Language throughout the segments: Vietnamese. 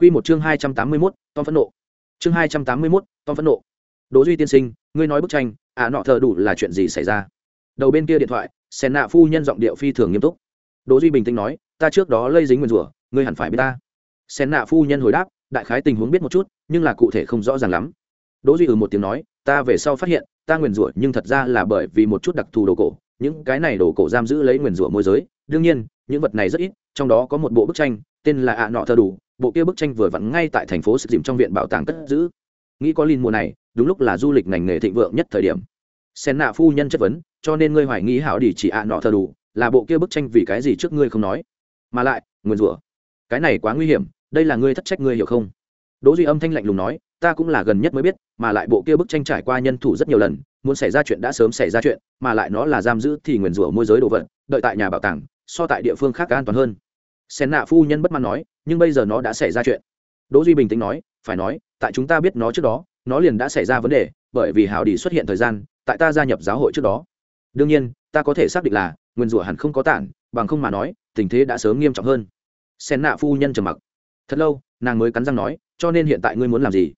Quy một chương hai trăm tám mươi 281, Tom phẫn nộ. Chương hai trăm tám mươi 281, Tom phẫn nộ. Đỗ Duy tiên sinh, ngươi nói bức tranh, à nọ thờ đủ là chuyện gì xảy ra? Đầu bên kia điện thoại, Sen nạ phu nhân giọng điệu phi thường nghiêm túc. Đỗ Duy bình tĩnh nói, ta trước đó lây dính nguyên rủa, ngươi hẳn phải biết ta. Sen nạ phu nhân hồi đáp, đại khái tình huống biết một chút, nhưng là cụ thể không rõ ràng lắm. Đỗ Duy ừ một tiếng nói, ta về sau phát hiện, ta nguyên rủa nhưng thật ra là bởi vì một chút đặc thù đồ cổ, những cái này đồ cổ giam giữ lấy nguyên rủa môi giới, đương nhiên, những vật này rất ít, trong đó có một bộ bức tranh, tên là ạ nọ thờ đủ, bộ kia bức tranh vừa vặn ngay tại thành phố sức dìm trong viện bảo tàng cất giữ. Nghĩ có linh mùa này, đúng lúc là du lịch ngành nghề thịnh vượng nhất thời điểm. Sen nạ phu nhân chất vấn, cho nên ngươi hoài nghi hảo đi chỉ ạ nọ thờ đủ, là bộ kia bức tranh vì cái gì trước ngươi không nói? Mà lại nguyên rủa, cái này quá nguy hiểm, đây là ngươi thất trách ngươi hiểu không? Đỗ duy âm thanh lạnh lùng nói, ta cũng là gần nhất mới biết, mà lại bộ kia bức tranh trải qua nhân thủ rất nhiều lần, muốn xảy ra chuyện đã sớm xảy ra chuyện, mà lại nó là giam giữ thì nguyên rủa môi giới đồ vật, đợi tại nhà bảo tàng, so tại địa phương khác an toàn hơn sen nạ phu nhân bất mãn nói, nhưng bây giờ nó đã xảy ra chuyện. Đỗ duy bình tĩnh nói, phải nói, tại chúng ta biết nó trước đó, nó liền đã xảy ra vấn đề, bởi vì hảo đi xuất hiện thời gian, tại ta gia nhập giáo hội trước đó. Đương nhiên, ta có thể xác định là, nguyên rủa hẳn không có tản, bằng không mà nói, tình thế đã sớm nghiêm trọng hơn. Sen nạ phu nhân trầm mặc. Thật lâu, nàng mới cắn răng nói, cho nên hiện tại ngươi muốn làm gì?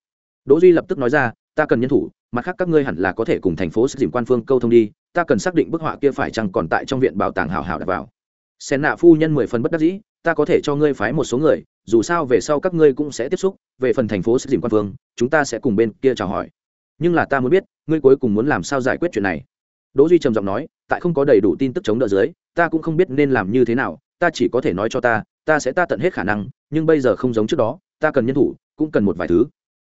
Đỗ duy lập tức nói ra, ta cần nhân thủ, mặt khác các ngươi hẳn là có thể cùng thành phố sử dụng quan phương câu thông đi, ta cần xác định bức họa kia phải chăng còn tại trong viện bảo tàng hảo hảo đặt vào. Sen nạ phu nhân mười phần bất đắc dĩ ta có thể cho ngươi phái một số người, dù sao về sau các ngươi cũng sẽ tiếp xúc, về phần thành phố sẽ dìm quan phương chúng ta sẽ cùng bên kia chào hỏi. Nhưng là ta muốn biết, ngươi cuối cùng muốn làm sao giải quyết chuyện này? Đỗ duy trầm giọng nói, tại không có đầy đủ tin tức chống đỡ dưới, ta cũng không biết nên làm như thế nào, ta chỉ có thể nói cho ta ta sẽ ta tận hết khả năng, nhưng bây giờ không giống trước đó, ta cần nhân thủ, cũng cần một vài thứ.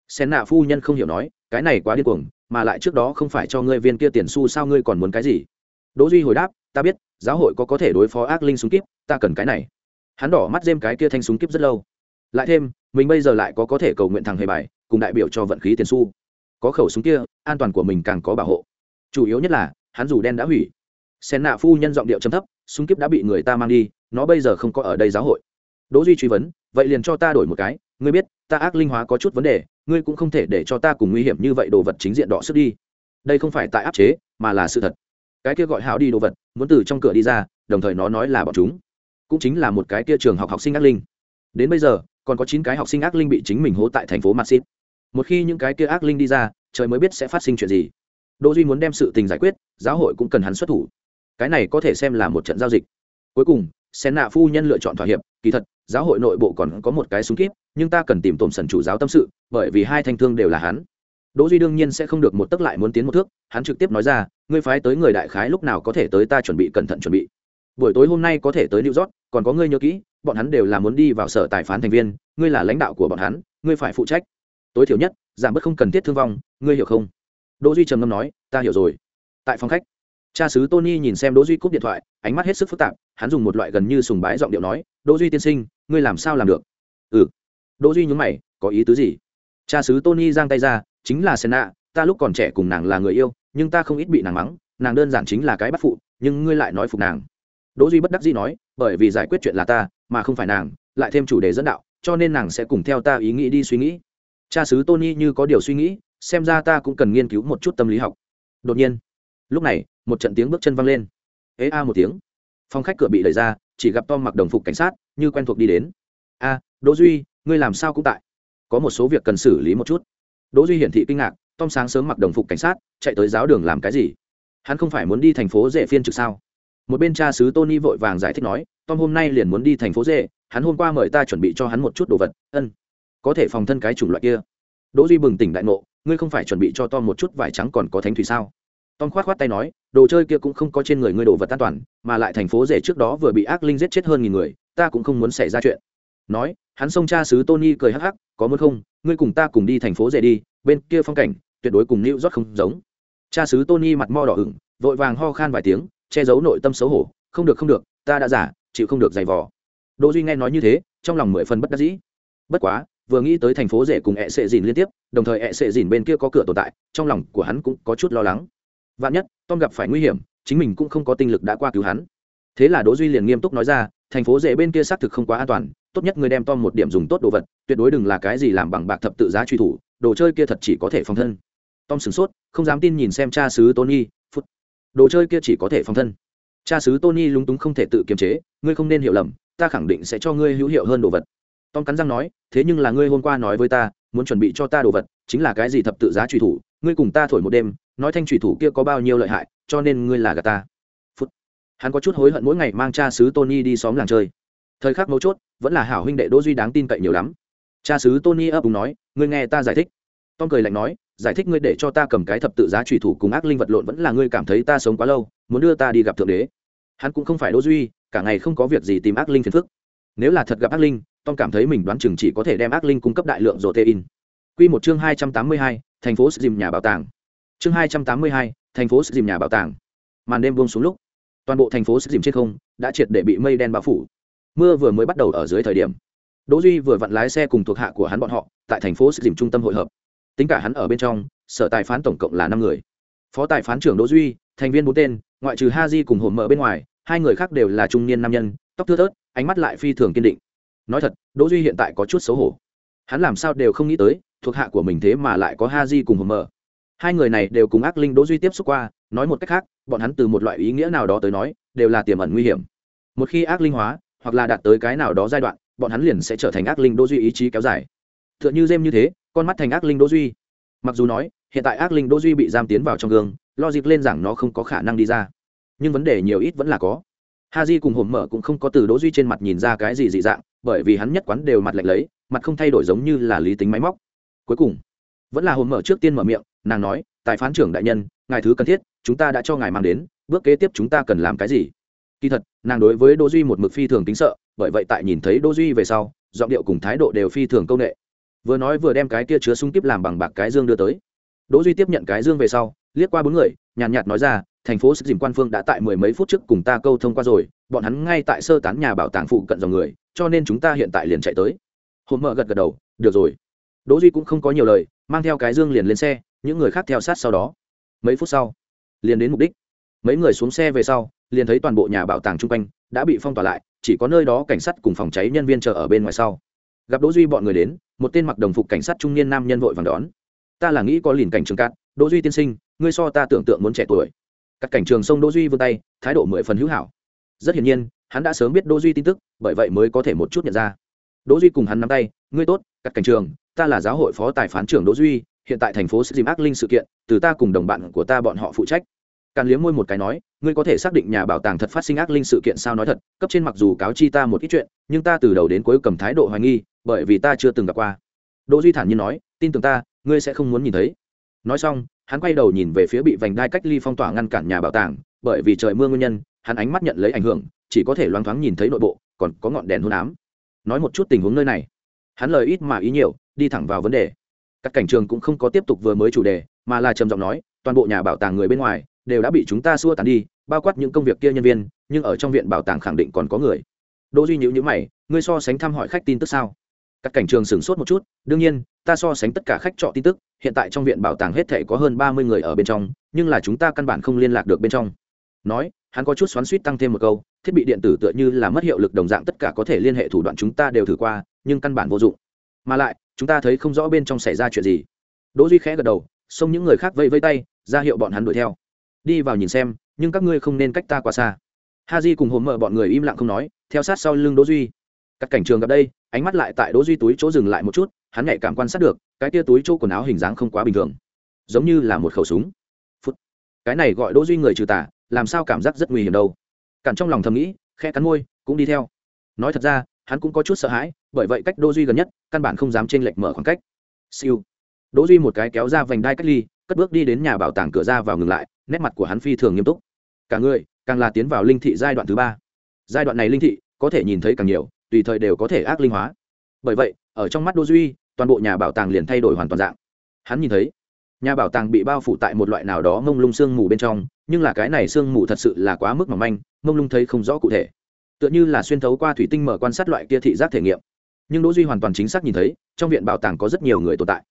Xén nạ phu nhân không hiểu nói, cái này quá điên cuồng, mà lại trước đó không phải cho ngươi viên kia tiền xu sao ngươi còn muốn cái gì? Đỗ duy hồi đáp, ta biết, giáo hội có có thể đối phó ác linh súng kíp ta cần cái này hắn đỏ mắt dêm cái kia thanh súng kíp rất lâu. Lại thêm, mình bây giờ lại có có thể cầu nguyện thằng hề bài, cùng đại biểu cho vận khí tiền su có khẩu súng kia, an toàn của mình càng có bảo hộ. Chủ yếu nhất là, hắn dù đen đã hủy. Sen nạ phu nhân giọng điệu chấm thấp, súng kíp đã bị người ta mang đi, nó bây giờ không có ở đây giáo hội. Đỗ duy truy vấn, vậy liền cho ta đổi một cái, ngươi biết, ta ác linh hóa có chút vấn đề, ngươi cũng không thể để cho ta cùng nguy hiểm như vậy đồ vật chính diện đọ sức đi. Đây không phải tại áp chế, mà là sự thật. Cái kia gọi hảo đi đồ vật, muốn từ trong cửa đi ra, đồng thời nó nói là bọn chúng cũng chính là một cái kia trường học học sinh ác linh đến bây giờ còn có chín cái học sinh ác linh bị chính mình hố tại thành phố Maxit. Một khi những cái kia ác linh đi ra, trời mới biết sẽ phát sinh chuyện gì. Đỗ Duy muốn đem sự tình giải quyết, giáo hội cũng cần hắn xuất thủ. Cái này có thể xem là một trận giao dịch. Cuối cùng, Sen nạ phu nhân lựa chọn thỏa hiệp, kỳ thật, giáo hội nội bộ còn có một cái súng kíp, nhưng ta cần tìm tổm sần chủ giáo tâm sự, bởi vì hai thanh thương đều là hắn. Đỗ Duy đương nhiên sẽ không được một tức lại muốn tiến một thước, hắn trực tiếp nói ra, ngươi phái tới người đại khái lúc nào có thể tới ta chuẩn bị cẩn thận chuẩn bị. Buổi tối hôm nay có thể tới New York, còn có ngươi nhớ kỹ, bọn hắn đều là muốn đi vào sở tài phán thành viên ngươi là lãnh đạo của bọn hắn ngươi phải phụ trách. Tối thiểu nhất giảm bớt không cần thiết thương vong ngươi hiểu không? Đỗ duy trầm ngâm nói ta hiểu rồi. Tại phòng khách cha sứ tony nhìn xem đỗ duy cúp điện thoại ánh mắt hết sức phức tạp hắn dùng một loại gần như sùng bái giọng điệu nói đỗ duy tiên sinh ngươi làm sao làm được? Ừ. Đỗ duy nhướng mày có ý tứ gì? Cha sứ tony giang tay ra chính là senna ta lúc còn trẻ cùng nàng là người yêu nhưng ta không ít bị nàng mắng nàng đơn giản chính là cái bắt phụ nhưng ngươi lại nói phục nàng đỗ duy bất đắc dĩ nói, bởi vì giải quyết chuyện là ta, mà không phải nàng, lại thêm chủ đề dẫn đạo, cho nên nàng sẽ cùng theo ta ý nghĩ đi suy nghĩ. Cha sứ tony như có điều suy nghĩ, xem ra ta cũng cần nghiên cứu một chút tâm lý học. Đột nhiên, lúc này, một trận tiếng bước chân văng lên. Ế a một tiếng. Phòng khách cửa bị đẩy ra, chỉ gặp tom mặc đồng phục cảnh sát, như quen thuộc đi đến. A, đỗ duy, ngươi làm sao cũng tại? Có một số việc cần xử lý một chút. Đỗ duy hiển thị kinh ngạc, tom sáng sớm mặc đồng phục cảnh sát, chạy tới giáo đường làm cái gì? Hắn không phải muốn đi thành phố dễ phiên trực sao? Một bên cha sứ tony vội vàng giải thích nói, tom hôm nay liền muốn đi thành phố dê, hắn hôm qua mời ta chuẩn bị cho hắn một chút đồ vật, ân, có thể phòng thân cái chủng loại kia. Đỗ duy bừng tỉnh đại ngộ, ngươi không phải chuẩn bị cho tom một chút vải trắng còn có thánh thủy sao? Tom khoát khoát tay nói, đồ chơi kia cũng không có trên người ngươi đồ vật an toàn, mà lại thành phố rể trước đó vừa bị ác linh giết chết hơn nghìn người, ta cũng không muốn xảy ra chuyện. Nói, hắn xông cha sứ tony cười hắc hắc, có muốn không? Ngươi cùng ta cùng đi thành phố rể đi, bên kia phong cảnh, tuyệt đối cùng lưu rót không giống. Cha sứ tony mặt mo đỏ ửng, vội vàng ho khan vài tiếng che giấu nội tâm xấu hổ, không được không được, ta đã giả, chịu không được giày vò. Đỗ duy nghe nói như thế, trong lòng mười phần bất đắc dĩ. Bất quá, vừa nghĩ tới thành phố rể cùng ẹ sệ dìn liên tiếp, đồng thời ẹ sệ dìn bên kia có cửa tồn tại, trong lòng của hắn cũng có chút lo lắng. Vạn nhất, tom gặp phải nguy hiểm, chính mình cũng không có tinh lực đã qua cứu hắn. Thế là đỗ duy liền nghiêm túc nói ra, thành phố rể bên kia xác thực không quá an toàn, tốt nhất người đem tom một điểm dùng tốt đồ vật, tuyệt đối đừng là cái gì làm bằng bạc thập tự giá truy thủ, đồ chơi kia thật chỉ có thể phòng thân. Tom sửng sốt, không dám tin nhìn xem cha sứ tony, phút đồ chơi kia chỉ có thể phòng thân. Cha sứ tony lúng túng không thể tự kiềm chế, ngươi không nên hiểu lầm, ta khẳng định sẽ cho ngươi hữu hiệu hơn đồ vật. Tom cắn răng nói, thế nhưng là ngươi hôm qua nói với ta, muốn chuẩn bị cho ta đồ vật, chính là cái gì thập tự giá truy thủ, ngươi cùng ta thổi một đêm, nói thanh truy thủ kia có bao nhiêu lợi hại, cho nên ngươi là gà ta. Phút. Hắn có chút hối hận mỗi ngày mang cha xứ tony đi xóm làng chơi. Thời khắc mấu chốt, vẫn là hảo huynh đệ đỗ duy đáng tin cậy nhiều lắm. Cha xứ tony ấp úng nói, ngươi nghe ta giải thích tom cười lạnh nói giải thích ngươi để cho ta cầm cái thập tự giá trùy thủ cùng ác linh vật lộn vẫn là ngươi cảm thấy ta sống quá lâu muốn đưa ta đi gặp thượng đế. Hắn cũng không phải đỗ duy cả ngày không có việc gì tìm ác linh phiền phức. Nếu là thật gặp ác linh tom cảm thấy mình đoán chừng chỉ có thể đem ác linh cung cấp đại lượng protein. Quy một chương hai trăm tám mươi hai, thành phố sự dìm nhà bảo tàng. Chương hai trăm tám mươi hai, thành phố sự dìm nhà bảo tàng. Màn đêm buông xuống lúc toàn bộ thành phố sự dìm trên không đã triệt để bị mây đen bao phủ. Mưa vừa mới bắt đầu ở dưới thời điểm. Đỗ duy vừa vặn lái xe cùng thuộc hạ của hắn bọn họ tại thành phố sự dìm trung tâm hội hợp tính cả hắn ở bên trong, sở tài phán tổng cộng là năm người. Phó tài phán trưởng đỗ duy, thành viên bốn tên, ngoại trừ ha di cùng hồn mở bên ngoài, hai người khác đều là trung niên nam nhân, tóc thưa thớt, ánh mắt lại phi thường kiên định. Nói thật, đỗ duy hiện tại có chút xấu hổ. Hắn làm sao đều không nghĩ tới, thuộc hạ của mình thế mà lại có ha di cùng hồn mở hai người này đều cùng ác linh đỗ duy tiếp xúc qua, nói một cách khác, bọn hắn từ một loại ý nghĩa nào đó tới nói, đều là tiềm ẩn nguy hiểm. Một khi ác linh hóa, hoặc là đạt tới cái nào đó giai đoạn, bọn hắn liền sẽ trở thành ác linh đỗ duy ý chí kéo dài. Tựa như dêm như thế con mắt thành ác linh đỗ duy. Mặc dù nói, hiện tại ác linh đỗ duy bị giam tiến vào trong gương, logic lên rằng nó không có khả năng đi ra. Nhưng vấn đề nhiều ít vẫn là có. Ha di cùng hồn mở cũng không có từ đỗ duy trên mặt nhìn ra cái gì dị dạng, bởi vì hắn nhất quán đều mặt lạnh lấy, mặt không thay đổi giống như là lý tính máy móc. Cuối cùng, vẫn là hồn mở trước tiên mở miệng, nàng nói, tài phán trưởng đại nhân, ngài thứ cần thiết, chúng ta đã cho ngài mang đến, bước kế tiếp chúng ta cần làm cái gì? Kỳ thật, nàng đối với đỗ duy một mực phi thường tính sợ, bởi vậy tại nhìn thấy đỗ duy về sau, giọng điệu cùng thái độ đều phi thường công nghệ vừa nói vừa đem cái kia chứa sung kíp làm bằng bạc cái dương đưa tới. Đỗ duy tiếp nhận cái dương về sau liếc qua bốn người nhàn nhạt, nói ra thành phố sức dìm quan phương đã tại mười mấy phút trước cùng ta câu thông qua rồi bọn hắn ngay tại sơ tán nhà bảo tàng phụ cận dòng người cho nên chúng ta hiện tại liền chạy tới. Hồn mở gật gật đầu được rồi. Đỗ duy cũng không có nhiều lời mang theo cái dương liền lên xe những người khác theo sát sau đó. Mấy phút sau liền đến mục đích. Mấy người xuống xe về sau liền thấy toàn bộ nhà bảo tàng chung quanh đã bị phong tỏa lại chỉ có nơi đó cảnh sát cùng phòng cháy nhân viên chờ ở bên ngoài sau gặp đỗ duy bọn người đến, một tên mặc đồng phục cảnh sát trung niên nam nhân vội vàng đón. Ta là nghĩ có liền cảnh trường cát, đỗ duy tiên sinh, ngươi so ta tưởng tượng muốn trẻ tuổi. Các cảnh trường sông đỗ duy vươn tay, thái độ mười phần hữu hảo. Rất hiển nhiên, hắn đã sớm biết đỗ duy tin tức, bởi vậy mới có thể một chút nhận ra. Đỗ duy cùng hắn nắm tay, ngươi tốt các cảnh trường, ta là giáo hội phó tài phán trưởng đỗ duy, hiện tại thành phố sẽ dìm ác linh sự kiện, từ ta cùng đồng bạn của ta bọn họ phụ trách càn liếm môi một cái nói, ngươi có thể xác định nhà bảo tàng thật phát sinh ác linh sự kiện sao nói thật, cấp trên mặc dù cáo chi ta một ít chuyện, nhưng ta từ đầu đến cuối cầm thái độ hoài nghi, bởi vì ta chưa từng gặp qua. Đỗ duy thản nhiên nói, tin tưởng ta, ngươi sẽ không muốn nhìn thấy. Nói xong, hắn quay đầu nhìn về phía bị vành đai cách ly phong tỏa ngăn cản nhà bảo tàng, bởi vì trời mưa nguyên nhân, hắn ánh mắt nhận lấy ảnh hưởng, chỉ có thể loáng thoáng nhìn thấy nội bộ, còn có ngọn đèn hôn ám. Nói một chút tình huống nơi này. Hắn lời ít mà ý nhiều, đi thẳng vào vấn đề. Các cảnh trường cũng không có tiếp tục vừa mới chủ đề, mà là trầm giọng nói, toàn bộ nhà bảo tàng người bên ngoài đều đã bị chúng ta xua tán đi, bao quát những công việc kia nhân viên, nhưng ở trong viện bảo tàng khẳng định còn có người. Đỗ duy nhữ nhữ mày, ngươi so sánh thăm hỏi khách tin tức sao? Các cảnh trường sửng sốt một chút, đương nhiên, ta so sánh tất cả khách trọ tin tức, hiện tại trong viện bảo tàng hết thể có hơn ba mươi người ở bên trong, nhưng là chúng ta căn bản không liên lạc được bên trong. Nói, hắn có chút xoắn suýt tăng thêm một câu, thiết bị điện tử tựa như là mất hiệu lực đồng dạng tất cả có thể liên hệ thủ đoạn chúng ta đều thử qua, nhưng căn bản vô dụng. Mà lại, chúng ta thấy không rõ bên trong xảy ra chuyện gì. Đỗ duy khẽ gật đầu, xông những người khác vây vây tay, ra hiệu bọn hắn đuổi theo đi vào nhìn xem, nhưng các ngươi không nên cách ta quá xa. Ha di cùng hồn mở bọn người im lặng không nói, theo sát sau lưng đỗ duy. Các cảnh trường gặp đây, ánh mắt lại tại đỗ duy túi chỗ dừng lại một chút, hắn nhạy cảm quan sát được, cái tia túi chỗ quần áo hình dáng không quá bình thường. Giống như là một khẩu súng. Phút. Cái này gọi đỗ duy người trừ tà, làm sao cảm giác rất nguy hiểm đâu. Cản trong lòng thầm nghĩ khe cắn môi, cũng đi theo. Nói thật ra, hắn cũng có chút sợ hãi, bởi vậy cách đỗ duy gần nhất, căn bản không dám trên lệch mở khoảng cách. Siêu. Đỗ duy một cái kéo ra vành đai cách ly cất bước đi đến nhà bảo tàng cửa ra vào ngừng lại, nét mặt của hắn phi thường nghiêm túc. Cả người, càng là tiến vào linh thị giai đoạn thứ ba. Giai đoạn này linh thị, có thể nhìn thấy càng nhiều, tùy thời đều có thể ác linh hóa. Bởi vậy, ở trong mắt đỗ duy, toàn bộ nhà bảo tàng liền thay đổi hoàn toàn dạng. Hắn nhìn thấy, nhà bảo tàng bị bao phủ tại một loại nào đó mông lung sương mù bên trong, nhưng là cái này sương mù thật sự là quá mức mỏng manh, mông lung thấy không rõ cụ thể. Tựa như là xuyên thấu qua thủy tinh mở quan sát loại kia thị giác thể nghiệm. Nhưng đỗ duy hoàn toàn chính xác nhìn thấy, trong viện bảo tàng có rất nhiều người tồn tại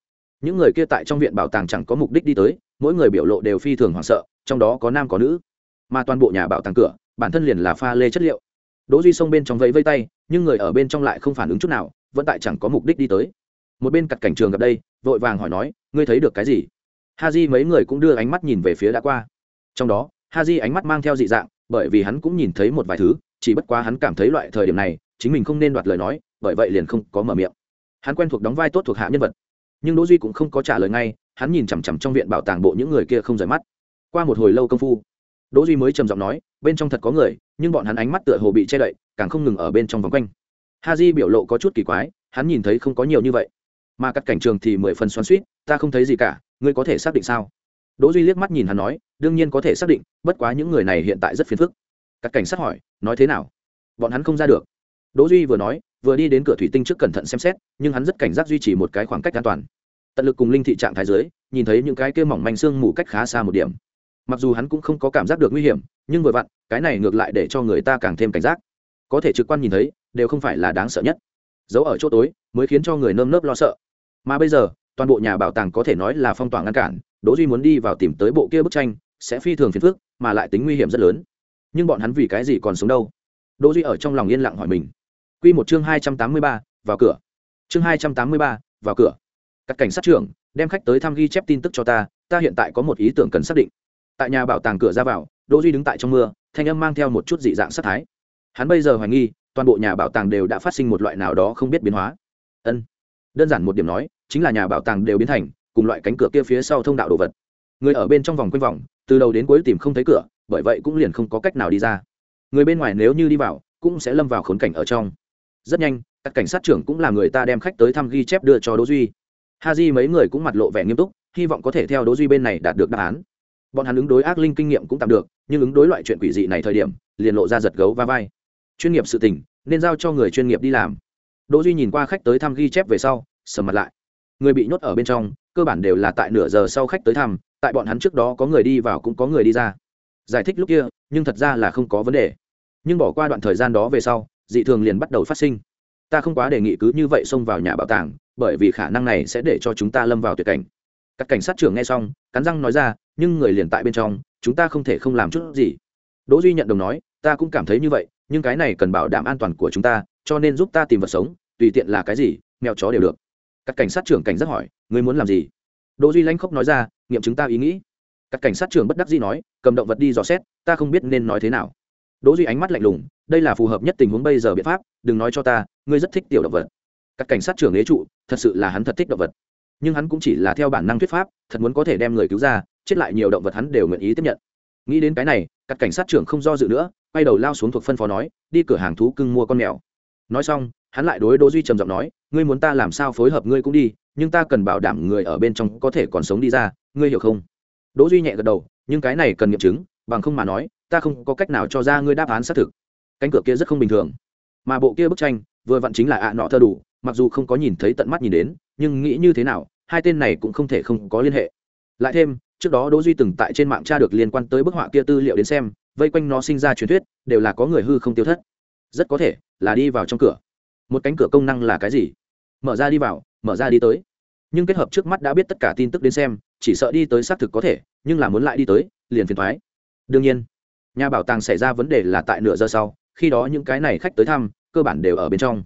những người kia tại trong viện bảo tàng chẳng có mục đích đi tới, mỗi người biểu lộ đều phi thường hoảng sợ, trong đó có nam có nữ. Mà toàn bộ nhà bảo tàng cửa, bản thân liền là pha lê chất liệu. Đỗ duy xông bên trong vẫy vây tay, nhưng người ở bên trong lại không phản ứng chút nào, vẫn tại chẳng có mục đích đi tới. Một bên cặt cảnh trường gặp đây, vội vàng hỏi nói, ngươi thấy được cái gì? Ha di mấy người cũng đưa ánh mắt nhìn về phía đã qua. Trong đó ha di ánh mắt mang theo dị dạng, bởi vì hắn cũng nhìn thấy một vài thứ, chỉ bất quá hắn cảm thấy loại thời điểm này, chính mình không nên đoạt lời nói, bởi vậy liền không có mở miệng. Hắn quen thuộc đóng vai tốt thuộc hạ nhân vật nhưng đỗ duy cũng không có trả lời ngay hắn nhìn chằm chằm trong viện bảo tàng bộ những người kia không rời mắt qua một hồi lâu công phu đỗ duy mới trầm giọng nói bên trong thật có người nhưng bọn hắn ánh mắt tựa hồ bị che đậy càng không ngừng ở bên trong vòng quanh ha di biểu lộ có chút kỳ quái hắn nhìn thấy không có nhiều như vậy mà cắt cảnh trường thì mười phần xoắn suýt ta không thấy gì cả ngươi có thể xác định sao đỗ duy liếc mắt nhìn hắn nói đương nhiên có thể xác định bất quá những người này hiện tại rất phiền phức các cảnh sát hỏi nói thế nào bọn hắn không ra được đỗ duy vừa nói vừa đi đến cửa thủy tinh trước cẩn thận xem xét, nhưng hắn rất cảnh giác duy trì một cái khoảng cách an toàn. Tận lực cùng linh thị trạng thái dưới, nhìn thấy những cái kia mỏng manh xương mù cách khá xa một điểm. Mặc dù hắn cũng không có cảm giác được nguy hiểm, nhưng vừa vặn, cái này ngược lại để cho người ta càng thêm cảnh giác. Có thể trực quan nhìn thấy, đều không phải là đáng sợ nhất. Giấu ở chỗ tối, mới khiến cho người nơm nớp lo sợ. Mà bây giờ, toàn bộ nhà bảo tàng có thể nói là phong tỏa ngăn cản, đỗ duy muốn đi vào tìm tới bộ kia bức tranh, sẽ phi thường phiền phức, mà lại tính nguy hiểm rất lớn. Nhưng bọn hắn vì cái gì còn sống đâu? Đỗ duy ở trong lòng yên lặng hỏi mình quy một chương hai trăm tám mươi ba, vào cửa. Chương hai trăm tám mươi ba, vào cửa. Các cảnh sát trưởng đem khách tới thăm ghi chép tin tức cho ta ta hiện tại có một ý tưởng cần xác định. Tại nhà bảo tàng cửa ra vào đỗ duy đứng tại trong mưa thanh âm mang theo một chút dị dạng sát thái. Hắn bây giờ hoài nghi toàn bộ nhà bảo tàng đều đã phát sinh một loại nào đó không biết biến hóa. Ân. Đơn giản một điểm nói chính là nhà bảo tàng đều biến thành cùng loại cánh cửa kia phía sau thông đạo đồ vật. Người ở bên trong vòng quanh vòng từ đầu đến cuối tìm không thấy cửa bởi vậy cũng liền không có cách nào đi ra. Người bên ngoài nếu như đi vào cũng sẽ lâm vào khốn cảnh ở trong rất nhanh, các cảnh sát trưởng cũng là người ta đem khách tới thăm ghi chép đưa cho đỗ duy. Ha di mấy người cũng mặt lộ vẻ nghiêm túc, hy vọng có thể theo đỗ duy bên này đạt được đáp án. Bọn hắn ứng đối ác linh kinh nghiệm cũng tạm được, nhưng ứng đối loại chuyện quỷ dị này thời điểm, liền lộ ra giật gấu va vai. Chuyên nghiệp sự tình, nên giao cho người chuyên nghiệp đi làm. Đỗ duy nhìn qua khách tới thăm ghi chép về sau, sầm mặt lại. Người bị nhốt ở bên trong, cơ bản đều là tại nửa giờ sau khách tới thăm, tại bọn hắn trước đó có người đi vào cũng có người đi ra. Giải thích lúc kia, nhưng thật ra là không có vấn đề. Nhưng bỏ qua đoạn thời gian đó về sau dị thường liền bắt đầu phát sinh. Ta không quá đề nghị cứ như vậy xông vào nhà bảo tàng, bởi vì khả năng này sẽ để cho chúng ta lâm vào tuyệt cảnh. Các cảnh sát trưởng nghe xong, cắn răng nói ra, nhưng người liền tại bên trong, chúng ta không thể không làm chút gì. Đỗ duy nhận đồng nói, ta cũng cảm thấy như vậy, nhưng cái này cần bảo đảm an toàn của chúng ta, cho nên giúp ta tìm vật sống, tùy tiện là cái gì mèo chó đều được. Các cảnh sát trưởng cảnh giác hỏi, ngươi muốn làm gì? Đỗ duy lãnh khốc nói ra, nghiệm chứng ta ý nghĩ. Các cảnh sát trưởng bất đắc dĩ nói, cầm động vật đi dò xét, ta không biết nên nói thế nào đỗ duy ánh mắt lạnh lùng, đây là phù hợp nhất tình huống bây giờ biện pháp, đừng nói cho ta, ngươi rất thích tiểu động vật. Các cảnh sát trưởng ghế trụ, thật sự là hắn thật thích động vật. Nhưng hắn cũng chỉ là theo bản năng thuyết pháp, thật muốn có thể đem người cứu ra, chết lại nhiều động vật hắn đều nguyện ý tiếp nhận. Nghĩ đến cái này, các cảnh sát trưởng không do dự nữa, quay đầu lao xuống thuộc phân phó nói, đi cửa hàng thú cưng mua con mèo. Nói xong, hắn lại đối đỗ duy trầm giọng nói, ngươi muốn ta làm sao phối hợp ngươi cũng đi, nhưng ta cần bảo đảm người ở bên trong có thể còn sống đi ra, ngươi hiểu không? Đỗ duy nhẹ gật đầu, nhưng cái này cần nghiệm chứng, bằng không mà nói ta không có cách nào cho ra ngươi đáp án xác thực. Cánh cửa kia rất không bình thường. Mà bộ kia bức tranh, vừa vặn chính là ạ nọ thơ đủ, mặc dù không có nhìn thấy tận mắt nhìn đến, nhưng nghĩ như thế nào, hai tên này cũng không thể không có liên hệ. Lại thêm, trước đó đỗ duy từng tại trên mạng tra được liên quan tới bức họa kia tư liệu đến xem, vây quanh nó sinh ra truyền thuyết, đều là có người hư không tiêu thất. Rất có thể là đi vào trong cửa. Một cánh cửa công năng là cái gì? Mở ra đi vào, mở ra đi tới. Nhưng kết hợp trước mắt đã biết tất cả tin tức đến xem, chỉ sợ đi tới xác thực có thể, nhưng là muốn lại đi tới, liền phiền thoái. Đương nhiên nhà bảo tàng xảy ra vấn đề là tại nửa giờ sau, khi đó những cái này khách tới thăm, cơ bản đều ở bên trong.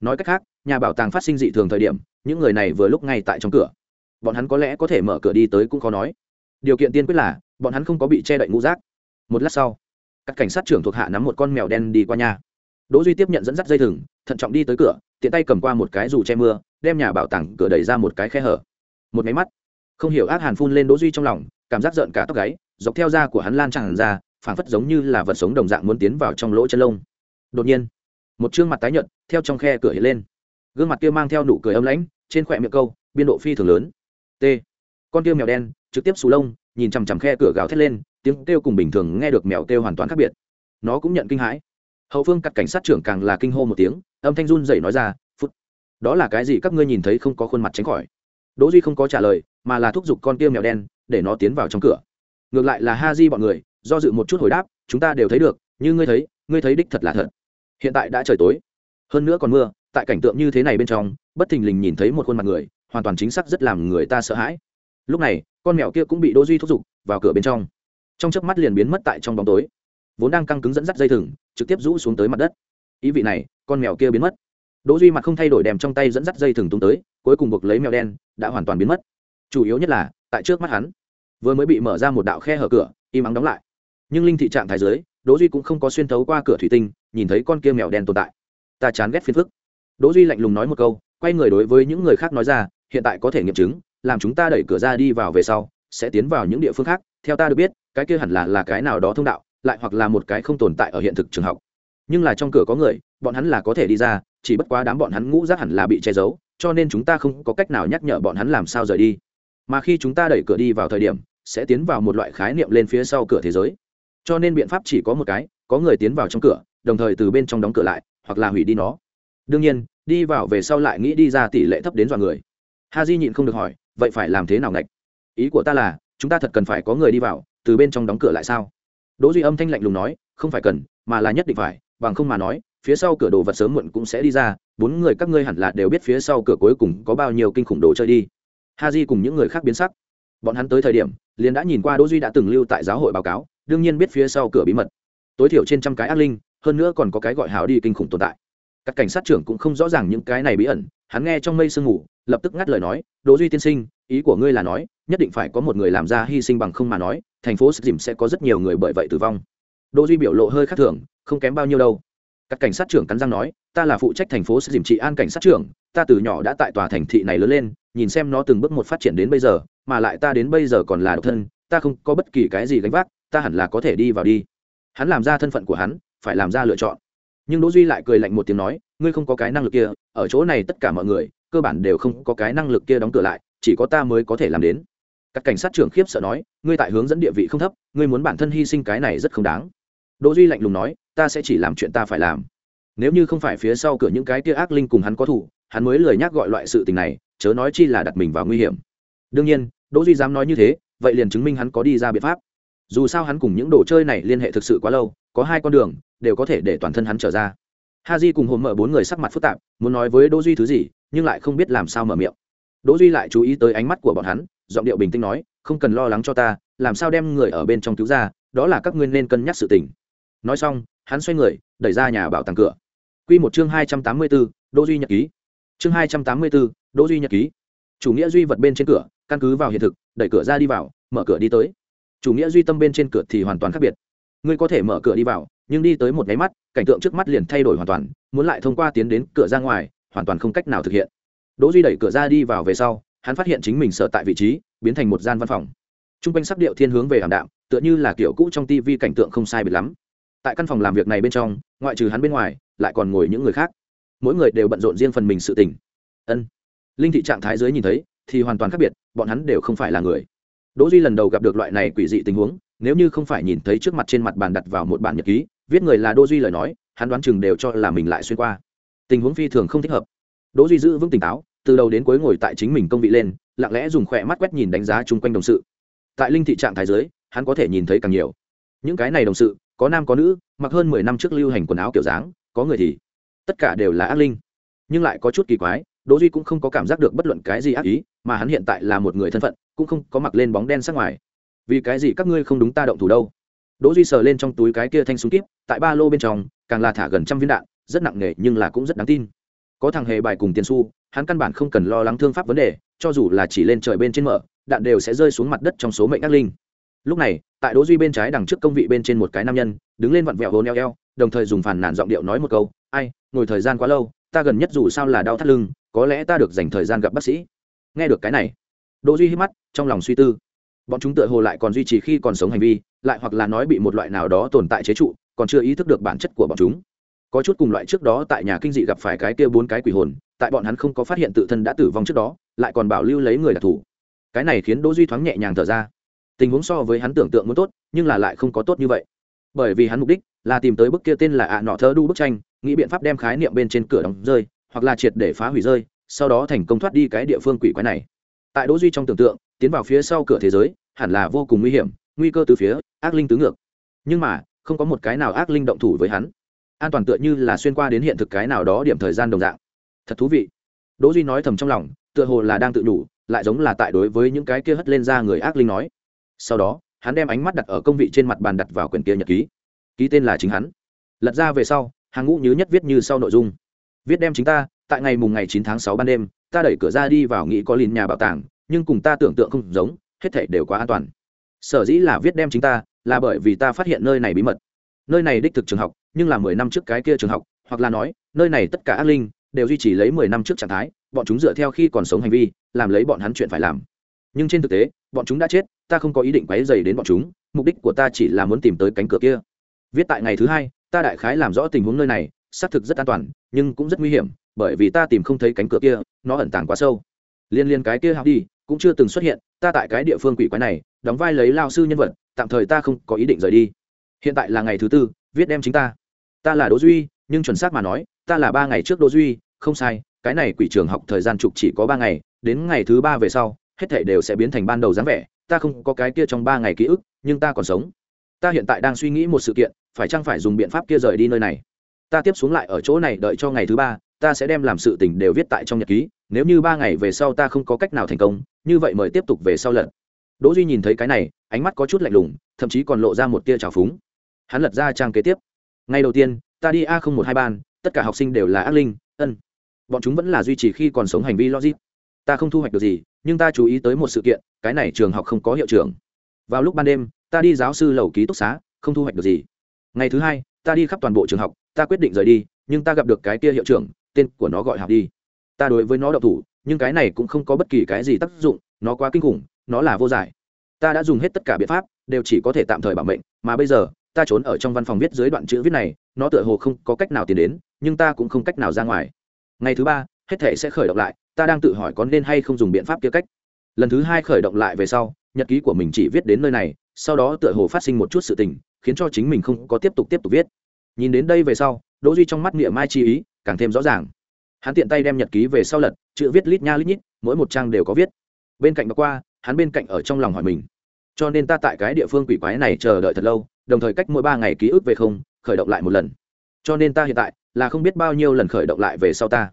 Nói cách khác, nhà bảo tàng phát sinh dị thường thời điểm, những người này vừa lúc ngay tại trong cửa. Bọn hắn có lẽ có thể mở cửa đi tới cũng khó nói. Điều kiện tiên quyết là, bọn hắn không có bị che đậy ngũ rác. Một lát sau, các cảnh sát trưởng thuộc hạ nắm một con mèo đen đi qua nhà. Đỗ duy tiếp nhận dẫn dắt dây thừng, thận trọng đi tới cửa, tiện tay cầm qua một cái dù che mưa, đem nhà bảo tàng cửa đẩy ra một cái khe hở. Một máy mắt, không hiểu ác hàn phun lên đỗ duy trong lòng, cảm giác giận cả tóc gáy, dọc theo da của hắn lan tràn ra phảng phất giống như là vật sống đồng dạng muốn tiến vào trong lỗ chân lông. Đột nhiên, một trương mặt tái nhợt theo trong khe cửa hiện lên. Gương mặt kia mang theo nụ cười âm lãnh, trên khỏe miệng câu, biên độ phi thường lớn. T. Con kia mèo đen, trực tiếp xù lông, nhìn chằm chằm khe cửa gào thét lên, tiếng kêu cùng bình thường nghe được mèo kêu hoàn toàn khác biệt. Nó cũng nhận kinh hãi. Hậu phương cắt cảnh sát trưởng càng là kinh hô một tiếng, âm thanh run dậy nói ra, phút, đó là cái gì các ngươi nhìn thấy không có khuôn mặt tránh khỏi? Đỗ duy không có trả lời, mà là thúc giục con kia mèo đen, để nó tiến vào trong cửa. Ngược lại là ha di bọn người do dự một chút hồi đáp, chúng ta đều thấy được, như ngươi thấy ngươi thấy đích thật là thật. Hiện tại đã trời tối. Hơn nữa còn mưa, tại cảnh tượng như thế này bên trong, bất thình lình nhìn thấy một khuôn mặt người, hoàn toàn chính xác rất làm người ta sợ hãi. Lúc này, con mèo kia cũng bị đỗ duy thúc giục vào cửa bên trong. Trong chớp mắt liền biến mất tại trong bóng tối. Vốn đang căng cứng dẫn dắt dây thừng, trực tiếp rũ xuống tới mặt đất. Ý vị này, con mèo kia biến mất. Đỗ duy mặt không thay đổi đem trong tay dẫn dắt dây thừng tung tới, cuối cùng buộc lấy mèo đen, đã hoàn toàn biến mất. Chủ yếu nhất là, tại trước mắt hắn, vừa mới bị mở ra một đạo khe hở cửa, im ắng đóng lại nhưng linh thị trạng thái giới, đỗ duy cũng không có xuyên thấu qua cửa thủy tinh, nhìn thấy con kia mèo đen tồn tại. Ta chán ghét phiền phức. Đỗ duy lạnh lùng nói một câu, quay người đối với những người khác nói ra, hiện tại có thể nghiệm chứng, làm chúng ta đẩy cửa ra đi vào về sau, sẽ tiến vào những địa phương khác, theo ta được biết, cái kia hẳn là là cái nào đó thông đạo, lại hoặc là một cái không tồn tại ở hiện thực trường học. Nhưng là trong cửa có người, bọn hắn là có thể đi ra, chỉ bất quá đám bọn hắn ngũ rác hẳn là bị che giấu, cho nên chúng ta không có cách nào nhắc nhở bọn hắn làm sao rời đi. Mà khi chúng ta đẩy cửa đi vào thời điểm, sẽ tiến vào một loại khái niệm lên phía sau cửa thế giới cho nên biện pháp chỉ có một cái, có người tiến vào trong cửa, đồng thời từ bên trong đóng cửa lại, hoặc là hủy đi nó. Đương nhiên, đi vào về sau lại nghĩ đi ra tỷ lệ thấp đến dọa người. Ha di nhịn không được hỏi, vậy phải làm thế nào ngạch? Ý của ta là, chúng ta thật cần phải có người đi vào, từ bên trong đóng cửa lại sao? Đỗ duy âm thanh lạnh lùng nói, không phải cần, mà là nhất định phải, bằng không mà nói, phía sau cửa đồ vật sớm muộn cũng sẽ đi ra, bốn người các ngươi hẳn là đều biết phía sau cửa cuối cùng có bao nhiêu kinh khủng đồ chơi đi. Ha di cùng những người khác biến sắc. Bọn hắn tới thời điểm, liền đã nhìn qua đỗ duy đã từng lưu tại giáo hội báo cáo đương nhiên biết phía sau cửa bí mật. Tối thiểu trên trăm cái ác linh, hơn nữa còn có cái gọi hào đi kinh khủng tồn tại. Các cảnh sát trưởng cũng không rõ ràng những cái này bí ẩn, hắn nghe trong mây sương ngủ, lập tức ngắt lời nói, đỗ duy tiên sinh, ý của ngươi là nói, nhất định phải có một người làm ra hy sinh bằng không mà nói, thành phố dìm sẽ có rất nhiều người bởi vậy tử vong. Đỗ duy biểu lộ hơi khác thường, không kém bao nhiêu đâu. Các cảnh sát trưởng cắn răng nói, ta là phụ trách thành phố dìm trị an cảnh sát trưởng, ta từ nhỏ đã tại tòa thành thị này lớn lên, nhìn xem nó từng bước một phát triển đến bây giờ, mà lại ta đến bây giờ còn là độc thân, ta không có bất kỳ cái gì gánh vác ta hẳn là có thể đi vào đi. Hắn làm ra thân phận của hắn, phải làm ra lựa chọn. Nhưng đỗ duy lại cười lạnh một tiếng nói, ngươi không có cái năng lực kia, ở chỗ này tất cả mọi người, cơ bản đều không có cái năng lực kia đóng cửa lại, chỉ có ta mới có thể làm đến. Các cảnh sát trưởng khiếp sợ nói, ngươi tại hướng dẫn địa vị không thấp, ngươi muốn bản thân hy sinh cái này rất không đáng. Đỗ duy lạnh lùng nói, ta sẽ chỉ làm chuyện ta phải làm. Nếu như không phải phía sau cửa những cái kia ác linh cùng hắn có thủ, hắn mới lười nhắc gọi loại sự tình này, chớ nói chi là đặt mình vào nguy hiểm. Đương nhiên, đỗ duy dám nói như thế, vậy liền chứng minh hắn có đi ra biện pháp dù sao hắn cùng những đồ chơi này liên hệ thực sự quá lâu có hai con đường đều có thể để toàn thân hắn trở ra. Ha di cùng hồn mở bốn người sắc mặt phức tạp muốn nói với đỗ duy thứ gì nhưng lại không biết làm sao mở miệng. Đỗ duy lại chú ý tới ánh mắt của bọn hắn giọng điệu bình tĩnh nói không cần lo lắng cho ta làm sao đem người ở bên trong cứu ra đó là các ngươi nên cân nhắc sự tình. Nói xong hắn xoay người đẩy ra nhà bảo tàng cửa. Quy một chương hai trăm tám mươi 284, đỗ duy nhật ký. Chương hai trăm tám mươi 284, đỗ duy nhật ký. Chủ nghĩa duy vật bên trên cửa căn cứ vào hiện thực đẩy cửa ra đi vào mở cửa đi tới chủ nghĩa duy tâm bên trên cửa thì hoàn toàn khác biệt. Ngươi có thể mở cửa đi vào, nhưng đi tới một nháy mắt, cảnh tượng trước mắt liền thay đổi hoàn toàn, muốn lại thông qua tiến đến cửa ra ngoài, hoàn toàn không cách nào thực hiện. Đỗ duy đẩy cửa ra đi vào về sau, hắn phát hiện chính mình sợ tại vị trí, biến thành một gian văn phòng. Trung quanh sắc điệu thiên hướng về ảm đạm, tựa như là kiểu cũ trong tivi cảnh tượng không sai biệt lắm. Tại căn phòng làm việc này bên trong, ngoại trừ hắn bên ngoài, lại còn ngồi những người khác. Mỗi người đều bận rộn riêng phần mình sự tình. Ân. Linh thị trạng thái dưới nhìn thấy, thì hoàn toàn khác biệt, bọn hắn đều không phải là người đỗ duy lần đầu gặp được loại này quỷ dị tình huống, nếu như không phải nhìn thấy trước mặt trên mặt bàn đặt vào một bản nhật ký, viết người là đỗ duy lời nói, hắn đoán chừng đều cho là mình lại xuyên qua. Tình huống phi thường không thích hợp. Đỗ duy giữ vững tỉnh táo, từ đầu đến cuối ngồi tại chính mình công vị lên, lặng lẽ dùng khỏe mắt quét nhìn đánh giá chung quanh đồng sự. Tại linh thị trạng thái dưới, hắn có thể nhìn thấy càng nhiều. Những cái này đồng sự, có nam có nữ, mặc hơn mười năm trước lưu hành quần áo kiểu dáng, có người thì tất cả đều là ác linh. Nhưng lại có chút kỳ quái đỗ duy cũng không có cảm giác được bất luận cái gì ác ý, mà hắn hiện tại là một người thân phận, cũng không có mặc lên bóng đen sắc ngoài. Vì cái gì các ngươi không đúng ta động thủ đâu? Đỗ duy sờ lên trong túi cái kia thanh súng kíp, tại ba lô bên trong, càng là thả gần trăm viên đạn, rất nặng nề nhưng là cũng rất đáng tin. Có thằng hề bài cùng tiền su hắn căn bản không cần lo lắng thương pháp vấn đề, cho dù là chỉ lên trời bên trên mở, đạn đều sẽ rơi xuống mặt đất trong số mệnh ác linh. Lúc này, tại đỗ duy bên trái đằng trước công vị bên trên một cái nam nhân, đứng lên vặn vẹo hồn eo eo, đồng thời dùng phản nản giọng điệu nói một câu, ai, ngồi thời gian quá lâu, ta gần nhất dù sao là đau thắt lưng có lẽ ta được dành thời gian gặp bác sĩ. Nghe được cái này, đỗ duy hít mắt, trong lòng suy tư. Bọn chúng tựa hồ lại còn duy trì khi còn sống hành vi, lại hoặc là nói bị một loại nào đó tồn tại chế trụ, còn chưa ý thức được bản chất của bọn chúng. Có chút cùng loại trước đó tại nhà kinh dị gặp phải cái kia bốn cái quỷ hồn, tại bọn hắn không có phát hiện tự thân đã tử vong trước đó, lại còn bảo lưu lấy người đặc thù. Cái này khiến đỗ duy thoáng nhẹ nhàng thở ra. Tình huống so với hắn tưởng tượng muốn tốt, nhưng là lại không có tốt như vậy. Bởi vì hắn mục đích là tìm tới bức kia tên là ạ nọ thơ đu bức tranh, nghĩ biện pháp đem khái niệm bên trên cửa đóng rơi hoặc là triệt để phá hủy rơi, sau đó thành công thoát đi cái địa phương quỷ quái này. Tại đỗ duy trong tưởng tượng, tiến vào phía sau cửa thế giới, hẳn là vô cùng nguy hiểm, nguy cơ từ phía ác linh tứ ngược. Nhưng mà, không có một cái nào ác linh động thủ với hắn. An toàn tựa như là xuyên qua đến hiện thực cái nào đó điểm thời gian đồng dạng. Thật thú vị. Đỗ duy nói thầm trong lòng, tựa hồ là đang tự nhủ, lại giống là tại đối với những cái kia hất lên ra người ác linh nói. Sau đó, hắn đem ánh mắt đặt ở công vị trên mặt bàn đặt vào quyển kia nhật ký. Ký tên là chính hắn. Lật ra về sau, hàng ngũ nhứ nhất viết như sau nội dung viết đem chính ta, tại ngày mùng ngày chín tháng sáu ban đêm, ta đẩy cửa ra đi vào nghĩ có lìn nhà bảo tàng, nhưng cùng ta tưởng tượng không giống, hết thảy đều quá an toàn. Sở dĩ là viết đem chính ta, là bởi vì ta phát hiện nơi này bí mật. Nơi này đích thực trường học, nhưng là mười năm trước cái kia trường học, hoặc là nói, nơi này tất cả ác linh, đều duy trì lấy mười năm trước trạng thái, bọn chúng dựa theo khi còn sống hành vi, làm lấy bọn hắn chuyện phải làm. Nhưng trên thực tế, bọn chúng đã chết, ta không có ý định quấy dày đến bọn chúng, mục đích của ta chỉ là muốn tìm tới cánh cửa kia. Viết tại ngày thứ hai, ta đại khái làm rõ tình huống nơi này xác thực rất an toàn, nhưng cũng rất nguy hiểm, bởi vì ta tìm không thấy cánh cửa kia, nó ẩn tàng quá sâu. Liên liên cái kia học đi, cũng chưa từng xuất hiện, ta tại cái địa phương quỷ quái này, đóng vai lấy lao sư nhân vật, tạm thời ta không có ý định rời đi. Hiện tại là ngày thứ tư, viết đem chính ta. Ta là đỗ duy, nhưng chuẩn xác mà nói, ta là ba ngày trước đỗ duy, không sai, cái này quỷ trường học thời gian trục chỉ có ba ngày, đến ngày thứ ba về sau, hết thảy đều sẽ biến thành ban đầu dáng vẻ, ta không có cái kia trong ba ngày ký ức, nhưng ta còn sống. Ta hiện tại đang suy nghĩ một sự kiện, phải chăng phải dùng biện pháp kia rời đi nơi này? Ta tiếp xuống lại ở chỗ này đợi cho ngày thứ ba, ta sẽ đem làm sự tình đều viết tại trong nhật ký, nếu như ba ngày về sau ta không có cách nào thành công, như vậy mời tiếp tục về sau lần đỗ duy nhìn thấy cái này, ánh mắt có chút lạnh lùng, thậm chí còn lộ ra một tia trào phúng. Hắn lật ra trang kế tiếp. Ngày đầu tiên, ta đi a không một hai ban, tất cả học sinh đều là ác linh, ân. Bọn chúng vẫn là duy trì khi còn sống hành vi logic. Ta không thu hoạch được gì, nhưng ta chú ý tới một sự kiện, cái này trường học không có hiệu trưởng. Vào lúc ban đêm, ta đi giáo sư lầu ký túc xá, không thu hoạch được gì. Ngày thứ hai, ta đi khắp toàn bộ trường học ta quyết định rời đi, nhưng ta gặp được cái kia hiệu trưởng, tên của nó gọi học đi. Ta đối với nó đậu thủ, nhưng cái này cũng không có bất kỳ cái gì tác dụng, nó quá kinh khủng, nó là vô giải. Ta đã dùng hết tất cả biện pháp, đều chỉ có thể tạm thời bảo mệnh, mà bây giờ, ta trốn ở trong văn phòng viết dưới đoạn chữ viết này, nó tựa hồ không có cách nào tiến đến, nhưng ta cũng không cách nào ra ngoài. Ngày thứ ba, hết thể sẽ khởi động lại, ta đang tự hỏi có nên hay không dùng biện pháp kia cách. Lần thứ hai khởi động lại về sau, nhật ký của mình chỉ viết đến nơi này, sau đó tựa hồ phát sinh một chút sự tình, khiến cho chính mình không có tiếp tục tiếp tục viết nhìn đến đây về sau, đỗ duy trong mắt niệm mai chi ý, càng thêm rõ ràng. Hắn tiện tay đem nhật ký về sau lật, chữ viết lít nha lít nhít, mỗi một trang đều có viết. Bên cạnh bọc qua, hắn bên cạnh ở trong lòng hỏi mình. Cho nên ta tại cái địa phương quỷ quái này chờ đợi thật lâu, đồng thời cách mỗi ba ngày ký ức về không, khởi động lại một lần. Cho nên ta hiện tại là không biết bao nhiêu lần khởi động lại về sau ta.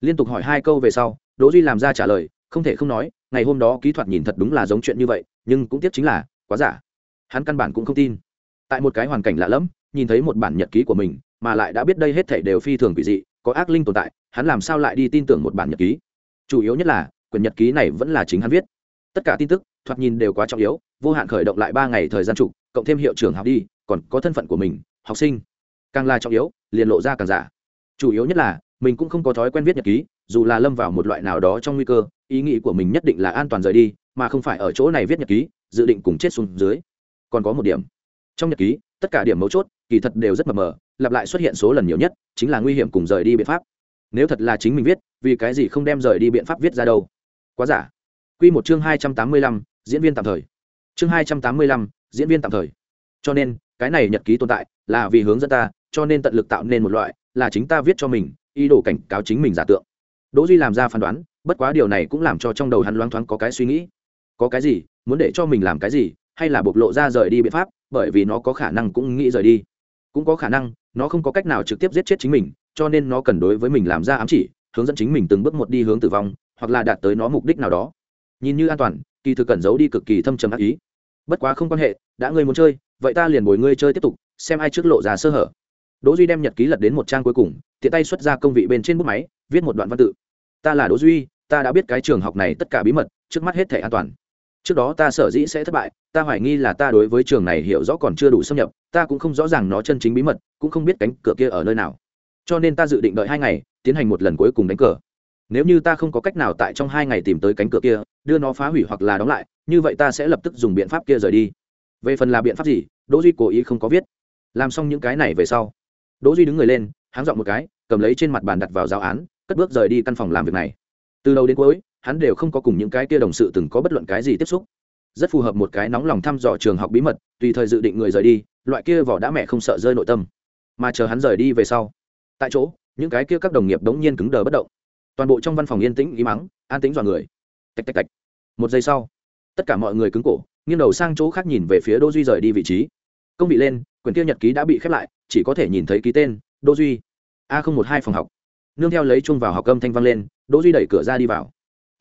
Liên tục hỏi hai câu về sau, đỗ duy làm ra trả lời, không thể không nói, ngày hôm đó ký thuật nhìn thật đúng là giống chuyện như vậy, nhưng cũng tiếc chính là quá giả. Hắn căn bản cũng không tin. Tại một cái hoàn cảnh lạ lẫm nhìn thấy một bản nhật ký của mình, mà lại đã biết đây hết thảy đều phi thường quỷ dị, có ác linh tồn tại, hắn làm sao lại đi tin tưởng một bản nhật ký? Chủ yếu nhất là, quyển nhật ký này vẫn là chính hắn viết. Tất cả tin tức, thoạt nhìn đều quá trọng yếu, vô hạn khởi động lại ba ngày thời gian trụ cộng thêm hiệu trưởng học đi, còn có thân phận của mình, học sinh. Càng là trọng yếu, liền lộ ra càng giả. Chủ yếu nhất là, mình cũng không có thói quen viết nhật ký, dù là lâm vào một loại nào đó trong nguy cơ, ý nghĩ của mình nhất định là an toàn rời đi, mà không phải ở chỗ này viết nhật ký, dự định cùng chết xuống dưới. Còn có một điểm. Trong nhật ký tất cả điểm mấu chốt, kỳ thật đều rất mờ mờ, lặp lại xuất hiện số lần nhiều nhất, chính là nguy hiểm cùng rời đi biện pháp. Nếu thật là chính mình viết, vì cái gì không đem rời đi biện pháp viết ra đâu? Quá giả. Quy một chương hai trăm tám mươi lăm, diễn viên tạm thời. Chương hai trăm tám mươi lăm, diễn viên tạm thời. Cho nên, cái này nhật ký tồn tại là vì hướng dẫn ta, cho nên tận lực tạo nên một loại là chính ta viết cho mình, ý đồ cảnh cáo chính mình giả tượng. Đỗ duy làm ra phán đoán, bất quá điều này cũng làm cho trong đầu hắn loáng thoáng có cái suy nghĩ. Có cái gì? Muốn để cho mình làm cái gì? Hay là bộc lộ ra rời đi biện pháp? Bởi vì nó có khả năng cũng nghĩ rời đi. Cũng có khả năng, nó không có cách nào trực tiếp giết chết chính mình, cho nên nó cần đối với mình làm ra ám chỉ, hướng dẫn chính mình từng bước một đi hướng tử vong, hoặc là đạt tới nó mục đích nào đó. Nhìn như an toàn, kỳ thực cần giấu đi cực kỳ thâm trầm ác ý. Bất quá không quan hệ, đã ngươi muốn chơi, vậy ta liền bồi ngươi chơi tiếp tục, xem ai trước lộ ra sơ hở. Đỗ duy đem nhật ký lật đến một trang cuối cùng, tiện tay xuất ra công vị bên trên bút máy, viết một đoạn văn tự. Ta là đỗ duy, ta đã biết cái trường học này tất cả bí mật, trước mắt hết thể an toàn trước đó ta sở dĩ sẽ thất bại, ta hoài nghi là ta đối với trường này hiểu rõ còn chưa đủ xâm nhập, ta cũng không rõ ràng nó chân chính bí mật, cũng không biết cánh cửa kia ở nơi nào. Cho nên ta dự định đợi hai ngày, tiến hành một lần cuối cùng đánh cờ. Nếu như ta không có cách nào tại trong hai ngày tìm tới cánh cửa kia, đưa nó phá hủy hoặc là đóng lại, như vậy ta sẽ lập tức dùng biện pháp kia rời đi. Về phần là biện pháp gì, đỗ duy cố ý không có viết. Làm xong những cái này về sau, đỗ duy đứng người lên, háng dọn một cái, cầm lấy trên mặt bàn đặt vào giáo án, cất bước rời đi căn phòng làm việc này. Từ đầu đến cuối hắn đều không có cùng những cái kia đồng sự từng có bất luận cái gì tiếp xúc. Rất phù hợp một cái nóng lòng thăm dò trường học bí mật, tùy thời dự định người rời đi, loại kia vỏ đã mẹ không sợ rơi nội tâm. Mà chờ hắn rời đi về sau, tại chỗ, những cái kia các đồng nghiệp đống nhiên cứng đờ bất động. Toàn bộ trong văn phòng yên tĩnh ý mắng an tĩnh dọa người. Tạch tạch tạch. Một giây sau, tất cả mọi người cứng cổ, nghiêng đầu sang chỗ khác nhìn về phía đỗ duy rời đi vị trí. Công vị lên, quyển kia nhật ký đã bị khép lại, chỉ có thể nhìn thấy ký tên, đỗ duy. A không một hai phòng học. Nương theo lấy chung vào học âm thanh vang lên, đỗ duy đẩy cửa ra đi vào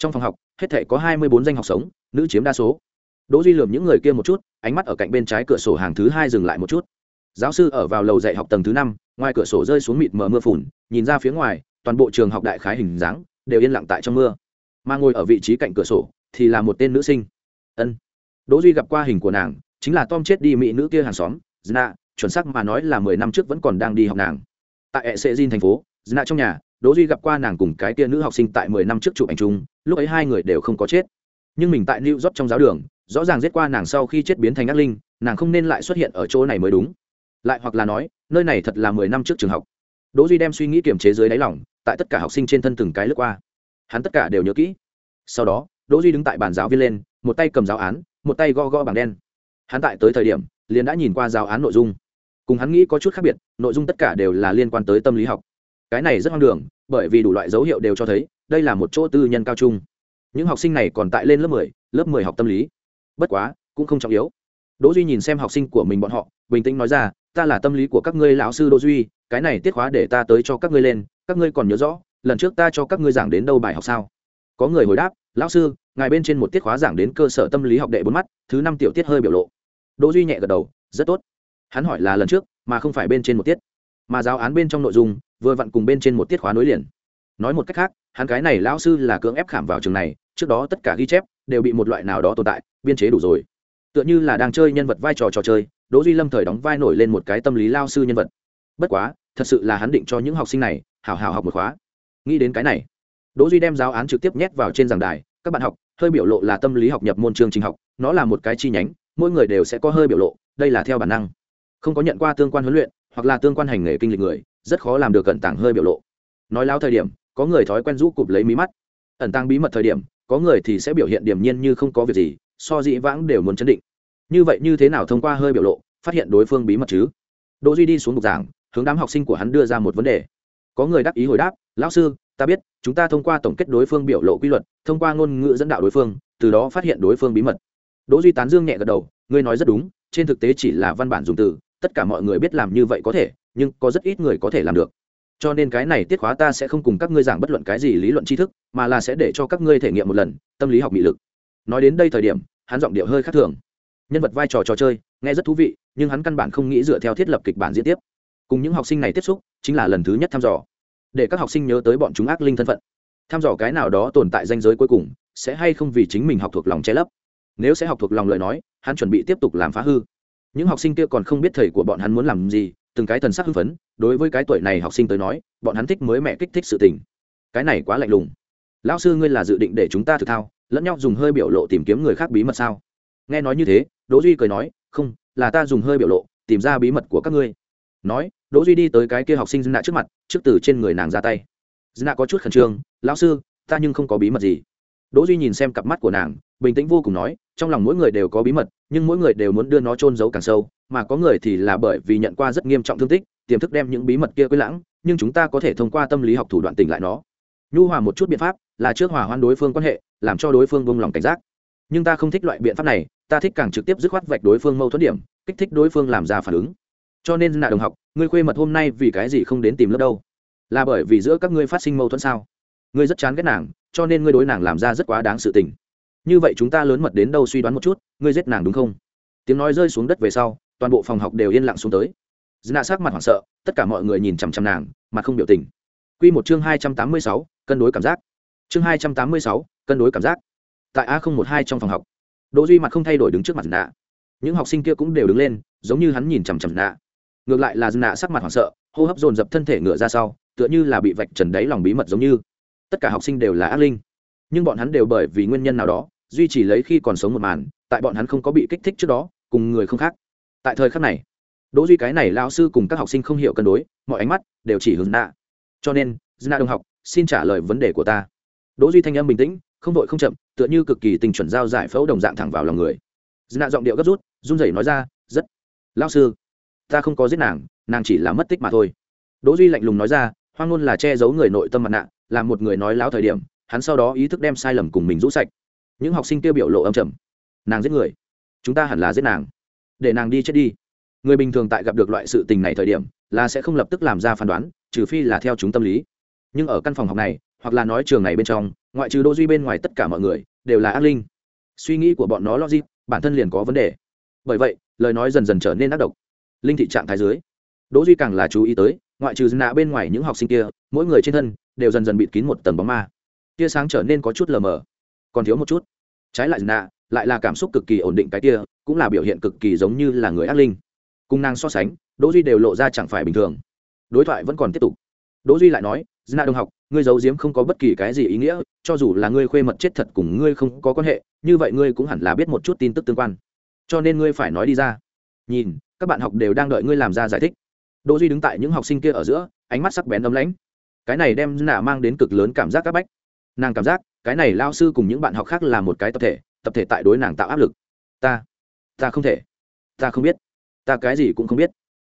trong phòng học hết thể có hai mươi bốn danh học sống nữ chiếm đa số. Đỗ duy lườm những người kia một chút ánh mắt ở cạnh bên trái cửa sổ hàng thứ hai dừng lại một chút. Giáo sư ở vào lầu dạy học tầng thứ năm ngoài cửa sổ rơi xuống mịt mờ mưa phùn nhìn ra phía ngoài toàn bộ trường học đại khái hình dáng đều yên lặng tại trong mưa. Mà ngồi ở vị trí cạnh cửa sổ thì là một tên nữ sinh. Ân. Đỗ duy gặp qua hình của nàng chính là tom chết đi mỹ nữ kia hàng xóm Zna, chuẩn xác mà nói là mười năm trước vẫn còn đang đi học nàng. Tại hệ sệ thành phố Zna trong nhà đỗ duy gặp qua nàng cùng cái tia nữ học sinh tại mười năm trước chụp ảnh chung, lúc ấy hai người đều không có chết. Nhưng mình tại new york trong giáo đường, rõ ràng giết qua nàng sau khi chết biến thành ác linh, nàng không nên lại xuất hiện ở chỗ này mới đúng. Lại hoặc là nói, nơi này thật là mười năm trước trường học. Đỗ duy đem suy nghĩ kiềm chế dưới đáy lòng, tại tất cả học sinh trên thân từng cái lướt qua. Hắn tất cả đều nhớ kỹ. Sau đó, đỗ duy đứng tại bàn giáo viên lên, một tay cầm giáo án, một tay gõ gõ bảng đen. Hắn tại tới thời điểm, liền đã nhìn qua giáo án nội dung. Cùng hắn nghĩ có chút khác biệt, nội dung tất cả đều là liên quan tới tâm lý học cái này rất hoang đường bởi vì đủ loại dấu hiệu đều cho thấy đây là một chỗ tư nhân cao trung. Những học sinh này còn tại lên lớp 10, lớp 10 học tâm lý. Bất quá cũng không trọng yếu. Đỗ duy nhìn xem học sinh của mình bọn họ bình tĩnh nói ra ta là tâm lý của các ngươi lão sư đỗ duy cái này tiết khóa để ta tới cho các ngươi lên các ngươi còn nhớ rõ lần trước ta cho các ngươi giảng đến đâu bài học sao? Có người hồi đáp lão sư ngài bên trên một tiết khóa giảng đến cơ sở tâm lý học đệ bốn mắt thứ năm tiểu tiết hơi biểu lộ. Đỗ duy nhẹ gật đầu rất tốt. Hắn hỏi là lần trước mà không phải bên trên một tiết. Mà giáo án bên trong nội dung vừa vặn cùng bên trên một tiết khóa nối liền. Nói một cách khác, hắn cái này lão sư là cưỡng ép khảm vào trường này, trước đó tất cả ghi chép đều bị một loại nào đó tồn tại, biên chế đủ rồi. Tựa như là đang chơi nhân vật vai trò trò chơi, đỗ duy lâm thời đóng vai nổi lên một cái tâm lý lao sư nhân vật. Bất quá, thật sự là hắn định cho những học sinh này hảo hảo học một khóa. Nghĩ đến cái này, đỗ duy đem giáo án trực tiếp nhét vào trên giảng đài, các bạn học, hơi biểu lộ là tâm lý học nhập môn chương trình học, nó là một cái chi nhánh, mỗi người đều sẽ có hơi biểu lộ, đây là theo bản năng. Không có nhận qua tương quan huấn luyện, hoặc là tương quan hành nghề kinh lịch người rất khó làm được cẩn tàng hơi biểu lộ. Nói lao thời điểm, có người thói quen rũ cụp lấy mí mắt. Ẩn tàng bí mật thời điểm, có người thì sẽ biểu hiện điềm nhiên như không có việc gì, so dĩ vãng đều muốn chấn định. Như vậy như thế nào thông qua hơi biểu lộ, phát hiện đối phương bí mật chứ? Đỗ duy đi xuống bục giảng, hướng đám học sinh của hắn đưa ra một vấn đề. Có người đáp ý hồi đáp, lão sư, ta biết, chúng ta thông qua tổng kết đối phương biểu lộ quy luật, thông qua ngôn ngữ dẫn đạo đối phương, từ đó phát hiện đối phương bí mật. Đỗ duy tán dương nhẹ gật đầu, ngươi nói rất đúng, trên thực tế chỉ là văn bản dùng từ, tất cả mọi người biết làm như vậy có thể nhưng có rất ít người có thể làm được. Cho nên cái này tiết khóa ta sẽ không cùng các ngươi giảng bất luận cái gì lý luận tri thức, mà là sẽ để cho các ngươi thể nghiệm một lần, tâm lý học bị lực. Nói đến đây thời điểm, hắn giọng điệu hơi khác thường. Nhân vật vai trò trò chơi, nghe rất thú vị, nhưng hắn căn bản không nghĩ dựa theo thiết lập kịch bản diễn tiếp. Cùng những học sinh này tiếp xúc, chính là lần thứ nhất thăm dò. Để các học sinh nhớ tới bọn chúng ác linh thân phận. Thăm dò cái nào đó tồn tại danh giới cuối cùng, sẽ hay không vì chính mình học thuộc lòng che lấp. Nếu sẽ học thuộc lòng lời nói, hắn chuẩn bị tiếp tục làm phá hư. Những học sinh kia còn không biết thầy của bọn hắn muốn làm gì từng cái thần sắc hưng phấn, đối với cái tuổi này học sinh tới nói, bọn hắn thích mới mẹ kích thích sự tình. Cái này quá lạnh lùng. Lão sư ngươi là dự định để chúng ta thực thao, lẫn nhau dùng hơi biểu lộ tìm kiếm người khác bí mật sao? Nghe nói như thế, đỗ duy cười nói, không, là ta dùng hơi biểu lộ tìm ra bí mật của các ngươi. Nói, đỗ duy đi tới cái kia học sinh dân nạ trước mặt, trước từ trên người nàng ra tay. Dân nạ có chút khẩn trương, lão sư, ta nhưng không có bí mật gì. Đỗ duy nhìn xem cặp mắt của nàng, bình tĩnh vô cùng nói, trong lòng mỗi người đều có bí mật, nhưng mỗi người đều muốn đưa nó trôn giấu càng sâu mà có người thì là bởi vì nhận qua rất nghiêm trọng thương tích, tiềm thức đem những bí mật kia quên lãng, nhưng chúng ta có thể thông qua tâm lý học thủ đoạn tỉnh lại nó. Nhu hòa một chút biện pháp là trước hòa hoan đối phương quan hệ, làm cho đối phương buông lòng cảnh giác. Nhưng ta không thích loại biện pháp này, ta thích càng trực tiếp dứt khoát vạch đối phương mâu thuẫn điểm, kích thích đối phương làm ra phản ứng. Cho nên nạ đồng học, ngươi khuê mật hôm nay vì cái gì không đến tìm lớp đâu? Là bởi vì giữa các ngươi phát sinh mâu thuẫn sao? Ngươi rất chán ghét nàng, cho nên ngươi đối nàng làm ra rất quá đáng sự tình. Như vậy chúng ta lớn mật đến đâu suy đoán một chút, ngươi giết nàng đúng không? Tiếng nói rơi xuống đất về sau toàn bộ phòng học đều yên lặng xuống tới. Dna sắc mặt hoảng sợ, tất cả mọi người nhìn chằm chằm nàng mà không biểu tình. Q một chương hai trăm tám mươi sáu, cân đối cảm giác. Chương hai trăm tám mươi sáu, cân đối cảm giác. Tại a một hai trong phòng học, đỗ duy mặt không thay đổi đứng trước mặt nạ những học sinh kia cũng đều đứng lên, giống như hắn nhìn chằm chằm nạ ngược lại là nạ sắc mặt hoảng sợ, hô hấp dồn dập thân thể ngựa ra sau, tựa như là bị vạch trần đáy lòng bí mật giống như. Tất cả học sinh đều là ác linh. Nhưng bọn hắn đều bởi vì nguyên nhân nào đó, duy trì lấy khi còn sống một màn, tại bọn hắn không có bị kích thích trước đó, cùng người không khác tại thời khắc này, đỗ duy cái này lao sư cùng các học sinh không hiểu cân đối, mọi ánh mắt đều chỉ hướng nạ cho nên nạ đồng học, xin trả lời vấn đề của ta. Đỗ duy thanh âm bình tĩnh, không vội không chậm, tựa như cực kỳ tình chuẩn giao giải phẫu đồng dạng thẳng vào lòng người. Nạ giọng điệu gấp rút, run rẩy nói ra, rất. Lao sư, ta không có giết nàng nàng chỉ là mất tích mà thôi. Đỗ duy lạnh lùng nói ra, hoang ngôn là che giấu người nội tâm mặt nạ, là một người nói láo thời điểm, hắn sau đó ý thức đem sai lầm cùng mình rũ sạch. Những học sinh tiêu biểu lộ âm trầm. Nàng giết người. Chúng ta hẳn là giết nàng để nàng đi chết đi. Người bình thường tại gặp được loại sự tình này thời điểm, là sẽ không lập tức làm ra phán đoán, trừ phi là theo chúng tâm lý. Nhưng ở căn phòng học này, hoặc là nói trường này bên trong, ngoại trừ đô duy bên ngoài tất cả mọi người, đều là ác linh. Suy nghĩ của bọn nó logic, bản thân liền có vấn đề. Bởi vậy, lời nói dần dần trở nên ác độc. Linh thị trạng thái dưới, đỗ duy càng là chú ý tới, ngoại trừ nạ bên ngoài những học sinh kia, mỗi người trên thân đều dần dần bịt kín một tầng bóng ma. Tia sáng trở nên có chút lờ mờ. Còn thiếu một chút. Trái lại nạ lại là cảm xúc cực kỳ ổn định cái kia, cũng là biểu hiện cực kỳ giống như là người ác linh. Cùng nàng so sánh, đỗ duy đều lộ ra chẳng phải bình thường. Đối thoại vẫn còn tiếp tục. Đỗ duy lại nói dna đồng học, ngươi giấu giếm không có bất kỳ cái gì ý nghĩa, cho dù là ngươi khuê mật chết thật cùng ngươi không có quan hệ, như vậy ngươi cũng hẳn là biết một chút tin tức tương quan. Cho nên ngươi phải nói đi ra. Nhìn, các bạn học đều đang đợi ngươi làm ra giải thích. Đỗ duy đứng tại những học sinh kia ở giữa, ánh mắt sắc bén ấm lãnh. Cái này đem nạ mang đến cực lớn cảm giác các bách. Nàng cảm giác, cái này lao sư cùng những bạn học khác là một cái tập thể tập thể tại đối nàng tạo áp lực. Ta ta không thể. Ta không biết. Ta cái gì cũng không biết.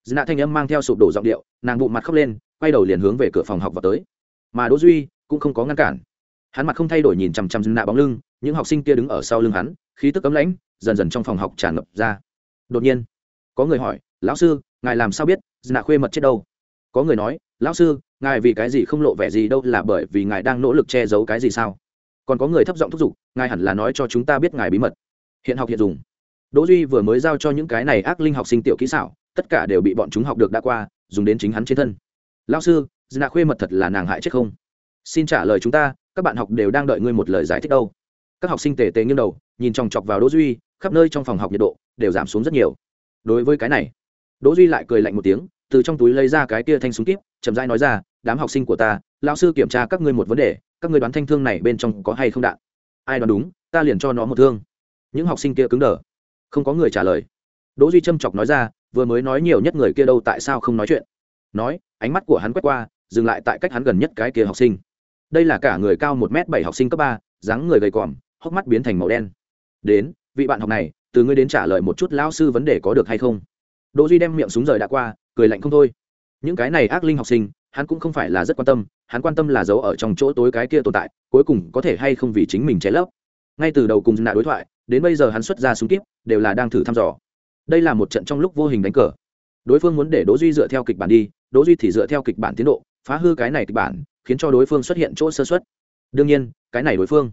Dna thanh âm mang theo sụp đổ giọng điệu, nàng bụng mặt khóc lên, quay đầu liền hướng về cửa phòng học vào tới. Mà đỗ duy cũng không có ngăn cản. Hắn mặt không thay đổi nhìn chằm chằm dna bóng lưng, những học sinh kia đứng ở sau lưng hắn, khí tức cấm lãnh, dần dần trong phòng học tràn ngập ra. Đột nhiên, có người hỏi, lão sư, ngài làm sao biết dna khuê mật chết đâu? Có người nói, lão sư, ngài vì cái gì không lộ vẻ gì đâu, là bởi vì ngài đang nỗ lực che giấu cái gì sao? Còn có người thấp giọng thúc giục ngài hẳn là nói cho chúng ta biết ngài bí mật. Hiện học hiện dùng. Đỗ duy vừa mới giao cho những cái này ác linh học sinh tiểu kỹ xảo, tất cả đều bị bọn chúng học được đã qua, dùng đến chính hắn trên thân. Lão sư dna khuê mật thật là nàng hại chết không? Xin trả lời chúng ta, các bạn học đều đang đợi ngươi một lời giải thích đâu. Các học sinh tề tề nghiêng đầu, nhìn chòng chọc vào đỗ duy, khắp nơi trong phòng học nhiệt độ đều giảm xuống rất nhiều. Đối với cái này, đỗ duy lại cười lạnh một tiếng, từ trong túi lấy ra cái kia thanh súng kíp, chậm rãi nói ra, đám học sinh của ta, lão sư kiểm tra các ngươi một vấn đề, các ngươi đoán thanh thương này bên trong có hay không đạn? Ai đoán đúng, ta liền cho nó một thương. Những học sinh kia cứng đờ. Không có người trả lời. Đỗ duy trâm chọc nói ra, vừa mới nói nhiều nhất người kia đâu tại sao không nói chuyện. Nói, ánh mắt của hắn quét qua, dừng lại tại cách hắn gần nhất cái kia học sinh. Đây là cả người cao một m bảy học sinh cấp ba, dáng người gầy còm, hốc mắt biến thành màu đen. Đến, vị bạn học này, từ ngươi đến trả lời một chút lão sư vấn đề có được hay không? Đỗ duy đem miệng súng rời đã qua, cười lạnh không thôi. Những cái này ác linh học sinh hắn cũng không phải là rất quan tâm, hắn quan tâm là giấu ở trong chỗ tối cái kia tồn tại, cuối cùng có thể hay không vì chính mình cháy lấp. Ngay từ đầu cùng nạ đối thoại, đến bây giờ hắn xuất ra súng kíp, đều là đang thử thăm dò. Đây là một trận trong lúc vô hình đánh cờ. Đối phương muốn để đỗ duy dựa theo kịch bản đi, đỗ duy thì dựa theo kịch bản tiến độ, phá hư cái này kịch bản, khiến cho đối phương xuất hiện chỗ sơ xuất đương nhiên, cái này đối phương,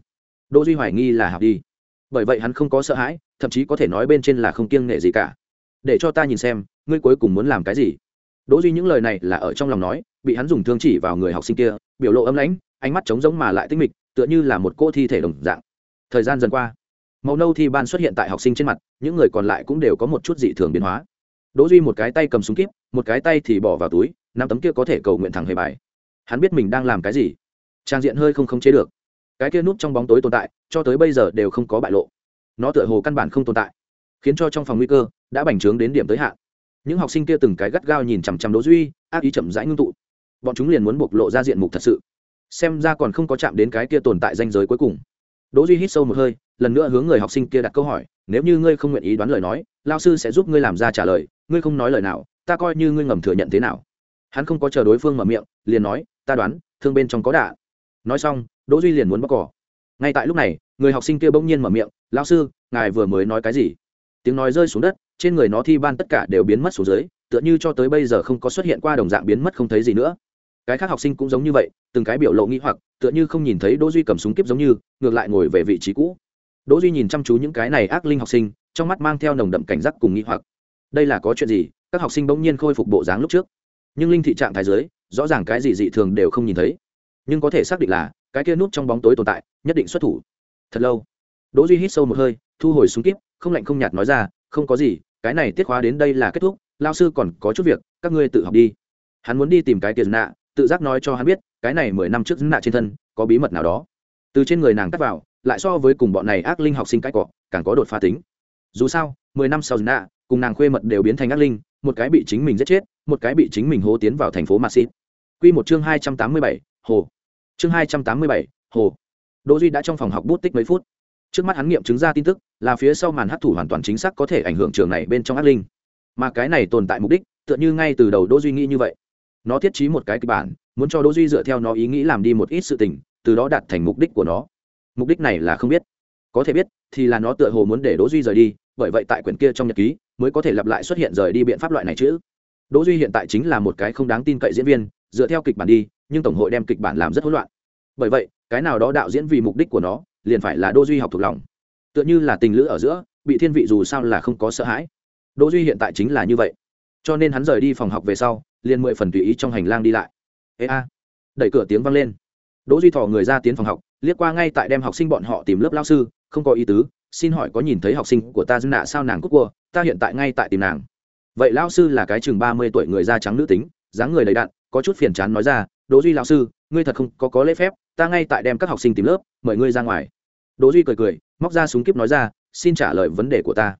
đỗ duy hoài nghi là học đi. Bởi vậy hắn không có sợ hãi, thậm chí có thể nói bên trên là không kiêng nghệ gì cả. Để cho ta nhìn xem, ngươi cuối cùng muốn làm cái gì? Đỗ duy những lời này là ở trong lòng nói bị hắn dùng thương chỉ vào người học sinh kia, biểu lộ âm lãnh, ánh mắt trống rỗng mà lại tinh mịch, tựa như là một cô thi thể đồng dạng. Thời gian dần qua, màu nâu thi ban xuất hiện tại học sinh trên mặt, những người còn lại cũng đều có một chút dị thường biến hóa. Đỗ duy một cái tay cầm súng kíp, một cái tay thì bỏ vào túi, năm tấm kia có thể cầu nguyện thẳng hề bài. Hắn biết mình đang làm cái gì. Trang diện hơi không khống chế được. Cái kia núp trong bóng tối tồn tại, cho tới bây giờ đều không có bại lộ. Nó tựa hồ căn bản không tồn tại, khiến cho trong phòng nguy cơ đã bành trướng đến điểm tới hạn. Những học sinh kia từng cái gắt gao nhìn chằm chằm đỗ duy, ác ý chậm rãi ngưng tụ bọn chúng liền muốn bộc lộ ra diện mục thật sự. Xem ra còn không có chạm đến cái kia tồn tại danh giới cuối cùng. Đỗ duy hít sâu một hơi, lần nữa hướng người học sinh kia đặt câu hỏi, nếu như ngươi không nguyện ý đoán lời nói lao sư sẽ giúp ngươi làm ra trả lời, ngươi không nói lời nào, ta coi như ngươi ngầm thừa nhận thế nào? Hắn không có chờ đối phương mở miệng, liền nói, ta đoán, thương bên trong có đạ. nói xong, đỗ duy liền muốn bóc cỏ. Ngay tại lúc này, người học sinh kia bỗng nhiên mở miệng lao sư, ngài vừa mới nói cái gì? Tiếng nói rơi xuống đất, trên người nó thi ban tất cả đều biến mất xuống dưới, tựa như cho tới bây giờ không có xuất hiện qua đồng dạng biến mất không thấy gì nữa cái khác học sinh cũng giống như vậy, từng cái biểu lộ nghĩ hoặc, tựa như không nhìn thấy đỗ duy cầm súng kiếp giống như, ngược lại ngồi về vị trí cũ. Đỗ duy nhìn chăm chú những cái này ác linh học sinh, trong mắt mang theo nồng đậm cảnh giác cùng nghĩ hoặc. Đây là có chuyện gì? Các học sinh bỗng nhiên khôi phục bộ dáng lúc trước. Nhưng linh thị trạng thái dưới, rõ ràng cái gì dị thường đều không nhìn thấy. Nhưng có thể xác định là, cái kia nút trong bóng tối tồn tại, nhất định xuất thủ. Thật lâu, đỗ duy hít sâu một hơi, thu hồi súng kiếp không lạnh không nhạt nói ra, không có gì, cái này tiết khóa đến đây là kết thúc lao sư còn có chút việc, các ngươi tự học đi. Hắn muốn đi tìm cái tiền nạ tự giác nói cho hắn biết cái này mười năm trước dính nạ trên thân có bí mật nào đó từ trên người nàng cắt vào lại so với cùng bọn này ác linh học sinh cái cọ càng có đột phá tính dù sao mười năm sau dính nạ cùng nàng khuê mật đều biến thành ác linh một cái bị chính mình giết chết một cái bị chính mình hố tiến vào thành phố Maxit. Quy một chương hai trăm tám mươi bảy, hồ. Chương hai trăm tám mươi bảy, hồ. Đỗ Duy đã trong phòng học bút tích mấy phút. Trước mắt hắn nghiệm chứng ra tin tức, là phía sau màn hắc thủ hoàn toàn chính xác có thể ảnh hưởng trường này bên trong ác linh. Mà cái này tồn tại mục đích, tựa như ngay từ đầu Đỗ Duy nghĩ như vậy. Nó thiết trí một cái kịch bản, muốn cho Đỗ Duy dựa theo nó ý nghĩ làm đi một ít sự tình, từ đó đạt thành mục đích của nó. Mục đích này là không biết. Có thể biết, thì là nó tựa hồ muốn để Đỗ Duy rời đi, bởi vậy tại quyển kia trong nhật ký, mới có thể lặp lại xuất hiện rời đi biện pháp loại này chứ. Đỗ duy hiện tại chính là một cái không đáng tin cậy diễn viên dựa theo kịch bản đi nhưng tổng hội đem kịch bản làm rất hỗn loạn. Bởi vậy cái nào đó đạo diễn vì mục đích của nó liền phải là đỗ duy học thuộc lòng. Tựa như là tình lữ ở giữa bị thiên vị dù sao là không có sợ hãi. Đỗ duy hiện tại chính là như vậy. Cho nên hắn rời đi phòng học về sau liền mười phần tùy ý trong hành lang đi lại. Ê a, đẩy cửa tiếng vang lên. Đỗ duy thò người ra tiến phòng học, liếc qua ngay tại đem học sinh bọn họ tìm lớp lao sư, không có ý tứ, xin hỏi có nhìn thấy học sinh của ta dưng nạ sao nàng cúc cua, ta hiện tại ngay tại tìm nàng. Vậy lao sư là cái chừng ba mươi tuổi người da trắng nữ tính, dáng người đầy đặn, có chút phiền chán nói ra, đỗ duy lao sư, ngươi thật không, có có lễ phép, ta ngay tại đem các học sinh tìm lớp, mời ngươi ra ngoài. Đỗ duy cười cười, móc ra súng kíp nói ra, xin trả lời vấn đề của ta.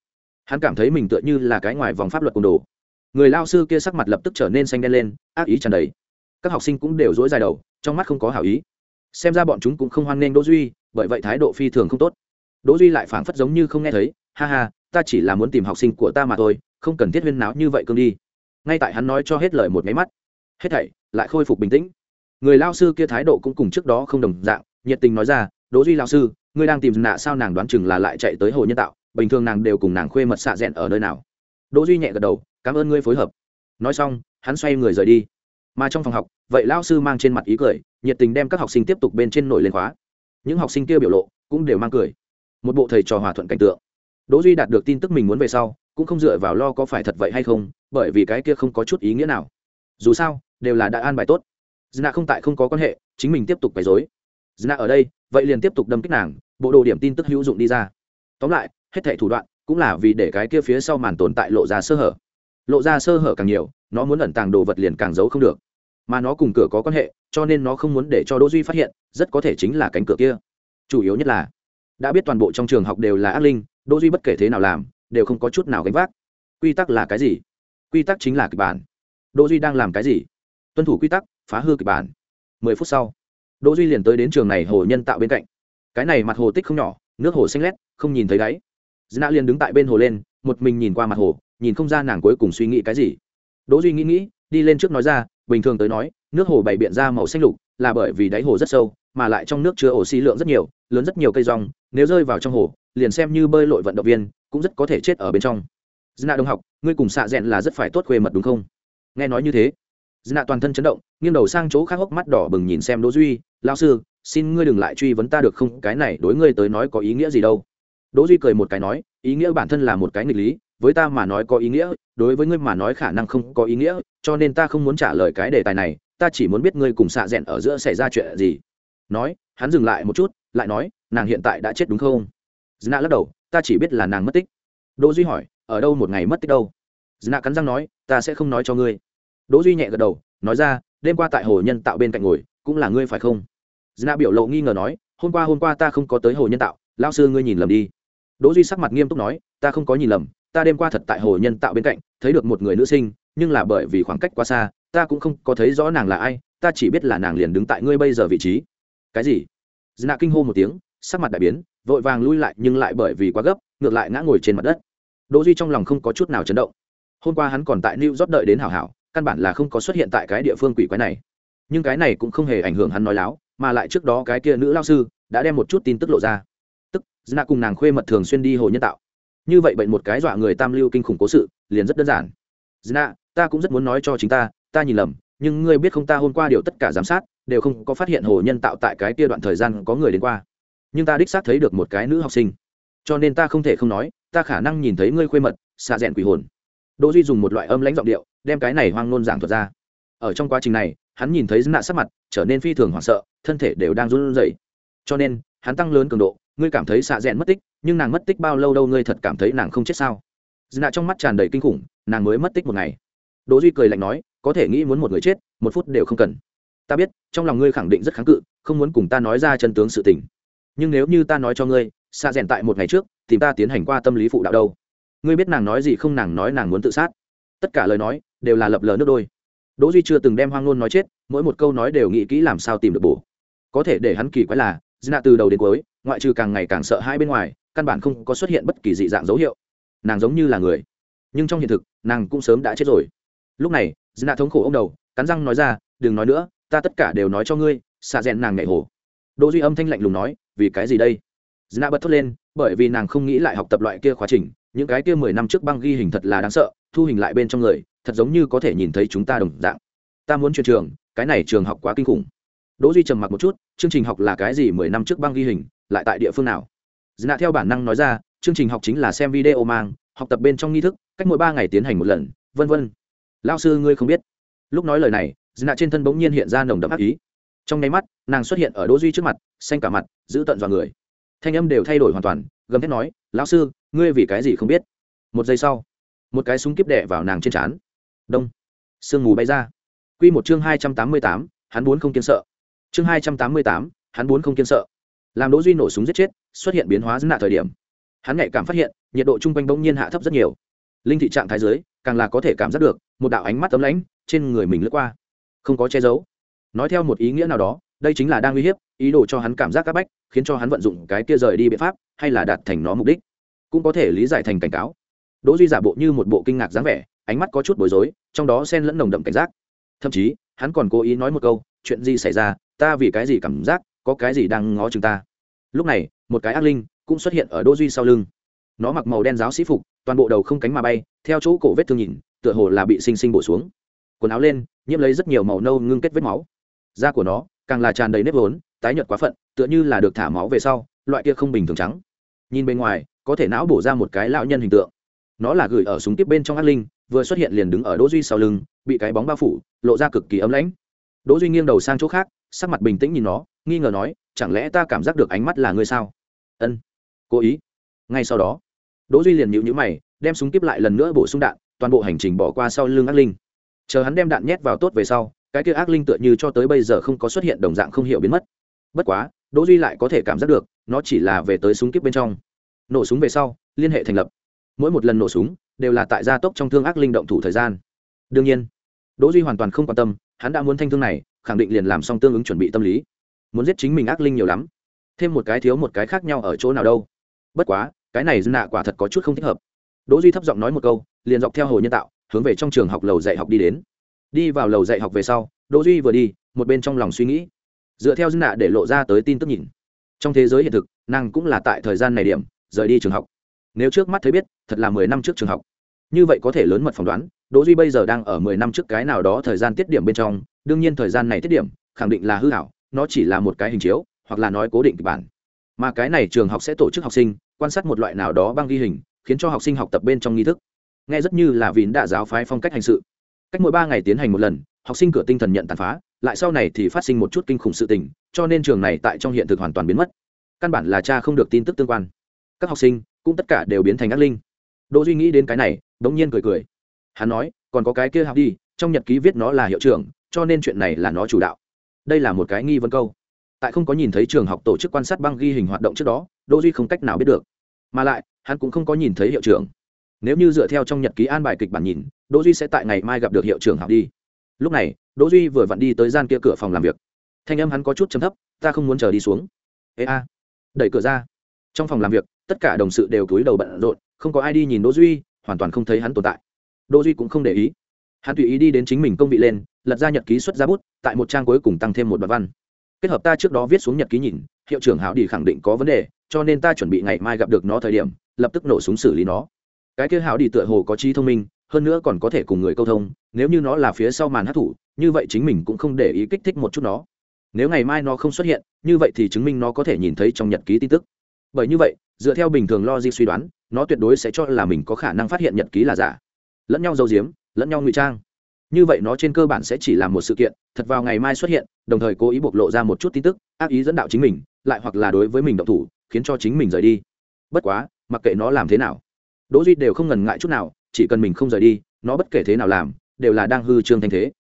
Hắn cảm thấy mình tựa như là cái ngoài vòng pháp luật côn đồ người lao sư kia sắc mặt lập tức trở nên xanh đen lên, ác ý tràn đầy. Các học sinh cũng đều dỗi dài đầu, trong mắt không có hảo ý. Xem ra bọn chúng cũng không hoan nghênh đỗ duy, bởi vậy thái độ phi thường không tốt. Đỗ duy lại phảng phất giống như không nghe thấy, ha ha, ta chỉ là muốn tìm học sinh của ta mà thôi, không cần thiết huyên náo như vậy cương đi. Ngay tại hắn nói cho hết lời một máy mắt, hết thảy lại khôi phục bình tĩnh. Người lao sư kia thái độ cũng cùng trước đó không đồng dạng, nhiệt tình nói ra, đỗ duy lao sư, ngươi đang tìm nạ sao nàng đoán chừng là lại chạy tới hồ nhân tạo, bình thường nàng đều cùng nàng khuê mật xạ rẽn ở nơi nào. Đỗ duy nhẹ gật đầu cảm ơn ngươi phối hợp. Nói xong, hắn xoay người rời đi. Mà trong phòng học, vậy lao sư mang trên mặt ý cười, nhiệt tình đem các học sinh tiếp tục bên trên nổi lên khóa. Những học sinh kia biểu lộ cũng đều mang cười. Một bộ thầy trò hòa thuận cảnh tượng. Đỗ duy đạt được tin tức mình muốn về sau, cũng không dựa vào lo có phải thật vậy hay không, bởi vì cái kia không có chút ý nghĩa nào. Dù sao, đều là đã an bài tốt. Dna không tại không có quan hệ, chính mình tiếp tục bày dối dna ở đây, vậy liền tiếp tục đâm kích nàng, bộ đồ điểm tin tức hữu dụng đi ra. Tóm lại, hết thảy thủ đoạn cũng là vì để cái kia phía sau màn tồn tại lộ ra sơ hở lộ ra sơ hở càng nhiều, nó muốn ẩn tàng đồ vật liền càng giấu không được. Mà nó cùng cửa có quan hệ, cho nên nó không muốn để cho đỗ duy phát hiện, rất có thể chính là cánh cửa kia. Chủ yếu nhất là, đã biết toàn bộ trong trường học đều là ác linh, đỗ duy bất kể thế nào làm, đều không có chút nào gánh vác. Quy tắc là cái gì? Quy tắc chính là kịch bản. Đỗ duy đang làm cái gì? Tuân thủ quy tắc, phá hư kịch bản. Mười phút sau, đỗ duy liền tới đến trường này hồ nhân tạo bên cạnh. Cái này mặt hồ tích không nhỏ, nước hồ xanh lét, không nhìn thấy đáy. Dna liền đứng tại bên hồ lên, một mình nhìn qua mặt hồ nhìn không ra nàng cuối cùng suy nghĩ cái gì. Đỗ duy nghĩ nghĩ, đi lên trước nói ra, bình thường tới nói, nước hồ bảy biện ra màu xanh lục, là bởi vì đáy hồ rất sâu, mà lại trong nước chứa oxy lượng rất nhiều, lớn rất nhiều cây rong, nếu rơi vào trong hồ, liền xem như bơi lội vận động viên, cũng rất có thể chết ở bên trong. Dna đồng học, ngươi cùng xạ rẽn là rất phải tốt khuê mật đúng không? Nghe nói như thế dna toàn thân chấn động, nghiêng đầu sang chỗ khác hốc mắt đỏ bừng nhìn xem đỗ duy lao sư, xin ngươi đừng lại truy vấn ta được không? Cái này đối ngươi tới nói có ý nghĩa gì đâu. Đỗ duy cười một cái nói, ý nghĩa bản thân là một cái nghịch lý với ta mà nói có ý nghĩa, đối với ngươi mà nói khả năng không có ý nghĩa, cho nên ta không muốn trả lời cái đề tài này, ta chỉ muốn biết ngươi cùng xạ rẽn ở giữa xảy ra chuyện gì. Nói, hắn dừng lại một chút, lại nói, nàng hiện tại đã chết đúng không? Dna lắc đầu, ta chỉ biết là nàng mất tích. Đỗ duy hỏi, ở đâu một ngày mất tích đâu? Dna cắn răng nói, ta sẽ không nói cho ngươi. Đỗ duy nhẹ gật đầu, nói ra, đêm qua tại hồ nhân tạo bên cạnh ngồi, cũng là ngươi phải không? Dna biểu lộ nghi ngờ nói, hôm qua hôm qua ta không có tới hồ nhân tạo lao sư ngươi nhìn lầm đi. Đỗ duy sắc mặt nghiêm túc nói, ta không có nhìn lầm ta đêm qua thật tại hồ nhân tạo bên cạnh, thấy được một người nữ sinh, nhưng là bởi vì khoảng cách quá xa, ta cũng không có thấy rõ nàng là ai, ta chỉ biết là nàng liền đứng tại ngươi bây giờ vị trí. Cái gì? Nạ kinh hô một tiếng, sắc mặt đại biến, vội vàng lui lại nhưng lại bởi vì quá gấp, ngược lại ngã ngồi trên mặt đất. Đỗ duy trong lòng không có chút nào chấn động. Hôm qua hắn còn tại new york đợi đến hảo hảo, căn bản là không có xuất hiện tại cái địa phương quỷ quái này. Nhưng cái này cũng không hề ảnh hưởng hắn nói láo, mà lại trước đó cái kia nữ lao sư đã đem một chút tin tức lộ ra. Tức dna cùng nàng khuê mật thường xuyên đi hồ nhân tạo như vậy bệnh một cái dọa người tam lưu kinh khủng cố sự liền rất đơn giản. Zina, ta cũng rất muốn nói cho chính ta ta nhìn lầm nhưng ngươi biết không ta hôm qua điều tất cả giám sát đều không có phát hiện hồ nhân tạo tại cái kia đoạn thời gian có người đến qua. Nhưng ta đích xác thấy được một cái nữ học sinh. Cho nên ta không thể không nói ta khả năng nhìn thấy ngươi khuê mật xạ rẽn quỷ hồn. Đỗ duy dùng một loại âm lãnh giọng điệu đem cái này hoang ngôn giảng thuật ra. Ở trong quá trình này hắn nhìn thấy nạ sắc mặt trở nên phi thường hoảng sợ thân thể đều đang run rẩy. Cho nên hắn tăng lớn cường độ ngươi cảm thấy xạ rẽn mất tích, nhưng nàng mất tích bao lâu đâu ngươi thật cảm thấy nàng không chết sao? Nạ trong mắt tràn đầy kinh khủng, nàng mới mất tích một ngày. Đỗ duy cười lạnh nói, có thể nghĩ muốn một người chết, một phút đều không cần. Ta biết, trong lòng ngươi khẳng định rất kháng cự, không muốn cùng ta nói ra chân tướng sự tình. Nhưng nếu như ta nói cho ngươi, xạ rẽn tại một ngày trước, thì ta tiến hành qua tâm lý phụ đạo đâu? Ngươi biết nàng nói gì không nàng nói nàng muốn tự sát. Tất cả lời nói, đều là lập lờ nước đôi. Đỗ duy chưa từng đem hoang ngôn nói chết, mỗi một câu nói đều nghĩ kỹ làm sao tìm được bổ. Có thể để hắn kỳ quái là dna từ đầu đến cuối ngoại trừ càng ngày càng sợ hãi bên ngoài, căn bản không có xuất hiện bất kỳ dị dạng dấu hiệu. Nàng giống như là người. Nhưng trong hiện thực, nàng cũng sớm đã chết rồi. Lúc này dna thống khổ ông đầu, cắn răng nói ra, đừng nói nữa, ta tất cả đều nói cho ngươi. Xạ rẽn nàng nhảy hồ. Đỗ duy âm thanh lạnh lùng nói, vì cái gì đây? Dna bật thốt lên, bởi vì nàng không nghĩ lại học tập loại kia khóa trình, những cái kia mười năm trước băng ghi hình thật là đáng sợ, thu hình lại bên trong người, thật giống như có thể nhìn thấy chúng ta đồng dạng. Ta muốn chuyển trường, cái này trường học quá kinh khủng. Đỗ duy trầm mặc một chút, chương trình học là cái gì mười năm trước băng ghi hình lại tại địa phương nào? Dna theo bản năng nói ra, chương trình học chính là xem video mang, học tập bên trong nghi thức, cách mỗi ba ngày tiến hành một lần, vân vân. Lao sư ngươi không biết. Lúc nói lời này dna trên thân bỗng nhiên hiện ra nồng đậm ác ý. Trong nháy mắt, nàng xuất hiện ở đỗ duy trước mặt, xanh cả mặt, giữ tận dọa người. Thanh âm đều thay đổi hoàn toàn, gầm thét nói, lão sư, ngươi vì cái gì không biết? Một giây sau, một cái súng kíp đẻ vào nàng trên trán. Đông. Sương mù bay ra. Quy một chương hai trăm tám mươi tám, hắn muốn không kiên sợ. Chương hai trăm tám mươi tám, hắn bốn không kiên sợ làm đỗ duy nổ súng giết chết, xuất hiện biến hóa dữ nạ thời điểm. Hắn nhạy cảm phát hiện, nhiệt độ trung quanh bỗng nhiên hạ thấp rất nhiều. Linh thị trạng thái dưới, càng là có thể cảm giác được, một đạo ánh mắt tấm lãnh trên người mình lướt qua. Không có che giấu. Nói theo một ý nghĩa nào đó, đây chính là đang uy hiếp, ý đồ cho hắn cảm giác c áp bách, khiến cho hắn vận dụng cái kia rời đi biện pháp, hay là đạt thành nó mục đích. Cũng có thể lý giải thành cảnh cáo. Đỗ duy giả bộ như một bộ kinh ngạc dáng vẻ, ánh mắt có chút bối rối, trong đó xen lẫn nồng đậm cảnh giác. Thậm chí, hắn còn cố ý nói một câu, chuyện gì xảy ra? Ta vì cái gì cảm giác có cái gì đang ngó chừng ta? Lúc này, một cái ác linh cũng xuất hiện ở đỗ duy sau lưng. Nó mặc màu đen giáo sĩ phục, toàn bộ đầu không cánh mà bay, theo chỗ cổ vết thương nhìn, tựa hồ là bị sinh sinh bổ xuống. Quần áo lên, nhiễm lấy rất nhiều màu nâu ngưng kết vết máu. Da của nó càng là tràn đầy nếp vốn, tái nhợt quá phận, tựa như là được thả máu về sau, loại kia không bình thường trắng. Nhìn bên ngoài, có thể não bổ ra một cái lão nhân hình tượng. Nó là gửi ở súng tiếp bên trong ác linh, vừa xuất hiện liền đứng ở đỗ duy sau lưng, bị cái bóng bao phủ, lộ ra cực kỳ ấm lãnh. Đỗ duy nghiêng đầu sang chỗ khác sắc mặt bình tĩnh nhìn nó, nghi ngờ nói, chẳng lẽ ta cảm giác được ánh mắt là ngươi sao? Ân, cố ý. Ngay sau đó, đỗ duy liền nhíu nhíu mày, đem súng kíp lại lần nữa bổ sung đạn, toàn bộ hành trình bỏ qua sau lưng ác linh. Chờ hắn đem đạn nhét vào tốt về sau, cái kia ác linh tựa như cho tới bây giờ không có xuất hiện đồng dạng không hiểu biến mất. Bất quá, đỗ duy lại có thể cảm giác được, nó chỉ là về tới súng kíp bên trong. Nổ súng về sau, liên hệ thành lập. Mỗi một lần nổ súng, đều là tại gia tốc trong thương ác linh động thủ thời gian. Đương nhiên, đỗ duy hoàn toàn không quan tâm, hắn đã muốn thanh thương này khẳng định liền làm xong tương ứng chuẩn bị tâm lý. Muốn giết chính mình ác linh nhiều lắm. Thêm một cái thiếu một cái khác nhau ở chỗ nào đâu. Bất quá, cái này dân nạ quả thật có chút không thích hợp. Đỗ duy thấp giọng nói một câu, liền dọc theo hồ nhân tạo, hướng về trong trường học lầu dạy học đi đến. Đi vào lầu dạy học về sau, đỗ duy vừa đi, một bên trong lòng suy nghĩ. Dựa theo dân nạ để lộ ra tới tin tức nhìn. Trong thế giới hiện thực, nàng cũng là tại thời gian này điểm, rời đi trường học. Nếu trước mắt thấy biết, thật là mười năm trước trường học. Như vậy có thể lớn mật phỏng đoán đỗ duy bây giờ đang ở mười năm trước cái nào đó thời gian tiết điểm bên trong, đương nhiên thời gian này tiết điểm, khẳng định là hư hảo, nó chỉ là một cái hình chiếu, hoặc là nói cố định kịch bản. Mà cái này trường học sẽ tổ chức học sinh, quan sát một loại nào đó băng ghi hình, khiến cho học sinh học tập bên trong nghi thức. Nghe rất như là vín đạ giáo phái phong cách hành sự. Cách mỗi ba ngày tiến hành một lần, học sinh cửa tinh thần nhận tàn phá, lại sau này thì phát sinh một chút kinh khủng sự tình, cho nên trường này tại trong hiện thực hoàn toàn biến mất. Căn bản là cha không được tin tức tương quan. Các học sinh, cũng tất cả đều biến thành ác linh. Đỗ duy nghĩ đến cái này, đống nhiên cười cười hắn nói, còn có cái kia học đi, trong nhật ký viết nó là hiệu trưởng, cho nên chuyện này là nó chủ đạo. Đây là một cái nghi vấn câu. Tại không có nhìn thấy trường học tổ chức quan sát băng ghi hình hoạt động trước đó, đỗ duy không cách nào biết được. Mà lại, hắn cũng không có nhìn thấy hiệu trưởng. Nếu như dựa theo trong nhật ký an bài kịch bản nhìn, đỗ duy sẽ tại ngày mai gặp được hiệu trưởng học đi. Lúc này, đỗ duy vừa vặn đi tới gian kia cửa phòng làm việc. Thanh âm hắn có chút trầm thấp, ta không muốn chờ đi xuống. Ê a. Đẩy cửa ra. Trong phòng làm việc, tất cả đồng sự đều cúi đầu bận rộn, không có ai đi nhìn đỗ duy, hoàn toàn không thấy hắn tồn tại. Đô duy cũng không để ý. Hắn tùy ý đi đến chính mình công vị lên, lật ra nhật ký xuất ra bút, tại một trang cuối cùng tăng thêm một đoạn văn. Kết hợp ta trước đó viết xuống nhật ký nhìn, hiệu trưởng hảo đi khẳng định có vấn đề, cho nên ta chuẩn bị ngày mai gặp được nó thời điểm, lập tức nổ súng xử lý nó. Cái kia hảo đi tựa hồ có trí thông minh, hơn nữa còn có thể cùng người câu thông, nếu như nó là phía sau màn hát thủ như vậy chính mình cũng không để ý kích thích một chút nó. Nếu ngày mai nó không xuất hiện, như vậy thì chứng minh nó có thể nhìn thấy trong nhật ký tin tức. Bởi như vậy, dựa theo bình thường logic suy đoán, nó tuyệt đối sẽ cho là mình có khả năng phát hiện nhật ký là giả lẫn nhau dầu diếm, lẫn nhau ngụy trang. Như vậy nó trên cơ bản sẽ chỉ là một sự kiện thật vào ngày mai xuất hiện đồng thời cố ý bộc lộ ra một chút tin tức ác ý dẫn đạo chính mình lại hoặc là đối với mình động thủ khiến cho chính mình rời đi. Bất quá mặc kệ nó làm thế nào đỗ duy đều không ngần ngại chút nào chỉ cần mình không rời đi nó bất kể thế nào làm đều là đang hư trương thanh thế.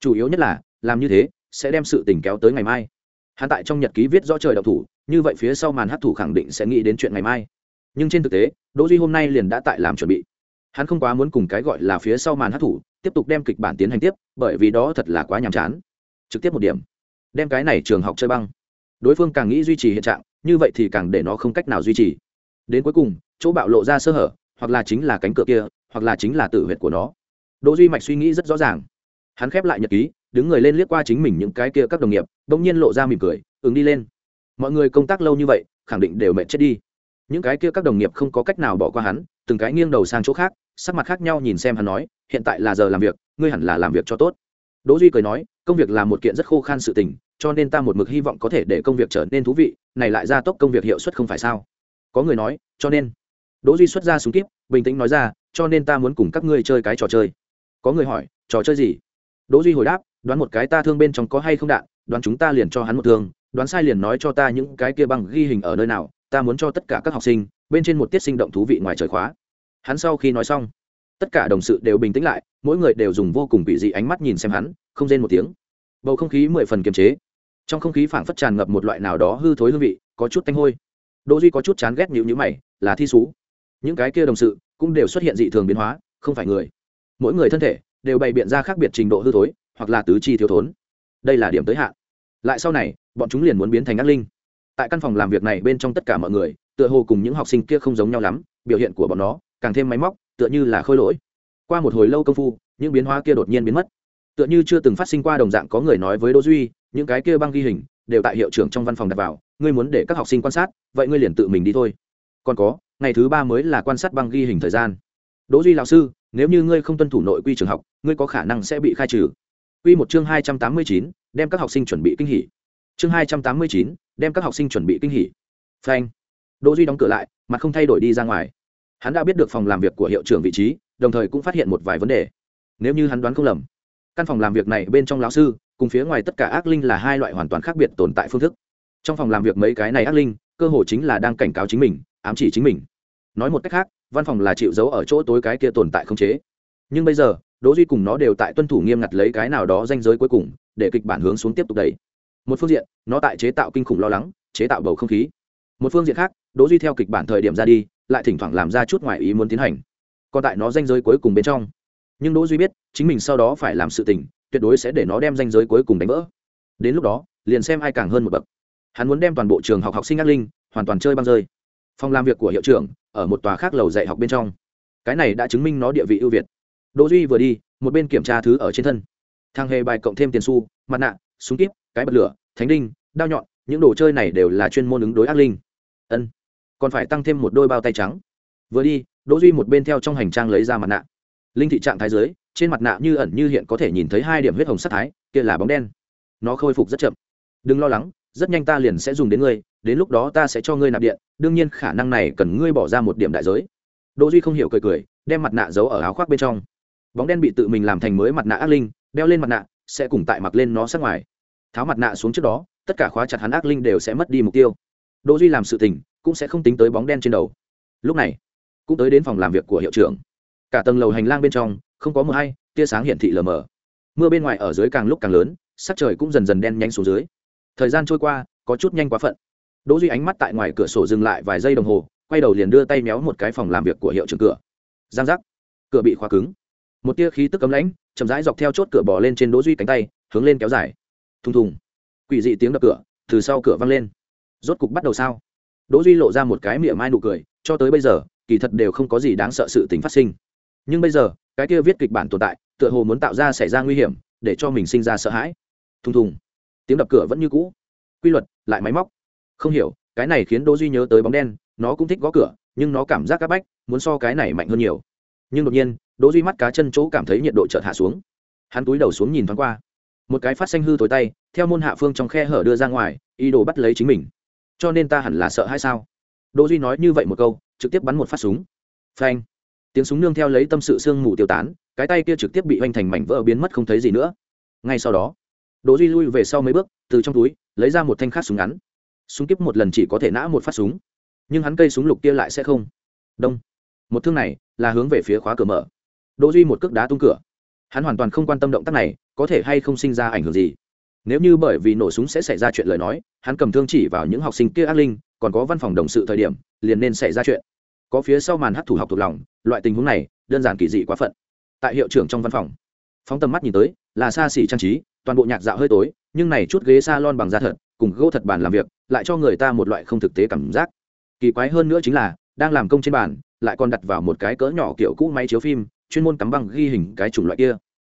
Chủ yếu nhất là làm như thế sẽ đem sự tình kéo tới ngày mai. Hắn tại trong nhật ký viết rõ trời động thủ như vậy phía sau màn hát thủ khẳng định sẽ nghĩ đến chuyện ngày mai. Nhưng trên thực tế đỗ duy hôm nay liền đã tại làm chuẩn bị hắn không quá muốn cùng cái gọi là phía sau màn hát thủ, tiếp tục đem kịch bản tiến hành tiếp, bởi vì đó thật là quá nhàm chán. Trực tiếp một điểm. Đem cái này trường học chơi băng. Đối phương càng nghĩ duy trì hiện trạng, như vậy thì càng để nó không cách nào duy trì. Đến cuối cùng, chỗ bạo lộ ra sơ hở, hoặc là chính là cánh cửa kia, hoặc là chính là tử huyệt của nó. Đỗ duy mạch suy nghĩ rất rõ ràng. Hắn khép lại nhật ký, đứng người lên liếc qua chính mình những cái kia các đồng nghiệp, bỗng nhiên lộ ra mỉm cười, ứng đi lên. Mọi người công tác lâu như vậy, khẳng định đều mệt chết đi. Những cái kia các đồng nghiệp không có cách nào bỏ qua hắn, từng cái nghiêng đầu sang chỗ khác sắc mặt khác nhau nhìn xem hắn nói, hiện tại là giờ làm việc, ngươi hẳn là làm việc cho tốt. Đỗ duy cười nói, công việc là một kiện rất khô khan sự tình, cho nên ta một mực hy vọng có thể để công việc trở nên thú vị, này lại gia tốc công việc hiệu suất không phải sao? Có người nói, cho nên. Đỗ duy xuất ra súng kíp, bình tĩnh nói ra, cho nên ta muốn cùng các ngươi chơi cái trò chơi. Có người hỏi, trò chơi gì? Đỗ duy hồi đáp, đoán một cái ta thương bên trong có hay không đạn, đoán chúng ta liền cho hắn một thương, đoán sai liền nói cho ta những cái kia bằng ghi hình ở nơi nào, ta muốn cho tất cả các học sinh, bên trên một tiết sinh động thú vị ngoài trời khóa hắn sau khi nói xong, tất cả đồng sự đều bình tĩnh lại, mỗi người đều dùng vô cùng bị dị ánh mắt nhìn xem hắn, không rên một tiếng. Bầu không khí mười phần kiềm chế. Trong không khí phảng phất tràn ngập một loại nào đó hư thối hương vị, có chút tanh hôi. Đỗ duy có chút chán ghét nhíu nhíu mày, là thi sú những cái kia đồng sự cũng đều xuất hiện dị thường biến hóa, không phải người. Mỗi người thân thể đều bày biện ra khác biệt trình độ hư thối, hoặc là tứ chi thiếu thốn. Đây là điểm tới hạn. Lại sau này, bọn chúng liền muốn biến thành ác linh. Tại căn phòng làm việc này bên trong tất cả mọi người, tựa hồ cùng những học sinh kia không giống nhau lắm, biểu hiện của bọn nó càng thêm máy móc tựa như là khôi lỗi. Qua một hồi lâu công phu những biến hóa kia đột nhiên biến mất. Tựa như chưa từng phát sinh qua đồng dạng có người nói với đỗ duy những cái kia băng ghi hình đều tại hiệu trưởng trong văn phòng đặt vào ngươi muốn để các học sinh quan sát vậy ngươi liền tự mình đi thôi. Còn có ngày thứ ba mới là quan sát băng ghi hình thời gian. Đỗ duy lão sư nếu như ngươi không tuân thủ nội quy trường học ngươi có khả năng sẽ bị khai trừ. Quy một chương hai trăm tám mươi chín, đem các học sinh chuẩn bị kinh hỉ. Chương hai trăm tám mươi chín, đem các học sinh chuẩn bị kinh hỉ. Phanh. Đỗ duy đóng cửa lại mặt không thay đổi đi ra ngoài hắn đã biết được phòng làm việc của hiệu trưởng vị trí, đồng thời cũng phát hiện một vài vấn đề. Nếu như hắn đoán không lầm, căn phòng làm việc này bên trong lão sư, cùng phía ngoài tất cả ác linh là hai loại hoàn toàn khác biệt tồn tại phương thức. Trong phòng làm việc mấy cái này ác linh, cơ hồ chính là đang cảnh cáo chính mình, ám chỉ chính mình. Nói một cách khác, văn phòng là chịu giấu ở chỗ tối cái kia tồn tại không chế. Nhưng bây giờ, đỗ duy cùng nó đều tại tuân thủ nghiêm ngặt lấy cái nào đó danh giới cuối cùng, để kịch bản hướng xuống tiếp tục đẩy. Một phương diện, nó tại chế tạo kinh khủng lo lắng, chế tạo bầu không khí một phương diện khác, đỗ duy theo kịch bản thời điểm ra đi, lại thỉnh thoảng làm ra chút ngoài ý muốn tiến hành. Còn tại nó danh giới cuối cùng bên trong. Nhưng đỗ duy biết, chính mình sau đó phải làm sự tình, tuyệt đối sẽ để nó đem danh giới cuối cùng đánh vỡ. Đến lúc đó, liền xem ai càng hơn một bậc. Hắn muốn đem toàn bộ trường học học sinh ác linh, hoàn toàn chơi băng rơi. Phòng làm việc của hiệu trưởng, ở một tòa khác lầu dạy học bên trong. Cái này đã chứng minh nó địa vị ưu việt. Đỗ duy vừa đi, một bên kiểm tra thứ ở trên thân. Thang hề bài cộng thêm tiền xu, mặt nạ, súng kíp, cái bật lửa, thánh đinh, đao nhọn, những đồ chơi này đều là chuyên môn ứng đối ác linh ân còn phải tăng thêm một đôi bao tay trắng vừa đi đỗ duy một bên theo trong hành trang lấy ra mặt nạ linh thị trạng thái dưới trên mặt nạ như ẩn như hiện có thể nhìn thấy hai điểm huyết hồng sắc thái kia là bóng đen nó khôi phục rất chậm đừng lo lắng rất nhanh ta liền sẽ dùng đến ngươi đến lúc đó ta sẽ cho ngươi nạp điện đương nhiên khả năng này cần ngươi bỏ ra một điểm đại giới đỗ duy không hiểu cười cười đem mặt nạ giấu ở áo khoác bên trong bóng đen bị tự mình làm thành mới mặt nạ ác linh đeo lên mặt nạ sẽ cùng tại mặc lên nó sát ngoài tháo mặt nạ xuống trước đó tất cả khóa chặt hắn ác linh đều sẽ mất đi mục tiêu đỗ duy làm sự tình, cũng sẽ không tính tới bóng đen trên đầu. Lúc này, cũng tới đến phòng làm việc của hiệu trưởng. Cả tầng lầu hành lang bên trong, không có mưa hay, tia sáng hiển thị lờ mờ. Mưa bên ngoài ở dưới càng lúc càng lớn, sắc trời cũng dần dần đen nhanh xuống dưới. Thời gian trôi qua, có chút nhanh quá phận. Đỗ duy ánh mắt tại ngoài cửa sổ dừng lại vài giây đồng hồ, quay đầu liền đưa tay méo một cái phòng làm việc của hiệu trưởng cửa. Giang giác, cửa bị khóa cứng. Một tia khí tức cấm lãnh, chậm rãi dọc theo chốt cửa bò lên trên đỗ duy cánh tay, hướng lên kéo dài. Thùng thùng. Quỷ dị tiếng đập cửa, từ sau cửa vang lên rốt cục bắt đầu sao? Đỗ duy lộ ra một cái miệng mai nụ cười, cho tới bây giờ, kỳ thật đều không có gì đáng sợ sự tình phát sinh. Nhưng bây giờ, cái kia viết kịch bản tồn tại, tựa hồ muốn tạo ra xảy ra nguy hiểm, để cho mình sinh ra sợ hãi. Thùng thùng. Tiếng đập cửa vẫn như cũ. Quy luật, lại máy móc. Không hiểu, cái này khiến đỗ duy nhớ tới bóng đen, nó cũng thích gõ cửa, nhưng nó cảm giác các bách, muốn so cái này mạnh hơn nhiều. Nhưng đột nhiên, đỗ duy mắt cá chân chỗ cảm thấy nhiệt độ chợt hạ xuống. Hắn túi đầu xuống nhìn thoáng qua. Một cái phát xanh hư tối tay, theo môn hạ phương trong khe hở đưa ra ngoài, ý đồ bắt lấy chính mình cho nên ta hẳn là sợ hay sao? Đỗ duy nói như vậy một câu, trực tiếp bắn một phát súng. Phanh. Tiếng súng nương theo lấy tâm sự sương mù tiêu tán, cái tay kia trực tiếp bị hoành thành mảnh vỡ biến mất không thấy gì nữa. Ngay sau đó, đỗ duy lui về sau mấy bước, từ trong túi, lấy ra một thanh khác súng ngắn. Súng kiếp một lần chỉ có thể nã một phát súng, nhưng hắn cây súng lục kia lại sẽ không. Đông. Một thương này là hướng về phía khóa cửa mở. Đỗ duy một cước đá tung cửa. Hắn hoàn toàn không quan tâm động tác này, có thể hay không sinh ra ảnh hưởng gì nếu như bởi vì nổ súng sẽ xảy ra chuyện lời nói, hắn cầm thương chỉ vào những học sinh kia ác linh, còn có văn phòng đồng sự thời điểm, liền nên xảy ra chuyện. Có phía sau màn hát thủ học thuộc lòng, loại tình huống này, đơn giản kỳ dị quá phận. Tại hiệu trưởng trong văn phòng, phóng tầm mắt nhìn tới, là xa xỉ trang trí, toàn bộ nhạc dạo hơi tối, nhưng này chút ghế salon bằng da thật, cùng gỗ thật bàn làm việc, lại cho người ta một loại không thực tế cảm giác. Kỳ quái hơn nữa chính là, đang làm công trên bàn, lại còn đặt vào một cái cỡ nhỏ kiểu cũ máy chiếu phim, chuyên môn cắm băng ghi hình cái chủng loại kia.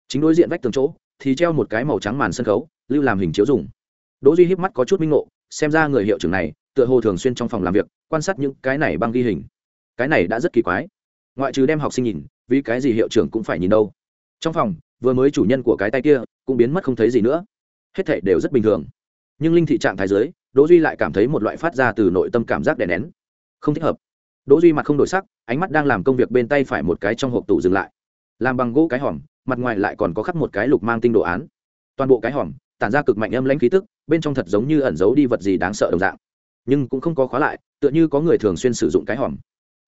Chính đối diện vách tường chỗ, thì treo một cái màu trắng màn sân khấu lưu làm hình chiếu dùng. Đỗ duy híp mắt có chút minh ngộ, xem ra người hiệu trưởng này, tựa hồ thường xuyên trong phòng làm việc, quan sát những cái này băng ghi hình. Cái này đã rất kỳ quái. Ngoại trừ đem học sinh nhìn, vì cái gì hiệu trưởng cũng phải nhìn đâu. Trong phòng, vừa mới chủ nhân của cái tay kia, cũng biến mất không thấy gì nữa. Hết thảy đều rất bình thường. Nhưng linh thị trạng thái dưới, đỗ duy lại cảm thấy một loại phát ra từ nội tâm cảm giác đè nén. Không thích hợp. Đỗ duy mặt không đổi sắc, ánh mắt đang làm công việc bên tay phải một cái trong hộp tủ dừng lại. Làm bằng gỗ cái hòm, mặt ngoài lại còn có khắc một cái lục mang tinh đồ án. Toàn bộ cái hòm tản ra cực mạnh âm lãnh khí tức, bên trong thật giống như ẩn giấu đi vật gì đáng sợ đồng dạng. Nhưng cũng không có khóa lại, tựa như có người thường xuyên sử dụng cái hòm.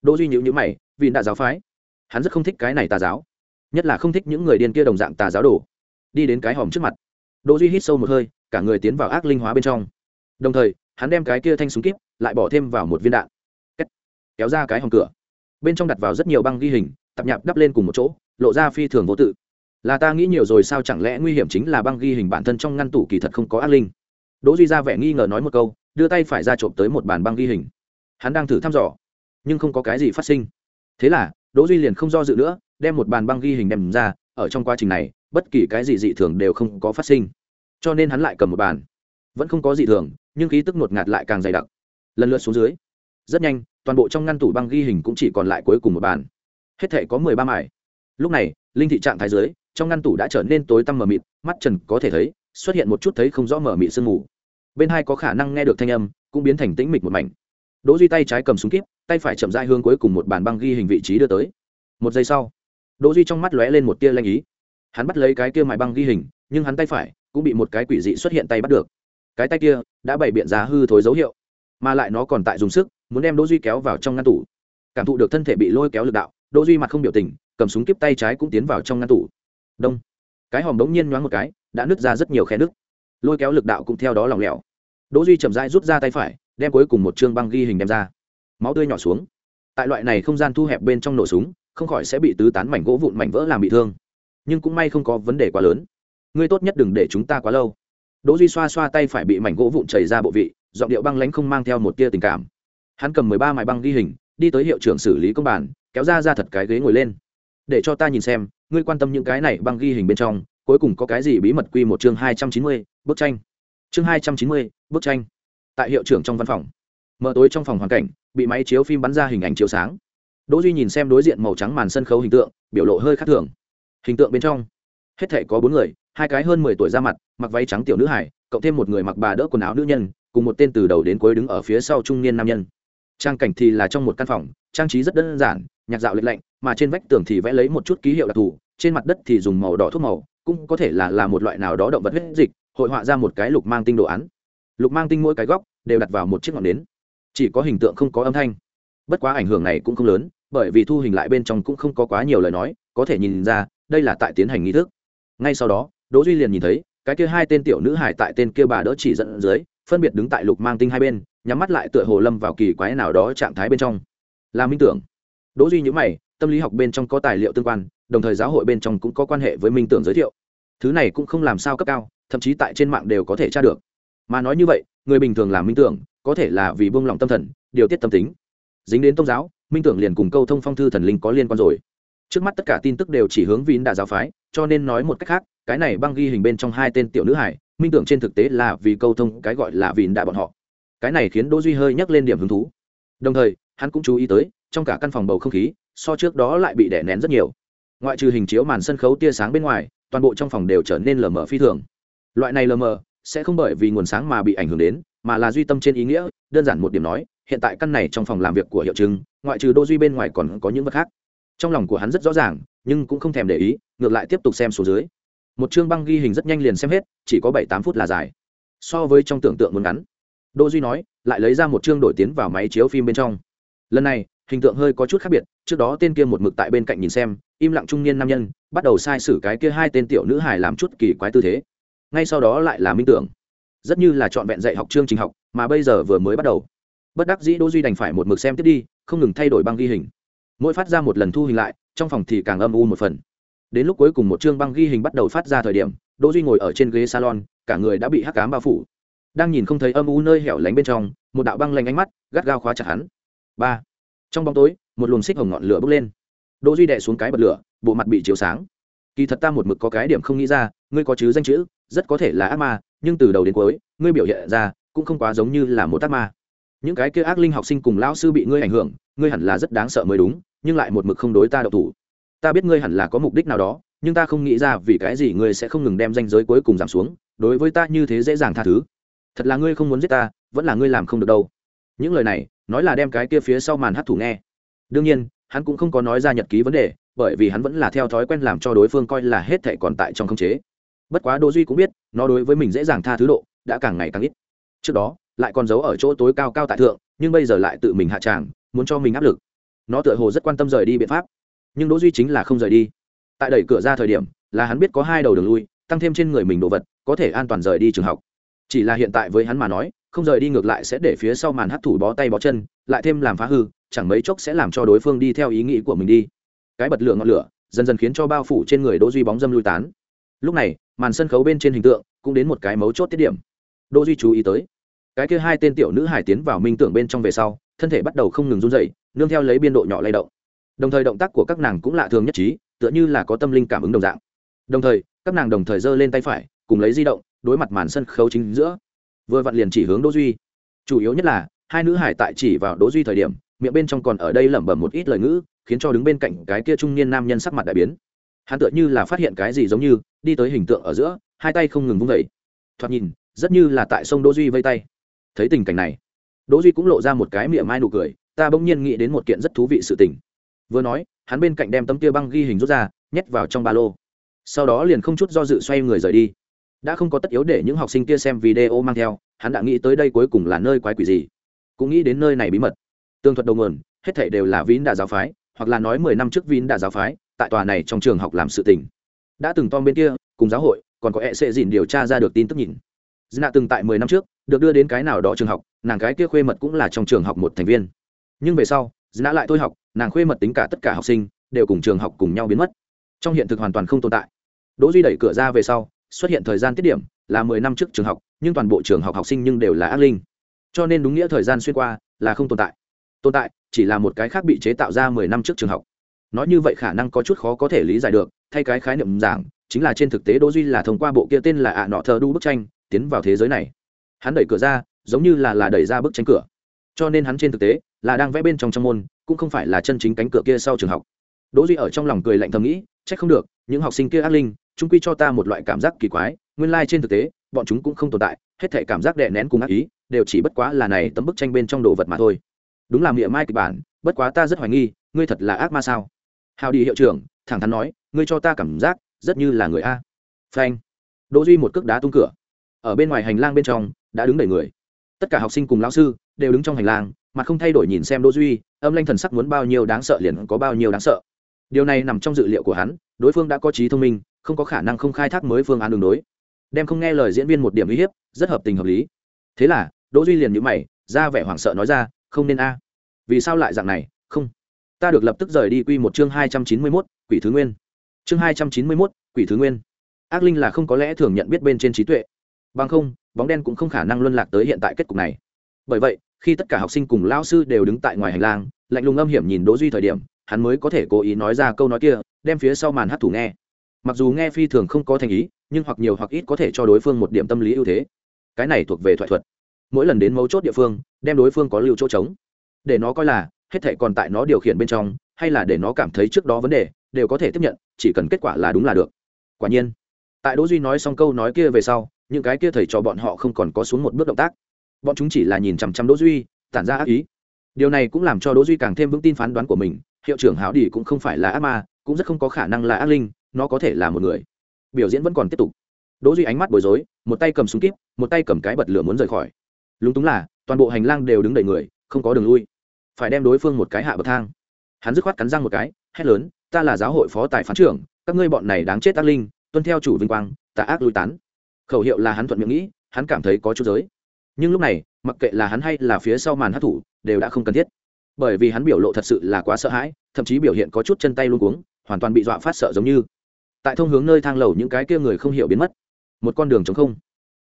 Đỗ duy nhíu nhíu mày, vì đã giáo phái. Hắn rất không thích cái này tà giáo. Nhất là không thích những người điên kia đồng dạng tà giáo đồ. Đi đến cái hòm trước mặt. Đỗ duy hít sâu một hơi, cả người tiến vào ác linh hóa bên trong. Đồng thời, hắn đem cái kia thanh súng kíp, lại bỏ thêm vào một viên đạn. Kéo ra cái hòm cửa. Bên trong đặt vào rất nhiều băng ghi hình, tập nhạp đắp lên cùng một chỗ, lộ ra phi thường vô tự là ta nghĩ nhiều rồi, sao chẳng lẽ nguy hiểm chính là băng ghi hình bản thân trong ngăn tủ kỳ thật không có ác linh? Đỗ duy ra vẻ nghi ngờ nói một câu, đưa tay phải ra trộm tới một bàn băng ghi hình. Hắn đang thử thăm dò, nhưng không có cái gì phát sinh. Thế là, đỗ duy liền không do dự nữa, đem một bàn băng ghi hình đem ra, ở trong quá trình này, bất kỳ cái gì dị thường đều không có phát sinh. Cho nên hắn lại cầm một bàn. Vẫn không có dị thường, nhưng khí tức ngột ngạt lại càng dày đặc. Lần lượt xuống dưới, rất nhanh, toàn bộ trong ngăn tủ băng ghi hình cũng chỉ còn lại cuối cùng một bàn. Hết thể có mười ba mải lúc này, linh thị trạng thái dưới trong ngăn tủ đã trở nên tối tăm mờ mịt, mắt trần có thể thấy, xuất hiện một chút thấy không rõ mờ mịt sương mù. Bên hai có khả năng nghe được thanh âm, cũng biến thành tĩnh mịch một mảnh. Đỗ duy tay trái cầm súng kíp, tay phải chậm rãi hướng cuối cùng một bàn băng ghi hình vị trí đưa tới. Một giây sau, đỗ duy trong mắt lóe lên một tia lanh ý. Hắn bắt lấy cái kia mài băng ghi hình, nhưng hắn tay phải cũng bị một cái quỷ dị xuất hiện tay bắt được. Cái tay kia đã bày biện giá hư thối dấu hiệu, mà lại nó còn tại dùng sức, muốn đem đỗ duy kéo vào trong ngăn tủ. Cảm thụ được thân thể bị lôi kéo lực đạo, đỗ duy mặt không biểu tình, cầm súng kíp tay trái cũng tiến vào trong ngăn tủ đông. Cái hòm đống nhiên nhoáng một cái, đã nứt ra rất nhiều khe nứt. Lôi kéo lực đạo cũng theo đó lỏng lẻo. Đỗ duy chậm rãi rút ra tay phải, đem cuối cùng một chương băng ghi hình đem ra. Máu tươi nhỏ xuống. Tại loại này không gian thu hẹp bên trong nổ súng, không khỏi sẽ bị tứ tán mảnh gỗ vụn mảnh vỡ làm bị thương. Nhưng cũng may không có vấn đề quá lớn. Ngươi tốt nhất đừng để chúng ta quá lâu. Đỗ duy xoa xoa tay phải bị mảnh gỗ vụn chảy ra bộ vị, giọng điệu băng lãnh không mang theo một tia tình cảm. Hắn cầm mười ba mài băng ghi hình, đi tới hiệu trưởng xử lý công bản kéo ra ra thật cái ghế ngồi lên. Để cho ta nhìn xem ngươi quan tâm những cái này băng ghi hình bên trong, cuối cùng có cái gì bí mật quy một chương hai trăm chín mươi, bức tranh. Chương hai trăm chín mươi, bức tranh. Tại hiệu trưởng trong văn phòng. Mở tối trong phòng hoàn cảnh, bị máy chiếu phim bắn ra hình ảnh chiếu sáng. Đỗ duy nhìn xem đối diện màu trắng màn sân khấu hình tượng, biểu lộ hơi khác thường. Hình tượng bên trong, hết thể có bốn người, hai cái hơn mười tuổi ra mặt, mặc váy trắng tiểu nữ hải cộng thêm một người mặc bà đỡ quần áo nữ nhân, cùng một tên từ đầu đến cuối đứng ở phía sau trung niên nam nhân. Trang cảnh thì là trong một căn phòng, trang trí rất đơn giản, nhạc dạo lệch lạnh, mà trên vách tường thì vẽ lấy một chút ký hiệu đặc thù trên mặt đất thì dùng màu đỏ thuốc màu, cũng có thể là là một loại nào đó động vật huyết dịch, hội họa ra một cái lục mang tinh đồ án. Lục mang tinh mỗi cái góc đều đặt vào một chiếc ngọn nến. Chỉ có hình tượng không có âm thanh. Bất quá ảnh hưởng này cũng không lớn, bởi vì thu hình lại bên trong cũng không có quá nhiều lời nói, có thể nhìn ra, đây là tại tiến hành nghi thức. Ngay sau đó, đỗ duy liền nhìn thấy, cái kia hai tên tiểu nữ hải tại tên kia bà đỡ chỉ dẫn dưới, phân biệt đứng tại lục mang tinh hai bên, nhắm mắt lại tựa hồ lâm vào kỳ quái nào đó trạng thái bên trong. Là minh tưởng. Đỗ duy nhíu mày, tâm lý học bên trong có tài liệu tương quan đồng thời giáo hội bên trong cũng có quan hệ với minh tưởng giới thiệu. Thứ này cũng không làm sao cấp cao, thậm chí tại trên mạng đều có thể tra được. Mà nói như vậy, người bình thường làm minh tưởng, có thể là vì buông lỏng tâm thần, điều tiết tâm tính. Dính đến tôn giáo, minh tưởng liền cùng câu thông phong thư thần linh có liên quan rồi. Trước mắt tất cả tin tức đều chỉ hướng vì đà giáo phái, cho nên nói một cách khác, cái này băng ghi hình bên trong hai tên tiểu nữ hải, minh tưởng trên thực tế là vì câu thông, cái gọi là vì đà bọn họ. Cái này khiến đỗ duy hơi nhắc lên điểm hứng thú. Đồng thời, hắn cũng chú ý tới, trong cả căn phòng bầu không khí, so trước đó lại bị đè nén rất nhiều ngoại trừ hình chiếu màn sân khấu tia sáng bên ngoài, toàn bộ trong phòng đều trở nên lờ mờ phi thường. Loại này lờ mờ sẽ không bởi vì nguồn sáng mà bị ảnh hưởng đến, mà là duy tâm trên ý nghĩa, đơn giản một điểm nói, hiện tại căn này trong phòng làm việc của hiệu chứng ngoại trừ đô duy bên ngoài còn có những vật khác. Trong lòng của hắn rất rõ ràng, nhưng cũng không thèm để ý, ngược lại tiếp tục xem số dưới. Một chương băng ghi hình rất nhanh liền xem hết, chỉ có bảy tám phút là dài. So với trong tưởng tượng muốn ngắn. Đô duy nói, lại lấy ra một chương đổi tiến vào máy chiếu phim bên trong. Lần này hình tượng hơi có chút khác biệt, trước đó tên kia một mực tại bên cạnh nhìn xem, im lặng trung niên nam nhân, bắt đầu sai sử cái kia hai tên tiểu nữ hài làm chút kỳ quái tư thế. Ngay sau đó lại là minh tưởng. Rất như là trọn vẹn dạy học chương trình học, mà bây giờ vừa mới bắt đầu. Bất đắc dĩ đỗ duy đành phải một mực xem tiếp đi, không ngừng thay đổi băng ghi hình. Mỗi phát ra một lần thu hình lại, trong phòng thì càng âm u một phần. Đến lúc cuối cùng một chương băng ghi hình bắt đầu phát ra thời điểm, đỗ duy ngồi ở trên ghế salon, cả người đã bị hắc ám bao phủ. Đang nhìn không thấy âm u nơi hẻo lánh bên trong, một đạo băng lanh ánh mắt gắt gao khóa chặt hắn. Ba trong bóng tối, một luồng xích hồng ngọn lửa bốc lên. Đỗ duy đè xuống cái bật lửa, bộ mặt bị chiếu sáng. Kỳ thật ta một mực có cái điểm không nghĩ ra, ngươi có chứ danh chữ, rất có thể là ác ma, nhưng từ đầu đến cuối, ngươi biểu hiện ra cũng không quá giống như là một ác ma. Những cái kia ác linh học sinh cùng lão sư bị ngươi ảnh hưởng, ngươi hẳn là rất đáng sợ mới đúng, nhưng lại một mực không đối ta độc thủ. Ta biết ngươi hẳn là có mục đích nào đó, nhưng ta không nghĩ ra vì cái gì ngươi sẽ không ngừng đem danh giới cuối cùng giảm xuống, đối với ta như thế dễ dàng tha thứ. Thật là ngươi không muốn giết ta, vẫn là ngươi làm không được đâu. Những lời này nói là đem cái kia phía sau màn hát thủ nghe. Đương nhiên, hắn cũng không có nói ra nhật ký vấn đề, bởi vì hắn vẫn là theo thói quen làm cho đối phương coi là hết thệ còn tại trong khống chế. Bất quá đỗ duy cũng biết, nó đối với mình dễ dàng tha thứ độ, đã càng ngày càng ít. Trước đó, lại còn giấu ở chỗ tối cao cao tại thượng, nhưng bây giờ lại tự mình hạ tràng, muốn cho mình áp lực. Nó tựa hồ rất quan tâm rời đi biện pháp. Nhưng đỗ duy chính là không rời đi. Tại đẩy cửa ra thời điểm, là hắn biết có hai đầu đường lui, tăng thêm trên người mình đồ vật, có thể an toàn rời đi trường học. Chỉ là hiện tại với hắn mà nói không rời đi ngược lại sẽ để phía sau màn hát thủ bó tay bó chân, lại thêm làm phá hư, chẳng mấy chốc sẽ làm cho đối phương đi theo ý nghĩ của mình đi. Cái bật lửa ngọn lửa, dần dần khiến cho bao phủ trên người đỗ duy bóng dâm lui tán. Lúc này, màn sân khấu bên trên hình tượng cũng đến một cái mấu chốt tiết điểm. Đỗ duy chú ý tới, cái kia hai tên tiểu nữ hải tiến vào minh tưởng bên trong về sau, thân thể bắt đầu không ngừng run rẩy, nương theo lấy biên độ nhỏ lay động. Đồng thời động tác của các nàng cũng lạ thường nhất trí, tựa như là có tâm linh cảm ứng đồng dạng. Đồng thời, các nàng đồng thời giơ lên tay phải, cùng lấy di động, đối mặt màn sân khấu chính giữa vừa vặn liền chỉ hướng đỗ duy. Chủ yếu nhất là, hai nữ hải tại chỉ vào đỗ duy thời điểm, miệng bên trong còn ở đây lẩm bẩm một ít lời ngữ, khiến cho đứng bên cạnh cái kia trung niên nam nhân sắc mặt đại biến. Hắn tựa như là phát hiện cái gì giống như, đi tới hình tượng ở giữa, hai tay không ngừng vung vẩy thoạt nhìn, rất như là tại sông đỗ duy vây tay. Thấy tình cảnh này, đỗ duy cũng lộ ra một cái miệng mai nụ cười, ta bỗng nhiên nghĩ đến một kiện rất thú vị sự tình. Vừa nói, hắn bên cạnh đem tấm kia băng ghi hình rút ra, nhét vào trong ba lô. Sau đó liền không chút do dự xoay người rời đi đã không có tất yếu để những học sinh kia xem video mang theo, hắn đã nghĩ tới đây cuối cùng là nơi quái quỷ gì. Cũng nghĩ đến nơi này bí mật. Tương thuật đầu nguồn, hết thảy đều là vín đà giáo phái, hoặc là nói mười năm trước vín đà giáo phái, tại tòa này trong trường học làm sự tình. Đã từng tom bên kia, cùng giáo hội, còn có hệ sệ dịn điều tra ra được tin tức nhìn. Dna từng tại mười năm trước, được đưa đến cái nào đó trường học, nàng cái kia khuê mật cũng là trong trường học một thành viên. Nhưng về sau dna lại thôi học, nàng khuê mật tính cả tất cả học sinh, đều cùng trường học cùng nhau biến mất. Trong hiện thực hoàn toàn không tồn tại. Đỗ duy đẩy cửa ra về sau xuất hiện thời gian tiết điểm là mười năm trước trường học, nhưng toàn bộ trường học học sinh nhưng đều là ác linh. Cho nên đúng nghĩa thời gian xuyên qua là không tồn tại. Tồn tại chỉ là một cái khác bị chế tạo ra mười năm trước trường học. Nói như vậy khả năng có chút khó có thể lý giải được, thay cái khái niệm giảng, chính là trên thực tế đỗ duy là thông qua bộ kia tên là ạ nọ thờ đu bức tranh, tiến vào thế giới này. Hắn đẩy cửa ra, giống như là là đẩy ra bức tranh cửa. Cho nên hắn trên thực tế là đang vẽ bên trong trong môn, cũng không phải là chân chính cánh cửa kia sau trường học. Đỗ duy ở trong lòng cười lạnh thầm nghĩ trách không được, những học sinh kia ác linh chúng quy cho ta một loại cảm giác kỳ quái, nguyên lai trên thực tế, bọn chúng cũng không tồn tại, hết thể cảm giác đè nén cùng ác ý, đều chỉ bất quá là này tấm bức tranh bên trong đồ vật mà thôi. Đúng là miệng mai kịch bản, bất quá ta rất hoài nghi, ngươi thật là ác ma sao? Hào đi hiệu trưởng, thẳng thắn nói, ngươi cho ta cảm giác, rất như là người a. Phanh. Đỗ duy một cước đá tung cửa. Ở bên ngoài hành lang bên trong, đã đứng đầy người. Tất cả học sinh cùng lão sư đều đứng trong hành lang mà không thay đổi nhìn xem đỗ duy, âm lanh thần sắc muốn bao nhiêu đáng sợ liền có bao nhiêu đáng sợ. Điều này nằm trong dự liệu của hắn, đối phương đã có trí thông minh không có khả năng không khai thác mới phương án đường đối. Đem không nghe lời diễn viên một điểm uy hiếp rất hợp tình hợp lý. Thế là đỗ duy liền nhíu mày ra vẻ hoảng sợ nói ra không nên a. Vì sao lại dạng này? Không. Ta được lập tức rời đi quy một chương hai trăm chín mươi 291, quỷ thứ nguyên. Chương hai trăm chín mươi 291, quỷ thứ nguyên. Ác linh là không có lẽ thường nhận biết bên trên trí tuệ. Bằng không bóng đen cũng không khả năng luân lạc tới hiện tại kết cục này. Bởi vậy khi tất cả học sinh cùng lao sư đều đứng tại ngoài hành lang lạnh lùng âm hiểm nhìn đỗ duy thời điểm hắn mới có thể cố ý nói ra câu nói kia đem phía sau màn hát thủ nghe mặc dù nghe phi thường không có thành ý, nhưng hoặc nhiều hoặc ít có thể cho đối phương một điểm tâm lý ưu thế. Cái này thuộc về thoại thuật. Mỗi lần đến mấu chốt địa phương, đem đối phương có lưu chỗ trống. Để nó coi là, hết thể còn tại nó điều khiển bên trong, hay là để nó cảm thấy trước đó vấn đề, đều có thể tiếp nhận, chỉ cần kết quả là đúng là được. Quả nhiên, tại đỗ duy nói xong câu nói kia về sau, những cái kia thầy cho bọn họ không còn có xuống một bước động tác. Bọn chúng chỉ là nhìn chằm chằm đỗ duy, tản ra ác ý. Điều này cũng làm cho đỗ duy càng thêm vững tin phán đoán của mình, hiệu trưởng hảo đi cũng không phải là ác ma, cũng rất không có khả năng là ác linh nó có thể là một người. Biểu diễn vẫn còn tiếp tục. Đỗ duy ánh mắt bối rối, một tay cầm súng kíp, một tay cầm cái bật lửa muốn rời khỏi. Lúng túng là, toàn bộ hành lang đều đứng đầy người, không có đường lui. Phải đem đối phương một cái hạ bậc thang. Hắn dứt khoát cắn răng một cái, hét lớn, ta là giáo hội phó tài phán trưởng, các ngươi bọn này đáng chết ác linh, tuân theo chủ vinh quang, tà ác lui tán. Khẩu hiệu là hắn thuận miệng nghĩ, hắn cảm thấy có chút giới. Nhưng lúc này, mặc kệ là hắn hay là phía sau màn hát thủ đều đã không cần thiết. Bởi vì hắn biểu lộ thật sự là quá sợ hãi, thậm chí biểu hiện có chút chân tay luôn cuống, hoàn toàn bị dọa phát sợ giống như tại thông hướng nơi thang lầu những cái kia người không hiểu biến mất. Một con đường chống không.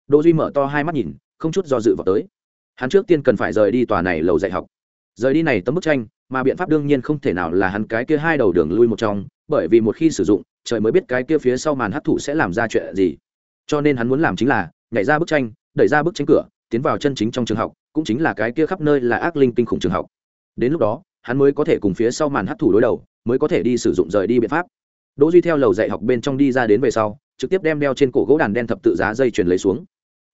Đỗ duy mở to hai mắt nhìn, không chút do dự vào tới. Hắn trước tiên cần phải rời đi tòa này lầu dạy học. Rời đi này tấm bức tranh, mà biện pháp đương nhiên không thể nào là hắn cái kia hai đầu đường lui một trong, bởi vì một khi sử dụng, trời mới biết cái kia phía sau màn hấp thụ sẽ làm ra chuyện gì. Cho nên hắn muốn làm chính là, nhảy ra bức tranh, đẩy ra bức tranh cửa, tiến vào chân chính trong trường học, cũng chính là cái kia khắp nơi là ác linh kinh khủng trường học. Đến lúc đó, hắn mới có thể cùng phía sau màn hấp thụ đối đầu, mới có thể đi sử dụng rời đi biện pháp đỗ duy theo lầu dạy học bên trong đi ra đến về sau, trực tiếp đem đeo trên cổ gỗ đàn đen thập tự giá dây chuyền lấy xuống.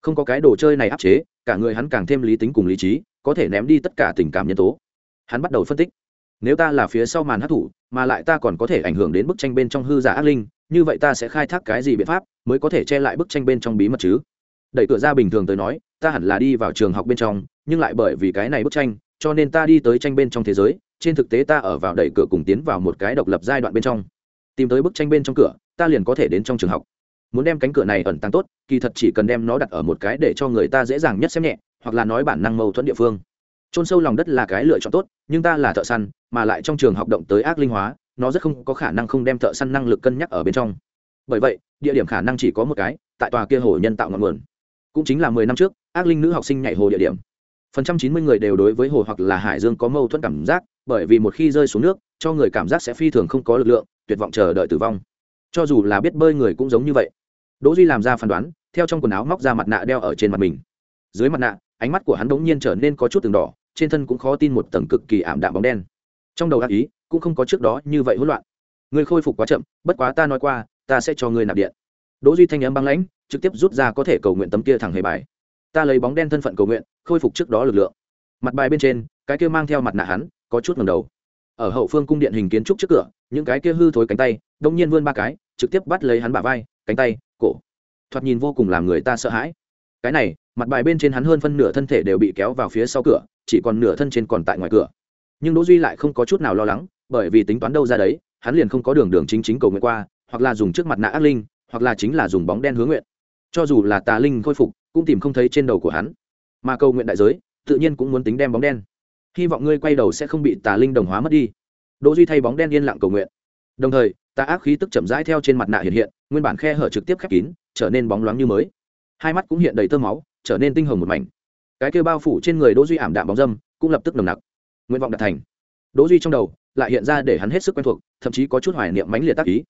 Không có cái đồ chơi này áp chế, cả người hắn càng thêm lý tính cùng lý trí, có thể ném đi tất cả tình cảm nhân tố. Hắn bắt đầu phân tích. Nếu ta là phía sau màn hát thủ, mà lại ta còn có thể ảnh hưởng đến bức tranh bên trong hư giả ác linh, như vậy ta sẽ khai thác cái gì biện pháp mới có thể che lại bức tranh bên trong bí mật chứ? Đẩy cửa ra bình thường tới nói, ta hẳn là đi vào trường học bên trong, nhưng lại bởi vì cái này bức tranh, cho nên ta đi tới tranh bên trong thế giới, trên thực tế ta ở vào đẩy cửa cùng tiến vào một cái độc lập giai đoạn bên trong tìm tới bức tranh bên trong cửa, ta liền có thể đến trong trường học. Muốn đem cánh cửa này ẩn tàng tốt, kỳ thật chỉ cần đem nó đặt ở một cái để cho người ta dễ dàng nhất xem nhẹ, hoặc là nói bản năng mâu thuẫn địa phương. Trôn sâu lòng đất là cái lựa chọn tốt, nhưng ta là thợ săn, mà lại trong trường học động tới ác linh hóa, nó rất không có khả năng không đem thợ săn năng lực cân nhắc ở bên trong. Bởi vậy, địa điểm khả năng chỉ có một cái, tại tòa kia hồ nhân tạo ngọn nguồn. Cũng chính là mười năm trước, ác linh nữ học sinh nhảy hồ địa điểm. Phần trăm chín mươi người đều đối với hồ hoặc là hải dương có mâu thuẫn cảm giác, bởi vì một khi rơi xuống nước, cho người cảm giác sẽ phi thường không có lực lượng tuyệt vọng chờ đợi tử vong. Cho dù là biết bơi người cũng giống như vậy. Đỗ duy làm ra phán đoán, theo trong quần áo móc ra mặt nạ đeo ở trên mặt mình. Dưới mặt nạ, ánh mắt của hắn đống nhiên trở nên có chút từng đỏ, trên thân cũng khó tin một tầng cực kỳ ảm đạm bóng đen. Trong đầu ác ý, cũng không có trước đó như vậy hỗn loạn. Người khôi phục quá chậm, bất quá ta nói qua, ta sẽ cho ngươi nạp điện. Đỗ duy thanh âm băng lãnh, trực tiếp rút ra có thể cầu nguyện tấm kia thẳng hề bài. Ta lấy bóng đen thân phận cầu nguyện, khôi phục trước đó lực lượng. Mặt bài bên trên, cái kia mang theo mặt nạ hắn, có chút ngẩng đầu ở hậu phương cung điện hình kiến trúc trước cửa, những cái kia hư thối cánh tay, đông nhiên vươn ba cái, trực tiếp bắt lấy hắn bả vai, cánh tay, cổ. Thoạt nhìn vô cùng làm người ta sợ hãi. Cái này, mặt bài bên trên hắn hơn phân nửa thân thể đều bị kéo vào phía sau cửa, chỉ còn nửa thân trên còn tại ngoài cửa. Nhưng đỗ duy lại không có chút nào lo lắng, bởi vì tính toán đâu ra đấy, hắn liền không có đường đường chính chính cầu nguyện qua, hoặc là dùng trước mặt nạ ác linh, hoặc là chính là dùng bóng đen hướng nguyện. Cho dù là tà linh khôi phục, cũng tìm không thấy trên đầu của hắn. Mà cầu nguyện đại giới, tự nhiên cũng muốn tính đem bóng đen hy vọng ngươi quay đầu sẽ không bị tà linh đồng hóa mất đi. Đỗ duy thay bóng đen yên lặng cầu nguyện. Đồng thời, tà ác khí tức chậm rãi theo trên mặt nạ hiện hiện, nguyên bản khe hở trực tiếp khép kín, trở nên bóng loáng như mới. Hai mắt cũng hiện đầy tơ máu, trở nên tinh hồng một mảnh. Cái kia bao phủ trên người đỗ duy ảm đạm bóng dâm, cũng lập tức nồng nặc. Nguyện vọng đạt thành. Đỗ duy trong đầu lại hiện ra để hắn hết sức quen thuộc, thậm chí có chút hoài niệm mãnh liệt tác ý.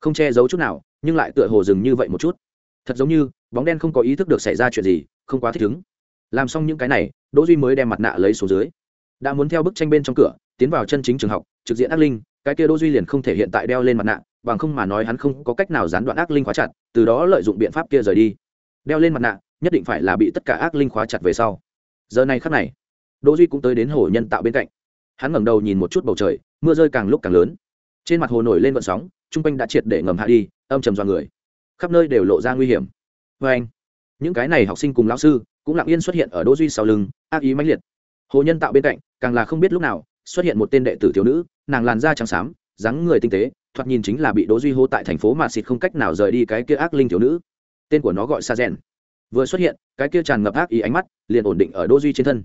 Không che giấu chút nào, nhưng lại tựa hồ dừng như vậy một chút. Thật giống như, bóng đen không có ý thức được xảy ra chuyện gì, không quá thích ứng. Làm xong những cái này, đỗ duy mới đem mặt nạ lấy xuống dưới đã muốn theo bức tranh bên trong cửa, tiến vào chân chính trường học, trực diện ác linh, cái kia đỗ duy liền không thể hiện tại đeo lên mặt nạ, bằng không mà nói hắn không có cách nào gián đoạn ác linh khóa chặt, từ đó lợi dụng biện pháp kia rời đi. Đeo lên mặt nạ, nhất định phải là bị tất cả ác linh khóa chặt về sau. Giờ này khắc này, đỗ duy cũng tới đến hồ nhân tạo bên cạnh. Hắn ngẩng đầu nhìn một chút bầu trời, mưa rơi càng lúc càng lớn. Trên mặt hồ nổi lên vận sóng, trung quanh đã triệt để ngầm hạ đi, âm trầm do người. Khắp nơi đều lộ ra nguy hiểm. Với anh những cái này học sinh cùng lão sư cũng lặng yên xuất hiện ở đỗ duy sau lưng, ác ý mãnh liệt hồ nhân tạo bên cạnh, càng là không biết lúc nào, xuất hiện một tên đệ tử thiếu nữ, nàng làn da trắng xám, dáng người tinh tế, thoạt nhìn chính là bị đỗ duy hô tại thành phố mà xịt không cách nào rời đi cái kia ác linh thiếu nữ. Tên của nó gọi sa rèn vừa xuất hiện, cái kia tràn ngập ác ý ánh mắt, liền ổn định ở đỗ duy trên thân.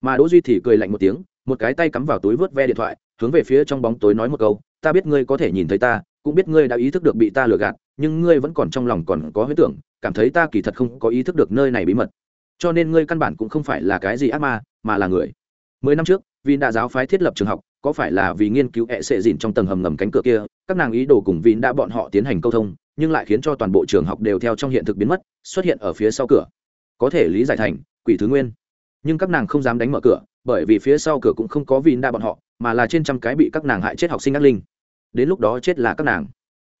Mà đỗ duy thì cười lạnh một tiếng, một cái tay cắm vào túi vớt ve điện thoại, hướng về phía trong bóng tối nói một câu, ta biết ngươi có thể nhìn thấy ta, cũng biết ngươi đã ý thức được bị ta lừa gạt, nhưng ngươi vẫn còn trong lòng còn có huyết tưởng, cảm thấy ta kỳ thật không có ý thức được nơi này bí mật. Cho nên ngươi căn bản cũng không phải là cái gì ác ma mà là người. Mười năm trước, vin đã giáo phái thiết lập trường học, có phải là vì nghiên cứu hệ sệ dìn trong tầng hầm ngầm cánh cửa kia, các nàng ý đồ cùng vin đã bọn họ tiến hành câu thông, nhưng lại khiến cho toàn bộ trường học đều theo trong hiện thực biến mất, xuất hiện ở phía sau cửa. Có thể lý giải thành, quỷ thứ nguyên. Nhưng các nàng không dám đánh mở cửa, bởi vì phía sau cửa cũng không có vin đã bọn họ, mà là trên trăm cái bị các nàng hại chết học sinh ác linh. Đến lúc đó chết là các nàng.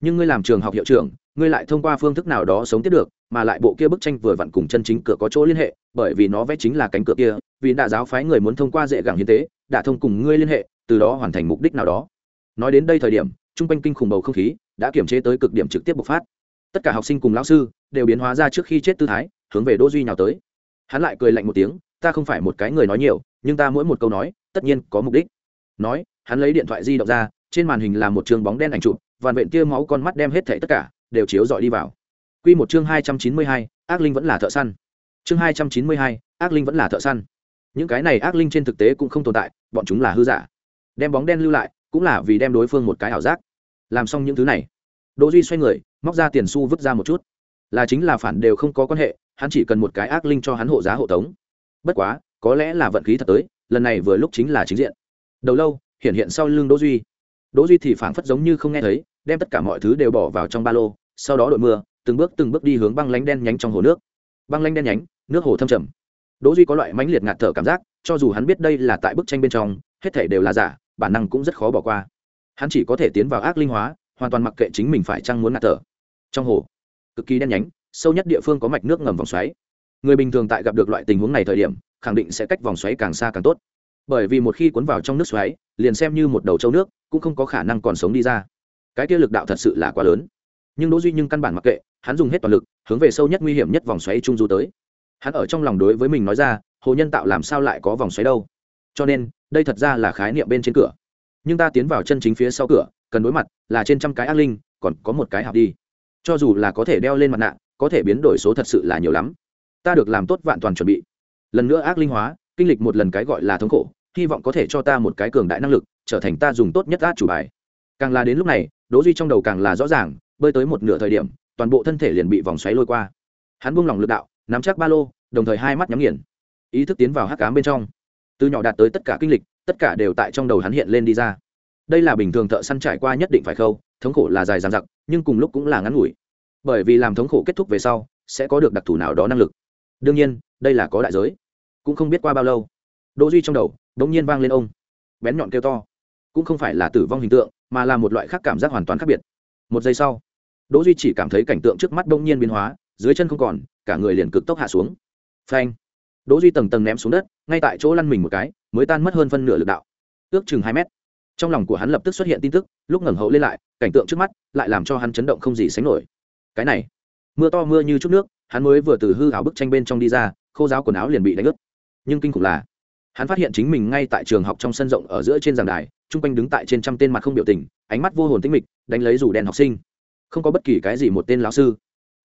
Nhưng ngươi làm trường học hiệu trưởng ngươi lại thông qua phương thức nào đó sống tiếp được, mà lại bộ kia bức tranh vừa vặn cùng chân chính cửa có chỗ liên hệ, bởi vì nó vẽ chính là cánh cửa kia, vì đã giáo phái người muốn thông qua dễ gẳng hiến tế, đã thông cùng ngươi liên hệ, từ đó hoàn thành mục đích nào đó. Nói đến đây thời điểm chung quanh kinh khủng bầu không khí đã kiểm chế tới cực điểm trực tiếp bộc phát. Tất cả học sinh cùng lão sư đều biến hóa ra trước khi chết tư thái, hướng về đỗ duy nào tới. Hắn lại cười lạnh một tiếng, ta không phải một cái người nói nhiều, nhưng ta mỗi một câu nói, tất nhiên có mục đích. Nói, hắn lấy điện thoại di động ra, trên màn hình là một trường bóng đen ảnh chụp vằn vện tia máu con mắt đem hết thảy tất cả đều chiếu dọi đi vào. Quy một chương hai trăm chín mươi hai, ác linh vẫn là thợ săn. Chương hai trăm chín mươi hai, ác linh vẫn là thợ săn. Những cái này ác linh trên thực tế cũng không tồn tại bọn chúng là hư giả. Đem bóng đen lưu lại cũng là vì đem đối phương một cái ảo giác. Làm xong những thứ này đỗ duy xoay người móc ra tiền xu vứt ra một chút. Là chính là phản đều không có quan hệ hắn chỉ cần một cái ác linh cho hắn hộ giá hộ tống. Bất quá có lẽ là vận khí thật tới lần này vừa lúc chính là chính diện. Đầu lâu hiện hiện sau lưng đỗ duy. Đỗ duy thì phảng phất giống như không nghe thấy đem tất cả mọi thứ đều bỏ vào trong ba lô sau đó đội mưa, từng bước từng bước đi hướng băng lánh đen nhánh trong hồ nước. Băng lanh đen nhánh, nước hồ thâm trầm. Đỗ duy có loại mãnh liệt ngạt thở cảm giác, cho dù hắn biết đây là tại bức tranh bên trong, hết thảy đều là giả, bản năng cũng rất khó bỏ qua. Hắn chỉ có thể tiến vào ác linh hóa, hoàn toàn mặc kệ chính mình phải chăng muốn ngạt thở. Trong hồ, cực kỳ đen nhánh, sâu nhất địa phương có mạch nước ngầm vòng xoáy. Người bình thường tại gặp được loại tình huống này thời điểm, khẳng định sẽ cách vòng xoáy càng xa càng tốt. Bởi vì một khi cuốn vào trong nước xoáy, liền xem như một đầu châu nước, cũng không có khả năng còn sống đi ra. Cái kia lực đạo thật sự là quá lớn nhưng đỗ duy nhưng căn bản mặc kệ hắn dùng hết toàn lực hướng về sâu nhất nguy hiểm nhất vòng xoáy trung du tới hắn ở trong lòng đối với mình nói ra hồ nhân tạo làm sao lại có vòng xoáy đâu cho nên đây thật ra là khái niệm bên trên cửa nhưng ta tiến vào chân chính phía sau cửa cần đối mặt là trên trăm cái ác linh còn có một cái học đi cho dù là có thể đeo lên mặt nạ có thể biến đổi số thật sự là nhiều lắm ta được làm tốt vạn toàn chuẩn bị lần nữa ác linh hóa kinh lịch một lần cái gọi là thống khổ hy vọng có thể cho ta một cái cường đại năng lực trở thành ta dùng tốt nhất át chủ bài càng là đến lúc này đỗ duy trong đầu càng là rõ ràng bơi tới một nửa thời điểm, toàn bộ thân thể liền bị vòng xoáy lôi qua. Hắn buông lỏng lực đạo, nắm chắc ba lô, đồng thời hai mắt nhắm nghiền. Ý thức tiến vào hắc cám bên trong. Từ nhỏ đạt tới tất cả kinh lịch, tất cả đều tại trong đầu hắn hiện lên đi ra. Đây là bình thường thợ săn trải qua nhất định phải khâu, thống khổ là dài dằng dặc, nhưng cùng lúc cũng là ngắn ngủi. Bởi vì làm thống khổ kết thúc về sau, sẽ có được đặc thù nào đó năng lực. Đương nhiên, đây là có đại giới. Cũng không biết qua bao lâu, đỗ duy trong đầu, đống nhiên vang lên ông. Bén nhọn kêu to. Cũng không phải là tử vong hình tượng, mà là một loại khác cảm giác hoàn toàn khác biệt. Một giây sau đỗ duy chỉ cảm thấy cảnh tượng trước mắt đông nhiên biến hóa, dưới chân không còn, cả người liền cực tốc hạ xuống. Phanh! Đỗ duy tầng tầng ném xuống đất, ngay tại chỗ lăn mình một cái, mới tan mất hơn phân nửa lực đạo. Ước chừng hai mét. Trong lòng của hắn lập tức xuất hiện tin tức, lúc ngẩng hậu lên lại, cảnh tượng trước mắt lại làm cho hắn chấn động không gì sánh nổi. Cái này, mưa to mưa như chút nước, hắn mới vừa từ hư áo bức tranh bên trong đi ra, khô giáo quần áo liền bị đánh ướt. Nhưng kinh khủng là, hắn phát hiện chính mình ngay tại trường học trong sân rộng ở giữa trên giảng đài, chung quanh đứng tại trên trăm tên mặt không biểu tình, ánh mắt vô hồn tĩnh mịch, đánh lấy rủ đèn học sinh không có bất kỳ cái gì một tên lão sư.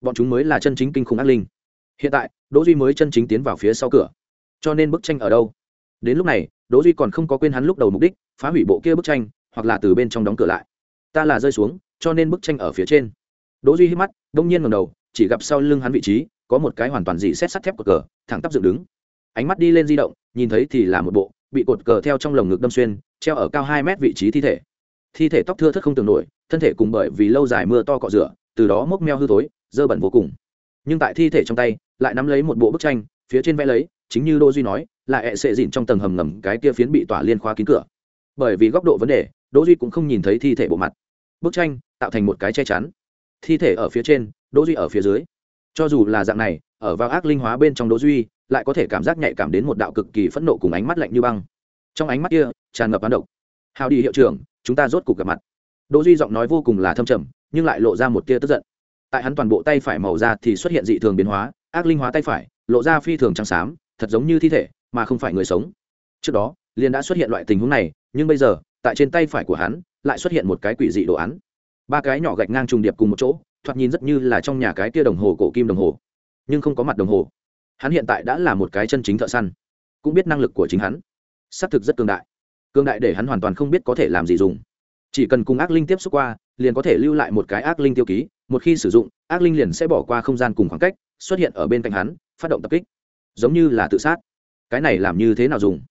Bọn chúng mới là chân chính kinh khủng ác linh. Hiện tại, đỗ duy mới chân chính tiến vào phía sau cửa. Cho nên bức tranh ở đâu? Đến lúc này, đỗ duy còn không có quên hắn lúc đầu mục đích, phá hủy bộ kia bức tranh, hoặc là từ bên trong đóng cửa lại. Ta là rơi xuống, cho nên bức tranh ở phía trên. Đỗ duy hít mắt, đông nhiên ngẩng đầu, chỉ gặp sau lưng hắn vị trí, có một cái hoàn toàn dị xét sắt thép của cờ, thẳng tắp dựng đứng. Ánh mắt đi lên di động, nhìn thấy thì là một bộ, bị cột cờ theo trong lồng ngực đâm xuyên, treo ở cao hai mét vị trí thi thể thi thể tóc thưa thất không tưởng nổi, thân thể cùng bởi vì lâu dài mưa to cọ rửa, từ đó mốc meo hư thối, dơ bẩn vô cùng. Nhưng tại thi thể trong tay, lại nắm lấy một bộ bức tranh, phía trên vẽ lấy, chính như đỗ duy nói, là hẹ sệ dịn trong tầng hầm ngầm cái kia phiến bị tỏa liên khóa kín cửa. Bởi vì góc độ vấn đề, đỗ duy cũng không nhìn thấy thi thể bộ mặt. Bức tranh tạo thành một cái che chắn. Thi thể ở phía trên, đỗ duy ở phía dưới. Cho dù là dạng này, ở vào ác linh hóa bên trong đỗ duy, lại có thể cảm giác nhạy cảm đến một đạo cực kỳ phẫn nộ cùng ánh mắt lạnh như băng. Trong ánh mắt kia, tràn ngập hán độc. Hào đi hiệu trưởng chúng ta rốt cục gặp mặt. Đỗ duy giọng nói vô cùng là thâm trầm, nhưng lại lộ ra một tia tức giận. Tại hắn toàn bộ tay phải màu da thì xuất hiện dị thường biến hóa, ác linh hóa tay phải, lộ ra phi thường trắng xám, thật giống như thi thể, mà không phải người sống. Trước đó, liền đã xuất hiện loại tình huống này, nhưng bây giờ, tại trên tay phải của hắn, lại xuất hiện một cái quỷ dị đồ án. Ba cái nhỏ gạch ngang trùng điệp cùng một chỗ, thoạt nhìn rất như là trong nhà cái kia đồng hồ cổ kim đồng hồ, nhưng không có mặt đồng hồ. Hắn hiện tại đã là một cái chân chính thợ săn, cũng biết năng lực của chính hắn. Xác thực rất cường đại. Cương đại để hắn hoàn toàn không biết có thể làm gì dùng. Chỉ cần cùng ác linh tiếp xúc qua, liền có thể lưu lại một cái ác linh tiêu ký, một khi sử dụng, ác linh liền sẽ bỏ qua không gian cùng khoảng cách, xuất hiện ở bên cạnh hắn, phát động tập kích. Giống như là tự sát. Cái này làm như thế nào dùng?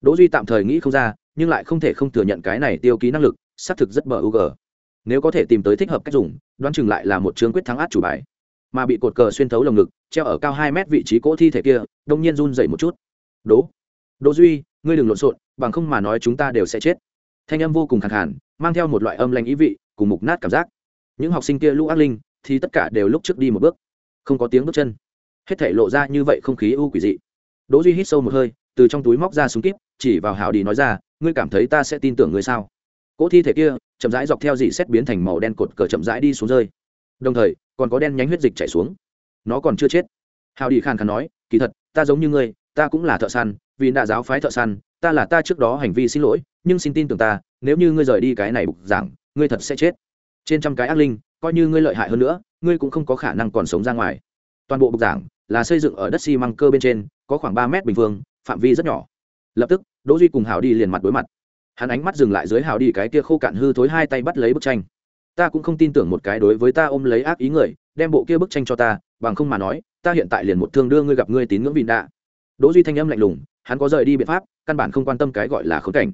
Đỗ duy tạm thời nghĩ không ra, nhưng lại không thể không thừa nhận cái này tiêu ký năng lực, xác thực rất bờ u nếu có thể tìm tới thích hợp cách dùng, đoán chừng lại là một chương quyết thắng át chủ bài. Mà bị cột cờ xuyên thấu lồng ngực, treo ở cao hai mét vị trí cỗ thi thể kia, đông nhiên run dậy một chút. Đỗ đỗ duy, ngươi đừng lộn xộn, bằng không mà nói chúng ta đều sẽ chết. Thanh âm vô cùng khẳng hẳn mang theo một loại âm lanh ý vị, cùng mục nát cảm giác. Những học sinh kia lũ ác linh, thì tất cả đều lúc trước đi một bước. Không có tiếng bước chân. Hết thể lộ ra như vậy không khí u quỷ dị. Đỗ duy hít sâu một hơi, từ trong túi móc ra súng kíp, chỉ vào hảo đi nói ra, ngươi cảm thấy ta sẽ tin tưởng ngươi sao? Cỗ thi thể kia, chậm rãi dọc theo dị xét biến thành màu đen cột cờ chậm rãi đi xuống rơi. Đồng thời, còn có đen nhánh huyết dịch chảy xuống. Nó còn chưa chết. Hào đi khàn khàn nói, kỳ thật, ta giống như ngươi, ta cũng là thợ săn vì đã giáo phái thợ săn, ta là ta trước đó hành vi xin lỗi, nhưng xin tin tưởng ta, nếu như ngươi rời đi cái này bục giảng, ngươi thật sẽ chết. Trên trăm cái ác linh, coi như ngươi lợi hại hơn nữa, ngươi cũng không có khả năng còn sống ra ngoài. Toàn bộ bục giảng là xây dựng ở đất xi măng cơ bên trên, có khoảng ba mét bình phương, phạm vi rất nhỏ. Lập tức, đỗ duy cùng hào đi liền mặt đối mặt. Hắn ánh mắt dừng lại dưới hào đi cái kia khô cạn hư thối hai tay bắt lấy bức tranh. Ta cũng không tin tưởng một cái đối với ta ôm lấy ác ý người, đem bộ kia bức tranh cho ta, bằng không mà nói, ta hiện tại liền một thương đưa ngươi gặp ngươi tín ngưỡng vịn đạ đỗ duy thanh âm lạnh lùng hắn có rời đi biện pháp, căn bản không quan tâm cái gọi là khốn cảnh.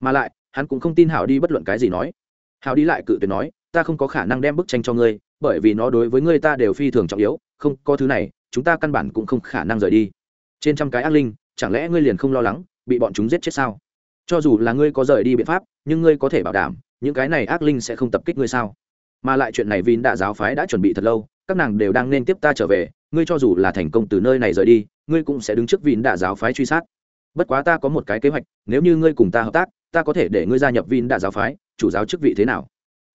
Mà lại, hắn cũng không tin hảo đi bất luận cái gì nói. Hảo đi lại cự tuyệt nói, ta không có khả năng đem bức tranh cho ngươi, bởi vì nó đối với ngươi ta đều phi thường trọng yếu, không có thứ này, chúng ta căn bản cũng không khả năng rời đi. Trên trăm cái ác linh, chẳng lẽ ngươi liền không lo lắng, bị bọn chúng giết chết sao? Cho dù là ngươi có rời đi biện pháp, nhưng ngươi có thể bảo đảm, những cái này ác linh sẽ không tập kích ngươi sao? Mà lại chuyện này vin đã giáo phái đã chuẩn bị thật lâu, các nàng đều đang nên tiếp ta trở về, ngươi cho dù là thành công từ nơi này rời đi ngươi cũng sẽ đứng trước vịn đạ giáo phái truy sát. Bất quá ta có một cái kế hoạch nếu như ngươi cùng ta hợp tác ta có thể để ngươi gia nhập vịn đạ giáo phái chủ giáo chức vị thế nào?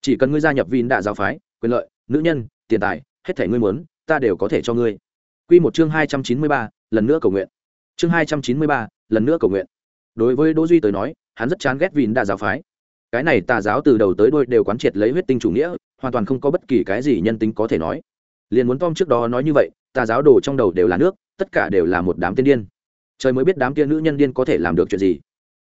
Chỉ cần ngươi gia nhập vịn đạ giáo phái quyền lợi nữ nhân tiền tài hết thể ngươi muốn ta đều có thể cho ngươi. Quy một chương hai trăm chín mươi ba, lần nữa cầu nguyện. Chương hai trăm chín mươi ba, lần nữa cầu nguyện. Đối với Đỗ Duy tới nói, hắn rất chán ghét Vịn đạ giáo phái. Cái này tà giáo từ đầu tới đuôi đều quán triệt lấy huyết tinh chủ nghĩa hoàn toàn không có bất kỳ cái gì nhân tính có thể nói. Liền muốn tom trước đó nói như vậy tà giáo đồ trong đầu đều là nước tất cả đều là một đám tiên điên. Trời mới biết đám kia nữ nhân điên có thể làm được chuyện gì.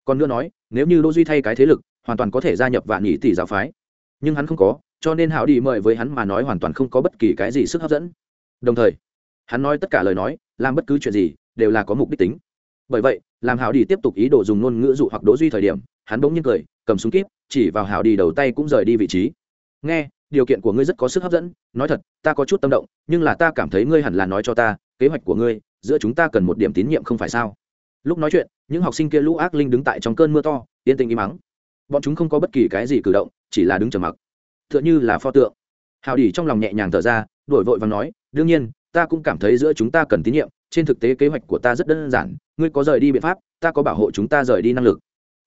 Còn nữa nói, nếu như đô duy thay cái thế lực, hoàn toàn có thể gia nhập vạn nhị tỷ giáo phái. Nhưng hắn không có, cho nên hảo đi mời với hắn mà nói hoàn toàn không có bất kỳ cái gì sức hấp dẫn. Đồng thời, hắn nói tất cả lời nói, làm bất cứ chuyện gì, đều là có mục đích tính. Bởi vậy, làm hảo đi tiếp tục ý đồ dùng ngôn ngữ dụ hoặc đỗ duy thời điểm, hắn bỗng nhiên cười, cầm súng kíp, chỉ vào hảo đi đầu tay cũng rời đi vị trí. Nghe, điều kiện của ngươi rất có sức hấp dẫn, nói thật, ta có chút tâm động, nhưng là ta cảm thấy ngươi hẳn là nói cho ta kế hoạch của ngươi, giữa chúng ta cần một điểm tín nhiệm không phải sao? Lúc nói chuyện, những học sinh kia lũ ác linh đứng tại trong cơn mưa to, yên tĩnh im mắng bọn chúng không có bất kỳ cái gì cử động, chỉ là đứng trầm mặc. T h ư ợ n h ư là pho tượng. Hào đỉ trong lòng nhẹ nhàng thở ra, đổi vội và nói, đương nhiên, ta cũng cảm thấy giữa chúng ta cần tín nhiệm, trên thực tế kế hoạch của ta rất đơn giản, ngươi có rời đi biện pháp, ta có bảo hộ chúng ta rời đi năng lực.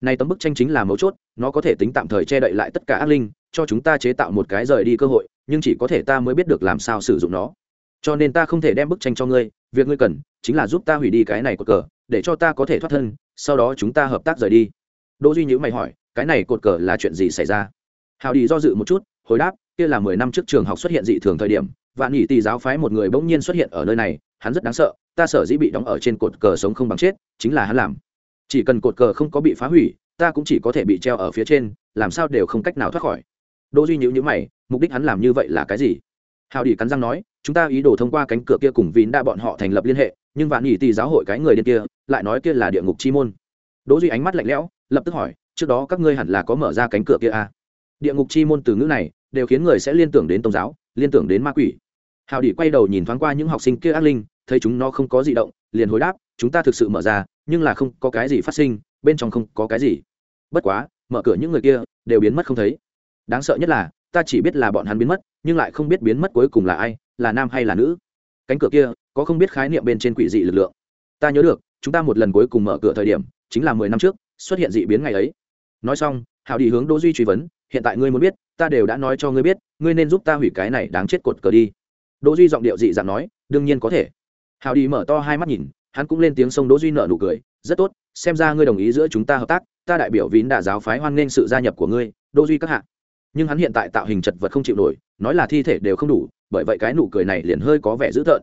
Này tấm bức tranh chính là mấu chốt, nó có thể tính tạm thời che đậy lại tất cả ác linh, cho chúng ta chế tạo một cái rời đi cơ hội, nhưng chỉ có thể ta mới biết được làm sao sử dụng nó cho nên ta không thể đem bức tranh cho ngươi, việc ngươi cần chính là giúp ta hủy đi cái này cột cờ, để cho ta có thể thoát thân, sau đó chúng ta hợp tác rời đi. Đỗ duy nhữ mày hỏi, cái này cột cờ là chuyện gì xảy ra? Hào đi do dự một chút, hồi đáp, kia là mười năm trước trường học xuất hiện dị thường thời điểm, vạn nhị tỷ giáo phái một người bỗng nhiên xuất hiện ở nơi này, hắn rất đáng sợ, ta sở dĩ bị đóng ở trên cột cờ sống không bằng chết, chính là hắn làm. Chỉ cần cột cờ không có bị phá hủy, ta cũng chỉ có thể bị treo ở phía trên, làm sao đều không cách nào thoát khỏi. Đỗ duy nhữ nhữ mày, mục đích hắn làm như vậy là cái gì? Hào đi cắn răng nói chúng ta ý đồ thông qua cánh cửa kia cùng vín đã bọn họ thành lập liên hệ, nhưng vạn nhị tỷ giáo hội cái người điên kia, lại nói kia là địa ngục chi môn. Đỗ duy ánh mắt lạnh lẽo, lập tức hỏi, trước đó các ngươi hẳn là có mở ra cánh cửa kia à? địa ngục chi môn từ ngữ này, đều khiến người sẽ liên tưởng đến tôn giáo, liên tưởng đến ma quỷ. Hào đi quay đầu nhìn thoáng qua những học sinh kia ác linh, thấy chúng nó không có gì động, liền hồi đáp, chúng ta thực sự mở ra, nhưng là không có cái gì phát sinh, bên trong không có cái gì. Bất quá, mở cửa những người kia, đều biến mất không thấy. Đáng sợ nhất là, ta chỉ biết là bọn hắn biến mất, nhưng lại không biết biến mất cuối cùng là ai là nam hay là nữ? Cánh cửa kia, có không biết khái niệm bên trên quỷ dị lực lượng. Ta nhớ được, chúng ta một lần cuối cùng mở cửa thời điểm, chính là mười năm trước, xuất hiện dị biến ngày ấy. Nói xong hào đi hướng đỗ duy truy vấn, hiện tại ngươi muốn biết, ta đều đã nói cho ngươi biết, ngươi nên giúp ta hủy cái này đáng chết cột cờ đi. Đỗ duy giọng điệu dị dạng nói, đương nhiên có thể. Hào đi mở to hai mắt nhìn, hắn cũng lên tiếng sông đỗ duy nở nụ cười, rất tốt, xem ra ngươi đồng ý giữa chúng ta hợp tác, ta đại biểu vín đà giáo phái hoan nghênh sự gia nhập của ngươi, đỗ duy các hạ nhưng hắn hiện tại tạo hình chật vật không chịu nổi, nói là thi thể đều không đủ, bởi vậy cái nụ cười này liền hơi có vẻ dữ tợn.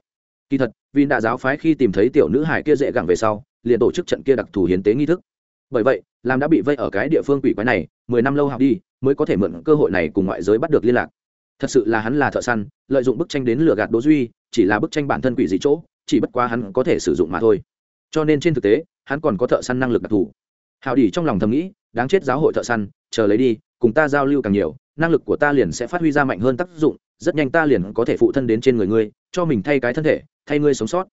Kỳ thật, vì đạ giáo phái khi tìm thấy tiểu nữ hải kia dễ gẳng về sau, liền tổ chức trận kia đặc thù hiến tế nghi thức. Bởi vậy, làm đã bị vây ở cái địa phương quỷ quái này, mười năm lâu học đi, mới có thể mượn cơ hội này cùng ngoại giới bắt được liên lạc. Thật sự là hắn là thợ săn, lợi dụng bức tranh đến lừa gạt đỗ duy, chỉ là bức tranh bản thân quỷ dị chỗ, chỉ bất quá hắn có thể sử dụng mà thôi. Cho nên trên thực tế, hắn còn có thợ săn năng lực đặc thù. Hào đỉ trong lòng thầm nghĩ, đáng chết giáo hội thợ săn, chờ lấy đi cùng ta giao lưu càng nhiều, năng lực của ta liền sẽ phát huy ra mạnh hơn tác dụng, rất nhanh ta liền có thể phụ thân đến trên người ngươi, cho mình thay cái thân thể, thay ngươi sống sót.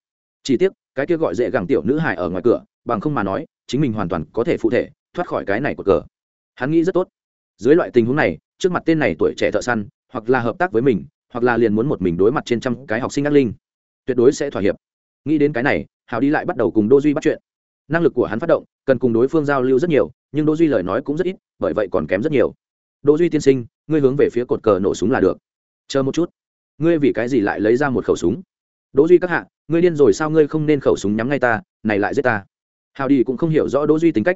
Chỉ tiếc, cái kia gọi dễ gẳng tiểu nữ hải ở ngoài cửa, bằng không mà nói, chính mình hoàn toàn có thể phụ thể, thoát khỏi cái này của cờ. Hắn nghĩ rất tốt. Dưới loại tình huống này, trước mặt tên này tuổi trẻ thợ săn, hoặc là hợp tác với mình, hoặc là liền muốn một mình đối mặt trên trăm cái học sinh ác linh, tuyệt đối sẽ thỏa hiệp. Nghĩ đến cái này, hào đi lại bắt đầu cùng đô duy bắt chuyện. Năng lực của hắn phát động, cần cùng đối phương giao lưu rất nhiều nhưng Đỗ duy lời nói cũng rất ít, bởi vậy còn kém rất nhiều. Đỗ duy tiên sinh, ngươi hướng về phía cột cờ nổ súng là được. Chờ một chút. Ngươi vì cái gì lại lấy ra một khẩu súng? Đỗ duy các hạ, ngươi điên rồi sao ngươi không nên khẩu súng nhắm ngay ta, này lại giết ta. Hào đi cũng không hiểu rõ đỗ duy tính cách.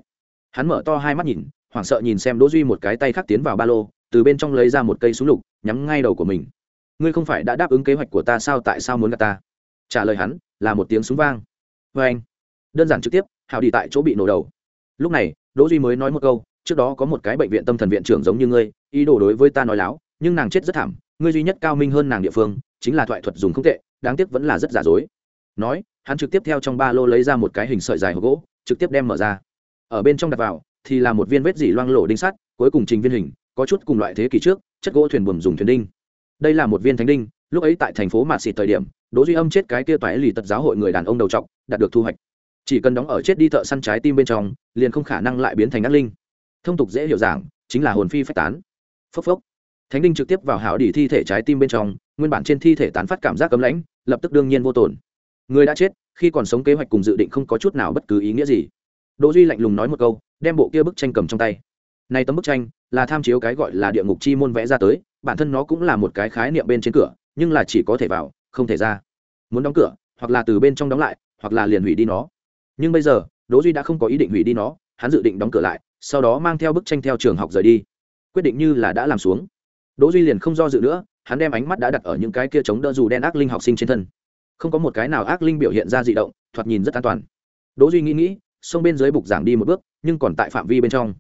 Hắn mở to hai mắt nhìn, hoảng sợ nhìn xem đỗ duy một cái tay khác tiến vào ba lô, từ bên trong lấy ra một cây súng lục, nhắm ngay đầu của mình. Ngươi không phải đã đáp ứng kế hoạch của ta sao tại sao muốn gạt ta? Trả lời hắn, là một tiếng súng vang. Với anh đơn giản trực tiếp, hào đi tại chỗ bị nổ đầu. Lúc này đỗ duy mới nói một câu, trước đó có một cái bệnh viện tâm thần viện trưởng giống như ngươi, ý đồ đối với ta nói láo, nhưng nàng chết rất thảm, ngươi duy nhất cao minh hơn nàng địa phương, chính là thoại thuật dùng không tệ, đáng tiếc vẫn là rất giả dối. Nói, hắn trực tiếp theo trong ba lô lấy ra một cái hình sợi dài hộp gỗ, trực tiếp đem mở ra. Ở bên trong đặt vào, thì là một viên vết dỉ loang lổ đinh sắt, cuối cùng trình viên hình, có chút cùng loại thế kỷ trước, chất gỗ thuyền buồm dùng thuyền đinh. Đây là một viên thánh đinh, lúc ấy tại thành phố mạt xịt thời điểm, đỗ duy âm chết cái kia toái lì tật giáo hội người đàn ông đầu trọc, đạt được thu hoạch chỉ cần đóng ở chết đi thợ săn trái tim bên trong, liền không khả năng lại biến thành ác linh. Thông tục dễ hiểu giảng, chính là hồn phi phách tán. Phốc phốc. Thánh đinh trực tiếp vào hảo đỉ thi thể trái tim bên trong, nguyên bản trên thi thể tán phát cảm giác cấm lãnh, lập tức đương nhiên vô tổn người đã chết, khi còn sống kế hoạch cùng dự định không có chút nào bất cứ ý nghĩa gì. Đỗ duy lạnh lùng nói một câu, đem bộ kia bức tranh cầm trong tay. Này tấm bức tranh, là tham chiếu cái gọi là địa ngục chi môn vẽ ra tới, bản thân nó cũng là một cái khái niệm bên trên cửa, nhưng là chỉ có thể vào, không thể ra. Muốn đóng cửa, hoặc là từ bên trong đóng lại, hoặc là liền hủy đi nó nhưng bây giờ, đỗ duy đã không có ý định hủy đi nó, hắn dự định đóng cửa lại, sau đó mang theo bức tranh theo trường học rời đi. Quyết định như là đã làm xuống. Đỗ duy liền không do dự nữa, hắn đem ánh mắt đã đặt ở những cái kia chống đỡ dù đen ác linh học sinh trên thân. Không có một cái nào ác linh biểu hiện ra dị động, thoạt nhìn rất an toàn. Đỗ duy nghĩ nghĩ, xông bên dưới bục giảng đi một bước, nhưng còn tại phạm vi bên trong.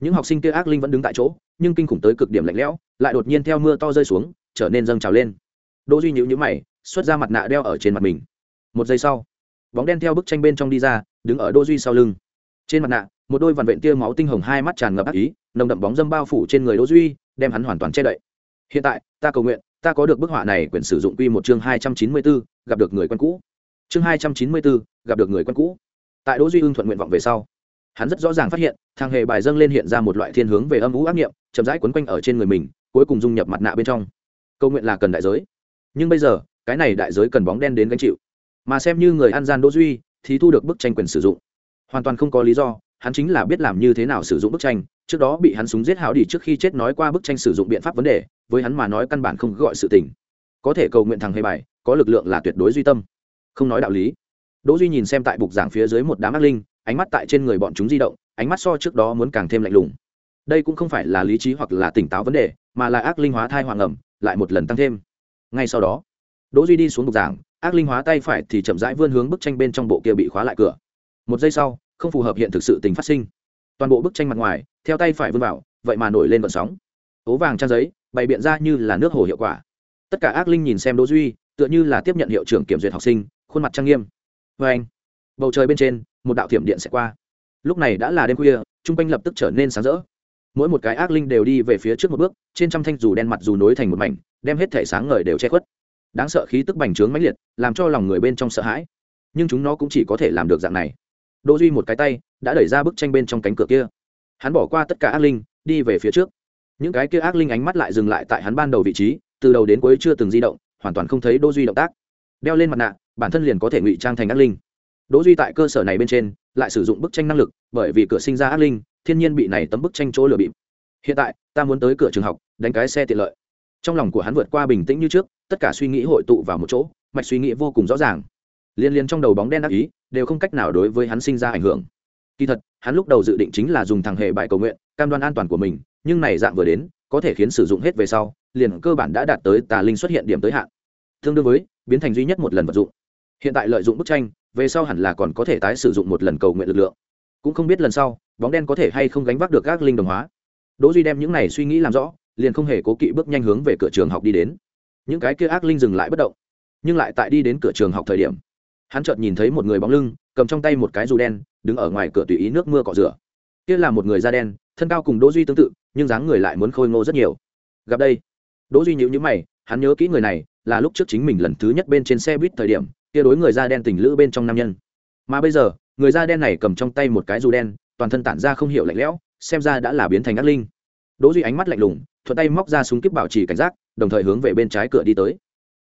Những học sinh kia ác linh vẫn đứng tại chỗ, nhưng kinh khủng tới cực điểm lạnh lẽo, lại đột nhiên theo mưa to rơi xuống, trở nên dâng trào lên. Đỗ duy nhíu nhíu mày, xuất ra mặt nạ đeo ở trên mặt mình. Một giây sau bóng đen theo bức tranh bên trong đi ra đứng ở đỗ duy sau lưng. Trên mặt nạ một đôi vằn vện tia máu tinh hồng hai mắt tràn ngập ác ý nồng đậm bóng dâm bao phủ trên người đỗ duy đem hắn hoàn toàn che đậy. Hiện tại ta cầu nguyện ta có được bức họa này quyền sử dụng quy một chương hai trăm chín mươi 294, gặp được người quen cũ. Chương hai trăm chín mươi 294, gặp được người quen cũ. Tại đỗ duy ưng thuận nguyện vọng về sau hắn rất rõ ràng phát hiện thằng hề bài dâng lên hiện ra một loại thiên hướng về âm ú ác nghiệm chậm rãi quấn quanh ở trên người mình cuối cùng dung nhập mặt nạ bên trong. Câu nguyện là cần đại giới. Nhưng bây giờ cái này đại giới cần bóng đen đến gánh chịu mà xem như người ăn gian đỗ duy thì thu được bức tranh quyền sử dụng. Hoàn toàn không có lý do, hắn chính là biết làm như thế nào sử dụng bức tranh, trước đó bị hắn súng giết hảo đi trước khi chết nói qua bức tranh sử dụng biện pháp vấn đề, với hắn mà nói căn bản không gọi sự tình. Có thể cầu nguyện thằng hề bài, có lực lượng là tuyệt đối duy tâm. Không nói đạo lý. Đỗ duy nhìn xem tại bục giảng phía dưới một đám ác linh, ánh mắt tại trên người bọn chúng di động, ánh mắt so trước đó muốn càng thêm lạnh lùng. Đây cũng không phải là lý trí hoặc là tỉnh táo vấn đề, mà là ác linh hóa thai hoàng ẩm, lại một lần tăng thêm. Ngay sau đó, đỗ duy đi xuống bục giảng ác linh hóa tay phải thì chậm rãi vươn hướng bức tranh bên trong bộ kia bị khóa lại cửa. Một giây sau, không phù hợp hiện thực sự tình phát sinh. Toàn bộ bức tranh mặt ngoài, theo tay phải vươn vào, vậy mà nổi lên vận sóng. Ố vàng trang giấy, bày biện ra như là nước hồ hiệu quả. Tất cả ác linh nhìn xem đỗ duy, tựa như là tiếp nhận hiệu trưởng kiểm duyệt học sinh, khuôn mặt trang nghiêm. Với anh, bầu trời bên trên, một đạo thiểm điện sẽ qua. Lúc này đã là đêm khuya trung quanh lập tức trở nên sáng rỡ. Mỗi một cái ác linh đều đi về phía trước một bước, trên trăm thanh dù đen mặt dù nối thành một mảnh, đem hết thể sáng ngời đều che khuất đáng sợ khí tức bành trướng mãnh liệt, làm cho lòng người bên trong sợ hãi. Nhưng chúng nó cũng chỉ có thể làm được dạng này. Đỗ duy một cái tay đã đẩy ra bức tranh bên trong cánh cửa kia. Hắn bỏ qua tất cả ác linh, đi về phía trước. Những cái kia ác linh ánh mắt lại dừng lại tại hắn ban đầu vị trí, từ đầu đến cuối chưa từng di động, hoàn toàn không thấy đỗ duy động tác. Đeo lên mặt nạ, bản thân liền có thể ngụy trang thành ác linh. Đỗ duy tại cơ sở này bên trên, lại sử dụng bức tranh năng lực, bởi vì cửa sinh ra ác linh, thiên nhiên bị này tấm bức tranh chỗ lừa bịp. Hiện tại, ta muốn tới cửa trường học, đánh cái xe tiện lợi. Trong lòng của hắn vượt qua bình tĩnh như trước tất cả suy nghĩ hội tụ vào một chỗ, mạch suy nghĩ vô cùng rõ ràng. Liên liên trong đầu bóng đen ác ý, đều không cách nào đối với hắn sinh ra ảnh hưởng. Kỳ thật, hắn lúc đầu dự định chính là dùng thằng hệ bài cầu nguyện, cam đoan an toàn của mình, nhưng này dạng vừa đến, có thể khiến sử dụng hết về sau, liền cơ bản đã đạt tới tà linh xuất hiện điểm tới hạn. Tương đương với, biến thành duy nhất một lần vật dụng. Hiện tại lợi dụng bức tranh, về sau hẳn là còn có thể tái sử dụng một lần cầu nguyện lực lượng. Cũng không biết lần sau, bóng đen có thể hay không gánh vác được các linh đồng hóa. Đỗ duy đem những này suy nghĩ làm rõ, liền không hề cố kỵ bước nhanh hướng về cửa trường học đi đến những cái kia ác linh dừng lại bất động, nhưng lại tại đi đến cửa trường học thời điểm, hắn chợt nhìn thấy một người bóng lưng, cầm trong tay một cái dù đen, đứng ở ngoài cửa tùy ý nước mưa cọ rửa. Kia là một người da đen, thân cao cùng đỗ duy tương tự, nhưng dáng người lại muốn khôi ngô rất nhiều. Gặp đây, đỗ duy nhíu nhíu mày, hắn nhớ kỹ người này, là lúc trước chính mình lần thứ nhất bên trên xe buýt thời điểm, kia đối người da đen tình lữ bên trong nam nhân. Mà bây giờ, người da đen này cầm trong tay một cái dù đen, toàn thân tản ra không hiểu lạnh lẽo, xem ra đã là biến thành ác linh. Đỗ duy ánh mắt lạnh lùng, thuận tay móc ra súng kíp bảo trì cảnh giác đồng thời hướng về bên trái cửa đi tới.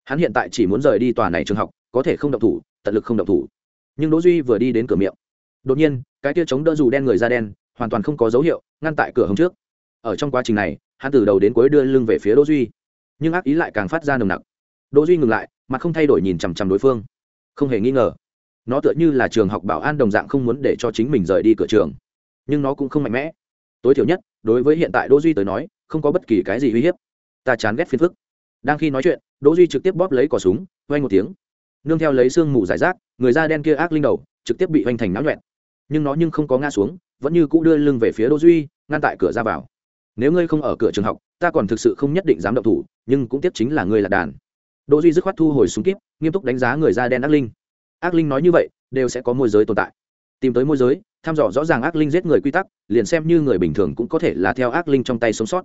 Hắn hiện tại chỉ muốn rời đi tòa này trường học, có thể không động thủ, tận lực không động thủ. Nhưng đỗ duy vừa đi đến cửa miệng. Đột nhiên, cái kia chống đỡ dù đen người da đen, hoàn toàn không có dấu hiệu, ngăn tại cửa hông trước. Ở trong quá trình này, hắn từ đầu đến cuối đưa lưng về phía đỗ duy. Nhưng ác ý lại càng phát ra nồng nặc. Đỗ duy ngừng lại, mặt không thay đổi nhìn chằm chằm đối phương. Không hề nghi ngờ, nó tựa như là trường học bảo an đồng dạng không muốn để cho chính mình rời đi cửa trường. Nhưng nó cũng không mạnh mẽ. Tối thiểu nhất, đối với hiện tại đỗ duy tới nói, không có bất kỳ cái gì uy hiếp ta chán ghét phiền phức. Đang khi nói chuyện, đỗ duy trực tiếp bóp lấy cò súng vang một tiếng. Nương theo lấy xương mù giải rác, người da đen kia ác linh đầu, trực tiếp bị hoành thành náo nhuẹn. Nhưng nó nhưng không có ngã xuống, vẫn như cũ đưa lưng về phía đỗ duy, ngăn tại cửa ra vào. Nếu ngươi không ở cửa trường học, ta còn thực sự không nhất định dám động thủ, nhưng cũng tiếp chính là ngươi là đàn. Đỗ duy dứt khoát thu hồi súng kíp, nghiêm túc đánh giá người da đen ác linh. Ác linh nói như vậy, đều sẽ có môi giới tồn tại. Tìm tới môi giới thăm dò rõ ràng ác linh giết người quy tắc, liền xem như người bình thường cũng có thể là theo ác linh trong tay sống sót.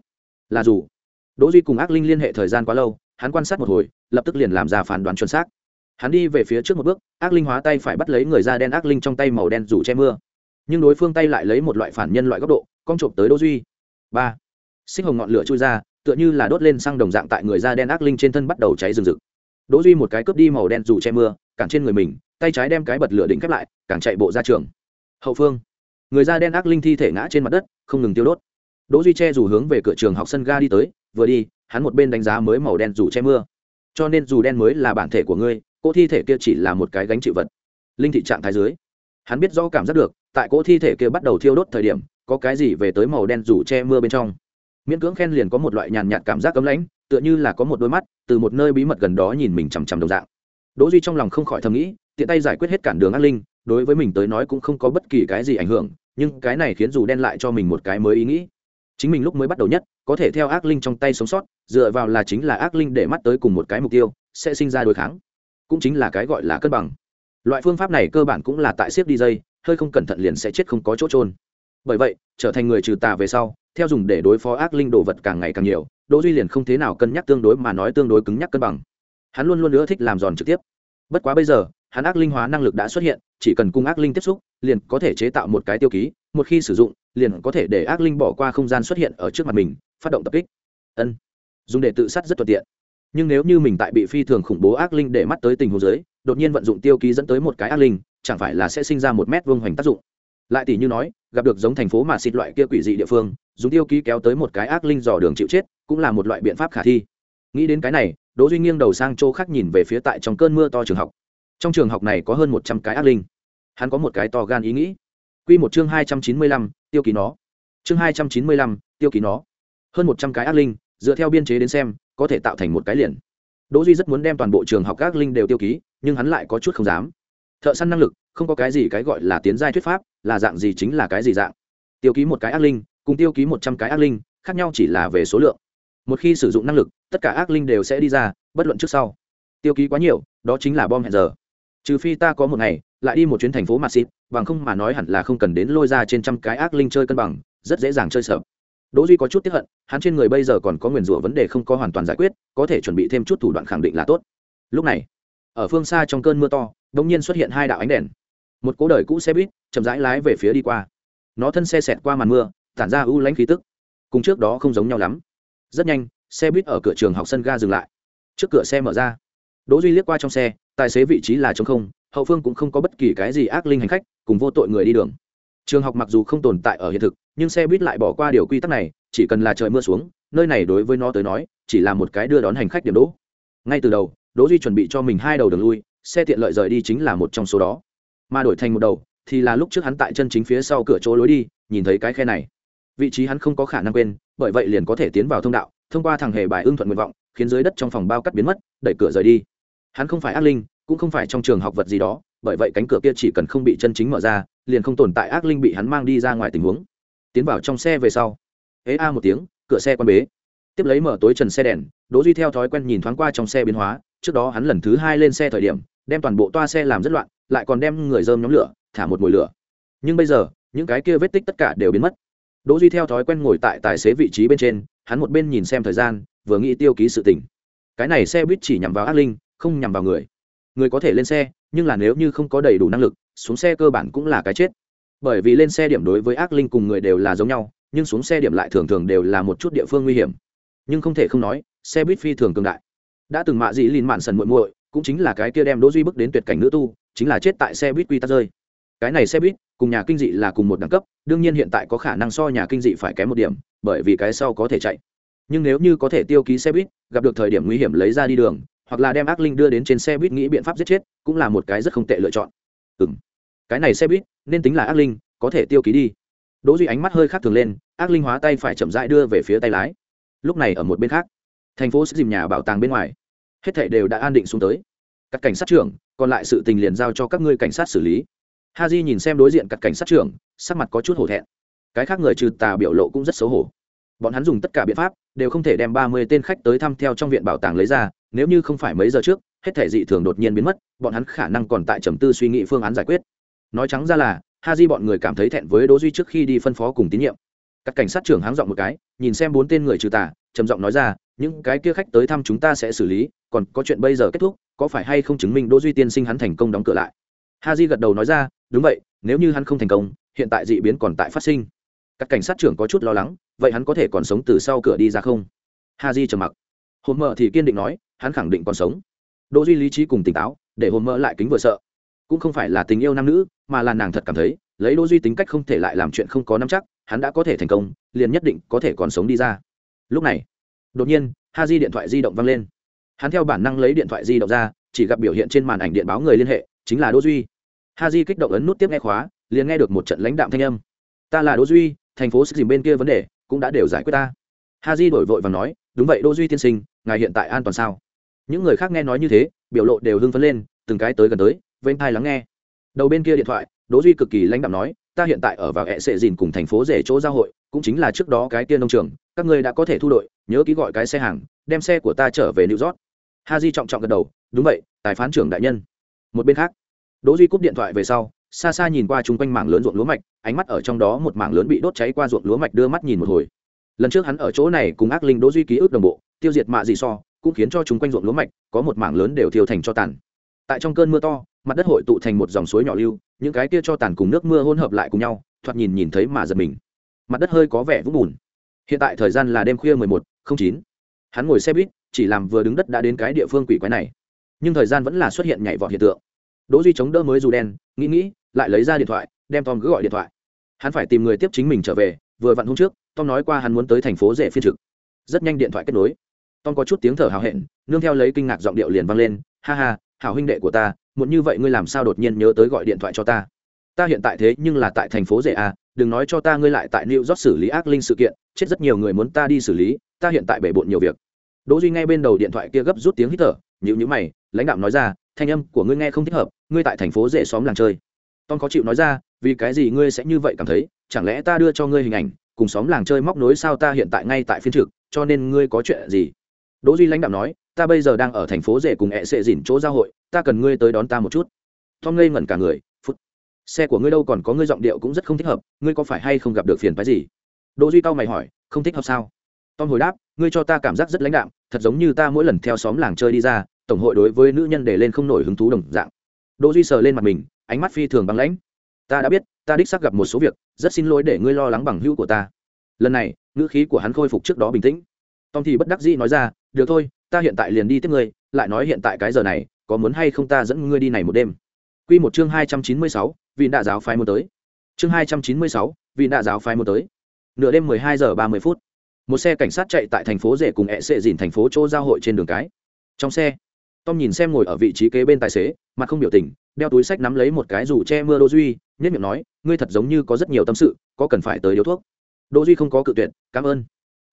Là dù đỗ duy cùng ác linh liên hệ thời gian quá lâu, hắn quan sát một hồi, lập tức liền làm ra phán đoán chuẩn xác. Hắn đi về phía trước một bước, ác linh hóa tay phải bắt lấy người da đen ác linh trong tay màu đen rủ che mưa. Nhưng đối phương tay lại lấy một loại phản nhân loại góc độ cong trộm tới đỗ duy. Ba. Xích hồng ngọn lửa chui ra, tựa như là đốt lên xăng đồng dạng tại người da đen ác linh trên thân bắt đầu cháy rừng rực. Đỗ duy một cái cướp đi màu đen rủ che mưa, cản trên người mình, tay trái đem cái bật lửa đỉnh khép lại, càng chạy bộ ra trường. Hậu phương. Người da đen ác linh thi thể ngã trên mặt đất, không ngừng tiêu đốt. Đỗ duy che dù hướng về cửa trường học sân ga đi tới vừa đi, hắn một bên đánh giá mới màu đen dù che mưa. Cho nên dù đen mới là bản thể của ngươi, cỗ thi thể kia chỉ là một cái gánh chịu vật. Linh thị trạng thái dưới, hắn biết rõ cảm giác được, tại cỗ thi thể kia bắt đầu thiêu đốt thời điểm, có cái gì về tới màu đen dù che mưa bên trong. Miễn cưỡng khen liền có một loại nhàn nhạt cảm giác cấm lãnh, tựa như là có một đôi mắt, từ một nơi bí mật gần đó nhìn mình chằm chằm đồng dạng. Đỗ duy trong lòng không khỏi thầm nghĩ, tiện tay giải quyết hết cản đường ác linh, đối với mình tới nói cũng không có bất kỳ cái gì ảnh hưởng, nhưng cái này khiến dù đen lại cho mình một cái mới ý nghĩ chính mình lúc mới bắt đầu nhất, có thể theo ác linh trong tay sống sót, dựa vào là chính là ác linh để mắt tới cùng một cái mục tiêu, sẽ sinh ra đối kháng. Cũng chính là cái gọi là cân bằng. Loại phương pháp này cơ bản cũng là tại xếp đi dây, hơi không cẩn thận liền sẽ chết không có chỗ trôn bởi vậy, trở thành người trừ tà về sau, theo dùng để đối phó ác linh đồ vật càng ngày càng nhiều, đỗ duy liền không thế nào cân nhắc tương đối mà nói tương đối cứng nhắc cân bằng. Hắn luôn luôn nữa thích làm giòn trực tiếp. Bất quá bây giờ, hắn ác linh hóa năng lực đã xuất hiện, chỉ cần cung ác linh tiếp xúc, liền có thể chế tạo một cái tiêu ký một khi sử dụng, liền có thể để ác linh bỏ qua không gian xuất hiện ở trước mặt mình, phát động tập kích. Ân, dùng để tự sát rất thuận tiện. Nhưng nếu như mình tại bị phi thường khủng bố ác linh để mắt tới tình huống giới đột nhiên vận dụng tiêu ký dẫn tới một cái ác linh, chẳng phải là sẽ sinh ra một mét vuông hoành tác dụng? Lại tỷ như nói, gặp được giống thành phố mà xịt loại kia quỷ dị địa phương, dùng tiêu ký kéo tới một cái ác linh dò đường chịu chết, cũng là một loại biện pháp khả thi. Nghĩ đến cái này, đỗ duy nghiêng đầu sang chỗ khác nhìn về phía tại trong cơn mưa to trường học. Trong trường học này có hơn một trăm cái ác linh. Hắn có một cái to gan ý nghĩ quy một chương hai trăm chín mươi lăm, tiêu ký nó. Chương hai trăm chín mươi lăm, tiêu ký nó. Hơn một trăm cái ác linh dựa theo biên chế đến xem có thể tạo thành một cái liền. Đỗ duy rất muốn đem toàn bộ trường học ác linh đều tiêu ký nhưng hắn lại có chút không dám. Thợ săn năng lực không có cái gì cái gọi là tiến giai thuyết pháp là dạng gì chính là cái gì dạng. Tiêu ký một cái ác linh cùng tiêu ký một trăm cái ác linh khác nhau chỉ là về số lượng. Một khi sử dụng năng lực tất cả ác linh đều sẽ đi ra bất luận trước sau. Tiêu ký quá nhiều đó chính là bom hẹn giờ. Trừ phi ta có một ngày lại đi một chuyến thành phố mặt xịt, bằng không mà nói hẳn là không cần đến lôi ra trên trăm cái ác linh chơi cân bằng, rất dễ dàng chơi sợ. Đỗ duy có chút tiếc hận, hắn trên người bây giờ còn có nguyền rủa vấn đề không có hoàn toàn giải quyết, có thể chuẩn bị thêm chút thủ đoạn khẳng định là tốt. Lúc này, ở phương xa trong cơn mưa to, đột nhiên xuất hiện hai đạo ánh đèn. Một cố đời cũ xe buýt chậm rãi lái về phía đi qua. Nó thân xe xẹt qua màn mưa, tản ra u lãnh khí tức. Cùng trước đó không giống nhau lắm. Rất nhanh, xe buýt ở cửa trường học sân ga dừng lại. Trước cửa xe mở ra. Đỗ duy liếc qua trong xe, tài xế vị trí là trống không hậu phương cũng không có bất kỳ cái gì ác linh hành khách, cùng vô tội người đi đường. Trường học mặc dù không tồn tại ở hiện thực, nhưng xe buýt lại bỏ qua điều quy tắc này, chỉ cần là trời mưa xuống, nơi này đối với nó tới nói, chỉ là một cái đưa đón hành khách điểm đỗ. Ngay từ đầu, đỗ duy chuẩn bị cho mình hai đầu đường lui, xe tiện lợi rời đi chính là một trong số đó. Mà đổi thành một đầu, thì là lúc trước hắn tại chân chính phía sau cửa chỗ lối đi, nhìn thấy cái khe này. Vị trí hắn không có khả năng quên, bởi vậy liền có thể tiến vào thông đạo, thông qua thằng hề bài ưng thuận nguyện vọng, khiến dưới đất trong phòng bao cắt biến mất, đẩy cửa rời đi. Hắn không phải ác linh cũng không phải trong trường học vật gì đó, bởi vậy cánh cửa kia chỉ cần không bị chân chính mở ra, liền không tồn tại ác linh bị hắn mang đi ra ngoài tình huống. Tiến vào trong xe về sau ế a một tiếng, cửa xe quan bế. Tiếp lấy mở tối trần xe đèn, đỗ duy theo thói quen nhìn thoáng qua trong xe biến hóa, trước đó hắn lần thứ hai lên xe thời điểm, đem toàn bộ toa xe làm rất loạn, lại còn đem người dơm nhóm lửa, thả một mùi lửa. Nhưng bây giờ, những cái kia vết tích tất cả đều biến mất. Đỗ duy theo thói quen ngồi tại tài xế vị trí bên trên, hắn một bên nhìn xem thời gian, vừa nghĩ tiêu ký sự tình. Cái này xe buýt chỉ nhằm vào ác linh, không nhằm vào người người có thể lên xe, nhưng là nếu như không có đầy đủ năng lực, xuống xe cơ bản cũng là cái chết. Bởi vì lên xe điểm đối với ác linh cùng người đều là giống nhau, nhưng xuống xe điểm lại thường thường đều là một chút địa phương nguy hiểm. Nhưng không thể không nói, xe buýt phi thường cường đại. Đã từng mạ dị lìn mạn sần muội muội, cũng chính là cái kia đem đỗ duy bước đến tuyệt cảnh nữ tu, chính là chết tại xe buýt quy tắc rơi. Cái này xe buýt, cùng nhà kinh dị là cùng một đẳng cấp, đương nhiên hiện tại có khả năng so nhà kinh dị phải kém một điểm, bởi vì cái sau có thể chạy. Nhưng nếu như có thể tiêu ký xe buýt, gặp được thời điểm nguy hiểm lấy ra đi đường hoặc là đem ác linh đưa đến trên xe buýt nghĩ biện pháp giết chết, cũng là một cái rất không tệ lựa chọn. Ừ m cái này xe buýt, nên tính là ác linh, có thể tiêu ký đi. Đỗ duy ánh mắt hơi khác thường lên, ác linh hóa tay phải chậm rãi đưa về phía tay lái. Lúc này ở một bên khác, thành phố sẽ dìm nhà bảo tàng bên ngoài. Hết thảy đều đã an định xuống tới. Các cảnh sát trưởng, còn lại sự tình liền giao cho các ngươi cảnh sát xử lý. Ha j nhìn xem đối diện các cảnh sát trưởng, sắc mặt có chút hổ thẹn. Cái khác người trừ tà biểu lộ cũng rất xấu hổ. Bọn hắn dùng tất cả biện pháp, đều không thể đem ba mươi tên khách tới thăm theo trong viện bảo tàng lấy ra nếu như không phải mấy giờ trước, hết thể dị thường đột nhiên biến mất, bọn hắn khả năng còn tại trầm tư suy nghĩ phương án giải quyết. Nói trắng ra là ha di bọn người cảm thấy thẹn với đỗ duy trước khi đi phân phó cùng tín nhiệm. Các cảnh sát trưởng háng giọng một cái, nhìn xem bốn tên người trừ tà, trầm giọng nói ra, những cái kia khách tới thăm chúng ta sẽ xử lý, còn có chuyện bây giờ kết thúc, có phải hay không chứng minh đỗ duy tiên sinh hắn thành công đóng cửa lại? Ha di gật đầu nói ra, đúng vậy, nếu như hắn không thành công, hiện tại dị biến còn tại phát sinh. Các cảnh sát trưởng có chút lo lắng, vậy hắn có thể còn sống từ sau cửa đi ra không? Ha di trầm mặc. Hồn mợ thì kiên định nói hắn khẳng định còn sống. Đỗ duy lý trí cùng tỉnh táo, để hồn mơ lại kính vừa sợ. Cũng không phải là tình yêu nam nữ, mà là nàng thật cảm thấy, lấy đỗ duy tính cách không thể lại làm chuyện không có nắm chắc, hắn đã có thể thành công, liền nhất định có thể còn sống đi ra. Lúc này, đột nhiên ha di điện thoại di động vang lên. Hắn theo bản năng lấy điện thoại di động ra, chỉ gặp biểu hiện trên màn ảnh điện báo người liên hệ, chính là đỗ duy. Ha di kích động ấn nút tiếp nghe khóa, liền nghe được một trận lãnh đạm thanh âm. Ta là đỗ duy, thành phố sức dìm bên kia vấn đề cũng đã đều giải quyết ta. Ha di đổi vội và nói, đúng vậy, đỗ duy tiên sinh, ngài hiện tại an toàn sao? Những người khác nghe nói như thế, biểu lộ đều hưng phấn lên, từng cái tới gần tới, vênh thai lắng nghe. Đầu bên kia điện thoại, đỗ duy cực kỳ lãnh đạm nói, ta hiện tại ở vào hệ sệ dìn cùng thành phố rể chỗ giao hội, cũng chính là trước đó cái tiên nông trường, các ngươi đã có thể thu đội, nhớ ký gọi cái xe hàng, đem xe của ta trở về new york. Ha di trọng trọng gật đầu, đúng vậy, tài phán trưởng đại nhân. Một bên khác, đỗ duy cúp điện thoại về sau, xa xa nhìn qua chung quanh mảng lớn ruộng lúa mạch, ánh mắt ở trong đó một mảng lớn bị đốt cháy qua ruộng lúa mạch đưa mắt nhìn một hồi. Lần trước hắn ở chỗ này cùng ác linh đỗ duy ký ức đồng bộ, tiêu diệt mạ gì so cũng khiến cho chúng quanh ruộng lúa mạch có một mảng lớn đều thiêu thành cho tàn. Tại trong cơn mưa to, mặt đất hội tụ thành một dòng suối nhỏ lưu, những cái kia cho tàn cùng nước mưa hỗn hợp lại cùng nhau, thoạt nhìn nhìn thấy mà giật mình. Mặt đất hơi có vẻ vũng bùn. Hiện tại thời gian là đêm khuya mười một không chín. Hắn ngồi xe buýt, chỉ làm vừa đứng đất đã đến cái địa phương quỷ quái này. Nhưng thời gian vẫn là xuất hiện nhảy vọt hiện tượng. Đỗ duy chống đỡ mới dù đen, nghĩ nghĩ, lại lấy ra điện thoại, đem tom cứ gọi điện thoại. Hắn phải tìm người tiếp chính mình trở về, vừa vặn hôm trước, tom nói qua hắn muốn tới thành phố rẻ phiên trực. Rất nhanh điện thoại kết nối tom có chút tiếng thở hào hẹn, nương theo lấy kinh ngạc giọng điệu liền vang lên, ha ha, hảo huynh đệ của ta muốn như vậy ngươi làm sao đột nhiên nhớ tới gọi điện thoại cho ta? Ta hiện tại thế nhưng là tại thành phố rể a đừng nói cho ta ngươi lại tại new york xử lý ác linh sự kiện, chết rất nhiều người muốn ta đi xử lý, ta hiện tại bể bộn nhiều việc. Đỗ duy ngay bên đầu điện thoại kia gấp rút tiếng hít thở, nhíu nhíu mày, lãnh đạo nói ra, thanh âm của ngươi nghe không thích hợp, ngươi tại thành phố rể xóm làng chơi. Tom có chịu nói ra, vì cái gì ngươi sẽ như vậy cảm thấy, chẳng lẽ ta đưa cho ngươi hình ảnh, cùng xóm làng chơi móc nối sao ta hiện tại ngay tại phiên trực, cho nên ngươi có chuyện gì? Đỗ duy lãnh đạo nói, ta bây giờ đang ở thành phố rể cùng ẹ sệ dỉn chỗ giao hội, ta cần ngươi tới đón ta một chút. Tom ngây ngẩn cả người, phút, xe của ngươi đâu còn có ngươi giọng điệu cũng rất không thích hợp, ngươi có phải hay không gặp được phiền phái gì? Đỗ duy cao mày hỏi, không thích hợp sao? Tom hồi đáp, ngươi cho ta cảm giác rất lãnh đạm, thật giống như ta mỗi lần theo xóm làng chơi đi ra, tổng hội đối với nữ nhân để lên không nổi hứng thú đồng dạng. Đỗ duy sờ lên mặt mình, ánh mắt phi thường băng lãnh. Ta đã biết, ta đích xác gặp một số việc, rất xin lỗi để ngươi lo lắng bằng hữu của ta. Lần này, ngữ khí của hắn khôi phục trước đó bình tĩnh tom thì bất đắc dĩ nói ra được thôi ta hiện tại liền đi tiếp ngươi lại nói hiện tại cái giờ này có muốn hay không ta dẫn ngươi đi này một đêm Quy một chương hai trăm chín mươi sáu, vị đạ giáo phái muốn tới. Chương hai trăm chín mươi sáu, vị đạ giáo phái muốn tới. Nửa đêm mười hai giờ ba mươi phút, một xe cảnh sát chạy tại thành phố rể cùng ẹ sệ dìn thành phố chỗ giao hội trên đường cái. Trong xe, Tom nhìn xem ngồi ở vị trí kế bên tài xế, mặt không biểu tình, đeo túi sách nắm lấy một cái dù che mưa đô Duy, nhất miệng nói, ngươi thật giống như có rất nhiều tâm sự, có cần phải tới điếu thuốc. Đỗ Duy không có cự tuyệt, cảm ơn.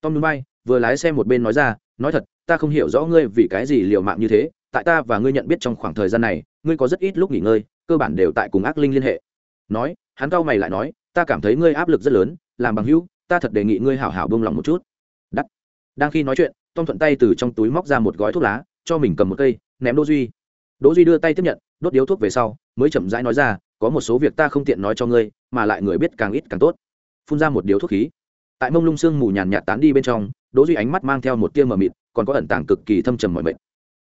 Tom núi bay, vừa lái xe một bên nói ra, nói thật, ta không hiểu rõ ngươi vì cái gì liều mạng như thế, tại ta và ngươi nhận biết trong khoảng thời gian này, ngươi có rất ít lúc nghỉ ngơi, cơ bản đều tại cùng ác linh liên hệ. Nói, hắn cau mày lại nói, ta cảm thấy ngươi áp lực rất lớn, làm bằng hữu, ta thật đề nghị ngươi hảo hảo buông lòng một chút. Đắt. Đang khi nói chuyện, Tom thuận tay từ trong túi móc ra một gói thuốc lá, cho mình cầm một cây, ném Đỗ Duy. Đỗ Duy đưa tay tiếp nhận, đốt điếu thuốc về sau, mới chậm rãi nói ra, có một số việc ta không tiện nói cho ngươi, mà lại người biết càng ít càng tốt. Phun ra một điếu thuốc khí. Tại mông lung sương mù nhàn nhạt tán đi bên trong, Đỗ Duy ánh mắt mang theo một tia mờ mịt, còn có ẩn tàng cực kỳ thâm trầm mỏi mệt.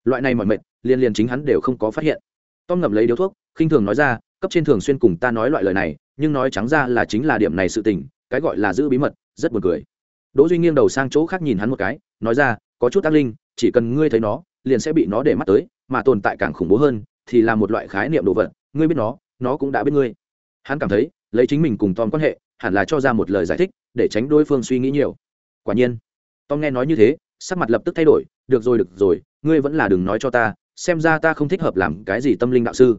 Loại này mỏi mệt, liên liên chính hắn đều không có phát hiện. Tom ngậm lấy điếu thuốc, khinh thường nói ra, cấp trên thường xuyên cùng ta nói loại lời này, nhưng nói trắng ra là chính là điểm này sự tình, cái gọi là giữ bí mật, rất buồn cười. Đỗ Duy nghiêng đầu sang chỗ khác nhìn hắn một cái, nói ra, có chút ác linh, chỉ cần ngươi thấy nó, liền sẽ bị nó để mắt tới, mà tồn tại càng khủng bố hơn, thì là một loại khái niệm đồ vật, ngươi biết nó, nó cũng đã biết ngươi. Hắn cảm thấy, lấy chính mình cùng Tom quan hệ, hẳn là cho ra một lời giải thích, để tránh đối phương suy nghĩ nhiều. Quả nhiên, Tom nghe nói như thế, sắc mặt lập tức thay đổi, được rồi được rồi, ngươi vẫn là đừng nói cho ta, xem ra ta không thích hợp làm cái gì tâm linh đạo sư.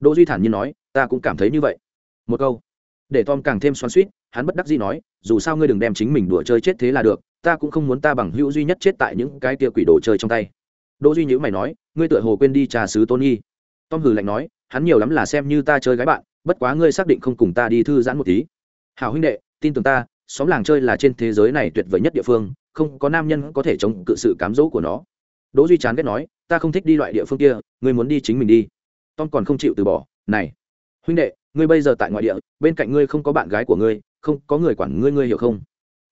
Đỗ Duy thản nhiên nói, ta cũng cảm thấy như vậy. Một câu, để Tom càng thêm xoắn xuýt, hắn bất đắc dĩ nói, dù sao ngươi đừng đem chính mình đùa chơi chết thế là được, ta cũng không muốn ta bằng hữu duy nhất chết tại những cái kia quỷ đồ chơi trong tay. Đỗ Duy nhíu mày nói, ngươi tựa hồ quên đi trà sứ Tony. Tom hừ lạnh nói, hắn nhiều lắm là xem như ta chơi gái bạn, bất quá ngươi xác định không cùng ta đi thư giãn một tí. Hảo huynh đệ, tin tưởng ta, xóm làng chơi là trên thế giới này tuyệt vời nhất địa phương, không có nam nhân có thể chống cự sự cám dỗ của nó. Đỗ Duy chán ghét nói, ta không thích đi loại địa phương kia, ngươi muốn đi chính mình đi. Tom còn không chịu từ bỏ, này, huynh đệ, ngươi bây giờ tại ngoại địa, bên cạnh ngươi không có bạn gái của ngươi, không có người quản ngươi ngươi hiểu không?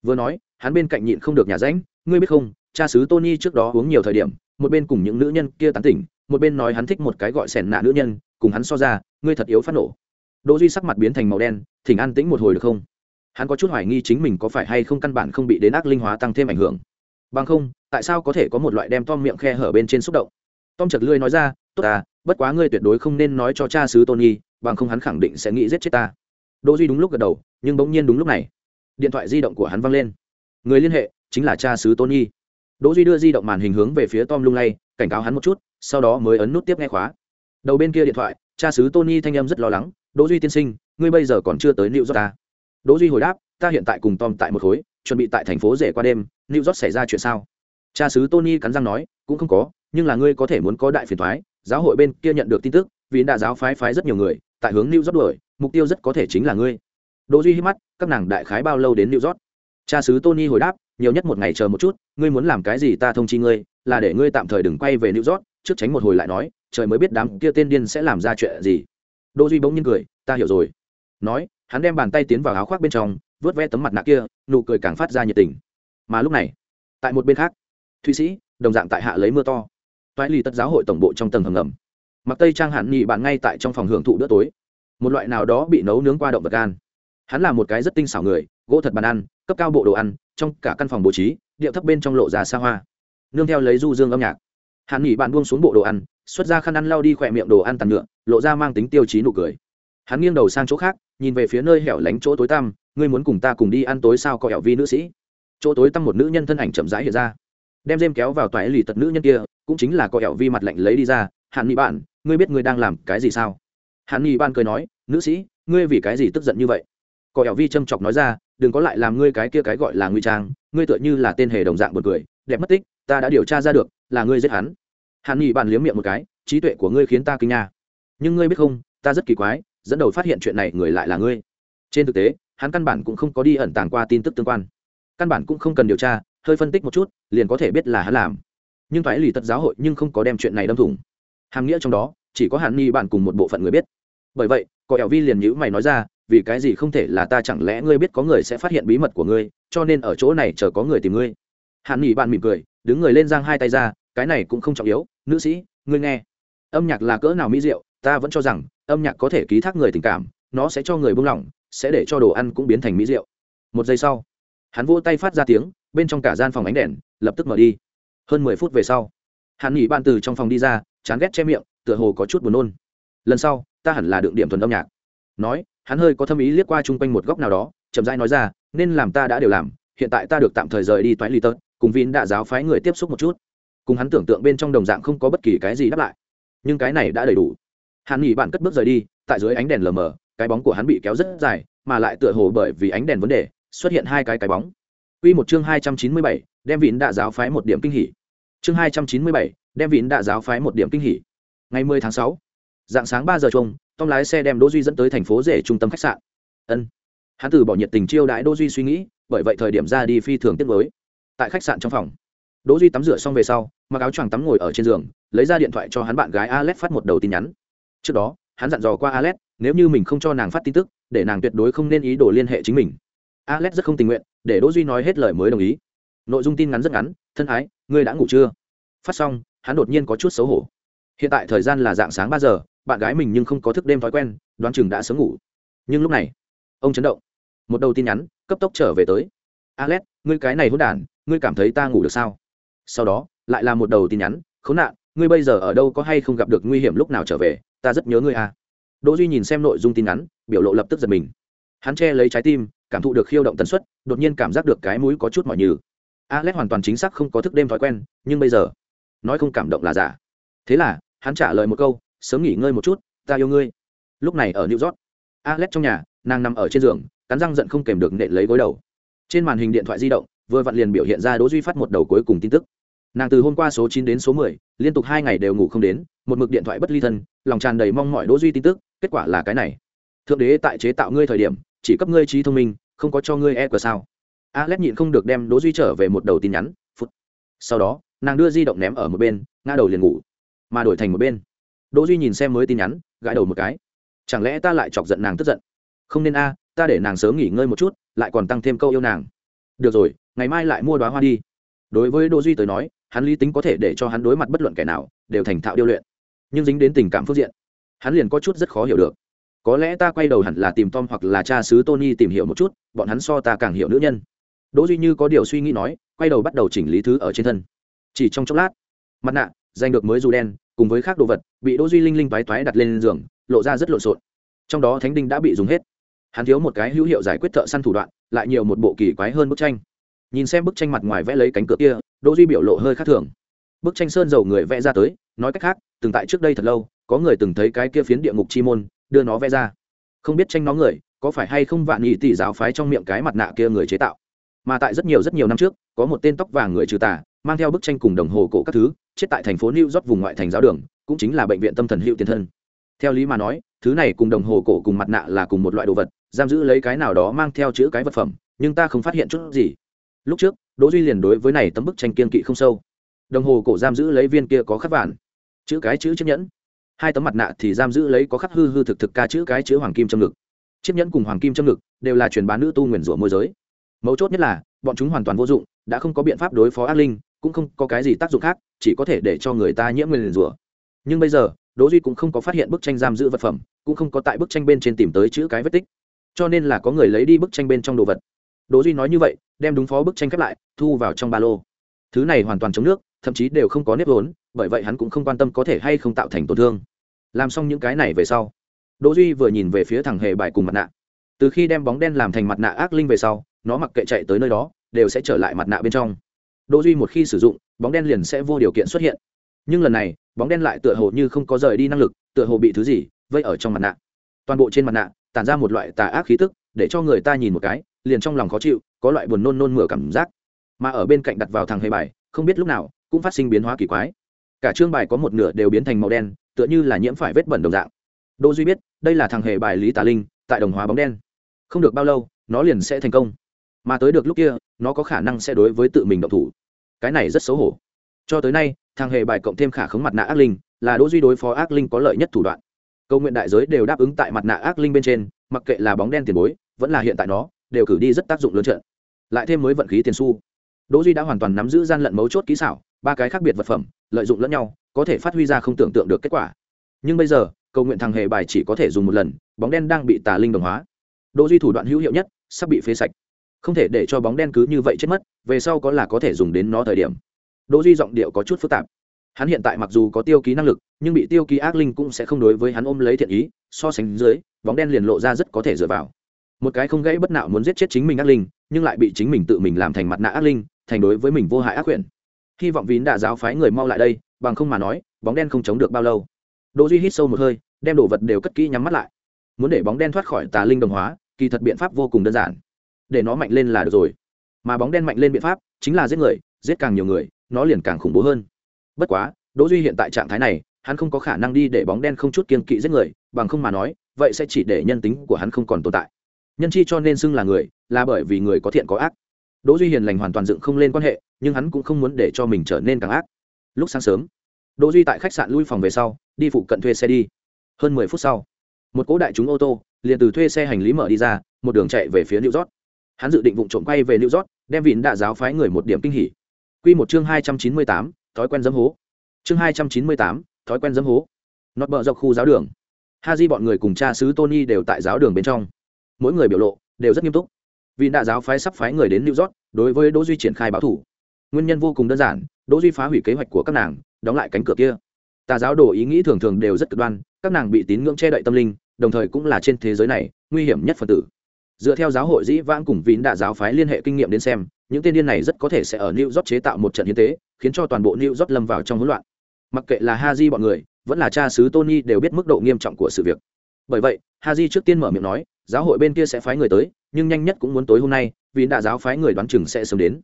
Vừa nói, hắn bên cạnh nhịn không được nhà ránh, ngươi biết không, cha xứ Tony trước đó uống nhiều thời điểm, một bên cùng những nữ nhân kia tán tỉnh một bên nói hắn thích một cái gọi sẻn nạ nữ nhân cùng hắn so ra ngươi thật yếu phát nổ đỗ duy sắc mặt biến thành màu đen thỉnh an tĩnh một hồi được không hắn có chút hoài nghi chính mình có phải hay không căn bản không bị đến ác linh hóa tăng thêm ảnh hưởng. Bằng không, tại sao có thể có một loại đem tom miệng khe hở bên trên xúc động? Tom chật lươi nói ra, tốt à bất quá ngươi tuyệt đối không nên nói cho cha xứ tony, bằng không hắn khẳng định sẽ nghĩ giết chết ta. Đỗ duy đúng lúc gật đầu, nhưng bỗng nhiên đúng lúc này, điện thoại di động của hắn văng lên. Người liên hệ chính là cha xứ tony. Đỗ duy đưa di động màn hình hướng về phía tom lung lay, cảnh cáo hắn một chút, sau đó mới ấn nút tiếp nghe khóa. Đầu bên kia điện thoại, cha xứ tony thanh âm rất lo lắng, đỗ duy tiên sinh, ngươi bây giờ còn chưa tới liệu do ta? Đỗ duy hồi đáp, ta hiện tại cùng tom tại một khối, chuẩn bị tại thành phố rể qua đêm, new york xảy ra chuyện sao? Cha sứ tony cắn răng nói, cũng không có, nhưng là ngươi có thể muốn có đại phiền thoái giáo hội bên kia nhận được tin tức, vì đã giáo phái phái rất nhiều người, tại hướng new york đuổi, mục tiêu rất có thể chính là ngươi. Đỗ duy hít mắt, các nàng đại khái bao lâu đến new york? Cha sứ tony hồi đáp, nhiều nhất một ngày chờ một chút, ngươi muốn làm cái gì ta thông chi ngươi, là để ngươi tạm thời đừng quay về new york, trước tránh một hồi lại nói, trời mới biết đám kia tên điên sẽ làm ra chuyện gì. Đỗ duy bỗng nhiên cười, ta hiểu rồi. Nói hắn đem bàn tay tiến vào áo khoác bên trong, vớt ve tấm mặt nạ kia, nụ cười càng phát ra nhiệt tình. Mà lúc này, tại một bên khác, thụy sĩ, đồng dạng tại hạ lấy mưa to. Toại lì tất giáo hội tổng bộ trong tầng hầm ngầm. Mặc tây trang hạn nghị bạn ngay tại trong phòng hưởng thụ bữa tối. Một loại nào đó bị nấu nướng qua động vật gan. Hắn là một cái rất tinh xảo người, gỗ thật bàn ăn, cấp cao bộ đồ ăn, trong cả căn phòng bố trí, điệu thấp bên trong lộ ra xa hoa. Nương theo lấy du dương âm nhạc. Hạn nghị bạn buông xuống bộ đồ ăn, xuất ra khăn ăn lau đi khỏe miệng đồ ăn tàn nhựa, lộ ra mang tính tiêu chí nụ cười. Hắn nghiêng đầu sang chỗ khác nhìn về phía nơi hẻo lánh chỗ tối tăm, ngươi muốn cùng ta cùng đi ăn tối sao, có hẻo vi nữ sĩ. Chỗ tối tăm một nữ nhân thân ảnh chậm rãi hiện ra. Đem dêm kéo vào toại lì tật nữ nhân kia, cũng chính là có hẻo vi mặt lạnh lấy đi ra. Hạn nghị bạn, ngươi biết ngươi đang làm cái gì sao? Hạn nghị bạn cười nói, nữ sĩ, ngươi vì cái gì tức giận như vậy? Có hẻo vi châm chọc nói ra, đừng có lại làm ngươi cái kia cái gọi là nguy trang, ngươi tựa như là tên hề đồng dạng một cười, đẹp mất tích, ta đã điều tra ra được, là ngươi giết hắn. Hàn nghị bạn liếm miệng một cái, trí tuệ của ngươi khiến ta kinh nha. Nhưng ngươi biết không, ta rất kỳ quái dẫn đầu phát hiện chuyện này người lại là ngươi. Trên thực tế, hắn căn bản cũng không có đi ẩn tàng qua tin tức tương quan. Căn bản cũng không cần điều tra, hơi phân tích một chút, liền có thể biết là hắn làm. Nhưng phải lì tật giáo hội nhưng không có đem chuyện này đâm thủng. Hàm nghĩa trong đó, chỉ có hàn ni bạn cùng một bộ phận người biết. Bởi vậy, có ẻo vi liền nhữ mày nói ra, vì cái gì không thể là ta chẳng lẽ ngươi biết có người sẽ phát hiện bí mật của ngươi, cho nên ở chỗ này chờ có người tìm ngươi. Hàn ni bạn mỉm cười, đứng người lên giang hai tay ra, cái này cũng không trọng yếu, nữ sĩ, ngươi nghe. Âm nhạc là cỡ nào mỹ diệu, ta vẫn cho rằng âm nhạc có thể ký thác người tình cảm, nó sẽ cho người buông lỏng, sẽ để cho đồ ăn cũng biến thành mỹ rượu. Một giây sau, hắn vỗ tay phát ra tiếng, bên trong cả gian phòng ánh đèn lập tức mở đi. Hơn mười phút về sau, hắn nghỉ ban từ trong phòng đi ra, chán ghét che miệng, tựa hồ có chút buồn nôn. Lần sau, ta hẳn là đựng điểm thuần âm nhạc. Nói, hắn hơi có thâm ý liếc qua chung quanh một góc nào đó, chậm rãi nói ra, nên làm ta đã đều làm, hiện tại ta được tạm thời rời đi toái lì tớt cùng vin đã giáo phái người tiếp xúc một chút. Cùng hắn tưởng tượng bên trong đồng dạng không có bất kỳ cái gì đáp lại. Nhưng cái này đã đầy đủ hắn nghỉ bạn cất bước rời đi tại dưới ánh đèn lờ mờ cái bóng của hắn bị kéo rất dài mà lại tựa hồ bởi vì ánh đèn vấn đề xuất hiện hai cái cái bóng Quy một chương hai trăm chín mươi bảy, đem vịn đạ giáo phái một điểm kinh hỉ. Chương hai trăm chín mươi bảy, đem vịn đạ giáo phái một điểm kinh hỉ. Ngày 10 tháng 6, dạng sáng ba giờ chung, Tom lái xe đem Đỗ Duy dẫn tới thành phố rể trung tâm khách sạn. Ân. Hắn từ bỏ nhiệt tình chiêu đãi Đỗ Duy suy nghĩ, bởi vậy thời điểm ra đi phi thường tiếc nuối. Tại khách sạn trong phòng, Đỗ Duy tắm rửa xong về sau, mặc áo choàng tắm ngồi ở trên giường, lấy ra điện thoại cho hắn bạn gái Alex phát một đầu tin nhắn. Trước đó, hắn dặn dò qua Alex, nếu như mình không cho nàng phát tin tức, để nàng tuyệt đối không nên ý đồ liên hệ chính mình. Alex rất không tình nguyện, để Đỗ Duy nói hết lời mới đồng ý. Nội dung tin ngắn rất ngắn, thân ái, ngươi đã ngủ chưa? Phát xong, hắn đột nhiên có chút xấu hổ. Hiện tại thời gian là dạng sáng ba giờ, bạn gái mình nhưng không có thức đêm thói quen, đoán chừng đã sớm ngủ. Nhưng lúc này, ông chấn động. Một đầu tin nhắn, cấp tốc trở về tới. Alex, ngươi cái này hỗn đản, ngươi cảm thấy ta ngủ được sao? Sau đó, lại là một đầu tin nhắn, khốn nạn, ngươi bây giờ ở đâu có hay không gặp được nguy hiểm lúc nào trở về, ta rất nhớ ngươi à. Đỗ Duy nhìn xem nội dung tin nhắn, biểu lộ lập tức giật mình. Hắn che lấy trái tim, cảm thụ được khiêu động tần suất, đột nhiên cảm giác được cái mũi có chút mỏi nhừ. Alex hoàn toàn chính xác không có thức đêm thói quen, nhưng bây giờ, nói không cảm động là giả. Thế là, hắn trả lời một câu, sớm nghỉ ngơi một chút, ta yêu ngươi. Lúc này ở New York, Alex trong nhà, nàng nằm ở trên giường, cắn răng giận không kềm được nện lấy gối đầu. Trên màn hình điện thoại di động, vừa vặn liền biểu hiện ra Đỗ Duy phát một đầu cuối cùng tin tức. Nàng từ hôm qua số chín đến số mười, liên tục hai ngày đều ngủ không đến, một mực điện thoại bất ly thân, lòng tràn đầy mong mỏi Đỗ Duy tin tức, kết quả là cái này. Thượng đế tại chế tạo ngươi thời điểm chỉ cấp ngươi trí thông minh không có cho ngươi e cờ sao? Alex nhịn không được đem đỗ duy trở về một đầu tin nhắn phút. Sau đó nàng đưa di động ném ở một bên ngã đầu liền ngủ mà đổi thành một bên. Đỗ duy nhìn xem mới tin nhắn gãi đầu một cái. Chẳng lẽ ta lại chọc giận nàng tức giận? Không nên a ta để nàng sớm nghỉ ngơi một chút lại còn tăng thêm câu yêu nàng. Được rồi ngày mai lại mua đóa hoa đi. Đối với đỗ duy tới nói hắn lý tính có thể để cho hắn đối mặt bất luận kẻ nào đều thành thạo điêu luyện nhưng dính đến tình cảm phương diện, hắn liền có chút rất khó hiểu được. Có lẽ ta quay đầu hẳn là tìm tom hoặc là cha xứ tony tìm hiểu một chút, bọn hắn so ta càng hiểu nữ nhân. Đỗ duy như có điều suy nghĩ nói, quay đầu bắt đầu chỉnh lý thứ ở trên thân. Chỉ trong chốc lát, mặt nạ, giành được mới dù đen, cùng với khác đồ vật, bị đỗ duy linh linh toái toái đặt lên giường, lộ ra rất lộn xộn. Trong đó thánh đinh đã bị dùng hết. Hắn thiếu một cái hữu hiệu giải quyết thợ săn thủ đoạn, lại nhiều một bộ kỳ quái hơn bức tranh. Nhìn xem bức tranh mặt ngoài vẽ lấy cánh cửa kia, đỗ duy biểu lộ hơi khác thường. Bức tranh sơn dầu người vẽ ra tới nói cách khác, từng tại trước đây thật lâu, có người từng thấy cái kia phiến địa ngục chi môn, đưa nó vẽ ra. Không biết tranh nó người, có phải hay không vạn nhị tỷ giáo phái trong miệng cái mặt nạ kia người chế tạo. Mà tại rất nhiều rất nhiều năm trước, có một tên tóc vàng người trừ tà, mang theo bức tranh cùng đồng hồ cổ các thứ, chết tại thành phố new york vùng ngoại thành giáo đường, cũng chính là bệnh viện tâm thần hữu tiền thân. Theo lý mà nói, thứ này cùng đồng hồ cổ cùng mặt nạ là cùng một loại đồ vật, giam giữ lấy cái nào đó mang theo chữ cái vật phẩm, nhưng ta không phát hiện chút gì. Lúc trước, đỗ duy liền đối với này tấm bức tranh kiên kỵ không sâu đồng hồ cổ giam giữ lấy viên kia có khắc vạn. Chữ cái chữ chiếc nhẫn. Hai tấm mặt nạ thì giam giữ lấy có khắc hư hư thực thực ca chữ cái chữ hoàng kim trong ngực. Chiếc nhẫn cùng hoàng kim trong ngực đều là truyền bán nữ tu nguyền rủa môi giới. Mấu chốt nhất là, bọn chúng hoàn toàn vô dụng, đã không có biện pháp đối phó ác linh, cũng không có cái gì tác dụng khác, chỉ có thể để cho người ta nhiễm nguyền rủa. Nhưng bây giờ, đỗ duy cũng không có phát hiện bức tranh giam giữ vật phẩm, cũng không có tại bức tranh bên trên tìm tới chữ cái vết tích. Cho nên là có người lấy đi bức tranh bên trong đồ vật. Đỗ duy nói như vậy, đem đúng phó bức tranh khép lại, thu vào trong ba lô. Thứ này hoàn toàn chống nước thậm chí đều không có nếp vốn, bởi vậy hắn cũng không quan tâm có thể hay không tạo thành tổn thương. Làm xong những cái này về sau, đỗ duy vừa nhìn về phía thằng hề bài cùng mặt nạ. Từ khi đem bóng đen làm thành mặt nạ ác linh về sau, nó mặc kệ chạy tới nơi đó, đều sẽ trở lại mặt nạ bên trong. Đỗ duy một khi sử dụng, bóng đen liền sẽ vô điều kiện xuất hiện. Nhưng lần này, bóng đen lại tựa hồ như không có rời đi năng lực, tựa hồ bị thứ gì vây ở trong mặt nạ. Toàn bộ trên mặt nạ, tản ra một loại tà ác khí tức, để cho người ta nhìn một cái, liền trong lòng khó chịu, có loại buồn nôn nôn mửa cảm giác. Mà ở bên cạnh đặt vào thằng hề bài, không biết lúc nào cũng phát sinh biến hóa kỳ quái. Cả chương bài có một nửa đều biến thành màu đen, tựa như là nhiễm phải vết bẩn đồng dạng. Đỗ duy biết, đây là thằng hề bài lý tà linh, tại đồng hóa bóng đen. Không được bao lâu, nó liền sẽ thành công. Mà tới được lúc kia, nó có khả năng sẽ đối với tự mình động thủ. Cái này rất xấu hổ. Cho tới nay, thằng hề bài cộng thêm khả khống mặt nạ ác linh, là đỗ duy đối phó ác linh có lợi nhất thủ đoạn. Câu nguyện đại giới đều đáp ứng tại mặt nạ ác linh bên trên, mặc kệ là bóng đen tiền bối, vẫn là hiện tại nó, đều cử đi rất tác dụng lớn trận. Lại thêm mới vận khí tiền su đỗ duy đã hoàn toàn nắm giữ gian lận mấu chốt kỹ xảo ba cái khác biệt vật phẩm, lợi dụng lẫn nhau, có thể phát huy ra không tưởng tượng được kết quả. Nhưng bây giờ, cầu nguyện thằng hề bài chỉ có thể dùng một lần, bóng đen đang bị tà linh đồng hóa. Đỗ duy thủ đoạn hữu hiệu nhất, sắp bị phế sạch. Không thể để cho bóng đen cứ như vậy chết mất, về sau có là có thể dùng đến nó thời điểm. Đỗ duy giọng điệu có chút phức tạp. Hắn hiện tại mặc dù có tiêu ký năng lực, nhưng bị tiêu ký ác linh cũng sẽ không đối với hắn ôm lấy thiện ý, so sánh dưới, bóng đen liền lộ ra rất có thể dựa vào. Một cái không gãy bất nạo muốn giết chết chính mình ác linh, nhưng lại bị chính mình tự mình làm thành mặt nạ ác linh, thành đối với mình vô hại ác quyển hy vọng vín đã giáo phái người mau lại đây, bằng không mà nói, bóng đen không chống được bao lâu. Đỗ duy hít sâu một hơi, đem đồ vật đều cất kỹ nhắm mắt lại. Muốn để bóng đen thoát khỏi tà linh đồng hóa, kỳ thật biện pháp vô cùng đơn giản. Để nó mạnh lên là được rồi. Mà bóng đen mạnh lên biện pháp chính là giết người, giết càng nhiều người, nó liền càng khủng bố hơn. Bất quá, đỗ duy hiện tại trạng thái này, hắn không có khả năng đi để bóng đen không chút kiên kỵ giết người, bằng không mà nói, vậy sẽ chỉ để nhân tính của hắn không còn tồn tại. Nhân chi cho nên xưng là người, là bởi vì người có thiện có ác. Đỗ duy hiền lành hoàn toàn dựng không lên quan hệ nhưng hắn cũng không muốn để cho mình trở nên càng ác. Lúc sáng sớm đỗ duy tại khách sạn lui phòng về sau đi phụ cận thuê xe đi. Hơn mười phút sau một cỗ đại chúng ô tô liền từ thuê xe hành lý mở đi ra một đường chạy về phía new york. Hắn dự định vụng trộm quay về new york đem vịn đạ giáo phái người một điểm kinh hỉ. Quy một chương hai trăm chín mươi tám, thói quen dâm hố. Chương hai trăm chín mươi tám, thói quen dâm hố. Nọt bờ dọc khu giáo đường. Ha di bọn người cùng cha sứ tony đều tại giáo đường bên trong. Mỗi người biểu lộ đều rất nghiêm túc. Vì đạ giáo phái sắp phái người đến new york đối với đỗ duy triển khai báo thủ nguyên nhân vô cùng đơn giản, đỗ duy phá hủy kế hoạch của các nàng, đóng lại cánh cửa kia. Tà giáo đồ ý nghĩ thường thường đều rất cực đoan, các nàng bị tín ngưỡng che đậy tâm linh, đồng thời cũng là trên thế giới này, nguy hiểm nhất phần tử. Dựa theo giáo hội dĩ vãng cùng vín đạ giáo phái liên hệ kinh nghiệm đến xem, những tên điên này rất có thể sẽ ở new york chế tạo một trận hiến tế, khiến cho toàn bộ new york lâm vào trong hỗn loạn. Mặc kệ là ha di bọn người, vẫn là cha xứ tony đều biết mức độ nghiêm trọng của sự việc. Bởi vậy, ha di trước tiên mở miệng nói, giáo hội bên kia sẽ phái người tới, nhưng nhanh nhất cũng muốn tối hôm nay vì đã giáo phái người đoán chừng sẽ sớm đến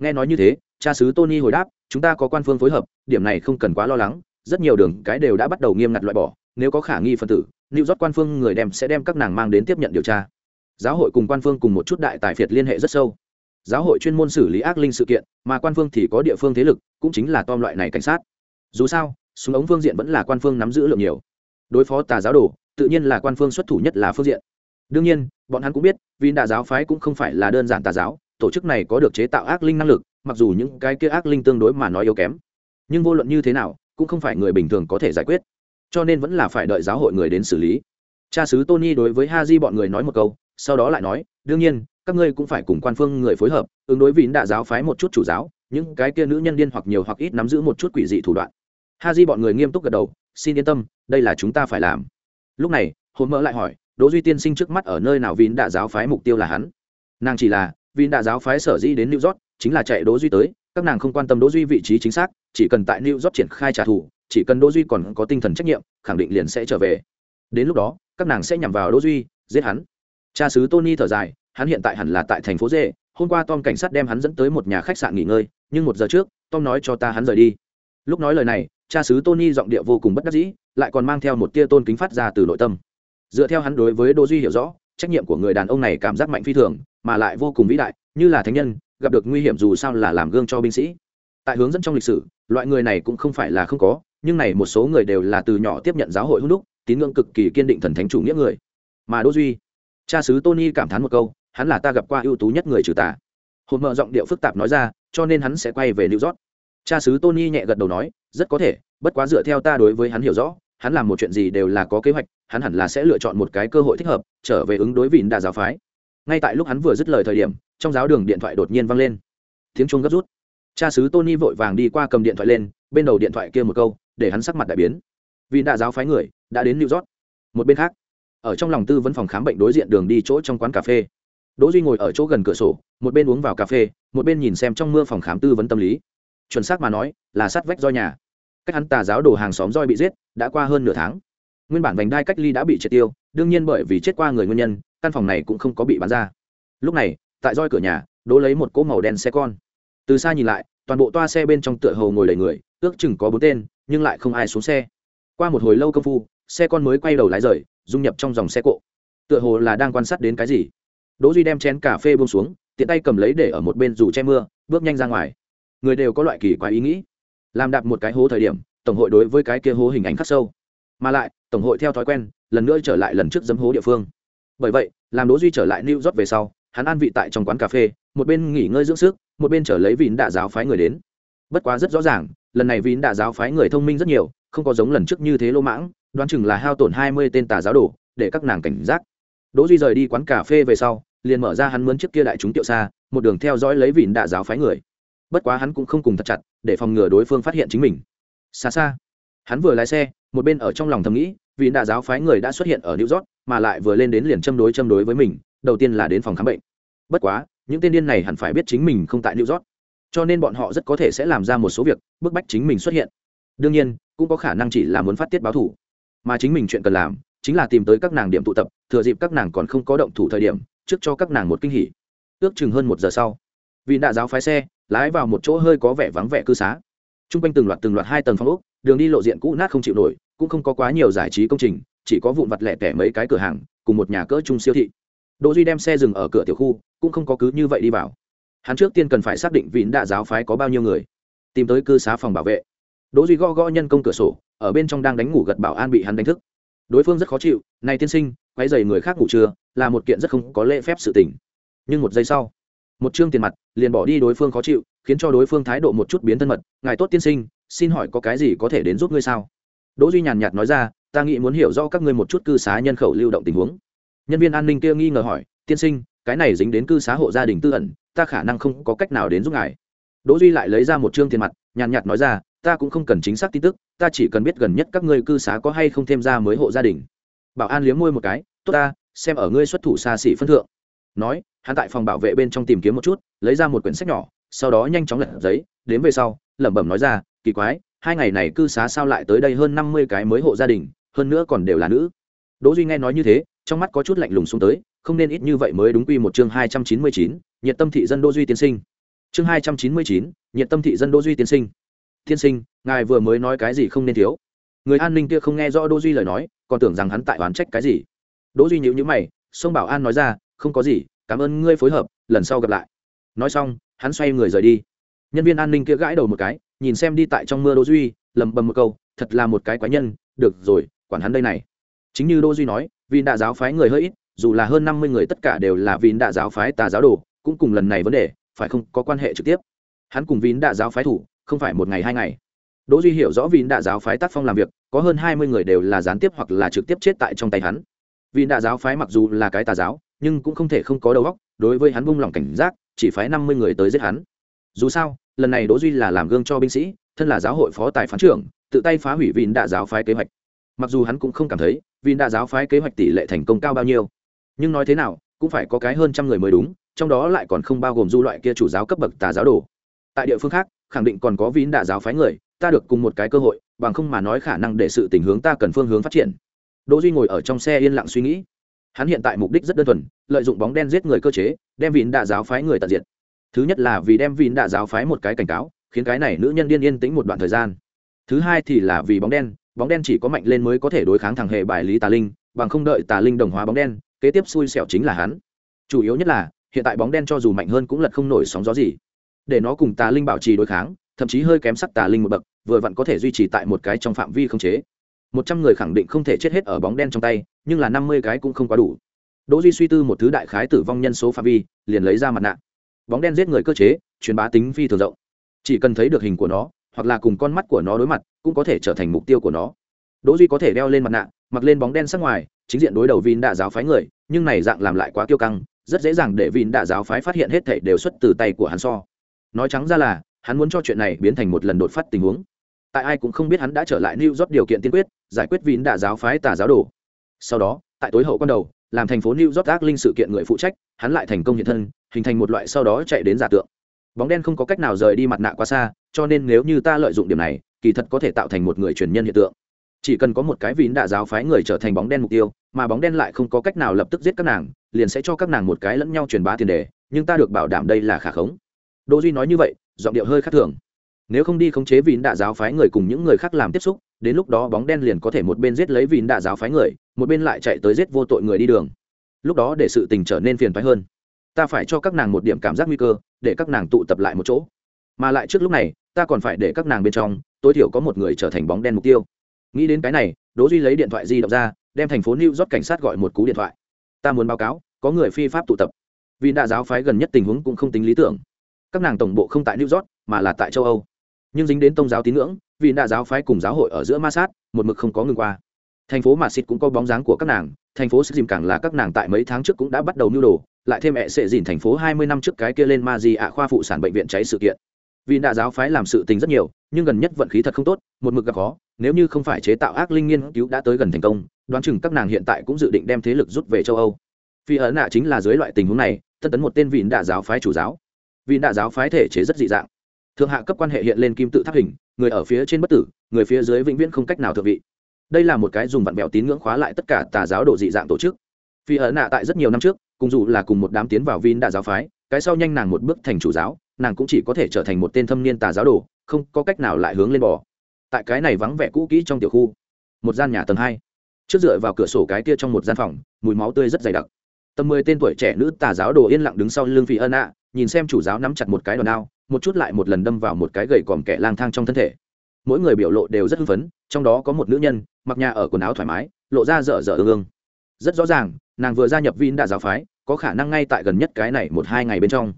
nghe nói như thế, cha sứ tony hồi đáp, chúng ta có quan phương phối hợp, điểm này không cần quá lo lắng, rất nhiều đường cái đều đã bắt đầu nghiêm ngặt loại bỏ, nếu có khả nghi phân tử lưu rót quan phương người đem sẽ đem các nàng mang đến tiếp nhận điều tra. Giáo hội cùng quan phương cùng một chút đại tài phiệt liên hệ rất sâu. Giáo hội chuyên môn xử lý ác linh sự kiện, mà quan phương thì có địa phương thế lực, cũng chính là tom loại này cảnh sát. Dù sao, súng ống phương diện vẫn là quan phương nắm giữ lượng nhiều. Đối phó tà giáo đồ, tự nhiên là quan phương xuất thủ nhất là phương diện. Đương nhiên, bọn hắn cũng biết vì đà giáo phái cũng không phải là đơn giản tà giáo tổ chức này có được chế tạo ác linh năng lực, mặc dù những cái kia ác linh tương đối mà nói yếu kém. Nhưng vô luận như thế nào, cũng không phải người bình thường có thể giải quyết. Cho nên vẫn là phải đợi giáo hội người đến xử lý. Cha sứ tony đối với ha di bọn người nói một câu, sau đó lại nói, đương nhiên, các ngươi cũng phải cùng quan phương người phối hợp, ứng đối vì đạ giáo phái một chút chủ giáo, những cái kia nữ nhân điên hoặc nhiều hoặc ít nắm giữ một chút quỷ dị thủ đoạn. Ha di bọn người nghiêm túc gật đầu, xin yên tâm, đây là chúng ta phải làm. Lúc này hồn mỡ lại hỏi, đỗ duy tiên sinh trước mắt ở nơi nào vín đạ giáo phái mục tiêu là hắn? Nàng chỉ là vì đã giáo phái sở dĩ đến new york, chính là chạy đỗ duy tới. Các nàng không quan tâm đỗ duy vị trí chính xác, chỉ cần tại new york triển khai trả thù, chỉ cần đỗ duy còn có tinh thần trách nhiệm, khẳng định liền sẽ trở về. Đến lúc đó, các nàng sẽ nhằm vào đỗ duy, giết hắn. Cha sứ tony thở dài, hắn hiện tại hẳn là tại thành phố dê. Hôm qua tom cảnh sát đem hắn dẫn tới một nhà khách sạn nghỉ ngơi, nhưng một giờ trước, tom nói cho ta hắn rời đi. Lúc nói lời này, cha xứ tony giọng địa vô cùng bất đắc dĩ, lại còn mang theo một tia tôn kính phát ra từ nội tâm. Dựa theo hắn đối với đỗ duy hiểu rõ trách nhiệm của người đàn ông này cảm giác mạnh phi thường, mà lại vô cùng vĩ đại, như là thánh nhân, gặp được nguy hiểm dù sao là làm gương cho binh sĩ. Tại hướng dẫn trong lịch sử, loại người này cũng không phải là không có, nhưng này một số người đều là từ nhỏ tiếp nhận giáo hội hung đúc, tín ngưỡng cực kỳ kiên định thần thánh chủ nghĩa người. Mà đỗ duy, cha xứ tony cảm thán một câu, hắn là ta gặp qua ưu tú nhất người trừ tà. Hồn mở giọng điệu phức tạp nói ra, cho nên hắn sẽ quay về new york. Cha xứ tony nhẹ gật đầu nói, rất có thể, bất quá dựa theo ta đối với hắn hiểu rõ, hắn làm một chuyện gì đều là có kế hoạch hắn hẳn là sẽ lựa chọn một cái cơ hội thích hợp, trở về ứng đối vịn đà giáo phái. Ngay tại lúc hắn vừa dứt lời thời điểm, trong giáo đường điện thoại đột nhiên vang lên. Tiếng chuông gấp rút. Cha xứ tony vội vàng đi qua cầm điện thoại lên, bên đầu điện thoại kia một câu, để hắn sắc mặt đại biến. Vì đại giáo phái người đã đến new york. Một bên khác, ở trong lòng tư vấn phòng khám bệnh đối diện đường đi chỗ trong quán cà phê. Đỗ duy ngồi ở chỗ gần cửa sổ, một bên uống vào cà phê, một bên nhìn xem trong mưa phòng khám tư vấn tâm lý. Chuẩn xác mà nói, là sát vách do nhà. Cách hắn tà giáo đồ hàng xóm roi bị giết, đã qua hơn nửa tháng nguyên bản vành đai cách ly đã bị triệt tiêu, đương nhiên bởi vì chết qua người nguyên nhân, căn phòng này cũng không có bị bán ra. Lúc này, tại roi cửa nhà đỗ lấy một cỗ màu đen xe con. Từ xa nhìn lại, toàn bộ toa xe bên trong tựa hồ ngồi đầy người, ước chừng có bốn tên, nhưng lại không ai xuống xe. Qua một hồi lâu công phu, xe con mới quay đầu lái rời, dung nhập trong dòng xe cộ. Tựa hồ là đang quan sát đến cái gì. Đỗ duy đem chén cà phê buông xuống, tiện tay cầm lấy để ở một bên dù che mưa, bước nhanh ra ngoài. Người đều có loại kỳ quái ý nghĩ. Làm đạp một cái hố thời điểm, tổng hội đối với cái kia hố hình ảnh khắc sâu mà lại, tổng hội theo thói quen, lần nữa trở lại lần trước dấm hố địa phương. Bởi vậy, làm đỗ duy trở lại new york về sau, hắn an vị tại trong quán cà phê, một bên nghỉ ngơi dưỡng sức, một bên trở lấy vín đạ giáo phái người đến. Bất quá rất rõ ràng, lần này vín đạ giáo phái người thông minh rất nhiều, không có giống lần trước như thế lô mãng, đoán chừng là hao tổn hai mươi tên tà giáo đồ, để các nàng cảnh giác. Đỗ duy rời đi quán cà phê về sau, liền mở ra hắn mướn chiếc kia đại chúng tiệu xa, một đường theo dõi lấy vín đạ giáo phái người. Bất quá hắn cũng không cùng thật chặt, để phòng ngừa đối phương phát hiện chính mình. Xa xa hắn vừa lái xe, một bên ở trong lòng thầm nghĩ, vì đạ giáo phái người đã xuất hiện ở new york, mà lại vừa lên đến liền châm đối châm đối với mình, đầu tiên là đến phòng khám bệnh. Bất quá, những tên điên này hẳn phải biết chính mình không tại new york. Cho nên bọn họ rất có thể sẽ làm ra một số việc, bức bách chính mình xuất hiện. Đương nhiên, cũng có khả năng chỉ là muốn phát tiết báo thủ. Mà chính mình chuyện cần làm, chính là tìm tới các nàng điểm tụ tập, thừa dịp các nàng còn không có động thủ thời điểm, trước cho các nàng một kinh hỉ. Ước chừng hơn một giờ sau, vì đạ giáo phái xe, lái vào một chỗ hơi có vẻ vắng vẻ cư xá t r u n g quanh từng loạt từng loạt hai tầng phong ốc, đường đi lộ diện cũ nát không chịu nổi, cũng không có quá nhiều giải trí công trình, chỉ có vụn vặt lẻ tẻ mấy cái cửa hàng, cùng một nhà cỡ chung siêu thị. Đỗ duy đem xe dừng ở cửa tiểu khu, cũng không có cứ như vậy đi vào. Hắn trước tiên cần phải xác định vịn đạ giáo phái có bao nhiêu người, tìm tới cư xá phòng bảo vệ. Đỗ duy gõ gõ nhân công cửa sổ, ở bên trong đang đánh ngủ gật bảo an bị hắn đánh thức. Đối phương rất khó chịu, này tiên sinh quay dày người khác ngủ trưa, là một kiện rất không có lễ phép sự tình. Nhưng một giây sau, một chương tiền mặt, liền bỏ đi đối phương khó chịu khiến cho đối phương thái độ một chút biến thân mật, ngài tốt tiên sinh, xin hỏi có cái gì có thể đến giúp ngươi sao? Đỗ duy nhàn nhạt nói ra, ta nghĩ muốn hiểu rõ các ngươi một chút cư xá nhân khẩu lưu động tình huống. Nhân viên an ninh kia nghi ngờ hỏi, tiên sinh, cái này dính đến cư xá hộ gia đình tư ẩn, ta khả năng không có cách nào đến giúp ngài. Đỗ duy lại lấy ra một trương tiền mặt, nhàn nhạt nói ra, ta cũng không cần chính xác tin tức, ta chỉ cần biết gần nhất các ngươi cư xá có hay không thêm ra mới hộ gia đình. Bảo an liếm môi một cái, tốt ta, xem ở ngươi xuất thủ xa xỉ phân thượng. Nói, hắn tại phòng bảo vệ bên trong tìm kiếm một chút, lấy ra một quyển sách nhỏ sau đó nhanh chóng lật giấy, đến về sau, lẩm bẩm nói ra, kỳ quái, hai ngày này cư xá sao lại tới đây hơn năm mươi cái mới hộ gia đình, hơn nữa còn đều là nữ. Đỗ duy nghe nói như thế, trong mắt có chút lạnh lùng xuống tới, không nên ít như vậy mới đúng quy một chương hai trăm chín mươi chín, nhiệt tâm thị dân đỗ duy tiên sinh. Chương hai trăm chín mươi chín, nhiệt tâm thị dân đỗ duy tiên sinh. Tiên sinh, ngài vừa mới nói cái gì không nên thiếu. Người an ninh kia không nghe rõ đỗ duy lời nói, còn tưởng rằng hắn tại oán trách cái gì. Đỗ duy nhíu nhíu mày sông bảo an nói ra, không có gì, cảm ơn ngươi phối hợp, lần sau gặp lại. Nói xong hắn xoay người rời đi. Nhân viên an ninh kia gãi đầu một cái, nhìn xem đi tại trong mưa đỗ duy lầm bầm một câu, thật là một cái quái nhân, được rồi, quản hắn đây này. Chính như đỗ duy nói vì đạ giáo phái người hơi ít, dù là hơn năm mươi người tất cả đều là vì đạ giáo phái tà giáo đồ, cũng cùng lần này vấn đề, phải không có quan hệ trực tiếp? Hắn cùng vín đạ giáo phái thủ, không phải một ngày hai ngày. Đỗ duy hiểu rõ vín đạ giáo phái tác phong làm việc, có hơn hai mươi người đều là gián tiếp hoặc là trực tiếp chết tại trong tay hắn. Vín đạ giáo phái mặc dù là cái tà giáo, nhưng cũng không thể không có đầu óc, đối với hắn buông lỏng cảnh giác chỉ phái năm mươi người tới giết hắn. Dù sao, lần này đỗ duy là làm gương cho binh sĩ, thân là giáo hội phó tài phán trưởng, tự tay phá hủy vín đạ giáo phái kế hoạch. Mặc dù hắn cũng không cảm thấy vín đạ giáo phái kế hoạch tỷ lệ thành công cao bao nhiêu. Nhưng nói thế nào, cũng phải có cái hơn trăm người mới đúng, trong đó lại còn không bao gồm du loại kia chủ giáo cấp bậc tà giáo đồ. Tại địa phương khác, khẳng định còn có vín đạ giáo phái người, ta được cùng một cái cơ hội, bằng không mà nói khả năng để sự tình hướng ta cần phương hướng phát triển. Đỗ duy ngồi ở trong xe yên lặng suy nghĩ hắn hiện tại mục đích rất đơn thuần, lợi dụng bóng đen giết người cơ chế, đem vịn đạ giáo phái người tận diệt. Thứ nhất là vì đem vịn đạ giáo phái một cái cảnh cáo, khiến cái này nữ nhân điên yên tĩnh một đoạn thời gian. Thứ hai thì là vì bóng đen bóng đen chỉ có mạnh lên mới có thể đối kháng thằng hệ bài lý tà linh, bằng không đợi tà linh đồng hóa bóng đen, kế tiếp xui xẻo chính là hắn. Chủ yếu nhất là, hiện tại bóng đen cho dù mạnh hơn cũng lật không nổi sóng gió gì. Để nó cùng tà linh bảo trì đối kháng, thậm chí hơi kém sắc tà linh một bậc, vừa vặn có thể duy trì tại một cái trong phạm vi không chế. Một trăm người khẳng định không thể chết hết ở bóng đen trong tay nhưng là năm mươi cái cũng không quá đủ. Đỗ duy suy tư một thứ đại khái tử vong nhân số phạm vi, liền lấy ra mặt nạ. Bóng đen giết người cơ chế, truyền bá tính phi thường rộng. Chỉ cần thấy được hình của nó, hoặc là cùng con mắt của nó đối mặt, cũng có thể trở thành mục tiêu của nó. Đỗ duy có thể đeo lên mặt nạ, mặc lên bóng đen sắc ngoài, chính diện đối đầu vin đạ giáo phái người, nhưng này dạng làm lại quá kiêu căng, rất dễ dàng để vin đạ giáo phái phát hiện hết thảy đều xuất từ tay của hắn so. Nói trắng ra là, hắn muốn cho chuyện này biến thành một lần đột phát tình huống. Tại ai cũng không biết hắn đã trở lại new york điều kiện tiên quyết, giải quyết vin đạ giáo phái tà giáo đồ sau đó, tại tối hậu quan đầu, làm thành phố new york ác linh sự kiện người phụ trách, hắn lại thành công hiện thân, hình thành một loại sau đó chạy đến giả tượng. Bóng đen không có cách nào rời đi mặt nạ quá xa, cho nên nếu như ta lợi dụng điểm này, kỳ thật có thể tạo thành một người truyền nhân hiện tượng. Chỉ cần có một cái vín đạ giáo phái người trở thành bóng đen mục tiêu, mà bóng đen lại không có cách nào lập tức giết các nàng, liền sẽ cho các nàng một cái lẫn nhau truyền bá tiền đề, nhưng ta được bảo đảm đây là khả khống. Đỗ duy nói như vậy, giọng điệu hơi khác thường. Nếu không đi khống chế vín đạ giáo phái người cùng những người khác làm tiếp xúc, đến lúc đó bóng đen liền có thể một bên giết lấy vín đạ giáo phái người một bên lại chạy tới giết vô tội người đi đường. Lúc đó để sự tình trở nên phiền toái hơn. Ta phải cho các nàng một điểm cảm giác nguy cơ, để các nàng tụ tập lại một chỗ. Mà lại trước lúc này, ta còn phải để các nàng bên trong, tối thiểu có một người trở thành bóng đen mục tiêu. Nghĩ đến cái này, đỗ duy lấy điện thoại di động ra, đem thành phố new york cảnh sát gọi một cú điện thoại. Ta muốn báo cáo, có người phi pháp tụ tập. Vì đại giáo phái gần nhất tình huống cũng không tính lý tưởng. Các nàng tổng bộ không tại new york, mà là tại châu âu. Nhưng dính đến tôn giáo tín ngưỡng, vì đại giáo phái cùng giáo hội ở giữa ma sát, một mực không có ngừng qua thành phố mà xịt cũng có bóng dáng của các nàng, thành phố sức dìm càng là các nàng tại mấy tháng trước cũng đã bắt đầu mưu đồ, lại thêm mẹ sẽ dìn thành phố hai mươi năm trước cái kia lên ma di ạ khoa phụ sản bệnh viện cháy sự kiện. Vì đạ giáo phái làm sự tình rất nhiều, nhưng gần nhất vận khí thật không tốt, một mực gặp khó, nếu như không phải chế tạo ác linh nghiên cứu đã tới gần thành công, đoán chừng các nàng hiện tại cũng dự định đem thế lực rút về châu âu. Phi ấn nạ chính là dưới loại tình huống này tân tấn một tên vị đạ giáo phái chủ giáo. Vị đạ giáo phái thể chế rất dị dạng. Thượng hạ cấp quan hệ hiện lên kim tự tháp hình, người ở phía trên bất tử, người phía dưới vĩnh viễn không cách nào thượng vị đây là một cái dùng vặn vẹo tín ngưỡng khóa lại tất cả tà giáo độ dị dạng tổ chức. Phi ở nạ tại rất nhiều năm trước cùng dù là cùng một đám tiến vào vin đạ giáo phái cái sau nhanh nàng một bước thành chủ giáo nàng cũng chỉ có thể trở thành một tên thâm niên tà giáo đồ không có cách nào lại hướng lên bò. Tại cái này vắng vẻ cũ kỹ trong tiểu khu một gian nhà tầng hai. Trước dựa vào cửa sổ cái kia trong một gian phòng mùi máu tươi rất dày đặc. Tầm mười tên tuổi trẻ nữ tà giáo đồ yên lặng đứng sau lưng phi ân ạ nhìn xem chủ giáo nắm chặt một cái đòn ao, một chút lại một lần đâm vào một cái gầy còm kẻ lang thang trong thân thể mỗi người biểu lộ đều rất hưng phấn, trong đó có một nữ nhân, mặc nhà ở quần áo thoải mái, lộ ra dở dở ương ương. Rất rõ ràng, nàng vừa gia nhập vin đạ giáo phái, có khả năng ngay tại gần nhất cái này một hai ngày bên trong.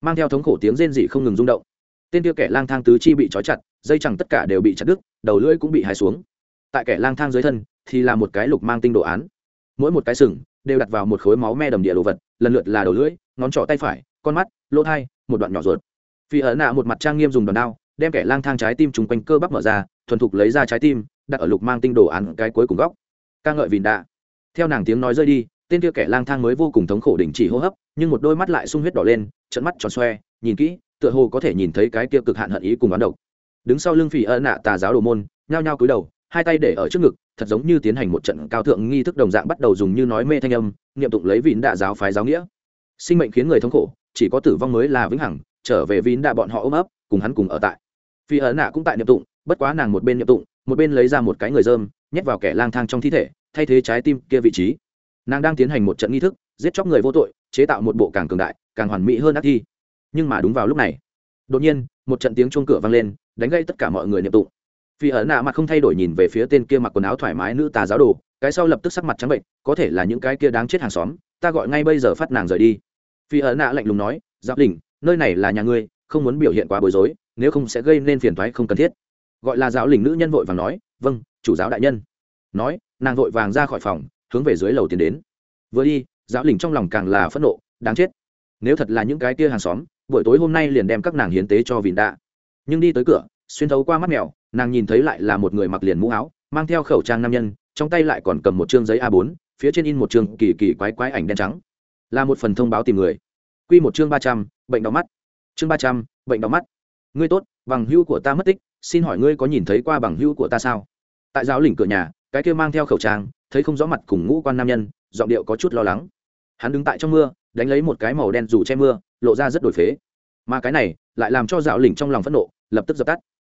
Mang theo thống khổ tiếng rên dị không ngừng rung động. Tên kia kẻ lang thang tứ chi bị trói chặt, dây chẳng tất cả đều bị chặt đứt, đầu lưỡi cũng bị hài xuống. Tại kẻ lang thang dưới thân, thì là một cái lục mang tinh đồ án. Mỗi một cái sừng, đều đặt vào một khối máu me đầm địa đồ vật, lần lượt là đầu lưỡi, ngón trỏ tay phải, con mắt, lỗ thai, một đoạn nhỏ ruột. Phi ở nạ một mặt trang nghiêm dùng đòn đao đem kẻ lang thang trái tim chung quanh cơ bắp mở ra, thuần thục lấy ra trái tim, đặt ở lục mang tinh đồ án cái cuối cùng góc. Ca ngợi vìn đạ. Theo nàng tiếng nói rơi đi, tên kia kẻ lang thang mới vô cùng thống khổ đình chỉ hô hấp, nhưng một đôi mắt lại sung huyết đỏ lên trận mắt tròn xoe, nhìn kỹ, tựa hồ có thể nhìn thấy cái kia cực hạn hận ý cùng bán độc. Đứng sau lưng phỉ ân nạ tà giáo đồ môn, nhao nhao cúi đầu, hai tay để ở trước ngực, thật giống như tiến hành một trận cao thượng nghi thức đồng dạng bắt đầu dùng như nói mê thanh âm, niệm tụng lấy vín đạ giáo phái giáo nghĩa. Sinh mệnh khiến người thống khổ, chỉ có tử vong mới là vĩnh hằng, trở về vín đạ bọn họ ôm ấp, cùng hắn cùng ở tại phi ấn nạ cũng tại niệm tụng, bất quá nàng một bên niệm tụng, một bên lấy ra một cái người dơm, nhét vào kẻ lang thang trong thi thể, thay thế trái tim kia vị trí. Nàng đang tiến hành một trận nghi thức, giết chóc người vô tội, chế tạo một bộ càng cường đại, càng hoàn mỹ hơn ác thi. Nhưng mà đúng vào lúc này, đột nhiên, một trận tiếng chuông cửa vang lên, đánh gây tất cả mọi người niệm tụng. Phi ấn nạ mặt không thay đổi nhìn về phía tên kia mặc quần áo thoải mái nữ tà giáo đồ, cái sau lập tức sắc mặt trắng bệnh, có thể là những cái kia đáng chết hàng xóm, ta gọi ngay bây giờ phát nàng rời đi. Phi ấn nạ lạnh lùng nói, giáp đình nơi này là nhà ngươi, không muốn biểu hiện quá bối rối nếu không sẽ gây nên phiền thoái không cần thiết. Gọi là giáo lình nữ nhân vội vàng nói vâng chủ giáo đại nhân. Nói, nàng vội vàng ra khỏi phòng, hướng về dưới lầu tiến đến. Vừa đi, giáo lình trong lòng càng là phẫn nộ, đáng chết. Nếu thật là những cái kia hàng xóm, buổi tối hôm nay liền đem các nàng hiến tế cho vịn đạ. Nhưng đi tới cửa, xuyên thấu qua mắt mèo, nàng nhìn thấy lại là một người mặc liền mũ áo, mang theo khẩu trang nam nhân, trong tay lại còn cầm một chương giấy a 4 phía trên in một chương kỳ kỳ quái quái ảnh đen trắng. Là một phần thông báo tìm người. Quy một chương ba trăm, bệnh đau mắt. Chương ba trăm, bệnh đau mắt ngươi tốt, bằng hưu của ta mất tích, xin hỏi ngươi có nhìn thấy qua bằng hưu của ta sao? Tại giáo lĩnh cửa nhà, cái kia mang theo khẩu trang, thấy không rõ mặt cùng ngũ quan nam nhân, giọng điệu có chút lo lắng. Hắn đứng tại trong mưa, đánh lấy một cái màu đen dù che mưa, lộ ra rất đổi phế. Mà cái này, lại làm cho dạo lỉnh trong lòng phẫn nộ, lập tức dập tắt.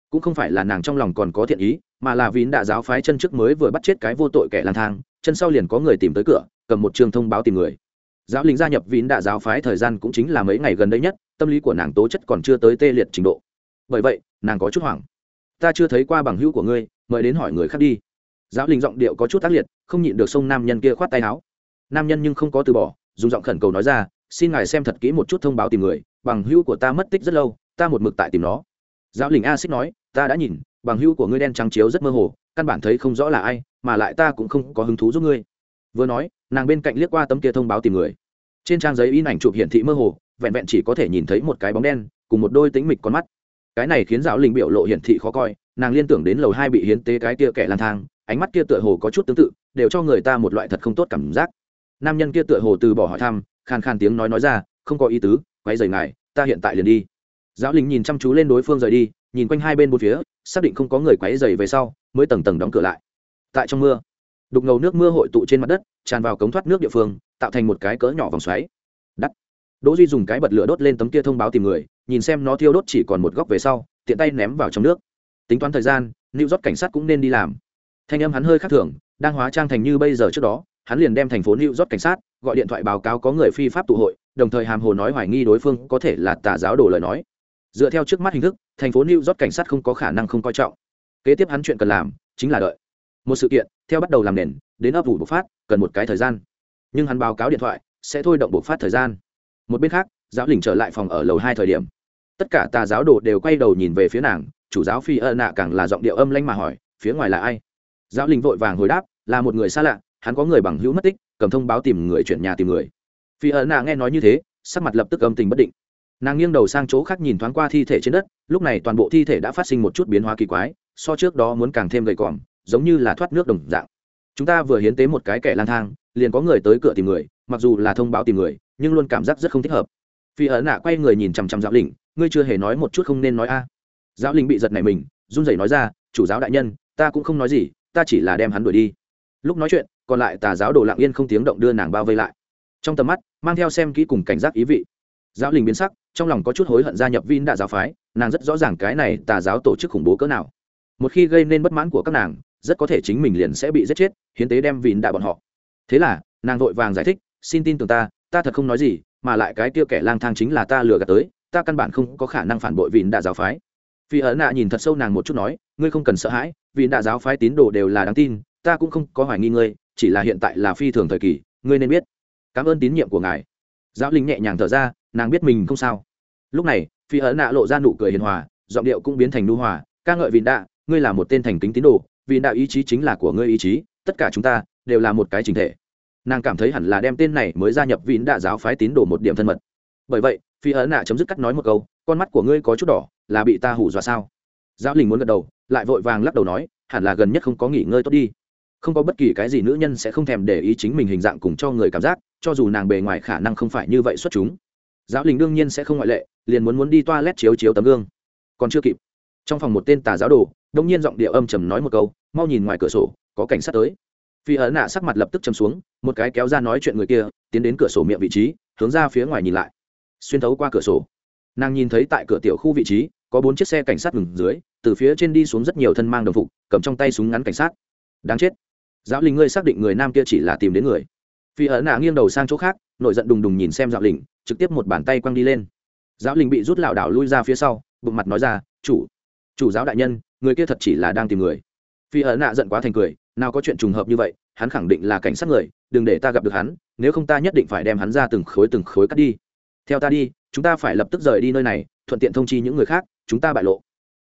Cũng không phải là nàng trong lòng còn có thiện ý, mà là vì đã giáo phái chân trước mới vừa bắt chết cái vô tội kẻ lang thang, chân sau liền có người tìm tới cửa, cầm một trường thông báo tìm người. Giáo lính gia nhập vín đạ giáo phái thời gian cũng chính là mấy ngày gần đây nhất, tâm lý của nàng tố chất còn chưa tới tê liệt trình độ bởi vậy, nàng có chút hoảng. Ta chưa thấy qua bằng hữu của ngươi, mời đến hỏi người khác đi. Giáo linh giọng điệu có chút tác liệt, không nhịn được sông nam nhân kia khoát tay áo. Nam nhân nhưng không có từ bỏ, dùng giọng khẩn cầu nói ra, xin ngài xem thật kỹ một chút thông báo tìm người, bằng hữu của ta mất tích rất lâu, ta một mực tại tìm nó. Giáo linh a xích nói, ta đã nhìn, bằng hữu của ngươi đen trắng chiếu rất mơ hồ, căn bản thấy không rõ là ai, mà lại ta cũng không có hứng thú giúp ngươi. Vừa nói, nàng bên cạnh liếc qua tấm kia thông báo tìm người. Trên trang giấy in ảnh chụp hiển thị mơ hồ, vẹn vẹn chỉ có thể nhìn thấy một cái bóng đen, cùng một đôi tính mịch con mắt cái này khiến giáo linh biểu lộ hiển thị khó coi, nàng liên tưởng đến lầu hai bị hiến tế cái kia kẻ lang thang, ánh mắt kia tựa hồ có chút tương tự, đều cho người ta một loại thật không tốt cảm giác. Nam nhân kia tựa hồ từ bỏ hỏi thăm, khàn khàn tiếng nói nói ra, không có ý tứ quay rời ngài, ta hiện tại liền đi. Giáo linh nhìn chăm chú lên đối phương rời đi, nhìn quanh hai bên bốn phía, xác định không có người quấy dày về sau, mới tầng tầng đóng cửa lại. Tại trong mưa, đục ngầu nước mưa hội tụ trên mặt đất, tràn vào cống thoát nước địa phương, tạo thành một cái cỡ nhỏ vòng xoáy đỗ duy dùng cái bật lửa đốt lên tấm kia thông báo tìm người, nhìn xem nó thiêu đốt chỉ còn một góc về sau, tiện tay ném vào trong nước. Tính toán thời gian lưu rót cảnh sát cũng nên đi làm. Thanh âm hắn hơi khác thường, đang hóa trang thành như bây giờ trước đó, hắn liền đem thành phố lưu rót cảnh sát gọi điện thoại báo cáo có người phi pháp tụ hội, đồng thời hàm hồ nói hoài nghi đối phương có thể là tà giáo đồ lời nói. Dựa theo trước mắt hình thức, thành phố new york cảnh sát không có khả năng không coi trọng. Kế tiếp hắn chuyện cần làm, chính là đợi. Một sự kiện, theo bắt đầu làm nền, đến ấp ủ bộc phát, cần một cái thời gian. Nhưng hắn báo cáo điện thoại, sẽ thôi động bộc phát thời gian một bên khác, giáo lình trở lại phòng ở lầu hai thời điểm. Tất cả tà giáo đồ đều quay đầu nhìn về phía nàng, chủ giáo phi ơ nạ càng là giọng điệu âm lanh mà hỏi, phía ngoài là ai? Giáo linh vội vàng hồi đáp, là một người xa lạ, hắn có người bằng hữu mất tích, cầm thông báo tìm người chuyển nhà tìm người. Phi ơ nạ nghe nói như thế, sắc mặt lập tức âm tình bất định. Nàng nghiêng đầu sang chỗ khác nhìn thoáng qua thi thể trên đất, lúc này toàn bộ thi thể đã phát sinh một chút biến hóa kỳ quái, so trước đó muốn càng thêm gầy còm, giống như là thoát nước đồng dạng. Chúng ta vừa hiến tế một cái kẻ lang thang, liền có người tới cửa tìm người, mặc dù là thông báo tìm người nhưng luôn cảm giác rất không thích hợp. Phi ấn nạ quay người nhìn chằm chằm giáo lĩnh, ngươi chưa hề nói một chút không nên nói a. À. Giáo lĩnh bị giật này mình, run rẩy nói ra, chủ giáo đại nhân, ta cũng không nói gì, ta chỉ là đem hắn đuổi đi. Lúc nói chuyện, còn lại tà giáo đồ lặng yên không tiếng động đưa nàng bao vây lại. Trong tầm mắt, mang theo xem kỹ cùng cảnh giác ý vị. Giáo linh biến sắc, trong lòng có chút hối hận gia nhập vin đạ giáo phái, nàng rất rõ ràng cái này tà giáo tổ chức khủng bố cỡ nào. Một khi gây nên bất mãn của các nàng, rất có thể chính mình liền sẽ bị giết chết, hiến tế đem vin đạ bọn họ. Thế là, nàng vội vàng giải thích, xin tin tưởng ta ta thật không nói gì, mà lại cái kia kẻ lang thang chính là ta lừa gạt tới, ta căn bản không có khả năng phản bội Vịn đạ giáo phái. Phi ấn nạ nhìn thật sâu nàng một chút nói, ngươi không cần sợ hãi vì đạ giáo phái tín đồ đều là đáng tin, ta cũng không có hoài nghi ngươi, chỉ là hiện tại là phi thường thời kỳ, ngươi nên biết. Cảm ơn tín nhiệm của ngài. Giáo linh nhẹ nhàng thở ra, nàng biết mình không sao. Lúc này, phi ấn nạ lộ ra nụ cười hiền hòa, giọng điệu cũng biến thành nu hòa, ca ngợi vịn đạ ngươi là một tên thành kính tín đồ Vịn đạo ý chí chính là của ngươi ý chí, tất cả chúng ta đều là một cái trình thể nàng cảm thấy hẳn là đem tên này mới gia nhập vĩnh đạ giáo phái tín đồ một điểm thân mật. Bởi vậy phi ấn nạ chấm dứt cắt nói một câu, con mắt của ngươi có chút đỏ, là bị ta hủ dọa sao? Giáo linh muốn gật đầu, lại vội vàng lắc đầu nói, hẳn là gần nhất không có nghỉ ngơi tốt đi. Không có bất kỳ cái gì nữ nhân sẽ không thèm để ý chính mình hình dạng cùng cho người cảm giác, cho dù nàng bề ngoài khả năng không phải như vậy xuất chúng. Giáo linh đương nhiên sẽ không ngoại lệ, liền muốn muốn đi toa lét chiếu chiếu tấm gương. Còn chưa kịp, trong phòng một tên tà giáo đồ, đông nhiên giọng địa âm trầm nói một câu, mau nhìn ngoài cửa sổ, có cảnh sát tới. Phi ấn nạ sắc mặt lập tức chầm xuống một cái kéo ra nói chuyện người kia, tiến đến cửa sổ miệng vị trí, hướng ra phía ngoài nhìn lại. Xuyên thấu qua cửa sổ, nàng nhìn thấy tại cửa tiểu khu vị trí, có bốn chiếc xe cảnh sát ngừng dưới, từ phía trên đi xuống rất nhiều thân mang đồng phục, cầm trong tay súng ngắn cảnh sát. Đáng chết. Giáo linh, ngươi xác định người nam kia chỉ là tìm đến người. Phi ấn nạ nghiêng đầu sang chỗ khác nội giận đùng đùng nhìn xem giáo linh, trực tiếp một bàn tay quăng đi lên. Giáo linh bị rút lảo đảo lui ra phía sau, bụng mặt nói ra, chủ chủ giáo đại nhân, người kia thật chỉ là đang tìm người. Phi ấn nạ giận quá thành cười, nào có chuyện trùng hợp như vậy, hắn khẳng định là cảnh sát người đừng để ta gặp được hắn, nếu không ta nhất định phải đem hắn ra từng khối từng khối cắt đi. Theo ta đi, chúng ta phải lập tức rời đi nơi này, thuận tiện thông chi những người khác, chúng ta bại lộ.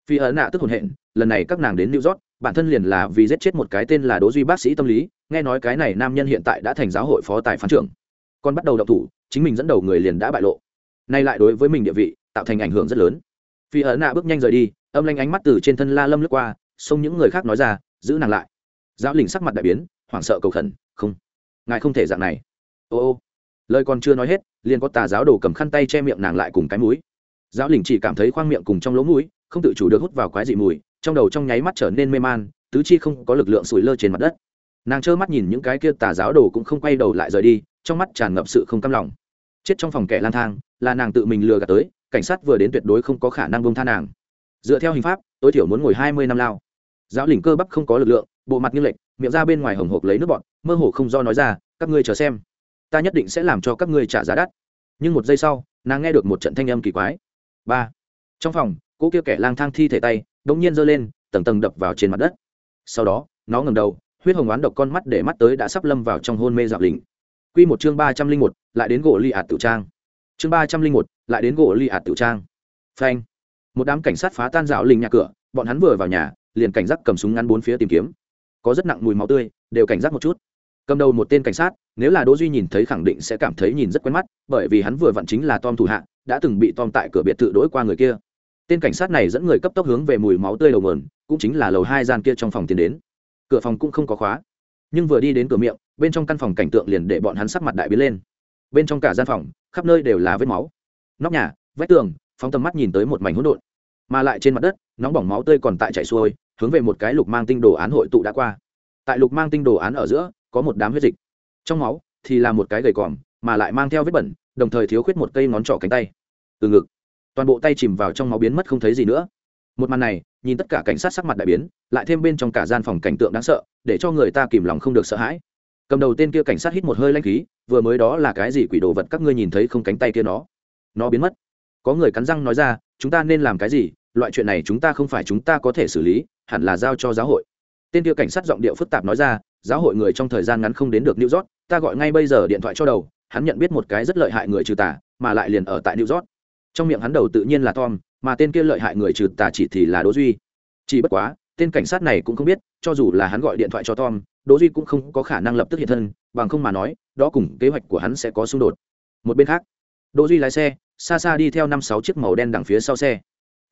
Phi ấn nạ tức hồn hện, lần này các nàng đến new york, bản thân liền là vì giết chết một cái tên là đỗ duy bác sĩ tâm lý, nghe nói cái này nam nhân hiện tại đã thành giáo hội phó tài phán trưởng. Còn bắt đầu đọc thủ, chính mình dẫn đầu người liền đã bại lộ. Nay lại đối với mình địa vị, tạo thành ảnh hưởng rất lớn. Phi ấn nạ bước nhanh rời đi, âm lanh ánh mắt từ trên thân la lâm lướt qua, xông những người khác nói ra, giữ nàng lại. Giáo lình sắc mặt đại biến, hoảng sợ cầu khẩn, không ngài không thể dạng này. Ô ô. Lời còn chưa nói hết, liền có tà giáo đồ cầm khăn tay che miệng nàng lại cùng cái mũi. Giáo lình chỉ cảm thấy khoang miệng cùng trong lỗ mũi, không tự chủ được hút vào quái dị mùi, trong đầu trong nháy mắt trở nên mê man, tứ chi không có lực lượng sủi lơ trên mặt đất. Nàng trơ mắt nhìn những cái kia tà giáo đồ cũng không quay đầu lại rời đi, trong mắt tràn ngập sự không căm lòng. Chết trong phòng kẻ lang thang, là nàng tự mình lừa gạt tới, cảnh sát vừa đến tuyệt đối không có khả năng bông tha nàng. Dựa theo hình pháp, tối thiểu muốn ngồi hai mươi năm lao. Giáo lình cơ bắp không có lực lượng bộ mặt như lệch, miệng ra bên ngoài hồng hộp lấy nước bọn mơ hồ không do nói ra, các ngươi chờ xem. Ta nhất định sẽ làm cho các ngươi trả giá đắt. Nhưng một giây sau, nàng nghe được một trận thanh âm kỳ quái. Ba. Trong phòng cô kia kẻ lang thang thi thể tay đ ỗ n g nhiên giơ lên, tầng tầng đập vào trên mặt đất. Sau đó, nó ngầm đầu, huyết hồng oán độc con mắt để mắt tới đã sắp lâm vào trong hôn mê dạo lĩnh. Q một chương ba trăm linh một, lại đến gỗ ly ạt tự trang. Chương ba trăm linh một, lại đến gỗ ly ạt tự trang. Phanh. Một đám cảnh sát phá tan dạo lĩnh nhà cửa, bọn hắn vừa vào nhà, liền cảnh giác cầm súng ngắn bốn phía tìm kiếm có rất nặng mùi máu tươi, đều cảnh giác một chút. Cầm đầu một tên cảnh sát, nếu là đỗ duy nhìn thấy khẳng định sẽ cảm thấy nhìn rất quen mắt, bởi vì hắn vừa vặn chính là tom thủ hạ, đã từng bị tom tại cửa biệt thự đối qua người kia. Tên cảnh sát này dẫn người cấp tốc hướng về mùi máu tươi đầu nguồn, cũng chính là lầu hai gian kia trong phòng tiến đến. Cửa phòng cũng không có khóa. Nhưng vừa đi đến cửa miệng, bên trong căn phòng cảnh tượng liền để bọn hắn sắc mặt đại biến lên. Bên trong cả gian phòng, khắp nơi đều là vết máu. Nóc nhà, vách tường, phóng tầm mắt nhìn tới một mảnh hỗn độn. Mà lại trên mặt đất, nóng bỏng máu tươi còn tại chảy xuôi hướng về một cái lục mang tinh đồ án hội tụ đã qua. Tại lục mang tinh đồ án ở giữa, có một đám huyết dịch. Trong máu thì là một cái gầy còm, mà lại mang theo vết bẩn, đồng thời thiếu khuyết một cây ngón trỏ cánh tay. Từ ngực, toàn bộ tay chìm vào trong máu biến mất không thấy gì nữa. Một màn này, nhìn tất cả cảnh sát sắc mặt đại biến, lại thêm bên trong cả gian phòng cảnh tượng đáng sợ, để cho người ta kìm lòng không được sợ hãi. Cầm đầu tên kia cảnh sát hít một hơi lanh khí, vừa mới đó là cái gì quỷ đồ vật các ngươi nhìn thấy không cánh tay kia nó? Nó biến mất. Có người cắn răng nói ra, chúng ta nên làm cái gì? Loại chuyện này chúng ta không phải chúng ta có thể xử lý hẳn là giao cho giáo hội. Tên kia cảnh sát giọng điệu phức tạp nói ra, giáo hội người trong thời gian ngắn không đến được new york, ta gọi ngay bây giờ điện thoại cho đầu, hắn nhận biết một cái rất lợi hại người trừ tà, mà lại liền ở tại new york. Trong miệng hắn đầu tự nhiên là tom, mà tên kia lợi hại người trừ tà chỉ thì là đỗ duy. Chỉ bất quá, tên cảnh sát này cũng không biết, cho dù là hắn gọi điện thoại cho tom, đỗ duy cũng không có khả năng lập tức hiện thân, bằng không mà nói, đó cùng kế hoạch của hắn sẽ có xung đột. Một bên khác, đỗ duy lái xe, xa xa đi theo năm sáu chiếc màu đen đằng phía sau xe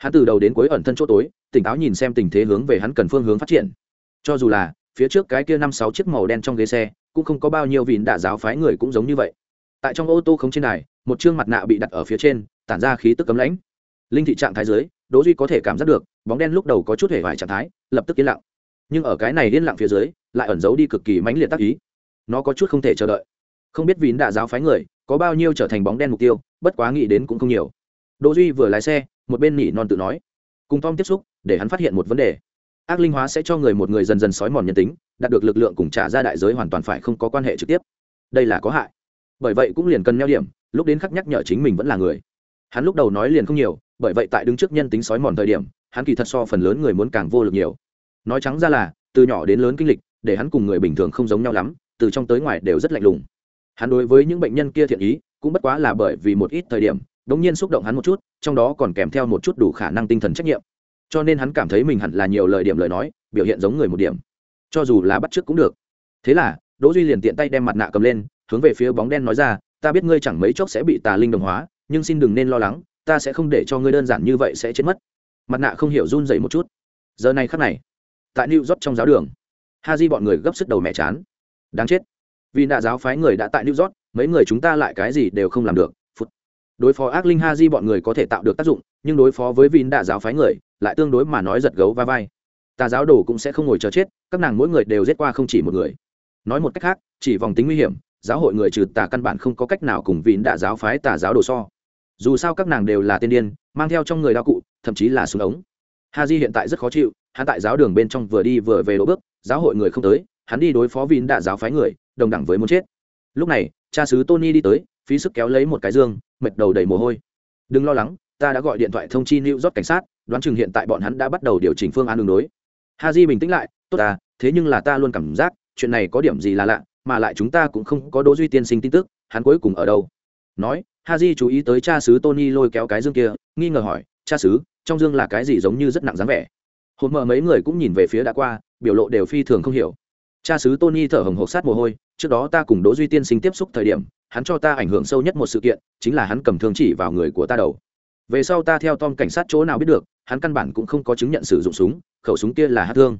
hắn từ đầu đến cuối ẩn thân chỗ tối, tỉnh táo nhìn xem tình thế hướng về hắn cần phương hướng phát triển. Cho dù là, phía trước cái kia năm sáu chiếc màu đen trong ghế xe, cũng không có bao nhiêu vịn đạ giáo phái người cũng giống như vậy. Tại trong ô tô không trên này một chương mặt nạ bị đặt ở phía trên, tản ra khí tức cấm lãnh. Linh thị trạng thái dưới, đỗ duy có thể cảm giác được, bóng đen lúc đầu có chút hề vải trạng thái, lập tức yên lặng. Nhưng ở cái này yên lặng phía dưới, lại ẩn giấu đi cực kỳ mãnh liệt tác ý. Nó có chút không thể chờ đợi. Không biết vịn đạ giáo phái người, có bao nhiêu trở thành bóng đen mục tiêu, bất quá nghĩ đến cũng không nhiều. Đỗ duy vừa lái xe một bên nỉ non tự nói. Cùng tom tiếp xúc, để hắn phát hiện một vấn đề. Ác linh hóa sẽ cho người một người dần dần sói mòn nhân tính, đạt được lực lượng cùng trả ra đại giới hoàn toàn phải không có quan hệ trực tiếp. Đây là có hại. Bởi vậy cũng liền cần neo điểm, lúc đến khắc nhắc nhở chính mình vẫn là người. Hắn lúc đầu nói liền không nhiều, bởi vậy tại đứng trước nhân tính sói mòn thời điểm, hắn kỳ thật so phần lớn người muốn càng vô lực nhiều. Nói trắng ra là, từ nhỏ đến lớn kinh lịch, để hắn cùng người bình thường không giống nhau lắm, từ trong tới ngoài đều rất lạnh lùng. Hắn đối với những bệnh nhân kia thiện ý, cũng bất quá là bởi vì một ít thời điểm, đống nhiên xúc động hắn một chút trong đó còn kèm theo một chút đủ khả năng tinh thần trách nhiệm. Cho nên hắn cảm thấy mình hẳn là nhiều lời điểm lời nói, biểu hiện giống người một điểm. Cho dù là bắt chước cũng được. Thế là, đỗ duy liền tiện tay đem mặt nạ cầm lên, hướng về phía bóng đen nói ra, ta biết ngươi chẳng mấy chốc sẽ bị tà linh đồng hóa, nhưng xin đừng nên lo lắng, ta sẽ không để cho ngươi đơn giản như vậy sẽ chết mất. Mặt nạ không hiểu run dậy một chút. Giờ này khắc này, tại new york trong giáo đường, ha di bọn người gấp sức đầu mẹ chán. Đáng chết. Vì đạ giáo phái người đã tại new york, mấy người chúng ta lại cái gì đều không làm được đối phó ác linh ha di bọn người có thể tạo được tác dụng, nhưng đối phó với vin đạ giáo phái người, lại tương đối mà nói giật gấu va vai. Tà giáo đồ cũng sẽ không ngồi chờ chết, các nàng mỗi người đều giết qua không chỉ một người. Nói một cách khác, chỉ vòng tính nguy hiểm, giáo hội người trừ tà căn bản không có cách nào cùng vin đạ giáo phái tà giáo đồ so. Dù sao các nàng đều là tiên điên, mang theo trong người đao cụ, thậm chí là súng ống. Ha di hiện tại rất khó chịu, hắn tại giáo đường bên trong vừa đi vừa về đỗ bước, giáo hội người không tới, hắn đi đối phó vin đạ giáo phái người, đồng đẳng với muốn chết. Lúc này, cha sứ tony đi tới, phí sức kéo lấy một cái dương mệt đầu đầy mồ hôi. Đừng lo lắng, ta đã gọi điện thoại thông chi new york cảnh sát, đoán chừng hiện tại bọn hắn đã bắt đầu điều chỉnh phương án đường đối. Ha bình tĩnh lại, tốt ta, thế nhưng là ta luôn cảm giác, chuyện này có điểm gì là lạ, mà lại chúng ta cũng không có đỗ duy tiên sinh tin tức, hắn cuối cùng ở đâu? Nói, ha chú ý tới cha sứ tony lôi kéo cái dương kia, nghi ngờ hỏi, cha sứ trong dương là cái gì giống như rất nặng dáng vẻ? Hồn mờ mấy người cũng nhìn về phía đã qua, biểu lộ đều phi thường không hiểu. Cha sứ tony thở hồng hộc sát mồ hôi, trước đó ta cùng đỗ duy tiên sinh tiếp xúc thời điểm hắn cho ta ảnh hưởng sâu nhất một sự kiện, chính là hắn cầm thương chỉ vào người của ta đầu. Về sau ta theo tom cảnh sát chỗ nào biết được, hắn căn bản cũng không có chứng nhận sử dụng súng, khẩu súng kia là hát thương.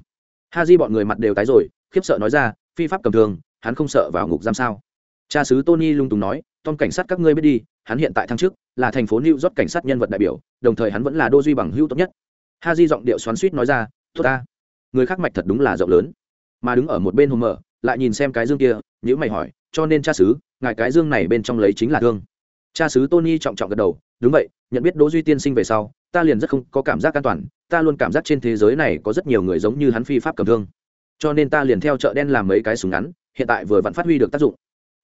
Ha di bọn người mặt đều tái rồi, khiếp sợ nói ra, phi pháp cầm thương, hắn không sợ vào ngục giam sao? Cha sứ tony lung tùng nói, tom cảnh sát các ngươi biết đi, hắn hiện tại thăng chức, là thành phố new york cảnh sát nhân vật đại biểu, đồng thời hắn vẫn là đô duy bằng hữu tốt nhất. Ha di giọng điệu xoắn suýt nói ra, tốt ta. Người khác mạch thật đúng là rộng lớn. Mà đứng ở một bên hùng mở lại nhìn xem cái dương kia nhữ mày hỏi, cho nên cha sứ ngài cái dương này bên trong lấy chính là thương. Cha xứ tony trọng trọng gật đầu, đúng vậy, nhận biết đỗ duy tiên sinh về sau, ta liền rất không có cảm giác an toàn, ta luôn cảm giác trên thế giới này có rất nhiều người giống như hắn phi pháp cầm thương. Cho nên ta liền theo chợ đen làm mấy cái súng ngắn, hiện tại vừa vẫn phát huy được tác dụng.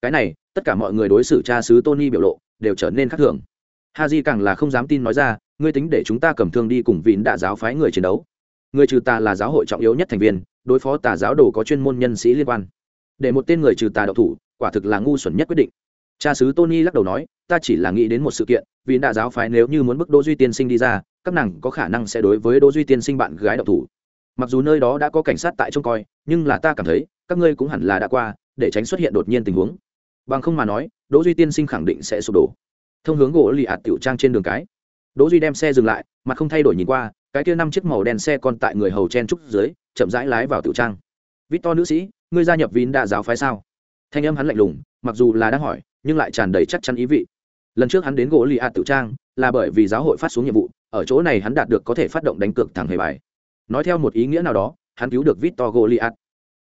Cái này, tất cả mọi người đối xử cha xứ tony biểu lộ, đều trở nên khác thường. Ha di càng là không dám tin nói ra, ngươi tính để chúng ta cầm thương đi cùng vịn đạ giáo phái người chiến đấu. Người trừ tà là giáo hội trọng yếu nhất thành viên, đối phó tà giáo đồ có chuyên môn nhân sĩ liên quan. Để một tên người trừ tà đậu thủ quả thực là ngu xuẩn nhất quyết định. Cha sứ tony lắc đầu nói, ta chỉ là nghĩ đến một sự kiện, vì đạ giáo phái nếu như muốn bức đỗ duy tiên sinh đi ra, các nàng có khả năng sẽ đối với đỗ duy tiên sinh bạn gái đậu thủ. Mặc dù nơi đó đã có cảnh sát tại trông coi, nhưng là ta cảm thấy, các ngươi cũng hẳn là đã qua, để tránh xuất hiện đột nhiên tình huống. Bằng không mà nói, đỗ duy tiên sinh khẳng định sẽ sụp đổ. Thông hướng gỗ lì ạt tiểu trang trên đường cái. Đỗ duy đem xe dừng lại, mà không thay đổi nhìn qua, cái kia năm chiếc màu đen xe còn tại người hầu chen trúc dưới, chậm rãi lái vào tiểu trang. Victor nữ sĩ, ngươi gia nhập vín Đa giáo phái sao? Thanh âm hắn lạnh lùng, mặc dù là đang hỏi, nhưng lại tràn đầy chắc chắn ý vị. Lần trước hắn đến gỗ lì ạt tự trang, là bởi vì giáo hội phát xuống nhiệm vụ, ở chỗ này hắn đạt được có thể phát động đánh cược thẳng hề bài. Nói theo một ý nghĩa nào đó, hắn cứu được victor goliath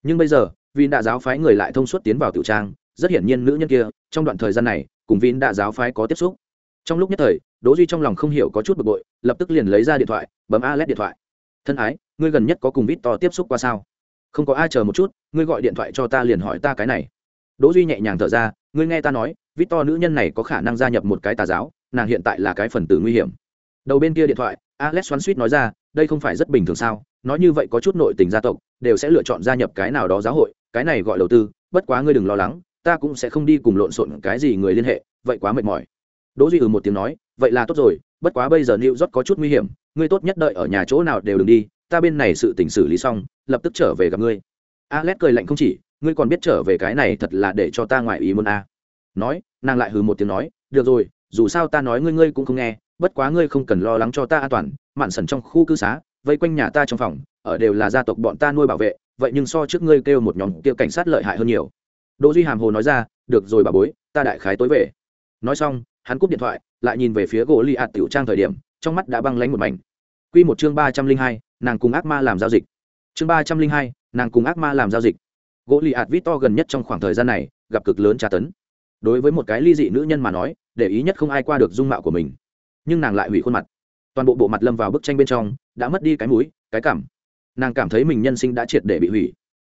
nhưng bây giờ vì đã giáo phái người lại thông suốt tiến vào tiểu trang, rất hiển nhiên nữ nhân kia, trong đoạn thời gian này, cùng vin đã giáo phái có tiếp xúc. Trong lúc nhất thời, đỗ duy trong lòng không hiểu có chút bực bội, lập tức liền lấy ra điện thoại, bấm a điện thoại. Thân ái, ngươi gần nhất có cùng victor tiếp xúc qua sao? Không có ai chờ một chút, ngươi gọi điện thoại cho ta liền hỏi ta cái này đỗ duy nhẹ nhàng thở ra, ngươi nghe ta nói vít to nữ nhân này có khả năng gia nhập một cái tà giáo, nàng hiện tại là cái phần tử nguy hiểm. Đầu bên kia điện thoại, alex xoắn suýt nói ra, đây không phải rất bình thường sao? Nói như vậy có chút nội tình gia tộc, đều sẽ lựa chọn gia nhập cái nào đó giáo hội, cái này gọi đầu tư, bất quá ngươi đừng lo lắng, ta cũng sẽ không đi cùng lộn xộn cái gì người liên hệ, vậy quá mệt mỏi. Đỗ duy ừ một tiếng nói, vậy là tốt rồi, bất quá bây giờ new york có chút nguy hiểm, ngươi tốt nhất đợi ở nhà chỗ nào đều đừng đi, ta bên này sự tình xử lý xong, lập tức trở về gặp ngươi. Alex cười lạnh không chỉ ngươi còn biết trở về cái này thật là để cho ta ngoại ý muốn a à. nói, nàng lại hừ một tiếng nói, được rồi, dù sao ta nói ngươi ngươi cũng không nghe, bất quá ngươi không cần lo lắng cho ta an toàn, mạn sẩn trong khu cư xá, vây quanh nhà ta trong phòng, ở đều là gia tộc bọn ta nuôi bảo vệ, vậy nhưng so trước ngươi kêu một nhóm kia cảnh sát lợi hại hơn nhiều. Đỗ duy hàm hồ nói ra, được rồi bà bối, ta đại khái tối về. Nói xong, hắn cúp điện thoại, lại nhìn về phía gỗ li ạt tiểu trang thời điểm, trong mắt đã băng lánh một mảnh. Quy một chương ba trăm linh hai, nàng cùng ác ma làm giao dịch. Chương ba trăm linh hai, nàng cùng ác ma làm giao dịch gỗ lì ạt vít to gần nhất trong khoảng thời gian này, gặp cực lớn tra tấn. Đối với một cái ly dị nữ nhân mà nói, để ý nhất không ai qua được dung mạo của mình. Nhưng nàng lại hủy khuôn mặt. Toàn bộ bộ mặt lâm vào bức tranh bên trong, đã mất đi cái mũi, cái cảm. Nàng cảm thấy mình nhân sinh đã triệt để bị hủy.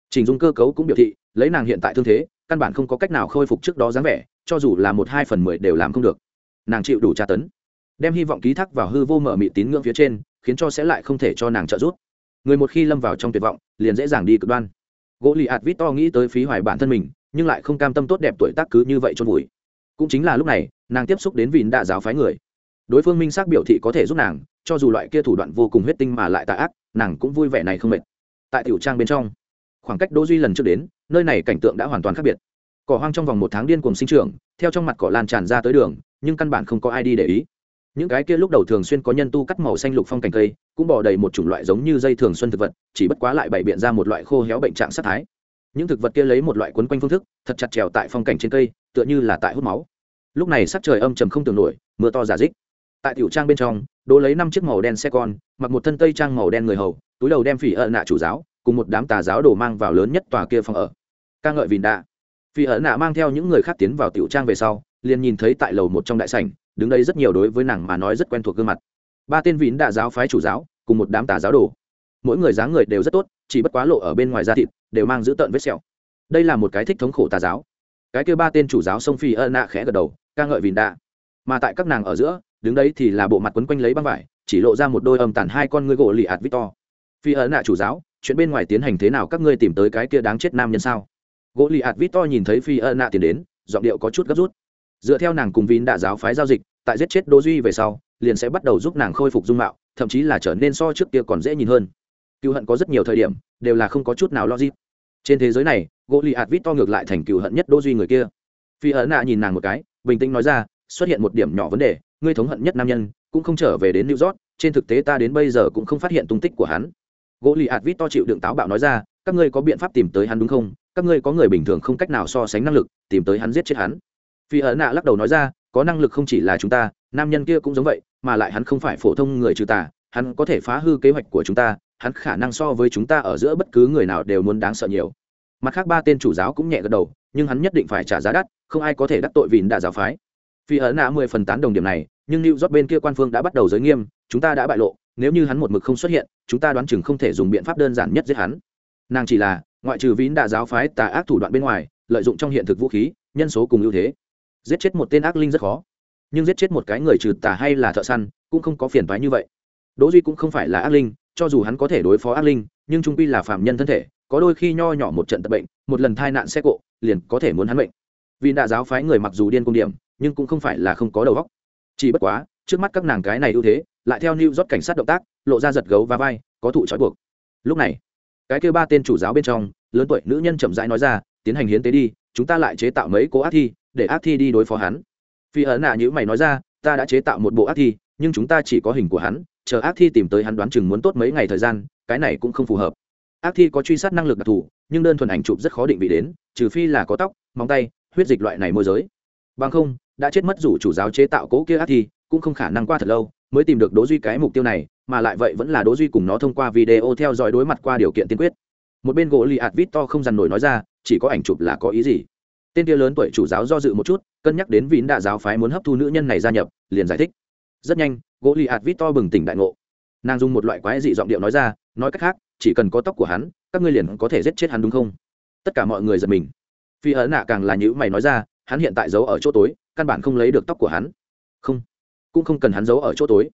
Trình dung cơ cấu cũng biểu thị, lấy nàng hiện tại thương thế, căn bản không có cách nào khôi phục trước đó dáng vẻ, cho dù là một hai phần mười đều làm không được. Nàng chịu đủ tra tấn. Đem hy vọng ký thác vào hư vô mở mị tín ngưỡng phía trên, khiến cho sẽ lại không thể cho nàng trợ giúp. Người một khi lâm vào trong tuyệt vọng, liền dễ dàng đi cực đoan gỗ lì ạt vít to nghĩ tới phí hoài bản thân mình, nhưng lại không cam tâm tốt đẹp tuổi tác cứ như vậy trôn vùi. Cũng chính là lúc này, nàng tiếp xúc đến vịn đạ giáo phái người. Đối phương minh xác biểu thị có thể giúp nàng, cho dù loại kia thủ đoạn vô cùng huyết tinh mà lại tạ ác, nàng cũng vui vẻ này không mệt. Tại tiểu trang bên trong, khoảng cách đỗ duy lần trước đến, nơi này cảnh tượng đã hoàn toàn khác biệt. Cỏ hoang trong vòng một tháng điên cuồng sinh trưởng, theo trong mặt cỏ lan tràn ra tới đường, nhưng căn bản không có ai đi để ý những cái kia lúc đầu thường xuyên có nhân tu cắt màu xanh lục phong cành cây, cũng bỏ đầy một chủng loại giống như dây thường xuân thực vật, chỉ bất quá lại bày biện ra một loại khô héo bệnh trạng sát thái. Những thực vật kia lấy một loại quấn quanh phương thức, thật chặt trèo tại phong cảnh trên cây, tựa như là tại hút máu. Lúc này sắc trời âm trầm không tưởng nổi, mưa to giả dích. Tại tiểu trang bên trong, đỗ lấy năm chiếc màu đen xe con, mặc một thân tây trang màu đen người hầu, túi đầu đem phỉ ợ nạ chủ giáo, cùng một đám tà giáo đồ mang vào lớn nhất tòa kia phòng ở. Ca ngợi vìn đạ. Phỉ ợ nạ mang theo những người khác tiến vào tiểu trang về sau, liền nhìn thấy tại lầu một trong đại sảnh đứng đây rất nhiều đối với nàng mà nói rất quen thuộc gương mặt. Ba tên vín đạ giáo phái chủ giáo, cùng một đám tà giáo đồ. Mỗi người dáng người đều rất tốt, chỉ bất quá lộ ở bên ngoài da thịt, đều mang giữ tợn vết sẹo. Đây là một cái thích thống khổ tà giáo. Cái kêu ba tên chủ giáo sông phi ơ nạ khẽ gật đầu, ca ngợi vìn đạ. Mà tại các nàng ở giữa, đứng đấy thì là bộ mặt quấn quanh lấy băng vải, chỉ lộ ra một đôi âm tàn hai con ngươi gỗ lì ạt victor phi ơ nạ chủ giáo, chuyện bên ngoài tiến hành thế nào các ngươi tìm tới cái kia đáng chết nam nhân sao? Gỗ lì ạt victor nhìn thấy phi ơ nạ tiến đến, giọng điệu có chút gấp rút dựa theo nàng cùng vín đạ giáo phái giao dịch, tại giết chết đỗ duy về sau, liền sẽ bắt đầu giúp nàng khôi phục dung mạo, thậm chí là trở nên so trước kia còn dễ nhìn hơn. Cựu hận có rất nhiều thời điểm, đều là không có chút nào logic. Trên thế giới này, gỗ lì ạt vít to ngược lại thành cựu hận nhất đỗ duy người kia. Phi ấn nạ nhìn nàng một cái, bình tĩnh nói ra, xuất hiện một điểm nhỏ vấn đề, ngươi thống hận nhất nam nhân, cũng không trở về đến new york, trên thực tế ta đến bây giờ cũng không phát hiện tung tích của hắn. Gỗ lì ạt vít to chịu đựng táo bạo nói ra, các ngươi có biện pháp tìm tới hắn đúng không? Các ngươi có người bình thường không cách nào so sánh năng lực, tìm tới hắn giết chết hắn phi ấn nạ lắc đầu nói ra, có năng lực không chỉ là chúng ta, nam nhân kia cũng giống vậy, mà lại hắn không phải phổ thông người trừ tà, hắn có thể phá hư kế hoạch của chúng ta, hắn khả năng so với chúng ta ở giữa bất cứ người nào đều muốn đáng sợ nhiều. Mặt khác ba tên chủ giáo cũng nhẹ gật đầu, nhưng hắn nhất định phải trả giá đắt, không ai có thể đắc tội vịn đã giáo phái. Phi ấn nạ mười phần tán đồng điểm này, nhưng new york bên kia quan phương đã bắt đầu giới nghiêm, chúng ta đã bại lộ, nếu như hắn một mực không xuất hiện, chúng ta đoán chừng không thể dùng biện pháp đơn giản nhất giết hắn. Nàng chỉ là, ngoại trừ vín đã giáo phái tà ác thủ đoạn bên ngoài, lợi dụng trong hiện thực vũ khí, nhân số cùng ưu thế giết chết một tên ác linh rất khó. Nhưng giết chết một cái người trừ tà hay là thợ săn cũng không có phiền toái như vậy. Đỗ duy cũng không phải là ác linh cho dù hắn có thể đối phó ác linh nhưng trung quy là phạm nhân thân thể có đôi khi nho nhỏ một trận tật bệnh một lần tai nạn xe cộ liền có thể muốn hắn bệnh vì đại giáo phái người mặc dù điên cung điểm nhưng cũng không phải là không có đầu óc. Chỉ bất quá trước mắt các nàng cái này ưu thế lại theo New rót cảnh sát động tác, lộ ra giật gấu và vai, có thụ trói buộc. Lúc này, cái kia ba tên chủ giáo bên trong, lớn tuổi nữ nhân chậm rãi nói ra, tiến hành hiến tế đi, chúng ta lại chế tạo mấy cố ác thi, để ác thi đi đối phó hắn. Phi ấn nạ như mày nói ra, ta đã chế tạo một bộ ác thi, nhưng chúng ta chỉ có hình của hắn, chờ ác thi tìm tới hắn đoán chừng muốn tốt mấy ngày thời gian, cái này cũng không phù hợp. Ác thi có truy sát năng lực đặc thù, nhưng đơn thuần ảnh chụp rất khó định vị đến, trừ phi là có tóc, móng tay, huyết dịch loại này môi giới. Bằng không, đã chết mất rủ chủ giáo chế tạo cố kia ác thi, cũng không khả năng qua thật lâu, mới tìm được đỗ duy cái mục tiêu này mà lại vậy vẫn là đỗ duy cùng nó thông qua video theo dõi đối mặt qua điều kiện tiên quyết một bên gỗ lì ạt vít to không dằn nổi nói ra chỉ có ảnh chụp là có ý gì tên kia lớn tuổi chủ giáo do dự một chút, cân nhắc đến vín đạ giáo phái muốn hấp thu nữ nhân này gia nhập, liền giải thích. Rất nhanh gỗ lì ạt vít to bừng tỉnh đại ngộ. Nàng dùng một loại quái dị giọng điệu nói ra, nói cách khác, chỉ cần có tóc của hắn, các ngươi liền có thể giết chết hắn đúng không? Tất cả mọi người giật mình. Phi ấn nạ càng là nhữ mày nói ra, hắn hiện tại giấu ở chỗ tối, căn bản không lấy được tóc của hắn. Không, cũng không cần hắn giấu ở chỗ tối.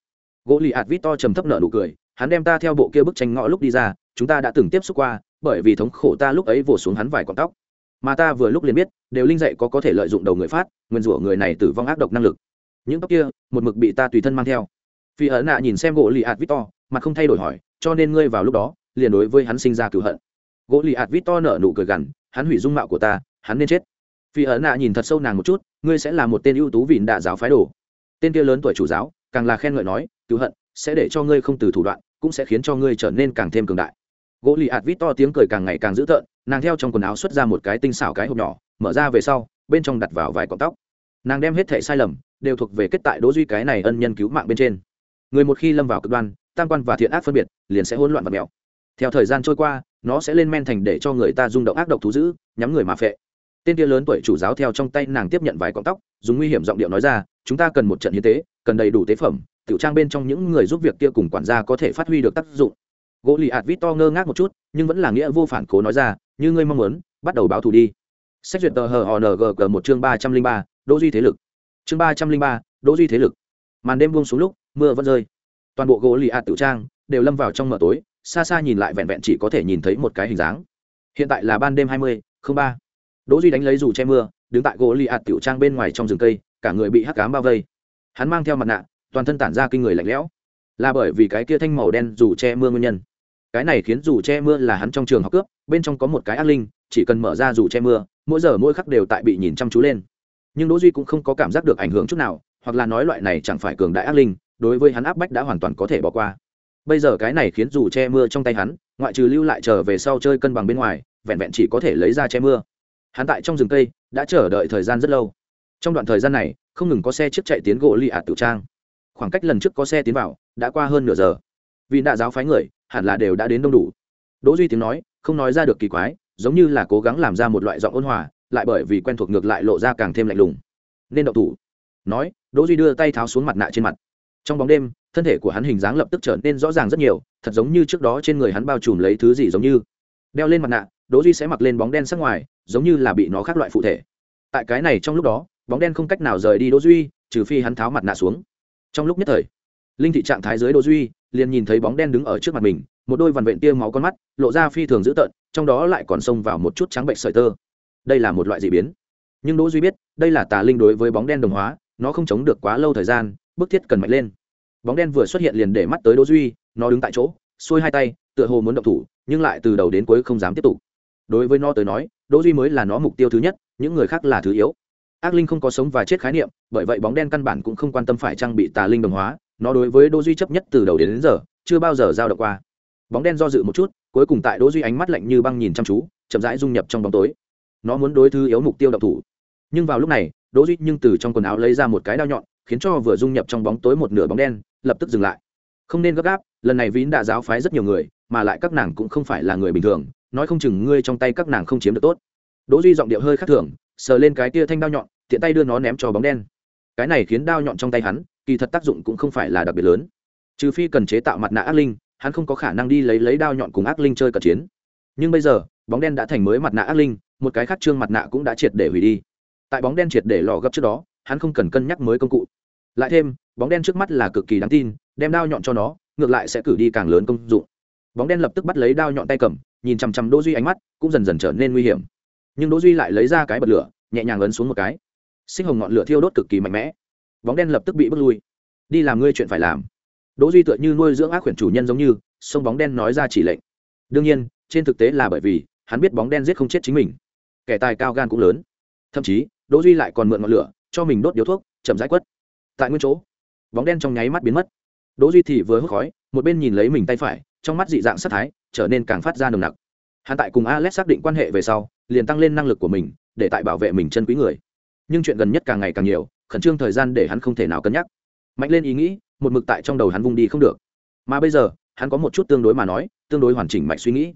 Gỗ lì ạt vít to trầm thấp nợ nụ cười, hắn đem ta theo bộ kia bức tranh ngõ lúc đi ra, chúng ta đã từng tiếp xúc qua, bởi vì thống khổ ta lúc ấy vồ xuống hắn vài con tóc mà ta vừa lúc liền biết, đều linh dạy có có thể lợi dụng đầu người phát, nguyên rủa người này tử vong ác độc năng lực. Những tóc kia, một mực bị ta tùy thân mang theo. Phi ấn nạ nhìn xem gỗ lì ạt vít to mà không thay đổi hỏi, cho nên ngươi vào lúc đó, liền đối với hắn sinh ra cửu hận. Gỗ lì ạt vít to nở nụ cười gằn, hắn hủy dung mạo của ta, hắn nên chết. Phi ấn nạ nhìn thật sâu nàng một chút, ngươi sẽ là một tên ưu tú vịn đạ giáo phái đồ. Tên kia lớn tuổi chủ giáo, càng là khen ngợi nói cửu hận sẽ để cho ngươi không từ thủ đoạn, cũng sẽ khiến cho ngươi trở nên càng thêm cường đại gỗ lì ạt vít to tiếng cười càng ngày càng dữ tợn, nàng theo trong quần áo xuất ra một cái tinh xảo cái hộp nhỏ, mở ra về sau, bên trong đặt vào vài cọng tóc. Nàng đem hết thẻ sai lầm, đều thuộc về kết tại đỗ duy cái này ân nhân cứu mạng bên trên. Người một khi lâm vào cực đoan, tam quan và thiện ác phân biệt, liền sẽ hỗn loạn và mèo. Theo thời gian trôi qua, nó sẽ lên men thành để cho người ta rung động ác độc thú dữ, nhắm người mà phệ. Tên kia lớn tuổi chủ giáo theo trong tay nàng tiếp nhận vài cọng tóc, dùng nguy hiểm giọng điệu nói ra, chúng ta cần một trận hiến tế, cần đầy đủ tế phẩm, tiểu trang bên trong những người giúp việc kia cùng quản gia có thể phát huy được tác dụng gỗ lì ạt vít to ngơ ngác một chút, nhưng vẫn là nghĩa vô phản cố nói ra, như ngươi mong muốn, bắt đầu báo thù đi. Xét duyệt tờ hờ hng một chương ba trăm linh ba, đỗ duy thế lực. Chương ba trăm linh ba, đỗ duy thế lực. Màn đêm buông xuống lúc, mưa vẫn rơi. Toàn bộ gỗ lì ạt tiểu trang đều lâm vào trong mờ tối, xa xa nhìn lại vẹn vẹn chỉ có thể nhìn thấy một cái hình dáng. Hiện tại là ban đêm hai mươi, không ba. Đỗ duy đánh lấy dù che mưa, đứng tại gỗ lì ạt tiểu trang bên ngoài trong rừng cây, cả người bị hắc cám bao vây. Hắn mang theo mặt nạ, toàn thân tản ra kinh người lạnh lẽo. Là bởi vì cái kia thanh màu đen dù che mưa nguyên nhân cái này khiến dù che mưa là hắn trong trường học cướp, bên trong có một cái ác linh, chỉ cần mở ra dù che mưa, mỗi giờ mỗi khắc đều tại bị nhìn chăm chú lên. Nhưng đỗ duy cũng không có cảm giác được ảnh hưởng chút nào, hoặc là nói loại này chẳng phải cường đại ác linh, đối với hắn áp bách đã hoàn toàn có thể bỏ qua. Bây giờ cái này khiến dù che mưa trong tay hắn, ngoại trừ lưu lại trở về sau chơi cân bằng bên ngoài, vẹn vẹn chỉ có thể lấy ra che mưa. Hắn tại trong rừng cây, đã chờ đợi thời gian rất lâu. Trong đoạn thời gian này, không ngừng có xe chiếc chạy tiến gỗ lì ạt tự trang. Khoảng cách lần trước có xe tiến vào, đã qua hơn nửa giờ. Vì đại giáo phái người hẳn là đều đã đến đông đủ. Đỗ duy tiếng nói, không nói ra được kỳ quái, giống như là cố gắng làm ra một loại giọng ôn hòa, lại bởi vì quen thuộc ngược lại lộ ra càng thêm lạnh lùng. Nên động thủ. Nói, đỗ duy đưa tay tháo xuống mặt nạ trên mặt. Trong bóng đêm, thân thể của hắn hình dáng lập tức trở nên rõ ràng rất nhiều, thật giống như trước đó trên người hắn bao trùm lấy thứ gì giống như. Đeo lên mặt nạ, đỗ duy sẽ mặc lên bóng đen sắc ngoài, giống như là bị nó khác loại phụ thể. Tại cái này trong lúc đó, bóng đen không cách nào rời đi đỗ duy, trừ phi hắn tháo mặt nạ xuống. Trong lúc nhất thời, linh thị trạng thái dưới đỗ duy liền nhìn thấy bóng đen đứng ở trước mặt mình, một đôi vằn vện tia máu con mắt, lộ ra phi thường dữ tợn, trong đó lại còn xông vào một chút trắng bệnh sợi tơ. Đây là một loại dị biến. Nhưng đỗ duy biết, đây là tà linh đối với bóng đen đồng hóa, nó không chống được quá lâu thời gian, bức thiết cần mạnh lên. Bóng đen vừa xuất hiện liền để mắt tới đỗ duy, nó đứng tại chỗ, xuôi hai tay, tựa hồ muốn động thủ, nhưng lại từ đầu đến cuối không dám tiếp tục. Đối với nó tới nói, đỗ duy mới là nó mục tiêu thứ nhất, những người khác là thứ yếu. Ác linh không có sống và chết khái niệm, bởi vậy bóng đen căn bản cũng không quan tâm phải trang bị tà linh đồng hóa nó đối với đỗ duy chấp nhất từ đầu đến, đến giờ chưa bao giờ giao động qua. Bóng đen do dự một chút cuối cùng tại đỗ duy ánh mắt lạnh như băng nhìn chăm chú chậm rãi dung nhập trong bóng tối. Nó muốn đối thứ yếu mục tiêu độc thủ. Nhưng vào lúc này đỗ duy nhưng từ trong quần áo lấy ra một cái đao nhọn khiến cho vừa dung nhập trong bóng tối một nửa bóng đen lập tức dừng lại. Không nên gấp gáp lần này vín đã giáo phái rất nhiều người mà lại các nàng cũng không phải là người bình thường nói không chừng ngươi trong tay các nàng không chiếm được tốt. Đỗ duy giọng điệu hơi khác thường sờ lên cái tia thanh đao nhọn tiện tay đưa nó ném cho bóng đen cái này khiến đao nhọn trong tay hắn, kỳ thật tác dụng cũng không phải là đặc biệt lớn. Trừ phi cần chế tạo mặt nạ ác linh, hắn không có khả năng đi lấy lấy đao nhọn cùng ác linh chơi cận chiến. Nhưng bây giờ, bóng đen đã thành mới mặt nạ ác linh, một cái khác trương mặt nạ cũng đã triệt để hủy đi. Tại bóng đen triệt để lò gấp trước đó, hắn không cần cân nhắc mới công cụ. Lại thêm, bóng đen trước mắt là cực kỳ đáng tin, đem đao nhọn cho nó, ngược lại sẽ cử đi càng lớn công dụng. Bóng đen lập tức bắt lấy đao nhọn tay cầm, nhìn chằm chằm đỗ duy ánh mắt cũng dần dần trở nên nguy hiểm. Nhưng đỗ duy lại lấy ra cái bật lửa, nhẹ nhàng ấn xuống một cái sinh hồng ngọn lửa thiêu đốt cực kỳ mạnh mẽ. Bóng đen lập tức bị bước lui. Đi làm ngươi chuyện phải làm. Đỗ duy tựa như nuôi dưỡng ác quyển chủ nhân giống như, sông bóng đen nói ra chỉ lệnh. Đương nhiên, trên thực tế là bởi vì, hắn biết bóng đen giết không chết chính mình. Kẻ tài cao gan cũng lớn. Thậm chí, đỗ duy lại còn mượn ngọn lửa, cho mình đốt điếu thuốc, chậm rãi quất. Tại nguyên chỗ, bóng đen trong nháy mắt biến mất. Đỗ duy thì vừa hút khói, một bên nhìn lấy mình tay phải, trong mắt dị dạng sát thái, trở nên càng phát ra nồng nặc. Hắn tại cùng alex xác định quan hệ về sau, liền tăng lên năng lực của mình, để tại bảo vệ mình chân quý người nhưng chuyện gần nhất càng ngày càng nhiều, khẩn trương thời gian để hắn không thể nào cân nhắc. Mạnh lên ý nghĩ, một mực tại trong đầu hắn vung đi không được. Mà bây giờ, hắn có một chút tương đối mà nói, tương đối hoàn chỉnh mạnh suy nghĩ.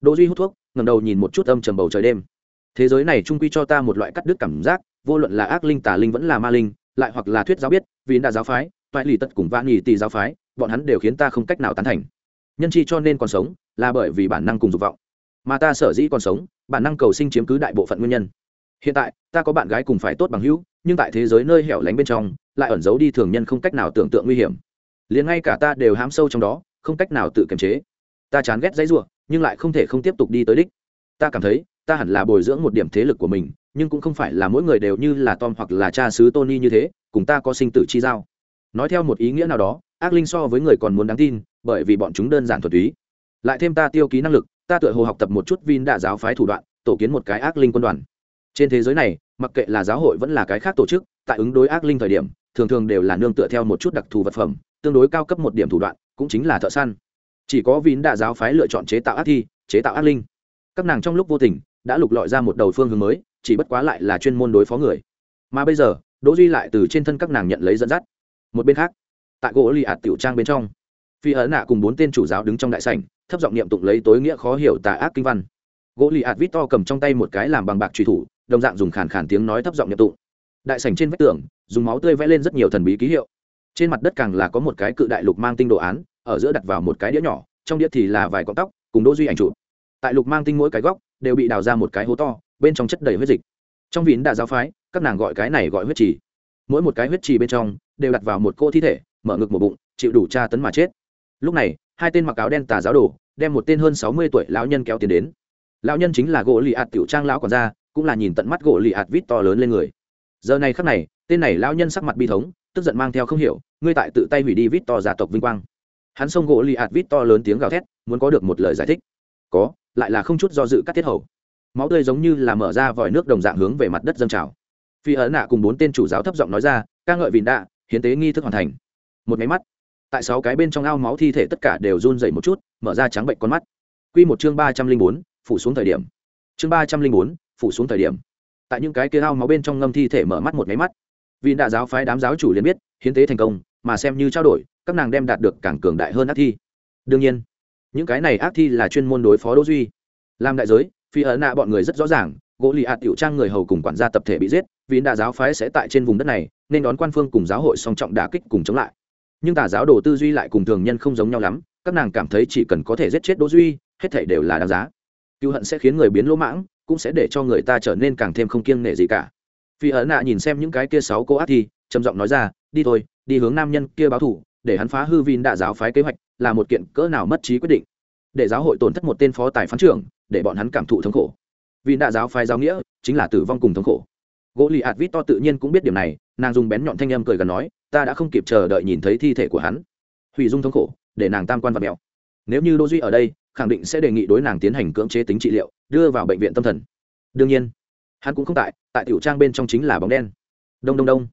Đỗ duy hút thuốc, ngẩng đầu nhìn một chút âm trầm bầu trời đêm. Thế giới này trung quy cho ta một loại cắt đứt cảm giác, vô luận là ác linh, tà linh vẫn là ma linh, lại hoặc là thuyết giáo biết, vì đã giáo phái, toại lì tật cùng vạn nhì tỷ giáo phái, bọn hắn đều khiến ta không cách nào tán thành. Nhân chi cho nên còn sống, là bởi vì bản năng cùng dục vọng. Mà ta sở dĩ còn sống, bản năng cầu sinh chiếm cứ đại bộ phận nguyên nhân hiện tại, ta có bạn gái cùng phải tốt bằng hữu, nhưng tại thế giới nơi hẻo lánh bên trong, lại ẩn giấu đi thường nhân không cách nào tưởng tượng nguy hiểm. Liền ngay cả ta đều hám sâu trong đó, không cách nào tự kiềm chế. Ta chán ghét dãy ruộng nhưng lại không thể không tiếp tục đi tới đích. Ta cảm thấy, ta hẳn là bồi dưỡng một điểm thế lực của mình, nhưng cũng không phải là mỗi người đều như là tom hoặc là cha xứ tony như thế, cùng ta có sinh tử chi giao. Nói theo một ý nghĩa nào đó, ác linh so với người còn muốn đáng tin, bởi vì bọn chúng đơn giản thuật túy. Lại thêm ta tiêu ký năng lực, ta tựa hồ học tập một chút vin đạ giáo phái thủ đoạn, tổ kiến một cái ác linh quân đoàn trên thế giới này, mặc kệ là giáo hội vẫn là cái khác tổ chức, tại ứng đối ác linh thời điểm, thường thường đều là nương tựa theo một chút đặc thù vật phẩm, tương đối cao cấp một điểm thủ đoạn, cũng chính là thợ săn. Chỉ có vín đạ giáo phái lựa chọn chế tạo ác thi, chế tạo ác linh. Các nàng trong lúc vô tình, đã lục lọi ra một đầu phương hướng mới, chỉ bất quá lại là chuyên môn đối phó người. Mà bây giờ, đỗ duy lại từ trên thân các nàng nhận lấy dẫn dắt. Một bên khác, tại gỗ lì ạt tiểu trang bên trong, phi ấn nạ cùng bốn tên chủ giáo đứng trong đại sảnh, thấp giọng niệm tụng lấy tối nghĩa khó hiểu tà ác kinh văn. Gỗ lì ạt vít to cầm trong tay một cái làm bằng bạc truy thủ đồng dạng dùng khàn khàn tiếng nói thấp giọng nhập tụng. Đại sảnh trên vách tường, dùng máu tươi vẽ lên rất nhiều thần bí ký hiệu. Trên mặt đất càng là có một cái cự đại lục mang tinh đồ án, ở giữa đặt vào một cái đĩa nhỏ, trong đĩa thì là vài cọng tóc, cùng đỗ duy ảnh chụp. Tại lục mang tinh mỗi cái góc, đều bị đào ra một cái hố to, bên trong chất đầy huyết dịch. Trong vín đã giáo phái, các nàng gọi cái này gọi huyết trì. Mỗi một cái huyết trì bên trong, đều đặt vào một cô thi thể, mở ngực một bụng, chịu đủ tra tấn mà chết. Lúc này, hai tên mặc áo đen tà giáo đồ, đem một tên hơn sáu mươi tuổi lão nhân kéo tiền đến. Lão nhân chính là gỗ lì ạt tiểu trang lão còn ra cũng là nhìn tận mắt gỗ lì ạt vít to lớn lên người. Giờ này khắc này, tên này lão nhân sắc mặt bi thống, tức giận mang theo không hiểu, ngươi tại tự tay hủy đi vít to gia tộc vinh quang. Hắn xông gỗ lì ạt vít to lớn tiếng gào thét, muốn có được một lời giải thích. Có, lại là không chút do dự cắt tiết hầu. Máu tươi giống như là mở ra vòi nước đồng dạng hướng về mặt đất dâng trào. Phi ấn nạ cùng bốn tên chủ giáo thấp giọng nói ra, ca ngợi vịn đạ, hiến tế nghi thức hoàn thành. Một máy mắt, tại sáu cái bên trong ao máu thi thể tất cả đều run dậy một chút, mở ra trắng bệnh con mắt. Q một chương ba trăm linh bốn, phủ xuống thời điểm. Chương ba trăm linh bốn phủ xuống thời điểm. Tại những cái kia ao máu bên trong ngâm thi thể mở mắt một máy mắt. Vì đạ giáo phái đám giáo chủ liền biết, hiến tế thành công, mà xem như trao đổi, các nàng đem đạt được càng cường đại hơn ác thi. Đương nhiên, những cái này ác thi là chuyên môn đối phó đỗ duy. Làm đại giới, phi ấn nạ bọn người rất rõ ràng, gỗ lì ạt tiểu trang người hầu cùng quản gia tập thể bị giết, vì đại giáo phái sẽ tại trên vùng đất này, nên đón quan phương cùng giáo hội song trọng đả kích cùng chống lại. Nhưng tà giáo đồ tư duy lại cùng thường nhân không giống nhau lắm, các nàng cảm thấy chỉ cần có thể giết chết đỗ duy, hết thảy đều là đáng giá. Cứu hận sẽ khiến người biến lỗ mãng cũng sẽ để cho người ta trở nên càng thêm không kiêng nể gì cả. Phi ấn nạ nhìn xem những cái kia sáu cô ác thi, trầm giọng nói ra, đi thôi, đi hướng nam nhân kia báo thủ, để hắn phá hư vin đạ giáo phái kế hoạch, là một kiện cỡ nào mất trí quyết định. Để giáo hội tổn thất một tên phó tài phán trưởng, để bọn hắn cảm thụ thống khổ. Vin đạ giáo phái giáo nghĩa, chính là tử vong cùng thống khổ. Gỗ lì ạt vít to tự nhiên cũng biết điểm này, nàng dùng bén nhọn thanh âm cười gần nói, ta đã không kịp chờ đợi nhìn thấy thi thể của hắn. Hủy dung thống khổ, để nàng tam quan và mèo nếu như đô duy ở đây khẳng định sẽ đề nghị đối nàng tiến hành cưỡng chế tính trị liệu, đưa vào bệnh viện tâm thần. Đương nhiên, hắn cũng không tại tại tiểu trang bên trong chính là bóng đen. Đông đông đông.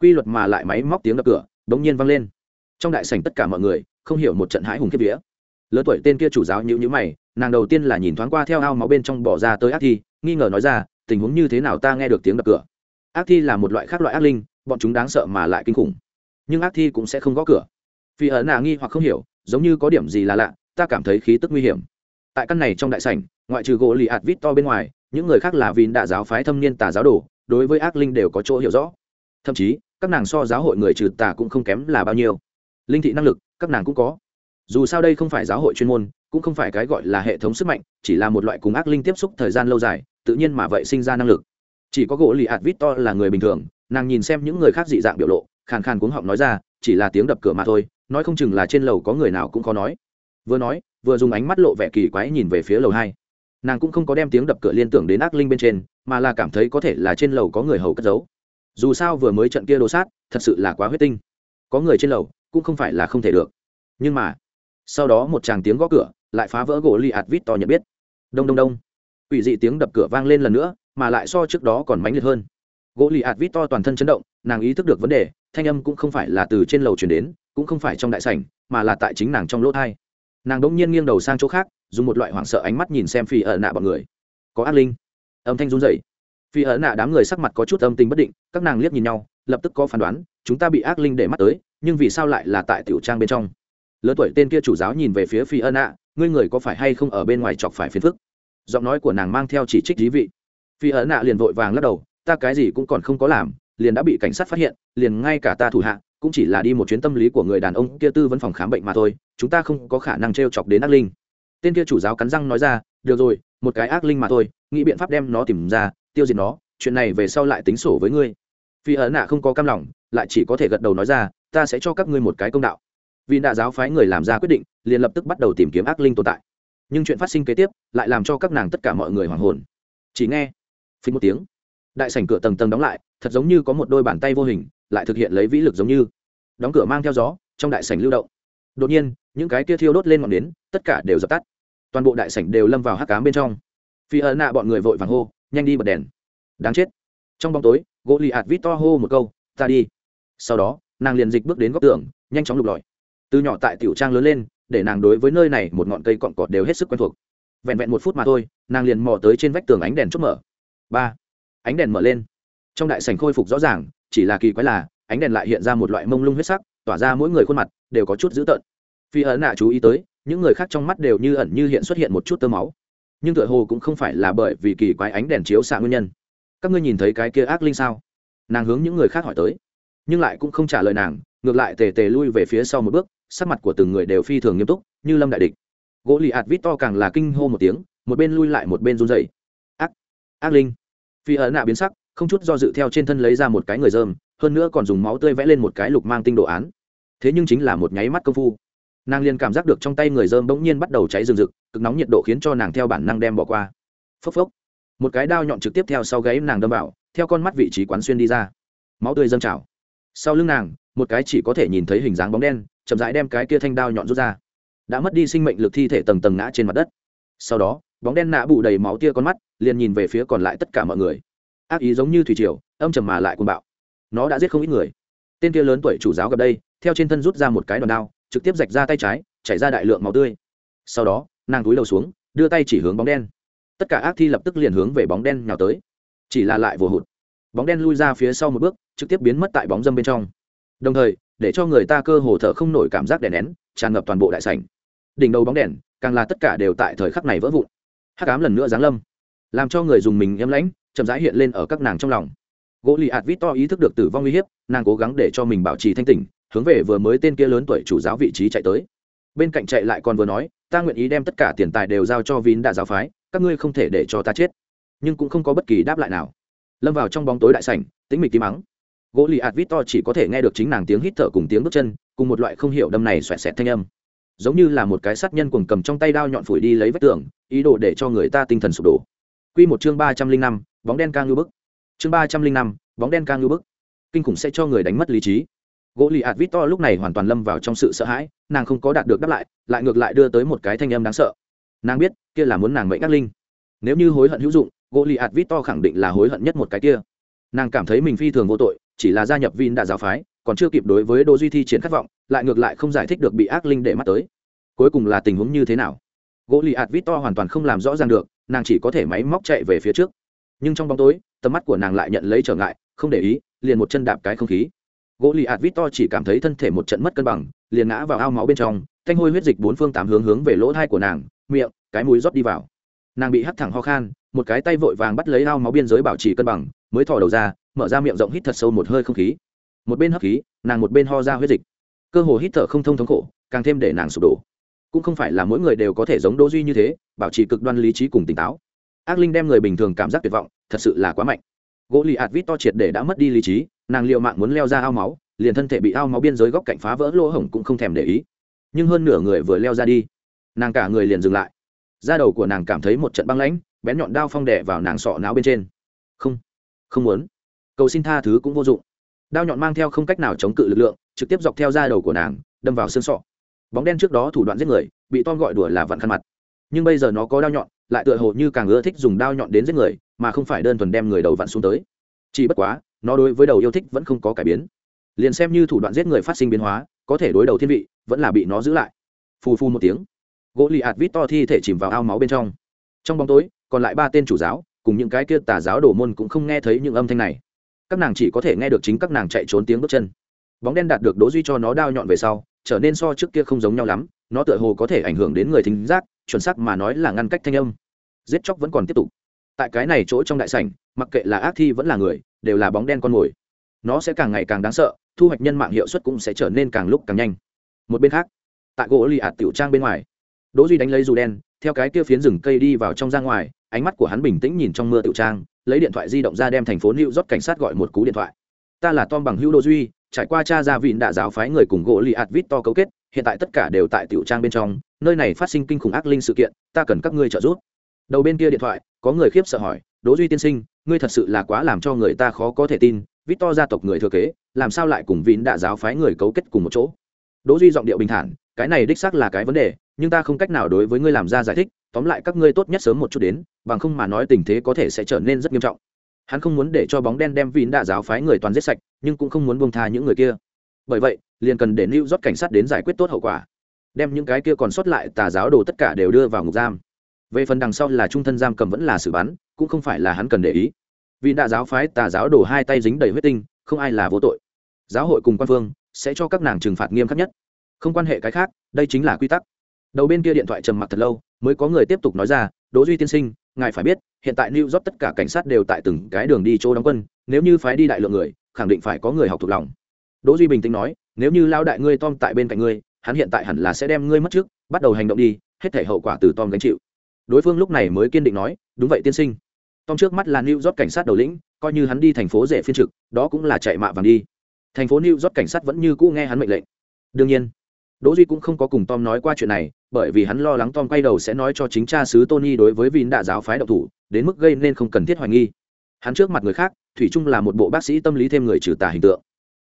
Quy luật mà lại máy móc tiếng đập cửa, bỗng nhiên vang lên. Trong đại sảnh tất cả mọi người, không hiểu một trận hãi hùng kiếp vía. Lớn tuổi tên kia chủ giáo nhữ nhữ mày, nàng đầu tiên là nhìn thoáng qua theo ao máu bên trong bỏ ra tới ác thi, nghi ngờ nói ra, tình huống như thế nào ta nghe được tiếng đập cửa? Ác thi là một loại khác loại ác linh, bọn chúng đáng sợ mà lại kinh khủng. Nhưng ác thi cũng sẽ không gõ cửa. Vì ở nà nghi hoặc không hiểu, giống như có điểm gì là lạ ta cảm thấy khí tức nguy hiểm. Tại căn này trong đại sảnh, ngoại trừ gỗ lì ạt vít to bên ngoài, những người khác là vì đạ giáo phái thâm niên tà giáo đồ, đối với ác linh đều có chỗ hiểu rõ. Thậm chí, các nàng so giáo hội người trừ tà cũng không kém là bao nhiêu. Linh thị năng lực, các nàng cũng có. Dù sao đây không phải giáo hội chuyên môn, cũng không phải cái gọi là hệ thống sức mạnh, chỉ là một loại cùng ác linh tiếp xúc thời gian lâu dài, tự nhiên mà vậy sinh ra năng lực. Chỉ có gỗ lì ạt vít to là người bình thường, nàng nhìn xem những người khác dị dạng biểu lộ, khàn khàn cuống họng nói ra, chỉ là tiếng đập cửa mà thôi, nói không chừng là trên lầu có người nào cũng khó nói vừa nói, vừa dùng ánh mắt lộ vẻ kỳ quái nhìn về phía lầu hai. Nàng cũng không có đem tiếng đập cửa liên tưởng đến ác linh bên trên, mà là cảm thấy có thể là trên lầu có người hầu cất giấu. Dù sao vừa mới trận kia đồ sát, thật sự là quá huyết tinh. Có người trên lầu, cũng không phải là không thể được. Nhưng mà, sau đó một tràng tiếng gõ cửa, lại phá vỡ gỗ li ạt vít to nhận biết. Đông đông đông. Ủy dị tiếng đập cửa vang lên lần nữa, mà lại so trước đó còn mãnh liệt hơn. Gỗ li ạt vít to toàn thân chấn động, nàng ý thức được vấn đề, thanh âm cũng không phải là từ trên lầu chuyển đến, cũng không phải trong đại sảnh, mà là tại chính nàng trong lỗ thai nàng đỗng nhiên nghiêng đầu sang chỗ khác, dùng một loại hoảng sợ ánh mắt nhìn xem phi ở nạ bọn người. Có ác linh. Âm thanh run rẩy. Phi ở nạ đám người sắc mặt có chút âm tình bất định, các nàng liếc nhìn nhau, lập tức có phán đoán, chúng ta bị ác linh để mắt tới, nhưng vì sao lại là tại tiểu trang bên trong? Lớn tuổi tên kia chủ giáo nhìn về phía phi ân ạ ngươi người có phải hay không ở bên ngoài chọc phải phiền phức? Giọng nói của nàng mang theo chỉ trích dí vị. Phi ân ạ liền vội vàng lắc đầu, ta cái gì cũng còn không có làm, liền đã bị cảnh sát phát hiện, liền ngay cả ta thủ hạ cũng chỉ là đi một chuyến tâm lý của người đàn ông kia tư vấn phòng khám bệnh mà thôi, chúng ta không có khả năng t r e o chọc đến ác linh. Tên kia chủ giáo cắn răng nói ra, được rồi, một cái ác linh mà thôi, nghĩ biện pháp đem nó tìm ra, tiêu diệt nó, chuyện này về sau lại tính sổ với ngươi. Phi ấn nạ không có cam lòng, lại chỉ có thể gật đầu nói ra, ta sẽ cho các ngươi một cái công đạo. Vì đạ giáo phái người làm ra quyết định, liền lập tức bắt đầu tìm kiếm ác linh tồn tại. Nhưng chuyện phát sinh kế tiếp, lại làm cho các nàng tất cả mọi người hoàng hồn. Chỉ nghe phí một tiếng, đại sảnh cửa tầng tầng đóng lại, thật giống như có một đôi bàn tay vô hình lại thực hiện lấy vĩ lực giống như. Đóng cửa mang theo gió, trong đại sảnh lưu động. Đột nhiên, những cái kia thiêu đốt lên ngọn nến, tất cả đều dập tắt. Toàn bộ đại sảnh đều lâm vào hắc cám bên trong. Phi ấn nạ bọn người vội vàng hô, nhanh đi bật đèn. Đáng chết. Trong bóng tối gỗ lì ạt vít to hô một câu, ta đi. Sau đó, nàng liền dịch bước đến góc tường, nhanh chóng lục lọi. Từ nhỏ tại tiểu trang lớn lên, để nàng đối với nơi này một ngọn cây cọn cọt đều hết sức quen thuộc. Vẹn vẹn một phút mà thôi, nàng liền mò tới trên vách tường ánh đèn chốt mở. Ba. Ánh đèn mở lên. Trong đại sảnh khôi phục rõ ràng chỉ là kỳ quái là, ánh đèn lại hiện ra một loại mông lung huyết sắc, tỏa ra mỗi người khuôn mặt đều có chút dữ tợn. Phi ấn nạ chú ý tới, những người khác trong mắt đều như ẩn như hiện xuất hiện một chút tơ máu. Nhưng tựa hồ cũng không phải là bởi vì kỳ quái ánh đèn chiếu xạ nguyên nhân. Các ngươi nhìn thấy cái kia ác linh sao? Nàng hướng những người khác hỏi tới. Nhưng lại cũng không trả lời nàng, ngược lại tề tề lui về phía sau một bước, sắc mặt của từng người đều phi thường nghiêm túc, như lâm đại địch. Gỗ lì ạt vít to càng là kinh hô một tiếng, một bên lui lại một bên run dày ác ác linh. Phi ấn nạ biến sắc không chút do dự theo trên thân lấy ra một cái người dơm, hơn nữa còn dùng máu tươi vẽ lên một cái lục mang tinh đồ án. Thế nhưng chính là một nháy mắt công phu. Nàng liền cảm giác được trong tay người dơm bỗng nhiên bắt đầu cháy rừng rực, cực nóng nhiệt độ khiến cho nàng theo bản năng đem bỏ qua. Phốc phốc. Một cái đao nhọn trực tiếp theo sau gáy nàng đâm vào, theo con mắt vị trí quán xuyên đi ra. Máu tươi dâng trào. Sau lưng nàng, một cái chỉ có thể nhìn thấy hình dáng bóng đen, chậm rãi đem cái kia thanh đao nhọn rút ra. Đã mất đi sinh mệnh lực thi thể tầng tầng ngã trên mặt đất. Sau đó, bóng đen nạ bụ đầy máu tia con mắt, liền nhìn về phía còn lại tất cả mọi người ác ý giống như thủy triều, âm trầm mà lại cuồng bạo. Nó đã giết không ít người. Tên kia lớn tuổi chủ giáo gặp đây, theo trên thân rút ra một cái đòn đao, trực tiếp rạch ra tay trái, chảy ra đại lượng máu tươi. Sau đó, nàng túi đầu xuống, đưa tay chỉ hướng bóng đen. Tất cả ác thi lập tức liền hướng về bóng đen nhào tới. Chỉ là lại vừa hụt. Bóng đen lui ra phía sau một bước, trực tiếp biến mất tại bóng dâm bên trong. Đồng thời, để cho người ta cơ hồ thở không nổi cảm giác đè nén, tràn ngập toàn bộ đại sảnh. Đỉnh đầu bóng đèn, càng là tất cả đều tại thời khắc này vỡ vụn. Hắc ám lần nữa giáng lâm, làm cho người dùng mình êm lãnh chậm rãi hiện lên ở các nàng trong lòng. Gỗ lì ạt vít to ý thức được tử vong uy hiếp, nàng cố gắng để cho mình bảo trì thanh tỉnh, hướng về vừa mới tên kia lớn tuổi chủ giáo vị trí chạy tới. Bên cạnh chạy lại còn vừa nói, ta nguyện ý đem tất cả tiền tài đều giao cho vín đạ giáo phái, các ngươi không thể để cho ta chết. Nhưng cũng không có bất kỳ đáp lại nào. Lâm vào trong bóng tối đại sảnh, tĩnh mịch tím mắng gỗ lì ạt vít to chỉ có thể nghe được chính nàng tiếng hít thở cùng tiếng bước chân, cùng một loại không hiểu đâm này xoẹt xẹt thanh âm. Giống như là một cái sát nhân cuồng cầm trong tay đao nhọn phủi đi lấy vết tường, ý đồ để cho người ta tinh thần sụp đổ. Quy một chương ba trăm linh năm bóng đen ca ngư bức. Chương ba trăm linh năm, bóng đen ca ngư bức. Kinh khủng sẽ cho người đánh mất lý trí. Gỗ lì ạt vít to lúc này hoàn toàn lâm vào trong sự sợ hãi, nàng không có đạt được đáp lại lại ngược lại đưa tới một cái thanh âm đáng sợ. Nàng biết, kia là muốn nàng mệnh ác linh. Nếu như hối hận hữu dụng, gỗ lì ạt vít to khẳng định là hối hận nhất một cái kia. Nàng cảm thấy mình phi thường vô tội, chỉ là gia nhập vin đã giáo phái, còn chưa kịp đối với đô duy thi chiến khát vọng, lại ngược lại không giải thích được bị ác linh để mắt tới. Cuối cùng là tình huống như thế nào? Gỗ lì ạt vít to hoàn toàn không làm rõ ràng được, nàng chỉ có thể máy móc chạy về phía trước nhưng trong bóng tối, tầm mắt của nàng lại nhận lấy trở ngại, không để ý, liền một chân đạp cái không khí. Gỗ lì ạt vít to chỉ cảm thấy thân thể một trận mất cân bằng, liền ngã vào ao máu bên trong, thanh hôi huyết dịch bốn phương tám hướng hướng về lỗ thai của nàng, miệng, cái mũi rót đi vào. Nàng bị hắt thẳng ho khan, một cái tay vội vàng bắt lấy ao máu biên giới bảo trì cân bằng, mới thò đầu ra, mở ra miệng rộng hít thật sâu một hơi không khí. Một bên hấp khí, nàng một bên ho ra huyết dịch. Cơ hồ hít thở không thông thống khổ, càng thêm để nàng sụp đổ. Cũng không phải là mỗi người đều có thể giống đỗ duy như thế, bảo trì cực đoan lý trí cùng tỉnh táo ác linh đem người bình thường cảm giác tuyệt vọng, thật sự là quá mạnh. Gỗ lì ạt vít to triệt để đã mất đi lý trí, nàng liệu mạng muốn leo ra ao máu, liền thân thể bị ao máu biên giới góc cạnh phá vỡ lỗ hổng cũng không thèm để ý. Nhưng hơn nửa người vừa leo ra đi, nàng cả người liền dừng lại. Da đầu của nàng cảm thấy một trận băng lãnh, bén nhọn đao phong đẻ vào nàng sọ não bên trên. Không không muốn. Cầu xin tha thứ cũng vô dụng. Đao nhọn mang theo không cách nào chống cự lực lượng, trực tiếp dọc theo da đầu của nàng, đâm vào xương sọ. Bóng đen trước đó thủ đoạn giết người, bị tom gọi đùa là vặn khăn mặt. Nhưng bây giờ nó có đao nhọn lại tựa hồ như càng ưa thích dùng đao nhọn đến giết người, mà không phải đơn thuần đem người đầu vặn xuống tới. Chỉ bất quá, nó đối với đầu yêu thích vẫn không có cải biến. Liền xem như thủ đoạn giết người phát sinh biến hóa, có thể đối đầu thiên vị, vẫn là bị nó giữ lại. Phù phù một tiếng gỗ lì ạt vít to thi thể chìm vào ao máu bên trong. Trong bóng tối, còn lại ba tên chủ giáo, cùng những cái kia tà giáo đồ môn cũng không nghe thấy những âm thanh này. Các nàng chỉ có thể nghe được chính các nàng chạy trốn tiếng bước chân. Bóng đen đạt được đố duy cho nó đao nhọn về sau, trở nên so trước kia không giống nhau lắm, nó tựa hồ có thể ảnh hưởng đến người thính giác chuẩn xác mà nói là ngăn cách thanh âm. Giết chóc vẫn còn tiếp tục. Tại cái này chỗ trong đại sảnh, mặc kệ là ác thi vẫn là người, đều là bóng đen con mồi. Nó sẽ càng ngày càng đáng sợ, thu hoạch nhân mạng hiệu suất cũng sẽ trở nên càng lúc càng nhanh. Một bên khác, tại gỗ lì ạt tiểu trang bên ngoài, đỗ duy đánh lấy dù đen, theo cái kia phiến rừng cây đi vào trong ra ngoài, ánh mắt của hắn bình tĩnh nhìn trong mưa tiểu trang, lấy điện thoại di động ra đem thành phố lưu rót cảnh sát gọi một cú điện thoại. Ta là Tom bằng hữu Đỗ Duy, trải qua cha gia vịn đã giáo phái người cùng gỗ lì ạt vít to cấu kết hiện tại tất cả đều tại tiểu trang bên trong, nơi này phát sinh kinh khủng ác linh sự kiện, ta cần các ngươi trợ giúp. Đầu bên kia điện thoại, có người khiếp sợ hỏi, đỗ duy tiên sinh, ngươi thật sự là quá làm cho người ta khó có thể tin, vít to gia tộc người thừa kế, làm sao lại cùng vĩnh đạ giáo phái người cấu kết cùng một chỗ? Đỗ duy giọng điệu bình thản, cái này đích xác là cái vấn đề, nhưng ta không cách nào đối với ngươi làm ra giải thích, tóm lại các ngươi tốt nhất sớm một chút đến, bằng không mà nói tình thế có thể sẽ trở nên rất nghiêm trọng. Hắn không muốn để cho bóng đen đem vĩnh đạ giáo phái người toàn giết sạch, nhưng cũng không muốn buông tha những người kia bởi vậy, liền cần để lưu rót cảnh sát đến giải quyết tốt hậu quả. Đem những cái kia còn sót lại tà giáo đồ tất cả đều đưa vào ngục giam. Về phần đằng sau là trung thân giam cầm vẫn là xử bắn, cũng không phải là hắn cần để ý. Vì đạ giáo phái tà giáo đổ hai tay dính đầy huyết tinh, không ai là vô tội. Giáo hội cùng quan phương sẽ cho các nàng trừng phạt nghiêm khắc nhất. Không quan hệ cái khác, đây chính là quy tắc. Đầu bên kia điện thoại trầm mặc thật lâu, mới có người tiếp tục nói ra, đỗ duy tiên sinh, ngài phải biết, hiện tại new york tất cả cảnh sát đều tại từng cái đường đi chỗ đóng quân, nếu như phái đi đại lượng người, khẳng định phải có người học thuộc lòng đỗ duy bình tĩnh nói nếu như lao đại ngươi tom tại bên cạnh ngươi hắn hiện tại hẳn là sẽ đem ngươi mất trước bắt đầu hành động đi hết thể hậu quả từ tom gánh chịu đối phương lúc này mới kiên định nói đúng vậy tiên sinh tom trước mắt là new york cảnh sát đầu lĩnh coi như hắn đi thành phố rể phiên trực đó cũng là chạy mạ vàng đi thành phố new york cảnh sát vẫn như cũ nghe hắn mệnh lệnh đương nhiên Đỗ Duy cũng không có cùng Tom nói qua chuyện này, bởi vì hắn lo lắng Tom quay đầu sẽ nói cho chính cha xứ Tony đối với Vin đạ giáo phái độc thủ, đến mức gây nên không cần thiết hoài nghi. Hắn trước mặt người khác, thủy chung là một bộ bác sĩ tâm lý thêm người trừ tà hình tượng.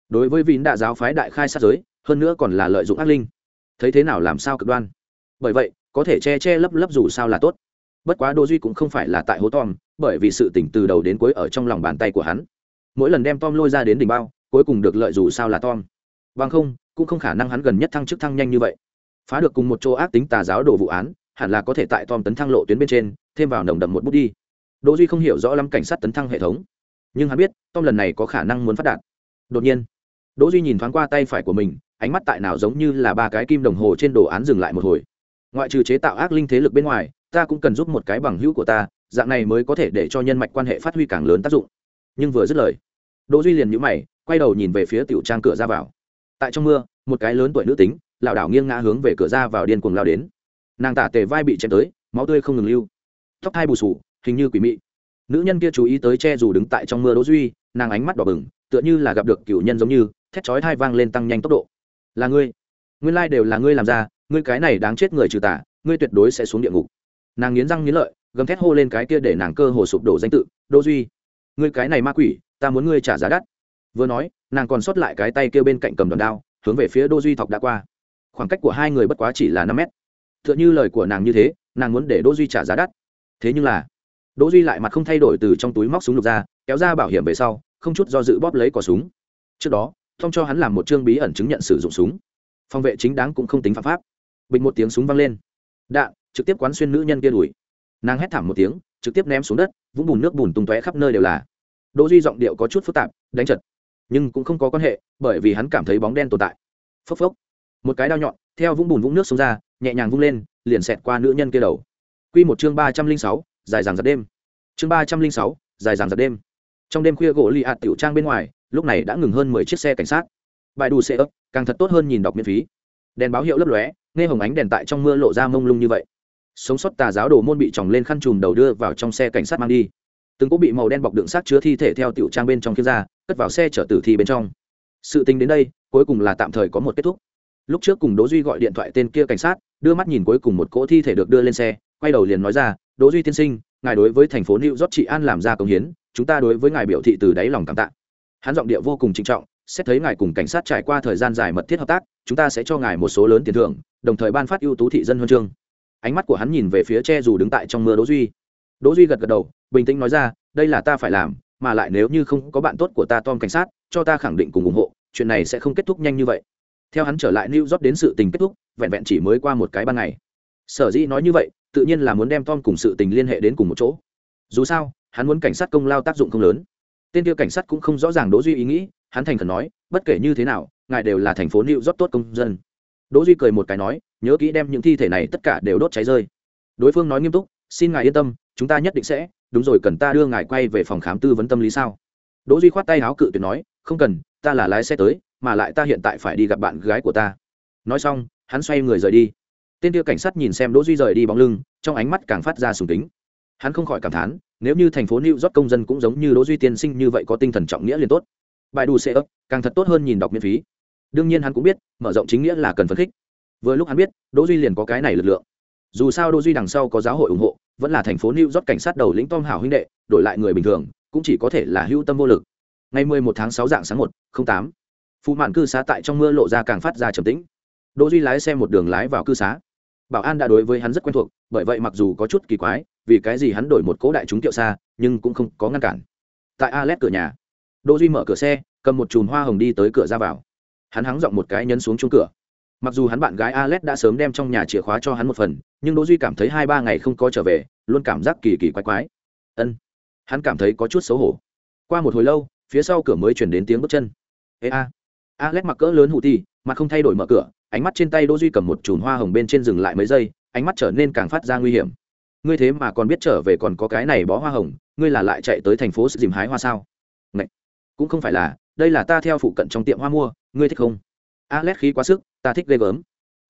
Đối với Vin đạ giáo phái đại khai sát giới, hơn nữa còn là lợi dụng ác linh. Thấy thế nào làm sao cực đoan. Bởi vậy, có thể che che lấp lấp dù sao là tốt. Bất quá Đỗ Duy cũng không phải là tại hố Tom, bởi vì sự tỉnh từ đầu đến cuối ở trong lòng bàn tay của hắn. Mỗi lần đem Tom lôi ra đến đỉnh bao, cuối cùng được lợi dù sao là Tom. Bằng không, cũng không khả năng hắn gần nhất thăng chức thăng nhanh như vậy phá được cùng một chỗ ác tính tà giáo đồ vụ án hẳn là có thể tại tom tấn thăng lộ tuyến bên trên thêm vào nồng đậm một bút đi đỗ duy không hiểu rõ lắm cảnh sát tấn thăng hệ thống nhưng hắn biết tom lần này có khả năng muốn phát đạt đột nhiên đỗ duy nhìn thoáng qua tay phải của mình, ánh mắt tại nào giống như là ba cái kim đồng hồ trên đồ án dừng lại một hồi. Ngoại trừ chế tạo ác linh thế lực bên ngoài, ta cũng cần giúp một cái bằng hữu của ta, dạng này mới có thể để cho nhân mạch quan hệ phát huy càng lớn tác dụng. Nhưng vừa dứt lời, đỗ duy liền nhíu mày, quay đầu nhìn về phía tiểu trang cửa ra vào. Tại trong mưa, một cái lớn tuổi nữ tính, lảo đảo nghiêng ngã hướng về cửa ra vào điên cuồng lao đến. Nàng tả tề vai bị chém tới, máu tươi không ngừng lưu. Tóc hai bù sù, hình như quỷ mị. Nữ nhân kia chú ý tới che dù đứng tại trong mưa đỗ duy, nàng ánh mắt đỏ bừng, tựa như là gặp được cựu nhân giống như thét chói thai vang lên tăng nhanh tốc độ. Là ngươi. Nguyên lai đều là ngươi làm ra, ngươi cái này đáng chết người trừ tả ngươi tuyệt đối sẽ xuống địa ngục. Nàng nghiến răng nghiến lợi, gầm thét hô lên cái kia để nàng cơ hồ sụp đổ danh tự, đỗ duy. Ngươi cái này ma quỷ, ta muốn ngươi trả giá đắt. Vừa nói, nàng còn sót lại cái tay kêu bên cạnh cầm đòn đao, hướng về phía đô duy thọc đã qua. Khoảng cách của hai người bất quá chỉ là năm mét. T h ư ợ n lời của nàng như thế, nàng muốn để đỗ duy trả giá đắt. Thế nhưng là, đỗ duy lại mặt không thay đổi từ trong túi móc súng lục ra, kéo ra bảo hiểm về sau, không chút do dự bóp lấy cò súng. Trước đó thông cho hắn làm một chương bí ẩn chứng nhận sử dụng súng. Phòng vệ chính đáng cũng không tính phạm pháp. Bình một tiếng súng văng lên. Đạn trực tiếp quán xuyên nữ nhân kia đùi nàng hét thảm một tiếng, trực tiếp ném xuống đất, vũng bùn nước bùn tung tóe khắp nơi đều là. Đỗ duy giọng điệu có chút phức tạp, đánh chật. Nhưng cũng không có quan hệ, bởi vì hắn cảm thấy bóng đen tồn tại. Phốc phốc. Một cái đao nhọn, theo vũng bùn vũng nước xuống ra, nhẹ nhàng vung lên, liền xẹt qua nữ nhân kia đầu. Quy một chương ba trăm linh sáu, dài dằng giật đêm. Chương ba trăm linh sáu, dài dằng giật đêm. Trong đêm khuya gỗ lì ạt tiểu trang bên ngoài lúc này đã ngừng hơn mười chiếc xe cảnh sát. Bài đủ xe ấp, càng thật tốt hơn nhìn đọc miễn phí. Đèn báo hiệu lấp lóe, nghe hồng ánh đèn tại trong mưa lộ ra mông lung như vậy. Sống sót tà giáo đồ môn bị tròng lên khăn chùm đầu đưa vào trong xe cảnh sát mang đi. Từng có bị màu đen bọc đựng xác chứa thi thể theo tiểu trang bên trong kia ra, cất vào xe chở tử thi bên trong. Sự tính đến đây, cuối cùng là tạm thời có một kết thúc. Lúc trước cùng đỗ duy gọi điện thoại tên kia cảnh sát, đưa mắt nhìn cuối cùng một cỗ thi thể được đưa lên xe, quay đầu liền nói ra, đỗ duy tiên sinh, ngài đối với thành phố new york trị an làm ra công hiến, chúng ta đối với ngài biểu thị từ đáy lòng cảm tạ hắn giọng địa vô cùng trịnh trọng, xét thấy ngài cùng cảnh sát trải qua thời gian dài mật thiết hợp tác, chúng ta sẽ cho ngài một số lớn tiền thưởng, đồng thời ban phát ưu tú thị dân huân chương. Ánh mắt của hắn nhìn về phía che dù đứng tại trong mưa đỗ duy. Đỗ duy gật gật đầu, bình tĩnh nói ra, đây là ta phải làm, mà lại nếu như không có bạn tốt của ta tom cảnh sát, cho ta khẳng định cùng ủng hộ, chuyện này sẽ không kết thúc nhanh như vậy. Theo hắn trở lại new york đến sự tình kết thúc, vẹn vẹn chỉ mới qua một cái ban ngày. Sở dĩ nói như vậy, tự nhiên là muốn đem tom cùng sự tình liên hệ đến cùng một chỗ. Dù sao, hắn muốn cảnh sát công lao tác dụng không lớn tên kia cảnh sát cũng không rõ ràng đỗ duy ý nghĩ, hắn thành khẩn nói, bất kể như thế nào, ngài đều là thành phố new york tốt công dân. Đỗ duy cười một cái nói, nhớ kỹ đem những thi thể này tất cả đều đốt cháy rơi. Đối phương nói nghiêm túc, xin ngài yên tâm, chúng ta nhất định sẽ, đúng rồi cần ta đưa ngài quay về phòng khám tư vấn tâm lý sao? Đỗ duy khoát tay áo cự tuyệt nói, không cần, ta là lái xe tới, mà lại ta hiện tại phải đi gặp bạn gái của ta. Nói xong, hắn xoay người rời đi. Tên kia cảnh sát nhìn xem đỗ duy rời đi bóng lưng, trong ánh mắt càng phát ra sùng kính. Hắn không khỏi cảm thán nếu như thành phố new york công dân cũng giống như đỗ duy tiên sinh như vậy có tinh thần trọng nghĩa liền tốt. Bài đủ sẽ ấp càng thật tốt hơn nhìn đọc miễn phí. Đương nhiên hắn cũng biết mở rộng chính nghĩa là cần phấn khích. Vừa lúc hắn biết đỗ duy liền có cái này lực lượng. Dù sao đỗ duy đằng sau có giáo hội ủng hộ vẫn là thành phố new york cảnh sát đầu lĩnh tom hảo huynh đệ đổi lại người bình thường cũng chỉ có thể là hữu tâm vô lực. Ngày 11 tháng 6 dạng sáng 1, 08. phụ mạn cư xá tại trong mưa lộ ra càng phát ra trầm tĩnh. Đỗ duy lái xe một đường lái vào cư xá bảo an đã đối với hắn rất quen thuộc, bởi vậy mặc dù có chút kỳ quái, vì cái gì hắn đổi một cố đại chúng kiệu xa, nhưng cũng không có ngăn cản. Tại alet cửa nhà đỗ duy mở cửa xe, cầm một chùm hoa hồng đi tới cửa ra vào. Hắn hắng giọng một cái nhấn xuống chung cửa. Mặc dù hắn bạn gái alet đã sớm đem trong nhà chìa khóa cho hắn một phần, nhưng đỗ duy cảm thấy hai ba ngày không có trở về, luôn cảm giác kỳ kỳ quái quái. Ân, hắn cảm thấy có chút xấu hổ. Qua một hồi lâu, phía sau cửa mới chuyển đến tiếng bước chân. Ê a. Alex mặc cỡ lớn hụ ti mà không thay đổi mở cửa ánh mắt trên tay đỗ duy cầm một chùm hoa hồng bên trên dừng lại mấy giây, ánh mắt trở nên càng phát ra nguy hiểm. Ngươi thế mà còn biết trở về còn có cái này bó hoa hồng, ngươi là lại chạy tới thành phố sự dìm hái hoa sao? Ngậy! cũng không phải là, đây là ta theo phụ cận trong tiệm hoa mua, ngươi thích không? Alex khí quá sức, ta thích ghê gớm.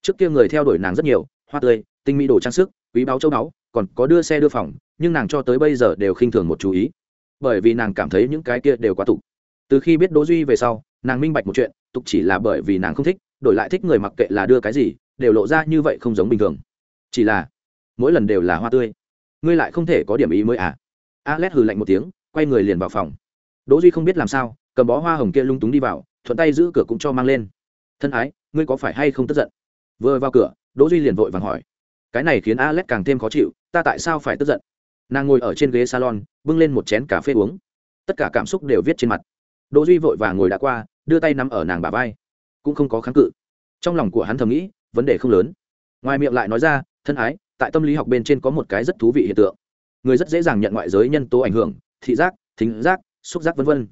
Trước kia người theo đuổi nàng rất nhiều, hoa tươi, tinh mỹ đồ trang sức, quý báo châu báu, còn có đưa xe đưa phòng, nhưng nàng cho tới bây giờ đều khinh thường một chú ý. Bởi vì nàng cảm thấy những cái kia đều quá tục. Từ khi biết đỗ duy về sau, nàng minh bạch một chuyện, tục chỉ là bởi vì nàng không thích đổi lại thích người mặc kệ là đưa cái gì, đều lộ ra như vậy không giống bình thường. Chỉ là, mỗi lần đều là hoa tươi. Ngươi lại không thể có điểm ý mới à? Alex hừ lạnh một tiếng, quay người liền vào phòng. Đỗ duy không biết làm sao, cầm bó hoa hồng kia lung túng đi vào, thuận tay giữ cửa cũng cho mang lên. Thân ái, ngươi có phải hay không tức giận? Vừa vào cửa, đỗ duy liền vội vàng hỏi. Cái này khiến alex càng thêm khó chịu, ta tại sao phải tức giận? Nàng ngồi ở trên ghế salon, bưng lên một chén cà phê uống. Tất cả cảm xúc đều viết trên mặt. Đỗ duy vội vàng ngồi đã qua, đưa tay nắm ở nàng bà vai cũng không có kháng cự. Trong lòng của hắn thầm nghĩ, vấn đề không lớn. Ngoài miệng lại nói ra, thân ái, tại tâm lý học bên trên có một cái rất thú vị hiện tượng. Người rất dễ dàng nhận ngoại giới nhân tố ảnh hưởng, thị giác, thính giác, xúc giác vân vân.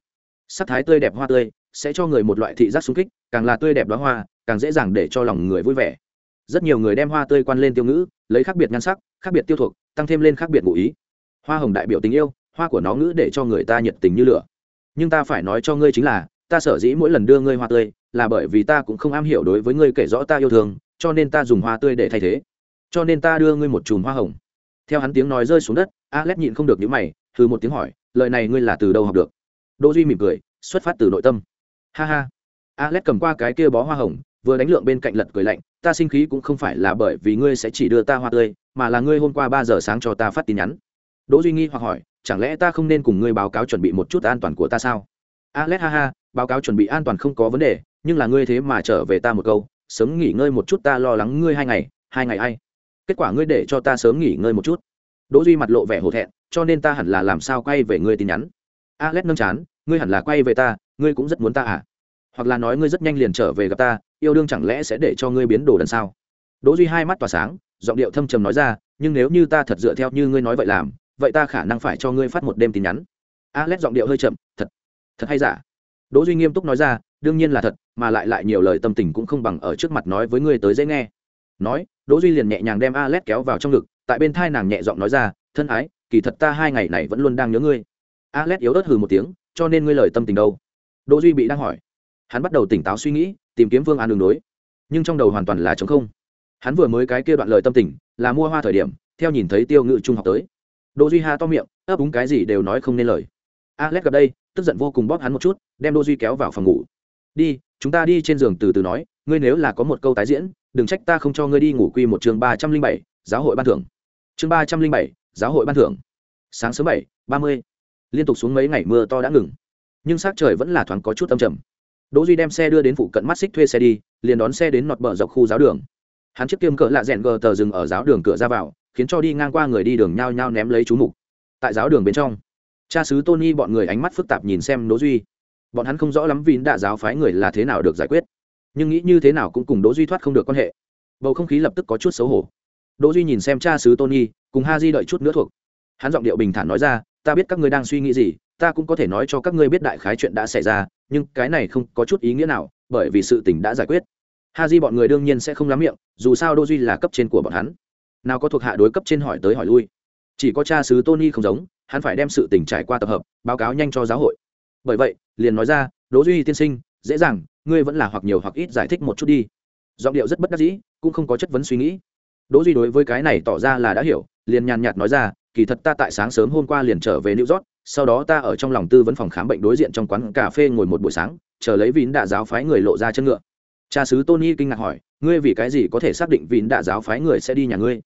Sắc thái tươi đẹp hoa tươi sẽ cho người một loại thị giác sung kích, càng là tươi đẹp đó hoa, càng dễ dàng để cho lòng người vui vẻ. Rất nhiều người đem hoa tươi quan lên tiêu ngữ, lấy khác biệt nhan sắc, khác biệt tiêu thuộc, tăng thêm lên khác biệt ngụ ý. Hoa hồng đại biểu tình yêu, hoa của nó ngữ để cho người ta nhiệt tình như lửa. Nhưng ta phải nói cho ngươi chính là ta sở dĩ mỗi lần đưa ngươi hoa tươi là bởi vì ta cũng không am hiểu đối với ngươi kể rõ ta yêu thương, cho nên ta dùng hoa tươi để thay thế. Cho nên ta đưa ngươi một chùm hoa hồng. Theo hắn tiếng nói rơi xuống đất, alex nhịn không được những mày thử một tiếng hỏi, lời này ngươi là từ đâu học được? Đỗ duy mỉm cười, xuất phát từ nội tâm. Ha ha. Alex cầm qua cái kia bó hoa hồng, vừa đánh lượng bên cạnh lật cười lạnh, ta sinh khí cũng không phải là bởi vì ngươi sẽ chỉ đưa ta hoa tươi, mà là ngươi hôm qua ba giờ sáng cho ta phát tin nhắn. Đỗ duy nghi hoặc hỏi, chẳng lẽ ta không nên cùng ngươi báo cáo chuẩn bị một chút an toàn của ta sao? Alex ha ha báo cáo chuẩn bị an toàn không có vấn đề, nhưng là ngươi thế mà trở về ta một câu, sớm nghỉ ngơi một chút ta lo lắng ngươi hai ngày hai ngày ai. Kết quả ngươi để cho ta sớm nghỉ ngơi một chút. Đỗ duy mặt lộ vẻ hổ thẹn, cho nên ta hẳn là làm sao quay về ngươi tin nhắn. Alex nâng chán, ngươi hẳn là quay về ta, ngươi cũng rất muốn ta à? Hoặc là nói ngươi rất nhanh liền trở về gặp ta, yêu đương chẳng lẽ sẽ để cho ngươi biến đồ đần sao? Đỗ duy hai mắt tỏa sáng, giọng điệu thâm trầm nói ra, nhưng nếu như ta thật dựa theo như ngươi nói vậy làm, vậy ta khả năng phải cho ngươi phát một đêm tin nhắn. Alex giọng điệu hơi chậm, thật thật hay giả? Đỗ duy nghiêm túc nói ra, đương nhiên là thật, mà lại lại nhiều lời tâm tình cũng không bằng ở trước mặt nói với ngươi tới dễ nghe. Nói, đỗ duy liền nhẹ nhàng đem alex kéo vào trong ngực, tại bên thai nàng nhẹ giọng nói ra, thân ái, kỳ thật ta hai ngày này vẫn luôn đang nhớ ngươi. Alex yếu ớt hừ một tiếng, cho nên ngươi lời tâm tình đâu? Đỗ duy bị đang hỏi. Hắn bắt đầu tỉnh táo suy nghĩ, tìm kiếm phương án đường đối. Nhưng trong đầu hoàn toàn là trống không. Hắn vừa mới cái kia đoạn lời tâm tình, là mua hoa thời điểm, theo nhìn thấy tiêu ngự trung học tới. Đỗ duy ha to miệng, ấp úng cái gì đều nói không nên lời. Alex gặp đây tức giận vô cùng bóp hắn một chút, đem đỗ duy kéo vào phòng ngủ. Đi, chúng ta đi trên giường từ từ nói, ngươi nếu là có một câu tái diễn, đừng trách ta không cho ngươi đi ngủ quy một chương ba trăm linh bảy, giáo hội ban thưởng. Chương ba trăm linh bảy, giáo hội ban thưởng. Sáng sớm bảy, ba mươi. Liên tục xuống mấy ngày mưa to đã ngừng. Nhưng s trời vẫn là thoáng có chút âm trầm. Đỗ duy đem xe đưa đến phụ cận mắt xích thuê xe đi, liền đón xe đến nọt bờ dọc khu giáo đường. Hắn chiếc kiêm cỡ lạ rẽn gờ tờ dừng ở giáo đường cửa ra vào, khiến cho đi ngang qua người đi đường nhao nhao ném lấy chú mục. Tại giáo đường bên trong cha sứ tony bọn người ánh mắt phức tạp nhìn xem đỗ duy. Bọn hắn không rõ lắm vì đã giáo phái người là thế nào được giải quyết. Nhưng nghĩ như thế nào cũng cùng đỗ duy thoát không được quan hệ. Bầu không khí lập tức có chút xấu hổ. Đỗ duy nhìn xem cha sứ tony, cùng ha di đợi chút nữa thuộc. Hắn giọng điệu bình thản nói ra, ta biết các ngươi đang suy nghĩ gì, ta cũng có thể nói cho các ngươi biết đại khái chuyện đã xảy ra, nhưng cái này không có chút ý nghĩa nào, bởi vì sự tình đã giải quyết. Ha di bọn người đương nhiên sẽ không lắm miệng, dù sao đỗ duy là cấp trên của bọn hắn. Nào có thuộc hạ đối cấp trên hỏi tới hỏi lui. Chỉ có cha sứ tony không giống hắn phải đem sự tình trải qua tập hợp, báo cáo nhanh cho giáo hội. Bởi vậy, liền nói ra, đỗ duy tiên sinh, dễ dàng, ngươi vẫn là hoặc nhiều hoặc ít giải thích một chút đi. Giọng điệu rất bất đắc dĩ, cũng không có chất vấn suy nghĩ. Đỗ duy đối với cái này tỏ ra là đã hiểu, liền nhàn nhạt nói ra, kỳ thật ta tại sáng sớm hôm qua liền trở về new york, sau đó ta ở trong lòng tư vấn phòng khám bệnh đối diện trong quán cà phê ngồi một buổi sáng, chờ lấy vín đạ giáo phái người lộ ra chân ngựa. Cha sứ tony kinh ngạc hỏi, ngươi vì cái gì có thể xác định vín đạ giáo phái người sẽ đi nhà ngươi?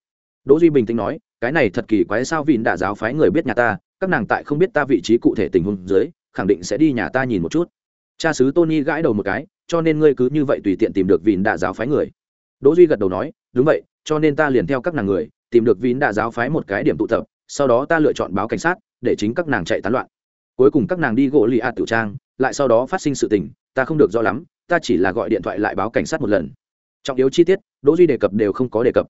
Đỗ duy bình tĩnh nói cái này thật kỳ quái sao vịn đã giáo phái người biết nhà ta, các nàng tại không biết ta vị trí cụ thể tình huống dưới, khẳng định sẽ đi nhà ta nhìn một chút. Cha sứ tony gãi đầu một cái, cho nên ngươi cứ như vậy tùy tiện tìm được vịn đã giáo phái người. Đỗ duy gật đầu nói, đúng vậy, cho nên ta liền theo các nàng người, tìm được vịn đã giáo phái một cái điểm tụ tập, sau đó ta lựa chọn báo cảnh sát, để chính các nàng chạy tán loạn. Cuối cùng các nàng đi gỗ lì tiểu trang, lại sau đó phát sinh sự tình, ta không được rõ lắm, ta chỉ là gọi điện thoại lại báo cảnh sát một lần. Trọng yếu chi tiết, đỗ duy đề cập đều không có đề cập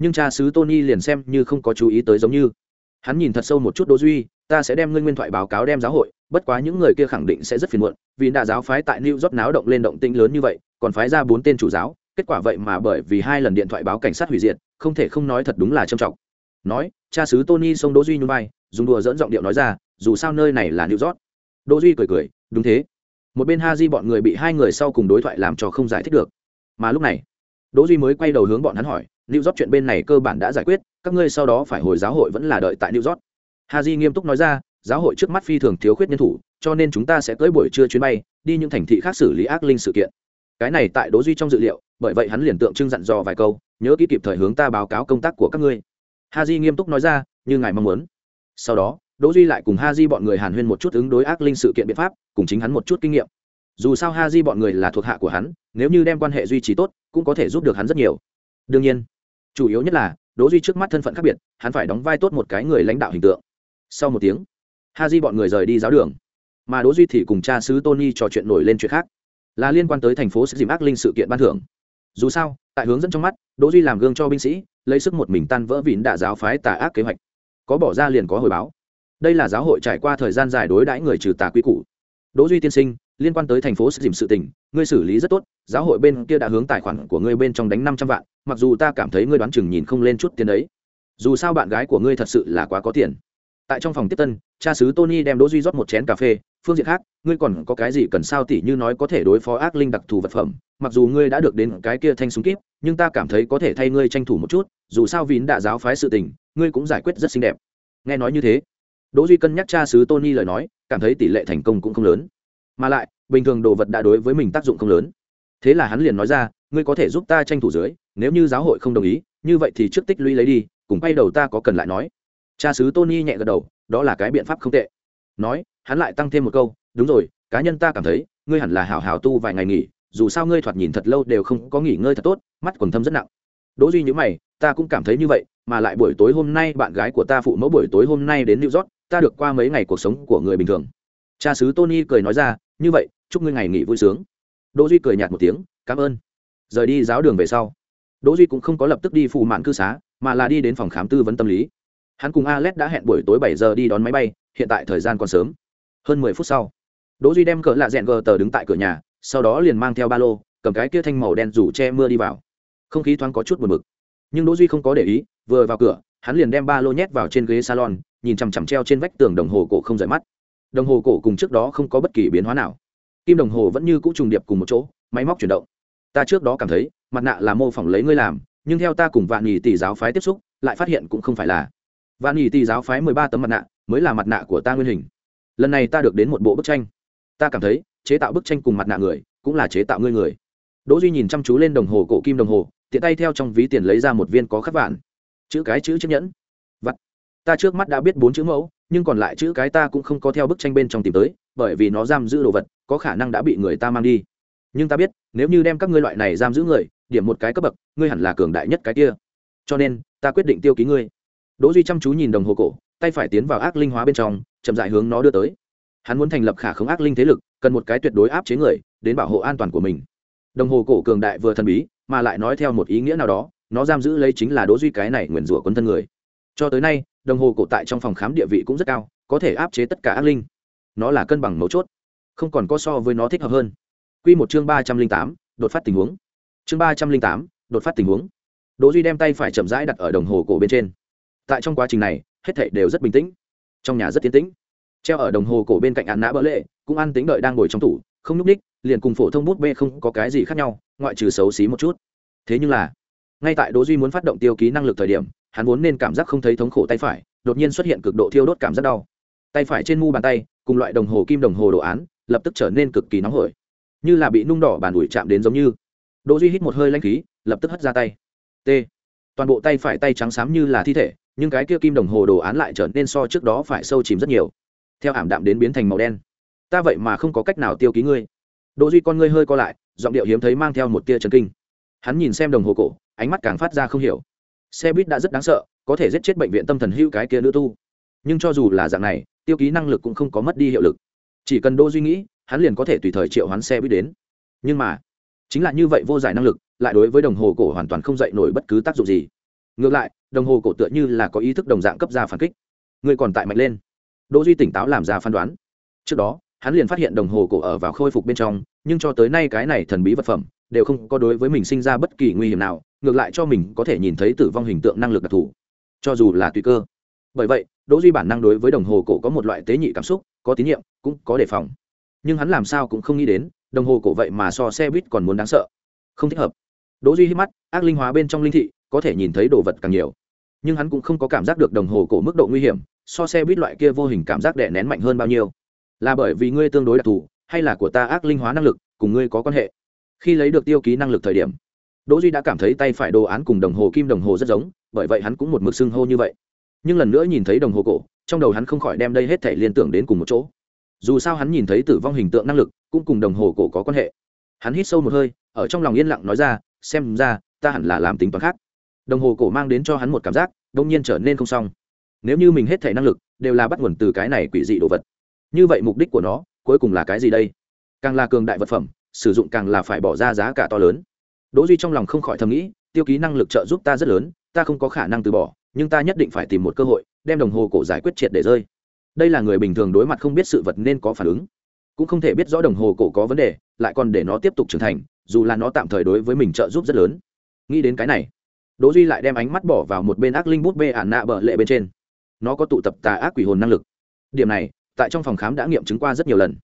nhưng cha sứ tony liền xem như không có chú ý tới giống như. Hắn nhìn thật sâu một chút đỗ duy, ta sẽ đem ngươi nguyên thoại báo cáo đem giáo hội, bất quá những người kia khẳng định sẽ rất phiền muộn, vì đã giáo phái tại new york náo động lên động tĩnh lớn như vậy, còn phái ra bốn tên chủ giáo, kết quả vậy mà bởi vì hai lần điện thoại báo cảnh sát hủy diệt, không thể không nói thật đúng là trầm trọng. Nói, cha sứ tony xông đỗ duy nhún vai, dùng đùa dẫn giọng điệu nói ra, dù sao nơi này là new york. Đỗ duy cười cười, đúng thế. Một bên ha di bọn người bị hai người sau cùng đối thoại làm cho không giải thích được. Mà lúc này, đỗ duy mới quay đầu hướng bọn hắn hỏi new york chuyện bên này cơ bản đã giải quyết, các ngươi sau đó phải hồi giáo hội vẫn là đợi tại new york. Ha nghiêm túc nói ra, giáo hội trước mắt phi thường thiếu khuyết nhân thủ, cho nên chúng ta sẽ tới buổi trưa chuyến bay, đi những thành thị khác xử lý ác linh sự kiện. Cái này tại đỗ duy trong dự liệu, bởi vậy hắn liền tượng trưng dặn dò vài câu, nhớ kỹ kịp thời hướng ta báo cáo công tác của các ngươi. Ha nghiêm túc nói ra, như ngài mong muốn. Sau đó đỗ duy lại cùng ha bọn người hàn huyên một chút ứng đối ác linh sự kiện biện pháp, cùng chính hắn một chút kinh nghiệm. Dù sao ha bọn người là thuộc hạ của hắn, nếu như đem quan hệ duy trì tốt, cũng có thể giúp được hắn rất nhiều. Đương nhiên chủ yếu nhất là, đỗ duy trước mắt thân phận khác biệt, hắn phải đóng vai tốt một cái người lãnh đạo hình tượng. Sau một tiếng ha di bọn người rời đi giáo đường. Mà đỗ duy thì cùng cha sứ tony trò chuyện nổi lên chuyện khác. Là liên quan tới thành phố sẽ dìm ác linh sự kiện ban thưởng. Dù sao, tại hướng dẫn trong mắt, đỗ duy làm gương cho binh sĩ, lấy sức một mình tan vỡ vịn đạ giáo phái tà ác kế hoạch. Có bỏ ra liền có hồi báo. Đây là giáo hội trải qua thời gian dài đối đãi người trừ tà quy củ. Đỗ duy tiên sinh liên quan tới thành phố dìm sự tình, ngươi xử lý rất tốt, giáo hội bên kia đã hướng tài khoản của ngươi bên trong đánh năm trăm vạn, mặc dù ta cảm thấy ngươi đoán chừng nhìn không lên chút tiền đấy. Dù sao bạn gái của ngươi thật sự là quá có tiền. Tại trong phòng tiếp tân, cha sứ tony đem đỗ duy rót một chén cà phê, phương diện khác, ngươi còn có cái gì cần sao tỉ như nói có thể đối phó ác linh đặc thù vật phẩm, mặc dù ngươi đã được đến cái kia thanh súng kíp, nhưng ta cảm thấy có thể thay ngươi tranh thủ một chút, dù sao vín đã giáo phái sự tình, ngươi cũng giải quyết rất xinh đẹp. Nghe nói như thế, đỗ duy cân nhắc cha sứ tony lời nói, cảm thấy tỷ lệ thành công cũng không lớn mà lại bình thường đồ vật đã đối với mình tác dụng không lớn. Thế là hắn liền nói ra ngươi có thể giúp ta tranh thủ dưới nếu như giáo hội không đồng ý như vậy thì trước tích lũy lấy đi cùng bay đầu ta có cần lại nói. Cha sứ tony nhẹ gật đầu đó là cái biện pháp không tệ. Nói hắn lại tăng thêm một câu đúng rồi cá nhân ta cảm thấy ngươi hẳn là hào hào tu vài ngày nghỉ dù sao ngươi thoạt nhìn thật lâu đều không có nghỉ ngơi thật tốt mắt còn thâm rất nặng. Đỗ duy nhíu mày ta cũng cảm thấy như vậy mà lại buổi tối hôm nay bạn gái của ta phụ mẫu buổi tối hôm nay đến New York, ta được qua mấy ngày cuộc sống của người bình thường. Cha xứ Tony cười nói ra, như vậy, chúc ngươi ngày nghỉ vui sướng. Đỗ Duy cười nhạt một tiếng, cảm ơn. Rời đi giáo đường về sau, Đỗ Duy cũng không có lập tức đi phụ mạn cư xá, mà là đi đến phòng khám tư vấn tâm lý. Hắn cùng Alex đã hẹn buổi tối bảy giờ đi đón máy bay, hiện tại thời gian còn sớm. Hơn mười phút sau, Đỗ Duy đem cỡ lạ rèn gờ tờ đứng tại cửa nhà, sau đó liền mang theo ba lô, cầm cái kia thanh màu đen rủ che mưa đi vào. Không khí thoáng có chút buồn bực nhưng đỗ duy không có để ý vừa vào cửa hắn liền đem ba lô nhét vào trên ghế salon nhìn chằm chằm treo trên vách tường đồng hồ cổ không rời mắt đồng hồ cổ cùng trước đó không có bất kỳ biến hóa nào. Kim đồng hồ vẫn như cũ trùng điệp cùng một chỗ, máy móc chuyển động. Ta trước đó cảm thấy, mặt nạ là mô phỏng lấy ngươi làm, nhưng theo ta cùng vạn nhì tỷ giáo phái tiếp xúc, lại phát hiện cũng không phải là. Vạn nhì tỷ giáo phái mười ba tấm mặt nạ, mới là mặt nạ của ta nguyên hình. Lần này ta được đến một bộ bức tranh. Ta cảm thấy, chế tạo bức tranh cùng mặt nạ người, cũng là chế tạo ngươi người. Đỗ duy nhìn chăm chú lên đồng hồ cổ kim đồng hồ, tiện tay theo trong ví tiền lấy ra một viên có khắc vạn. Chữ cái chữ chiếc nhẫn ta trước mắt đã biết bốn chữ mẫu, nhưng còn lại chữ cái ta cũng không có theo bức tranh bên trong tìm tới, bởi vì nó giam giữ đồ vật, có khả năng đã bị người ta mang đi. Nhưng ta biết, nếu như đem các ngươi loại này giam giữ người, điểm một cái cấp bậc, ngươi hẳn là cường đại nhất cái kia. Cho nên, ta quyết định tiêu ký ngươi. Đỗ duy chăm chú nhìn đồng hồ cổ, tay phải tiến vào ác linh hóa bên trong, chậm rãi hướng nó đưa tới. Hắn muốn thành lập khả không ác linh thế lực, cần một cái tuyệt đối áp chế người, đến bảo hộ an toàn của mình. Đồng hồ cổ cường đại vừa thần bí, mà lại nói theo một ý nghĩa nào đó, nó giam giữ lấy chính là đỗ duy cái này nguyền rủa quân thân người cho tới nay, đồng hồ cổ tại trong phòng khám địa vị cũng rất cao, có thể áp chế tất cả ác linh. Nó là cân bằng mấu chốt, không còn có so với nó thích hợp hơn. Quy một chương ba trăm linh tám, đột phát tình huống. Chương ba trăm linh tám, đột phát tình huống. Đỗ duy đem tay phải chậm rãi đặt ở đồng hồ cổ bên trên. Tại trong quá trình này, hết thảy đều rất bình tĩnh. Trong nhà rất tiến tĩnh. Treo ở đồng hồ cổ bên cạnh án nã bỡ lệ, cũng ăn tính đợi đang ngồi trong tủ, không núp ních liền cùng phổ thông bút bê không có cái gì khác nhau, ngoại trừ xấu xí một chút. Thế nhưng là, ngay tại đỗ duy muốn phát động tiêu ký năng lực thời điểm hắn vốn nên cảm giác không thấy thống khổ tay phải, đột nhiên xuất hiện cực độ thiêu đốt cảm giác đau. Tay phải trên mu bàn tay, cùng loại đồng hồ kim đồng hồ đồ án, lập tức trở nên cực kỳ nóng hổi. Như là bị nung đỏ bàn ủi chạm đến giống như. Đỗ duy hít một hơi lanh khí, lập tức hất ra tay. T. Toàn bộ tay phải tay trắng xám như là thi thể, nhưng cái kia kim đồng hồ đồ án lại trở nên so trước đó phải sâu chìm rất nhiều. Theo ảm đạm đến biến thành màu đen. Ta vậy mà không có cách nào tiêu ký ngươi. Đỗ duy con ngươi hơi co lại, giọng điệu hiếm thấy mang theo một tia chấn kinh. Hắn nhìn xem đồng hồ cổ, ánh mắt càng phát ra không hiểu xe buýt đã rất đáng sợ, có thể giết chết bệnh viện tâm thần hữu cái kia nữ tu. Nhưng cho dù là dạng này, tiêu ký năng lực cũng không có mất đi hiệu lực. Chỉ cần đỗ duy nghĩ, hắn liền có thể tùy thời triệu hoán xe buýt đến. Nhưng mà, chính là như vậy vô giải năng lực, lại đối với đồng hồ cổ hoàn toàn không dậy nổi bất cứ tác dụng gì. Ngược lại, đồng hồ cổ tựa như là có ý thức đồng dạng cấp ra phản kích. Người còn tại mạnh lên. Đỗ duy tỉnh táo làm ra phán đoán. Trước đó, hắn liền phát hiện đồng hồ cổ ở vào khôi phục bên trong, nhưng cho tới nay cái này thần bí vật phẩm đều không có đối với mình sinh ra bất kỳ nguy hiểm nào ngược lại cho mình có thể nhìn thấy tử vong hình tượng năng lực đặc thù, cho dù là tùy cơ. Bởi vậy, đỗ duy bản năng đối với đồng hồ cổ có một loại tế nhị cảm xúc, có tín nhiệm, cũng có đề phòng. Nhưng hắn làm sao cũng không nghĩ đến, đồng hồ cổ vậy mà so xe buýt còn muốn đáng sợ. Không thích hợp. Đỗ duy hít mắt, ác linh hóa bên trong linh thị, có thể nhìn thấy đồ vật càng nhiều. Nhưng hắn cũng không có cảm giác được đồng hồ cổ mức độ nguy hiểm, so xe buýt loại kia vô hình cảm giác đè nén mạnh hơn bao nhiêu. Là bởi vì ngươi tương đối đặc thù, hay là của ta ác linh hóa năng lực, cùng ngươi có quan hệ? Khi lấy được tiêu ký năng lực thời điểm đỗ duy đã cảm thấy tay phải đồ án cùng đồng hồ kim đồng hồ rất giống, bởi vậy hắn cũng một mực xưng hô như vậy. Nhưng lần nữa nhìn thấy đồng hồ cổ, trong đầu hắn không khỏi đem đây hết thể liên tưởng đến cùng một chỗ. Dù sao hắn nhìn thấy tử vong hình tượng năng lực, cũng cùng đồng hồ cổ có quan hệ. Hắn hít sâu một hơi, ở trong lòng yên lặng nói ra, xem ra, ta hẳn là làm tính toán khác. Đồng hồ cổ mang đến cho hắn một cảm giác đông nhiên trở nên không xong. Nếu như mình hết thể năng lực, đều là bắt nguồn từ cái này quỷ dị đồ vật. Như vậy mục đích của nó, cuối cùng là cái gì đây? Càng là cường đại vật phẩm, sử dụng càng là phải bỏ ra giá cả to lớn đỗ duy trong lòng không khỏi thầm nghĩ, tiêu ký năng lực trợ giúp ta rất lớn, ta không có khả năng từ bỏ, nhưng ta nhất định phải tìm một cơ hội, đem đồng hồ cổ giải quyết triệt để rơi. Đây là người bình thường đối mặt không biết sự vật nên có phản ứng. Cũng không thể biết rõ đồng hồ cổ có vấn đề, lại còn để nó tiếp tục trưởng thành, dù là nó tạm thời đối với mình trợ giúp rất lớn. Nghĩ đến cái này, đỗ duy lại đem ánh mắt bỏ vào một bên ác linh bút bê ản nạ bờ lệ bên trên. Nó có tụ tập tà ác quỷ hồn năng lực. Điểm này, tại trong phòng khám đã nghiệm chứng qua rất nhiều lần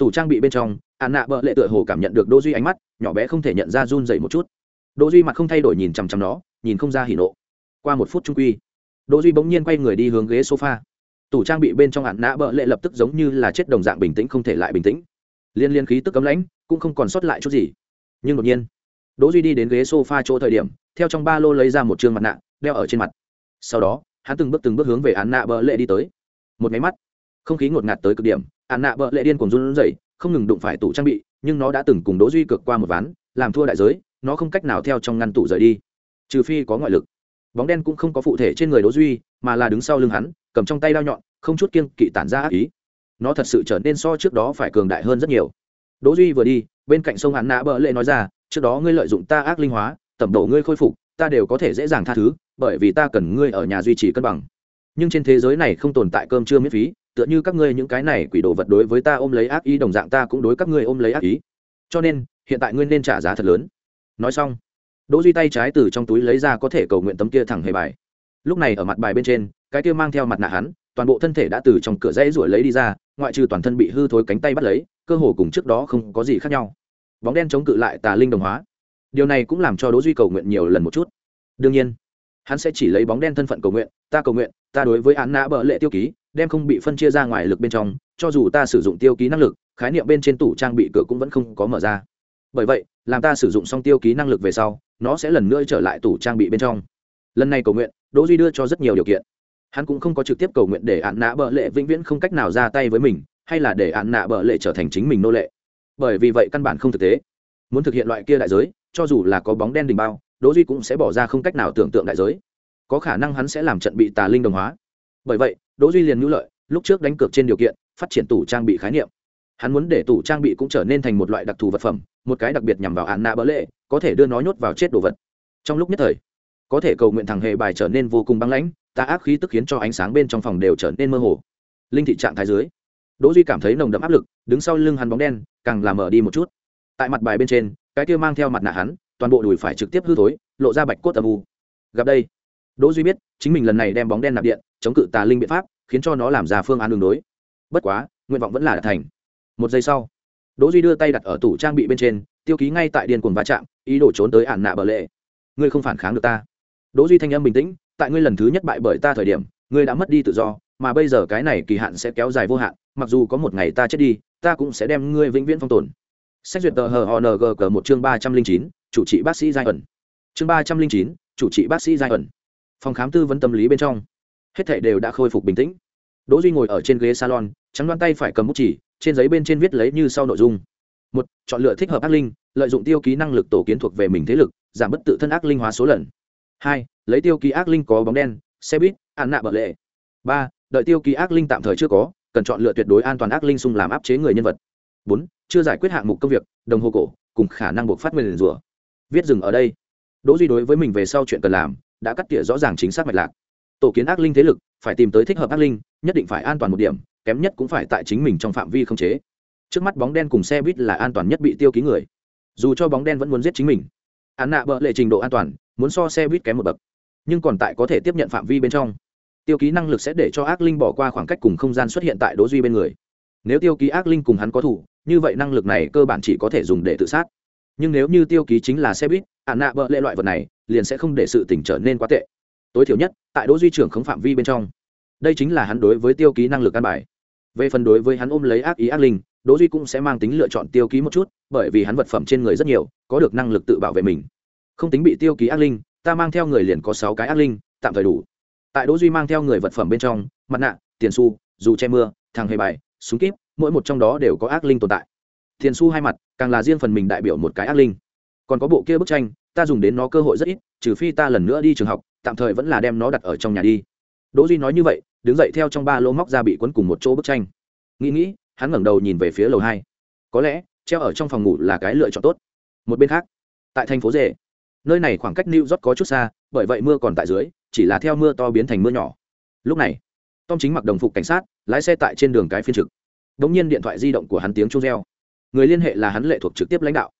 tủ trang bị bên trong an nạ bợ lệ tựa hồ cảm nhận được đỗ duy ánh mắt, nhỏ bé không thể nhận ra run dậy một chút. Đỗ duy mặt không thay đổi nhìn chằm chằm nó, nhìn không ra hỉ nộ. Qua một phút trung quy đỗ duy bỗng nhiên quay người đi hướng ghế sofa. Tủ trang bị bên trong an nạ bợ lệ lập tức giống như là chết đồng dạng bình tĩnh không thể lại bình tĩnh. Liên liên khí tức cấm lãnh, cũng không còn sót lại chút gì. Nhưng đột nhiên đỗ duy đi đến ghế sofa chỗ thời điểm, theo trong ba lô lấy ra một trương mặt nạ, đeo ở trên mặt. Sau đó, hắn từng bước từng bước hướng về an nạ bợ lệ đi tới. Một máy mắt, không khí ngột ngạt tới cực điểm ạn nạ bợ lệ điên cuồng run rẩy, không ngừng đụng phải tủ trang bị, nhưng nó đã từng cùng đỗ duy cực qua một ván, làm thua đại giới, nó không cách nào theo trong ngăn tủ rời đi. Trừ phi có ngoại lực. Bóng đen cũng không có phụ thể trên người đỗ duy, mà là đứng sau lưng hắn, cầm trong tay đao nhọn, không chút kiêng kỵ tản ra ác ý. Nó thật sự trở nên so trước đó phải cường đại hơn rất nhiều. Đỗ duy vừa đi, bên cạnh sông án nạ bợ lệ nói ra, trước đó ngươi lợi dụng ta ác linh hóa, tẩm độ ngươi khôi phục, ta đều có thể dễ dàng tha thứ, bởi vì ta cần ngươi ở nhà duy trì cân bằng. Nhưng trên thế giới này không tồn tại cơm trưa miễn phí tựa như các ngươi những cái này quỷ đồ vật đối với ta ôm lấy ác ý đồng dạng ta cũng đối các ngươi ôm lấy ác ý. Cho nên, hiện tại ngươi nên trả giá thật lớn. Nói xong, đỗ duy tay trái từ trong túi lấy ra có thể cầu nguyện tấm kia thẳng hề bài. Lúc này ở mặt bài bên trên, cái kia mang theo mặt nạ hắn, toàn bộ thân thể đã từ trong cửa dãy ruổi lấy đi ra, ngoại trừ toàn thân bị hư thối cánh tay bắt lấy, cơ hồ cùng trước đó không có gì khác nhau. Bóng đen chống cự lại tà linh đồng hóa. Điều này cũng làm cho đỗ duy cầu nguyện nhiều lần một chút. Đương nhiên, hắn sẽ chỉ lấy bóng đen thân phận cầu nguyện, ta cầu nguyện ta đối với án nã bợ lệ tiêu ký, đem không bị phân chia ra ngoài lực bên trong, cho dù ta sử dụng tiêu ký năng lực, khái niệm bên trên tủ trang bị cửa cũng vẫn không có mở ra. Bởi vậy, làm ta sử dụng xong tiêu ký năng lực về sau, nó sẽ lần nữa trở lại tủ trang bị bên trong. Lần này cầu nguyện, đỗ duy đưa cho rất nhiều điều kiện. Hắn cũng không có trực tiếp cầu nguyện để án nã bợ lệ vĩnh viễn không cách nào ra tay với mình, hay là để án nã bợ lệ trở thành chính mình nô lệ. Bởi vì vậy căn bản không thực tế. Muốn thực hiện loại kia đại giới, cho dù là có bóng đen đình bao, đỗ duy cũng sẽ bỏ ra không cách nào tưởng tượng đại giới có khả năng hắn sẽ làm trận bị tà linh đồng hóa. Bởi vậy, đỗ duy liền nhu lợi, lúc trước đánh cược trên điều kiện, phát triển tủ trang bị khái niệm. Hắn muốn để tủ trang bị cũng trở nên thành một loại đặc thù vật phẩm, một cái đặc biệt nhằm vào án nạ bỡ lệ, có thể đưa nó nhốt vào chết đồ vật. Trong lúc nhất thời, có thể cầu nguyện thằng hề bài trở nên vô cùng băng lãnh, tà ác khí tức khiến cho ánh sáng bên trong phòng đều trở nên mơ hồ. Linh thị trạng thái dưới, đỗ duy cảm thấy nồng đậm áp lực, đứng sau lưng hắn bóng đen, càng làm mở đi một chút. Tại mặt bài bên trên, cái kia mang theo mặt nạ hắn, toàn bộ đùi phải trực tiếp hư thối, lộ ra bạch cốt âm u. Gặp đây đỗ duy biết, chính mình lần này đem bóng đen nạp điện, chống cự tà linh biện pháp, khiến cho nó làm ra phương án đường đối. Bất quá, nguyện vọng vẫn là đạt thành. Một giây sau, đỗ duy đưa tay đặt ở tủ trang bị bên trên, tiêu ký ngay tại điên cuồng va chạm, ý đồ trốn tới ản nạ bờ lệ. Ngươi không phản kháng được ta. Đỗ duy thanh âm bình tĩnh, tại ngươi lần thứ nhất bại bởi ta thời điểm, ngươi đã mất đi tự do, mà bây giờ cái này kỳ hạn sẽ kéo dài vô hạn, mặc dù có một ngày ta chết đi, ta cũng sẽ đem ngươi vĩnh viễn phong tồn. Xét duyệt tờ hng cờ một chương ba trăm linh chín, chủ trị bác sĩ giai ẩn chương ba trăm linh chín, chủ trị bác sĩ giai ẩn phòng khám tư vấn tâm lý bên trong. Hết thảy đều đã khôi phục bình tĩnh. Đỗ duy ngồi ở trên ghế salon, trắng đoan tay phải cầm bút chỉ, trên giấy bên trên viết lấy như sau nội dung. Một, chọn lựa thích hợp ác linh, lợi dụng tiêu ký năng lực tổ kiến thuộc về mình thế lực, giảm bất tự thân ác linh hóa số lần. Hai, lấy tiêu ký ác linh có bóng đen, xe buýt an nạ bợ lệ. Ba, đợi tiêu ký ác linh tạm thời chưa có, cần chọn lựa tuyệt đối an toàn ác linh xung làm áp chế người nhân vật. Bốn, chưa giải quyết hạng mục công việc, đồng hồ cổ, cùng khả năng buộc phát nguyên rủa. Viết dừng ở đây. Đỗ duy đối với mình về sau chuyện cần làm đã cắt tỉa rõ ràng chính xác mạch lạc. Tổ kiến ác linh thế lực, phải tìm tới thích hợp ác linh, nhất định phải an toàn một điểm, kém nhất cũng phải tại chính mình trong phạm vi không chế. Trước mắt bóng đen cùng xe buýt là an toàn nhất bị tiêu ký người. Dù cho bóng đen vẫn muốn giết chính mình, án nạ bợ lệ trình độ an toàn, muốn so xe buýt kém một bậc, nhưng còn tại có thể tiếp nhận phạm vi bên trong. Tiêu ký năng lực sẽ để cho ác linh bỏ qua khoảng cách cùng không gian xuất hiện tại đố duy bên người. Nếu tiêu ký ác linh cùng hắn có thủ, như vậy năng lực này cơ bản chỉ có thể dùng để tự sát. Nhưng nếu như tiêu ký chính là xe buýt ạn nạ bợ lệ loại vật này liền sẽ không để sự tỉnh trở nên quá tệ. Tối thiểu nhất, tại đỗ duy trưởng không phạm vi bên trong, đây chính là hắn đối với tiêu ký năng lực căn bài. Về phần đối với hắn ôm lấy ác ý ác linh, đỗ duy cũng sẽ mang tính lựa chọn tiêu ký một chút, bởi vì hắn vật phẩm trên người rất nhiều, có được năng lực tự bảo vệ mình. Không tính bị tiêu ký ác linh, ta mang theo người liền có sáu cái ác linh, tạm thời đủ. Tại đỗ duy mang theo người vật phẩm bên trong, mặt nạ, tiền xu, dù che mưa, thằng hề bài, súng kíp, mỗi một trong đó đều có ác linh tồn tại. Tiền xu hai mặt, càng là riêng phần mình đại biểu một cái ác linh. Còn có bộ kia bức tranh ta dùng đến nó cơ hội rất ít, trừ phi ta lần nữa đi trường học, tạm thời vẫn là đem nó đặt ở trong nhà đi. Đỗ duy nói như vậy, đứng dậy theo trong ba lô móc ra bị cuốn cùng một chỗ bức tranh. Nghĩ nghĩ, hắn ngẩng đầu nhìn về phía lầu hai. Có lẽ, treo ở trong phòng ngủ là cái lựa chọn tốt. Một bên khác, tại thành phố rể, nơi này khoảng cách new york có chút xa, bởi vậy mưa còn tại dưới, chỉ là theo mưa to biến thành mưa nhỏ. Lúc này, tom chính mặc đồng phục cảnh sát, lái xe tại trên đường cái phiên trực. Đ ỗ n g nhiên điện thoại di động của hắn tiếng chung reo. Người liên hệ là hắn lệ thuộc trực tiếp lãnh đạo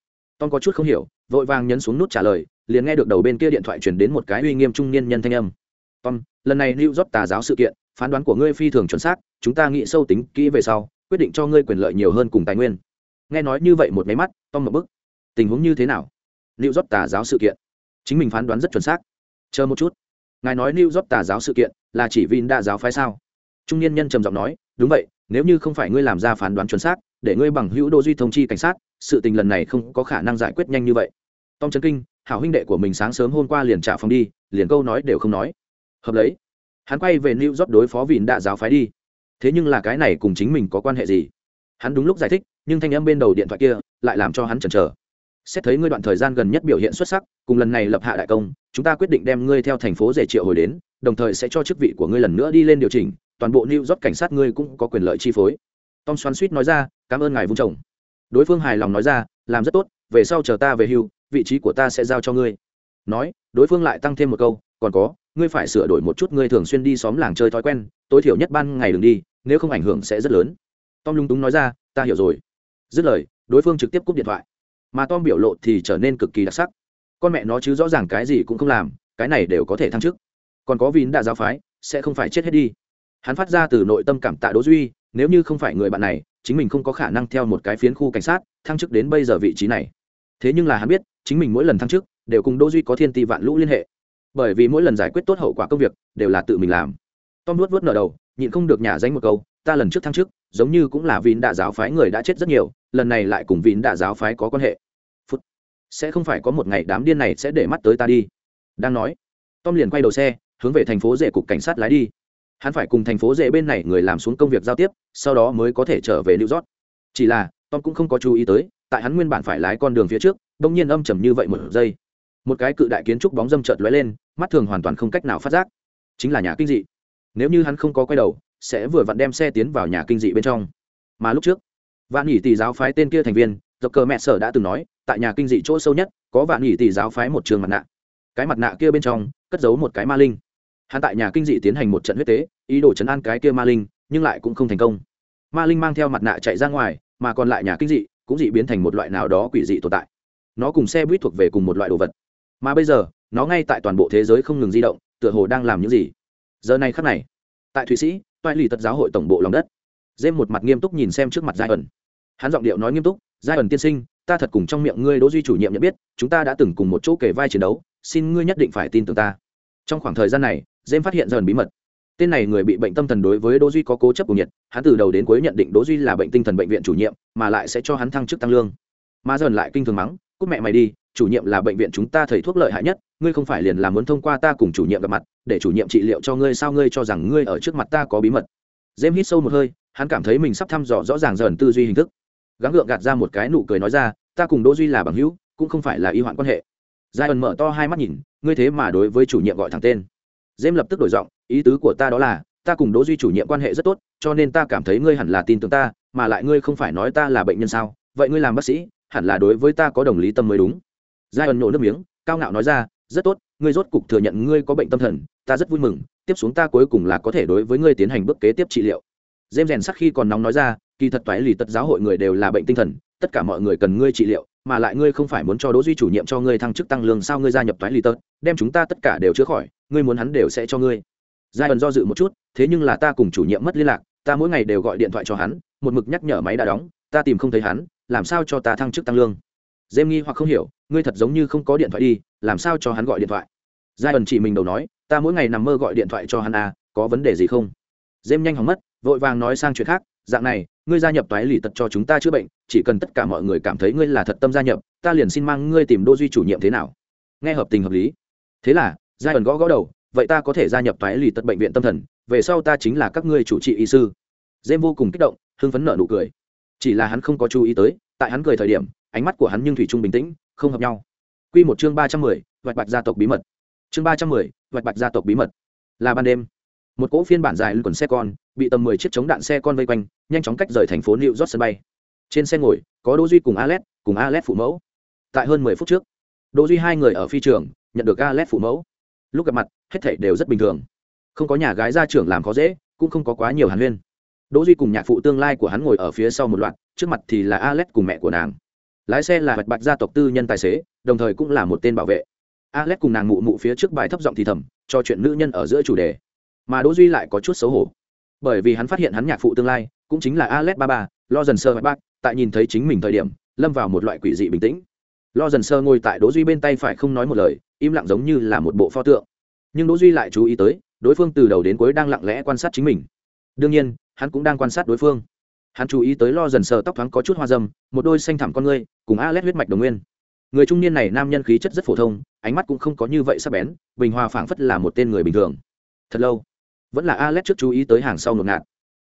tom có chút không hiểu, vội vàng nhấn xuống nút trả lời, liền nghe được đầu bên kia điện thoại chuyển đến một cái uy nghiêm trung niên nhân thanh âm. Tom, lần này Lưu york tà giáo sự kiện, phán đoán của ngươi phi thường chuẩn xác, chúng ta nghĩ sâu tính kỹ về sau, quyết định cho ngươi quyền lợi nhiều hơn cùng tài nguyên. Nghe nói như vậy một máy mắt, tom một bức. Tình huống như thế nào? Lưu york tà giáo sự kiện. Chính mình phán đoán rất chuẩn xác. Chờ một chút. Ngài nói Lưu york tà giáo sự kiện là chỉ vì đa giáo phái sao? Trung niên nhân trầm giọng nói, đúng vậy, nếu như không phải ngươi làm ra phán đoán chuẩn xác, để ngươi bằng hữu đô duy thông chi cảnh sát sự tình lần này không có khả năng giải quyết nhanh như vậy. Tom trấn kinh, hảo huynh đệ của mình sáng sớm hôm qua liền trả phòng đi, liền câu nói đều không nói. Hợp lấy, hắn quay về new york đối phó vin đạ giáo phái đi. Thế nhưng là cái này cùng chính mình có quan hệ gì? Hắn đúng lúc giải thích, nhưng thanh âm bên đầu điện thoại kia lại làm cho hắn chần chờ. Xét thấy ngươi đoạn thời gian gần nhất biểu hiện xuất sắc, cùng lần này lập hạ đại công, chúng ta quyết định đem ngươi theo thành phố rể triệu hồi đến, đồng thời sẽ cho chức vị của ngươi lần nữa đi lên điều chỉnh, toàn bộ new york cảnh sát ngươi cũng có quyền lợi chi phối. Tom xoắn suýt nói ra, cảm ơn ngài vung chồng đối phương hài lòng nói ra, làm rất tốt, về sau chờ ta về hưu, vị trí của ta sẽ giao cho ngươi. Nói, đối phương lại tăng thêm một câu, còn có, ngươi phải sửa đổi một chút, ngươi thường xuyên đi xóm làng chơi thói quen, tối thiểu nhất ban ngày đừng đi, nếu không ảnh hưởng sẽ rất lớn. Tom lung túng nói ra, ta hiểu rồi. Dứt lời, đối phương trực tiếp cúp điện thoại. Mà tom biểu lộ thì trở nên cực kỳ đặc sắc. Con mẹ nó chứ rõ ràng cái gì cũng không làm, cái này đều có thể thăng chức. Còn có vín đã giáo phái, sẽ không phải chết hết đi. Hắn phát ra từ nội tâm cảm tạ đỗ duy nếu như không phải người bạn này, chính mình không có khả năng theo một cái phiến khu cảnh sát, thăng chức đến bây giờ vị trí này. Thế nhưng là hắn biết, chính mình mỗi lần thăng chức, đều cùng đỗ duy có thiên ti vạn lũ liên hệ. Bởi vì mỗi lần giải quyết tốt hậu quả công việc, đều là tự mình làm. Tom nuốt vớt nở đầu, nhịn không được nhả danh một câu, ta lần trước thăng chức, giống như cũng là vín đạ giáo phái người đã chết rất nhiều, lần này lại cùng vín đạ giáo phái có quan hệ. Phút. Sẽ không phải có một ngày đám điên này sẽ để mắt tới ta đi. Đang nói, tom liền quay đầu xe, hướng về thành phố rể cục cảnh sát lái đi hắn phải cùng thành phố dễ bên này người làm xuống công việc giao tiếp, sau đó mới có thể trở về new york. Chỉ là, tom cũng không có chú ý tới, tại hắn nguyên bản phải lái con đường phía trước, đông nhiên âm trầm như vậy một giây. Một cái cự đại kiến trúc bóng dâm chợt lóe lên, mắt thường hoàn toàn không cách nào phát giác. Chính là nhà kinh dị. Nếu như hắn không có quay đầu, sẽ vừa vặn đem xe tiến vào nhà kinh dị bên trong. Mà lúc trước, vạn nhị tỷ giáo phái tên kia thành viên dọc cờ mẹ sở đã từng nói, tại nhà kinh dị chỗ sâu nhất, có vạn nhị tỷ giáo phái một trường mặt nạ. Cái mặt nạ kia bên trong, cất giấu một cái ma linh hắn tại nhà kinh dị tiến hành một trận huyết tế, ý đồ chấn an cái kia ma linh, nhưng lại cũng không thành công. Ma linh mang theo mặt nạ chạy ra ngoài, mà còn lại nhà kinh dị cũng dị biến thành một loại nào đó quỷ dị tồn tại. Nó cùng xe buýt thuộc về cùng một loại đồ vật. Mà bây giờ, nó ngay tại toàn bộ thế giới không ngừng di động, tựa hồ đang làm những gì? Giờ này khắc này, tại thụy sĩ, toại lì tật giáo hội tổng bộ lòng đất. Dêm một mặt nghiêm túc nhìn xem trước mặt giai ẩn. Hắn giọng điệu nói nghiêm túc, giai ẩn tiên sinh, ta thật cùng trong miệng ngươi đỗ duy chủ nhiệm nhận biết, chúng ta đã từng cùng một chỗ kể vai chiến đấu, xin ngươi nhất định phải tin tưởng ta trong khoảng thời gian này dêm phát hiện dần bí mật. Tên này người bị bệnh tâm thần đối với đỗ duy có cố chấp cùng nhiệt, hắn từ đầu đến cuối nhận định đỗ duy là bệnh tinh thần bệnh viện chủ nhiệm, mà lại sẽ cho hắn thăng chức tăng lương. Mà dần lại kinh thường mắng, cút mẹ mày đi, chủ nhiệm là bệnh viện chúng ta thầy thuốc lợi hại nhất, ngươi không phải liền là muốn thông qua ta cùng chủ nhiệm gặp mặt, để chủ nhiệm trị liệu cho ngươi sao ngươi cho rằng ngươi ở trước mặt ta có bí mật? Dêm hít sâu một hơi, hắn cảm thấy mình sắp thăm dò rõ ràng dần tư duy hình thức. Gắng gượng gạt ra một cái nụ cười nói ra, ta cùng đỗ duy là bằng hữu, cũng không phải là y hoạn quan hệ. Giai ẩn mở to hai mắt nhìn ngươi thế mà đối với chủ nhiệm gọi thẳng tên. James lập tức đổi giọng, ý tứ của ta đó là, ta cùng đỗ duy chủ nhiệm quan hệ rất tốt, cho nên ta cảm thấy ngươi hẳn là tin tưởng ta, mà lại ngươi không phải nói ta là bệnh nhân sao? Vậy ngươi làm bác sĩ, hẳn là đối với ta có đồng lý tâm mới đúng. Giai ẩn nổ nước miếng, cao ngạo nói ra, rất tốt, ngươi rốt cục thừa nhận ngươi có bệnh tâm thần, ta rất vui mừng, tiếp xuống ta cuối cùng là có thể đối với ngươi tiến hành bước kế tiếp trị liệu. Dêm rèn sắc khi còn nóng nói ra, kỳ thật toái lì tật giáo hội người đều là bệnh tinh thần tất cả mọi người cần ngươi trị liệu, mà lại ngươi không phải muốn cho đỗ duy chủ nhiệm cho ngươi thăng chức tăng lương sao ngươi gia nhập toái lì tật đem chúng ta tất cả đều chữa khỏi, ngươi muốn hắn đều sẽ cho ngươi. Giai ẩn do dự một chút, thế nhưng là ta cùng chủ nhiệm mất liên lạc, ta mỗi ngày đều gọi điện thoại cho hắn, một mực nhắc nhở máy đã đóng, ta tìm không thấy hắn, làm sao cho ta thăng chức tăng lương? Dêm nghi hoặc không hiểu, ngươi thật giống như không có điện thoại đi, làm sao cho hắn gọi điện thoại? Giai ẩn chỉ mình đầu nói, ta mỗi ngày nằm mơ gọi điện thoại cho hắn à có vấn đề gì không? Dêm nhanh hỏng mất, vội vàng nói sang chuyện khác, dạng này ngươi gia nhập toái lì tật cho chúng ta chữa bệnh, chỉ cần tất cả mọi người cảm thấy ngươi là thật tâm gia nhập, ta liền xin mang ngươi tìm đô duy chủ nhiệm thế nào. Nghe hợp tình hợp lý. Thế là giai ẩn gõ gõ đầu, vậy ta có thể gia nhập toái lì tật bệnh viện tâm thần, về sau ta chính là các ngươi chủ trị y sư. Dêm vô cùng kích động, hưng phấn nợ nụ cười. Chỉ là hắn không có chú ý tới, tại hắn cười thời điểm, ánh mắt của hắn nhưng thủy chung bình tĩnh, không hợp nhau. Quy một chương ba trăm mười, vạch bạch gia tộc bí mật. Chương ba trăm mười, vạch bạch gia tộc bí mật. Là ban đêm một cỗ phiên bản dài quần xe con, bị tầm mười chiếc chống đạn xe con vây quanh, nhanh chóng cách rời thành phố new york sân bay. Trên xe ngồi, có đỗ duy cùng alex cùng alex phụ mẫu. Tại hơn mười phút trước, đỗ duy hai người ở phi trường, nhận được alex phụ mẫu. Lúc gặp mặt, hết thảy đều rất bình thường. Không có nhà gái gia trưởng làm khó dễ, cũng không có quá nhiều hàn huyên. Đỗ duy cùng nhạc phụ tương lai của hắn ngồi ở phía sau một loạt, trước mặt thì là alex cùng mẹ của nàng. Lái xe là bạch bạch gia tộc tư nhân tài xế, đồng thời cũng là một tên bảo vệ. Alex cùng nàng mụ mụ phía trước bài thấp giọng thì thầm, cho chuyện nữ nhân ở giữa chủ đề mà đỗ duy lại có chút xấu hổ. Bởi vì hắn phát hiện hắn nhạc phụ tương lai cũng chính là alex ba ba lo dần sơ bác tại nhìn thấy chính mình thời điểm, lâm vào một loại quỷ dị bình tĩnh. Lo dần sơ ngồi tại đỗ duy bên tay phải không nói một lời, im lặng giống như là một bộ pho tượng. Nhưng đỗ duy lại chú ý tới, đối phương từ đầu đến cuối đang lặng lẽ quan sát chính mình. Đương nhiên, hắn cũng đang quan sát đối phương. Hắn chú ý tới lo dần sờ tóc thoáng có chút hoa dâm, một đôi xanh thẳm con ngươi, cùng a lét huyết mạch đồng nguyên. Người trung niên này nam nhân khí chất rất phổ thông, ánh mắt cũng không có như vậy sắc bén, bình hòa phảng phất là một tên người bình thường. Thật lâu vẫn là Alex trước chú ý tới hàng sau ngột ngạt.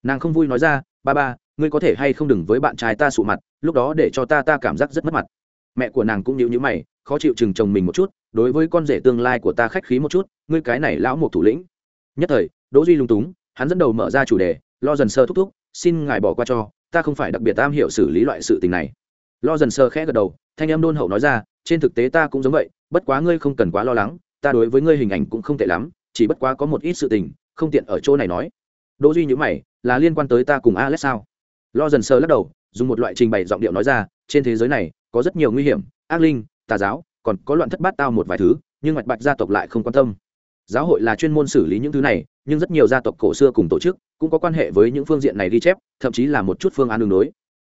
Nàng không vui nói ra, ba ba, ngươi có thể hay không đừng với bạn trai ta sụ mặt, lúc đó để cho ta ta cảm giác rất mất mặt. Mẹ của nàng cũng nhíu nhữ mày, khó chịu chừng chồng mình một chút, đối với con rể tương lai của ta khách khí một chút, ngươi cái này lão một thủ lĩnh. Nhất thời, đỗ duy lung túng, hắn dẫn đầu mở ra chủ đề, lo dần sơ thúc thúc, xin ngài bỏ qua cho, ta không phải đặc biệt am hiểu xử lý loại sự tình này. Lo dần sơ khẽ gật đầu, thanh em đôn hậu nói ra, trên thực tế ta cũng giống vậy, bất quá ngươi không cần quá lo lắng, ta đối với ngươi hình ảnh cũng không tệ lắm, chỉ bất quá có một ít sự tình không tiện ở chỗ này nói. Đỗ duy nhữ mày, là liên quan tới ta cùng alex sao? Lo dần sơ lắc đầu, dùng một loại trình bày giọng điệu nói ra, trên thế giới này, có rất nhiều nguy hiểm, ác linh, tà giáo, còn có loạn thất bát tao một vài thứ, nhưng mạch bạch gia tộc lại không quan tâm. Giáo hội là chuyên môn xử lý những thứ này, nhưng rất nhiều gia tộc cổ xưa cùng tổ chức cũng có quan hệ với những phương diện này ghi chép, thậm chí là một chút phương án đường đối.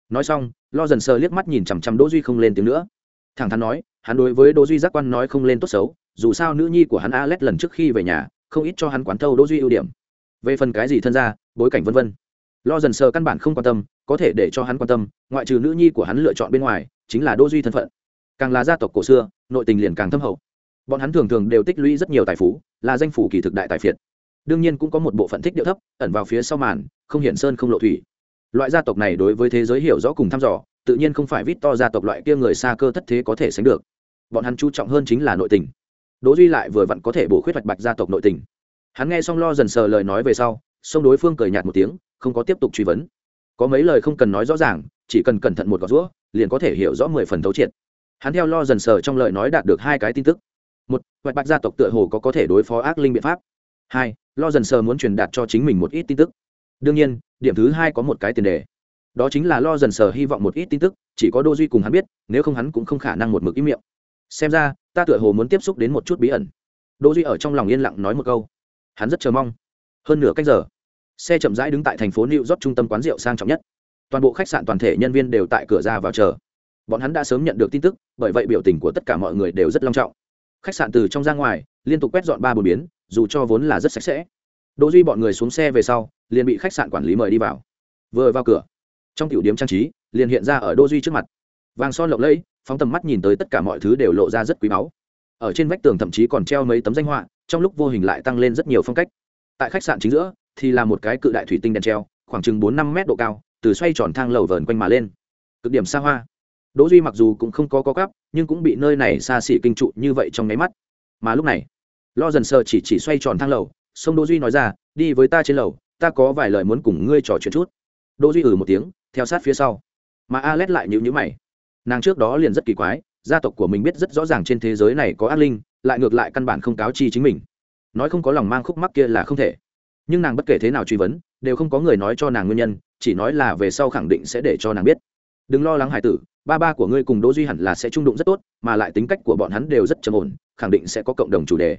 Nói xong, lo dần sờ liếc mắt nhìn chằm chằm đỗ duy không lên tiếng nữa. Thẳng thắn nói, hắn đối với đỗ duy giác quan nói không lên tốt xấu, dù sao nữ nhi của hắn alex lần trước khi về nhà không ít cho hắn quán thâu đỗ duy ưu điểm. Về phần cái gì thân gia, bối cảnh vân vân. Lo dần sờ căn bản không quan tâm, có thể để cho hắn quan tâm, ngoại trừ nữ nhi của hắn lựa chọn bên ngoài, chính là đỗ duy thân phận. Càng là gia tộc cổ xưa, nội tình liền càng thâm hậu. Bọn hắn thường thường đều tích lũy rất nhiều tài phú, là danh phủ kỳ thực đại tài phiệt. Đương nhiên cũng có một bộ phận thích điệu thấp, ẩn vào phía sau màn, không hiển sơn không lộ thủy. Loại gia tộc này đối với thế giới hiểu rõ cùng thăm dò, tự nhiên không phải vít to gia tộc loại kia người xa cơ thất thế có thể sánh được. Bọn hắn chú trọng hơn chính là nội tình đỗ duy lại vừa vặn có thể bổ khuyết vạch bạch gia tộc nội tình. Hắn nghe xong lo dần sờ lời nói về sau, song đối phương cười nhạt một tiếng, không có tiếp tục truy vấn. Có mấy lời không cần nói rõ ràng, chỉ cần cẩn thận một gọt rũa, liền có thể hiểu rõ mười phần thấu triệt. Hắn theo lo dần sờ trong lời nói đạt được hai cái tin tức. Một vạch bạch gia tộc tựa hồ có có thể đối phó ác linh biện pháp. Hai, lo dần sờ muốn truyền đạt cho chính mình một ít tin tức. Đương nhiên, điểm thứ hai có một cái tiền đề. Đó chính là lo dần sờ hy vọng một ít tin tức, chỉ có đô duy cùng hắn biết, nếu không hắn cũng không khả năng một mực ý miệng. Xem ra ta tựa hồ muốn tiếp xúc đến một chút bí ẩn. Đỗ duy ở trong lòng yên lặng nói một câu. Hắn rất chờ mong. Hơn nửa cách giờ, xe chậm rãi đứng tại thành phố new york trung tâm quán rượu sang trọng nhất. Toàn bộ khách sạn toàn thể nhân viên đều tại cửa ra vào chờ. Bọn hắn đã sớm nhận được tin tức, bởi vậy biểu tình của tất cả mọi người đều rất long trọng. Khách sạn từ trong ra ngoài, liên tục quét dọn ba bồn biến, dù cho vốn là rất sạch sẽ. Đỗ duy bọn người xuống xe về sau, liền bị khách sạn quản lý mời đi vào. Vừa vào cửa, trong tiểu điểm trang trí, liền hiện ra ở đỗ duy trước mặt vàng son lộng lẫy, phóng tầm mắt nhìn tới tất cả mọi thứ đều lộ ra rất quý báu. Ở trên vách tường thậm chí còn treo mấy tấm danh họa, trong lúc vô hình lại tăng lên rất nhiều phong cách. Tại khách sạn chính giữa, thì là một cái cự đại thủy tinh đèn treo, khoảng chừng bốn năm mét độ cao, từ xoay tròn thang lầu vờn quanh mà lên. Cực điểm xa hoa. Đỗ duy mặc dù cũng không có có cắp, nhưng cũng bị nơi này xa xỉ kinh trụ như vậy trong nháy mắt. Mà lúc này, lo dần sờ chỉ chỉ xoay tròn thang lầu, sông đỗ duy nói ra, đi với ta trên lầu, ta có vài lời muốn cùng ngươi trò chuyện chút. Đỗ duy ừ một tiếng, theo sát phía sau. Mà alex lại nhíu nhíu mày nàng trước đó liền rất kỳ quái, gia tộc của mình biết rất rõ ràng trên thế giới này có ác linh, lại ngược lại căn bản không cáo chi chính mình. Nói không có lòng mang khúc mắc kia là không thể. Nhưng nàng bất kể thế nào truy vấn, đều không có người nói cho nàng nguyên nhân, chỉ nói là về sau khẳng định sẽ để cho nàng biết. Đừng lo lắng, hải tử, ba ba của ngươi cùng đỗ duy hẳn là sẽ trung đụng rất tốt, mà lại tính cách của bọn hắn đều rất trầm ổn, khẳng định sẽ có cộng đồng chủ đề.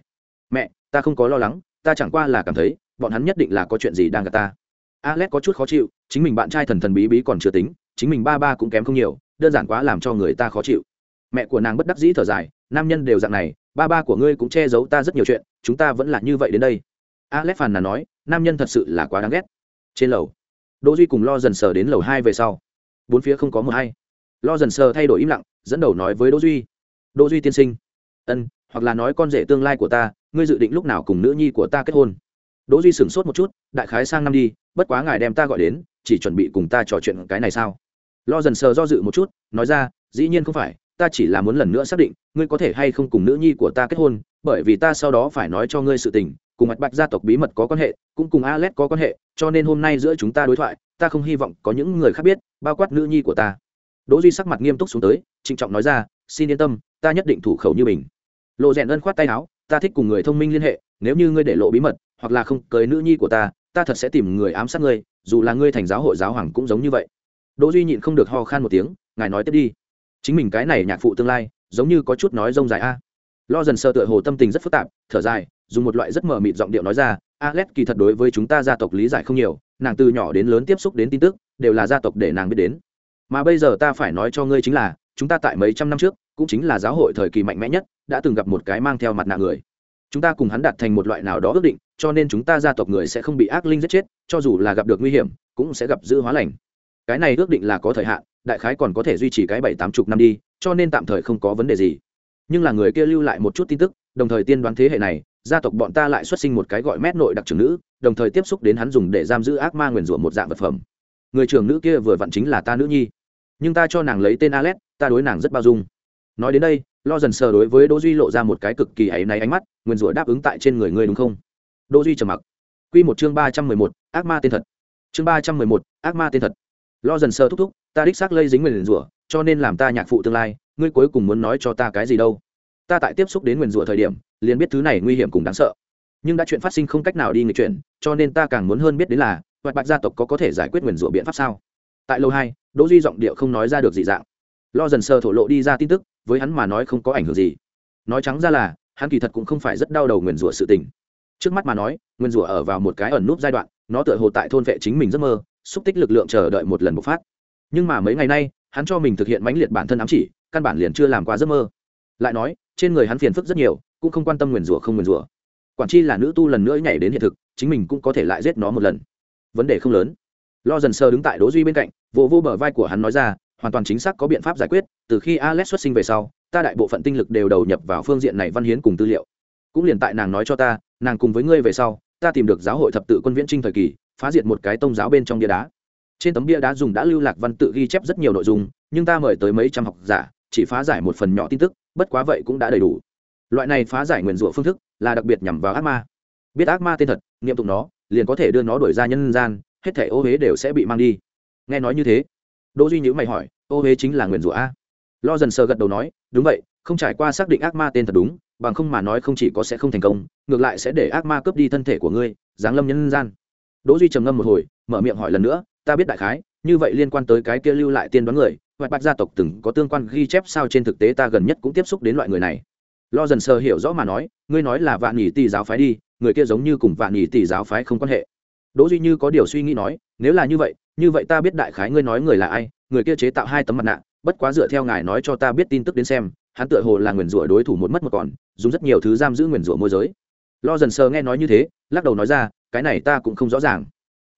Mẹ, ta không có lo lắng, ta chẳng qua là cảm thấy, bọn hắn nhất định là có chuyện gì đang gặp ta. Alex có chút khó chịu, chính mình bạn trai thần thần bí bí còn chưa tính, chính mình ba ba cũng kém không nhiều đơn giản quá làm cho người ta khó chịu. Mẹ của nàng bất đắc dĩ thở dài, nam nhân đều dạng này, ba ba của ngươi cũng che giấu ta rất nhiều chuyện, chúng ta vẫn là như vậy đến đây. Alex phàn là nói, nam nhân thật sự là quá đáng ghét. Trên lầu, đỗ duy cùng lo dần sờ đến lầu hai về sau. Bốn phía không có mờ hay. Lo dần sờ thay đổi im lặng, dẫn đầu nói với đỗ duy. Đỗ duy tiên sinh. Ân, hoặc là nói con rể tương lai của ta, ngươi dự định lúc nào cùng nữ nhi của ta kết hôn? Đỗ duy sửng sốt một chút, đại khái sang năm đi, bất quá ngài đem ta gọi đến, chỉ chuẩn bị cùng ta trò chuyện cái này sao? Lo dần sờ do dự một chút, nói ra, dĩ nhiên không phải, ta chỉ là muốn lần nữa xác định, ngươi có thể hay không cùng nữ nhi của ta kết hôn, bởi vì ta sau đó phải nói cho ngươi sự tình, cùng mặt bạch gia tộc bí mật có quan hệ, cũng cùng alex có quan hệ, cho nên hôm nay giữa chúng ta đối thoại, ta không hy vọng có những người khác biết, bao quát nữ nhi của ta. Đỗ duy sắc mặt nghiêm túc xuống tới, trịnh trọng nói ra, xin yên tâm, ta nhất định thủ khẩu như mình. Lộ rèn ân khoát tay áo, ta thích cùng người thông minh liên hệ, nếu như ngươi để lộ bí mật, hoặc là không cưới nữ nhi của ta ta thật sẽ tìm người ám sát ngươi, dù là ngươi thành giáo hội giáo hoàng cũng giống như vậy đỗ duy nhịn không được ho khan một tiếng, ngài nói tiếp đi. Chính mình cái này nhạc phụ tương lai, giống như có chút nói rông dài a. Lo dần sơ tựa hồ tâm tình rất phức tạp, thở dài, dùng một loại rất mờ mịt giọng điệu nói ra, alex kỳ thật đối với chúng ta gia tộc lý giải không nhiều, nàng từ nhỏ đến lớn tiếp xúc đến tin tức, đều là gia tộc để nàng biết đến. Mà bây giờ ta phải nói cho ngươi chính là, chúng ta tại mấy trăm năm trước, cũng chính là giáo hội thời kỳ mạnh mẽ nhất, đã từng gặp một cái mang theo mặt nạ người. Chúng ta cùng hắn đạt thành một loại nào đó ước định, cho nên chúng ta gia tộc người sẽ không bị ác linh giết chết, cho dù là gặp được nguy hiểm, cũng sẽ gặp giữ hóa lành cái này ước định là có thời hạn đại khái còn có thể duy trì cái bảy tám chục năm đi cho nên tạm thời không có vấn đề gì. Nhưng là người kia lưu lại một chút tin tức đồng thời tiên đoán thế hệ này gia tộc bọn ta lại xuất sinh một cái gọi mét nội đặc trưởng nữ đồng thời tiếp xúc đến hắn dùng để giam giữ ác ma nguyền rủa một dạng vật phẩm. Người trưởng nữ kia vừa vặn chính là ta nữ nhi. Nhưng ta cho nàng lấy tên alex ta đối nàng rất bao dung. Nói đến đây lo dần sờ đối với đỗ duy lộ ra một cái cực kỳ áy náy ánh mắt nguyên rủa đáp ứng tại trên người ngươi đúng không? Đỗ duy trầm mặc. Quy một chương ba trăm mười một, ác ma tên thật. Chương ba trăm mười một, ác ma tên thật lo dần sơ thúc thúc, ta đích xác lây dính nguyền rủa, cho nên làm ta nhạc phụ tương lai, ngươi cuối cùng muốn nói cho ta cái gì đâu? Ta tại tiếp xúc đến nguyền rủa thời điểm, liền biết thứ này nguy hiểm cùng đáng sợ. Nhưng đã chuyện phát sinh không cách nào đi người chuyện cho nên ta càng muốn hơn biết đến là, hoạt bạch gia tộc có có thể giải quyết nguyền rủa biện pháp sao? Tại lâu hai, đỗ duy giọng điệu không nói ra được gì dạng. Lo dần sơ thổ lộ đi ra tin tức, với hắn mà nói không có ảnh hưởng gì. Nói trắng ra là, hắn kỳ thật cũng không phải rất đau đầu nguyền rủa sự tình. Trước mắt mà nói, nguyên rủa ở vào một cái ẩn núp giai đoạn, nó tựa hồ tại thôn vệ chính mình giấc mơ xúc tích lực lượng chờ đợi một lần bộc phát. Nhưng mà mấy ngày nay, hắn cho mình thực hiện mãnh liệt bản thân ám chỉ, căn bản liền chưa làm qua giấc mơ. Lại nói, trên người hắn phiền phức rất nhiều, cũng không quan tâm nguyền rủa không nguyền rủa. Quản chi là nữ tu lần nữa nhảy đến hiện thực, chính mình cũng có thể lại giết nó một lần. Vấn đề không lớn. Lo dần sơ đứng tại đỗ duy bên cạnh vô vô bờ vai của hắn nói ra, hoàn toàn chính xác có biện pháp giải quyết, từ khi alex xuất sinh về sau, ta đại bộ phận tinh lực đều đầu nhập vào phương diện này văn hiến cùng tư liệu. Cũng liền tại nàng nói cho ta, nàng cùng với ngươi về sau, ta tìm được giáo hội thập tự quân viễn trinh thời kỳ phá diệt một cái tông giáo bên trong bia đá. Trên tấm bia đá dùng đã lưu lạc văn tự ghi chép rất nhiều nội dung, nhưng ta mời tới mấy trăm học giả, chỉ phá giải một phần nhỏ tin tức, bất quá vậy cũng đã đầy đủ. Loại này phá giải nguyền rủa phương thức là đặc biệt nhằm vào ác ma. Biết ác ma tên thật nghiệm tụng nó, liền có thể đưa nó đổi ra nhân gian, hết thẻ ô huế đều sẽ bị mang đi. Nghe nói như thế, đỗ duy nhữ mày hỏi, ô huế chính là nguyền rủa a? Lo dần sờ gật đầu nói, đúng vậy, không trải qua xác định ác ma tên thật đúng, bằng không mà nói không chỉ có sẽ không thành công, ngược lại sẽ để ác ma cướp đi thân thể của ngươi, giáng lâm nhân gian đỗ duy trầm ngâm một hồi, mở miệng hỏi lần nữa, ta biết đại khái, như vậy liên quan tới cái kia lưu lại tiên đoán người hoặc bạch gia tộc từng có tương quan ghi chép sao trên thực tế ta gần nhất cũng tiếp xúc đến loại người này. Lo dần sờ hiểu rõ mà nói, ngươi nói là vạn nhị tỷ giáo phái đi, người kia giống như cùng vạn nhị tỷ giáo phái không quan hệ. Đỗ duy như có điều suy nghĩ nói, nếu là như vậy như vậy ta biết đại khái ngươi nói người là ai, người kia chế tạo hai tấm mặt nạ, bất quá dựa theo ngài nói cho ta biết tin tức đến xem, hắn tựa hồ là nguyền rủa đối thủ một mất một còn, dùng rất nhiều thứ giam giữ nguyền rủa môi giới. Lo dần sờ nghe nói như thế, lắc đầu nói ra cái này ta cũng không rõ ràng.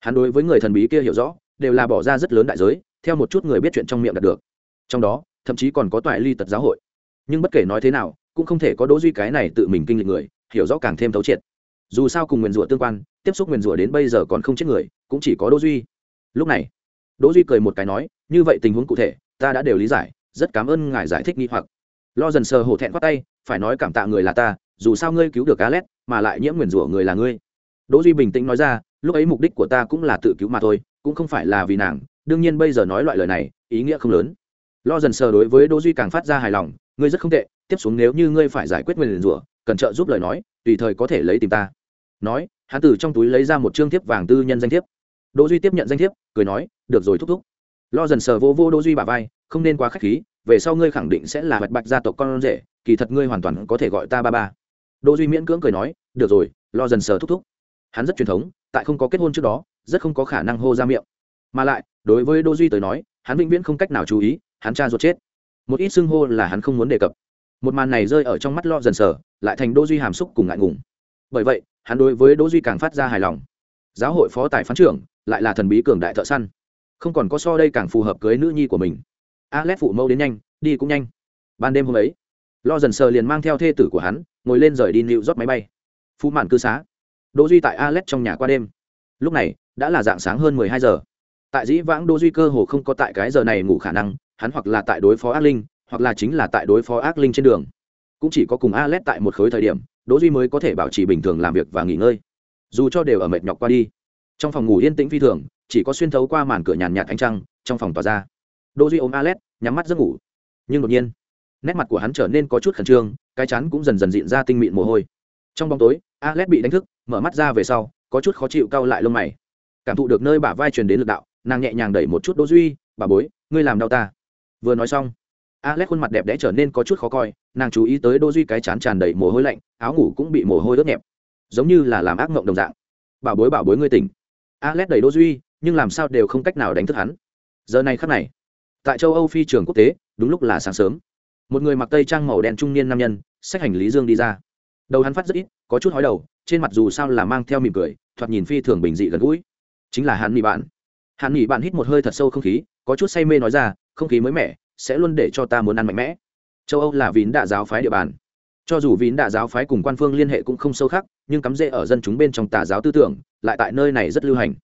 Hắn đối với người thần bí kia hiểu rõ, đều là bỏ ra rất lớn đại giới, theo một chút người biết chuyện trong miệng đạt được. Trong đó, thậm chí còn có toại ly tật giáo hội. Nhưng bất kể nói thế nào, cũng không thể có đỗ duy cái này tự mình kinh lịch người, hiểu rõ càng thêm thấu triệt. Dù sao cùng nguyền rủa tương quan, tiếp xúc nguyền rủa đến bây giờ còn không chết người, cũng chỉ có đỗ duy. Lúc này đỗ duy cười một cái nói, như vậy tình huống cụ thể, ta đã đều lý giải, rất cảm ơn ngài giải thích nghi hoặc. Lo dần sờ hổ thẹn quát tay, phải nói cảm tạ người là ta, dù sao ngươi cứu được cá lét mà lại nhiễm nguyền rủa người là ngươi đỗ duy bình tĩnh nói ra, lúc ấy mục đích của ta cũng là tự cứu mà thôi, cũng không phải là vì nàng, đương nhiên bây giờ nói loại lời này, ý nghĩa không lớn. Lo dần sờ đối với đỗ duy càng phát ra hài lòng, ngươi rất không tệ, tiếp xuống nếu như ngươi phải giải quyết nguyền rủa, cần trợ giúp lời nói, tùy thời có thể lấy tìm ta. Nói, hắn từ trong túi lấy ra một trương thiếp vàng tư nhân danh thiếp. Đỗ duy tiếp nhận danh thiếp, cười nói, được rồi, thúc thúc. Lo dần sờ vô vô đỗ duy bả vai, không nên quá khách khí, về sau ngươi khẳng định sẽ là bạch bạch gia tộc con rể, kỳ thật ngươi hoàn toàn có thể gọi ta ba ba. Đỗ duy miễn cưỡng cười nói, được rồi, lo dần sờ thúc thúc hắn rất truyền thống, tại không có kết hôn trước đó, rất không có khả năng hô ra miệng. Mà lại, đối với Đô duy tới nói, hắn vĩnh viễn không cách nào chú ý, hắn cha ruột chết. Một ít xưng hô là hắn không muốn đề cập. Một màn này rơi ở trong mắt lo dần sờ, lại thành Đô duy hàm xúc cùng ngại ngùng. Bởi vậy, hắn đối với Đô duy càng phát ra hài lòng. Giáo hội phó tài phán trưởng, lại là thần bí cường đại thợ săn. Không còn có so đây càng phù hợp cưới nữ nhi của mình. Alex phụ mẫu đến nhanh, đi cũng nhanh. Ban đêm hôm ấy, lo dần sờ liền mang theo thê tử của hắn, ngồi lên rời đi nịu rót máy bay. Phú mạn cư xá đỗ duy tại alex trong nhà qua đêm. Lúc này, đã là dạng sáng hơn mười hai giờ. Tại dĩ vãng đỗ duy cơ hồ không có tại cái giờ này ngủ khả năng, hắn hoặc là tại đối phó ác linh, hoặc là chính là tại đối phó ác linh trên đường. Cũng chỉ có cùng alex tại một khối thời điểm, đỗ duy mới có thể bảo trì bình thường làm việc và nghỉ ngơi. Dù cho đều ở mệt nhọc qua đi. Trong phòng ngủ yên tĩnh phi thường, chỉ có xuyên thấu qua màn cửa nhàn nhạt ánh trăng, trong phòng tỏa ra. Đỗ duy ôm alex nhắm mắt giấc ngủ. Nhưng đột nhiên, nét mặt của hắn trở nên có chút khẩn trương, cái chắn cũng dần dần dịn ra tinh mịn mồ hôi. Trong bóng tối alex bị đánh thức mở mắt ra về sau, có chút khó chịu cau lại lông mày. Cảm thụ được nơi bả vai truyền đến lực đạo, nàng nhẹ nhàng đẩy một chút đỗ duy, bà bối, ngươi làm đau ta. Vừa nói xong, alex khuôn mặt đẹp đẽ trở nên có chút khó coi, nàng chú ý tới đỗ duy cái chán tràn đầy mồ hôi lạnh, áo ngủ cũng bị mồ hôi ướt nhẹp, giống như là làm ác mộng đồng dạng. Bảo bối bảo bối ngươi tỉnh. Alex đẩy đỗ duy, nhưng làm sao đều không cách nào đánh thức hắn. Giờ này khắc này, tại châu âu phi trường quốc tế, đúng lúc là sáng sớm. Một người mặc tây trang màu đen trung niên nam nhân, xách hành lý dương đi ra. Đầu hắn phát rất ít, có chút hói đầu trên mặt dù sao là mang theo mỉm cười, thoạt nhìn phi thường bình dị gần gũi. Chính là hắn mỹ bạn. Hắn mỹ bạn hít một hơi thật sâu không khí, có chút say mê nói ra, không khí mới mẻ, sẽ luôn để cho ta muốn ăn mạnh mẽ. Châu âu là vín đạ giáo phái địa bàn. Cho dù vín đạ giáo phái cùng quan phương liên hệ cũng không sâu khác, nhưng cắm rễ ở dân chúng bên trong tà giáo tư tưởng, lại tại nơi này rất lưu hành.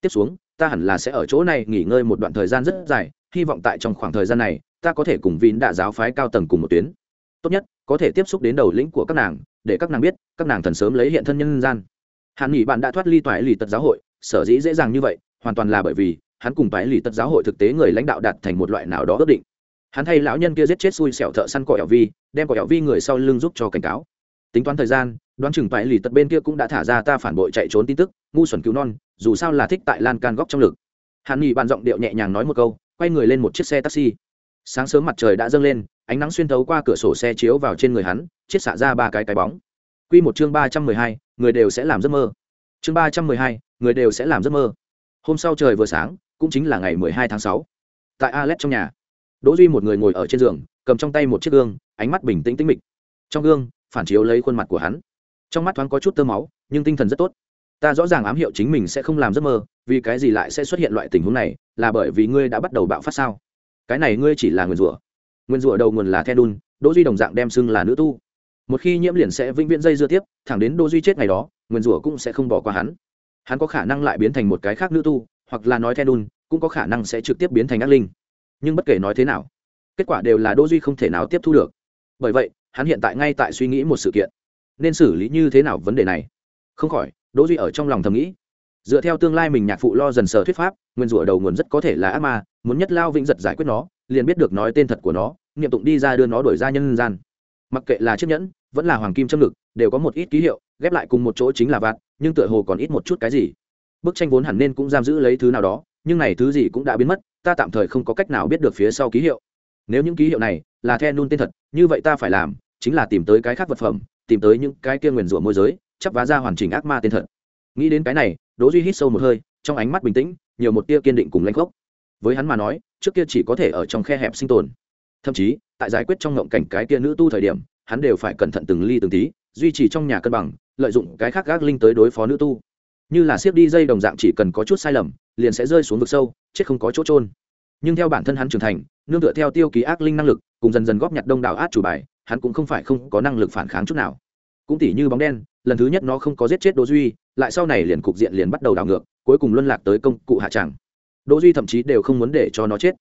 Tiếp xuống, ta hẳn là sẽ ở chỗ này nghỉ ngơi một đoạn thời gian rất dài, hy vọng tại trong khoảng thời gian này, ta có thể cùng vín đạ giáo phái cao tầng cùng một tuyến tốt nhất, có thể tiếp xúc đến đầu lĩnh của các nàng, để các nàng biết, các nàng thần sớm lấy hiện thân nhân gian. Hàn nghỉ bạn đã thoát ly toại lì tật giáo hội, sở dĩ dễ dàng như vậy, hoàn toàn là bởi vì, hắn cùng toại lì tật giáo hội thực tế người lãnh đạo đạt thành một loại nào đó ước định. Hắn thay lão nhân kia giết chết xui xẻo thợ săn cỏ ẻo vi, đem cỏ ẻo vi người sau lưng giúp cho cảnh cáo. Tính toán thời gian, đoán chừng toại lì tật bên kia cũng đã thả ra ta phản bội chạy trốn tin tức, ngu xuẩn cứu non, dù sao là thích tại lan can góc trong lực. Hàn nghỉ bạn giọng điệu nhẹ nhàng nói một câu, quay người lên một chiếc xe taxi sáng sớm mặt trời đã dâng lên, ánh nắng xuyên thấu qua cửa sổ xe chiếu vào trên người hắn, chiết xạ ra ba cái cái bóng. Quy một chương ba trăm mười hai, người đều sẽ làm giấc mơ. Chương ba trăm mười hai, người đều sẽ làm giấc mơ. Hôm sau trời vừa sáng, cũng chính là ngày mười hai tháng sáu. Tại alex trong nhà, đỗ duy một người ngồi ở trên giường, cầm trong tay một chiếc gương, ánh mắt bình tĩnh tĩnh mịch. Trong gương, phản chiếu lấy khuôn mặt của hắn. Trong mắt thoáng có chút tơ máu, nhưng tinh thần rất tốt. Ta rõ ràng ám hiệu chính mình sẽ không làm giấc mơ, vì cái gì lại sẽ xuất hiện loại tình huống này, là bởi vì ngươi đã bắt đầu bạo phát sao? Cái này ngươi chỉ là nguyên rủa. Nguyên rủa đầu nguồn là the đun đỗ duy đồng dạng đem xưng là nữ tu. Một khi nhiễm liền sẽ vĩnh viễn dây dưa tiếp, thẳng đến đỗ duy chết ngày đó nguyên rủa cũng sẽ không bỏ qua hắn. Hắn có khả năng lại biến thành một cái khác nữ tu, hoặc là nói the đun cũng có khả năng sẽ trực tiếp biến thành ác linh. Nhưng bất kể nói thế nào, kết quả đều là đỗ duy không thể nào tiếp thu được. Bởi vậy, hắn hiện tại ngay tại suy nghĩ một sự kiện. Nên xử lý như thế nào vấn đề này? Không khỏi, đỗ duy ở trong lòng thầm nghĩ. Dựa theo tương lai mình nhạc phụ lo dần sờ thuyết pháp nguyên rủa đầu nguồn rất có thể là ác ma muốn nhất lao vĩnh giật giải quyết nó, liền biết được nói tên thật của nó, niệm tụng đi ra đưa nó đổi ra nhân gian. Mặc kệ là chiếc nhẫn, vẫn là hoàng kim châm ngực, đều có một ít ký hiệu, ghép lại cùng một chỗ chính là vạt, nhưng tựa hồ còn ít một chút cái gì. Bức tranh vốn hẳn nên cũng giam giữ lấy thứ nào đó, nhưng này thứ gì cũng đã biến mất, ta tạm thời không có cách nào biết được phía sau ký hiệu. Nếu những ký hiệu này là the nun tên thật, như vậy ta phải làm chính là tìm tới cái khác vật phẩm, tìm tới những cái kia nguyền rủa môi giới, chắp vá ra hoàn chỉnh ác ma tên thật. Nghĩ đến cái này, đỗ duy hít sâu một hơi, trong ánh mắt bình tĩnh, nhiều một tia kiên định cùng lãnh gốc với hắn mà nói, trước kia chỉ có thể ở trong khe hẹp sinh tồn. Thậm chí, tại giải quyết trong ngộng cảnh cái kia nữ tu thời điểm, hắn đều phải cẩn thận từng ly từng tí, duy trì trong nhà cân bằng, lợi dụng cái khác gác linh tới đối phó nữ tu. Như là siết đi dây đồng dạng chỉ cần có chút sai lầm, liền sẽ rơi xuống vực sâu, chết không có chỗ trôn nhưng theo bản thân hắn trưởng thành, nương tựa theo tiêu ký ác linh năng lực, cùng dần dần góp nhặt đông đảo át chủ bài, hắn cũng không phải không có năng lực phản kháng chút nào. Cũng tỉ như bóng đen, lần thứ nhất nó không có giết chết đỗ duy, lại sau này liền cục diện liền bắt đầu đảo ngược, cuối cùng luân lạc tới công cụ hạ tràng đỗ duy thậm chí đều không muốn để cho nó chết.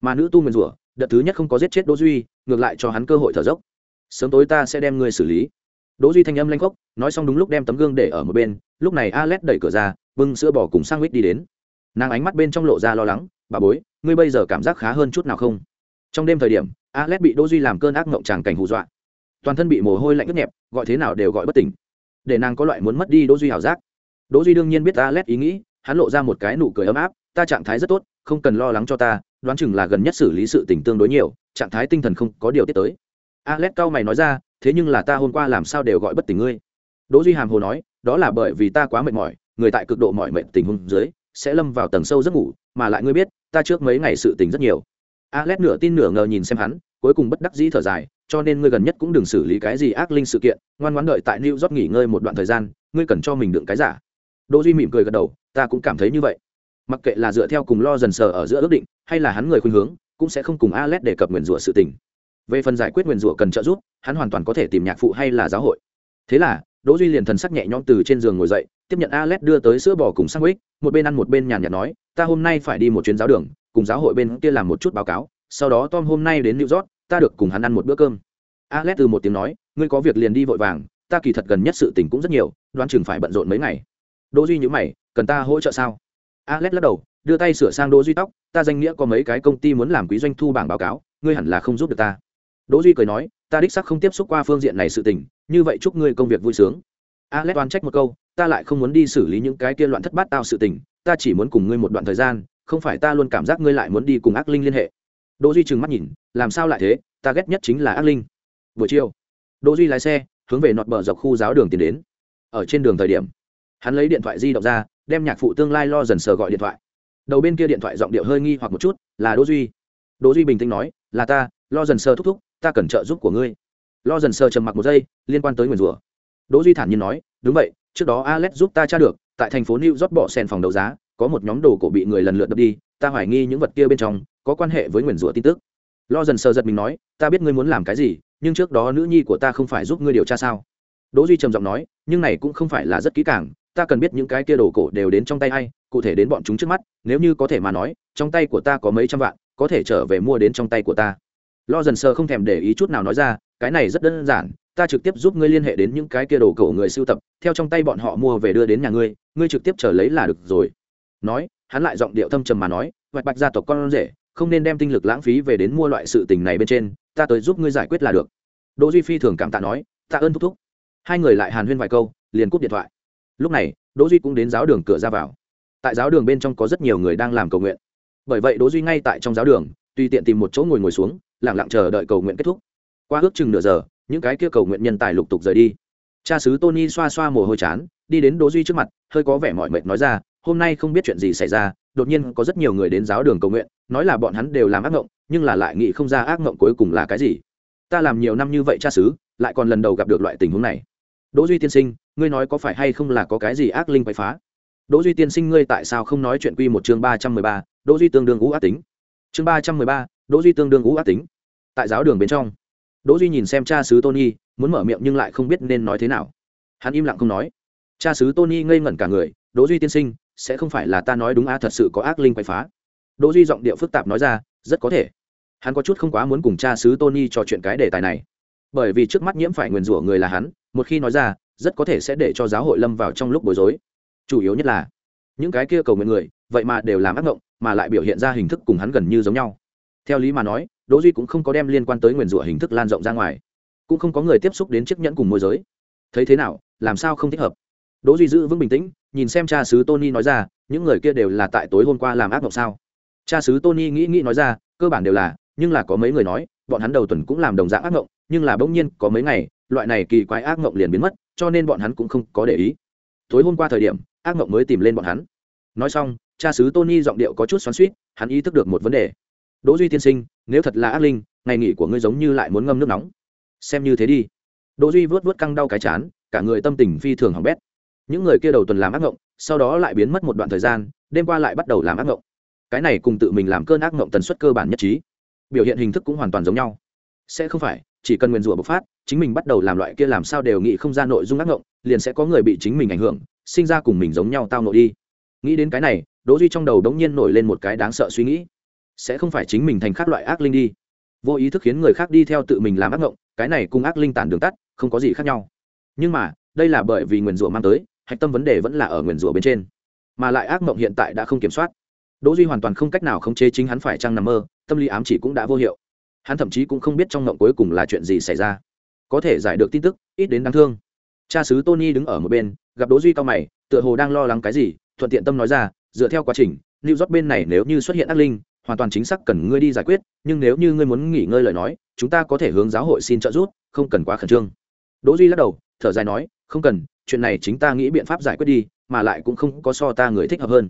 Mà nữ tu nguyền rủa, đợt thứ nhất không có giết chết đỗ duy, ngược lại cho hắn cơ hội thở dốc. Sớm tối ta sẽ đem ngươi xử lý. Đỗ duy thanh âm lanh khốc, nói xong đúng lúc đem tấm gương để ở một bên, lúc này alex đẩy cửa ra, bưng sữa bò cùng sang huyết đi đến. Nàng ánh mắt bên trong lộ ra lo lắng, bà bối, ngươi bây giờ cảm giác khá hơn chút nào không? Trong đêm thời điểm alex bị đỗ duy làm cơn ác mộng tràng cảnh hù dọa. Toàn thân bị mồ hôi lạnh ướt nhẹp, gọi thế nào đều gọi bất tỉnh. Để nàng có loại muốn mất đi đỗ duy hảo giác. Đỗ duy đương nhiên biết alex ý nghĩ, hắn lộ ra một cái nụ cười ấm áp ta trạng thái rất tốt, không cần lo lắng cho ta, đoán chừng là gần nhất xử lý sự tình tương đối nhiều, trạng thái tinh thần không có điều tiết tới. Alex cao mày nói ra, thế nhưng là ta hôm qua làm sao đều gọi bất tỉnh ngươi. Đỗ duy hàm hồ nói, đó là bởi vì ta quá mệt mỏi, người tại cực độ mỏi mệt tình huống dưới, sẽ lâm vào tầng sâu giấc ngủ, mà lại ngươi biết, ta trước mấy ngày sự tình rất nhiều. Alex nửa tin nửa ngờ nhìn xem hắn, cuối cùng bất đắc dĩ thở dài, cho nên ngươi gần nhất cũng đừng xử lý cái gì ác linh sự kiện, ngoan ngoãn đợi tại new york nghỉ ngơi một đoạn thời gian, ngươi cần cho mình đựng cái giả. Đỗ duy mỉm cười gật đầu, ta cũng cảm thấy như vậy mặc kệ là dựa theo cùng lo dần sờ ở giữa ước định, hay là hắn người khuyên hướng, cũng sẽ không cùng alex đề cập nguyền rủa sự tình. Về phần giải quyết nguyền rủa cần trợ giúp, hắn hoàn toàn có thể tìm nhạc phụ hay là giáo hội. Thế là, đỗ duy liền thần sắc nhẹ nhõm từ trên giường ngồi dậy, tiếp nhận alex đưa tới sữa bò cùng sang ích một bên ăn một bên nhàn nhạt nói, ta hôm nay phải đi một chuyến giáo đường, cùng giáo hội bên kia làm một chút báo cáo, sau đó tom hôm nay đến new york, ta được cùng hắn ăn một bữa cơm. Alex từ một tiếng nói, ngươi có việc liền đi vội vàng, ta kỳ thật gần nhất sự tình cũng rất nhiều, đoán chừng phải bận rộn mấy ngày. Đỗ duy nhíu mày, cần ta hỗ trợ sao? Alex lắc đầu, đưa tay sửa sang đỗ duy tóc, ta danh nghĩa có mấy cái công ty muốn làm quý doanh thu bảng báo cáo, ngươi hẳn là không giúp được ta. Đỗ duy cười nói, ta đích xác không tiếp xúc qua phương diện này sự tình, như vậy chúc ngươi công việc vui sướng. Alex oán trách một câu, ta lại không muốn đi xử lý những cái kia loạn thất bát tao sự tình, ta chỉ muốn cùng ngươi một đoạn thời gian, không phải ta luôn cảm giác ngươi lại muốn đi cùng ác linh liên hệ. Đỗ duy trừng mắt nhìn, làm sao lại thế? Ta ghét nhất chính là ác linh. Buổi chiều, đỗ duy lái xe, hướng về nọt bờ dọc khu giáo đường tiến đến. Ở trên đường thời điểm, hắn lấy điện thoại di động ra đem nhạc phụ tương lai lo dần sờ gọi điện thoại. Đầu bên kia điện thoại giọng điệu hơi nghi hoặc một chút, là đỗ duy. Đỗ duy bình tĩnh nói, là ta, lo dần sờ thúc thúc, ta cần trợ giúp của ngươi. Lo dần sờ trầm mặc một giây, liên quan tới nguyền rủa. Đỗ duy thản nhiên nói, đúng vậy, trước đó alex giúp ta tra được, tại thành phố new york bỏ sen phòng đấu giá, có một nhóm đồ cổ bị người lần lượt đập đi, ta hoài nghi những vật kia bên trong có quan hệ với nguyền rủa tin tức. Lo dần sờ giật mình nói, ta biết ngươi muốn làm cái gì, nhưng trước đó nữ nhi của ta không phải giúp ngươi điều tra sao? Đỗ duy trầm giọng nói, nhưng này cũng không phải là rất kỹ càng ta cần biết những cái kia đồ cổ đều đến trong tay hay cụ thể đến bọn chúng trước mắt, nếu như có thể mà nói, trong tay của ta có mấy trăm vạn, có thể trở về mua đến trong tay của ta. Lo dần sờ không thèm để ý chút nào nói ra, cái này rất đơn giản, ta trực tiếp giúp ngươi liên hệ đến những cái kia đồ cổ người sưu tập, theo trong tay bọn họ mua về đưa đến nhà ngươi ngươi trực tiếp chờ lấy là được rồi. Nói, hắn lại giọng điệu thâm trầm mà nói, vạch bạch gia tộc con rể, không nên đem tinh lực lãng phí về đến mua loại sự tình này bên trên, ta tới giúp ngươi giải quyết là được. Đỗ duy phi thường cảm tạ nói, tạ ơn thúc thúc. Hai người lại hàn huyên vài câu, liền cúp điện thoại lúc này, đỗ duy cũng đến giáo đường cửa ra vào. Tại giáo đường bên trong có rất nhiều người đang làm cầu nguyện. Bởi vậy đỗ duy ngay tại trong giáo đường, tùy tiện tìm một chỗ ngồi ngồi xuống, lặng lặng chờ đợi cầu nguyện kết thúc. Qua ước chừng nửa giờ, những cái kia cầu nguyện nhân tài lục tục rời đi. Cha sứ tony xoa xoa mồ hôi chán, đi đến đỗ duy trước mặt, hơi có vẻ mỏi mệt nói ra, hôm nay không biết chuyện gì xảy ra, đột nhiên có rất nhiều người đến giáo đường cầu nguyện, nói là bọn hắn đều làm ác mộng nhưng là lại nghĩ không ra ác mộng cuối cùng là cái gì. Ta làm nhiều năm như vậy cha sứ lại còn lần đầu gặp được loại tình huống này đỗ duy tiên sinh, ngươi nói có phải hay không là có cái gì ác linh quậy phá? Đỗ duy tiên sinh, ngươi tại sao không nói chuyện quy một chương ba trăm mười ba, đỗ duy tương đương ngũ ác tính? Chương ba trăm mười ba, đỗ duy tương đương ngũ ác tính. Tại giáo đường bên trong, đỗ duy nhìn xem cha sứ tony, muốn mở miệng nhưng lại không biết nên nói thế nào. Hắn im lặng không nói. Cha sứ tony ngây ngẩn cả người, đỗ duy tiên sinh, sẽ không phải là ta nói đúng a thật sự có ác linh quậy phá? Đỗ duy giọng điệu phức tạp nói ra, rất có thể. Hắn có chút không quá muốn cùng cha sứ tony trò chuyện cái đề tài này bởi vì trước mắt nhiễm phải nguyền rủa người là hắn, một khi nói ra, rất có thể sẽ để cho giáo hội lâm vào trong lúc bối rối. Chủ yếu nhất là, những cái kia cầu nguyện người, vậy mà đều làm ác mộng mà lại biểu hiện ra hình thức cùng hắn gần như giống nhau. Theo lý mà nói, đỗ duy cũng không có đem liên quan tới nguyền rủa hình thức lan rộng ra ngoài, cũng không có người tiếp xúc đến chiếc nhẫn cùng môi giới. Thấy thế nào, làm sao không thích hợp? Đỗ duy giữ vững bình tĩnh, nhìn xem cha sứ tony nói ra, những người kia đều là tại tối hôm qua làm ác mộng sao? Cha sứ tony nghĩ nghĩ nói ra, cơ bản đều là, nhưng là có mấy người nói, bọn hắn đầu tuần cũng làm đồng dạng ác mộng nhưng là bỗng nhiên có mấy ngày, loại này kỳ quái ác mộng liền biến mất, cho nên bọn hắn cũng không có để ý. Tối hôm qua thời điểm, ác mộng mới tìm lên bọn hắn. Nói xong, cha sứ tony giọng điệu có chút xoắn suýt hắn ý thức được một vấn đề. Đỗ duy tiên sinh, nếu thật là ác linh, ngày nghỉ của ngươi giống như lại muốn ngâm nước nóng. Xem như thế đi. Đỗ duy vớt vớt căng đau cái chán, cả người tâm tình phi thường hỏng bét. Những người kia đầu tuần làm ác mộng, sau đó lại biến mất một đoạn thời gian, đêm qua lại bắt đầu làm ác mộng. Cái này cùng tự mình làm cơn ác mộng tần suất cơ bản nhất trí. Biểu hiện hình thức cũng hoàn toàn giống nhau. Sẽ không phải chỉ cần nguyên rủa bộc phát, chính mình bắt đầu làm loại kia làm sao đều nghĩ không ra nội dung ác ngộng, liền sẽ có người bị chính mình ảnh hưởng, sinh ra cùng mình giống nhau tao nội đi. Nghĩ đến cái này, đỗ duy trong đầu đống nhiên nổi lên một cái đáng sợ suy nghĩ. Sẽ không phải chính mình thành khác loại ác linh đi. Vô ý thức khiến người khác đi theo tự mình làm ác ngộng, cái này cùng ác linh tản đường tắt, không có gì khác nhau. Nhưng mà, đây là bởi vì nguyền rủa mang tới, hạch tâm vấn đề vẫn là ở nguyền rủa bên trên. Mà lại ác mộng hiện tại đã không kiểm soát. Đỗ duy hoàn toàn không cách nào khống chế chính hắn phải trang nằm mơ, tâm lý ám chỉ cũng đã vô hiệu hắn thậm chí cũng không biết trong ngộng cuối cùng là chuyện gì xảy ra. Có thể giải được tin tức, ít đến đáng thương. Cha sứ tony đứng ở một bên, gặp đỗ duy cao mày, tựa hồ đang lo lắng cái gì, thuận tiện tâm nói ra, dựa theo quá trình lưu rót bên này nếu như xuất hiện ác linh, hoàn toàn chính xác cần ngươi đi giải quyết, nhưng nếu như ngươi muốn nghỉ ngơi lời nói, chúng ta có thể hướng giáo hội xin trợ giúp, không cần quá khẩn trương. Đỗ duy lắc đầu, thở dài nói, không cần, chuyện này chính ta nghĩ biện pháp giải quyết đi, mà lại cũng không có so ta người thích hợp hơn.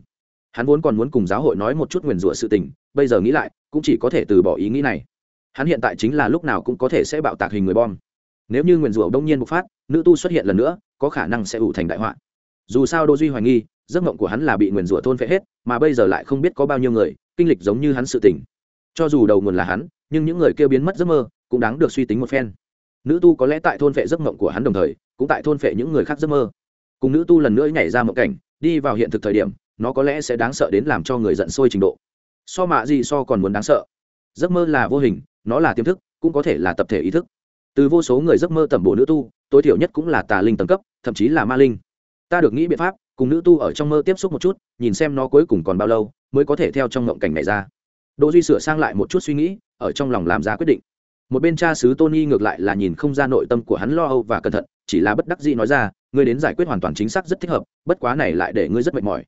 Hắn vốn còn muốn cùng giáo hội nói một chút nguyền rủa sự tình, bây giờ nghĩ lại, cũng chỉ có thể từ bỏ ý nghĩ này hắn hiện tại chính là lúc nào cũng có thể sẽ bạo tạc hình người bom. Nếu như nguyền rủa đông nhiên bộc phát, nữ tu xuất hiện lần nữa, có khả năng sẽ ủ thành đại họa. Dù sao Đô duy hoài nghi, giấc mộng của hắn là bị nguyền rủa thôn phệ hết, mà bây giờ lại không biết có bao nhiêu người, kinh lịch giống như hắn sự tình. Cho dù đầu nguồn là hắn, nhưng những người kêu biến mất giấc mơ, cũng đáng được suy tính một phen. Nữ tu có lẽ tại thôn phệ giấc mộng của hắn đồng thời, cũng tại thôn phệ những người khác giấc mơ. Cùng nữ tu lần nữa nhảy ra mộng cảnh, đi vào hiện thực thời điểm, nó có lẽ sẽ đáng sợ đến làm cho người giận sôi trình độ. So mạ gì so còn muốn đáng sợ. Giấc mơ là vô hình nó là tiềm thức, cũng có thể là tập thể ý thức. Từ vô số người giấc mơ tẩm bổ nữ tu, tối thiểu nhất cũng là tà linh tầng cấp, thậm chí là ma linh. Ta được nghĩ biện pháp, cùng nữ tu ở trong mơ tiếp xúc một chút, nhìn xem nó cuối cùng còn bao lâu, mới có thể theo trong ngộng cảnh này ra. Đỗ duy sửa sang lại một chút suy nghĩ, ở trong lòng làm ra quyết định. Một bên cha sứ tony ngược lại là nhìn không ra nội tâm của hắn lo âu và cẩn thận, chỉ là bất đắc dĩ nói ra, ngươi đến giải quyết hoàn toàn chính xác rất thích hợp, bất quá này lại để ngươi rất mệt mỏi.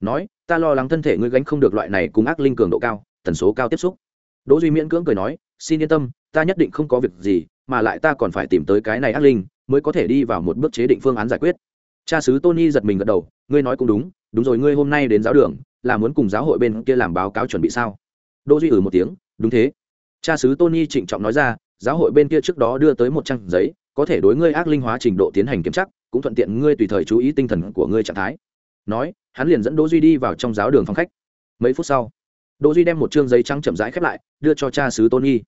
Nói, ta lo lắng thân thể ngươi gánh không được loại này cùng ác linh cường độ cao, tần số cao tiếp xúc. Đỗ duy miễn cưỡng cười nói xin yên tâm, ta nhất định không có việc gì, mà lại ta còn phải tìm tới cái này ác linh, mới có thể đi vào một bước chế định phương án giải quyết. Cha sứ tony giật mình gật đầu, ngươi nói cũng đúng đúng rồi, ngươi hôm nay đến giáo đường, là muốn cùng giáo hội bên kia làm báo cáo chuẩn bị sao? Đỗ duy ừ một tiếng, đúng thế. Cha sứ tony trịnh trọng nói ra, giáo hội bên kia trước đó đưa tới một trang giấy, có thể đối ngươi ác linh hóa trình độ tiến hành kiểm tra, cũng thuận tiện ngươi tùy thời chú ý tinh thần của ngươi trạng thái. Nói, hắn liền dẫn đỗ duy đi vào trong giáo đường phòng khách. Mấy phút sau đỗ duy đem một trương giấy trắng chậm rãi khép lại, đưa cho cha sứ tony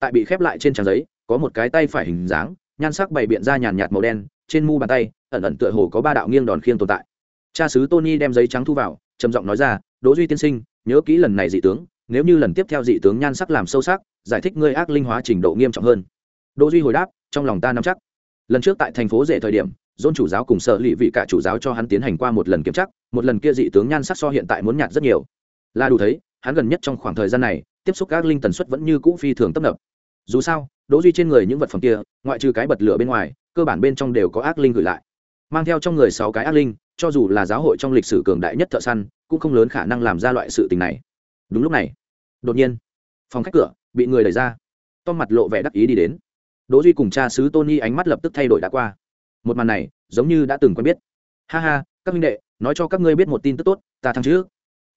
tại bị khép lại trên trang giấy, có một cái tay phải hình dáng, nhan sắc bày biện ra nhàn nhạt màu đen, trên mu bàn tay, ẩn ẩn tựa hồ có ba đạo nghiêng đòn khiêng tồn tại. Cha sứ tony đem giấy trắng thu vào, trầm giọng nói ra, đỗ duy tiên sinh, nhớ kỹ lần này dị tướng, nếu như lần tiếp theo dị tướng nhan sắc làm sâu sắc, giải thích ngươi ác linh hóa trình độ nghiêm trọng hơn. Đỗ duy hồi đáp, trong lòng ta nắm chắc. Lần trước tại thành phố rể thời điểm, dôn chủ giáo cùng sở lỵ vị cả chủ giáo cho hắn tiến hành qua một lần kiểm tra, một lần kia dị tướng nhan sắc so hiện tại muốn nhạt rất nhiều. Là đủ thấy hắn gần nhất trong khoảng thời gian này, tiếp xúc các linh tần suất vẫn như cũ phi thường tấp nập. Dù sao, đỗ duy trên người những vật phẩm kia, ngoại trừ cái bật lửa bên ngoài, cơ bản bên trong đều có ác linh gửi lại. Mang theo trong người sáu cái ác linh, cho dù là giáo hội trong lịch sử cường đại nhất thợ săn, cũng không lớn khả năng làm ra loại sự tình này. Đúng lúc này, đột nhiên, phòng khách cửa bị người đẩy ra. Tom mặt lộ vẻ đắc ý đi đến. Đỗ duy cùng cha sứ tony ánh mắt lập tức thay đổi đã qua. Một màn này, giống như đã từng quen biết. Ha ha, các minh đệ, nói cho các ngươi biết một tin tức tốt, ta thăng trước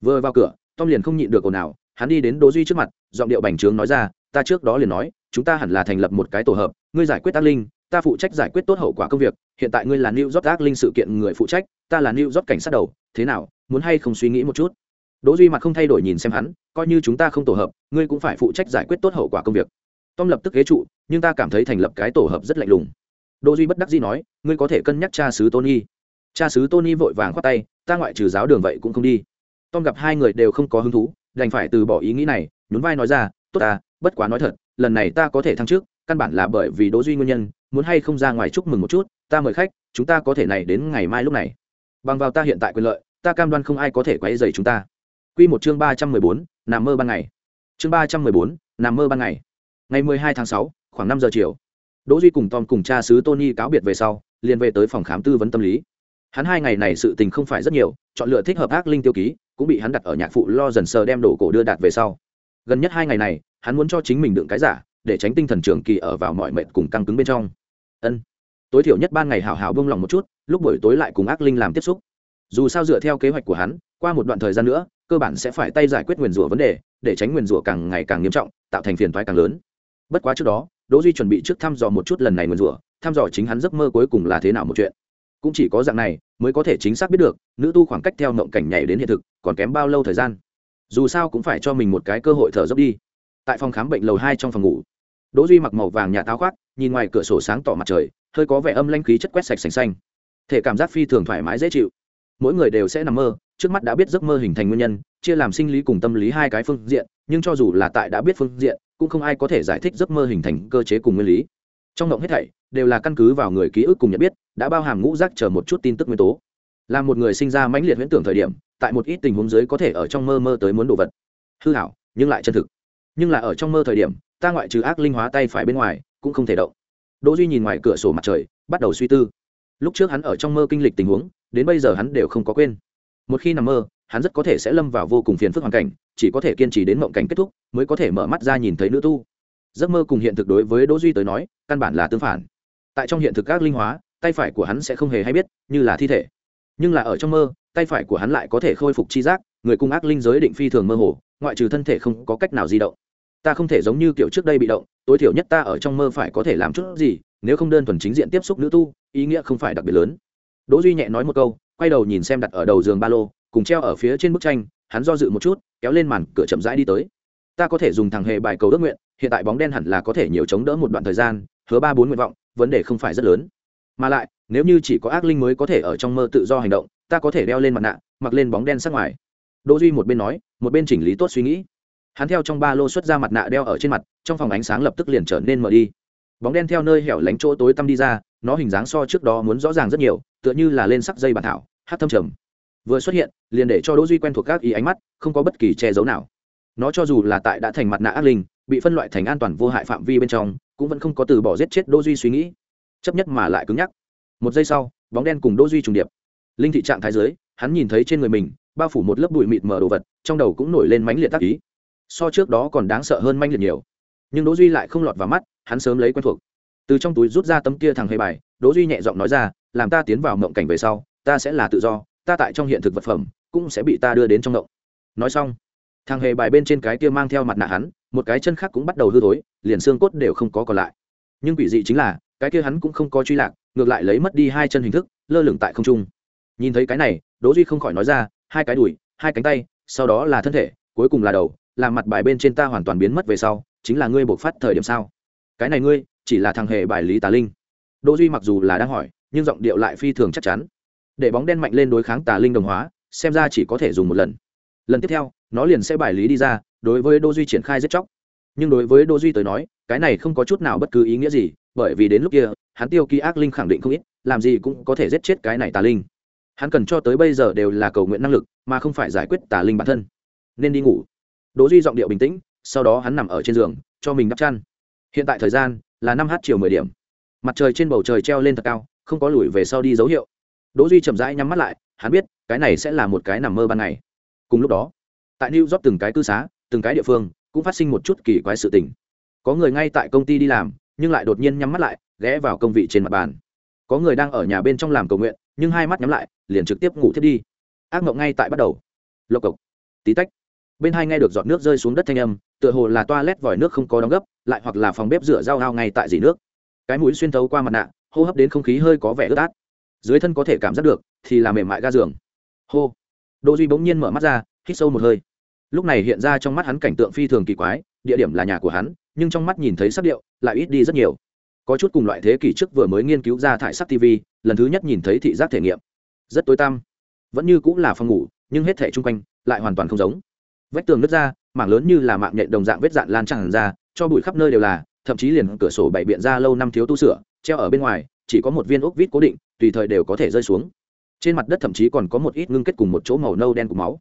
vừa vào cửa tom liền không nhịn được ồn ào, hắn đi đến đỗ duy trước mặt, giọng điệu bành trướng nói ra, ta trước đó liền nói, chúng ta hẳn là thành lập một cái tổ hợp, ngươi giải quyết ác linh, ta phụ trách giải quyết tốt hậu quả công việc, hiện tại ngươi là new york ác linh sự kiện người phụ trách, ta là new york cảnh sát đầu, thế nào, muốn hay không suy nghĩ một chút? Đỗ duy mặt không thay đổi nhìn xem hắn, coi như chúng ta không tổ hợp, ngươi cũng phải phụ trách giải quyết tốt hậu quả công việc. Tom lập tức ghế trụ, nhưng ta cảm thấy thành lập cái tổ hợp rất lạnh lùng. Đỗ duy bất đắc dĩ nói, ngươi có thể cân nhắc cha sứ tony. Cha sứ tony vội vàng khoát tay, ta ngoại trừ giáo đường vậy cũng không đi tom gặp hai người đều không có hứng thú đành phải từ bỏ ý nghĩ này nhún vai nói ra tốt ta bất quá nói thật lần này ta có thể thăng trước căn bản là bởi vì đỗ duy nguyên nhân muốn hay không ra ngoài chúc mừng một chút ta mời khách chúng ta có thể này đến ngày mai lúc này. Bằng vào ta hiện tại quyền lợi ta cam đoan không ai có thể quấy rầy chúng ta. Quy một chương ba trăm mười bốn, nằm mơ ban ngày. Chương ba trăm mười bốn, nằm mơ ban ngày. Ngày mười hai tháng sáu, khoảng năm giờ chiều đỗ duy cùng tom cùng cha sứ tony cáo biệt về sau liền về tới phòng khám tư vấn tâm lý. Hắn hai ngày này sự tình không phải rất nhiều chọn lựa thích hợp ác linh tiêu ký cũng bị hắn đặt ở nhạc phụ lo dần sờ đem đổ cổ đưa đạt về sau. Gần nhất hai ngày này, hắn muốn cho chính mình đựng cái giả, để tránh tinh thần trường kỳ ở vào mọi mệnh cùng căng cứng bên trong. Ân. Tối thiểu nhất ban ngày hào hào bông lòng một chút, lúc buổi tối lại cùng ác linh làm tiếp xúc. Dù sao dựa theo kế hoạch của hắn, qua một đoạn thời gian nữa, cơ bản sẽ phải tay giải quyết nguyền rủa vấn đề, để tránh nguyền rủa càng ngày càng nghiêm trọng, tạo thành phiền thoái càng lớn. Bất quá trước đó, đỗ duy chuẩn bị trước thăm dò một chút lần này nguyền rủa, thăm dò chính hắn giấc mơ cuối cùng là thế nào một chuyện. Cũng chỉ có dạng này mới có thể chính xác biết được, nữ tu khoảng cách theo mộng cảnh nhảy đến hiện thực còn kém bao lâu thời gian. Dù sao cũng phải cho mình một cái cơ hội thở dốc đi. Tại phòng khám bệnh lầu hai trong phòng ngủ, đỗ duy mặc màu vàng nhà táo khoác, nhìn ngoài cửa sổ sáng tỏ mặt trời, hơi có vẻ âm lanh khí chất quét sạch sành xanh. Thể cảm giác phi thường thoải mái dễ chịu. Mỗi người đều sẽ nằm mơ, trước mắt đã biết giấc mơ hình thành nguyên nhân, chia làm sinh lý cùng tâm lý hai cái phương diện, nhưng cho dù là tại đã biết phương diện, cũng không ai có thể giải thích giấc mơ hình thành cơ chế cùng nguyên lý trong ngộng hết thảy, đều là căn cứ vào người ký ức cùng nhận biết, đã bao hàm ngũ rác chờ một chút tin tức nguyên tố. Là một người sinh ra mãnh liệt huyễn tưởng thời điểm, tại một ít tình huống dưới có thể ở trong mơ mơ tới muốn đồ vật. Hư hảo, nhưng lại chân thực. Nhưng là ở trong mơ thời điểm, ta ngoại trừ ác linh hóa tay phải bên ngoài, cũng không thể động. Đỗ duy nhìn ngoài cửa sổ mặt trời, bắt đầu suy tư. Lúc trước hắn ở trong mơ kinh lịch tình huống, đến bây giờ hắn đều không có quên. Một khi nằm mơ, hắn rất có thể sẽ lâm vào vô cùng phiền phức hoàn cảnh, chỉ có thể kiên trì đến mộng cảnh kết thúc, mới có thể mở mắt ra nhìn thấy nữ tu giấc mơ cùng hiện thực đối với đỗ duy tới nói, căn bản là tương phản. Tại trong hiện thực các linh hóa, tay phải của hắn sẽ không hề hay biết, như là thi thể. Nhưng là ở trong mơ, tay phải của hắn lại có thể khôi phục chi giác, người cung ác linh giới định phi thường mơ hồ, ngoại trừ thân thể không có cách nào di động. Ta không thể giống như kiểu trước đây bị động, tối thiểu nhất ta ở trong mơ phải có thể làm chút gì, nếu không đơn thuần chính diện tiếp xúc nữ tu, ý nghĩa không phải đặc biệt lớn. Đỗ duy nhẹ nói một câu, quay đầu nhìn xem đặt ở đầu giường ba lô, cùng treo ở phía trên bức tranh, hắn do dự một chút, kéo lên màn cửa chậm rãi đi tới. Ta có thể dùng thằng hề bài cầu ước nguyện hiện tại bóng đen hẳn là có thể nhiều chống đỡ một đoạn thời gian, hứa ba bốn nguyện vọng, vấn đề không phải rất lớn. Mà lại, nếu như chỉ có ác linh mới có thể ở trong mơ tự do hành động, ta có thể đeo lên mặt nạ, mặc lên bóng đen sắc ngoài. Đỗ duy một bên nói, một bên chỉnh lý tốt suy nghĩ. Hắn theo trong ba lô xuất ra mặt nạ đeo ở trên mặt, trong phòng ánh sáng lập tức liền trở nên mở đi. Bóng đen theo nơi hẻo lánh chỗ tối tăm đi ra, nó hình dáng so trước đó muốn rõ ràng rất nhiều, tựa như là lên sắc dây bản thảo, hát thâm trầm. Vừa xuất hiện, liền để cho đỗ duy quen thuộc các ý ánh mắt, không có bất kỳ che giấu nào. Nó cho dù là tại đã thành mặt nạ ác linh bị phân loại thành an toàn vô hại phạm vi bên trong, cũng vẫn không có từ bỏ giết chết đỗ duy suy nghĩ. Chấp nhất mà lại cứng nhắc. Một giây sau, bóng đen cùng đỗ duy trùng điệp. Linh thị trạng thái dưới, hắn nhìn thấy trên người mình, bao phủ một lớp bụi mịt mờ đồ vật, trong đầu cũng nổi lên mãnh liệt tác ý. So trước đó còn đáng sợ hơn manh liệt nhiều. Nhưng đỗ duy lại không lọt vào mắt, hắn sớm lấy quen thuộc. Từ trong túi rút ra tấm kia thằng hề bài, đỗ duy nhẹ giọng nói ra, làm ta tiến vào mộng cảnh về sau, ta sẽ là tự do, ta tại trong hiện thực vật phẩm, cũng sẽ bị ta đưa đến trong mộng. Nói xong, thằng hề bài bên trên cái kia mang theo mặt nạ hắn một cái chân khác cũng bắt đầu hư thối, liền xương cốt đều không có còn lại. Nhưng quỷ dị chính là, cái kia hắn cũng không có truy lạc, ngược lại lấy mất đi hai chân hình thức, lơ lửng tại không trung. Nhìn thấy cái này, đỗ duy không khỏi nói ra, hai cái đùi, hai cánh tay, sau đó là thân thể, cuối cùng là đầu làm mặt bài bên trên ta hoàn toàn biến mất về sau, chính là ngươi buộc phát thời điểm sao? Cái này ngươi, chỉ là thằng hề bài lý tà linh. Đỗ duy mặc dù là đang hỏi, nhưng giọng điệu lại phi thường chắc chắn. Để bóng đen mạnh lên đối kháng tà linh đồng hóa, xem ra chỉ có thể dùng một lần. Lần tiếp theo, nó liền sẽ bài lý đi ra đối với đỗ duy triển khai giết chóc. Nhưng đối với đỗ duy tới nói, cái này không có chút nào bất cứ ý nghĩa gì, bởi vì đến lúc kia, hắn tiêu ký ác linh khẳng định không ít, làm gì cũng có thể giết chết cái này tà linh. Hắn cần cho tới bây giờ đều là cầu nguyện năng lực, mà không phải giải quyết tà linh bản thân. Nên đi ngủ. Đỗ duy giọng điệu bình tĩnh, sau đó hắn nằm ở trên giường, cho mình đắp chăn. Hiện tại thời gian là năm h chiều mười điểm. Mặt trời trên bầu trời treo lên thật cao, không có lùi về sau đi dấu hiệu. Đỗ duy chậm rãi nhắm mắt lại, hắn biết, cái này sẽ là một cái nằm mơ ban ngày. Cùng lúc đó, tại new york từng cái cư xá từng cái địa phương cũng phát sinh một chút kỳ quái sự tình. Có người ngay tại công ty đi làm, nhưng lại đột nhiên nhắm mắt lại, ghé vào công vị trên mặt bàn. Có người đang ở nhà bên trong làm cầu nguyện, nhưng hai mắt nhắm lại, liền trực tiếp ngủ thiết đi. Ác mộng ngay tại bắt đầu. Lộc cộc. Tí tách. Bên hai nghe được giọt nước rơi xuống đất thanh âm, tựa hồ là toa lét vòi nước không có đóng gấp, lại hoặc là phòng bếp rửa dao ao ngay tại dỉ nước. Cái mũi xuyên thấu qua mặt nạ, hô hấp đến không khí hơi có vẻ ướt át. Dưới thân có thể cảm giác được, thì là mềm mại ga giường. Hô. Đỗ duy bỗng nhiên mở mắt ra, hít sâu một hơi lúc này hiện ra trong mắt hắn cảnh tượng phi thường kỳ quái, địa điểm là nhà của hắn, nhưng trong mắt nhìn thấy sắc điệu, lại ít đi rất nhiều. Có chút cùng loại thế kỷ trước vừa mới nghiên cứu ra thải sắc tv lần thứ nhất nhìn thấy thị giác thể nghiệm. Rất tối tăm. Vẫn như cũng là phòng ngủ, nhưng hết thể chung quanh lại hoàn toàn không giống. Vách tường nứt ra, mảng lớn như là mạng nhện đồng dạng vết dạn lan tràn ra, cho bụi khắp nơi đều là, thậm chí liền cửa sổ bảy biện ra lâu năm thiếu tu sửa, treo ở bên ngoài, chỉ có một viên ốc vít cố định, tùy thời đều có thể rơi xuống. Trên mặt đất thậm chí còn có một ít ngưng kết cùng một chỗ màu nâu đen của máu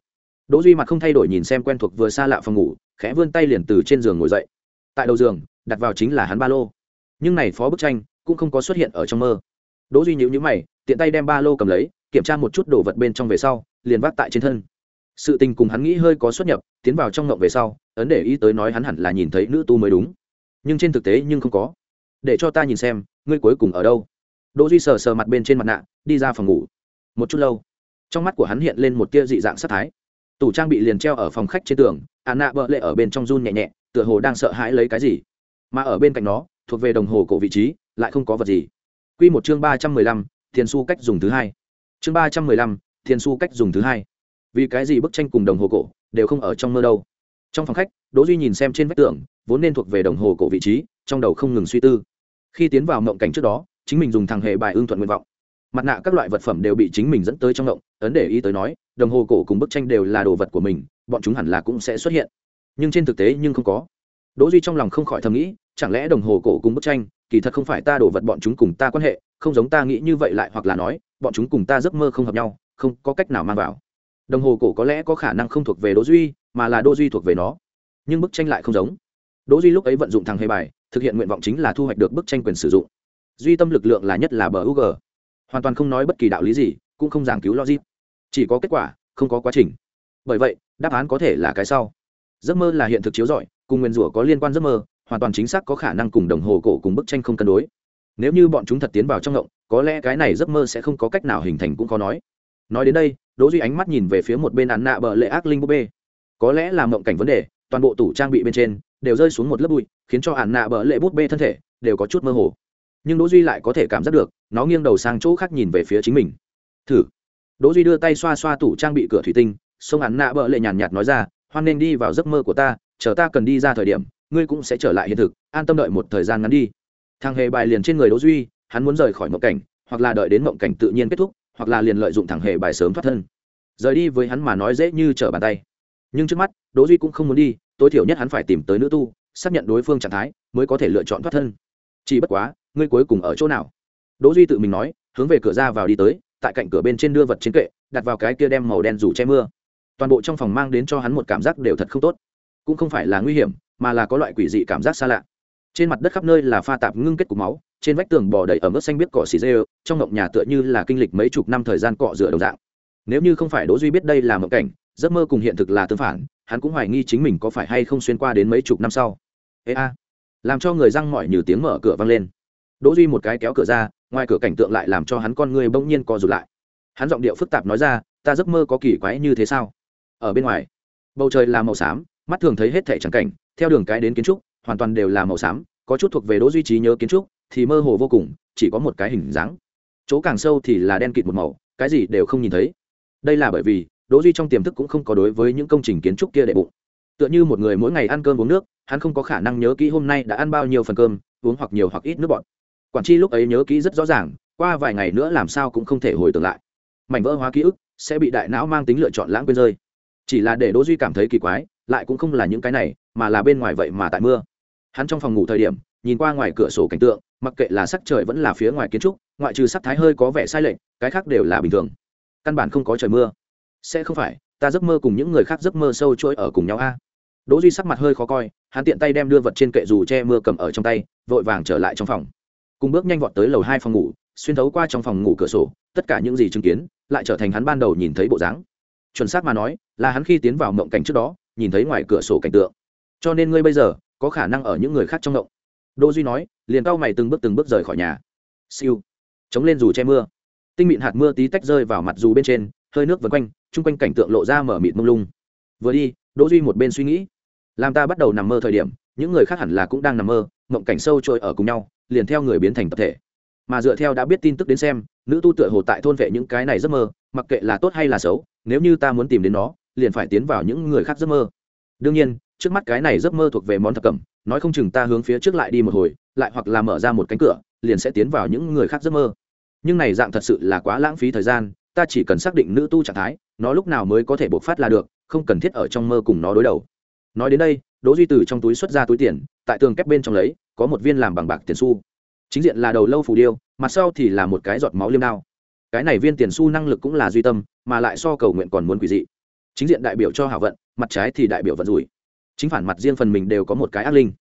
đỗ duy mặt không thay đổi nhìn xem quen thuộc vừa xa lạ phòng ngủ, khẽ vươn tay liền từ trên giường ngồi dậy. Tại đầu giường, đặt vào chính là hắn ba lô. Nhưng này phó bức tranh cũng không có xuất hiện ở trong mơ. Đỗ duy nhíu nhíu mày, tiện tay đem ba lô cầm lấy, kiểm tra một chút đồ vật bên trong về sau, liền vác tại trên thân. Sự tình cùng hắn nghĩ hơi có xuất nhập, tiến vào trong ngộng về sau, ấn để ý tới nói hắn hẳn là nhìn thấy nữ tu mới đúng. Nhưng trên thực tế nhưng không có. Để cho ta nhìn xem, ngươi cuối cùng ở đâu? Đỗ duy sờ sờ mặt bên trên mặt nạ, đi ra phòng ngủ. Một chút lâu, trong mắt của hắn hiện lên một tia dị dạng sát thái tủ trang bị liền treo ở phòng khách trên tường, ả nạ bợ lệ ở bên trong run nhẹ nhẹ, tựa hồ đang sợ hãi lấy cái gì. Mà ở bên cạnh nó, thuộc về đồng hồ cổ vị trí, lại không có vật gì. Quy một chương ba trăm mười lăm tiền su cách dùng thứ hai. Chương ba trăm mười lăm tiền su cách dùng thứ hai. Vì cái gì bức tranh cùng đồng hồ cổ đều không ở trong mơ đâu? Trong phòng khách, đỗ duy nhìn xem trên vách tường, vốn nên thuộc về đồng hồ cổ vị trí, trong đầu không ngừng suy tư. Khi tiến vào mộng cảnh trước đó, chính mình dùng thằng hệ bài ương thuận nguyện vọng mặt nạ các loại vật phẩm đều bị chính mình dẫn tới trong động, ấn để ý tới nói, đồng hồ cổ cùng bức tranh đều là đồ vật của mình, bọn chúng hẳn là cũng sẽ xuất hiện. Nhưng trên thực tế nhưng không có. Đỗ duy trong lòng không khỏi thầm nghĩ, chẳng lẽ đồng hồ cổ cùng bức tranh, kỳ thật không phải ta đồ vật bọn chúng cùng ta quan hệ, không giống ta nghĩ như vậy lại hoặc là nói, bọn chúng cùng ta giấc mơ không hợp nhau, không có cách nào mang vào. Đồng hồ cổ có lẽ có khả năng không thuộc về đỗ duy, mà là đỗ duy thuộc về nó. Nhưng bức tranh lại không giống. Đỗ duy lúc ấy vận dụng thằng hề bài, thực hiện nguyện vọng chính là thu hoạch được bức tranh quyền sử dụng. Duy tâm lực lượng là nhất là bờ ug hoàn toàn không nói bất kỳ đạo lý gì, cũng không giảng cứu logic. Chỉ có kết quả, không có quá trình. Bởi vậy, đáp án có thể là cái sau. Giấc mơ là hiện thực chiếu rọi, cùng nguyên rủa có liên quan giấc mơ, hoàn toàn chính xác có khả năng cùng đồng hồ cổ cùng bức tranh không cân đối. Nếu như bọn chúng thật tiến vào trong ngộng, có lẽ cái này giấc mơ sẽ không có cách nào hình thành cũng khó nói. Nói đến đây, đỗ duy ánh mắt nhìn về phía một bên án nạ bờ lệ ác linh búp bê. Có lẽ là mộng cảnh vấn đề, toàn bộ tủ trang bị bên trên đều rơi xuống một lớp bụi, khiến cho án nạ bờ lệ búp bê thân thể đều có chút mơ hồ nhưng đỗ duy lại có thể cảm giác được nó nghiêng đầu sang chỗ khác nhìn về phía chính mình thử đỗ duy đưa tay xoa xoa tủ trang bị cửa thủy tinh sông án nạ bờ lệ nhàn nhạt nói ra hoan nên đi vào giấc mơ của ta chờ ta cần đi ra thời điểm ngươi cũng sẽ trở lại hiện thực an tâm đợi một thời gian ngắn đi thằng hề bài liền trên người đỗ duy hắn muốn rời khỏi mộng cảnh hoặc là đợi đến mộng cảnh tự nhiên kết thúc hoặc là liền lợi dụng thằng hề bài sớm thoát thân rời đi với hắn mà nói dễ như trở bàn tay nhưng trước mắt đỗ duy cũng không muốn đi tối thiểu nhất hắn phải tìm tới nữ tu xác nhận đối phương trạng thái mới có thể lựa chọn thoát thân chỉ bất quá ngươi cuối cùng ở chỗ nào? Đỗ duy tự mình nói, hướng về cửa ra vào đi tới, tại cạnh cửa bên trên đưa vật trên kệ, đặt vào cái kia đem màu đen rủ che mưa. Toàn bộ trong phòng mang đến cho hắn một cảm giác đều thật không tốt. Cũng không phải là nguy hiểm, mà là có loại quỷ dị cảm giác xa lạ. Trên mặt đất khắp nơi là pha tạp ngưng kết cục máu, trên vách tường bò đầy ở mức xanh biết cỏ xì dê, trong ngộng nhà tựa như là kinh lịch mấy chục năm thời gian cọ rửa đồng dạng. Nếu như không phải đỗ duy biết đây là mộng cảnh, giấc mơ cùng hiện thực là tương phản, hắn cũng hoài nghi chính mình có phải hay không xuyên qua đến mấy chục năm sau. Ê a, làm cho người răng mỏi như tiếng mở cửa vang lên đỗ duy một cái kéo cửa ra, ngoài cửa cảnh tượng lại làm cho hắn con người bỗng nhiên co rụt lại. Hắn giọng điệu phức tạp nói ra, ta giấc mơ có kỳ quái như thế sao? Ở bên ngoài, bầu trời là màu xám, mắt thường thấy hết thảy chẳng cảnh, theo đường cái đến kiến trúc, hoàn toàn đều là màu xám, có chút thuộc về đỗ duy trí nhớ kiến trúc, thì mơ hồ vô cùng, chỉ có một cái hình dáng. Chỗ càng sâu thì là đen kịt một màu, cái gì đều không nhìn thấy. Đây là bởi vì, đỗ duy trong tiềm thức cũng không có đối với những công trình kiến trúc kia đệ bụng. Tựa như một người mỗi ngày ăn cơm uống nước, hắn không có khả năng nhớ kỹ hôm nay đã ăn bao nhiêu phần cơm, uống hoặc nhiều hoặc ít nước bọt quản tri lúc ấy nhớ kỹ rất rõ ràng, qua vài ngày nữa làm sao cũng không thể hồi tưởng lại. Mảnh vỡ hóa ký ức sẽ bị đại não mang tính lựa chọn lãng quên rơi. Chỉ là để đỗ duy cảm thấy kỳ quái, lại cũng không là những cái này, mà là bên ngoài vậy mà tại mưa. Hắn trong phòng ngủ thời điểm, nhìn qua ngoài cửa sổ cảnh tượng, mặc kệ là sắc trời vẫn là phía ngoài kiến trúc, ngoại trừ sắc thái hơi có vẻ sai lệch, cái khác đều là bình thường. Căn bản không có trời mưa. Sẽ không phải, ta giấc mơ cùng những người khác giấc mơ sâu chuỗi ở cùng nhau a. Đỗ duy sắc mặt hơi khó coi, hắn tiện tay đem đưa vật trên kệ dù che mưa cầm ở trong tay, vội vàng trở lại trong phòng cùng bước nhanh vọt tới lầu hai phòng ngủ, xuyên thấu qua trong phòng ngủ cửa sổ, tất cả những gì chứng kiến, lại trở thành hắn ban đầu nhìn thấy bộ dáng. Chuẩn xác mà nói, là hắn khi tiến vào mộng cảnh trước đó, nhìn thấy ngoài cửa sổ cảnh tượng. Cho nên ngươi bây giờ, có khả năng ở những người khác trong mộng. Đỗ duy nói, liền cau mày từng bước từng bước rời khỏi nhà. Siêu. Chống lên dù che mưa. Tinh mịn hạt mưa tí tách rơi vào mặt dù bên trên, hơi nước vần quanh, chung quanh cảnh tượng lộ ra mở mịt mông lung. Vừa đi, đỗ duy một bên suy nghĩ. Làm ta bắt đầu nằm mơ thời điểm, những người khác hẳn là cũng đang nằm mơ, mộng cảnh sâu trôi ở cùng nhau liền theo người biến thành tập thể. Mà dựa theo đã biết tin tức đến xem, nữ tu tựa hồ tại thôn vệ những cái này giấc mơ, mặc kệ là tốt hay là xấu, nếu như ta muốn tìm đến nó, liền phải tiến vào những người khác giấc mơ. Đương nhiên, trước mắt cái này giấc mơ thuộc về món thập cẩm, nói không chừng ta hướng phía trước lại đi một hồi, lại hoặc là mở ra một cánh cửa, liền sẽ tiến vào những người khác giấc mơ. Nhưng này dạng thật sự là quá lãng phí thời gian, ta chỉ cần xác định nữ tu trạng thái, nó lúc nào mới có thể bộc phát là được, không cần thiết ở trong mơ cùng nó đối đầu. Nói đến đây, đỗ duy từ trong túi xuất ra túi tiền, tại tường kép bên trong lấy có một viên làm bằng bạc tiền xu. Chính diện là đầu lâu phù điêu mặt sau thì là một cái giọt máu liêm đao. Cái này viên tiền xu năng lực cũng là duy tâm, mà lại so cầu nguyện còn muốn quỷ dị. Chính diện đại biểu cho hảo vận, mặt trái thì đại biểu vận rủi. Chính phản mặt riêng phần mình đều có một cái ác linh.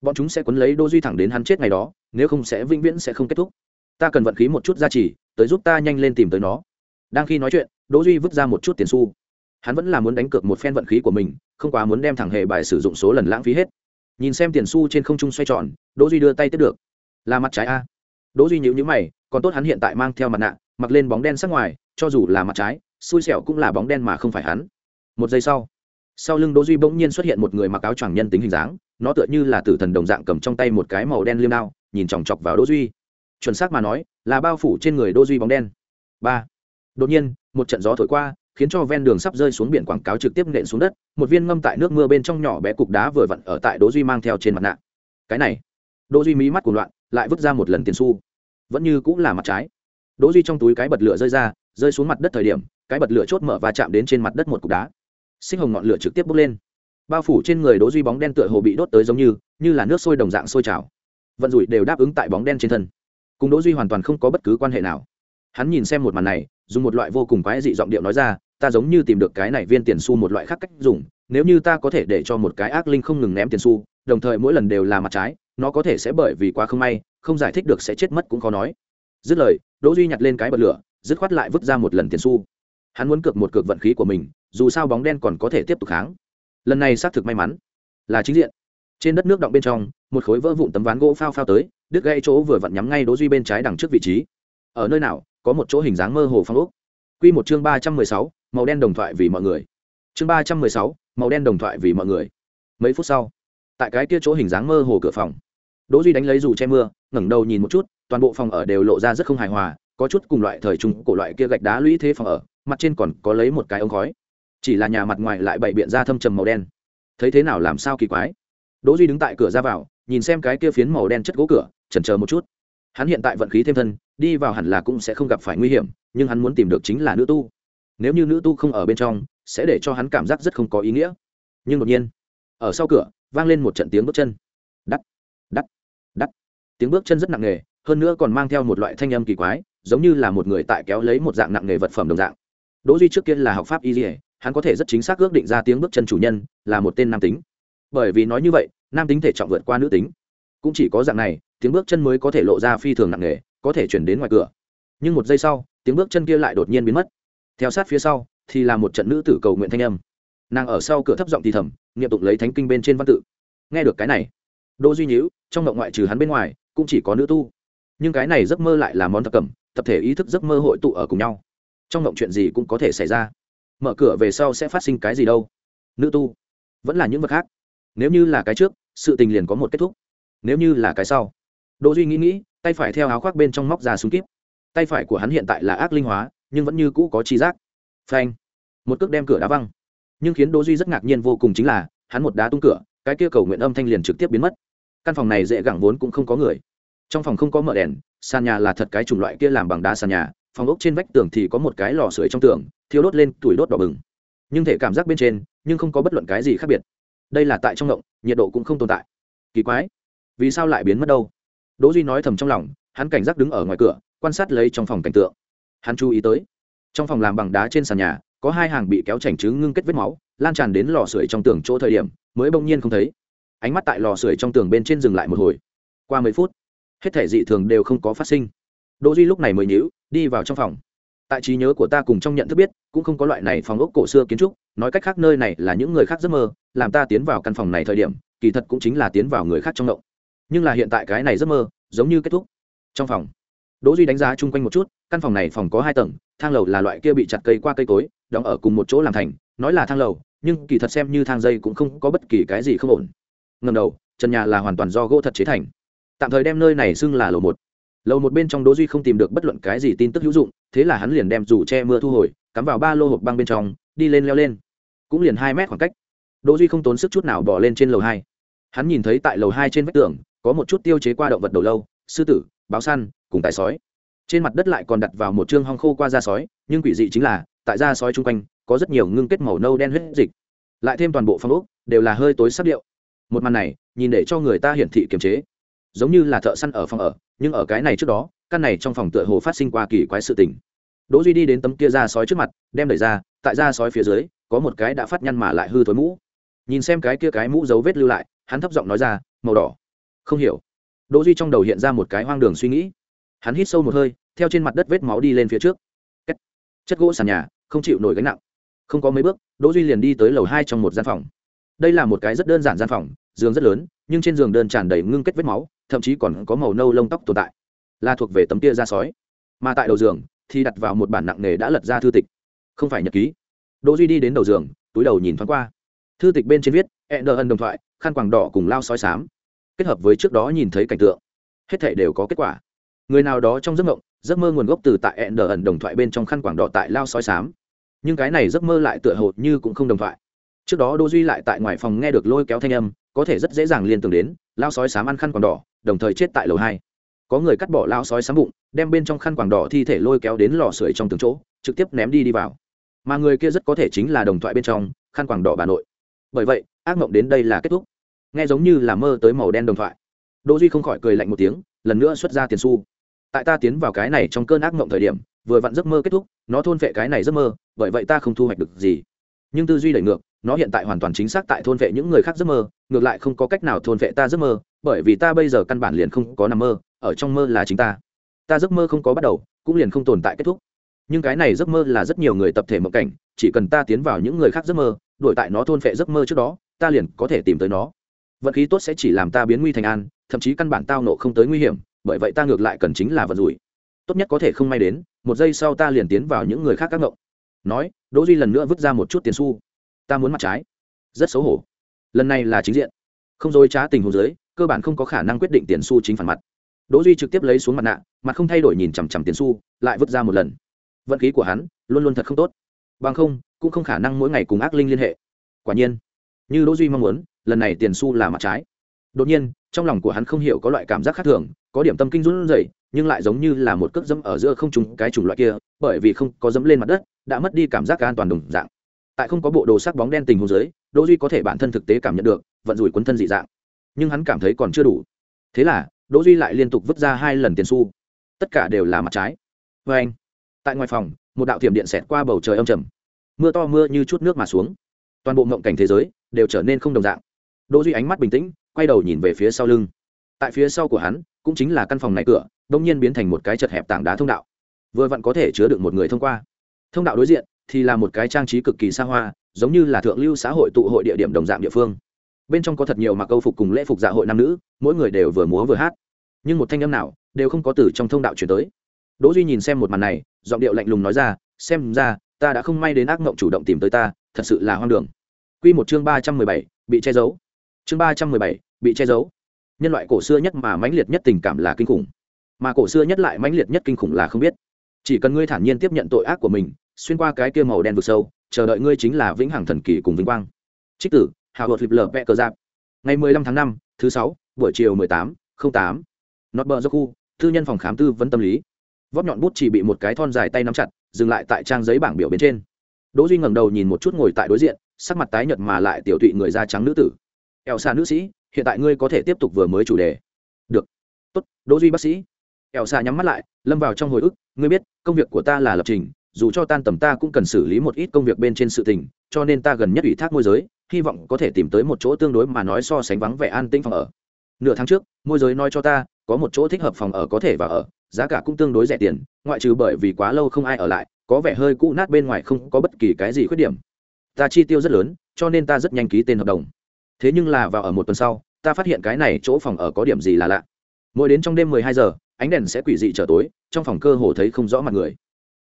Bọn chúng sẽ quấn lấy đỗ duy thẳng đến hắn chết ngày đó, nếu không sẽ vĩnh viễn sẽ không kết thúc. Ta cần vận khí một chút gia trì, tới giúp ta nhanh lên tìm tới nó. Đang khi nói chuyện đỗ duy vứt ra một chút tiền xu. Hắn vẫn là muốn đánh cược một phen vận khí của mình, không quá muốn đem thẳng hề bài sử dụng số lần lãng phí hết nhìn xem tiền xu trên không trung xoay tròn, đỗ duy đưa tay tiếp được. Là mặt trái a. Đỗ duy nhíu nhíu mày, còn tốt hắn hiện tại mang theo mặt nạ, mặc lên bóng đen sắc ngoài, cho dù là mặt trái, xui xẻo cũng là bóng đen mà không phải hắn. Một giây sau sau lưng đỗ duy bỗng nhiên xuất hiện một người mặc áo choàng nhân tính hình dáng, nó tựa như là tử thần đồng dạng cầm trong tay một cái màu đen liêm đao, nhìn chòng chọc vào đỗ duy. Chuẩn xác mà nói, là bao phủ trên người đỗ duy bóng đen. Ba. Đột nhiên, một trận gió thổi qua khiến cho ven đường sắp rơi xuống biển quảng cáo trực tiếp nện xuống đất, một viên ngâm tại nước mưa bên trong nhỏ bé cục đá vừa vặn ở tại đỗ duy mang theo trên mặt nạ. Cái này, đỗ duy mí mắt cuồng loạn, lại vứt ra một lần tiền xu. Vẫn như cũng là mặt trái. Đỗ duy trong túi cái bật lửa rơi ra, rơi xuống mặt đất thời điểm, cái bật lửa chốt mở và chạm đến trên mặt đất một cục đá. Sinh hồng ngọn lửa trực tiếp bốc lên. Bao phủ trên người đỗ duy bóng đen tựa hồ bị đốt tới giống như như là nước sôi đồng dạng sôi trào. Vận rủi đều đáp ứng tại bóng đen trên thân. Cùng đỗ duy hoàn toàn không có bất cứ quan hệ nào. Hắn nhìn xem một màn này, dùng một loại vô cùng quái dị giọng điệu nói ra ta giống như tìm được cái này viên tiền xu một loại khác cách dùng, nếu như ta có thể để cho một cái ác linh không ngừng ném tiền xu, đồng thời mỗi lần đều là mặt trái, nó có thể sẽ bởi vì quá không may, không giải thích được sẽ chết mất cũng khó nói. Dứt lời, đỗ duy nhặt lên cái bật lửa, dứt khoát lại vứt ra một lần tiền xu. Hắn muốn cược một cược vận khí của mình, dù sao bóng đen còn có thể tiếp tục kháng. Lần này xác thực may mắn. Là chính diện. Trên đất nước động bên trong, một khối vỡ vụn tấm ván gỗ phao phao tới, đứt gãy chỗ vừa vặn nhắm ngay đỗ duy bên trái đằng trước vị trí. Ở nơi nào, có một chỗ hình dáng mơ hồ phong ốc. Quy một chương ba trăm mười sáu màu đen đồng thoại vì mọi người. Chương ba trăm mười sáu, màu đen đồng thoại vì mọi người. Mấy phút sau, tại cái kia chỗ hình dáng mơ hồ cửa phòng, đỗ duy đánh lấy dù che mưa, ngẩng đầu nhìn một chút, toàn bộ phòng ở đều lộ ra rất không hài hòa, có chút cùng loại thời trung cổ loại kia gạch đá lũy thế phòng ở, mặt trên còn có lấy một cái ống khói. Chỉ là nhà mặt ngoài lại bày biện ra thâm trầm màu đen. Thấy thế nào làm sao kỳ quái? Đỗ duy đứng tại cửa ra vào, nhìn xem cái kia phiến màu đen chất gỗ cửa, chần chờ một chút. Hắn hiện tại vận khí thêm thân, đi vào hẳn là cũng sẽ không gặp phải nguy hiểm, nhưng hắn muốn tìm được chính là nữ tu nếu như nữ tu không ở bên trong, sẽ để cho hắn cảm giác rất không có ý nghĩa. Nhưng đột nhiên, ở sau cửa, vang lên một trận tiếng bước chân. Đắt đắt đắt. Tiếng bước chân rất nặng nề, hơn nữa còn mang theo một loại thanh âm kỳ quái, giống như là một người tại kéo lấy một dạng nặng nề vật phẩm đồng dạng. Đỗ duy trước kia là học pháp y dỉa hắn có thể rất chính xác ước định ra tiếng bước chân chủ nhân là một tên nam tính. Bởi vì nói như vậy, nam tính thể trọng vượt qua nữ tính. Cũng chỉ có dạng này, tiếng bước chân mới có thể lộ ra phi thường nặng nề, có thể chuyển đến ngoài cửa. Nhưng một giây sau, tiếng bước chân kia lại đột nhiên biến mất theo sát phía sau, thì là một trận nữ tử cầu nguyện thanh âm. Nàng ở sau cửa thấp giọng thì thầm nghiệm tụng lấy thánh kinh bên trên văn tự. Nghe được cái này, đỗ duy nhíu trong mộng ngoại trừ hắn bên ngoài, cũng chỉ có nữ tu. Nhưng cái này giấc mơ lại là món tập cẩm tập thể ý thức giấc mơ hội tụ ở cùng nhau. Trong mộng chuyện gì cũng có thể xảy ra. Mở cửa về sau sẽ phát sinh cái gì đâu? Nữ tu, vẫn là những vật khác. Nếu như là cái trước, sự tình liền có một kết thúc. Nếu như là cái sau, đỗ duy nghĩ nghĩ, tay phải theo áo khoác bên trong móc ra súng kíp. Tay phải của hắn hiện tại là ác linh hóa nhưng vẫn như cũ có chi giác. Phanh. Một cước đem cửa đá văng. Nhưng khiến đỗ duy rất ngạc nhiên vô cùng chính là, hắn một đá tung cửa, cái kia cầu nguyện âm thanh liền trực tiếp biến mất. Căn phòng này dễ gẳng vốn cũng không có người. Trong phòng không có mở đèn, sàn nhà là thật cái chủng loại kia làm bằng đá sàn nhà, phòng ốc trên vách tường thì có một cái lò sưởi trong tường, thiêu đốt lên tuổi đốt đỏ bừng. Nhưng thể cảm giác bên trên, nhưng không có bất luận cái gì khác biệt. Đây là tại trong động, nhiệt độ cũng không tồn tại. Kỳ quái. Vì sao lại biến mất đâu? Đỗ duy nói thầm trong lòng, hắn cảnh giác đứng ở ngoài cửa, quan sát lấy trong phòng cảnh tượng hắn chú ý tới. Trong phòng làm bằng đá trên sàn nhà, có hai hàng bị kéo chảnh trứng ngưng kết vết máu, lan tràn đến lò sưởi trong tường chỗ thời điểm, mới bỗng nhiên không thấy. Ánh mắt tại lò sưởi trong tường bên trên dừng lại một hồi. Qua mười phút, hết thể dị thường đều không có phát sinh. Đỗ duy lúc này mới nhíu, đi vào trong phòng. Tại trí nhớ của ta cùng trong nhận thức biết, cũng không có loại này phòng ốc cổ xưa kiến trúc, nói cách khác nơi này là những người khác giấc mơ, làm ta tiến vào căn phòng này thời điểm, kỳ thật cũng chính là tiến vào người khác trong động nhưng là hiện tại cái này giấc mơ, giống như kết thúc. Trong phòng đỗ duy đánh giá chung quanh một chút, căn phòng này phòng có hai tầng, thang lầu là loại kia bị chặt cây qua cây cối, đóng ở cùng một chỗ làm thành, nói là thang lầu, nhưng kỳ thật xem như thang dây cũng không có bất kỳ cái gì không ổn. Ngầm đầu, trần nhà là hoàn toàn do gỗ thật chế thành. Tạm thời đem nơi này xưng là lầu một. Lầu một bên trong đỗ duy không tìm được bất luận cái gì tin tức hữu dụng, thế là hắn liền đem dù che mưa thu hồi, cắm vào ba lô hộp băng bên trong, đi lên leo lên. Cũng liền hai mét khoảng cách, đỗ duy không tốn sức chút nào bỏ lên trên lầu hai. Hắn nhìn thấy tại lầu hai trên vách tường, có một chút tiêu chế qua động vật đầu lâu, sư tử, báo săn cùng tài sói. Trên mặt đất lại còn đặt vào một trương hong khô qua da sói, nhưng quỷ dị chính là, tại da sói chung quanh, có rất nhiều ngưng kết màu nâu đen huyết dịch. Lại thêm toàn bộ phong ốc đều là hơi tối sắc điệu. Một màn này, nhìn để cho người ta hiển thị kiềm chế. Giống như là thợ săn ở phòng ở, nhưng ở cái này trước đó, căn này trong phòng tựa hồ phát sinh qua kỳ quái sự tình. Đỗ duy đi đến tấm kia da sói trước mặt, đem đẩy ra, tại da sói phía dưới, có một cái đã phát nhăn mà lại hư thối mũ. Nhìn xem cái kia cái mũ dấu vết lưu lại, hắn thấp giọng nói ra, màu đỏ. Không hiểu. Đỗ duy trong đầu hiện ra một cái hoang đường suy nghĩ hắn hít sâu một hơi, theo trên mặt đất vết máu đi lên phía trước. Chất gỗ sàn nhà, không chịu nổi gánh nặng. Không có mấy bước, đỗ duy liền đi tới lầu hai trong một gian phòng. Đây là một cái rất đơn giản gian phòng, giường rất lớn, nhưng trên giường đơn tràn đầy ngưng kết vết máu, thậm chí còn có màu nâu lông tóc tồn tại. Là thuộc về tấm kia da sói. Mà tại đầu giường, thì đặt vào một bản nặng nề đã lật ra thư tịch. Không phải nhật ký. Đỗ duy đi đến đầu giường, túi đầu nhìn thoáng qua. Thư tịch bên trên viết e đờ ân đồng thoại, khăn quàng đỏ cùng lao sói sám kết hợp với trước đó nhìn thấy cảnh tượng. Hết thảy đều có kết quả người nào đó trong giấc mộng, giấc mơ nguồn gốc từ tại ẹn đờ ẩn đồng thoại bên trong khăn quàng đỏ tại lao sói sám nhưng cái này giấc mơ lại tựa hồ như cũng không đồng thoại. Trước đó đỗ duy lại tại ngoài phòng nghe được lôi kéo thanh âm, có thể rất dễ dàng liên tưởng đến lao sói sám ăn khăn quàng đỏ, đồng thời chết tại lầu hai. Có người cắt bỏ lao sói sám bụng, đem bên trong khăn quàng đỏ thi thể lôi kéo đến lò sưởi trong từng chỗ, trực tiếp ném đi đi vào. Mà người kia rất có thể chính là đồng thoại bên trong, khăn quàng đỏ bà nội. Bởi vậy, ác mộng đến đây là kết thúc. Nghe giống như là mơ tới màu đen đồng thoại. Đỗ duy không khỏi cười lạnh một tiếng, lần nữa xuất ra tiền xu tại ta tiến vào cái này trong cơn ác mộng thời điểm, vừa vặn giấc mơ kết thúc, nó thôn vệ cái này giấc mơ, bởi vậy ta không thu hoạch được gì. Nhưng tư duy đẩy ngược, nó hiện tại hoàn toàn chính xác tại thôn vệ những người khác giấc mơ, ngược lại không có cách nào thôn vệ ta giấc mơ, bởi vì ta bây giờ căn bản liền không có nằm mơ, ở trong mơ là chính ta. Ta giấc mơ không có bắt đầu, cũng liền không tồn tại kết thúc. Nhưng cái này giấc mơ là rất nhiều người tập thể mộng cảnh, chỉ cần ta tiến vào những người khác giấc mơ, đổi tại nó thôn phệ giấc mơ trước đó, ta liền có thể tìm tới nó. Vận khí tốt sẽ chỉ làm ta biến nguy thành an, thậm chí căn bản tao nộ không tới nguy hiểm bởi vậy ta ngược lại cần chính là vận rủi. Tốt nhất có thể không may đến, một giây sau ta liền tiến vào những người khác các ngộng. Nói, đỗ duy lần nữa vứt ra một chút tiền xu. Ta muốn mặt trái. Rất xấu hổ. Lần này là chính diện. Không dối trá tình huống dưới, cơ bản không có khả năng quyết định tiền xu chính phản mặt. Đỗ duy trực tiếp lấy xuống mặt nạ, mặt không thay đổi nhìn chằm chằm tiền xu, lại vứt ra một lần. Vận khí của hắn luôn luôn thật không tốt. Bằng không, cũng không khả năng mỗi ngày cùng ác linh liên hệ. Quả nhiên, như đỗ duy mong muốn, lần này tiền xu là mặt trái đột nhiên, trong lòng của hắn không hiểu có loại cảm giác khác thường, có điểm tâm kinh run rẩy, nhưng lại giống như là một cước dẫm ở giữa không trùng cái chủng loại kia, bởi vì không có dẫm lên mặt đất, đã mất đi cảm giác an toàn đồng dạng. Tại không có bộ đồ sắc bóng đen tình hồ dưới, đỗ duy có thể bản thân thực tế cảm nhận được, vận rủi quấn thân dị dạng. Nhưng hắn cảm thấy còn chưa đủ. Thế là, đỗ duy lại liên tục vứt ra hai lần tiền xu. Tất cả đều là mặt trái. Với anh, tại ngoài phòng, một đạo thiểm điện xẹt qua bầu trời âm trầm. Mưa to mưa như chút nước mà xuống. Toàn bộ mộng cảnh thế giới đều trở nên không đồng dạng đỗ duy ánh mắt bình tĩnh, quay đầu nhìn về phía sau lưng. Tại phía sau của hắn, cũng chính là căn phòng này cửa, đông nhiên biến thành một cái chật hẹp tảng đá thông đạo. Vừa vặn có thể chứa được một người thông qua. Thông đạo đối diện, thì là một cái trang trí cực kỳ xa hoa, giống như là thượng lưu xã hội tụ hội địa điểm đồng dạng địa phương. Bên trong có thật nhiều mặc câu phục cùng lễ phục dạ hội nam nữ, mỗi người đều vừa múa vừa hát. Nhưng một thanh âm nào, đều không có từ trong thông đạo chuyển tới. Đỗ duy nhìn xem một màn này, giọng điệu lạnh lùng nói ra, xem ra, ta đã không may đến ác mộng chủ động tìm tới ta, thật sự là hoang đường. Quy một chương ba trăm mười bảy, bị che giấu chương ba trăm mười bảy, bị che giấu. Nhân loại cổ xưa nhất mà mãnh liệt nhất tình cảm là kinh khủng. Mà cổ xưa nhất lại mãnh liệt nhất kinh khủng là không biết. Chỉ cần ngươi thản nhiên tiếp nhận tội ác của mình, xuyên qua cái kia màu đen vực sâu, chờ đợi ngươi chính là vĩnh hằng thần kỳ cùng vinh quang. Trích tử hạ vợt lịp lờ vẹ cờ giáp. Ngày mười lăm tháng năm, thứ sáu, buổi chiều mười tám, không tám. Nót bờ do khu tư nhân phòng khám tư vấn tâm lý. Vót nhọn bút chỉ bị một cái thon dài tay nắm chặt, dừng lại tại trang giấy bảng biểu bên trên. Đỗ duy ngẩng đầu nhìn một chút ngồi tại đối diện, sắc mặt tái nhợt mà lại tiểu tụy người da trắng nữ tử eo xa nữ sĩ, hiện tại ngươi có thể tiếp tục vừa mới chủ đề. Được. Tốt, đỗ duy bác sĩ. Eo xa nhắm mắt lại, lâm vào trong hồi ức, ngươi biết, công việc của ta là lập trình, dù cho tan tầm ta cũng cần xử lý một ít công việc bên trên sự tình, cho nên ta gần nhất ủy thác môi giới, hy vọng có thể tìm tới một chỗ tương đối mà nói so sánh vắng vẻ an tĩnh phòng ở. Nửa tháng trước, môi giới nói cho ta, có một chỗ thích hợp phòng ở có thể vào ở, giá cả cũng tương đối rẻ tiền, ngoại trừ bởi vì quá lâu không ai ở lại, có vẻ hơi cũ nát bên ngoài không có bất kỳ cái gì khuyết điểm. Ta chi tiêu rất lớn, cho nên ta rất nhanh ký tên hợp đồng thế nhưng là vào ở một tuần sau, ta phát hiện cái này chỗ phòng ở có điểm gì là lạ. Mỗi đến trong đêm mười hai giờ, ánh đèn sẽ quỷ dị trở tối, trong phòng cơ hồ thấy không rõ mặt người.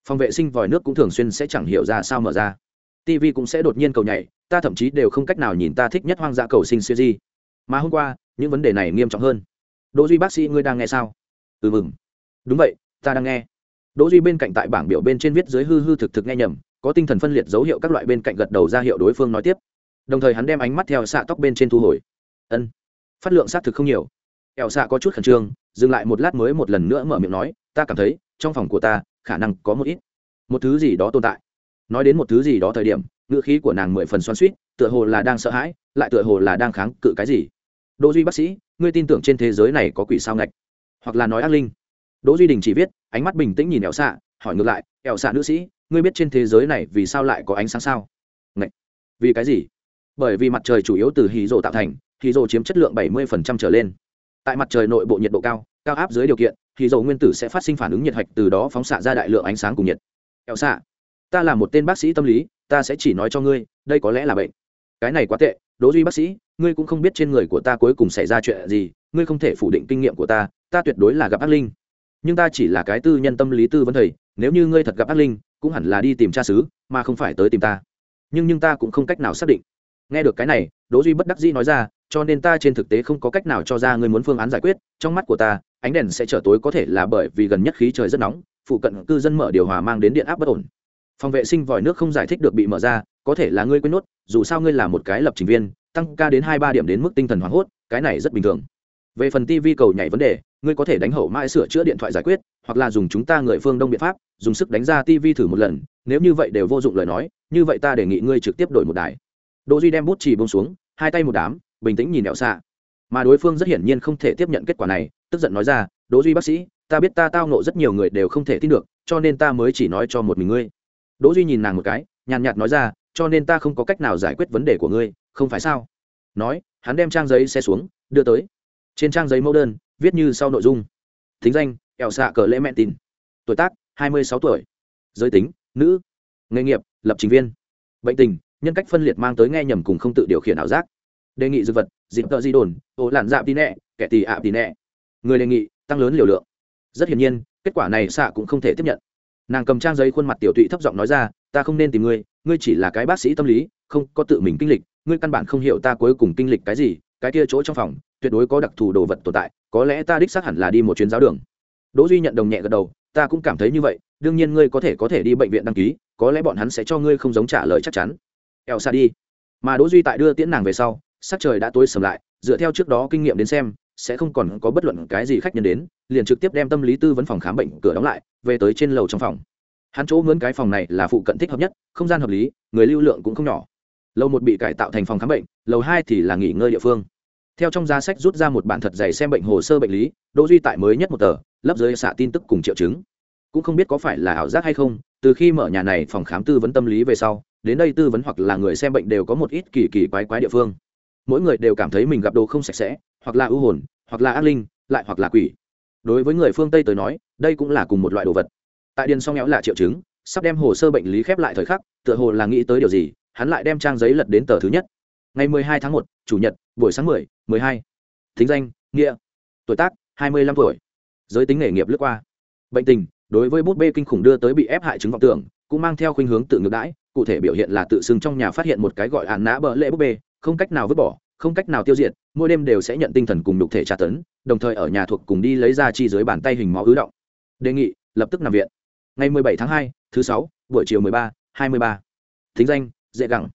Phòng vệ sinh vòi nước cũng thường xuyên sẽ chẳng hiểu ra sao mở ra. Tv cũng sẽ đột nhiên cầu nhảy, ta thậm chí đều không cách nào nhìn ta thích nhất hoang dã cầu sinh siêu di. Mà hôm qua, những vấn đề này nghiêm trọng hơn. Đỗ duy bác sĩ ngươi đang nghe sao? Ừ mừng. Đúng vậy, ta đang nghe. Đỗ duy bên cạnh tại bảng biểu bên trên viết dưới hư hư thực thực nghe nhầm, có tinh thần phân liệt dấu hiệu các loại bên cạnh gật đầu ra hiệu đối phương nói tiếp đồng thời hắn đem ánh mắt theo xạ tóc bên trên thu hồi. Ân, phát lượng xác thực không nhiều. Ẻo xạ có chút khẩn trương, dừng lại một lát mới một lần nữa mở miệng nói, ta cảm thấy, trong phòng của ta, khả năng có một ít, một thứ gì đó tồn tại. Nói đến một thứ gì đó thời điểm, ngữ khí của nàng mười phần xoắn suýt tựa hồ là đang sợ hãi, lại tựa hồ là đang kháng cự cái gì. Đỗ duy bác sĩ, ngươi tin tưởng trên thế giới này có quỷ sao ngạch? Hoặc là nói ác linh. Đỗ duy đình chỉ viết, ánh mắt bình tĩnh nhìn ẻo xạ, hỏi ngược lại ẻo xạ nữ sĩ, ngươi biết trên thế giới này vì sao lại có ánh sáng sao? Ngạch, vì cái gì? Bởi vì mặt trời chủ yếu từ hí rộ tạo thành hí rộ chiếm chất lượng 70% trở lên. Tại mặt trời nội bộ nhiệt độ cao cao áp dưới điều kiện hí rộ nguyên tử sẽ phát sinh phản ứng nhiệt hạch từ đó phóng xạ ra đại lượng ánh sáng cùng nhiệt. Kẹo xạ, ta là một tên bác sĩ tâm lý, ta sẽ chỉ nói cho ngươi, đây có lẽ là bệnh. Cái này quá tệ, đỗ duy bác sĩ, ngươi cũng không biết trên người của ta cuối cùng xảy ra chuyện gì, ngươi không thể phủ định kinh nghiệm của ta ta tuyệt đối là gặp ác linh. Nhưng ta chỉ là cái tư nhân tâm lý tư vấn thầy, nếu như ngươi thật gặp ác linh, cũng hẳn là đi tìm cha xứ, mà không phải tới tìm ta. Nhưng nhưng ta cũng không cách nào xác định nghe được cái này, đỗ duy bất đắc dĩ nói ra, cho nên ta trên thực tế không có cách nào cho ra ngươi muốn phương án giải quyết, trong mắt của ta, ánh đèn sẽ trở tối có thể là bởi vì gần nhất khí trời rất nóng, phụ cận cư dân mở điều hòa mang đến điện áp bất ổn. Phòng vệ sinh vòi nước không giải thích được bị mở ra, có thể là ngươi quên nốt, dù sao ngươi là một cái lập trình viên, tăng ca đến hai ba điểm đến mức tinh thần hoảng hốt, cái này rất bình thường. Về phần tv cầu nhảy vấn đề, ngươi có thể đánh hậu mãi sửa chữa điện thoại giải quyết, hoặc là dùng chúng ta người phương đông biện pháp, dùng sức đánh ra tv thử một lần, nếu như vậy đều vô dụng lời nói, như vậy ta đề nghị ngươi trực tiếp đổi một đài đỗ duy đem bút chỉ bông xuống, hai tay một đám, bình tĩnh nhìn đẹo xạ mà đối phương rất hiển nhiên không thể tiếp nhận kết quả này, tức giận nói ra, đỗ duy bác sĩ, ta biết ta tao nộ rất nhiều người đều không thể tin được, cho nên ta mới chỉ nói cho một mình ngươi. Đỗ duy nhìn nàng một cái, nhàn nhạt nói ra, cho nên ta không có cách nào giải quyết vấn đề của ngươi, không phải sao? Nói, hắn đem trang giấy xe xuống, đưa tới. Trên trang giấy mẫu đơn, viết như sau nội dung. Thính danh ẻo xạ cờ lễ mẹ tin. Tuổi tác, hai mươi sáu tuổi. Giới tính, nữ. Nghề nghiệp, lập trình viên. Bệnh tình nhân cách phân liệt mang tới nghe nhầm cùng không tự điều khiển ảo giác. Đề nghị dược vật, dịp tợ di đồn, ô làn dạp tí nẹ, kẻ tì ạ tí nẹ. Người đề nghị, tăng lớn liều lượng. Rất hiển nhiên, kết quả này xạ cũng không thể tiếp nhận. Nàng cầm trang giấy khuôn mặt tiểu tụy thấp giọng nói ra, ta không nên tìm ngươi ngươi chỉ là cái bác sĩ tâm lý, không có tự mình kinh lịch, ngươi căn bản không hiểu ta cuối cùng kinh lịch cái gì, cái kia chỗ trong phòng, tuyệt đối có đặc thù đồ vật tồn tại, có lẽ ta đích xác hẳn là đi một chuyến giáo đường. Đỗ duy nhận đồng nhẹ gật đầu, ta cũng cảm thấy như vậy, đương nhiên ngươi có thể có thể đi bệnh viện đăng ký, có lẽ bọn hắn sẽ cho ngươi không giống trả lời chắc chắn eo xa đi. Mà đỗ duy tại đưa tiễn nàng về sau, sắc trời đã tối sầm lại, dựa theo trước đó kinh nghiệm đến xem, sẽ không còn có bất luận cái gì khách nhân đến, liền trực tiếp đem tâm lý tư vấn phòng khám bệnh cửa đóng lại, về tới trên lầu trong phòng. Hắn chỗ mướn cái phòng này là phụ cận thích hợp nhất, không gian hợp lý, người lưu lượng cũng không nhỏ. Lầu một bị cải tạo thành phòng khám bệnh, lầu hai thì là nghỉ ngơi địa phương. Theo trong giá sách rút ra một bản thật dày xem bệnh hồ sơ bệnh lý, đỗ duy tại mới nhất một tờ, lấp dưới xạ tin tức cùng triệu chứng. Cũng không biết có phải là ảo giác hay không, từ khi mở nhà này phòng khám tư vấn tâm lý về sau đến đây tư vấn hoặc là người xem bệnh đều có một ít kỳ kỳ quái quái địa phương. Mỗi người đều cảm thấy mình gặp đồ không sạch sẽ hoặc là ưu hồn hoặc là ác linh lại hoặc là quỷ. Đối với người phương tây tới nói đây cũng là cùng một loại đồ vật. Tại điền song éo là triệu chứng sắp đem hồ sơ bệnh lý khép lại thời khắc tựa hồ là nghĩ tới điều gì hắn lại đem trang giấy lật đến tờ thứ nhất. Ngày 12 tháng 1, chủ nhật buổi sáng 10, 12. thính danh nghĩa. Tuổi tác 25 tuổi. Giới tính nghề nghiệp lướt qua. Bệnh tình đối với bút bê kinh khủng đưa tới bị ép hại chứng vọng tưởng cũng mang theo khuynh hướng tự ngược đãi cụ thể biểu hiện là tự xưng trong nhà phát hiện một cái gọi ạn nã bỡ lệ búp bê không cách nào vứt bỏ không cách nào tiêu diệt mỗi đêm đều sẽ nhận tinh thần cùng đục thể tra tấn đồng thời ở nhà thuộc cùng đi lấy ra chi dưới bàn tay hình máu ứ động. Đề nghị lập tức nằm viện. Ngày 17 tháng 2, thứ sáu buổi chiều 13, 23. thính danh dễ gẳng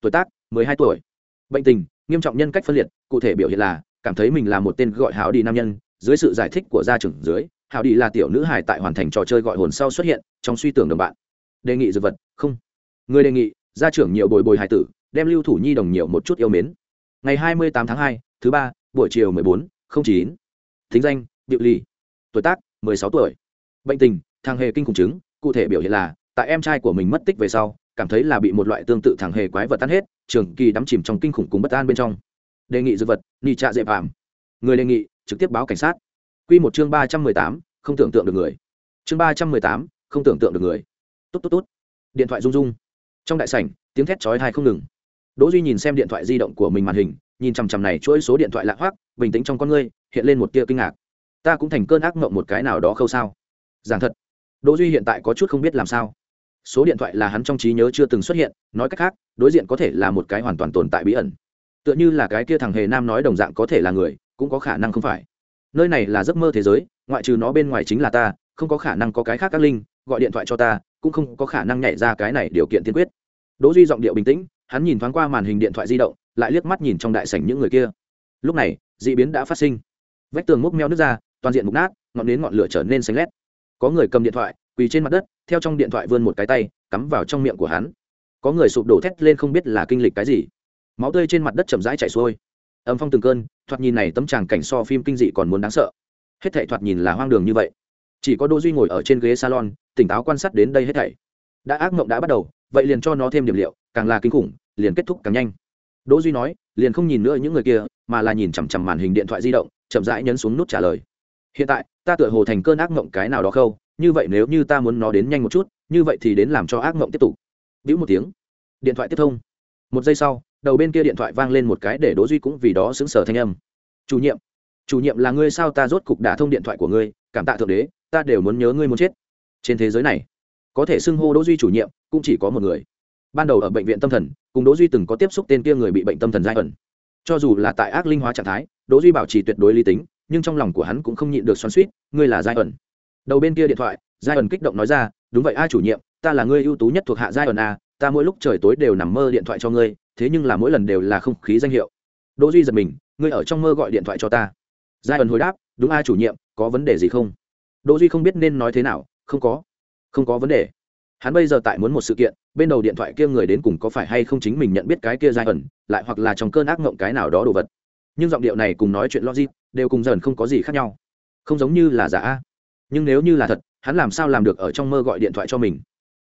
tuổi tác 12 tuổi. Bệnh tình nghiêm trọng nhân cách phân liệt cụ thể biểu hiện là cảm thấy mình là một tên gọi hảo đi nam nhân dưới sự giải thích của gia trưởng dưới hảo đi là tiểu nữ hài tại hoàn thành trò chơi gọi hồn sau xuất hiện trong suy tưởng đồng bạn. Đề nghị dược vật không người đề nghị gia trưởng nhiều bồi bồi hài tử đem lưu thủ nhi đồng nhiều một chút yêu mến. Ngày 28 tháng hai, thứ ba buổi chiều 14, 09. thính danh điệu ly tuổi tác 16 tuổi. Bệnh tình thằng hề kinh khủng chứng cụ thể biểu hiện là tại em trai của mình mất tích về sau cảm thấy là bị một loại tương tự thằng hề quái vật tan hết trường kỳ đắm chìm trong kinh khủng cùng bất an bên trong. Đề nghị dư vật ni trạ dễ phạm. Người đề nghị trực tiếp báo cảnh sát. Q một chương ba trăm mười tám không tưởng tượng được người. Chương ba trăm mười tám không tưởng tượng được người. Tốt tốt tốt điện thoại rung rung trong đại sảnh, tiếng thét chói tai không ngừng. Đỗ duy nhìn xem điện thoại di động của mình màn hình, nhìn chằm chằm này chuỗi số điện thoại lạ hoắc, bình tĩnh trong con ngươi, hiện lên một tia kinh ngạc. Ta cũng thành cơn ác mộng một cái nào đó khâu sao? Giảng thật, đỗ duy hiện tại có chút không biết làm sao. Số điện thoại là hắn trong trí nhớ chưa từng xuất hiện, nói cách khác, đối diện có thể là một cái hoàn toàn tồn tại bí ẩn. Tựa như là cái kia thằng hề nam nói đồng dạng có thể là người, cũng có khả năng không phải. Nơi này là giấc mơ thế giới, ngoại trừ nó bên ngoài chính là ta, không có khả năng có cái khác các linh, gọi điện thoại cho ta cũng không có khả năng nhảy ra cái này điều kiện tiên quyết. Đỗ duy giọng điệu bình tĩnh, hắn nhìn thoáng qua màn hình điện thoại di động, lại liếc mắt nhìn trong đại sảnh những người kia. Lúc này, dị biến đã phát sinh. Vách tường múc meo nước ra, toàn diện mục nát, ngọn nến ngọn lửa trở nên xanh lét. Có người cầm điện thoại, quỳ trên mặt đất, theo trong điện thoại vươn một cái tay, cắm vào trong miệng của hắn. Có người sụp đổ thét lên không biết là kinh lịch cái gì. Máu tươi trên mặt đất chậm rãi chảy xuôi. Âm phong từng cơn, thoạt nhìn này tấm tràng cảnh so phim kinh dị còn muốn đáng sợ. Hết thảy thoạt nhìn là hoang đường như vậy. Chỉ có đỗ duy ngồi ở trên ghế salon tỉnh táo quan sát đến đây hết thảy. Đã ác mộng đã bắt đầu, vậy liền cho nó thêm điểm liệu, càng là kinh khủng, liền kết thúc càng nhanh. Đỗ duy nói, liền không nhìn nữa những người kia, mà là nhìn chằm chằm màn hình điện thoại di động, chậm rãi nhấn xuống nút trả lời. Hiện tại, ta tựa hồ thành cơn ác mộng cái nào đó khâu, như vậy nếu như ta muốn nó đến nhanh một chút, như vậy thì đến làm cho ác mộng tiếp tục. Bĩu một tiếng. Điện thoại tiếp thông. Một giây sau, đầu bên kia điện thoại vang lên một cái để đỗ duy cũng vì đó sững sờ thanh âm. Chủ nhiệm. Chủ nhiệm là ngươi sao ta rốt cục đả thông điện thoại của ngươi, cảm tạ thượng đế, ta đều muốn nhớ ngươi muốn chết trên thế giới này. Có thể xưng hô đỗ duy chủ nhiệm, cũng chỉ có một người. Ban đầu ở bệnh viện tâm thần, cùng đỗ duy từng có tiếp xúc tên kia người bị bệnh tâm thần giai ẩn. Cho dù là tại ác linh hóa trạng thái, đỗ duy bảo trì tuyệt đối lý tính, nhưng trong lòng của hắn cũng không nhịn được xoắn xuýt, ngươi là giai ẩn. Đầu bên kia điện thoại, giai ẩn kích động nói ra, đúng vậy a chủ nhiệm, ta là ngươi ưu tú nhất thuộc hạ giai ẩn a, ta mỗi lúc trời tối đều nằm mơ điện thoại cho ngươi, thế nhưng là mỗi lần đều là không khí danh hiệu. Đỗ duy giật mình, ngươi ở trong mơ gọi điện thoại cho ta. Giai ẩn hồi đáp, đúng a chủ nhiệm, có vấn đề gì không? Đỗ duy không biết nên nói thế nào không có. Không có vấn đề. Hắn bây giờ tại muốn một sự kiện, bên đầu điện thoại kia người đến cùng có phải hay không chính mình nhận biết cái kia giai ẩn, lại hoặc là trong cơn ác mộng cái nào đó đồ vật. Nhưng giọng điệu này cùng nói chuyện logic, đều cùng dần không có gì khác nhau. Không giống như là giả. A nhưng nếu như là thật, hắn làm sao làm được ở trong mơ gọi điện thoại cho mình?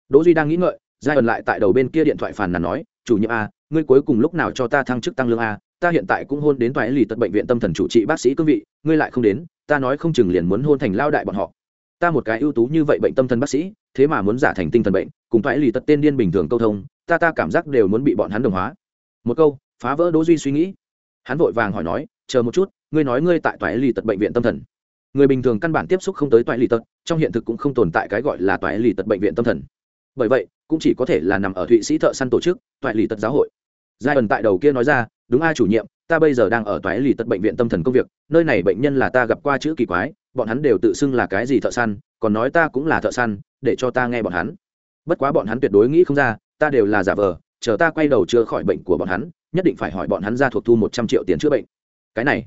Đỗ duy đang nghĩ ngợi, giai ẩn lại tại đầu bên kia điện thoại phàn nàn nói, chủ nhiệm a, ngươi cuối cùng lúc nào cho ta thăng chức tăng lương a? Ta hiện tại cũng hôn đến toại lì tật bệnh viện tâm thần chủ trị bác sĩ cương vị, ngươi lại không đến, ta nói không chừng liền muốn hôn thành lao đại bọn họ ta một cái ưu tú như vậy bệnh tâm thần bác sĩ, thế mà muốn giả thành tinh thần bệnh, cùng toái lì tật tên điên bình thường câu thông, ta ta cảm giác đều muốn bị bọn hắn đồng hóa. Một câu, phá vỡ đỗ duy suy nghĩ. Hắn vội vàng hỏi nói, chờ một chút, ngươi nói ngươi tại Toại lì tật bệnh viện tâm thần. Người bình thường căn bản tiếp xúc không tới Toại lì tật trong hiện thực cũng không tồn tại cái gọi là Toại lì tật bệnh viện tâm thần. Bởi vậy, cũng chỉ có thể là nằm ở thụy sĩ thợ săn tổ chức, toại lì tật giáo hội. Giai ẩn tại đầu kia nói ra, đúng a chủ nhiệm, ta bây giờ đang ở Toại lì tật bệnh viện tâm thần công việc, nơi này bệnh nhân là ta gặp qua chữ kỳ quái bọn hắn đều tự xưng là cái gì thợ săn, còn nói ta cũng là thợ săn, để cho ta nghe bọn hắn. Bất quá bọn hắn tuyệt đối nghĩ không ra, ta đều là giả vờ, chờ ta quay đầu chữa khỏi bệnh của bọn hắn, nhất định phải hỏi bọn hắn ra thuộc thu một trăm triệu tiền chữa bệnh. Cái này,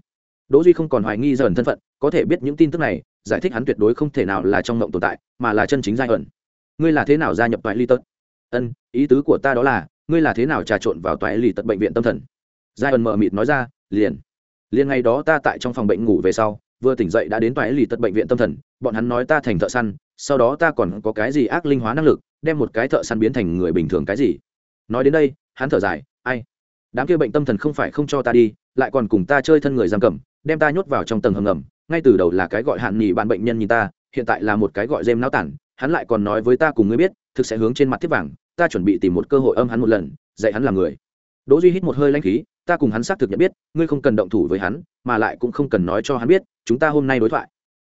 đỗ duy không còn hoài nghi dần thân phận, có thể biết những tin tức này, giải thích hắn tuyệt đối không thể nào là trong mộng tồn tại, mà là chân chính giai ẩn. Ngươi là thế nào gia nhập toại ly tật? Ân, ý tứ của ta đó là, ngươi là thế nào trà trộn vào toại ly tật bệnh viện tâm thần? Giai ẩn mờ mịt nói ra, liền. Liền ngày đó ta tại trong phòng bệnh ngủ về sau vừa tỉnh dậy đã đến toại lì tật bệnh viện tâm thần, bọn hắn nói ta thành thợ săn, sau đó ta còn có cái gì ác linh hóa năng lực, đem một cái thợ săn biến thành người bình thường cái gì? Nói đến đây, hắn thở dài, ai? Đám kia bệnh tâm thần không phải không cho ta đi, lại còn cùng ta chơi thân người giam cầm, đem ta nhốt vào trong tầng hầm ngầm, ngay từ đầu là cái gọi hạn nghỉ bạn bệnh nhân nhìn ta, hiện tại là một cái gọi dêm náo tản, hắn lại còn nói với ta cùng ngươi biết, thực sẽ hướng trên mặt thiết vàng, ta chuẩn bị tìm một cơ hội âm hắn một lần, dạy hắn làm người. Đỗ duy hít một hơi lanh khí, ta cùng hắn xác thực nhận biết, ngươi không cần động thủ với hắn, mà lại cũng không cần nói cho hắn biết chúng ta hôm nay đối thoại.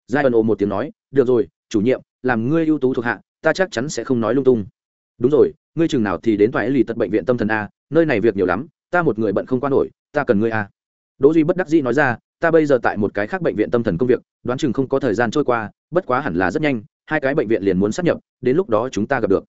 Giai ẩn ồ một tiếng nói, được rồi, chủ nhiệm, làm ngươi ưu tú thuộc hạ, ta chắc chắn sẽ không nói lung tung. Đúng rồi, ngươi chừng nào thì đến thoại lì tật bệnh viện tâm thần a, nơi này việc nhiều lắm, ta một người bận không qua nổi, ta cần ngươi a. Đỗ duy bất đắc dĩ nói ra, ta bây giờ tại một cái khác bệnh viện tâm thần công việc, đoán chừng không có thời gian trôi qua, bất quá hẳn là rất nhanh, hai cái bệnh viện liền muốn sát nhập, đến lúc đó chúng ta gặp được.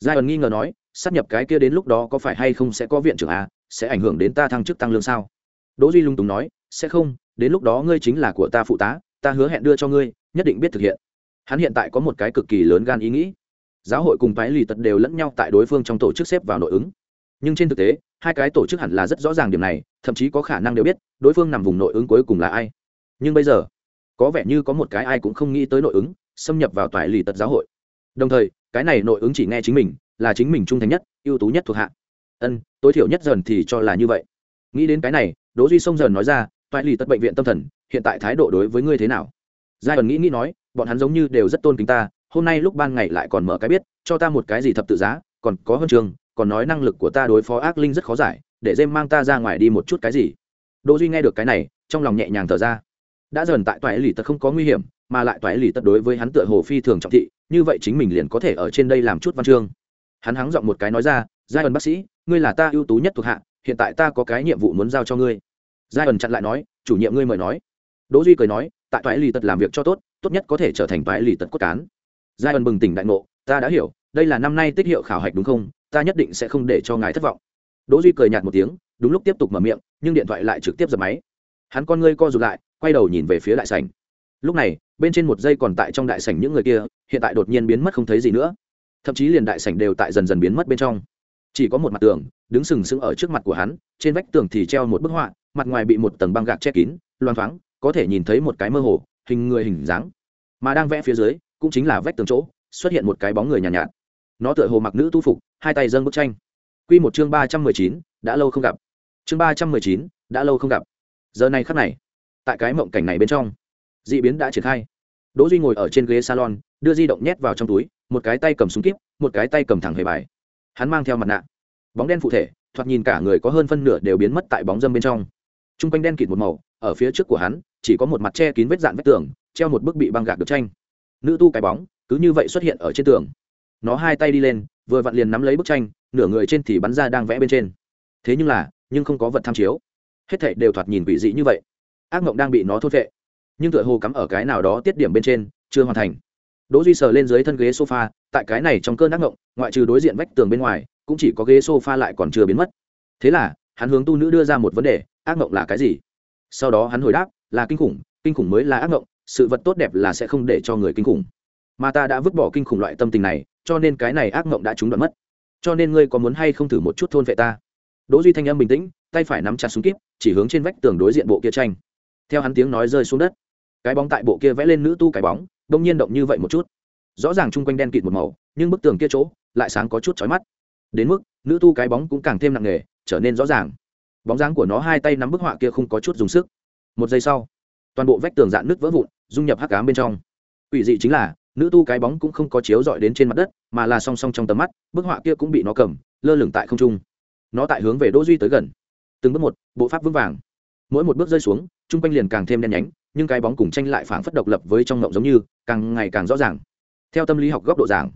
Giai ẩn nghi ngờ nói sát nhập cái kia đến lúc đó có phải hay không sẽ có viện trưởng a, sẽ ảnh hưởng đến ta thăng chức tăng lương sao? Đỗ duy lung túng nói, sẽ không đến lúc đó ngươi chính là của ta phụ tá, ta hứa hẹn đưa cho ngươi, nhất định biết thực hiện. Hắn hiện tại có một cái cực kỳ lớn gan ý nghĩ. Giáo hội cùng phái lì tật đều lẫn nhau tại đối phương trong tổ chức xếp vào nội ứng. Nhưng trên thực tế, hai cái tổ chức hẳn là rất rõ ràng điểm này, thậm chí có khả năng đều biết, đối phương nằm vùng nội ứng cuối cùng là ai. Nhưng bây giờ, có vẻ như có một cái ai cũng không nghĩ tới nội ứng, xâm nhập vào toại lì tật giáo hội. Đồng thời, cái này nội ứng chỉ nghe chính mình, là chính mình trung thành nhất, ưu tú nhất thuộc hạ. Ân, tối thiểu nhất dần thì cho là như vậy. Nghĩ đến cái này, đỗ duy sông dần nói ra toại lì tật bệnh viện tâm thần, hiện tại thái độ đối với ngươi thế nào? Giai ẩn nghĩ nghĩ nói, bọn hắn giống như đều rất tôn kính ta, hôm nay lúc ban ngày lại còn mở cái biết, cho ta một cái gì thập tự giá, còn có hơn trường, còn nói năng lực của ta đối phó ác linh rất khó giải, để dêm mang ta ra ngoài đi một chút cái gì. Đỗ duy nghe được cái này, trong lòng nhẹ nhàng thở ra. Đã dần tại toại lì tật không có nguy hiểm, mà lại toại lì tật đối với hắn tựa hồ phi thường trọng thị, như vậy chính mình liền có thể ở trên đây làm chút văn chương. Hắn hắng giọng một cái nói ra giai ẩn bác sĩ, ngươi là ta ưu tú nhất thuộc hạ, hiện tại ta có cái nhiệm vụ muốn giao cho ngươi giai ẩn chặn lại nói, chủ nhiệm ngươi mời nói. Đỗ duy cười nói, tại toại lì tật làm việc cho tốt tốt nhất có thể trở thành toại lì tật cốt cán. Giai ẩn bừng tỉnh đại ngộ, ta đã hiểu, đây là năm nay tích hiệu khảo hạch đúng không? Ta nhất định sẽ không để cho ngài thất vọng. Đỗ duy cười nhạt một tiếng, đúng lúc tiếp tục mở miệng, nhưng điện thoại lại trực tiếp giật máy. Hắn con ngươi co rụt lại, quay đầu nhìn về phía đại sảnh. Lúc này, bên trên một giây còn tại trong đại sảnh những người kia, hiện tại đột nhiên biến mất không thấy gì nữa. Thậm chí liền đại sảnh đều tại dần dần biến mất bên trong. Chỉ có một mặt tường, đứng sừng sững ở trước mặt của hắn, trên vách tường thì treo một bức họa mặt ngoài bị một tầng băng gạc che kín loang thoáng có thể nhìn thấy một cái mơ hồ hình người hình dáng. Mà đang vẽ phía dưới cũng chính là vách tường chỗ xuất hiện một cái bóng người nhàn nhạt, nhạt. Nó tựa hồ mặc nữ tu phục hai tay dâng bức tranh. Quy một chương ba trăm mười chín đã lâu không gặp. Chương ba trăm mười chín đã lâu không gặp. Giờ này khắc này tại cái mộng cảnh này bên trong d ị biến đã triển khai. Đỗ duy ngồi ở trên ghế salon đưa di động nhét vào trong túi một cái tay cầm súng kíp một cái tay cầm thẳng hề bài. Hắn mang theo mặt nạ. Bóng đen phụ thể thoạt nhìn cả người có hơn phân nửa đều biến mất tại bóng dâm bên trong t r u n g quanh đen kịt một màu, ở phía trước của hắn, chỉ có một mặt che kín vết dạn vết tường, treo một bức bị băng gạc được tranh. Nữ tu cái bóng, cứ như vậy xuất hiện ở trên tường. Nó hai tay đi lên, vừa vặn liền nắm lấy bức tranh, nửa người trên thì bắn ra đang vẽ bên trên. Thế nhưng là, nhưng không có vật tham chiếu. Hết thảy đều thoạt nhìn quỷ dị như vậy. Ác mộng đang bị nó thốt vệ nhưng tựa hồ cắm ở cái nào đó tiết điểm bên trên, chưa hoàn thành. Đỗ duy sờ lên dưới thân ghế sofa, tại cái này trong cơn ác mộng, ngoại trừ đối diện vách tường bên ngoài, cũng chỉ có ghế sofa lại còn chưa biến mất. Thế là, hắn hướng tu nữ đưa ra một vấn đề ác mộng là cái gì? Sau đó hắn hồi đáp, là kinh khủng kinh khủng mới là ác mộng sự vật tốt đẹp là sẽ không để cho người kinh khủng. Mà ta đã vứt bỏ kinh khủng loại tâm tình này, cho nên cái này ác mộng đã trúng đoạn mất. Cho nên ngươi có muốn hay không thử một chút thôn vệ ta? Đỗ duy thanh âm bình tĩnh, tay phải nắm chặt súng kíp, chỉ hướng trên vách tường đối diện bộ kia tranh. Theo hắn tiếng nói rơi xuống đất, cái bóng tại bộ kia vẽ lên nữ tu cái bóng, đông nhiên động như vậy một chút. Rõ ràng chung quanh đen kịt một màu, nhưng bức tường kia chỗ lại sáng có chút chói mắt. Đến mức, nữ tu cái bóng cũng càng thêm nặng nề, trở nên rõ ràng bóng dáng của nó hai tay nắm bức họa kia không có chút dùng sức. Một giây sau, toàn bộ vách tường dạn nước vỡ vụn, dung nhập hắc ám bên trong. Quỷ dị chính là, nữ tu cái bóng cũng không có chiếu dọi đến trên mặt đất, mà là song song trong tầm mắt, bức họa kia cũng bị nó cầm, lơ lửng tại không trung. Nó tại hướng về đỗ duy tới gần. Từng bước một, bộ pháp vững vàng. Mỗi một bước rơi xuống, trung quanh liền càng thêm đen nhánh, nhưng cái bóng cùng tranh lại phảng phất độc lập với trong ngộng giống như, càng ngày càng rõ ràng. Theo tâm lý học góc độ giảng,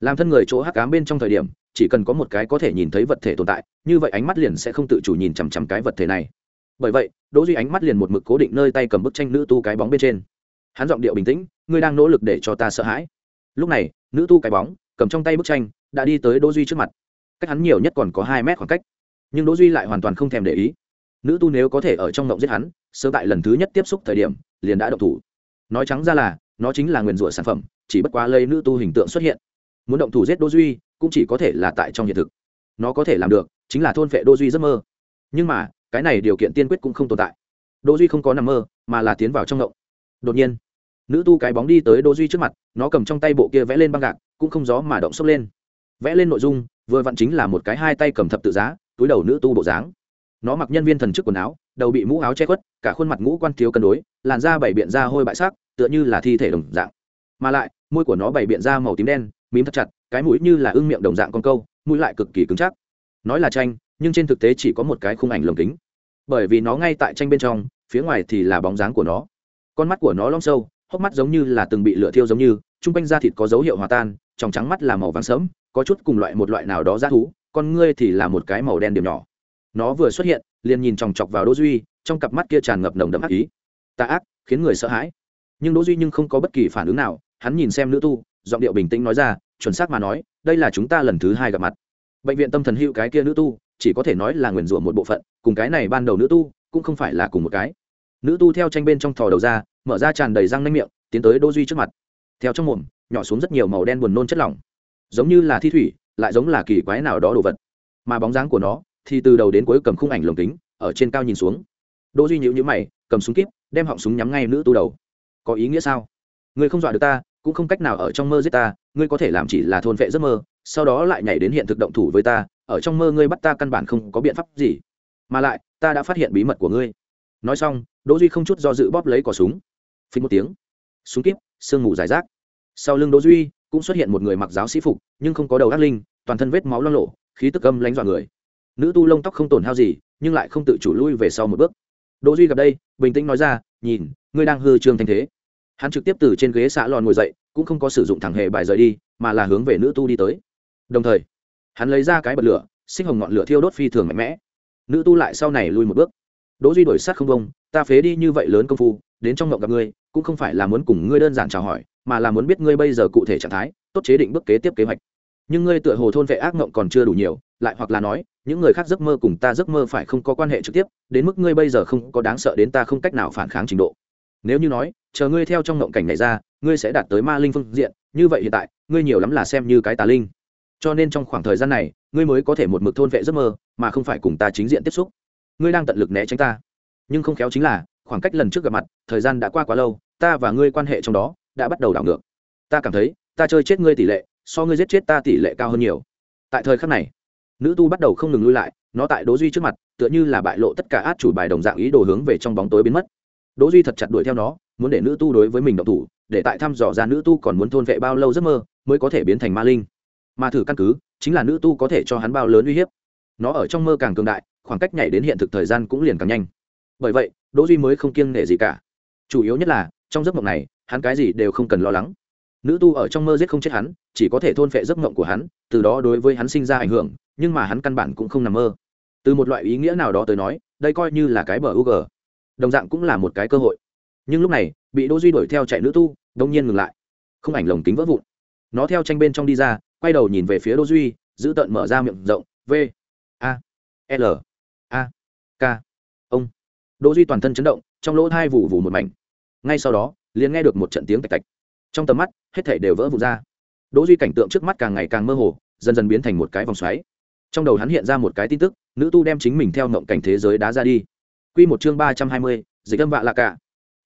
làm thân người chỗ hắc ám bên trong thời điểm chỉ cần có một cái có thể nhìn thấy vật thể tồn tại, như vậy ánh mắt liền sẽ không tự chủ nhìn chằm chằm cái vật thể này. Bởi vậy, đỗ duy ánh mắt liền một mực cố định nơi tay cầm bức tranh nữ tu cái bóng bên trên. Hắn giọng điệu bình tĩnh, ngươi đang nỗ lực để cho ta sợ hãi. Lúc này, nữ tu cái bóng, cầm trong tay bức tranh, đã đi tới đỗ duy trước mặt. Cách hắn nhiều nhất còn có hai mét khoảng cách. Nhưng đỗ duy lại hoàn toàn không thèm để ý. Nữ tu nếu có thể ở trong ngộng giết hắn sơ tại lần thứ nhất tiếp xúc thời điểm, liền đã động thủ. Nói trắng ra là, nó chính là nguyền rủa sản phẩm, chỉ bất quá lấy nữ tu hình tượng xuất hiện. Muốn động thủ giết Đỗ duy cũng chỉ có thể là tại trong hiện thực. Nó có thể làm được, chính là thôn vệ đô duy giấc mơ. Nhưng mà, cái này điều kiện tiên quyết cũng không tồn tại. Đô duy không có nằm mơ, mà là tiến vào trong ngộng. Đột nhiên, nữ tu cái bóng đi tới đô duy trước mặt, nó cầm trong tay bộ kia vẽ lên băng gạc, cũng không gió mà động sốc lên. Vẽ lên nội dung, vừa vặn chính là một cái hai tay cầm thập tự giá, túi đầu nữ tu bộ dáng. Nó mặc nhân viên thần chức quần áo, đầu bị mũ áo che khuất, cả khuôn mặt ngũ quan thiếu cân đối, làn da bảy biện da hôi bại sắc, tựa như là thi thể đồng dạng. Mà lại, môi của nó bảy biện da màu tím đen, mím thật chặt cái mũi như là ưng miệng đồng dạng con câu, mũi lại cực kỳ cứng chắc. Nói là tranh, nhưng trên thực tế chỉ có một cái khung ảnh lồng kính. Bởi vì nó ngay tại tranh bên trong, phía ngoài thì là bóng dáng của nó. Con mắt của nó long sâu, hốc mắt giống như là từng bị lửa thiêu giống như, chung quanh da thịt có dấu hiệu hòa tan, trong trắng mắt là màu vàng sẫm, có chút cùng loại một loại nào đó ra thú, con ngươi thì là một cái màu đen điểm nhỏ. Nó vừa xuất hiện, liền nhìn chòng chọc vào đỗ duy, trong cặp mắt kia tràn ngập nồng đậm ác ý. Tà ác, khiến người sợ hãi. Nhưng đỗ duy nhưng không có bất kỳ phản ứng nào, hắn nhìn xem nữ tu giọng điệu bình tĩnh nói ra, chuẩn xác mà nói, đây là chúng ta lần thứ hai gặp mặt. Bệnh viện tâm thần hữu cái kia nữ tu, chỉ có thể nói là nguyền rủa một bộ phận, cùng cái này ban đầu nữ tu, cũng không phải là cùng một cái. Nữ tu theo tranh bên trong thò đầu ra, mở ra tràn đầy răng nanh miệng, tiến tới đỗ duy trước mặt. Theo trong mồm, nhỏ xuống rất nhiều màu đen buồn nôn chất lỏng. Giống như là thi thủy, lại giống là kỳ quái nào đó đồ vật. Mà bóng dáng của nó, thì từ đầu đến cuối cầm khung ảnh lồng kính, ở trên cao nhìn xuống. Đỗ duy nhíu nhíu mày, cầm súng kíp, đem họng súng nhắm ngay nữ tu đầu. Có ý nghĩa sao? Người không dọa được ta cũng không cách nào ở trong mơ giết ta, ngươi có thể làm chỉ là thôn vệ giấc mơ, sau đó lại nhảy đến hiện thực động thủ với ta, ở trong mơ ngươi bắt ta căn bản không có biện pháp gì. Mà lại, ta đã phát hiện bí mật của ngươi. Nói xong, đỗ duy không chút do dự bóp lấy cò súng. Phình một tiếng, súng kíp, sương mù giải rác. Sau lưng đỗ duy cũng xuất hiện một người mặc giáo sĩ phục, nhưng không có đầu ác linh, toàn thân vết máu loang lổ, khí tức âm lãnh dọa người. Nữ tu lông tóc không tổn hao gì, nhưng lại không tự chủ lui về sau một bước. Đỗ duy gặp đây, bình tĩnh nói ra, nhìn, ngươi đang hư trương thanh thế hắn trực tiếp từ trên ghế xạ lòn ngồi dậy, cũng không có sử dụng thẳng hề bài rời đi, mà là hướng về nữ tu đi tới. Đồng thời, hắn lấy ra cái bật lửa sinh hồng ngọn lửa thiêu đốt phi thường mạnh mẽ. Nữ tu lại sau này lui một bước. Đỗ duy đổi sát không công ta phế đi như vậy lớn công phu, đến trong ngộng gặp ngươi, cũng không phải là muốn cùng ngươi đơn giản chào hỏi, mà là muốn biết ngươi bây giờ cụ thể trạng thái, tốt chế định bước kế tiếp kế hoạch. Nhưng ngươi tựa hồ thôn vệ ác ngộng còn chưa đủ nhiều, lại hoặc là nói, những người khác giấc mơ cùng ta giấc mơ phải không có quan hệ trực tiếp, đến mức ngươi bây giờ không có đáng sợ đến ta không cách nào phản kháng trình độ nếu như nói, chờ ngươi theo trong ngộng cảnh này ra, ngươi sẽ đạt tới ma linh phương diện, như vậy hiện tại, ngươi nhiều lắm là xem như cái tà linh. Cho nên trong khoảng thời gian này, ngươi mới có thể một mực thôn vệ giấc mơ, mà không phải cùng ta chính diện tiếp xúc. Ngươi đang tận lực né tránh ta. Nhưng không khéo chính là, khoảng cách lần trước gặp mặt, thời gian đã qua quá lâu, ta và ngươi quan hệ trong đó đã bắt đầu đảo ngược. Ta cảm thấy, ta chơi chết ngươi tỷ lệ, so ngươi giết chết ta tỷ lệ cao hơn nhiều. Tại thời khắc này, nữ tu bắt đầu không ngừng lui lại, nó tại đỗ duy trước mặt, tựa như là bại lộ tất cả át chủ bài đồng dạng ý đồ hướng về trong bóng tối biến mất đỗ duy thật chặt đuổi theo nó, muốn để nữ tu đối với mình động thủ, để tại thăm dò ra nữ tu còn muốn thôn vệ bao lâu giấc mơ, mới có thể biến thành ma linh. Mà thử căn cứ, chính là nữ tu có thể cho hắn bao lớn uy hiếp. Nó ở trong mơ càng cường đại, khoảng cách nhảy đến hiện thực thời gian cũng liền càng nhanh. Bởi vậy, đỗ duy mới không kiêng nể gì cả. Chủ yếu nhất là, trong giấc mộng này, hắn cái gì đều không cần lo lắng. Nữ tu ở trong mơ giết không chết hắn, chỉ có thể thôn phệ giấc mộng của hắn, từ đó đối với hắn sinh ra ảnh hưởng, nhưng mà hắn căn bản cũng không nằm mơ. Từ một loại ý nghĩa nào đó tới nói, đây coi như là cái bờ u g đồng dạng cũng là một cái cơ hội. Nhưng lúc này, bị đỗ duy đuổi theo chạy nữ tu, đông nhiên ngừng lại. Không ảnh lồng kính vỡ vụn. Nó theo tranh bên trong đi ra, quay đầu nhìn về phía đỗ duy, giữ tận mở ra miệng rộng, v, a, l, a, k, ông. Đỗ duy toàn thân chấn động, trong lỗ thai vụ vụ một mảnh. Ngay sau đó, liền nghe được một trận tiếng tạch tạch. Trong tầm mắt, hết thảy đều vỡ vụn ra. Đỗ duy cảnh tượng trước mắt càng ngày càng mơ hồ, dần dần biến thành một cái vòng xoáy. Trong đầu hắn hiện ra một cái tin tức, nữ tu đem chính mình theo mộng cảnh thế giới đá ra đi quy một chương ba trăm hai mươi, dịch âm vạ lạ cả.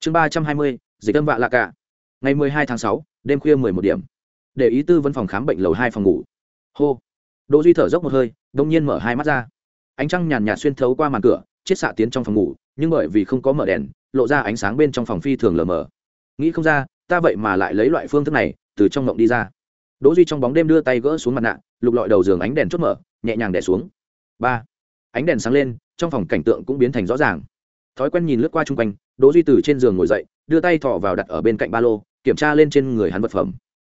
Chương ba trăm hai mươi, dịch âm vạ lạ cả. Ngày mười hai tháng sáu, đêm khuya mười một điểm. Để ý tư vấn phòng khám bệnh lầu hai phòng ngủ. Hô. Đỗ duy thở dốc một hơi đột nhiên mở hai mắt ra. Ánh trăng nhàn nhạt xuyên thấu qua màn cửa chiết xạ tiến trong phòng ngủ nhưng bởi vì không có mở đèn lộ ra ánh sáng bên trong phòng phi thường lờ mờ. Nghĩ không ra ta vậy mà lại lấy loại phương thức này từ trong mộng đi ra. Đỗ duy trong bóng đêm đưa tay gỡ xuống mặt nạ lục lọi đầu giường ánh đèn chớp mở nhẹ nhàng đè xuống. Ba ánh đèn sáng lên, trong phòng cảnh tượng cũng biến thành rõ ràng. Thói quen nhìn lướt qua chung quanh, đỗ duy từ trên giường ngồi dậy, đưa tay thò vào đặt ở bên cạnh ba lô, kiểm tra lên trên người hắn vật phẩm.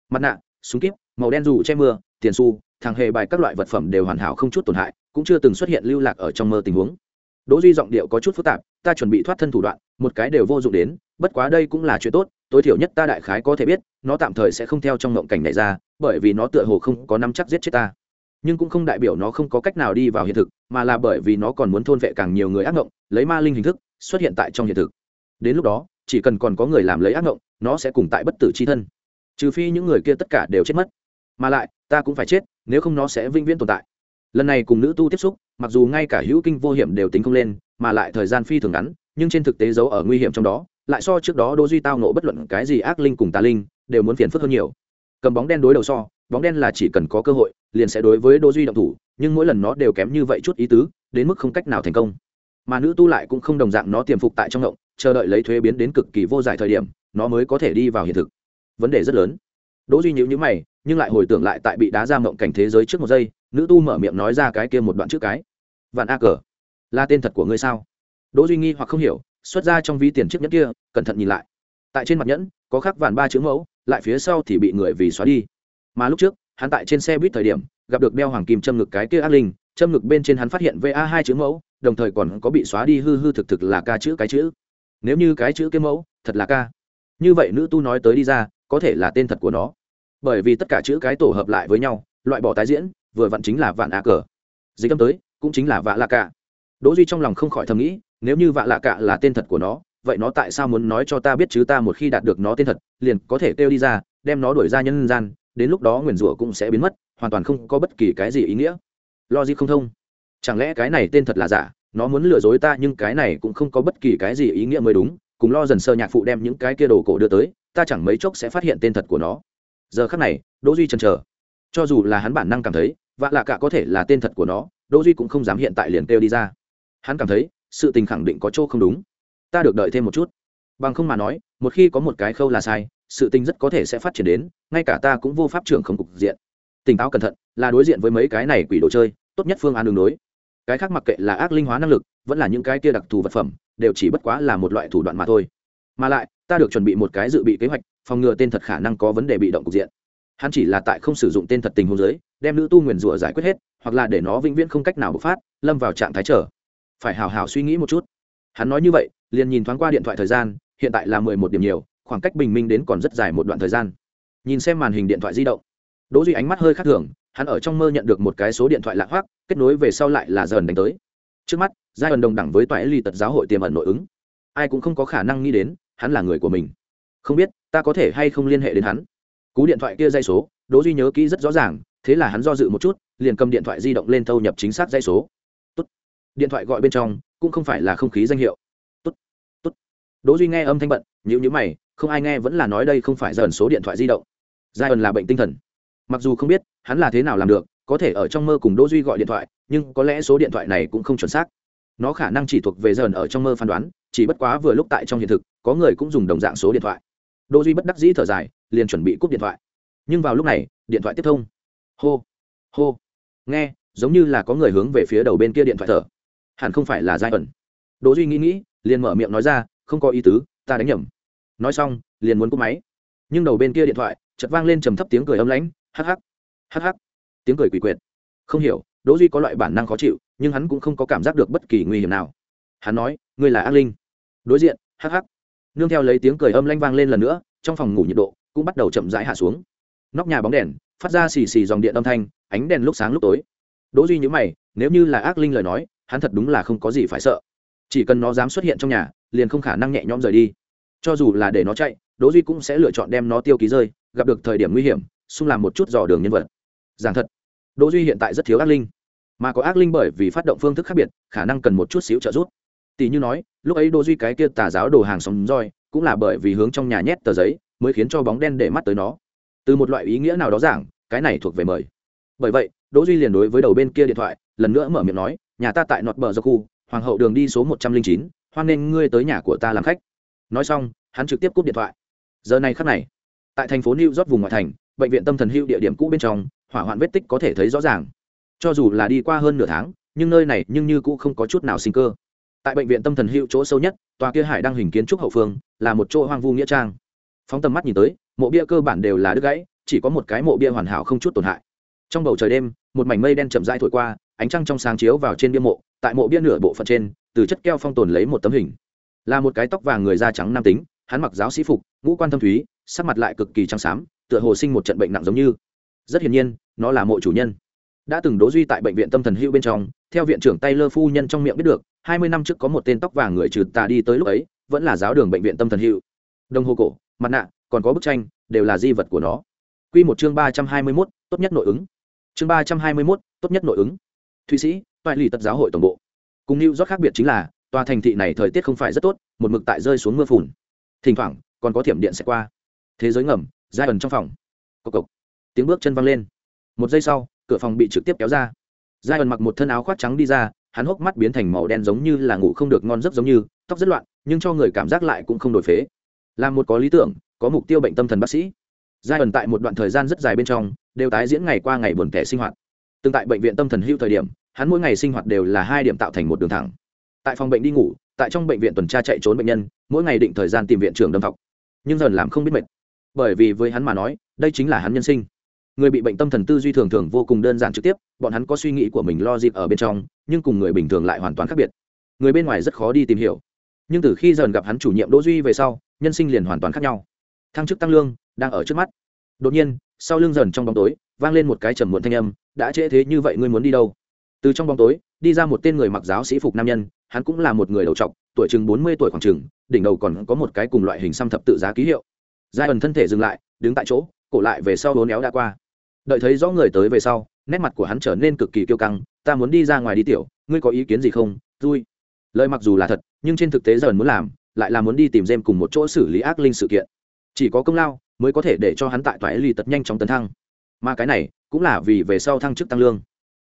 Mặt nạ, súng kíp, màu đen dù che mưa, tiền xu, thằng hề bài các loại vật phẩm đều hoàn hảo không chút tổn hại, cũng chưa từng xuất hiện lưu lạc ở trong mơ tình huống. Đỗ duy giọng điệu có chút phức tạp, ta chuẩn bị thoát thân thủ đoạn, một cái đều vô dụng đến, bất quá đây cũng là chuyện tốt, tối thiểu nhất ta đại khái có thể biết, nó tạm thời sẽ không theo trong ngộng cảnh này ra, bởi vì nó tựa hồ không có nắm chắc giết chết ta nhưng cũng không đại biểu nó không có cách nào đi vào hiện thực, mà là bởi vì nó còn muốn thôn vệ càng nhiều người ác ngộng, lấy ma linh hình thức xuất hiện tại trong hiện thực. Đến lúc đó, chỉ cần còn có người làm lấy ác ngộng, nó sẽ cùng tại bất tử c h i thân. Trừ phi những người kia tất cả đều chết mất. Mà lại, ta cũng phải chết, nếu không nó sẽ vĩnh viễn tồn tại. Lần này cùng nữ tu tiếp xúc, mặc dù ngay cả hữu kinh vô hiểm đều tính không lên, mà lại thời gian phi thường ngắn, nhưng trên thực tế giấu ở nguy hiểm trong đó, lại so trước đó đô duy tao nộ bất luận cái gì ác linh cùng tà linh, đều muốn phiền phức hơn nhiều. Cầm bóng đen đối đầu so bóng đen là chỉ cần có cơ hội, liền sẽ đối với đô duy động thủ, nhưng mỗi lần nó đều kém như vậy chút ý tứ, đến mức không cách nào thành công. Mà nữ tu lại cũng không đồng dạng nó tiềm phục tại trong động, chờ đợi lấy thuế biến đến cực kỳ vô giải thời điểm, nó mới có thể đi vào hiện thực. Vấn đề rất lớn. Đỗ duy nhíu nhíu mày, nhưng lại hồi tưởng lại tại bị đá ra mộng cảnh thế giới trước một giây, nữ tu mở miệng nói ra cái kia một đoạn trước cái. Vạn a cờ, là tên thật của ngươi sao? Đỗ duy nghi hoặc không hiểu, xuất ra trong ví tiền chiếc nhẫn kia, cẩn thận nhìn lại. Tại trên mặt nhẫn, có khắc vạn ba chữ mẫu, lại phía sau thì bị người vì xóa đi mà lúc trước, hắn tại trên xe buýt thời điểm, gặp được đeo hoàng kim châm ngực cái kia ác linh, châm ngực bên trên hắn phát hiện va hai chữ mẫu, đồng thời còn có bị xóa đi hư hư thực thực là ca chữ cái chữ. Nếu như cái chữ cái mẫu, thật là ca. Như vậy nữ tu nói tới đi ra, có thể là tên thật của nó. Bởi vì tất cả chữ cái tổ hợp lại với nhau, loại bỏ tái diễn, vừa vặn chính là vạn á cờ. Dịch âm tới, cũng chính là vạ lạ cả đỗ duy trong lòng không khỏi thầm nghĩ, nếu như vạ lạ cả là tên thật của nó, vậy nó tại sao muốn nói cho ta biết chứ ta một khi đạt được nó tên thật, liền có thể kêu đi ra, đem nó đuổi ra nhân gian đến lúc đó nguyền rủa cũng sẽ biến mất, hoàn toàn không có bất kỳ cái gì ý nghĩa. Logic không thông. Chẳng lẽ cái này tên thật là giả? Nó muốn lừa dối ta nhưng cái này cũng không có bất kỳ cái gì ý nghĩa mới đúng. Cùng lo dần sơ nhạc phụ đem những cái kia đồ cổ đưa tới, ta chẳng mấy chốc sẽ phát hiện tên thật của nó. Giờ khắc này, đỗ duy chần chờ. Cho dù là hắn bản năng cảm thấy, vạ lạ cả có thể là tên thật của nó, đỗ duy cũng không dám hiện tại liền kêu đi ra. Hắn cảm thấy, sự tình khẳng định có chỗ không đúng. Ta được đợi thêm một chút. Bằng không mà nói, một khi có một cái khâu là sai sự tình rất có thể sẽ phát triển đến, ngay cả ta cũng vô pháp trưởng không cục diện. Tỉnh táo cẩn thận, là đối diện với mấy cái này quỷ đồ chơi, tốt nhất phương án đường đối. Cái khác mặc kệ là ác linh hóa năng lực, vẫn là những cái kia đặc thù vật phẩm, đều chỉ bất quá là một loại thủ đoạn mà thôi. Mà lại, ta được chuẩn bị một cái dự bị kế hoạch, phòng ngừa tên thật khả năng có vấn đề bị động cục diện. Hắn chỉ là tại không sử dụng tên thật tình hôn giới đem nữ tu nguyền rủa giải quyết hết, hoặc là để nó vĩnh viễn không cách nào bộc phát, lâm vào trạng thái trở phải hào hào suy nghĩ một chút. Hắn nói như vậy, liền nhìn thoáng qua điện thoại thời gian, hiện tại là mười một điểm nhiều khoảng cách bình minh đến còn rất dài một đoạn thời gian. Nhìn xem màn hình điện thoại di động, đỗ duy ánh mắt hơi khác thường, hắn ở trong mơ nhận được một cái số điện thoại lạ hoắc, kết nối về sau lại là dần đánh tới. Trước mắt giai ẩn đồng đẳng với toại ly tật giáo hội tiềm ẩn nội ứng. Ai cũng không có khả năng nghĩ đến, hắn là người của mình. Không biết, ta có thể hay không liên hệ đến hắn? Cú điện thoại kia dây số, đỗ duy nhớ kỹ rất rõ ràng, thế là hắn do dự một chút, liền cầm điện thoại di động lên thâu nhập chính xác dây số. Tốt. điện thoại gọi bên trong, cũng không phải là không khí danh hiệu. Tốt. Tốt. đỗ duy nghe âm thanh bận, nhíu nhíu mày không ai nghe vẫn là nói đây không phải dần số điện thoại di động. Giai ẩn là bệnh tinh thần. Mặc dù không biết, hắn là thế nào làm được, có thể ở trong mơ cùng đỗ duy gọi điện thoại, nhưng có lẽ số điện thoại này cũng không chuẩn xác. Nó khả năng chỉ thuộc về dần ở trong mơ phán đoán, chỉ bất quá vừa lúc tại trong hiện thực, có người cũng dùng đồng dạng số điện thoại. Đỗ duy bất đắc dĩ thở dài, liền chuẩn bị cúp điện thoại. Nhưng vào lúc này, điện thoại tiếp thông. Hô hô. Nghe, giống như là có người hướng về phía đầu bên kia điện thoại thở. Hẳn không phải là giai ẩn đỗ duy nghĩ nghĩ, liền mở miệng nói ra, không có ý tứ, ta đánh nhầm nói xong, liền muốn cúp máy. Nhưng đầu bên kia điện thoại, chợt vang lên trầm thấp tiếng cười âm lãnh, hắc hắc hắc hắc. Tiếng cười quỷ quyệt. Không hiểu, đỗ duy có loại bản năng khó chịu, nhưng hắn cũng không có cảm giác được bất kỳ nguy hiểm nào. Hắn nói, ngươi là ác linh. Đối diện, hắc hắc. Nương theo lấy tiếng cười âm lanh vang lên lần nữa, trong phòng ngủ nhiệt độ cũng bắt đầu chậm rãi hạ xuống. Nóc nhà bóng đèn, phát ra xì xì dòng điện âm thanh, ánh đèn lúc sáng lúc tối. Đỗ duy nhíu mày, nếu như là ác linh lời nói, hắn thật đúng là không có gì phải sợ. Chỉ cần nó dám xuất hiện trong nhà, liền không khả năng nhẹ nhõm rời đi cho dù là để nó chạy, đỗ duy cũng sẽ lựa chọn đem nó tiêu ký rơi, gặp được thời điểm nguy hiểm, xung làm một chút dò đường nhân vật. Giảng thật, đỗ duy hiện tại rất thiếu ác linh. Mà có ác linh bởi vì phát động phương thức khác biệt, khả năng cần một chút xíu trợ giúp. Tỷ như nói, lúc ấy đỗ duy cái kia tà giáo đồ hàng sóng roi, cũng là bởi vì hướng trong nhà nhét tờ giấy, mới khiến cho bóng đen để mắt tới nó. Từ một loại ý nghĩa nào đó giảng, cái này thuộc về mời. Bởi vậy, đỗ duy liền đối với đầu bên kia điện thoại, lần nữa mở miệng nói, nhà ta tại nọt bờ do khu, hoàng hậu đường đi số một trăm linh chín, hoan nên ngươi tới nhà của ta làm khách nói xong, hắn trực tiếp cúp điện thoại. Giờ này khắc này, tại thành phố new york vùng ngoại thành, bệnh viện tâm thần hữu địa điểm cũ bên trong, hỏa hoạn vết tích có thể thấy rõ ràng. Cho dù là đi qua hơn nửa tháng, nhưng nơi này nhưng như cũ không có chút nào sinh cơ. Tại bệnh viện tâm thần hữu chỗ sâu nhất, tòa kia hải đang hình kiến trúc hậu phương, là một chỗ hoang vu nghĩa trang. Phóng tầm mắt nhìn tới, mộ bia cơ bản đều là đứt gãy, chỉ có một cái mộ bia hoàn hảo không chút tổn hại. Trong bầu trời đêm, một mảnh mây đen chậm rãi thổi qua, ánh trăng trong sáng chiếu vào trên bia mộ, tại mộ bia nửa bộ phận trên, từ chất keo phong tồn lấy một tấm hình là một cái tóc vàng người da trắng nam tính, hắn mặc giáo sĩ phục, ngũ quan thâm thúy, sắc mặt lại cực kỳ trắng xám, tựa hồ sinh một trận bệnh nặng giống như. Rất hiển nhiên, nó là mộ chủ nhân. Đã từng đố duy tại bệnh viện tâm thần hữu bên trong, theo viện trưởng taylor phu nhân trong miệng biết được, hai mươi năm trước có một tên tóc vàng người trừ tà đi tới lúc ấy, vẫn là giáo đường bệnh viện tâm thần hữu. Đồng hồ cổ, mặt nạ, còn có bức tranh, đều là di vật của nó. Q một chương ba trăm hai mươi mốt, tốt nhất nội ứng. Chương ba trăm hai mươi mốt, tốt nhất nội ứng. Thụy sĩ, toại lì tật giáo hội tổng bộ. Cùng new rót khác biệt chính là tòa thành thị này thời tiết không phải rất tốt, một mực tại rơi xuống mưa phùn. Thỉnh thoảng, còn có thiểm điện sẽ qua. Thế giới ngầm ra ẩn trong phòng. Cộc cộc. Tiếng bước chân văng lên. Một giây sau, cửa phòng bị trực tiếp kéo ra. Giai ẩn mặc một thân áo khoác trắng đi ra, hắn hốc mắt biến thành màu đen giống như là ngủ không được ngon giấc giống như, tóc rất loạn, nhưng cho người cảm giác lại cũng không đổi phế. Là một có lý tưởng, có mục tiêu bệnh tâm thần bác sĩ. Giai ẩn tại một đoạn thời gian rất dài bên trong, đều tái diễn ngày qua ngày buồn tẻ sinh hoạt. Tương tại bệnh viện tâm thần hưu thời điểm, hắn mỗi ngày sinh hoạt đều là hai điểm tạo thành một đường thẳng tại phòng bệnh đi ngủ, tại trong bệnh viện tuần tra chạy trốn bệnh nhân, mỗi ngày định thời gian tìm viện trưởng đâm thọc. Nhưng dần làm không biết mệt. Bởi vì với hắn mà nói, đây chính là hắn nhân sinh. Người bị bệnh tâm thần tư duy thường thường vô cùng đơn giản trực tiếp, bọn hắn có suy nghĩ của mình lo dịp ở bên trong, nhưng cùng người bình thường lại hoàn toàn khác biệt. Người bên ngoài rất khó đi tìm hiểu. Nhưng từ khi dần gặp hắn chủ nhiệm đỗ duy về sau, nhân sinh liền hoàn toàn khác nhau. Thăng chức tăng lương, đang ở trước mắt. Đột nhiên, sau lưng dần trong bóng tối, vang lên một cái trầm muộn thanh âm, đã trễ thế như vậy ngươi muốn đi đâu? Từ trong bóng tối đi ra một tên người mặc giáo sĩ phục nam nhân, hắn cũng là một người đầu trọc, tuổi chừng bốn mươi tuổi khoảng chừng, đỉnh đầu còn có một cái cùng loại hình xăm thập tự giá ký hiệu. Giai ẩn thân thể dừng lại, đứng tại chỗ, cổ lại về sau bốn éo đã qua. Đợi thấy rõ người tới về sau, nét mặt của hắn trở nên cực kỳ kiêu căng, ta muốn đi ra ngoài đi tiểu, ngươi có ý kiến gì không? Vui. Lời mặc dù là thật, nhưng trên thực tế giờ muốn làm, lại là muốn đi tìm jem cùng một chỗ xử lý ác linh sự kiện. Chỉ có công lao mới có thể để cho hắn tại toại lì tật nhanh chóng tấn thăng. Mà cái này cũng là vì về sau thăng chức tăng lương.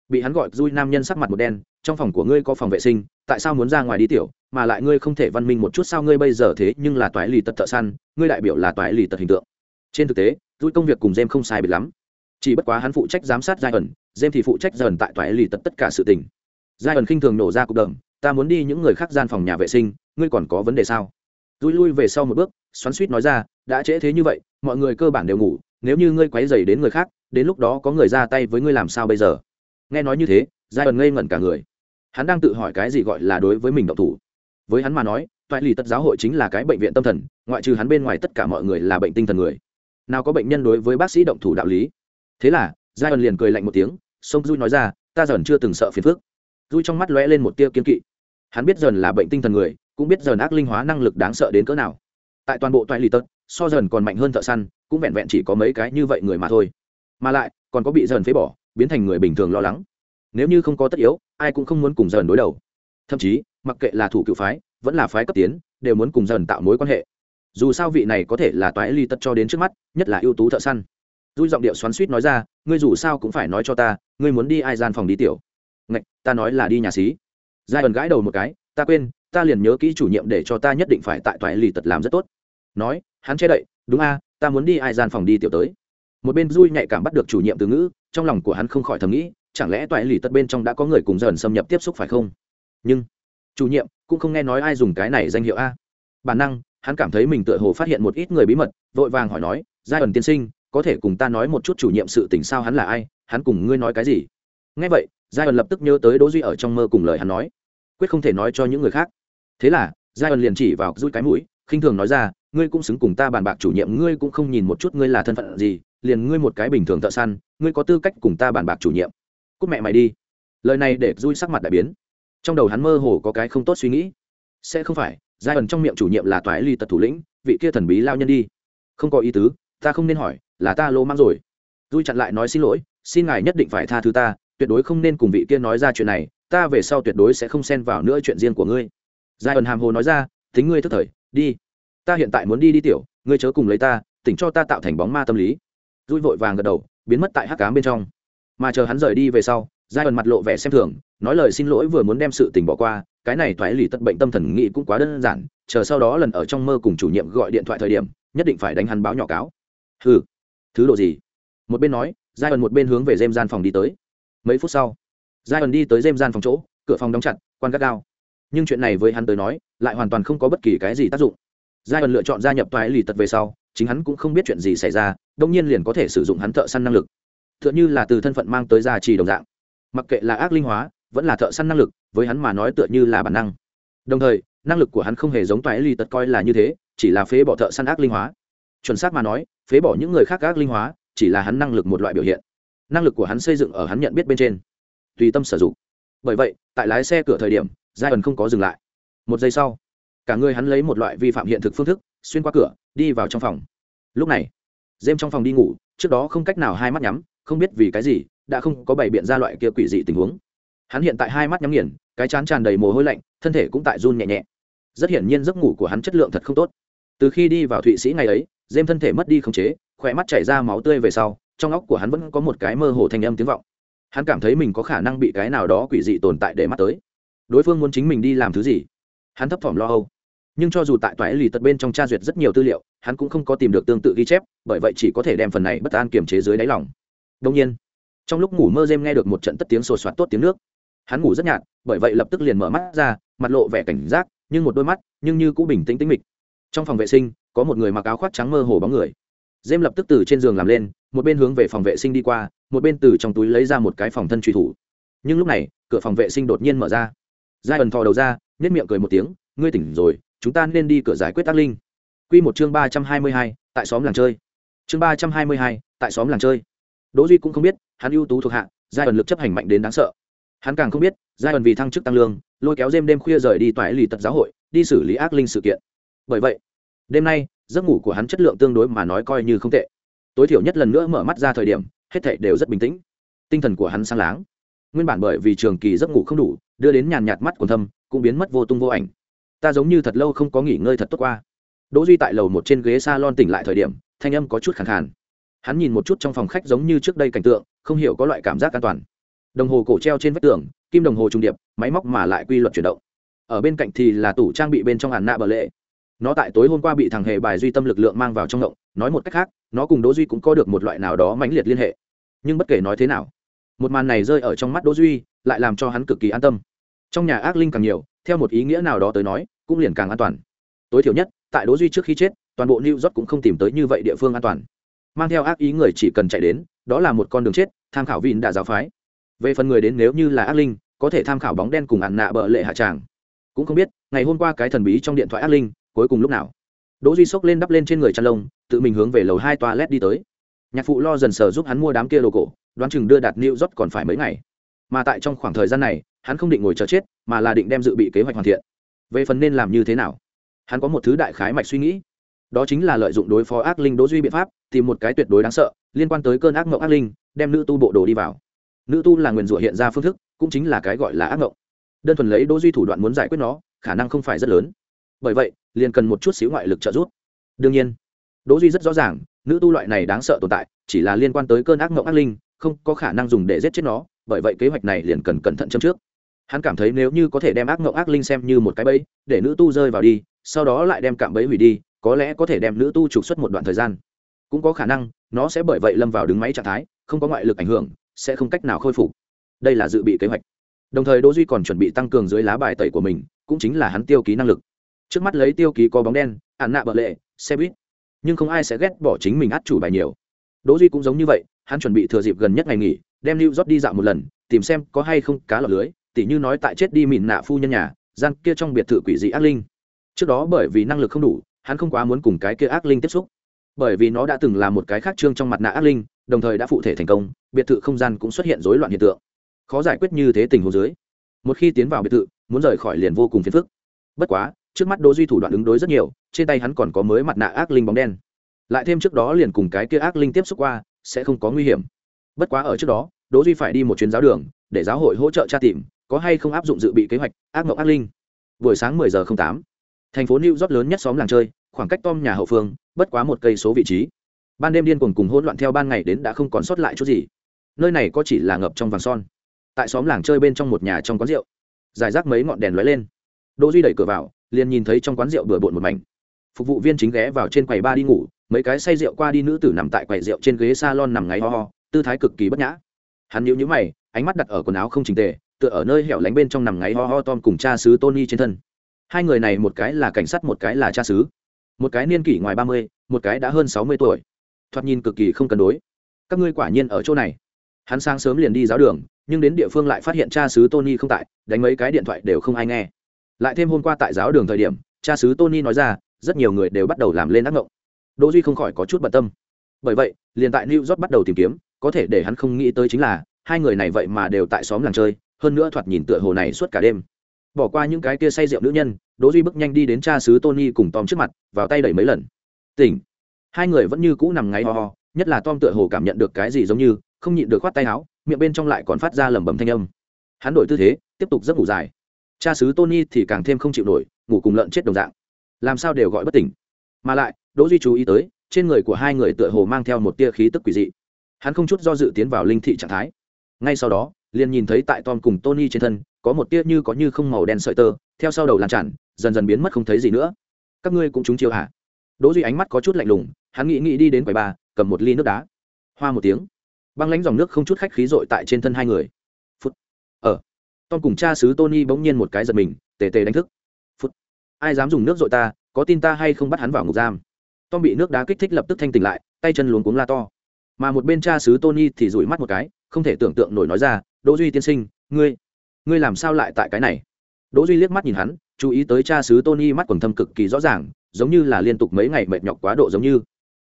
Bị hắn gọi vui nam nhân sắc mặt một đen trong phòng của ngươi có phòng vệ sinh, tại sao muốn ra ngoài đi tiểu, mà lại ngươi không thể văn minh một chút sao ngươi bây giờ thế nhưng là toái lì tật thợ săn, ngươi đại biểu là toái lì tật hình tượng. Trên thực tế tôi công việc cùng jem không sai biệt lắm. Chỉ bất quá hắn phụ trách giám sát giai ẩn jem thì phụ trách dần tại toái lì tật tất cả sự tình. Giai ẩn khinh thường nổ ra cục đờm ta muốn đi những người khác gian phòng nhà vệ sinh, ngươi còn có vấn đề sao? Tôi lui về sau một bước, xoắn suýt nói ra, đã trễ thế như vậy, mọi người cơ bản đều ngủ, nếu như ngươi quấy dày đến người khác, đến lúc đó có người ra tay với ngươi làm sao bây giờ? Nghe nói như thế giai ẩn ngây ngẩn cả người. Hắn đang tự hỏi cái gì gọi là đối với mình động thủ. Với hắn mà nói, toại lì tất giáo hội chính là cái bệnh viện tâm thần, ngoại trừ hắn bên ngoài tất cả mọi người là bệnh tinh thần người. Nào có bệnh nhân đối với bác sĩ động thủ đạo lý. Thế là, giai ẩn liền cười lạnh một tiếng, sông dui nói ra, ta dần chưa từng sợ phiền phức. Dui trong mắt lóe lên một tia kiên kỵ. Hắn biết dần là bệnh tinh thần người, cũng biết dần ác linh hóa năng lực đáng sợ đến cỡ nào. Tại toàn bộ toại lì tất, so dần còn mạnh hơn thợ săn, cũng vẹn vẹn chỉ có mấy cái như vậy người mà thôi. Mà lại, còn có bị dần phế bỏ, biến thành người bình thường lo lắng nếu như không có tất yếu, ai cũng không muốn cùng dần đối đầu. Thậm chí, mặc kệ là thủ cựu phái, vẫn là phái cấp tiến, đều muốn cùng dần tạo mối quan hệ. Dù sao vị này có thể là toái ly tất cho đến trước mắt, nhất là ưu tú thợ săn. Dùi giọng điệu xoắn suýt nói ra, ngươi dù sao cũng phải nói cho ta, ngươi muốn đi ai gian phòng đi tiểu? Ngạch, ta nói là đi nhà xí. Giai ẩn gãi đầu một cái, ta quên, ta liền nhớ kỹ chủ nhiệm để cho ta nhất định phải tại toại lì tật làm rất tốt. Nói, hắn che đậy, đúng a, ta muốn đi ai gian phòng đi tiểu tới. Một bên dui nhạy cảm bắt được chủ nhiệm từ ngữ, trong lòng của hắn không khỏi thầm nghĩ chẳng lẽ toại lì tất bên trong đã có người cùng dần xâm nhập tiếp xúc phải không? Nhưng, chủ nhiệm, cũng không nghe nói ai dùng cái này danh hiệu a. Bản năng, hắn cảm thấy mình tựa hồ phát hiện một ít người bí mật, vội vàng hỏi nói, giai ẩn tiên sinh, có thể cùng ta nói một chút chủ nhiệm sự tình sao hắn là ai? Hắn cùng ngươi nói cái gì? Nghe vậy, giai ẩn lập tức nhớ tới đỗ duy ở trong mơ cùng lời hắn nói, quyết không thể nói cho những người khác. Thế là, giai ẩn liền chỉ vào rút cái mũi, khinh thường nói ra, ngươi cũng xứng cùng ta bàn bạc chủ nhiệm, ngươi cũng không nhìn một chút ngươi là thân phận gì, liền ngươi một cái bình thường thợ săn, ngươi có tư cách cùng ta bàn bạc chủ nhiệm cút mẹ mày đi. Lời này để dui sắc mặt đại biến. Trong đầu hắn mơ hồ có cái không tốt suy nghĩ. Sẽ không phải, giai ẩn trong miệng chủ nhiệm là toái ly tật thủ lĩnh, vị kia thần bí lao nhân đi. Không có ý tứ, ta không nên hỏi, là ta lô mang rồi. Dui chặn lại nói xin lỗi, xin ngài nhất định phải tha thứ ta, tuyệt đối không nên cùng vị kia nói ra chuyện này, ta về sau tuyệt đối sẽ không xen vào nữa chuyện riêng của ngươi. Giai ẩn hàm hồ nói ra, tính ngươi thức thời, đi. Ta hiện tại muốn đi đi tiểu, ngươi chớ cùng lấy ta, tỉnh cho ta tạo thành bóng ma tâm lý. Dui vội vàng gật đầu, biến mất tại hắc cám bên trong mà chờ hắn rời đi về sau giai ẩn mặt lộ vẻ xem thường, nói lời xin lỗi vừa muốn đem sự tình bỏ qua, cái này thoái lì tất bệnh tâm thần nghĩ cũng quá đơn giản, chờ sau đó lần ở trong mơ cùng chủ nhiệm gọi điện thoại thời điểm, nhất định phải đánh hắn báo nhỏ cáo. Hừ, thứ độ gì? Một bên nói giai ẩn một bên hướng về dêm gian phòng đi tới. Mấy phút sau giai ẩn đi tới dêm gian phòng chỗ, cửa phòng đóng chặt, quan gắt gao. Nhưng chuyện này với hắn tới nói, lại hoàn toàn không có bất kỳ cái gì tác dụng. Giai ẩn lựa chọn gia nhập thoái lì tật về sau, chính hắn cũng không biết chuyện gì xảy ra đông nhiên liền có thể sử dụng hắn thợ săn năng lực tựa như là từ thân phận mang tới gia trì đồng dạng. Mặc kệ là ác linh hóa, vẫn là thợ săn năng lực, với hắn mà nói tựa như là bản năng. Đồng thời, năng lực của hắn không hề giống toái Ly tật coi là như thế, chỉ là phế bỏ thợ săn ác linh hóa. Chuẩn xác mà nói, phế bỏ những người khác ác linh hóa, chỉ là hắn năng lực một loại biểu hiện. Năng lực của hắn xây dựng ở hắn nhận biết bên trên. Tùy tâm sử dụng. Bởi vậy, tại lái xe cửa thời điểm giai ẩn không có dừng lại. Một giây sau, cả người hắn lấy một loại vi phạm hiện thực phương thức, xuyên qua cửa, đi vào trong phòng. Lúc này dêm trong phòng đi ngủ, trước đó không cách nào hai mắt nhắm không biết vì cái gì, đã không có bày biện ra loại kia quỷ dị tình huống. Hắn hiện tại hai mắt nhắm nghiền, cái chán tràn đầy mồ hôi lạnh, thân thể cũng tại run nhẹ nhẹ. Rất hiển nhiên giấc ngủ của hắn chất lượng thật không tốt. Từ khi đi vào thụy sĩ ngày ấy dêm thân thể mất đi khống chế, khỏe mắt chảy ra máu tươi về sau, trong óc của hắn vẫn có một cái mơ hồ thanh âm tiếng vọng. Hắn cảm thấy mình có khả năng bị cái nào đó quỷ dị tồn tại để mắt tới. Đối phương muốn chính mình đi làm thứ gì? Hắn thấp thỏm lo âu. Nhưng cho dù tại toái lì tật bên trong tra duyệt rất nhiều tư liệu, hắn cũng không có tìm được tương tự ghi chép, bởi vậy chỉ có thể đem phần này bất an kiềm chế dưới đáy lòng đông nhiên, trong lúc ngủ mơ dêm nghe được một trận tất tiếng sột soạt tốt tiếng nước. Hắn ngủ rất nhạt, bởi vậy lập tức liền mở mắt ra, mặt lộ vẻ cảnh giác, nhưng một đôi mắt, nhưng như cũng bình tĩnh tĩnh mịch. Trong phòng vệ sinh, có một người mặc áo khoác trắng mơ hồ bóng người. Dêm lập tức từ trên giường làm lên, một bên hướng về phòng vệ sinh đi qua, một bên từ trong túi lấy ra một cái phòng thân truy thủ. Nhưng lúc này, cửa phòng vệ sinh đột nhiên mở ra. Giai ẩn thò đầu ra nếp miệng cười một tiếng, ngươi tỉnh rồi, chúng ta nên đi cửa giải quyết tác linh. Q một chương ba trăm hai mươi hai, tại xóm làng chơi. Chương ba trăm hai mươi hai, tại xóm làng chơi đỗ duy cũng không biết, hắn ưu tú thuộc hạ, giai ẩn lực chấp hành mạnh đến đáng sợ. Hắn càng không biết, giai ẩn vì thăng chức tăng lương, lôi kéo đêm đêm khuya rời đi toại lì tật giáo hội, đi xử lý ác linh sự kiện. Bởi vậy, đêm nay, giấc ngủ của hắn chất lượng tương đối mà nói coi như không tệ. Tối thiểu nhất lần nữa mở mắt ra thời điểm, hết thảy đều rất bình tĩnh. Tinh thần của hắn sáng láng. Nguyên bản bởi vì trường kỳ giấc ngủ không đủ, đưa đến nhàn nhạt mắt còn thâm, cũng biến mất vô tung vô ảnh. Ta giống như thật lâu không có nghỉ ngơi thật tốt qua. Đỗ duy tại lầu một trên ghế salon tỉnh lại thời điểm, thanh âm có chút khàn khàn hắn nhìn một chút trong phòng khách giống như trước đây cảnh tượng, không hiểu có loại cảm giác an toàn. Đồng hồ cổ treo trên vách tường, kim đồng hồ trung điệp, máy móc mà lại quy luật chuyển động. Ở bên cạnh thì là tủ trang bị bên trong hàn nạ bờ lệ. Nó tại tối hôm qua bị thằng hề bài duy tâm lực lượng mang vào trong động nói một cách khác, nó cùng đỗ duy cũng có được một loại nào đó mãnh liệt liên hệ. Nhưng bất kể nói thế nào, một màn này rơi ở trong mắt đỗ duy, lại làm cho hắn cực kỳ an tâm. Trong nhà ác linh càng nhiều, theo một ý nghĩa nào đó tới nói, cũng liền càng an toàn. Tối thiểu nhất, tại đỗ duy trước khi chết, toàn bộ new york cũng không tìm tới như vậy địa phương an toàn mang theo ác ý người chỉ cần chạy đến, đó là một con đường chết, tham khảo vịn đã giáo phái. Về phần người đến nếu như là ác linh, có thể tham khảo bóng đen cùng ạn nạ bợ lệ hạ tràng. Cũng không biết, ngày hôm qua cái thần bí trong điện thoại ác linh, cuối cùng lúc nào? Đỗ duy sốc lên đắp lên trên người chăn lông, tự mình hướng về lầu hai toilet đi tới. Nhạc phụ lo dần sờ giúp hắn mua đám kia đồ cổ, đoán chừng đưa đạt new york còn phải mấy ngày. Mà tại trong khoảng thời gian này, hắn không định ngồi chờ chết, mà là định đem dự bị kế hoạch hoàn thiện. Về phần nên làm như thế nào? Hắn có một thứ đại khái mạch suy nghĩ đó chính là lợi dụng đối phó ác linh đỗ duy biện pháp, tìm một cái tuyệt đối đáng sợ, liên quan tới cơn ác mộng ác linh, đem nữ tu bộ đồ đi vào. Nữ tu là nguyền rủa hiện ra phương thức, cũng chính là cái gọi là ác mộng đơn thuần lấy đỗ duy thủ đoạn muốn giải quyết nó, khả năng không phải rất lớn. Bởi vậy, liền cần một chút xíu ngoại lực trợ giúp. Đương nhiên, đỗ duy rất rõ ràng, nữ tu loại này đáng sợ tồn tại, chỉ là liên quan tới cơn ác mộng ác linh, không có khả năng dùng để giết chết nó, bởi vậy kế hoạch này liền cần cẩn thận châm trước. Hắn cảm thấy nếu như có thể đem ác mộng ác linh xem như một cái bẫy, để nữ tu rơi vào đi, sau đó lại đem cạm bẫy hủy đi có lẽ có thể đem nữ tu trục xuất một đoạn thời gian. Cũng có khả năng, nó sẽ bởi vậy lâm vào đứng máy trạng thái, không có ngoại lực ảnh hưởng, sẽ không cách nào khôi phục. Đây là dự bị kế hoạch. Đồng thời đỗ duy còn chuẩn bị tăng cường dưới lá bài tẩy của mình, cũng chính là hắn tiêu ký năng lực. Trước mắt lấy tiêu ký có bóng đen, ản nạ bợ lệ, xe buýt. Nhưng không ai sẽ ghét bỏ chính mình át chủ bài nhiều. Đỗ duy cũng giống như vậy, hắn chuẩn bị thừa dịp gần nhất ngày nghỉ, đem lưu rót đi dạo một lần, tìm xem có hay không cá lọt lưới, tỉ như nói tại chết đi mìn nạ phu nhân nhà, gian kia trong biệt thự quỷ dị ác linh. Trước đó bởi vì năng lực không đủ hắn không quá muốn cùng cái kia ác linh tiếp xúc. Bởi vì nó đã từng là một cái khác trương trong mặt nạ ác linh, đồng thời đã phụ thể thành công, biệt thự không gian cũng xuất hiện rối loạn hiện tượng. Khó giải quyết như thế tình huống dưới, một khi tiến vào biệt thự, muốn rời khỏi liền vô cùng phiền phức. Bất quá, trước mắt đỗ duy thủ đoạn ứng đối rất nhiều, trên tay hắn còn có mới mặt nạ ác linh bóng đen. Lại thêm trước đó liền cùng cái kia ác linh tiếp xúc qua, sẽ không có nguy hiểm. Bất quá ở trước đó, đỗ duy phải đi một chuyến giáo đường, để giáo hội hỗ trợ tra tìm, có hay không áp dụng dự bị kế hoạch ác mộng ác linh. Buổi sáng 10 giờ 08 thành phố new york lớn nhất xóm làng chơi khoảng cách tom nhà hậu phương, bất quá một cây số vị trí. Ban đêm điên cuồng cùng hỗn loạn theo ban ngày đến đã không còn sót lại chút gì. Nơi này có chỉ là ngập trong vàng son. Tại xóm làng chơi bên trong một nhà trong quán rượu giải rác mấy ngọn đèn lóe lên. Đỗ duy đẩy cửa vào, liền nhìn thấy trong quán rượu bừa bộn một mảnh. Phục vụ viên chính ghé vào trên quầy ba đi ngủ, mấy cái say rượu qua đi nữ tử nằm tại quầy rượu trên ghế salon nằm ngáy ho ho, tư thái cực kỳ bất nhã. Hắn nhíu nhíu mày, ánh mắt đặt ở quần áo không chỉnh tề, tựa ở nơi hẻo lánh bên trong nằm ngáy ho ho tom cùng cha xứ tony trên thân. Hai người này một cái là cảnh sát, một cái là cha xứ một cái niên kỷ ngoài ba mươi, một cái đã hơn sáu mươi tuổi. Thoạt nhìn cực kỳ không cân đối. Các ngươi quả nhiên ở chỗ này. Hắn sáng sớm liền đi giáo đường, nhưng đến địa phương lại phát hiện cha xứ tony không tại, đánh mấy cái điện thoại đều không ai nghe. Lại thêm hôm qua tại giáo đường thời điểm, cha xứ tony nói ra, rất nhiều người đều bắt đầu làm lên ác ngộng. Đỗ duy không khỏi có chút bận tâm. Bởi vậy, liền tại new york bắt đầu tìm kiếm, có thể để hắn không nghĩ tới chính là, hai người này vậy mà đều tại xóm làng chơi, hơn nữa thoạt nhìn tựa hồ này suốt cả đêm bỏ qua những cái kia say rượu nữ nhân, đỗ duy bước nhanh đi đến cha xứ tony cùng tom trước mặt, vào tay đẩy mấy lần. Tỉnh. Hai người vẫn như cũ nằm ngáy ho ho, nhất là tom tựa hồ cảm nhận được cái gì giống như, không nhịn được khoát tay áo, miệng bên trong lại còn phát ra lẩm bẩm thanh âm. Hắn đổi tư thế, tiếp tục giấc ngủ dài. Cha xứ tony thì càng thêm không chịu nổi, ngủ cùng lợn chết đồng dạng. Làm sao đều gọi bất tỉnh. Mà lại, đỗ duy chú ý tới, trên người của hai người tựa hồ mang theo một tia khí tức quỷ dị. Hắn không chút do dự tiến vào linh thị trạng thái. Ngay sau đó liền nhìn thấy tại tom cùng tony trên thân, có một tia như có như không màu đen sợi tơ, theo sau đầu lan tràn, dần dần biến mất không thấy gì nữa. Các ngươi cũng trúng chiêu hả? Đỗ duy ánh mắt có chút lạnh lùng, hắn nghĩ nghĩ đi đến quầy ba cầm một ly nước đá. Hoa một tiếng. Băng lánh dòng nước không chút khách khí dội tại trên thân hai người. Phút. Ở ờ. tom cùng cha sứ tony bỗng nhiên một cái giật mình, tề tề đánh thức. Phút. Ai dám dùng nước dội ta, có tin ta hay không bắt hắn vào ngục giam? Tom bị nước đá kích thích lập tức thanh tỉnh lại, tay chân luống cuống la to. Mà một bên cha sứ tony thì rủi mắt một cái, không thể tưởng tượng nổi nói ra đỗ duy tiên sinh, ngươi ngươi làm sao lại tại cái này? Đỗ duy liếc mắt nhìn hắn, chú ý tới cha sứ tony mắt quần thâm cực kỳ rõ ràng, giống như là liên tục mấy ngày mệt nhọc quá độ giống như.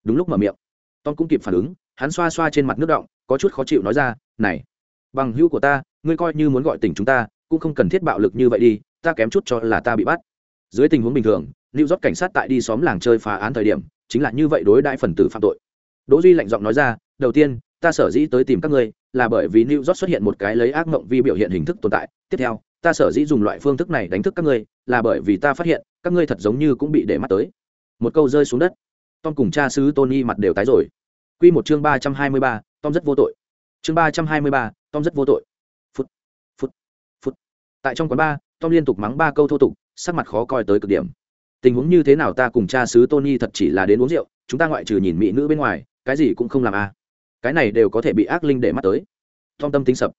Đúng lúc mở miệng, tom cũng kịp phản ứng, hắn xoa xoa trên mặt nước động, có chút khó chịu nói ra, này, bằng hữu của ta, ngươi coi như muốn gọi tỉnh chúng ta, cũng không cần thiết bạo lực như vậy đi, ta kém chút cho là ta bị bắt. Dưới tình huống bình thường lưu rót cảnh sát tại đi xóm làng chơi phá án thời điểm, chính là như vậy đối đại phần tử phạm tội. Đỗ duy lạnh giọng nói ra, đầu tiên ta sở dĩ tới tìm các ngươi là bởi vì New York xuất hiện một cái lấy ác mộng vi biểu hiện hình thức tồn tại. Tiếp theo, ta sở dĩ dùng loại phương thức này đánh thức các ngươi, là bởi vì ta phát hiện, các ngươi thật giống như cũng bị để mắt tới. Một câu rơi xuống đất. Tom cùng cha xứ Tony mặt đều tái rồi. Quy một chương ba trăm hai mươi ba, Tom rất vô tội. Chương ba trăm hai mươi ba, Tom rất vô tội. Phút, phút, phút. Tại trong quán bar, Tom liên tục mắng ba câu thô tục, sắc mặt khó coi tới cực điểm. Tình huống như thế nào ta cùng cha xứ Tony thật chỉ là đến uống rượu, chúng ta ngoại trừ nhìn mỹ nữ bên ngoài, cái gì cũng không làm à cái này đều có thể bị ác linh để mắt tới. Tom tâm tính sập.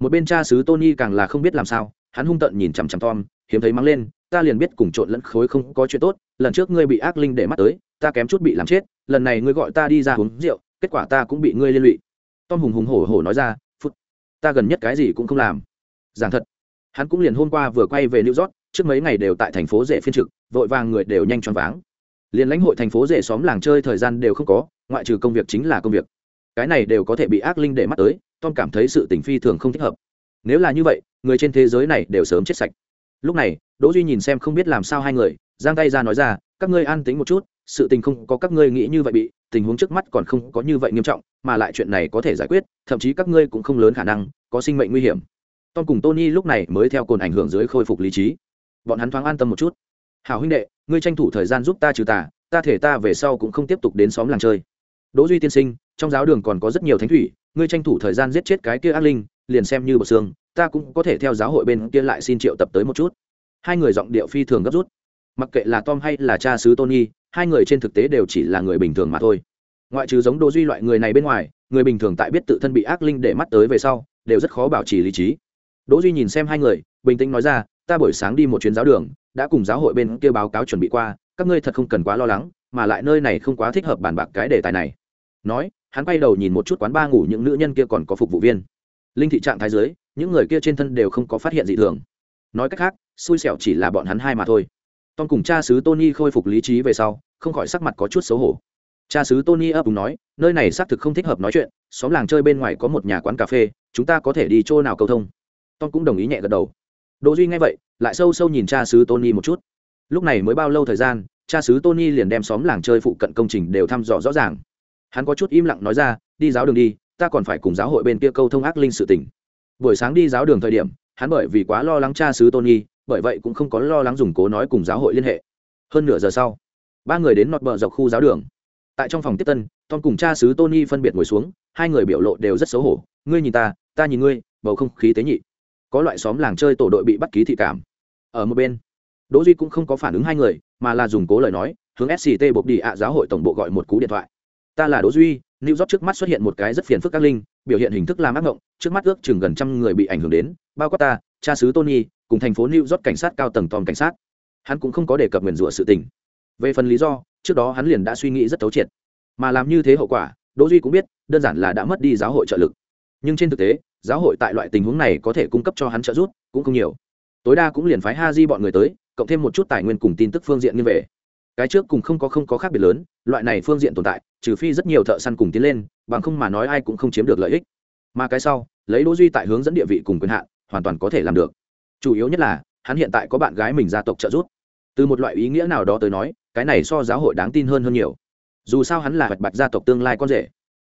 Một bên cha xứ tony càng là không biết làm sao, hắn hung tợn nhìn chằm chằm tom, hiếm thấy mắng lên, ta liền biết cùng trộn lẫn khối không có chuyện tốt, lần trước ngươi bị ác linh để mắt tới, ta kém chút bị làm chết, lần này ngươi gọi ta đi ra uống rượu, kết quả ta cũng bị ngươi liên lụy. Tom hùng hùng hổ hổ nói ra, phút, ta gần nhất cái gì cũng không làm. Giảng thật, hắn cũng liền hôm qua vừa quay về new york, trước mấy ngày đều tại thành phố rể phiên trực, vội vàng người đều nhanh choáng váng. Liền lãnh hội thành phố rể xóm làng chơi thời gian đều không có, ngoại trừ công việc chính là công việc cái này đều có thể bị ác linh để mắt tới, tom cảm thấy sự tình phi thường không thích hợp. Nếu là như vậy, người trên thế giới này đều sớm chết sạch. Lúc này, đỗ duy nhìn xem không biết làm sao hai người, giang tay ra nói ra, các ngươi an tính một chút, sự tình không có các ngươi nghĩ như vậy bị, tình huống trước mắt còn không có như vậy nghiêm trọng, mà lại chuyện này có thể giải quyết, thậm chí các ngươi cũng không lớn khả năng có sinh mệnh nguy hiểm. Tom cùng tony lúc này mới theo cồn ảnh hưởng dưới khôi phục lý trí. Bọn hắn thoáng an tâm một chút. Hảo huynh đệ, ngươi tranh thủ thời gian giúp ta trừ tà, ta thể ta về sau cũng không tiếp tục đến xóm làng chơi. Đỗ duy tiên sinh trong giáo đường còn có rất nhiều thánh thủy, ngươi tranh thủ thời gian giết chết cái kia ác linh, liền xem như bậc xương ta cũng có thể theo giáo hội bên kia lại xin triệu tập tới một chút. Hai người giọng điệu phi thường gấp rút. Mặc kệ là tom hay là cha xứ tony, hai người trên thực tế đều chỉ là người bình thường mà thôi. Ngoại trừ giống đỗ duy loại người này bên ngoài, người bình thường tại biết tự thân bị ác linh để mắt tới về sau, đều rất khó bảo trì lý trí. Đỗ duy nhìn xem hai người, bình tĩnh nói ra, ta buổi sáng đi một chuyến giáo đường, đã cùng giáo hội bên kia báo cáo chuẩn bị qua, các ngươi thật không cần quá lo lắng, mà lại nơi này không quá thích hợp bàn bạc cái đề tài này. Nói hắn quay đầu nhìn một chút quán ba ngủ những nữ nhân kia còn có phục vụ viên. Linh thị trạng thái dưới, những người kia trên thân đều không có phát hiện gì thường. Nói cách khác, xui xẻo chỉ là bọn hắn hai mà thôi. Tom cùng cha xứ tony khôi phục lý trí về sau, không khỏi sắc mặt có chút xấu hổ. Cha xứ tony ấp úng nói, nơi này xác thực không thích hợp nói chuyện, xóm làng chơi bên ngoài có một nhà quán cà phê, chúng ta có thể đi chỗ nào cầu thông? Tom cũng đồng ý nhẹ gật đầu. Đỗ duy nghe vậy, lại sâu sâu nhìn cha xứ tony một chút. Lúc này mới bao lâu thời gian, cha xứ tony liền đem xóm làng chơi phụ cận công trình đều thăm dò rõ ràng hắn có chút im lặng nói ra, đi giáo đường đi, ta còn phải cùng giáo hội bên kia câu thông ác linh sự tình. Buổi sáng đi giáo đường thời điểm, hắn bởi vì quá lo lắng cha xứ tony, bởi vậy cũng không có lo lắng dùng cố nói cùng giáo hội liên hệ. Hơn nửa giờ sau, ba người đến nọt bờ dọc khu giáo đường. Tại trong phòng tiếp tân, tom cùng cha xứ tony phân biệt ngồi xuống, hai người biểu lộ đều rất xấu hổ. Ngươi nhìn ta ta nhìn ngươi, bầu không khí tế nhị. Có loại xóm làng chơi tổ đội bị bắt ký thị cảm. Ở một bên, đỗ duy cũng không có phản ứng hai người, mà là dùng cố lời nói, hướng sct buộc đi ạ giáo hội tổng bộ gọi một cú điện thoại ta là đỗ duy, new york trước mắt xuất hiện một cái rất phiền phức các linh, biểu hiện hình thức làm ác ngộng trước mắt ước chừng gần trăm người bị ảnh hưởng đến, bao quát ta, cha xứ tony, cùng thành phố new york cảnh sát cao tầng toàn cảnh sát. Hắn cũng không có đề cập nguyền rủa sự tình. Về phần lý do, trước đó hắn liền đã suy nghĩ rất thấu triệt. Mà làm như thế hậu quả, đỗ duy cũng biết, đơn giản là đã mất đi giáo hội trợ lực. Nhưng trên thực tế, giáo hội tại loại tình huống này có thể cung cấp cho hắn trợ giúp cũng không nhiều. Tối đa cũng liền phái ha di bọn người tới, cộng thêm một chút tài nguyên cùng tin tức phương diện như về cái trước cùng không có không có khác biệt lớn, loại này phương diện tồn tại, trừ phi rất nhiều thợ săn cùng tiến lên, bằng không mà nói ai cũng không chiếm được lợi ích. Mà cái sau, lấy đỗ duy tại hướng dẫn địa vị cùng quyền hạn, hoàn toàn có thể làm được. Chủ yếu nhất là, hắn hiện tại có bạn gái mình gia tộc trợ giúp. Từ một loại ý nghĩa nào đó tới nói, cái này so giáo hội đáng tin hơn hơn nhiều. Dù sao hắn là bạch bạch gia tộc tương lai con rể.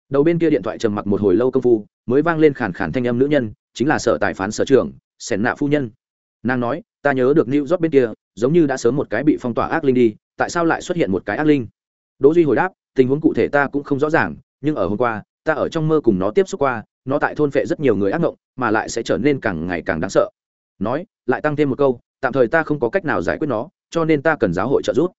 Đầu bên kia điện thoại trầm mặc một hồi lâu công phu, mới vang lên khàn khàn thanh âm nữ nhân, chính là sở tài phán sở trưởng, sẻn nạ phu nhân. Nàng nói, ta nhớ được new job bên kia, giống như đã sớm một cái bị phong tỏa ác linh đi tại sao lại xuất hiện một cái ác linh? Đỗ duy hồi đáp, tình huống cụ thể ta cũng không rõ ràng, nhưng ở hôm qua, ta ở trong mơ cùng nó tiếp xúc qua, nó tại thôn phệ rất nhiều người ác ngộng, mà lại sẽ trở nên càng ngày càng đáng sợ. Nói, lại tăng thêm một câu, tạm thời ta không có cách nào giải quyết nó, cho nên ta cần giáo hội trợ giúp.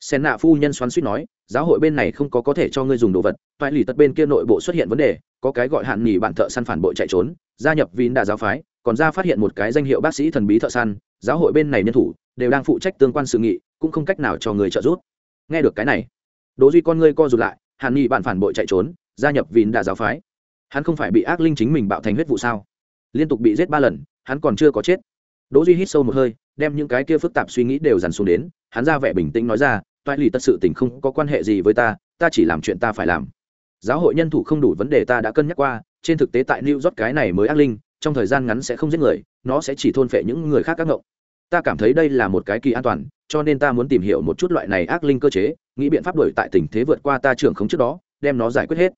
Sen nạ phu nhân xoắn suýt nói, giáo hội bên này không có có thể cho ngươi dùng đồ vật, toại lì tật bên kia nội bộ xuất hiện vấn đề, có cái gọi hạn nghỉ bạn thợ săn phản bội chạy trốn, gia nhập vín đà giáo phái, còn ra phát hiện một cái danh hiệu bác sĩ thần bí thợ săn, giáo hội bên này nhân thủ đều đang phụ trách tương quan sự nghị, cũng không cách nào cho người trợ giúp. Nghe được cái này, đỗ duy con ngươi co rụt lại, hàn nghị bạn phản bội chạy trốn, gia nhập vì đà giáo phái. Hắn không phải bị ác linh chính mình bạo thành huyết vụ sao? Liên tục bị giết ba lần, hắn còn chưa có chết. Đỗ duy hít sâu một hơi, đem những cái kia phức tạp suy nghĩ đều dằn xuống đến, hắn ra vẻ bình tĩnh nói ra, toại lì tất sự tình không có quan hệ gì với ta ta chỉ làm chuyện ta phải làm. Giáo hội nhân thủ không đủ vấn đề ta đã cân nhắc qua, trên thực tế tại new york cái này mới ác linh, trong thời gian ngắn sẽ không giết người, nó sẽ chỉ thôn phệ những người khác các ngộng ta cảm thấy đây là một cái kỳ an toàn, cho nên ta muốn tìm hiểu một chút loại này ác linh cơ chế, nghĩ biện pháp đổi tại tình thế vượt qua ta trưởng khống trước đó, đem nó giải quyết hết.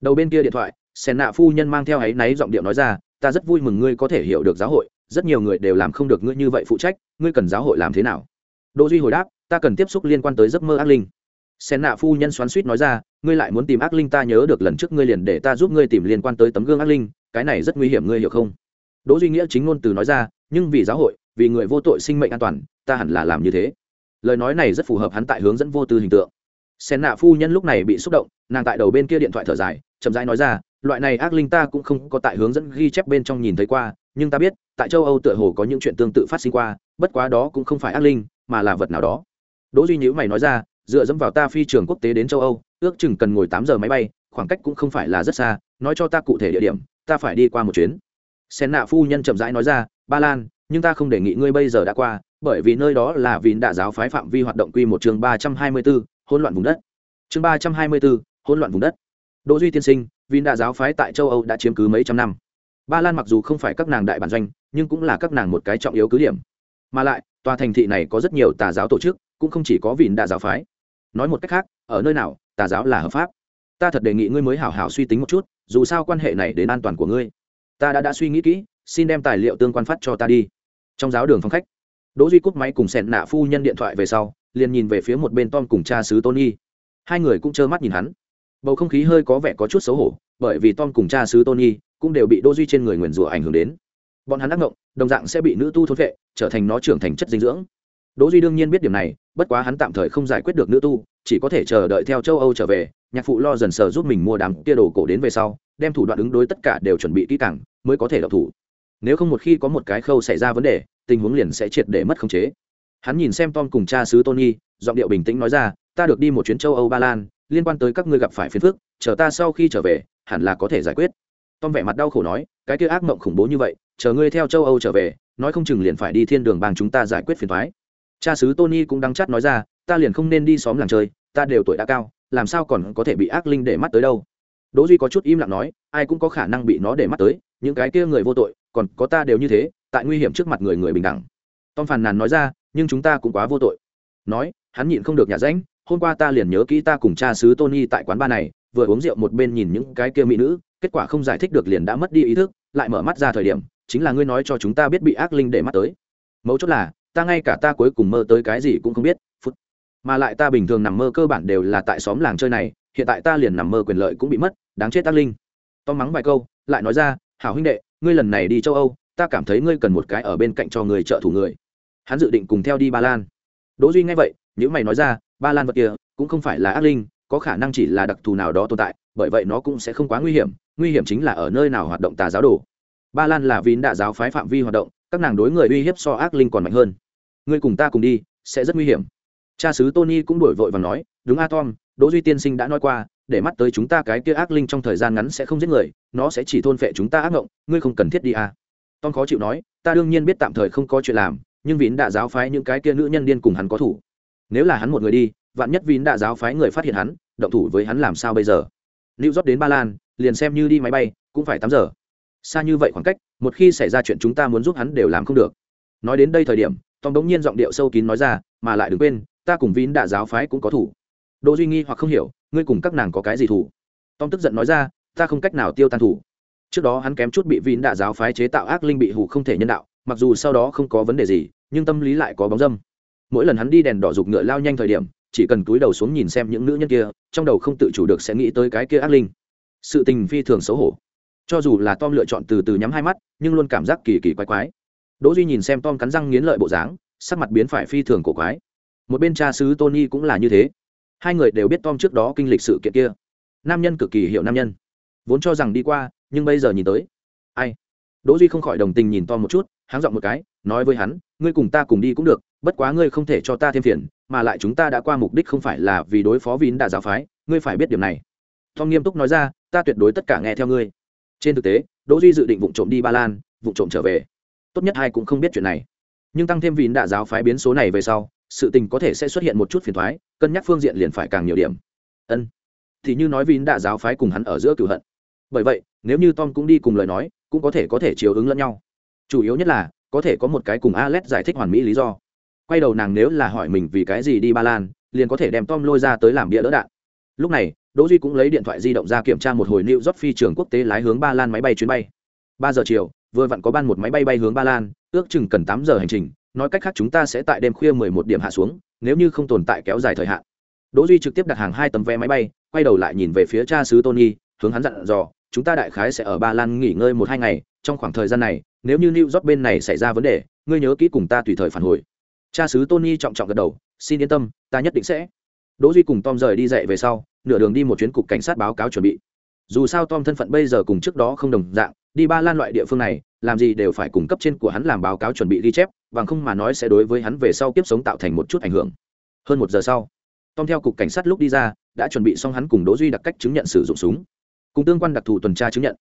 Đầu bên kia điện thoại, sen nạ phu nhân mang theo áy náy giọng điệu nói ra, ta rất vui mừng ngươi có thể hiểu được giáo hội, rất nhiều người đều làm không được ngươi như vậy phụ trách, ngươi cần giáo hội làm thế nào? Đỗ duy hồi đáp, ta cần tiếp xúc liên quan tới giấc mơ ác linh. Sen nạ phu nhân xoắn suýt nói ra, ngươi lại muốn tìm ác linh ta nhớ được lần trước ngươi liền để ta giúp ngươi tìm liên quan tới tấm gương ác linh, cái này rất nguy hiểm, ngươi hiểu không? Đỗ duy nghĩa chính ngôn từ nói ra, nhưng vì giáo hội vì người vô tội sinh mệnh an toàn, ta hẳn là làm như thế. Lời nói này rất phù hợp hắn tại hướng dẫn vô tư hình tượng. Sen nạ phu nhân lúc này bị xúc động, nàng tại đầu bên kia điện thoại thở dài, chậm rãi nói ra, loại này ác linh ta cũng không có tại hướng dẫn ghi chép bên trong nhìn thấy qua, nhưng ta biết, tại châu âu tựa hồ có những chuyện tương tự phát sinh qua, bất quá đó cũng không phải ác linh, mà là vật nào đó. Đỗ duy nhữ mày nói ra, dựa dẫm vào ta phi trường quốc tế đến châu âu, ước chừng cần ngồi tám giờ máy bay, khoảng cách cũng không phải là rất xa, nói cho ta cụ thể địa điểm, ta phải đi qua một chuyến. Sen nạ phu nhân chậm rãi nói ra, ba lan nhưng ta không đề nghị ngươi bây giờ đã qua bởi vì nơi đó là vì đạ giáo phái phạm vi hoạt động quy một chương ba trăm hai mươi 324, hỗn loạn vùng đất. Chương ba trăm hai mươi 324, hỗn loạn vùng đất. Đỗ duy tiên sinh vì đạ giáo phái tại châu âu đã chiếm cứ mấy trăm năm. Ba lan mặc dù không phải các nàng đại bản doanh nhưng cũng là các nàng một cái trọng yếu cứ điểm. Mà lại tòa thành thị này có rất nhiều tà giáo tổ chức cũng không chỉ có vì đạ giáo phái. Nói một cách khác ở nơi nào tà giáo là hợp pháp. Ta thật đề nghị ngươi mới hảo hảo suy tính một chút dù sao quan hệ này đến an toàn của ngươi. Ta đã đã suy nghĩ kỹ xin đem tài liệu tương quan phát cho ta đi trong giáo đường phòng khách, đỗ duy cúp máy cùng sẹn nạ phu nhân điện thoại về sau, liền nhìn về phía một bên tom cùng cha xứ tony. Hai người cũng trơ mắt nhìn hắn. Bầu không khí hơi có vẻ có chút xấu hổ, bởi vì tom cùng cha xứ tony cũng đều bị đỗ duy trên người nguyền rủa ảnh hưởng đến. Bọn hắn ác ngộng, đồng dạng sẽ bị nữ tu thôn vệ, trở thành nó trưởng thành chất dinh dưỡng. Đỗ duy đương nhiên biết điểm này, bất quá hắn tạm thời không giải quyết được nữ tu, chỉ có thể chờ đợi theo châu âu trở về, nhạc phụ lo dần sờ giúp mình mua đám kia đồ cổ đến về sau, đem thủ đoạn ứng đối tất cả đều chuẩn bị kỹ càng, mới có thể đọc thủ nếu không một khi có một cái khâu xảy ra vấn đề, tình huống liền sẽ triệt để mất khống chế. Hắn nhìn xem tom cùng cha xứ tony, giọng điệu bình tĩnh nói ra, ta được đi một chuyến châu âu ba lan, liên quan tới các ngươi gặp phải phiền phức, chờ ta sau khi trở về, hẳn là có thể giải quyết. Tom vẻ mặt đau khổ nói, cái kia ác mộng khủng bố như vậy, chờ ngươi theo châu âu trở về, nói không chừng liền phải đi thiên đường bang chúng ta giải quyết phiền thoái cha xứ tony cũng đắng chắt nói ra, ta liền không nên đi xóm làng chơi, ta đều tuổi đã cao, làm sao còn có thể bị ác linh để mắt tới đâu? Đỗ duy có chút im lặng nói, ai cũng có khả năng bị nó để mắt tới, những cái kia người vô tội còn có ta đều như thế, tại nguy hiểm trước mặt người người bình đẳng. Tom phàn nàn nói ra, nhưng chúng ta cũng quá vô tội. Nói, hắn nhịn không được nhà ránh, hôm qua ta liền nhớ kỹ ta cùng cha sứ tony tại quán bar này, vừa uống rượu một bên nhìn những cái kia mỹ nữ, kết quả không giải thích được liền đã mất đi ý thức, lại mở mắt ra thời điểm, chính là ngươi nói cho chúng ta biết bị ác linh để mắt tới. Mấu chốt là, ta ngay cả ta cuối cùng mơ tới cái gì cũng không biết, phút. Mà lại ta bình thường nằm mơ cơ bản đều là tại xóm làng chơi này, hiện tại ta liền nằm mơ quyền lợi cũng bị mất, đáng chết ác linh. Tom mắng vài câu, lại nói ra, hảo huynh đệ ngươi lần này đi châu âu, ta cảm thấy ngươi cần một cái ở bên cạnh cho người trợ thủ người. Hắn dự định cùng theo đi ba lan. Đỗ duy nghe vậy nếu mày nói ra, ba lan vật kia, cũng không phải là ác linh, có khả năng chỉ là đặc thù nào đó tồn tại, bởi vậy nó cũng sẽ không quá nguy hiểm nguy hiểm chính là ở nơi nào hoạt động tà giáo đồ. Ba lan là vín đạ giáo phái phạm vi hoạt động, các nàng đối người uy hiếp so ác linh còn mạnh hơn. Ngươi cùng ta cùng đi, sẽ rất nguy hiểm. Cha sứ tony cũng đổi vội và nói, đúng a tom, đỗ duy tiên sinh đã nói qua để mắt tới chúng ta cái kia ác linh trong thời gian ngắn sẽ không giết người, nó sẽ chỉ thôn phệ chúng ta ác ngộng, ngươi không cần thiết đi à? tom khó chịu nói, ta đương nhiên biết tạm thời không có chuyện làm, nhưng vín đã giáo phái những cái kia nữ nhân điên cùng hắn có thủ. Nếu là hắn một người đi, vạn nhất vín đã giáo phái người phát hiện hắn, động thủ với hắn làm sao bây giờ? Lưu rót đến ba lan, liền xem như đi máy bay, cũng phải tám giờ. Xa như vậy khoảng cách, một khi xảy ra chuyện chúng ta muốn giúp hắn đều làm không được. Nói đến đây thời điểm, tom đống nhiên giọng điệu sâu kín nói ra, mà lại đừng quên, ta cùng vín đã giáo phái cũng có thủ. Đỗ duy nghi hoặc không hiểu ngươi cùng các nàng có cái gì thủ? Tom tức giận nói ra, ta không cách nào tiêu tan thủ. Trước đó hắn kém chút bị vín đạ giáo phái chế tạo ác linh bị hủ không thể nhân đạo, mặc dù sau đó không có vấn đề gì, nhưng tâm lý lại có bóng dâm. Mỗi lần hắn đi đèn đỏ dục ngựa lao nhanh thời điểm, chỉ cần cúi đầu xuống nhìn xem những nữ nhân kia, trong đầu không tự chủ được sẽ nghĩ tới cái kia ác linh. Sự tình phi thường xấu hổ. Cho dù là tom lựa chọn từ từ nhắm hai mắt, nhưng luôn cảm giác kỳ kỳ quái quái. Đỗ duy nhìn xem tom cắn răng nghiến lợi bộ dáng, sắc mặt biến phải phi thường cổ quái. Một bên cha sứ tony cũng là như thế hai người đều biết tom trước đó kinh lịch sự kiện kia. Nam nhân cực kỳ hiểu nam nhân. Vốn cho rằng đi qua, nhưng bây giờ nhìn tới. Ai? Đỗ duy không khỏi đồng tình nhìn tom một chút, háng giọng một cái, nói với hắn, ngươi cùng ta cùng đi cũng được, bất quá ngươi không thể cho ta thêm phiền, mà lại chúng ta đã qua mục đích không phải là vì đối phó vín đã giáo phái, ngươi phải biết điểm này. Tom nghiêm túc nói ra, ta tuyệt đối tất cả nghe theo ngươi. Trên thực tế, đỗ duy dự định vụ trộm đi ba lan vụ trộm trở về. Tốt nhất hai cũng không biết chuyện này. Nhưng tăng thêm vín đã giáo phái biến số này về sau sự tình có thể sẽ xuất hiện một chút phiền thoái, cân nhắc phương diện liền phải càng nhiều điểm. Ân. Thì như nói vín đã giáo phái cùng hắn ở giữa cửu hận. Bởi vậy, nếu như tom cũng đi cùng lời nói, cũng có thể có thể chiều ứng lẫn nhau. Chủ yếu nhất là, có thể có một cái cùng alex giải thích hoàn mỹ lý do. Quay đầu nàng nếu là hỏi mình vì cái gì đi ba lan, liền có thể đem tom lôi ra tới làm bia đỡ đạn. Lúc này, đỗ duy cũng lấy điện thoại di động ra kiểm tra một hồi new york phi trường quốc tế lái hướng ba lan máy bay chuyến bay. Ba giờ chiều, vừa vặn có ban một máy bay bay hướng ba lan, ước chừng cần tám giờ hành trình nói cách khác chúng ta sẽ tại đêm khuya mười một điểm hạ xuống, nếu như không tồn tại kéo dài thời hạn. Đỗ duy trực tiếp đặt hàng hai tấm vé máy bay, quay đầu lại nhìn về phía cha xứ tony, hướng hắn dặn dò, chúng ta đại khái sẽ ở ba lan nghỉ ngơi một hai ngày, trong khoảng thời gian này, nếu như new york bên này xảy ra vấn đề, ngươi nhớ kỹ cùng ta tùy thời phản hồi. Cha xứ tony trọng trọng gật đầu, xin yên tâm, ta nhất định sẽ. Đỗ duy cùng tom rời đi dậy về sau, nửa đường đi một chuyến cục cảnh sát báo cáo chuẩn bị. Dù sao tom thân phận bây giờ cùng trước đó không đồng dạng, đi ba lan loại địa phương này, làm gì đều phải cung cấp trên của hắn làm báo cáo chuẩn bị ghi chép bằng không mà nói sẽ đối với hắn về sau kiếp sống tạo thành một chút ảnh hưởng. Hơn một giờ sau, tom theo cục cảnh sát lúc đi ra, đã chuẩn bị xong hắn cùng đỗ duy đặc cách chứng nhận sử dụng súng. Cùng tương quan đặc thù tuần tra chứng nhận.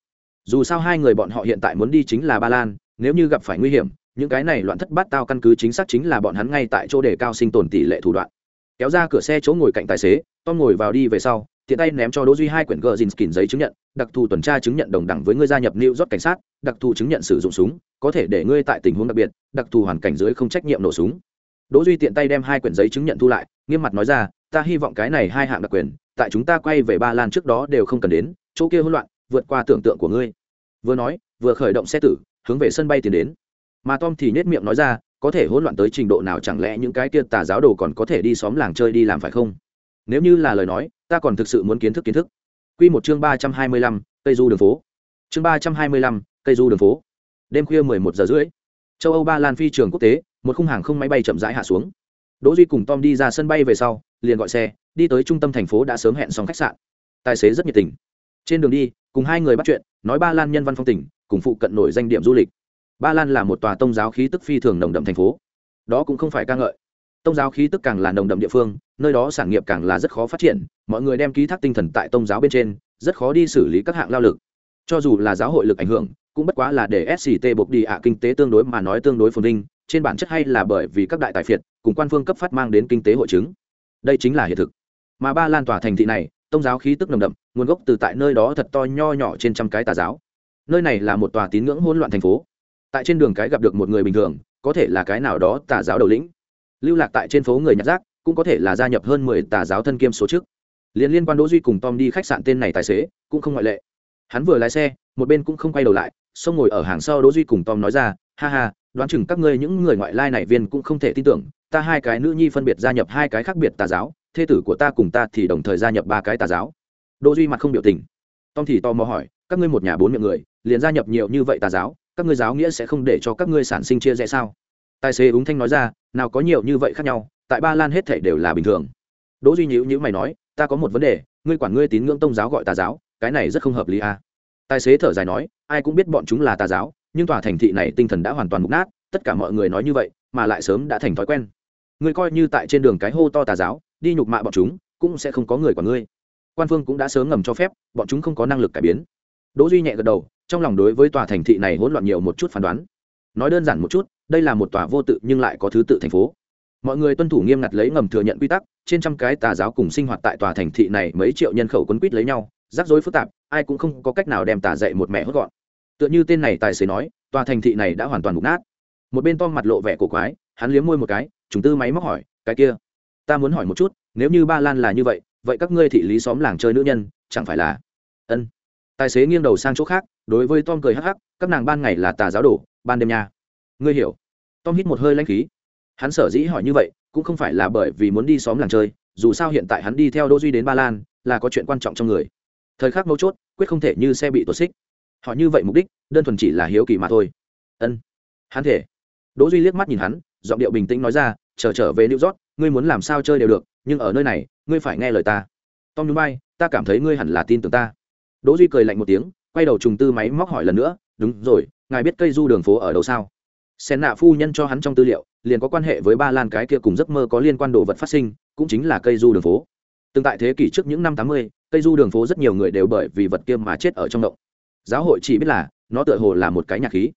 Dù sao hai người bọn họ hiện tại muốn đi chính là ba lan, nếu như gặp phải nguy hiểm, những cái này loạn thất bát tao căn cứ chính xác chính là bọn hắn ngay tại chỗ đề cao sinh tồn tỷ lệ thủ đoạn. Kéo ra cửa xe chỗ ngồi cạnh tài xế, tom ngồi vào đi về sau tiện tay ném cho đỗ duy hai quyển gờ dìn giấy chứng nhận, đặc thù tuần tra chứng nhận đồng đẳng với ngươi gia nhập new rốt cảnh sát, đặc thù chứng nhận sử dụng súng, có thể để ngươi tại tình huống đặc biệt, đặc thù hoàn cảnh dưới không trách nhiệm nổ súng. Đỗ duy tiện tay đem hai quyển giấy chứng nhận thu lại, nghiêm mặt nói ra, ta hy vọng cái này hai hạng đặc quyền, tại chúng ta quay về ba lan trước đó đều không cần đến, chỗ kia hỗn loạn, vượt qua tưởng tượng của ngươi. Vừa nói, vừa khởi động xe tử, hướng về sân bay tiến đến. Mà tom thì nhếch miệng nói ra, có thể hỗn loạn tới trình độ nào chẳng lẽ những cái kia tà giáo đồ còn có thể đi xóm làng chơi đi làm phải không? Nếu như là lời nói, ta còn thực sự muốn kiến thức kiến thức. Quy một chương ba trăm hai mươi lăm cây du đường phố. Chương ba trăm hai mươi lăm cây du đường phố. Đêm khuya mười một giờ rưỡi, châu âu ba lan phi trường quốc tế, một khung hàng không máy bay chậm rãi hạ xuống. Đỗ duy cùng tom đi ra sân bay về sau, liền gọi xe, đi tới trung tâm thành phố đã sớm hẹn xong khách sạn. Tài xế rất nhiệt tình. Trên đường đi, cùng hai người bắt chuyện, nói ba lan nhân văn phong tỉnh cùng phụ cận nổi danh điểm du lịch. Ba lan là một tòa tôn giáo khí tức phi thường nồng đậm thành phố. Đó cũng không phải ca ngợi. Tông giáo khí tức càng là nồng đậm địa phương, nơi đó sản nghiệp càng là rất khó phát triển, mọi người đem ký thác tinh thần tại tông giáo bên trên, rất khó đi xử lý các hạng lao lực. Cho dù là giáo hội lực ảnh hưởng, cũng bất quá là để sct buộc đi ạ kinh tế tương đối mà nói tương đối phồn vinh, trên bản chất hay là bởi vì các đại tài phiệt, cùng quan phương cấp phát mang đến kinh tế hội chứng. Đây chính là hiện thực. Mà ba lan tòa thành thị này, tông giáo khí tức nồng đậm, nguồn gốc từ tại nơi đó thật to nho nhỏ trên trăm cái tà giáo. Nơi này là một tòa tín ngưỡng hỗn loạn thành phố. Tại trên đường cái gặp được một người bình thường, có thể là cái nào đó tà giáo đầu lĩnh lưu lạc tại trên phố người nhặt rác, cũng có thể là gia nhập hơn mười tà giáo thân kiêm số trước. Liên liên quan đỗ duy cùng tom đi khách sạn tên này tài xế, cũng không ngoại lệ. Hắn vừa lái xe, một bên cũng không quay đầu lại, xong ngồi ở hàng sau đỗ duy cùng tom nói ra, ha ha, đoán chừng các ngươi những người ngoại lai này viên cũng không thể tin tưởng, ta hai cái nữ nhi phân biệt gia nhập hai cái khác biệt tà giáo, thê tử của ta cùng ta thì đồng thời gia nhập ba cái tà giáo. Đỗ duy mặt không biểu tình. Tom thì to mò hỏi, các ngươi một nhà bốn miệng người, liền gia nhập nhiều như vậy tà giáo, các ngươi giáo nghĩa sẽ không để cho các ngươi sản sinh chia rẽ sao? Tài xế úng thanh nói ra, nào có nhiều như vậy khác nhau, tại ba lan hết thể đều là bình thường. Đỗ duy nhữ nhữ mày nói, ta có một vấn đề, ngươi quản ngươi tín ngưỡng tông giáo gọi tà giáo, cái này rất không hợp lý à. Tài xế thở dài nói, ai cũng biết bọn chúng là tà giáo, nhưng tòa thành thị này tinh thần đã hoàn toàn mục nát, tất cả mọi người nói như vậy, mà lại sớm đã thành thói quen. Ngươi coi như tại trên đường cái hô to tà giáo, đi nhục mạ bọn chúng, cũng sẽ không có người quản ngươi. Quan phương cũng đã sớm ngầm cho phép, bọn chúng không có năng lực cải biến. Đỗ duy nhẹ gật đầu, trong lòng đối với tòa thành thị này hỗn loạn nhiều một chút phán đoán nói đơn giản một chút, đây là một tòa vô tự nhưng lại có thứ tự thành phố. Mọi người tuân thủ nghiêm ngặt lấy ngầm thừa nhận quy tắc, trên trăm cái tà giáo cùng sinh hoạt tại tòa thành thị này mấy triệu nhân khẩu quấn quýt lấy nhau, rắc rối phức tạp, ai cũng không có cách nào đem tà dạy một mẹ hốt gọn. Tựa như tên này tài xế nói, tòa thành thị này đã hoàn toàn mục nát. Một bên tom mặt lộ vẻ cổ quái, hắn liếm môi một cái chúng tư máy móc hỏi, cái kia, ta muốn hỏi một chút, nếu như ba lan là như vậy vậy các ngươi thị lý xóm làng chơi nữ nhân, chẳng phải là? Ân. Tài xế nghiêng đầu sang chỗ khác, đối với tom cười hắc hắc, các nàng ban ngày là tà giáo đồ ban đêm nha. Ngươi hiểu. Tom hít một hơi lanh khí. Hắn sở dĩ hỏi như vậy cũng không phải là bởi vì muốn đi xóm làng chơi dù sao hiện tại hắn đi theo đỗ duy đến ba lan là có chuyện quan trọng trong người. Thời khắc mấu chốt quyết không thể như xe bị tuột xích. Họ như vậy mục đích đơn thuần chỉ là hiếu kỳ mà thôi. Ân. Hắn thể. Đỗ duy liếc mắt nhìn hắn giọng điệu bình tĩnh nói ra chờ trở, trở về new york ngươi muốn làm sao chơi đều được nhưng ở nơi này ngươi phải nghe lời ta. Tom nhún bay ta cảm thấy ngươi hẳn là tin tưởng ta. Đỗ duy cười lạnh một tiếng quay đầu trùng tư máy móc hỏi lần nữa đúng rồi ngài biết cây du đường phố ở đâu sao? Sen nạ phu nhân cho hắn trong tư liệu, liền có quan hệ với ba lan cái kia cùng giấc mơ có liên quan đồ vật phát sinh, cũng chính là cây du đường phố. Từng tại thế kỷ trước những năm tám mươi, cây du đường phố rất nhiều người đều bởi vì vật kia mà chết ở trong động. Giáo hội chỉ biết là, nó tựa hồ là một cái nhạc khí.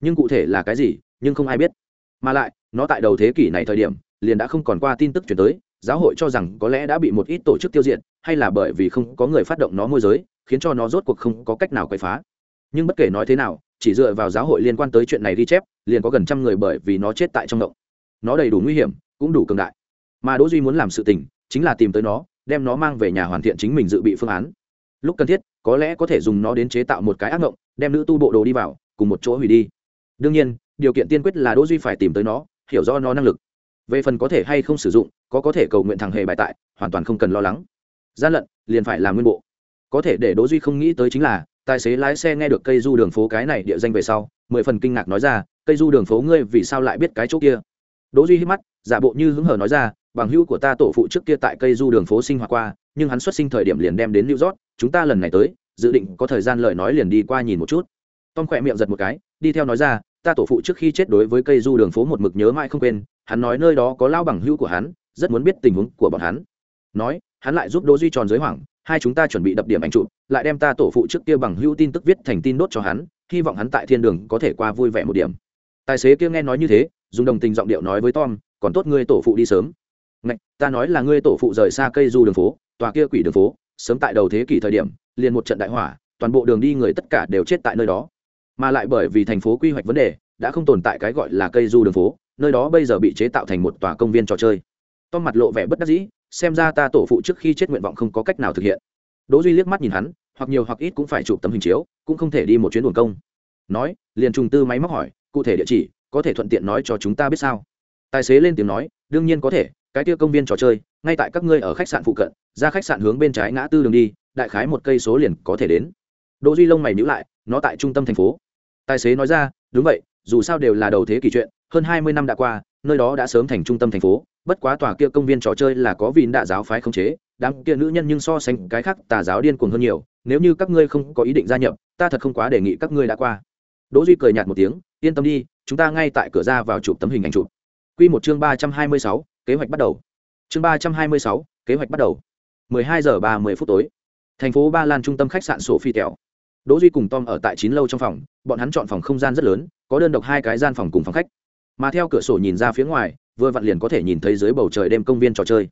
Nhưng cụ thể là cái gì, nhưng không ai biết. Mà lại, nó tại đầu thế kỷ này thời điểm, liền đã không còn qua tin tức chuyển tới, giáo hội cho rằng có lẽ đã bị một ít tổ chức tiêu diệt, hay là bởi vì không có người phát động nó môi giới, khiến cho nó rốt cuộc không có cách nào quậy phá. Nhưng bất kể nói thế nào chỉ dựa vào giáo hội liên quan tới chuyện này ghi chép liền có gần trăm người bởi vì nó chết tại trong động. Nó đầy đủ nguy hiểm cũng đủ cường đại. Mà đỗ duy muốn làm sự tình chính là tìm tới nó đem nó mang về nhà hoàn thiện chính mình dự bị phương án. Lúc cần thiết có lẽ có thể dùng nó đến chế tạo một cái ác ngộng, đem nữ tu bộ đồ đi vào cùng một chỗ hủy đi. Đương nhiên điều kiện tiên quyết là đỗ duy phải tìm tới nó hiểu rõ nó năng lực. Về phần có thể hay không sử dụng có có thể cầu nguyện thằng hề bài tại hoàn toàn không cần lo lắng. Gian lận liền phải làm nguyên bộ. Có thể để đỗ duy không nghĩ tới chính là tài xế lái xe nghe được cây du đường phố cái này địa danh về sau, mười phần kinh ngạc nói ra, cây du đường phố ngươi vì sao lại biết cái chỗ kia? Đỗ duy hít mắt, giả bộ như hứng hở nói ra, bằng hữu của ta tổ phụ trước kia tại cây du đường phố sinh hoạt qua, nhưng hắn xuất sinh thời điểm liền đem đến new york, chúng ta lần này tới, dự định có thời gian lời nói liền đi qua nhìn một chút. Tom khỏe miệng giật một cái, đi theo nói ra, ta tổ phụ trước khi chết đối với cây du đường phố một mực nhớ mãi không quên, hắn nói nơi đó có lao bằng hữu của hắn, rất muốn biết tình huống của bọn hắn. Nói, hắn lại giúp đỗ duy tròn giới hoảng hai chúng ta chuẩn bị đập điểm ảnh chụp lại đem ta tổ phụ trước kia bằng hữu tin tức viết thành tin đốt cho hắn hy vọng hắn tại thiên đường có thể qua vui vẻ một điểm. Tài xế kia nghe nói như thế dùng đồng tình giọng điệu nói với tom còn tốt ngươi tổ phụ đi sớm. Ngạch, ta nói là ngươi tổ phụ rời xa cây du đường phố tòa kia quỷ đường phố sớm tại đầu thế kỷ thời điểm liền một trận đại hỏa toàn bộ đường đi người tất cả đều chết tại nơi đó. Mà lại bởi vì thành phố quy hoạch vấn đề đã không tồn tại cái gọi là cây du đường phố nơi đó bây giờ bị chế tạo thành một tòa công viên trò chơi. Tom mặt lộ vẻ bất đắc dĩ xem ra ta tổ phụ trước khi chết nguyện vọng không có cách nào thực hiện. Đỗ duy liếc mắt nhìn hắn, hoặc nhiều hoặc ít cũng phải chụp tấm hình chiếu, cũng không thể đi một chuyến buồn công. Nói, liền trùng tư máy móc hỏi, cụ thể địa chỉ, có thể thuận tiện nói cho chúng ta biết sao? Tài xế lên tiếng nói, đương nhiên có thể, cái kia công viên trò chơi, ngay tại các ngươi ở khách sạn phụ cận, ra khách sạn hướng bên trái ngã tư đường đi, đại khái một cây số liền có thể đến. Đỗ duy lông mày nhíu lại, nó tại trung tâm thành phố. Tài xế nói ra, đúng vậy, dù sao đều là đầu thế kỷ chuyện, hơn hai mươi năm đã qua, nơi đó đã sớm thành trung tâm thành phố bất quá tòa kia công viên trò chơi là có vịn đạ giáo phái khống chế đám kia nữ nhân nhưng so sánh cái khác tà giáo điên cuồng hơn nhiều nếu như các ngươi không có ý định gia nhập ta thật không quá đề nghị các ngươi đã qua. Đỗ duy cười nhạt một tiếng yên tâm đi chúng ta ngay tại cửa ra vào chụp tấm hình ảnh chụp. Quy một chương ba trăm hai mươi sáu, kế hoạch bắt đầu. Chương ba trăm hai mươi sáu, kế hoạch bắt đầu. 12 giờ 30 phút tối. Thành phố ba lan trung tâm khách sạn sổ phi tèo. Đỗ duy cùng tom ở tại chín lâu trong phòng bọn hắn chọn phòng không gian rất lớn có đơn độc hai cái gian phòng cùng phòng khách. Mà theo cửa sổ nhìn ra phía ngoài vừa vặn liền có thể nhìn thấy dưới bầu trời đêm công viên trò chơi.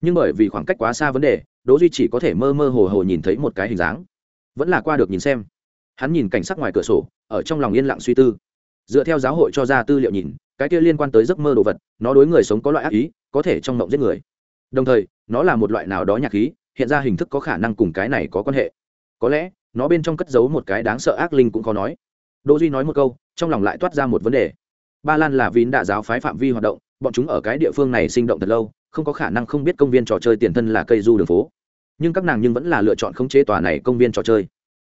Nhưng bởi vì khoảng cách quá xa vấn đề, đỗ duy chỉ có thể mơ mơ hồ hồ nhìn thấy một cái hình dáng. Vẫn là qua được nhìn xem. Hắn nhìn cảnh sắc ngoài cửa sổ, ở trong lòng yên lặng suy tư. Dựa theo giáo hội cho ra tư liệu nhìn, cái kia liên quan tới giấc mơ đồ vật, nó đối người sống có loại ác ý, có thể trong mộng giết người. Đồng thời, nó là một loại nào đó nhạc khí, hiện ra hình thức có khả năng cùng cái này có quan hệ. Có lẽ, nó bên trong cất giấu một cái đáng sợ ác linh cũng khó nói. Đỗ duy nói một câu, trong lòng lại toát ra một vấn đề. Ba lan là vín đạ giáo phái phạm vi hoạt động bọn chúng ở cái địa phương này sinh động thật lâu, không có khả năng không biết công viên trò chơi tiền thân là cây du đường phố. Nhưng các nàng nhưng vẫn là lựa chọn khống chế tòa này công viên trò chơi.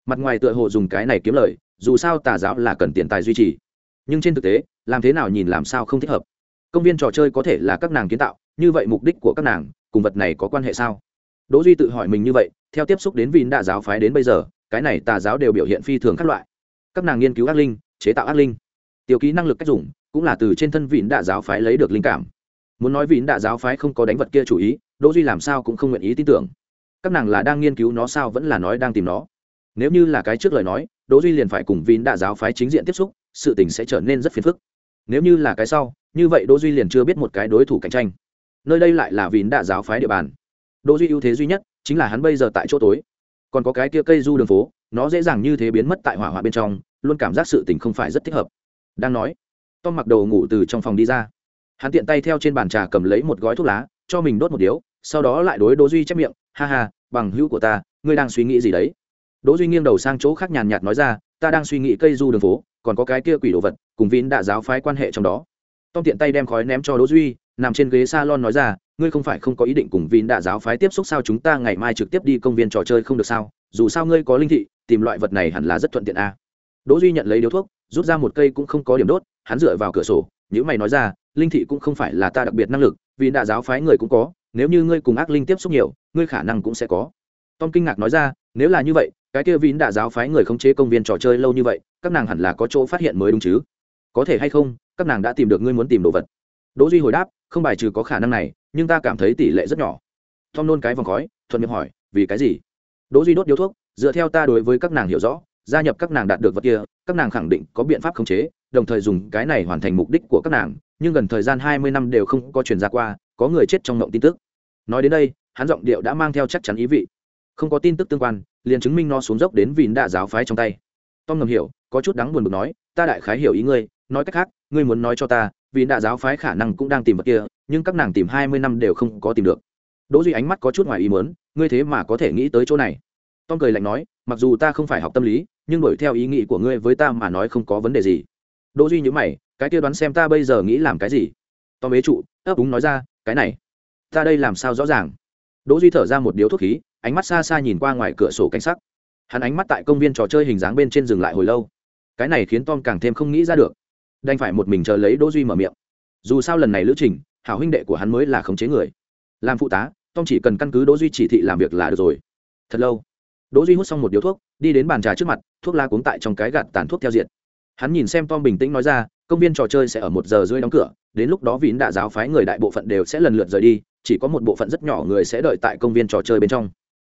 Mặt ngoài tựa hồ dùng cái này kiếm lời, dù sao tà giáo là cần tiền tài duy trì. Nhưng trên thực tế, làm thế nào nhìn làm sao không thích hợp. Công viên trò chơi có thể là các nàng kiến tạo, như vậy mục đích của các nàng, cùng vật này có quan hệ sao? Đỗ duy tự hỏi mình như vậy, theo tiếp xúc đến vín đạ giáo phái đến bây giờ, cái này tà giáo đều biểu hiện phi thường các loại. Các nàng nghiên cứu ác linh, chế tạo ác linh. Tiêu ký năng lực cách dùng cũng là từ trên thân vịn đạ giáo phái lấy được linh cảm. Muốn nói vịn đạ giáo phái không có đánh vật kia chủ ý, đỗ duy làm sao cũng không nguyện ý tin tưởng. Các nàng là đang nghiên cứu nó sao vẫn là nói đang tìm nó. Nếu như là cái trước lời nói, đỗ duy liền phải cùng vịn đạ giáo phái chính diện tiếp xúc, sự tình sẽ trở nên rất phiền phức. Nếu như là cái sau, như vậy đỗ duy liền chưa biết một cái đối thủ cạnh tranh. Nơi đây lại là vịn đạ giáo phái địa bàn. Đỗ duy ưu thế duy nhất chính là hắn bây giờ tại chỗ tối. Còn có cái kia cây du đường phố, nó dễ dàng như thế biến mất tại hỏa hoạn bên trong, luôn cảm giác sự tình không phải rất thích hợp. Đang nói tom mặc đầu ngủ từ trong phòng đi ra. Hắn tiện tay theo trên bàn trà cầm lấy một gói thuốc lá, cho mình đốt một điếu, sau đó lại đối đỗ duy chép miệng, ha ha, bằng hữu của ta, ngươi đang suy nghĩ gì đấy? Đỗ duy nghiêng đầu sang chỗ khác nhàn nhạt nói ra, ta đang suy nghĩ cây du đường phố, còn có cái kia quỷ đồ vật, cùng vĩnh đã giáo phái quan hệ trong đó. Tom tiện tay đem khói ném cho đỗ duy, nằm trên ghế salon nói ra, ngươi không phải không có ý định cùng vĩnh đã giáo phái tiếp xúc sao? Chúng ta ngày mai trực tiếp đi công viên trò chơi không được sao? Dù sao ngươi có linh thị, tìm loại vật này hẳn là rất thuận tiện a. À. đỗ duy nhận lấy điếu thuốc, rút ra một cây cũng không có điểm đốt hắn dựa vào cửa sổ những mày nói ra, linh thị cũng không phải là ta đặc biệt năng lực, vì đạ giáo phái người cũng có, nếu như ngươi cùng ác linh tiếp xúc nhiều, ngươi khả năng cũng sẽ có. Tom kinh ngạc nói ra, nếu là như vậy, cái kia vín đạ giáo phái người khống chế công viên trò chơi lâu như vậy, các nàng hẳn là có chỗ phát hiện mới đúng chứ? Có thể hay không, các nàng đã tìm được ngươi muốn tìm đồ vật. Đỗ duy hồi đáp, không bài trừ có khả năng này, nhưng ta cảm thấy tỷ lệ rất nhỏ. Tom nôn cái vòng khói, thuận miệng hỏi, vì cái gì? Đỗ duy đốt điếu thuốc, dựa theo ta đối với các nàng hiểu rõ gia nhập các nàng đạt được vật kia, các nàng khẳng định có biện pháp khống chế, đồng thời dùng cái này hoàn thành mục đích của các nàng, nhưng gần thời gian hai mươi năm đều không có truyền ra qua, có người chết trong mộng tin tức. Nói đến đây, hắn giọng điệu đã mang theo chắc chắn ý vị. Không có tin tức tương quan, liền chứng minh nó xuống dốc đến vì đạ giáo phái trong tay. Tom ngầm hiểu, có chút đáng buồn bực nói, ta đại khái hiểu ý ngươi, nói cách khác, ngươi muốn nói cho ta vì đạ giáo phái khả năng cũng đang tìm vật kia, nhưng các nàng tìm hai mươi năm đều không có tìm được. Đỗ duy ánh mắt có chút ngoài ý muốn, ngươi thế mà có thể nghĩ tới chỗ này? Tom cười lạnh nói, mặc dù ta không phải học tâm lý, nhưng đổi theo ý nghĩ của ngươi với ta mà nói không có vấn đề gì. Đỗ duy nhíu mày, cái kia đoán xem ta bây giờ nghĩ làm cái gì? Tom ế trụ, ấp úng nói ra, cái này, ta đây làm sao rõ ràng? Đỗ duy thở ra một điếu thuốc khí, ánh mắt xa xa nhìn qua ngoài cửa sổ cảnh sắc. Hắn ánh mắt tại công viên trò chơi hình dáng bên trên dừng lại hồi lâu. Cái này khiến tom càng thêm không nghĩ ra được. Đành phải một mình chờ lấy đỗ duy mở miệng. Dù sao lần này lữ trình, hảo huynh đệ của hắn mới là khống chế người. Làm phụ tá, tom chỉ cần căn cứ đỗ duy chỉ thị làm việc là được rồi. Thật lâu đỗ duy hút xong một điếu thuốc, đi đến bàn trà trước mặt, thuốc la cuống tại trong cái gạt tàn thuốc theo diện hắn nhìn xem tom bình tĩnh nói ra, công viên trò chơi sẽ ở một giờ rưỡi đóng cửa, đến lúc đó vín đã giáo phái người đại bộ phận đều sẽ lần lượt rời đi, chỉ có một bộ phận rất nhỏ người sẽ đợi tại công viên trò chơi bên trong.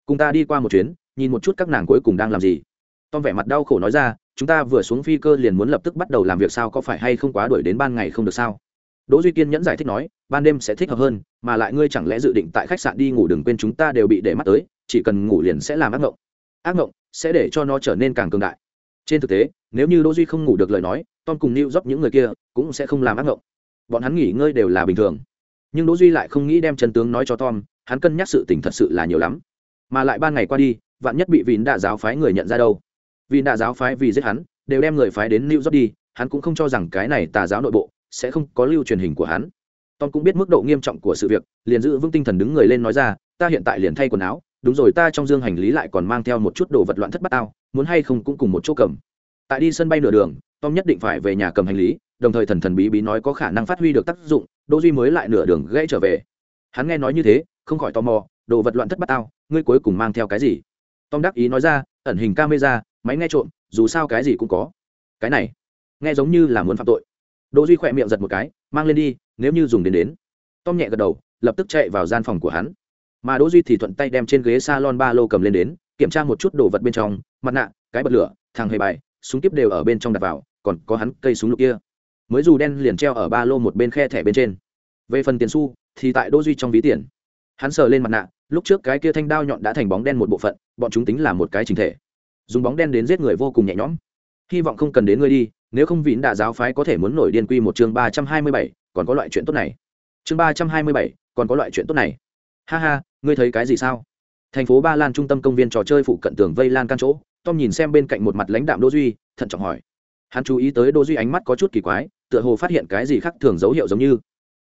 Cùng ta đi qua một chuyến, nhìn một chút các nàng cuối cùng đang làm gì. Tom vẻ mặt đau khổ nói ra, chúng ta vừa xuống phi cơ liền muốn lập tức bắt đầu làm việc sao, có phải hay không quá đuổi đến ban ngày không được sao? Đỗ duy kiên nhẫn giải thích nói, ban đêm sẽ thích hợp hơn, mà lại ngươi chẳng lẽ dự định tại khách sạn đi ngủ đừng quên chúng ta đều bị để mắt tới, chỉ cần ngủ liền sẽ làm ác ngộng ác mộng sẽ để cho nó trở nên càng cường đại. Trên thực tế, nếu như đỗ duy không ngủ được lời nói, tom cùng new dốc những người kia cũng sẽ không làm ác mộng. Bọn hắn nghỉ ngơi đều là bình thường. Nhưng đỗ duy lại không nghĩ đem chân tướng nói cho tom, hắn cân nhắc sự tình thật sự là nhiều lắm. Mà lại ban ngày qua đi, vạn nhất bị vịn đạ giáo phái người nhận ra đâu? Vì đạ giáo phái vì giết hắn, đều đem người phái đến new Dốc đi, hắn cũng không cho rằng cái này tà giáo nội bộ sẽ không có lưu truyền hình của hắn. Tom cũng biết mức độ nghiêm trọng của sự việc, liền giữ vững tinh thần đứng người lên nói ra, ta hiện tại liền thay quần áo đúng rồi, ta trong dương hành lý lại còn mang theo một chút đồ vật loạn thất bát tao, muốn hay không cũng cùng một chỗ cầm. Tại đi sân bay nửa đường, tom nhất định phải về nhà cầm hành lý, đồng thời thần thần bí bí nói có khả năng phát huy được tác dụng, đỗ duy mới lại nửa đường gãy trở về. Hắn nghe nói như thế, không khỏi tò mò, đồ vật loạn thất bát tao, ngươi cuối cùng mang theo cái gì? Tom đắc ý nói ra, ẩn hình camera, máy nghe trộm, dù sao cái gì cũng có. Cái này, nghe giống như là muốn phạm tội. Đỗ duy khỏe miệng giật một cái, mang lên đi, nếu như dùng đến đến. Tom nhẹ gật đầu, lập tức chạy vào gian phòng của hắn mà đỗ duy thì thuận tay đem trên ghế salon ba lô cầm lên đến, kiểm tra một chút đồ vật bên trong, mặt nạ, cái bật lửa, thằng hề bài, súng kiếp đều ở bên trong đặt vào, còn có hắn cây súng lục kia. Mới dù đen liền treo ở ba lô một bên khe thẻ bên trên. Về phần tiền xu, thì tại đỗ duy trong ví tiền. Hắn sờ lên mặt nạ, lúc trước cái kia thanh đao nhọn đã thành bóng đen một bộ phận, bọn chúng tính là một cái chính thể. Dùng bóng đen đến giết người vô cùng nhẹ nhõm. Hy vọng không cần đến ngươi đi, nếu không vĩn đạ giáo phái có thể muốn nổi điên quy một chương ba trăm hai mươi bảy, còn có loại chuyện tốt này. Chương ba trăm hai mươi bảy, còn có loại chuyện tốt này ha ha, ngươi thấy cái gì sao? Thành phố ba lan trung tâm công viên trò chơi phụ cận tường vây lan căn chỗ, tom nhìn xem bên cạnh một mặt lãnh đạm đỗ duy, thận trọng hỏi. Hắn chú ý tới đỗ duy ánh mắt có chút kỳ quái, tựa hồ phát hiện cái gì khác thường dấu hiệu giống như.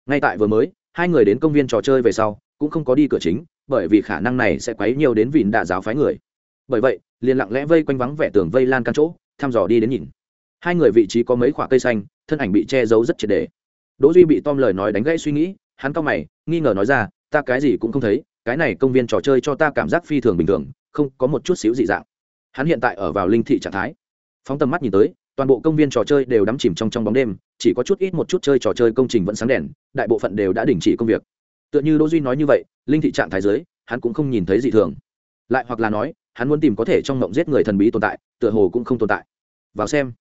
Ngay tại vừa mới, hai người đến công viên trò chơi về sau, cũng không có đi cửa chính, bởi vì khả năng này sẽ quấy nhiều đến vịn đạ giáo phái người. Bởi vậy, liền lặng lẽ vây quanh vắng vẻ tường vây lan căn chỗ, thăm dò đi đến nhìn. Hai người vị trí có mấy khoả cây xanh, thân ảnh bị che giấu rất triệt đề đỗ duy bị tom lời nói đánh gãy suy nghĩ, hắn cao mày, nghi ngờ nói ra ta cái gì cũng không thấy, cái này công viên trò chơi cho ta cảm giác phi thường bình thường, không có một chút xíu dị dạng. Hắn hiện tại ở vào linh thị trạng thái. Phóng tầm mắt nhìn tới, toàn bộ công viên trò chơi đều đắm chìm trong trong bóng đêm, chỉ có chút ít một chút chơi trò chơi công trình vẫn sáng đèn, đại bộ phận đều đã đình chỉ công việc. Tựa như đỗ duy nói như vậy, linh thị trạng thái dưới, hắn cũng không nhìn thấy dị thường. Lại hoặc là nói, hắn muốn tìm có thể trong mộng giết người thần bí tồn tại, tựa hồ cũng không tồn tại. Vào xem.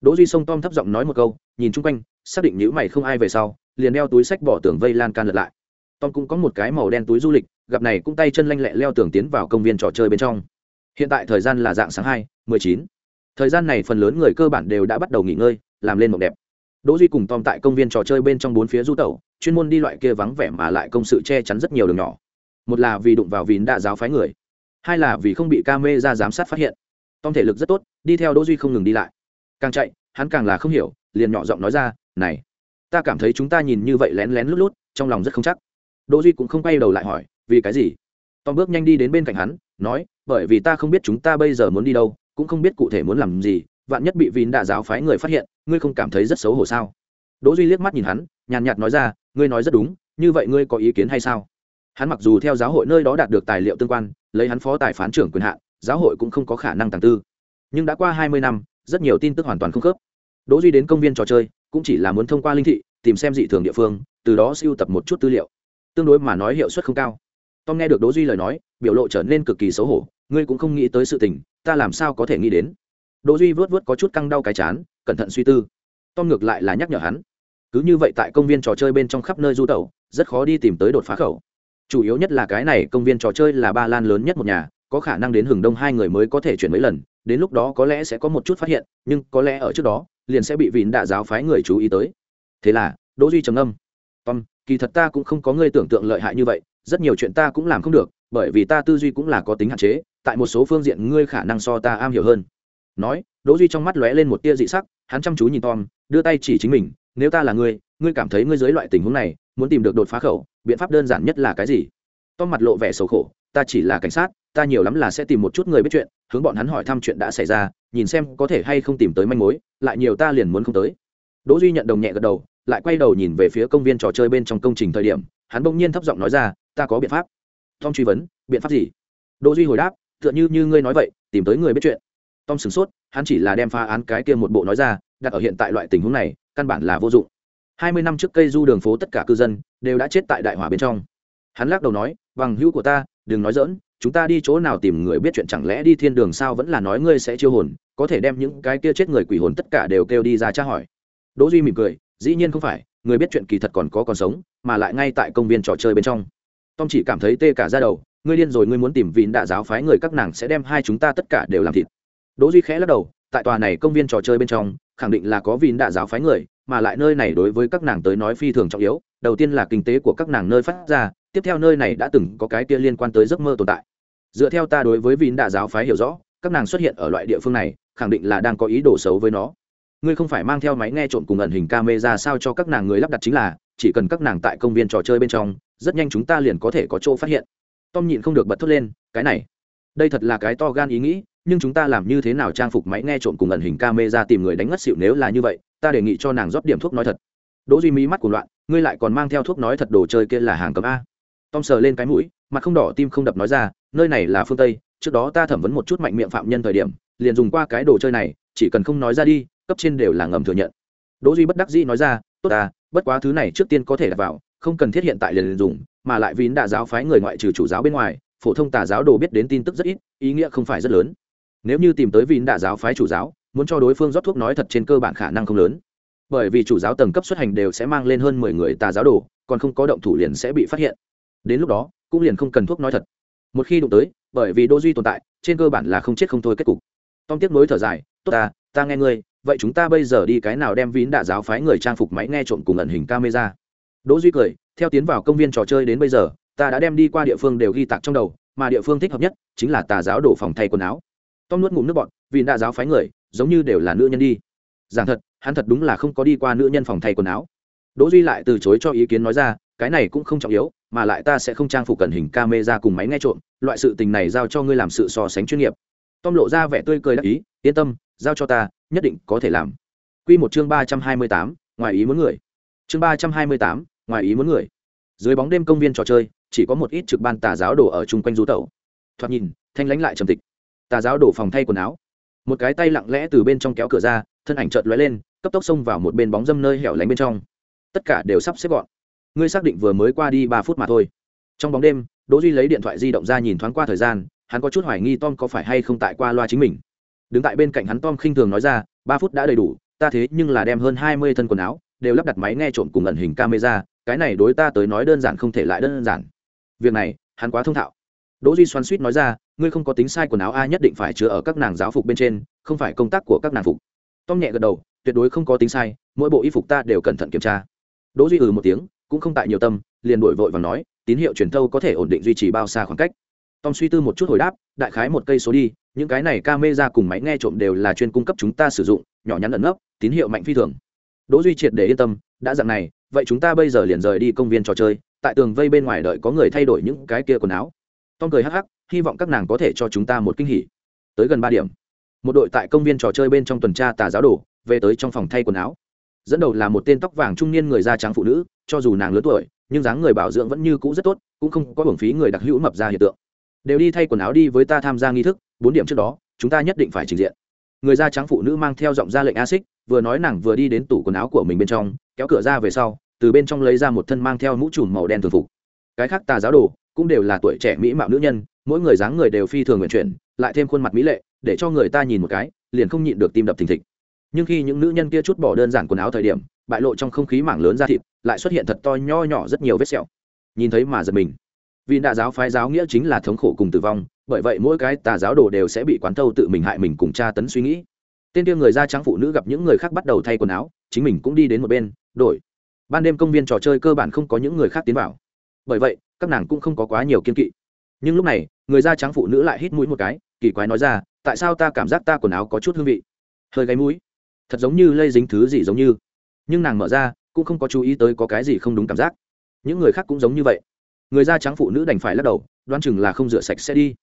Đỗ duy sông tom thấp giọng nói một câu, nhìn chung quanh, xác định nếu mày không ai về sau, liền đeo túi sách bỏ tường vây lan can lật lại tom cũng có một cái màu đen túi du lịch, gặp này cũng tay chân lanh lẹ leo tường tiến vào công viên trò chơi bên trong. Hiện tại thời gian là dạng sáng hai, mười chín. Thời gian này phần lớn người cơ bản đều đã bắt đầu nghỉ ngơi, làm lên mộng đẹp. Đỗ duy cùng tom tại công viên trò chơi bên trong bốn phía du tẩu, chuyên môn đi loại kia vắng vẻ mà lại công sự che chắn rất nhiều đường nhỏ. Một là vì đụng vào vín đa giáo phái người, hai là vì không bị ca mê ra giám sát phát hiện. Tom thể lực rất tốt, đi theo đỗ duy không ngừng đi lại. Càng chạy, hắn càng là không hiểu, liền nhỏ giọng nói ra, này, ta cảm thấy chúng ta nhìn như vậy lén lén lút lút, trong lòng rất không chắc đỗ duy cũng không quay đầu lại hỏi, vì cái gì? Tom bước nhanh đi đến bên cạnh hắn, nói, bởi vì ta không biết chúng ta bây giờ muốn đi đâu, cũng không biết cụ thể muốn làm gì, vạn nhất bị vín đạ giáo phái người phát hiện, ngươi không cảm thấy rất xấu hổ sao? Đỗ duy liếc mắt nhìn hắn, nhàn nhạt nói ra, ngươi nói rất đúng, như vậy ngươi có ý kiến hay sao? Hắn mặc dù theo giáo hội nơi đó đạt được tài liệu tương quan, lấy hắn phó tài phán trưởng quyền hạn, giáo hội cũng không có khả năng tàng tư. Nhưng đã qua hai mươi năm, rất nhiều tin tức hoàn toàn không khớp. Đỗ duy đến công viên trò chơi, cũng chỉ là muốn thông qua linh thị, tìm xem dị thường địa phương, từ đó siêu tập một chút tư liệu tương đối mà nói hiệu suất không cao. Tom nghe được đỗ duy lời nói, biểu lộ trở nên cực kỳ xấu hổ, ngươi cũng không nghĩ tới sự tình, ta làm sao có thể nghĩ đến? Đỗ duy vớt vớt có chút căng đau cái chán, cẩn thận suy tư. Tom ngược lại là nhắc nhở hắn. Cứ như vậy tại công viên trò chơi bên trong khắp nơi du tẩu, rất khó đi tìm tới đột phá khẩu. Chủ yếu nhất là cái này, công viên trò chơi là ba lan lớn nhất một nhà, có khả năng đến hừng đông hai người mới có thể chuyển mấy lần, đến lúc đó có lẽ sẽ có một chút phát hiện, nhưng có lẽ ở trước đó, liền sẽ bị vịn đạ giáo phái người chú ý tới. Thế là, đỗ duy trầm âm tom kỳ thật ta cũng không có ngươi tưởng tượng lợi hại như vậy, rất nhiều chuyện ta cũng làm không được, bởi vì ta tư duy cũng là có tính hạn chế, tại một số phương diện ngươi khả năng so ta am hiểu hơn. Nói, đỗ duy trong mắt lóe lên một tia dị sắc, hắn chăm chú nhìn tom, đưa tay chỉ chính mình, nếu ta là ngươi ngươi cảm thấy ngươi dưới loại tình huống này, muốn tìm được đột phá khẩu, biện pháp đơn giản nhất là cái gì? Tom mặt lộ vẻ xấu khổ, ta chỉ là cảnh sát, ta nhiều lắm là sẽ tìm một chút người biết chuyện, hướng bọn hắn hỏi thăm chuyện đã xảy ra, nhìn xem có thể hay không tìm tới manh mối, lại nhiều ta liền muốn không tới. Đỗ duy nhận đồng nhẹ gật đầu lại quay đầu nhìn về phía công viên trò chơi bên trong công trình thời điểm, hắn bỗng nhiên thấp giọng nói ra, ta có biện pháp. Tom truy vấn, biện pháp gì? Đỗ duy hồi đáp, tựa như như ngươi nói vậy, tìm tới người biết chuyện. Tom sửng sốt, hắn chỉ là đem phá án cái kia một bộ nói ra, đặt ở hiện tại loại tình huống này, căn bản là vô dụng. Hai mươi năm trước cây du đường phố tất cả cư dân đều đã chết tại đại hỏa bên trong. Hắn lắc đầu nói, bằng hữu của ta, đừng nói dỡn chúng ta đi chỗ nào tìm người biết chuyện chẳng lẽ đi thiên đường sao vẫn là nói ngươi sẽ chiêu hồn, có thể đem những cái kia chết người quỷ hồn tất cả đều kêu đi ra tra hỏi. Đỗ duy mỉm cười dĩ nhiên không phải, người biết chuyện kỳ thật còn có còn sống, mà lại ngay tại công viên trò chơi bên trong. Tom chỉ cảm thấy tê cả ra đầu, ngươi điên rồi, ngươi muốn tìm vịn đạ giáo phái người các nàng sẽ đem hai chúng ta tất cả đều làm thịt. Đỗ duy khẽ lắc đầu, tại tòa này công viên trò chơi bên trong, khẳng định là có vịn đạ giáo phái người, mà lại nơi này đối với các nàng tới nói phi thường trọng yếu, đầu tiên là kinh tế của các nàng nơi phát ra, tiếp theo nơi này đã từng có cái kia liên quan tới giấc mơ tồn tại. Dựa theo ta đối với vịn đạ giáo phái hiểu rõ, các nàng xuất hiện ở loại địa phương này, khẳng định là đang có ý đồ xấu với nó ngươi không phải mang theo máy nghe trộm cùng ẩn hình camera sao cho các nàng người lắp đặt chính là, chỉ cần các nàng tại công viên trò chơi bên trong, rất nhanh chúng ta liền có thể có chỗ phát hiện. Tom nhịn không được bật thốt lên, cái này, đây thật là cái to gan ý nghĩ, nhưng chúng ta làm như thế nào trang phục máy nghe trộm cùng ẩn hình camera tìm người đánh ngất xịu nếu là như vậy, ta đề nghị cho nàng rót điểm thuốc nói thật. Đỗ duy mỹ mắt của loạn, ngươi lại còn mang theo thuốc nói thật đồ chơi kia là hàng cấm a. Tom sờ lên cái mũi, mặt không đỏ tim không đập nói ra, nơi này là phương tây, trước đó ta thẩm vấn một chút mạnh miệng phạm nhân thời điểm, liền dùng qua cái đồ chơi này, chỉ cần không nói ra đi cấp trên đều là ngầm thừa nhận. Đỗ duy bất đắc dĩ nói ra, tốt ta bất quá thứ này trước tiên có thể đặt vào, không cần thiết hiện tại liền dùng, mà lại vì đạ giáo phái người ngoại trừ chủ giáo bên ngoài, phổ thông tà giáo đồ biết đến tin tức rất ít, ý nghĩa không phải rất lớn. Nếu như tìm tới vì đạ giáo phái chủ giáo, muốn cho đối phương rót thuốc nói thật trên cơ bản khả năng không lớn. Bởi vì chủ giáo tầng cấp xuất hành đều sẽ mang lên hơn mười người tà giáo đồ, còn không có động thủ liền sẽ bị phát hiện. Đến lúc đó, cũng liền không cần thuốc nói thật. Một khi đụng tới, bởi vì đô duy tồn tại, trên cơ bản là không chết không thôi kết cục. Tom tiếc nối thở dài, tốt ta ta nghe ngươi vậy chúng ta bây giờ đi cái nào đem vín đạ giáo phái người trang phục máy nghe trộm cùng ẩn hình camera? Đỗ duy cười, theo tiến vào công viên trò chơi đến bây giờ, ta đã đem đi qua địa phương đều ghi tạc trong đầu, mà địa phương thích hợp nhất chính là tà giáo đổ phòng thay quần áo. Tom nuốt ngụm nước bọn vì đạ giáo phái người, giống như đều là nữ nhân đi. Giảng thật, hắn thật đúng là không có đi qua nữ nhân phòng thay quần áo. Đỗ duy lại từ chối cho ý kiến nói ra, cái này cũng không trọng yếu, mà lại ta sẽ không trang phục cẩn hình camera cùng máy nghe trộm, loại sự tình này giao cho ngươi làm sự so sánh chuyên nghiệp. Tom lộ ra vẻ tươi cười đắc ý, yên tâm, giao cho ta nhất định có thể làm. Quy một chương ba trăm hai mươi tám, ngoài ý muốn người. Chương ba trăm hai mươi tám, ngoài ý muốn người. Dưới bóng đêm công viên trò chơi, chỉ có một ít trực ban tà giáo đổ ở chung quanh du tẩu. Thoạt nhìn, thanh lãnh lại trầm tịch. Tà giáo đổ phòng thay quần áo. Một cái tay lặng lẽ từ bên trong kéo cửa ra, thân ảnh chợt lóe lên, cấp tốc xông vào một bên bóng dâm nơi hẻo lánh bên trong. Tất cả đều sắp xếp gọn. Ngươi xác định vừa mới qua đi ba phút mà thôi. Trong bóng đêm, đỗ duy lấy điện thoại di động ra nhìn thoáng qua thời gian, hắn có chút hoài nghi tom có phải hay không tại qua loa chính mình đứng tại bên cạnh hắn tom khinh thường nói ra, ba phút đã đầy đủ, ta thế nhưng là đem hơn hai mươi thân quần áo đều lắp đặt máy nghe trộm cùng ẩn hình camera, cái này đối ta tới nói đơn giản không thể lại đơn giản. Việc này, hắn quá thông thạo. Đỗ duy xoắn suýt nói ra, ngươi không có tính sai quần áo a nhất định phải chứa ở các nàng giáo phục bên trên, không phải công tác của các nàng phục. Tom nhẹ gật đầu, tuyệt đối không có tính sai, mỗi bộ y phục ta đều cẩn thận kiểm tra. Đỗ duy ừ một tiếng, cũng không tại nhiều tâm, liền đổi vội và nói, tín hiệu truyền thâu có thể ổn định duy trì bao xa khoảng cách. Tom suy tư một chút hồi đáp, đại khái một cây số đi những cái này camera cùng máy nghe trộm đều là chuyên cung cấp chúng ta sử dụng, nhỏ nhắn ẩn nấp, tín hiệu mạnh phi thường. Đỗ duy triệt để yên tâm, đã dạng này, vậy chúng ta bây giờ liền rời đi công viên trò chơi, tại tường vây bên ngoài đợi có người thay đổi những cái kia quần áo. Tom cười hắc hắc, hy vọng các nàng có thể cho chúng ta một kinh hỉ. Tới gần ba điểm. Một đội tại công viên trò chơi bên trong tuần tra tà giáo đổ, về tới trong phòng thay quần áo. Dẫn đầu là một tên tóc vàng trung niên người da trắng phụ nữ, cho dù nàng lớn tuổi, nhưng dáng người bảo dưỡng vẫn như cũ rất tốt, cũng không có hưởng phí người đặc hữu mập ra hiện tượng. Đều đi thay quần áo đi với ta tham gia nghi thức bốn điểm trước đó, chúng ta nhất định phải trình diện. Người da trắng phụ nữ mang theo giọng ra lệnh a xích, vừa nói nàng vừa đi đến tủ quần áo của mình bên trong, kéo cửa ra về sau, từ bên trong lấy ra một thân mang theo mũ trùm màu đen thường phục. Cái khác tà giáo đồ, cũng đều là tuổi trẻ mỹ mạo nữ nhân, mỗi người dáng người đều phi thường nguyện chuyển, lại thêm khuôn mặt mỹ lệ, để cho người ta nhìn một cái, liền không nhịn được tim đập thình thịch. Nhưng khi những nữ nhân kia chút bỏ đơn giản quần áo thời điểm, bại lộ trong không khí mảng lớn ra thịt, lại xuất hiện thật to nho nhỏ rất nhiều vết sẹo. Nhìn thấy mà giật mình vì đa giáo phái giáo nghĩa chính là thống khổ cùng tử vong, bởi vậy mỗi cái tà giáo đồ đều sẽ bị quán thâu tự mình hại mình cùng tra tấn suy nghĩ. Tên kia người da trắng phụ nữ gặp những người khác bắt đầu thay quần áo, chính mình cũng đi đến một bên, đổi. Ban đêm công viên trò chơi cơ bản không có những người khác tiến vào. Bởi vậy, các nàng cũng không có quá nhiều kiên kỵ. Nhưng lúc này, người da trắng phụ nữ lại hít mũi một cái, kỳ quái nói ra, tại sao ta cảm giác ta quần áo có chút hương vị? Hơi gáy mũi. Thật giống như lây dính thứ gì giống như. Nhưng nàng mở ra, cũng không có chú ý tới có cái gì không đúng cảm giác. Những người khác cũng giống như vậy người da trắng phụ nữ đành phải lắc đầu, đoán chừng là không rửa sạch sẽ đi.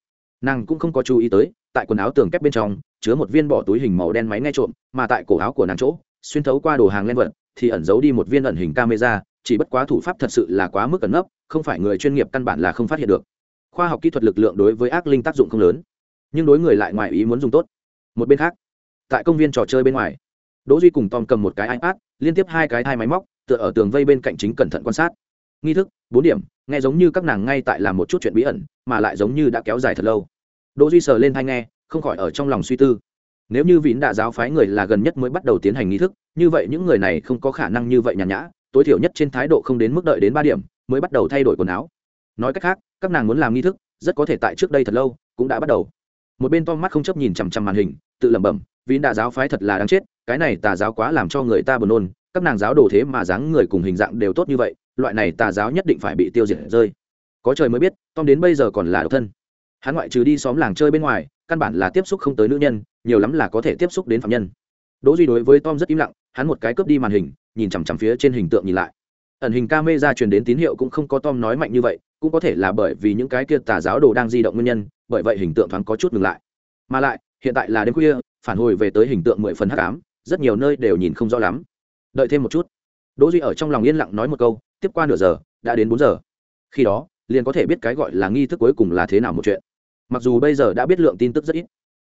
Nàng cũng không có chú ý tới, tại quần áo tường kép bên trong, chứa một viên bỏ túi hình màu đen máy nghe trộm, mà tại cổ áo của nàng chỗ, xuyên thấu qua đồ hàng len vật thì ẩn giấu đi một viên ẩn hình camera, chỉ bất quá thủ pháp thật sự là quá mức ẩn nấp, không phải người chuyên nghiệp căn bản là không phát hiện được. Khoa học kỹ thuật lực lượng đối với ác linh tác dụng không lớn, nhưng đối người lại ngoài ý muốn dùng tốt. Một bên khác, tại công viên trò chơi bên ngoài, đỗ duy cùng tom cầm một cái ipad, liên tiếp hai cái hai máy móc, tựa ở tường vây bên cạnh chính cẩn thận quan sát. Nghi thức, bốn điểm nghe giống như các nàng ngay tại làm một chút chuyện bí ẩn, mà lại giống như đã kéo dài thật lâu. Đỗ duy sờ lên tai nghe, không khỏi ở trong lòng suy tư. Nếu như vĩnh đạ giáo phái người là gần nhất mới bắt đầu tiến hành nghi thức, như vậy những người này không có khả năng như vậy nhàn nhã, tối thiểu nhất trên thái độ không đến mức đợi đến ba điểm, mới bắt đầu thay đổi quần áo. Nói cách khác, các nàng muốn làm nghi thức, rất có thể tại trước đây thật lâu cũng đã bắt đầu. Một bên to mắt không chấp nhìn chằm chằm màn hình, tự lẩm bẩm vĩnh đạ giáo phái thật là đáng chết, cái này tà giáo quá làm cho người ta buồn nôn, các nàng giáo đồ thế mà dáng người cùng hình dạng đều tốt như vậy loại này tà giáo nhất định phải bị tiêu diệt rơi. Có trời mới biết, tom đến bây giờ còn là độc thân. Hắn ngoại trừ đi xóm làng chơi bên ngoài, căn bản là tiếp xúc không tới nữ nhân, nhiều lắm là có thể tiếp xúc đến phạm nhân. Đỗ duy đối với tom rất im lặng, hắn một cái cướp đi màn hình, nhìn chằm chằm phía trên hình tượng nhìn lại. Ẩn hình camera truyền đến tín hiệu cũng không có tom nói mạnh như vậy, cũng có thể là bởi vì những cái kia tà giáo đồ đang di động nguyên nhân, bởi vậy hình tượng thoáng có chút ngừng lại. Mà lại, hiện tại là đêm khuya, phản hồi về tới hình tượng mười phần hắc ám, rất nhiều nơi đều nhìn không rõ lắm. Đợi thêm một chút, đỗ duy ở trong lòng yên lặng nói một câu tiếp qua nửa giờ, đã đến bốn giờ. Khi đó, liền có thể biết cái gọi là nghi thức cuối cùng là thế nào một chuyện. Mặc dù bây giờ đã biết lượng tin tức rất ít,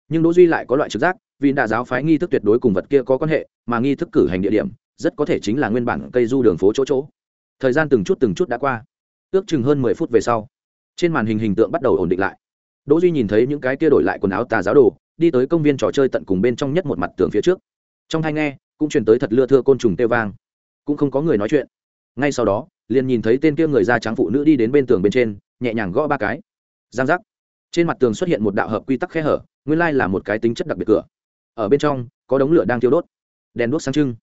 nhưng đỗ duy lại có loại trực giác, vì đa giáo phái nghi thức tuyệt đối cùng vật kia có quan hệ, mà nghi thức cử hành địa điểm, rất có thể chính là nguyên bản cây du đường phố chỗ chỗ. Thời gian từng chút từng chút đã qua, ước chừng hơn mười phút về sau, trên màn hình hình tượng bắt đầu ổn định lại. Đỗ duy nhìn thấy những cái kia đổi lại quần áo tà giáo đồ, đi tới công viên trò chơi tận cùng bên trong nhất một mặt tường phía trước. Trong thanh nghe, cũng truyền tới thật lưa thưa côn trùng tê vang. Cũng không có người nói chuyện ngay sau đó, liền nhìn thấy tên kia người da trắng phụ nữ đi đến bên tường bên trên, nhẹ nhàng gõ ba cái. Giang giác. Trên mặt tường xuất hiện một đạo hợp quy tắc khe hở, nguyên lai là một cái tính chất đặc biệt cửa. Ở bên trong, có đống lửa đang thiêu đốt. Đèn đuốc sáng trưng.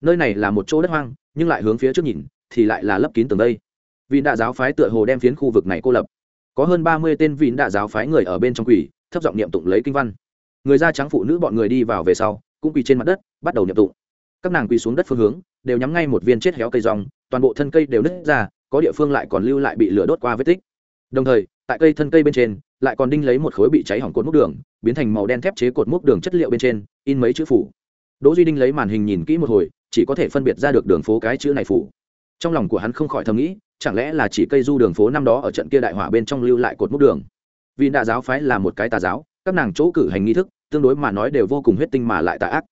Nơi này là một chỗ đất hoang, nhưng lại hướng phía trước nhìn, thì lại là lấp kín tường đây. Vì đạ giáo phái tựa hồ đem phiến khu vực này cô lập. Có hơn ba mươi tên vị đạ giáo phái người ở bên trong quỷ thấp giọng niệm tụng lấy kinh văn. Người da trắng phụ nữ bọn người đi vào về sau, cũng quỳ trên mặt đất, bắt đầu niệm tụng các nàng quỳ xuống đất phương hướng, đều nhắm ngay một viên chết héo cây rong, toàn bộ thân cây đều nứt ra, có địa phương lại còn lưu lại bị lửa đốt qua vết tích. Đồng thời, tại cây thân cây bên trên, lại còn đinh lấy một khối bị cháy hỏng cột múc đường, biến thành màu đen thép chế cột múc đường chất liệu bên trên, in mấy chữ phủ. Đỗ duy đinh lấy màn hình nhìn kỹ một hồi, chỉ có thể phân biệt ra được đường phố cái chữ này phủ. Trong lòng của hắn không khỏi thầm nghĩ, chẳng lẽ là chỉ cây du đường phố năm đó ở trận kia đại hỏa bên trong lưu lại cột múc đường? Vì đạ giáo phái là một cái tà giáo, các nàng chỗ cử hành nghi thức, tương đối mà nói đều vô cùng huyết tinh mà lại tà ác.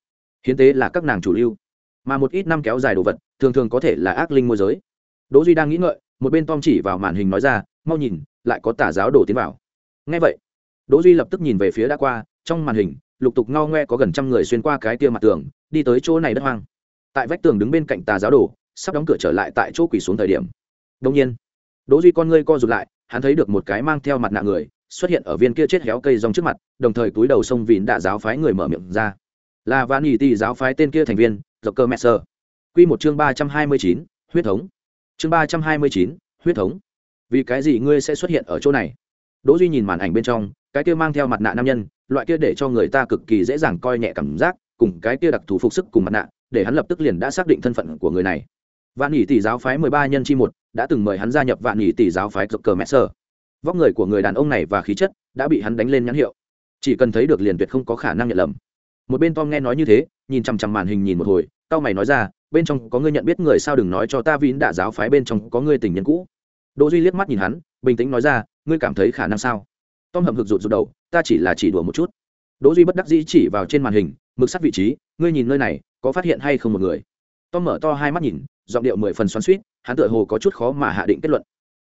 Hiến tế là các nàng chủ lưu mà một ít năm kéo dài đồ vật, thường thường có thể là ác linh môi giới. Đỗ duy đang nghĩ ngợi, một bên tom chỉ vào màn hình nói ra, mau nhìn, lại có tà giáo đổ tiến vào. Nghe vậy, đỗ duy lập tức nhìn về phía đã qua, trong màn hình, lục tục ngao ngoe có gần trăm người xuyên qua cái kia mặt tường, đi tới chỗ này đất hoang. Tại vách tường đứng bên cạnh tà giáo đổ, sắp đóng cửa trở lại tại chỗ quỳ xuống thời điểm. Đông nhiên, đỗ duy con ngươi co rụt lại, hắn thấy được một cái mang theo mặt nạ người, xuất hiện ở viên kia chết héo cây rong trước mặt, đồng thời túi đầu sông vịn đã giáo phái người mở miệng ra. Là vạn nhị tỷ giáo phái tên kia thành viên dọc cơ messer. Quy một chương ba trăm hai mươi chín, huyết thống. Chương ba trăm hai mươi chín, huyết thống. Vì cái gì ngươi sẽ xuất hiện ở chỗ này? Đỗ duy nhìn màn ảnh bên trong, cái kia mang theo mặt nạ nam nhân, loại kia để cho người ta cực kỳ dễ dàng coi nhẹ cảm giác, cùng cái kia đặc thù phục sức cùng mặt nạ, để hắn lập tức liền đã xác định thân phận của người này. Vạn nhị tỷ giáo phái mười ba nhân chi một đã từng mời hắn gia nhập vạn nhị tỷ giáo phái dọc cờ mẹ sơ vóc người của người đàn ông này và khí chất đã bị hắn đánh lên nhãn hiệu. Chỉ cần thấy được liền tuyệt không có khả năng nhận lầm một bên tom nghe nói như thế, nhìn chằm chằm màn hình nhìn một hồi tao mày nói ra, bên trong có ngươi nhận biết người sao đừng nói cho ta vín đạ giáo phái bên trong có ngươi tình nhân cũ. Đỗ duy liếc mắt nhìn hắn, bình tĩnh nói ra, ngươi cảm thấy khả năng sao? Tom hậm hực rụt rụt đầu, ta chỉ là chỉ đùa một chút. Đỗ duy bất đắc dĩ chỉ vào trên màn hình, mực sắt vị trí, ngươi nhìn nơi này, có phát hiện hay không một người? Tom mở to hai mắt nhìn, giọng điệu mười phần xoắn xuýt, hắn tựa hồ có chút khó mà hạ định kết luận.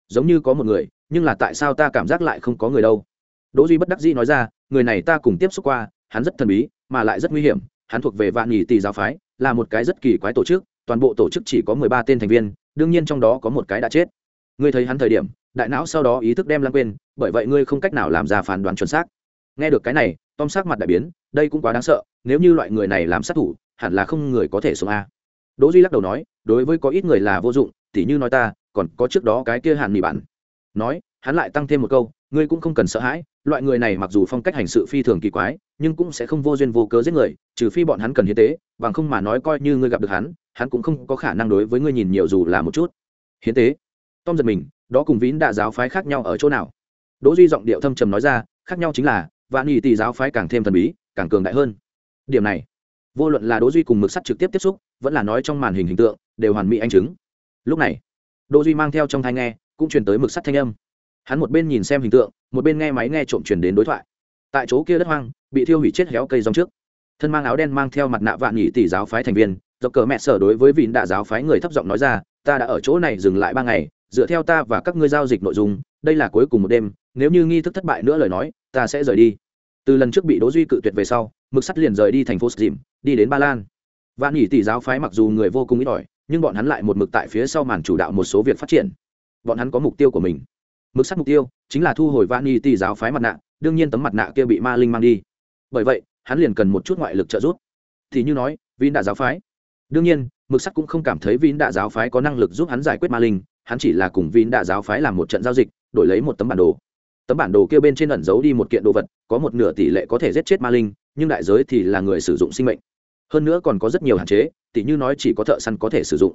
Giống như có một người, nhưng là tại sao ta cảm giác lại không có người đâu? Đỗ duy bất đắc dĩ nói ra, người này ta cùng tiếp xúc qua hắn rất thần bí, mà lại rất nguy hiểm. Hắn thuộc về vạn nhị tỷ giáo phái, là một cái rất kỳ quái tổ chức, toàn bộ tổ chức chỉ có mười ba tên thành viên, đương nhiên trong đó có một cái đã chết. Ngươi thấy hắn thời điểm, đại não sau đó ý thức đem lãng quên, bởi vậy ngươi không cách nào làm ra phán đoán chuẩn xác. Nghe được cái này, tom sắc mặt đại biến, đây cũng quá đáng sợ, nếu như loại người này làm sát thủ, hẳn là không người có thể sống a. Đỗ duy lắc đầu nói, đối với có ít người là vô dụng, tỉ như nói ta, còn có trước đó cái kia hàn mì bản nói, hắn lại tăng thêm một câu ngươi cũng không cần sợ hãi, loại người này mặc dù phong cách hành sự phi thường kỳ quái, nhưng cũng sẽ không vô duyên vô cớ giết người, trừ phi bọn hắn cần hiến tế, bằng không mà nói coi như ngươi gặp được hắn hắn cũng không có khả năng đối với ngươi nhìn nhiều dù là một chút. Hiến tế. Tom giật mình, đó cùng vín đạ giáo phái khác nhau ở chỗ nào? Đỗ duy giọng điệu thâm trầm nói ra, khác nhau chính là, vạn nhị tỷ giáo phái càng thêm thần bí, càng cường đại hơn. Điểm này, vô luận là đỗ duy cùng mực sắt trực tiếp tiếp xúc, vẫn là nói trong màn hình hình tượng, đều hoàn mỹ anh chứng. Lúc này, đỗ duy mang theo trong thai nghe, cũng truyền tới mực sắt thanh âm hắn một bên nhìn xem hình tượng, một bên nghe máy nghe trộm truyền đến đối thoại. Tại chỗ kia đất hoang, bị thiêu hủy chết héo cây rong trước. Thân mang áo đen mang theo mặt nạ vạn nhị tỷ giáo phái thành viên do cờ mẹ sở đối với vịn đạ giáo phái người thấp giọng nói ra, ta đã ở chỗ này dừng lại ba ngày, dựa theo ta và các ngươi giao dịch nội dung, đây là cuối cùng một đêm, nếu như nghi thức thất bại nữa lời nói, ta sẽ rời đi. Từ lần trước bị đỗ duy cự tuyệt về sau, mực sắt liền rời đi thành phố dìm đi đến ba lan. Vạn nhị tỷ giáo phái mặc dù người vô cùng ít ỏi, nhưng bọn hắn lại một mực tại phía sau màn chủ đạo một số việc phát triển. Bọn hắn có mục tiêu của mình mực sắt mục tiêu chính là thu hồi Vani nhị tỷ giáo phái mặt nạ, đương nhiên tấm mặt nạ kia bị ma linh mang đi. Bởi vậy, hắn liền cần một chút ngoại lực trợ giúp. Thì như nói, vin đạ giáo phái. Đương nhiên, mực sắt cũng không cảm thấy vin đạ giáo phái có năng lực giúp hắn giải quyết ma linh, hắn chỉ là cùng vin đạ giáo phái làm một trận giao dịch, đổi lấy một tấm bản đồ. Tấm bản đồ kia bên trên ẩn giấu đi một kiện đồ vật, có một nửa tỷ lệ có thể giết chết ma linh, nhưng đại giới thì là người sử dụng sinh mệnh. Hơn nữa còn có rất nhiều hạn chế tỷ như nói chỉ có thợ săn có thể sử dụng.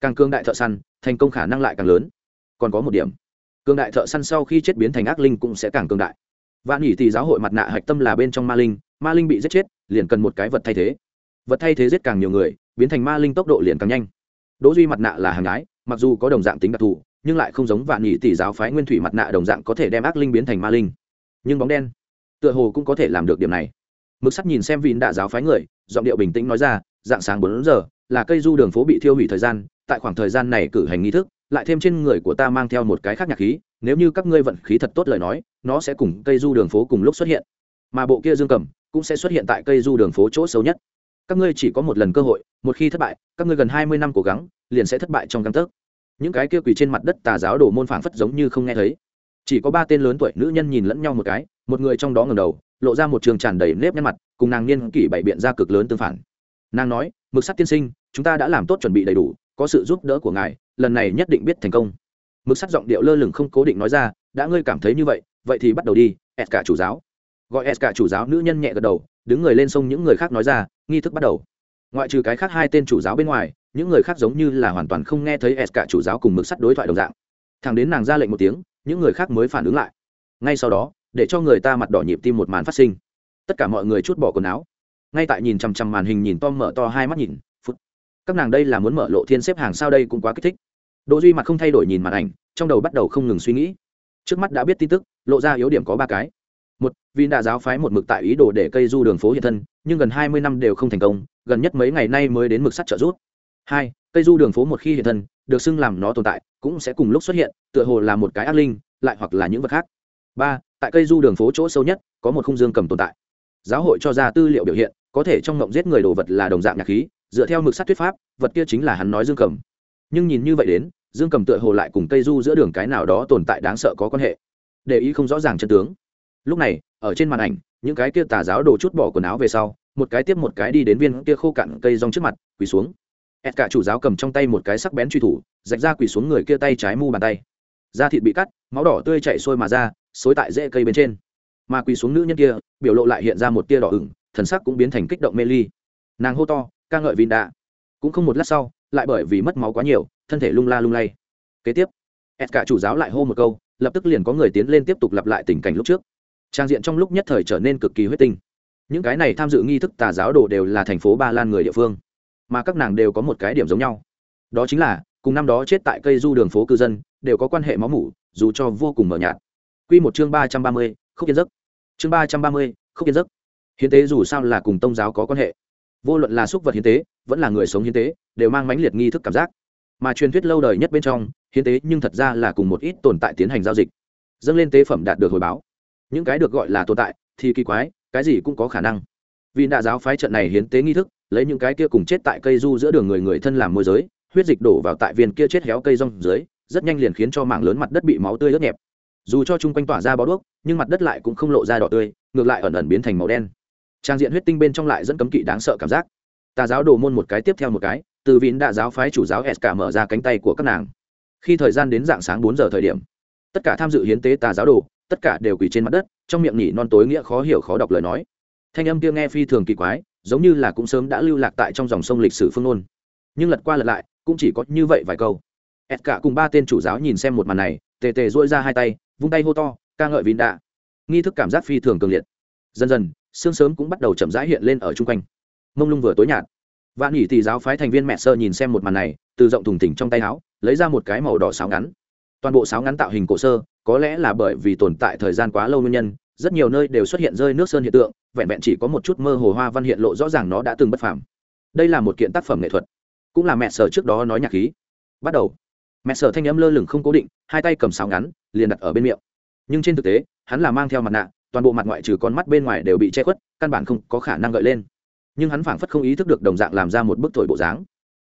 Càng cương đại thợ săn, thành công khả năng lại càng lớn. Còn có một điểm cương đại thợ săn sau khi chết biến thành ác linh cũng sẽ càng cường đại. Vạn nhỉ thì giáo hội mặt nạ hạch tâm là bên trong ma linh ma linh bị giết chết, liền cần một cái vật thay thế. Vật thay thế giết càng nhiều người, biến thành ma linh tốc độ liền càng nhanh. Đỗ duy mặt nạ là hàng ái mặc dù có đồng dạng tính đặc thù, nhưng lại không giống vạn nhị tỷ giáo phái nguyên thủy mặt nạ đồng dạng có thể đem ác linh biến thành ma linh. Nhưng bóng đen, tựa hồ cũng có thể làm được điểm này. Mực sắt nhìn xem vịn đạ giáo phái người, giọng điệu bình tĩnh nói ra, dạng sáng bốn giờ, là cây du đường phố bị thiêu hủy thời gian, tại khoảng thời gian này cử hành nghi thức lại thêm trên người của ta mang theo một cái khác nhạc khí, nếu như các ngươi vận khí thật tốt lời nói, nó sẽ cùng cây du đường phố cùng lúc xuất hiện. Mà bộ kia dương cầm cũng sẽ xuất hiện tại cây du đường phố chỗ xấu nhất. Các ngươi chỉ có một lần cơ hội, một khi thất bại, các ngươi gần hai mươi năm cố gắng, liền sẽ thất bại trong găng tấc. Những cái kia quỳ trên mặt đất tà giáo đổ môn phảng phất giống như không nghe thấy. Chỉ có ba tên lớn tuổi nữ nhân nhìn lẫn nhau một cái, một người trong đó ngầm đầu, lộ ra một trường tràn đầy nếp nhăn mặt, cùng nàng niên kỷ bảy biện ra cực lớn tương phản. Nàng nói, mực sắt tiên sinh, chúng ta đã làm tốt chuẩn bị đầy đủ có sự giúp đỡ của ngài, lần này nhất định biết thành công. Mực sắt giọng điệu lơ lửng không cố định nói ra, đã ngươi cảm thấy như vậy vậy thì bắt đầu đi s cả chủ giáo. Gọi s cả chủ giáo nữ nhân nhẹ gật đầu, đứng người lên sông những người khác nói ra, nghi thức bắt đầu. Ngoại trừ cái khác hai tên chủ giáo bên ngoài, những người khác giống như là hoàn toàn không nghe thấy s cả chủ giáo cùng mực sắt đối thoại đồng dạng. Thằng đến nàng ra lệnh một tiếng, những người khác mới phản ứng lại. Ngay sau đó, để cho người ta mặt đỏ nhịp tim một màn phát sinh. Tất cả mọi người chút bỏ quần áo. Ngay tại nhìn chằm chằm màn hình nhìn to mở to hai mắt nhìn các nàng đây là muốn mở lộ thiên xếp hàng sao đây cũng quá kích thích. Đỗ duy mặt không thay đổi nhìn màn ảnh, trong đầu bắt đầu không ngừng suy nghĩ. Trước mắt đã biết tin tức, lộ ra yếu điểm có ba cái. Một vì đã giáo phái một mực tại ý đồ để cây du đường phố hiện thân, nhưng gần hai mươi năm đều không thành công, gần nhất mấy ngày nay mới đến mực sắt trợ rút hai, cây du đường phố một khi hiện thân, được xưng làm nó tồn tại, cũng sẽ cùng lúc xuất hiện, tựa hồ là một cái ác linh, lại hoặc là những vật khác. Ba, tại cây du đường phố chỗ sâu nhất, có một khung dương cầm tồn tại. Giáo hội cho ra tư liệu biểu hiện, có thể trong ngộng giết người đồ vật là đồng dạng nhạc khí dựa theo mực sắt thuyết pháp, vật kia chính là hắn nói dương cầm. Nhưng nhìn như vậy đến, dương cầm tựa hồ lại cùng cây du giữa đường cái nào đó tồn tại đáng sợ có quan hệ. Để ý không rõ ràng chân tướng. Lúc này, ở trên màn ảnh, những cái kia tà giáo đồ chút bỏ quần áo về sau, một cái tiếp một cái đi đến viên kia khô cạn cây rong trước mặt, quỳ xuống. Et cả chủ giáo cầm trong tay một cái sắc bén truy thủ, rạch ra quỳ xuống người kia tay trái mu bàn tay. Da thịt bị cắt, máu đỏ tươi chảy sôi mà ra, xối tại rễ cây bên trên. Mà quỳ xuống nữ nhân kia, biểu lộ lại hiện ra một tia đỏ ửng, thần sắc cũng biến thành kích động mê ly. Nàng hô to ca ngợi vin đạ cũng không một lát sau, lại bởi vì mất máu quá nhiều, thân thể lung la lung lay. Kế tiếp, ed cả chủ giáo lại hô một câu, lập tức liền có người tiến lên tiếp tục lặp lại tình cảnh lúc trước. Trang diện trong lúc nhất thời trở nên cực kỳ huyết tinh. Những cái này tham dự nghi thức tà giáo đồ đều là thành phố ba lan người địa phương, mà các nàng đều có một cái điểm giống nhau. Đó chính là, cùng năm đó chết tại cây du đường phố cư dân, đều có quan hệ máu mủ, dù cho vô cùng mờ nhạt. Q một chương ba trăm ba mươi không yên giấc. Chương ba trăm ba mươi không yên giấc. Hiến tế dù sao là cùng tôn giáo có quan hệ vô luận là xúc vật hiến tế, vẫn là người sống hiến tế, đều mang mãnh liệt nghi thức cảm giác. Mà truyền thuyết lâu đời nhất bên trong, hiến tế nhưng thật ra là cùng một ít tồn tại tiến hành giao dịch, dâng lên tế phẩm đạt được hồi báo. Những cái được gọi là tồn tại, thì kỳ quái, cái gì cũng có khả năng. Vì đạ giáo phái trận này hiến tế nghi thức, lấy những cái kia cùng chết tại cây du giữa đường người người thân làm môi giới, huyết dịch đổ vào tại viên kia chết héo cây rong dưới, rất nhanh liền khiến cho mảng lớn mặt đất bị máu tươi ướt nhẹp. Dù cho chung quanh tỏa ra bó đuốc, nhưng mặt đất lại cũng không lộ ra đỏ tươi, ngược lại ẩn ẩn biến thành màu đen trang diện huyết tinh bên trong lại dẫn cấm kỵ đáng sợ cảm giác. Tà giáo đổ môn một cái tiếp theo một cái, từ vín đạ giáo phái chủ giáo s cả mở ra cánh tay của các nàng. Khi thời gian đến dạng sáng bốn giờ thời điểm, tất cả tham dự hiến tế tà giáo đồ, tất cả đều quỳ trên mặt đất, trong miệng nhỉ non tối nghĩa khó hiểu khó đọc lời nói. Thanh âm kia nghe phi thường kỳ quái, giống như là cũng sớm đã lưu lạc tại trong dòng sông lịch sử phương ngôn. Nhưng lật qua lật lại, cũng chỉ có như vậy vài câu. Ed cả cùng ba tên chủ giáo nhìn xem một màn này, tề tề dỗi ra hai tay, vung tay hô to, ca ngợi vín đạ nghi thức cảm giác phi thường cường liệt. Dần dần sương sớm cũng bắt đầu chậm rãi hiện lên ở chung quanh. Mông lung vừa tối nhạt. Vạn nhỉ thì giáo phái thành viên mẹ sơ nhìn xem một màn này, từ rộng thùng thỉnh trong tay áo, lấy ra một cái màu đỏ sáo ngắn. Toàn bộ sáo ngắn tạo hình cổ sơ, có lẽ là bởi vì tồn tại thời gian quá lâu nguyên nhân, rất nhiều nơi đều xuất hiện rơi nước sơn hiện tượng, vẹn vẹn chỉ có một chút mơ hồ hoa văn hiện lộ rõ ràng nó đã từng bất phàm. Đây là một kiện tác phẩm nghệ thuật. Cũng là mẹ sở trước đó nói nhạc khí. Bắt đầu. Mẹ sở thanh âm lơ lửng không cố định, hai tay cầm sáo ngắn, liền đặt ở bên miệng. Nhưng trên thực tế, hắn là mang theo mặt nạ toàn bộ mặt ngoại trừ con mắt bên ngoài đều bị che khuất, căn bản không có khả năng gợi lên. Nhưng hắn phảng phất không ý thức được đồng dạng làm ra một bức thổi bộ dáng.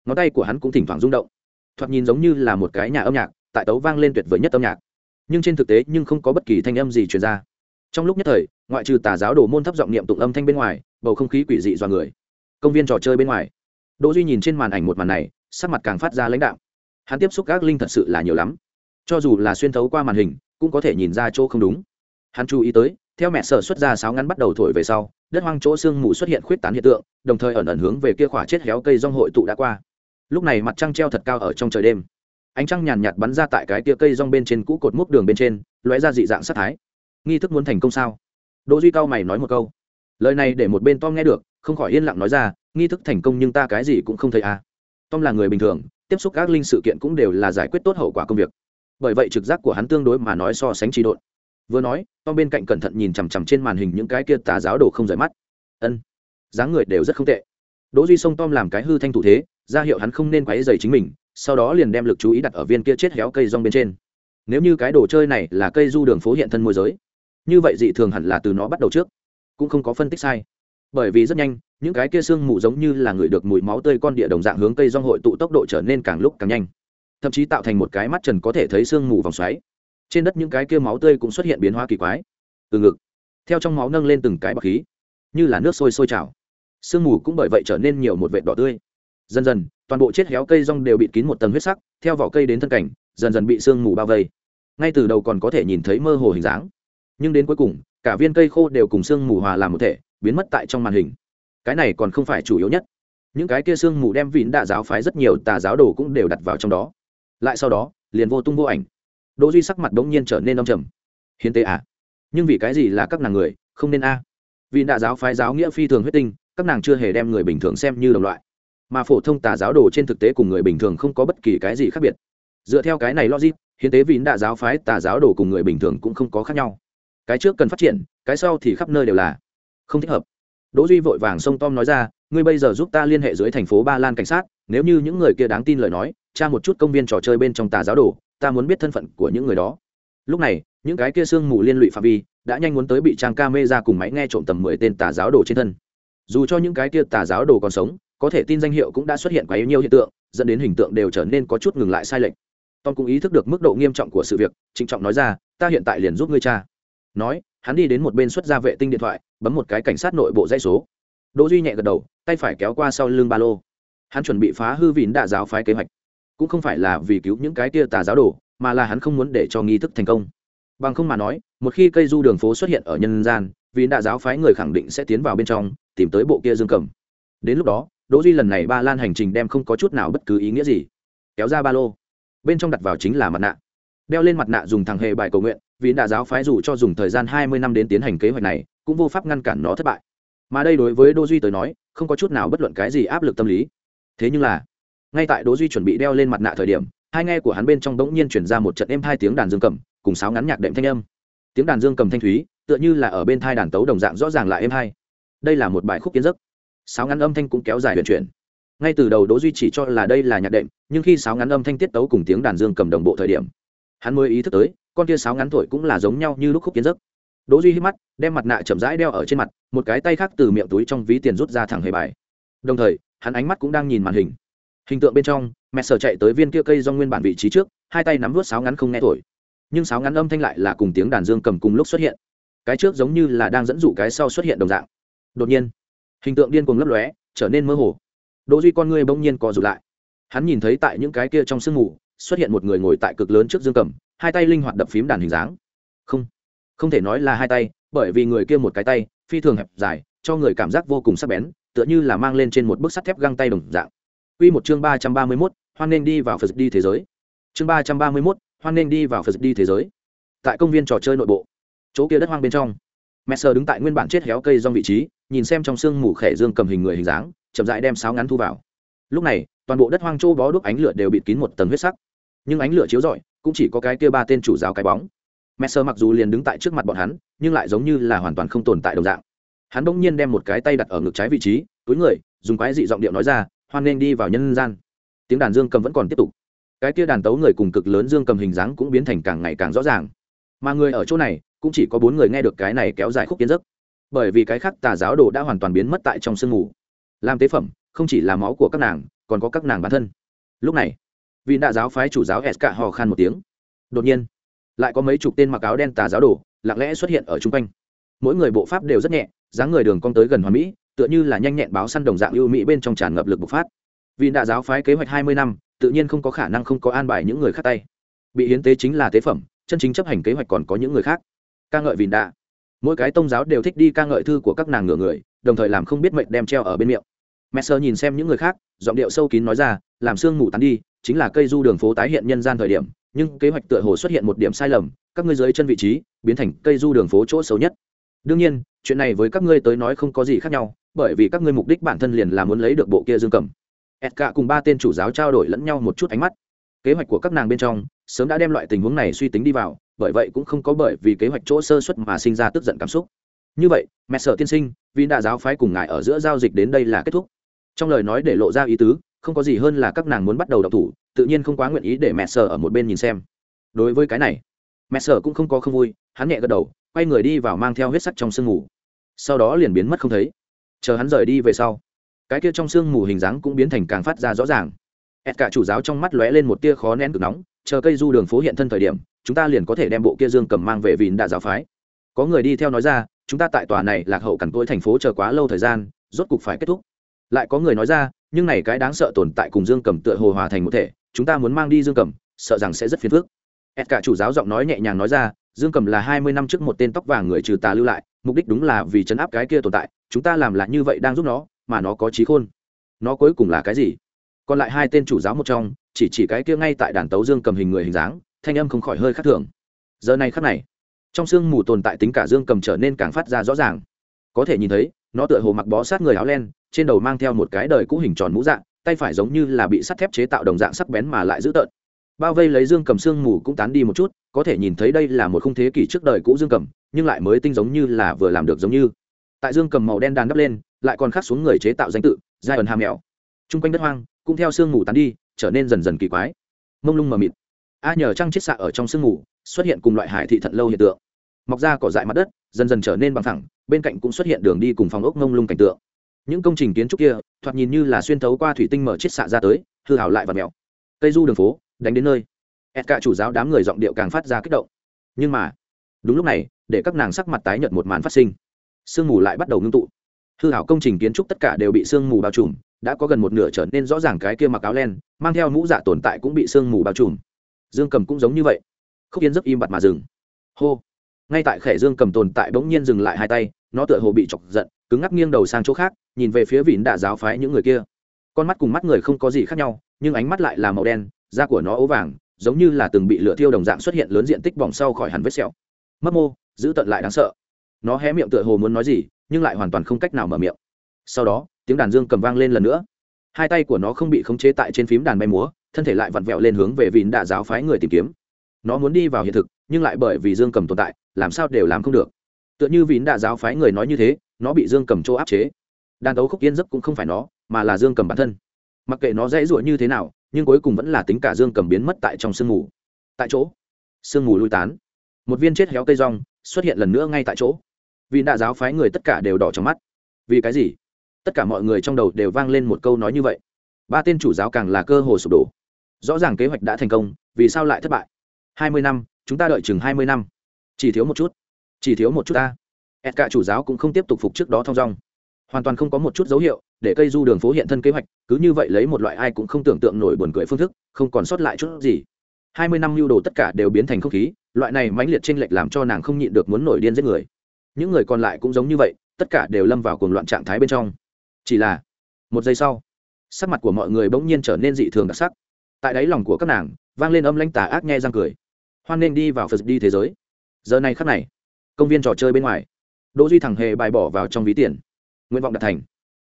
Ngón tay của hắn cũng thỉnh thoảng rung động. Thoạt nhìn giống như là một cái nhà âm nhạc, tại tấu vang lên tuyệt vời nhất âm nhạc. Nhưng trên thực tế nhưng không có bất kỳ thanh âm gì truyền ra. Trong lúc nhất thời, ngoại trừ tà giáo đồ môn thấp giọng niệm tụng âm thanh bên ngoài, bầu không khí quỷ dị do người. Công viên trò chơi bên ngoài. Đỗ duy nhìn trên màn ảnh một màn này, sắc mặt càng phát ra lãnh đạo hắn tiếp xúc các linh thật sự là nhiều lắm. Cho dù là xuyên thấu qua màn hình, cũng có thể nhìn ra chỗ không đúng. Hắn chú ý tới theo mẹ sở xuất ra sáo ngắn bắt đầu thổi về sau, đất hoang chỗ sương mù xuất hiện khuyết tán hiện tượng, đồng thời ẩn ẩn hướng về kia khỏa chết héo cây rong hội tụ đã qua. Lúc này mặt trăng treo thật cao ở trong trời đêm. Ánh trăng nhàn nhạt bắn ra tại cái kia cây rong bên trên cũ cột múc đường bên trên, lóe ra dị dạng sát thái. Nghi thức muốn thành công sao? Đỗ duy cao mày nói một câu. Lời này để một bên tom nghe được, không khỏi yên lặng nói ra, nghi thức thành công nhưng ta cái gì cũng không thấy à. Tom là người bình thường, tiếp xúc các linh sự kiện cũng đều là giải quyết tốt hậu quả công việc. Bởi vậy trực giác của hắn tương đối mà nói so sánh trí độn vừa nói tom bên cạnh cẩn thận nhìn chằm chằm trên màn hình những cái kia tà giáo đồ không rời mắt. Ân, dáng người đều rất không tệ. Đỗ duy xông tom làm cái hư thanh thủ thế, ra hiệu hắn không nên quấy dày chính mình, sau đó liền đem lực chú ý đặt ở viên kia chết héo cây rong bên trên. Nếu như cái đồ chơi này là cây du đường phố hiện thân môi giới, như vậy dị thường hẳn là từ nó bắt đầu trước, cũng không có phân tích sai. Bởi vì rất nhanh, những cái kia xương mù giống như là người được mùi máu tươi con địa đồng dạng hướng cây rong hội tụ tốc độ trở nên càng lúc càng nhanh. Thậm chí tạo thành một cái mắt trần có thể thấy xương mù vòng xoáy trên đất những cái kia máu tươi cũng xuất hiện biến hóa kỳ quái. Từ ngực, theo trong máu nâng lên từng cái bọc khí, như là nước sôi sôi trào. Sương mù cũng bởi vậy trở nên nhiều một vệt đỏ tươi. Dần dần, toàn bộ chết héo cây rong đều bị kín một tầng huyết sắc, theo vỏ cây đến thân cảnh, dần dần bị sương mù bao vây. Ngay từ đầu còn có thể nhìn thấy mơ hồ hình dáng, nhưng đến cuối cùng, cả viên cây khô đều cùng sương mù hòa làm một thể, biến mất tại trong màn hình. Cái này còn không phải chủ yếu nhất. Những cái kia sương mù đem vịn đạ giáo phái rất nhiều tà giáo đồ cũng đều đặt vào trong đó. Lại sau đó, liền vô tung vô ảnh đỗ duy sắc mặt đ ỗ n g nhiên trở nên đông trầm. Hiến tế à? Nhưng vì cái gì là các nàng người, không nên a? À. vì đạ giáo phái giáo nghĩa phi thường huyết tinh, các nàng chưa hề đem người bình thường xem như đồng loại. Mà phổ thông tà giáo đồ trên thực tế cùng người bình thường không có bất kỳ cái gì khác biệt. Dựa theo cái này logic, hiến tế vì đạ giáo phái tà giáo đồ cùng người bình thường cũng không có khác nhau. Cái trước cần phát triển, cái sau thì khắp nơi đều là không thích hợp. Đỗ duy vội vàng xông tom nói ra, ngươi bây giờ giúp ta liên hệ dưới thành phố ba lan cảnh sát, nếu như những người kia đáng tin lời nói tra một chút công viên trò chơi bên trong tà giáo đồ, ta muốn biết thân phận của những người đó. Lúc này, những cái kia sương mù liên lụy phạm vi đã nhanh muốn tới bị trang ca mê ra cùng máy nghe trộm tầm mười tên tà giáo đồ trên thân. Dù cho những cái kia tà giáo đồ còn sống, có thể tin danh hiệu cũng đã xuất hiện quá nhiều hiện tượng, dẫn đến hình tượng đều trở nên có chút ngừng lại sai lệch. Tom cũng ý thức được mức độ nghiêm trọng của sự việc, trịnh trọng nói ra, ta hiện tại liền giúp ngươi cha nói, hắn đi đến một bên xuất ra vệ tinh điện thoại, bấm một cái cảnh sát nội bộ dây số. Đỗ duy nhẹ gật đầu, tay phải kéo qua sau lưng ba lô. Hắn chuẩn bị phá hư vịn đạ giáo phái kế hoạch cũng không phải là vì cứu những cái kia tà giáo đồ, mà là hắn không muốn để cho nghi thức thành công. Bằng không mà nói, một khi cây du đường phố xuất hiện ở nhân gian, vì đạ giáo phái người khẳng định sẽ tiến vào bên trong, tìm tới bộ kia dương cầm. Đến lúc đó, đỗ duy lần này ba lan hành trình đem không có chút nào bất cứ ý nghĩa gì, kéo ra ba lô. Bên trong đặt vào chính là mặt nạ. Đeo lên mặt nạ dùng thằng hề bài cầu nguyện, vì đạ giáo phái dù cho dùng thời gian hai mươi năm đến tiến hành kế hoạch này, cũng vô pháp ngăn cản nó thất bại. Mà đây đối với đỗ duy tới nói, không có chút nào bất luận cái gì áp lực tâm lý. Thế nhưng là ngay tại đỗ duy chuẩn bị đeo lên mặt nạ thời điểm, hai nghe của hắn bên trong đống nhiên chuyển ra một trận êm hai tiếng đàn dương cầm, cùng sáo ngắn nhạc đệm thanh âm. Tiếng đàn dương cầm thanh thúy, tựa như là ở bên thai đàn tấu đồng dạng rõ ràng lại êm hai đây là một bài khúc kiến giấc. Sáo ngắn âm thanh cũng kéo dài huyền chuyển. Ngay từ đầu đỗ duy chỉ cho là đây là nhạc đệm, nhưng khi sáo ngắn âm thanh tiết tấu cùng tiếng đàn dương cầm đồng bộ thời điểm, hắn mới ý thức tới, con kia sáo ngắn thổi cũng là giống nhau như lúc khúc kiến giấc. Đỗ duy hít mắt, đem mặt nạ chậm rãi đeo ở trên mặt, một cái tay khác từ miệng túi trong ví tiền rút ra thẳng hề bài. Đồng thời, hắn ánh mắt cũng đang nhìn màn hình hình tượng bên trong, mẹ sở chạy tới viên kia cây do nguyên bản vị trí trước, hai tay nắm vớt sáo ngắn không nghe thổi. Nhưng sáo ngắn âm thanh lại là cùng tiếng đàn dương cầm cùng lúc xuất hiện. Cái trước giống như là đang dẫn dụ cái sau xuất hiện đồng dạng. Đột nhiên, hình tượng điên cuồng lấp lóe, trở nên mơ hồ. Đỗ duy con ngươi bỗng nhiên co rụt lại. Hắn nhìn thấy tại những cái kia trong sương mù, xuất hiện một người ngồi tại cực lớn trước dương cầm, hai tay linh hoạt đập phím đàn hình dáng. Không không thể nói là hai tay, bởi vì người kia một cái tay, phi thường hẹp dài, cho người cảm giác vô cùng sắc bén, tựa như là mang lên trên một bức sắt thép găng tay đồng dạng. Quy một chương 331, hoan nên đi vào Phật đi thế giới. Chương 331, hoan nên đi vào Phật đi thế giới. Tại công viên trò chơi nội bộ, chỗ kia đất hoang bên trong, Messer đứng tại nguyên bản chết héo cây rong vị trí, nhìn xem trong sương mù khẻ dương cầm hình người hình dáng, chậm rãi đem sáo ngắn thu vào. Lúc này, toàn bộ đất hoang châu bó đuốc ánh lửa đều bịt kín một tầng huyết sắc. Nhưng ánh lửa chiếu rọi, cũng chỉ có cái kia ba tên chủ giáo cái bóng. Messer mặc dù liền đứng tại trước mặt bọn hắn, nhưng lại giống như là hoàn toàn không tồn tại đồng dạng hắn bỗng nhiên đem một cái tay đặt ở ngực trái vị trí túi người dùng quái dị giọng điệu nói ra hoan nên đi vào nhân gian. Tiếng đàn dương cầm vẫn còn tiếp tục. Cái kia đàn tấu người cùng cực lớn dương cầm hình dáng cũng biến thành càng ngày càng rõ ràng. Mà người ở chỗ này, cũng chỉ có bốn người nghe được cái này kéo dài khúc kiến giấc. Bởi vì cái khác tà giáo đồ đã hoàn toàn biến mất tại trong sương mù. Làm tế phẩm, không chỉ là máu của các nàng, còn có các nàng bản thân. Lúc này, vị đại giáo phái chủ giáo s cả hò khan một tiếng. Đột nhiên, lại có mấy chục tên mặc áo đen tà giáo đồ lặng lẽ xuất hiện ở chung quanh. Mỗi người bộ pháp đều rất nhẹ, dáng người đường cong tới gần hoàn mỹ tựa như là nhanh nhẹn báo săn đồng dạng ưu mỹ bên trong tràn ngập lực bộc phát. Vì đại giáo phái kế hoạch hai mươi năm, tự nhiên không có khả năng không có an bài những người khác tay. Bị hiến tế chính là tế phẩm, chân chính chấp hành kế hoạch còn có những người khác. Ca ngợi vìn đạ mỗi cái tôn giáo đều thích đi ca ngợi thư của các nàng ngựa người, đồng thời làm không biết mệnh đem treo ở bên miệng. Messer nhìn xem những người khác, giọng điệu sâu kín nói ra, làm sương mù tán đi, chính là cây du đường phố tái hiện nhân gian thời điểm, nhưng kế hoạch tựa hồ xuất hiện một điểm sai lầm, các ngươi dưới chân vị trí, biến thành cây du đường phố chỗ xấu nhất. Đương nhiên, chuyện này với các ngươi tới nói không có gì khác nhau bởi vì các ngươi mục đích bản thân liền là muốn lấy được bộ kia dương cầm. Edka cùng ba tên chủ giáo trao đổi lẫn nhau một chút ánh mắt. Kế hoạch của các nàng bên trong sớm đã đem loại tình huống này suy tính đi vào bởi vậy cũng không có bởi vì kế hoạch chỗ sơ xuất mà sinh ra tức giận cảm xúc. Như vậy mẹ sợ tiên sinh vì đại giáo phái cùng ngài ở giữa giao dịch đến đây là kết thúc. Trong lời nói để lộ ra ý tứ không có gì hơn là các nàng muốn bắt đầu đọc thủ tự nhiên không quá nguyện ý để mẹ sợ ở một bên nhìn xem. Đối với cái này mẹ sợ cũng không có không vui hắn nhẹ gật đầu quay người đi vào mang theo huyết sắc trong sương ngủ, sau đó liền biến mất không thấy chờ hắn rời đi về sau, cái kia trong sương mù hình dáng cũng biến thành càng phát ra rõ ràng. Ed cả chủ giáo trong mắt lóe lên một tia khó nén cực nóng, chờ cây du đường phố hiện thân thời điểm, chúng ta liền có thể đem bộ kia dương cầm mang về vìn đạ giáo phái. Có người đi theo nói ra, chúng ta tại tòa này lạc hậu cằn cỗi thành phố chờ quá lâu thời gian, rốt cục phải kết thúc. Lại có người nói ra, nhưng này cái đáng sợ tồn tại cùng dương cầm tựa hồ hòa thành một thể, chúng ta muốn mang đi dương cầm, sợ rằng sẽ rất phiền phức. Ed cả chủ giáo giọng nói nhẹ nhàng nói ra, dương cầm là hai mươi năm trước một tên tóc vàng người trừ tà lưu lại, mục đích đúng là vì chấn áp cái kia tồn tại chúng ta làm là như vậy đang giúp nó, mà nó có trí khôn. Nó cuối cùng là cái gì? Còn lại hai tên chủ giáo một trong, chỉ chỉ cái kia ngay tại đàn tấu dương cầm hình người hình dáng, thanh âm không khỏi hơi khác thường. Giờ này khắc này, trong sương mù tồn tại tính cả dương cầm trở nên càng phát ra rõ ràng. Có thể nhìn thấy, nó tựa hồ mặc bó sát người áo len, trên đầu mang theo một cái đời cũ hình tròn mũ dạng, tay phải giống như là bị sắt thép chế tạo đồng dạng sắc bén mà lại dữ tợn. Bao vây lấy dương cầm sương mù cũng tán đi một chút, có thể nhìn thấy đây là một khung thế kỷ trước đời cũ dương cầm, nhưng lại mới tinh giống như là vừa làm được giống như tại dương cầm màu đen đàn đắp lên, lại còn khắc xuống người chế tạo danh tự, giai ẩn hàm mèo. Chung quanh đất hoang, cũng theo sương mù tán đi, trở nên dần dần kỳ quái. Mông lung mờ mịt. A nhờ trăng chiết xạ ở trong sương mù, xuất hiện cùng loại hải thị thận lâu hiện tượng. Mọc ra cỏ dại mặt đất, dần dần trở nên bằng thẳng, bên cạnh cũng xuất hiện đường đi cùng phòng ốc mông lung cảnh tượng. Những công trình kiến trúc kia, thoạt nhìn như là xuyên thấu qua thủy tinh mở chiết xạ ra tới, hư hảo lại và mèo. Cây du đường phố, đánh đến nơi. Ed cả chủ giáo đám người giọng điệu càng phát ra kích động. Nhưng mà, đúng lúc này, để các nàng sắc mặt tái nhợt một màn phát sinh sương mù lại bắt đầu ngưng tụ. Hư hảo công trình kiến trúc tất cả đều bị sương mù bao trùm, đã có gần một nửa trở nên rõ ràng cái kia mặc áo len, mang theo mũ dạ tồn tại cũng bị sương mù bao trùm. Dương cầm cũng giống như vậy. Khúc yên rất im bặt mà dừng. Hô. Ngay tại khẻ dương cầm tồn tại bỗng nhiên dừng lại hai tay, nó tựa hồ bị chọc giận, cứng ngắc nghiêng đầu sang chỗ khác, nhìn về phía vịn đạ giáo phái những người kia. Con mắt cùng mắt người không có gì khác nhau, nhưng ánh mắt lại là màu đen, da của nó ố vàng, giống như là từng bị lửa thiêu đồng dạng xuất hiện lớn diện tích bỏng sau khỏi hẳn vết sẹo. Mất mô giữ tận lại đáng sợ nó hé miệng tựa hồ muốn nói gì, nhưng lại hoàn toàn không cách nào mở miệng. Sau đó, tiếng đàn dương cầm vang lên lần nữa. Hai tay của nó không bị khống chế tại trên phím đàn bay múa, thân thể lại vặn vẹo lên hướng về vịn đạ giáo phái người tìm kiếm. Nó muốn đi vào hiện thực, nhưng lại bởi vì dương cầm tồn tại, làm sao đều làm không được. Tựa như vịn đạ giáo phái người nói như thế, nó bị dương cầm chỗ áp chế. Đàn tấu khúc yên giấc cũng không phải nó, mà là dương cầm bản thân. Mặc kệ nó dễ dụa như thế nào, nhưng cuối cùng vẫn là tính cả dương cầm biến mất tại trong sương mù. Tại chỗ, sương mù lui tán. Một viên chết héo cây rong xuất hiện lần nữa ngay tại chỗ vì đại giáo phái người tất cả đều đỏ trong mắt. Vì cái gì? Tất cả mọi người trong đầu đều vang lên một câu nói như vậy. Ba tên chủ giáo càng là cơ hồ sụp đổ. Rõ ràng kế hoạch đã thành công, vì sao lại thất bại? Hai mươi năm, chúng ta đợi chừng hai mươi năm. Chỉ thiếu một chút. Chỉ thiếu một chút ta. Ed cả chủ giáo cũng không tiếp tục phục trước đó thong dong. Hoàn toàn không có một chút dấu hiệu để cây du đường phố hiện thân kế hoạch, cứ như vậy lấy một loại ai cũng không tưởng tượng nổi buồn cười phương thức, không còn sót lại chút gì. Hai mươi năm lưu đồ tất cả đều biến thành không khí, loại này mãnh liệt chênh lệch làm cho nàng không nhịn được muốn nổi điên giết người những người còn lại cũng giống như vậy, tất cả đều lâm vào cuồng loạn trạng thái bên trong. Chỉ là, một giây sau, sắc mặt của mọi người bỗng nhiên trở nên dị thường đặc sắc. Tại đáy lòng của các nàng, vang lên âm lãnh tà ác nghe răng cười. Hoan nên đi vào phật đi thế giới. Giờ này khắc này, công viên trò chơi bên ngoài, đỗ duy thằng hề bài bỏ vào trong ví tiền. Nguyện vọng đạt thành.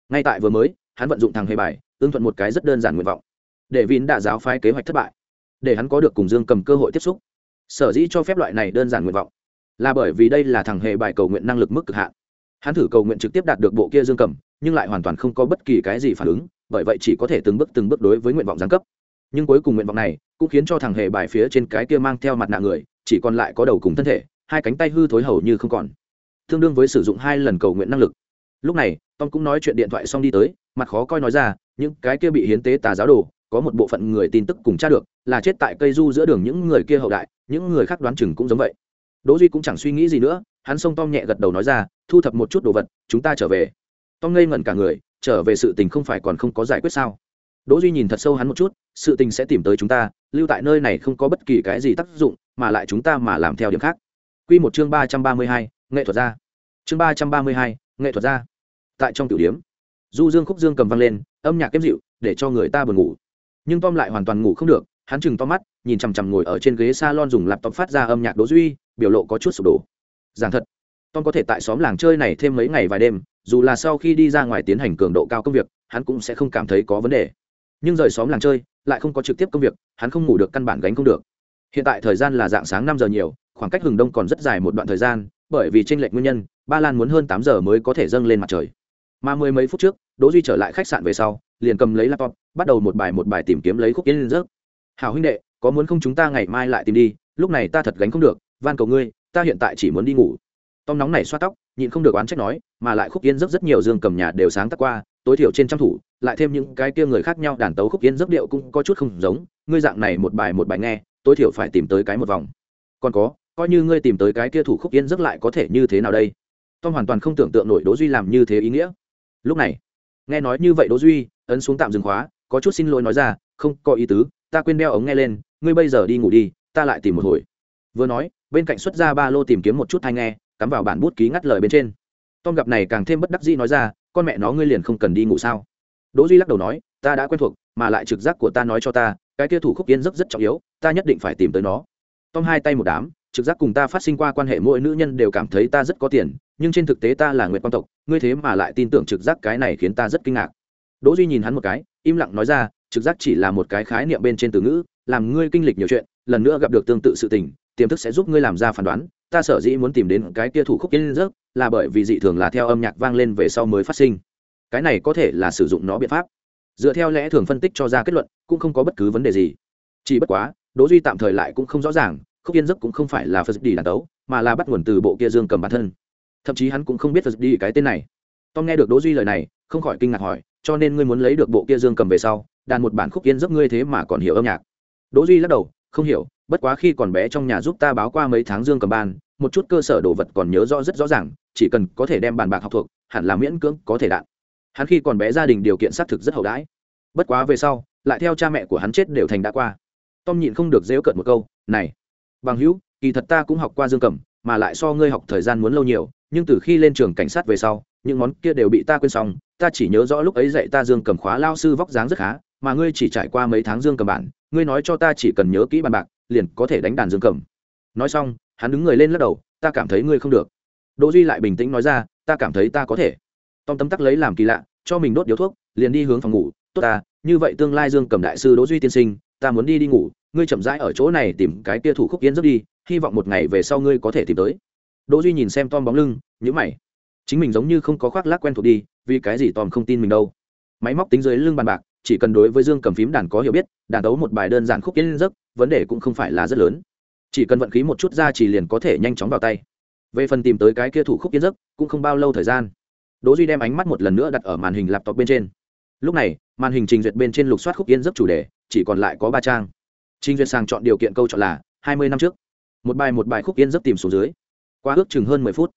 Ngay tại vừa mới, hắn vận dụng thằng hề bài tương thuận một cái rất đơn giản nguyện vọng. Để vín đã giáo phái kế hoạch thất bại. Để hắn có được cùng dương cầm cơ hội tiếp xúc. Sở dĩ cho phép loại này đơn giản nguyện vọng là bởi vì đây là thằng hệ bài cầu nguyện năng lực mức cực hạn. Hắn thử cầu nguyện trực tiếp đạt được bộ kia dương cầm, nhưng lại hoàn toàn không có bất kỳ cái gì phản ứng, bởi vậy chỉ có thể từng bước từng bước đối với nguyện vọng giáng cấp. Nhưng cuối cùng nguyện vọng này cũng khiến cho thằng hệ bài phía trên cái kia mang theo mặt nạ người, chỉ còn lại có đầu cùng thân thể, hai cánh tay hư thối hầu như không còn. Tương đương với sử dụng hai lần cầu nguyện năng lực. Lúc này, tom cũng nói chuyện điện thoại xong đi tới, mặt khó coi nói ra, những cái kia bị hiến tế tà giáo đồ, có một bộ phận người tin tức cùng tra được, là chết tại cây du giữa đường những người kia hậu đại, những người khác đoán chừng cũng giống vậy đỗ duy cũng chẳng suy nghĩ gì nữa, hắn xông tom nhẹ gật đầu nói ra, thu thập một chút đồ vật, chúng ta trở về. Tom ngây ngẩn cả người, trở về sự tình không phải còn không có giải quyết sao? Đỗ duy nhìn thật sâu hắn một chút, sự tình sẽ tìm tới chúng ta, lưu tại nơi này không có bất kỳ cái gì tác dụng, mà lại chúng ta mà làm theo điểm khác. Quy một chương ba trăm ba mươi hai, nghệ thuật gia. Chương ba trăm ba mươi hai, nghệ thuật gia. Tại trong tiểu điểm, du dương khúc dương cầm vang lên, âm nhạc kém dịu, để cho người ta buồn ngủ. Nhưng tom lại hoàn toàn ngủ không được, hắn chừng to mắt, nhìn chằm chằm ngồi ở trên ghế salon dùng laptop phát ra âm nhạc đỗ duy biểu lộ có chút sụp đổ. Giảng thật, tom có thể tại xóm làng chơi này thêm mấy ngày vài đêm, dù là sau khi đi ra ngoài tiến hành cường độ cao công việc, hắn cũng sẽ không cảm thấy có vấn đề. Nhưng rời xóm làng chơi, lại không có trực tiếp công việc, hắn không ngủ được căn bản gánh không được. Hiện tại thời gian là dạng sáng năm giờ nhiều, khoảng cách hừng đông còn rất dài một đoạn thời gian, bởi vì tranh lệch nguyên nhân, ba lan muốn hơn tám giờ mới có thể dâng lên mặt trời. Mà mười mấy phút trước, đỗ duy trở lại khách sạn về sau, liền cầm lấy laptop, bắt đầu một bài một bài tìm kiếm lấy khúc yên rớt hảo huynh đệ, có muốn không chúng ta ngày mai lại tìm đi, lúc này ta thật gánh không được van cầu ngươi, ta hiện tại chỉ muốn đi ngủ. Tom nóng này xoa tóc, nhịn không được oán trách nói, mà lại khúc yên rất rất nhiều dương cầm nhà đều sáng tác qua, tối thiểu trên trăm thủ, lại thêm những cái kia người khác nhau đàn tấu khúc yên giấc điệu cũng có chút không giống, ngươi dạng này một bài một bài nghe, tối thiểu phải tìm tới cái một vòng. Còn có, coi như ngươi tìm tới cái kia thủ khúc yên giấc lại có thể như thế nào đây? Tom hoàn toàn không tưởng tượng nổi đỗ duy làm như thế ý nghĩa. Lúc này, nghe nói như vậy đỗ duy, ấn xuống tạm dừng khóa, có chút xin lỗi nói ra, không có ý tứ, ta quên đeo ống nghe lên, ngươi bây giờ đi ngủ đi, ta lại tìm một hồi. Vừa nói bên cạnh xuất ra ba lô tìm kiếm một chút thai nghe, cắm vào bản bút ký ngắt lời bên trên. Tom gặp này càng thêm bất đắc dĩ nói ra, con mẹ nó, ngươi liền không cần đi ngủ sao? Đỗ duy lắc đầu nói, ta đã quen thuộc, mà lại trực giác của ta nói cho ta, cái kia thủ khúc yên rất rất trọng yếu, ta nhất định phải tìm tới nó. Tom hai tay một đám, trực giác cùng ta phát sinh qua quan hệ mỗi nữ nhân đều cảm thấy ta rất có tiền, nhưng trên thực tế ta là nguyệt quan tộc, ngươi thế mà lại tin tưởng trực giác cái này khiến ta rất kinh ngạc. Đỗ duy nhìn hắn một cái, im lặng nói ra, trực giác chỉ là một cái khái niệm bên trên từ ngữ, làm ngươi kinh lịch nhiều chuyện, lần nữa gặp được tương tự sự tình tiềm thức sẽ giúp ngươi làm ra phán đoán, ta sở dĩ muốn tìm đến cái kia thủ khúc kiến giấc là bởi vì dị thường là theo âm nhạc vang lên về sau mới phát sinh. Cái này có thể là sử dụng nó biện pháp. Dựa theo lẽ thường phân tích cho ra kết luận, cũng không có bất cứ vấn đề gì. Chỉ bất quá, đỗ duy tạm thời lại cũng không rõ ràng, khúc yên giấc cũng không phải là phật đi đàn tấu, mà là bắt nguồn từ bộ kia dương cầm bản thân. Thậm chí hắn cũng không biết phật đi cái tên này. Tom nghe được đỗ duy lời này, không khỏi kinh ngạc hỏi, cho nên ngươi muốn lấy được bộ kia dương cầm về sau, đàn một bản khúc yên giấc ngươi thế mà còn hiểu âm nhạc? Đỗ duy lắc đầu không hiểu, bất quá khi còn bé trong nhà giúp ta báo qua mấy tháng dương cầm ban, một chút cơ sở đồ vật còn nhớ rõ rất rõ ràng, chỉ cần có thể đem bàn bạc học thuộc, hẳn là miễn cưỡng có thể đạn. Hắn khi còn bé gia đình điều kiện xác thực rất hậu đãi. Bất quá về sau, lại theo cha mẹ của hắn chết đều thành đã qua. Tom nhịn không được dễu cợt một câu, này, bằng hữu, kỳ thật ta cũng học qua dương cầm, mà lại so ngươi học thời gian muốn lâu nhiều, nhưng từ khi lên trường cảnh sát về sau, những món kia đều bị ta quên xong, ta chỉ nhớ rõ lúc ấy dạy ta dương cầm khóa lao sư vóc dáng rất khá mà ngươi chỉ trải qua mấy tháng dương cầm bản, ngươi nói cho ta chỉ cần nhớ kỹ bàn bạc, liền có thể đánh đàn dương cầm. Nói xong, hắn đứng người lên lắc đầu, ta cảm thấy ngươi không được. Đỗ duy lại bình tĩnh nói ra, ta cảm thấy ta có thể. Tom tấm tắc lấy làm kỳ lạ, cho mình đốt điếu thuốc, liền đi hướng phòng ngủ. Tốt ta, như vậy tương lai dương cầm đại sư đỗ duy tiên sinh, ta muốn đi đi ngủ, ngươi chậm rãi ở chỗ này tìm cái kia thủ khúc yên giấc đi, hy vọng một ngày về sau ngươi có thể tìm tới. Đỗ duy nhìn xem tom bóng lưng, nhíu mày. Chính mình giống như không có khoác lác quen thuộc đi, vì cái gì tom không tin mình đâu? Máy móc tính dưới lưng bàn bạc chỉ cần đối với dương cầm phím đàn có hiểu biết, đàn tấu một bài đơn giản khúc yên giấc, vấn đề cũng không phải là rất lớn. Chỉ cần vận khí một chút ra chỉ liền có thể nhanh chóng vào tay. Về phần tìm tới cái kia thủ khúc yên giấc, cũng không bao lâu thời gian. Đỗ duy đem ánh mắt một lần nữa đặt ở màn hình laptop bên trên. Lúc này, màn hình trình duyệt bên trên lục soát khúc yên giấc chủ đề, chỉ còn lại có ba trang. Trình duyệt sàng chọn điều kiện câu chọn là hai mươi năm trước. Một bài một bài khúc yên giấc tìm xuống dưới. Qua ước chừng hơn mười phút,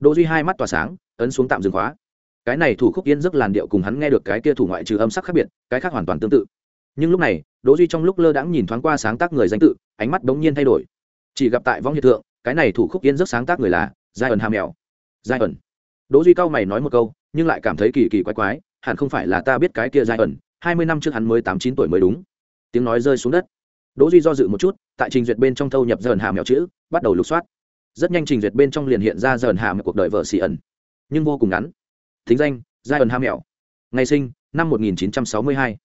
đỗ duy hai mắt tỏa sáng, ấn xuống tạm dừng khóa cái này thủ khúc yên giấc làn điệu cùng hắn nghe được cái kia thủ ngoại trừ âm sắc khác biệt, cái khác hoàn toàn tương tự. Nhưng lúc này, đỗ duy trong lúc lơ đãng nhìn thoáng qua sáng tác người danh tự, ánh mắt đống nhiên thay đổi. Chỉ gặp tại võng hiện thượng, cái này thủ khúc yên giấc sáng tác người là giai ẩn hà mèo. Giai ẩn. Đỗ duy cao mày nói một câu, nhưng lại cảm thấy kỳ kỳ quái quái, hẳn không phải là ta biết cái kia giai ẩn, hai mươi năm trước hắn mới tám chín tuổi mới đúng. Tiếng nói rơi xuống đất. Đỗ duy do dự một chút, tại trình duyệt bên trong thâu nhập dần hà mèo chữ, bắt đầu lục soát. Rất nhanh trình duyệt bên trong liền hiện ra dần hà mèo cuộc đời vợ xì ẩn. Nhưng vô cùng ngắn tính danh giai ẩn ham mẹo ngày sinh, năm 1962.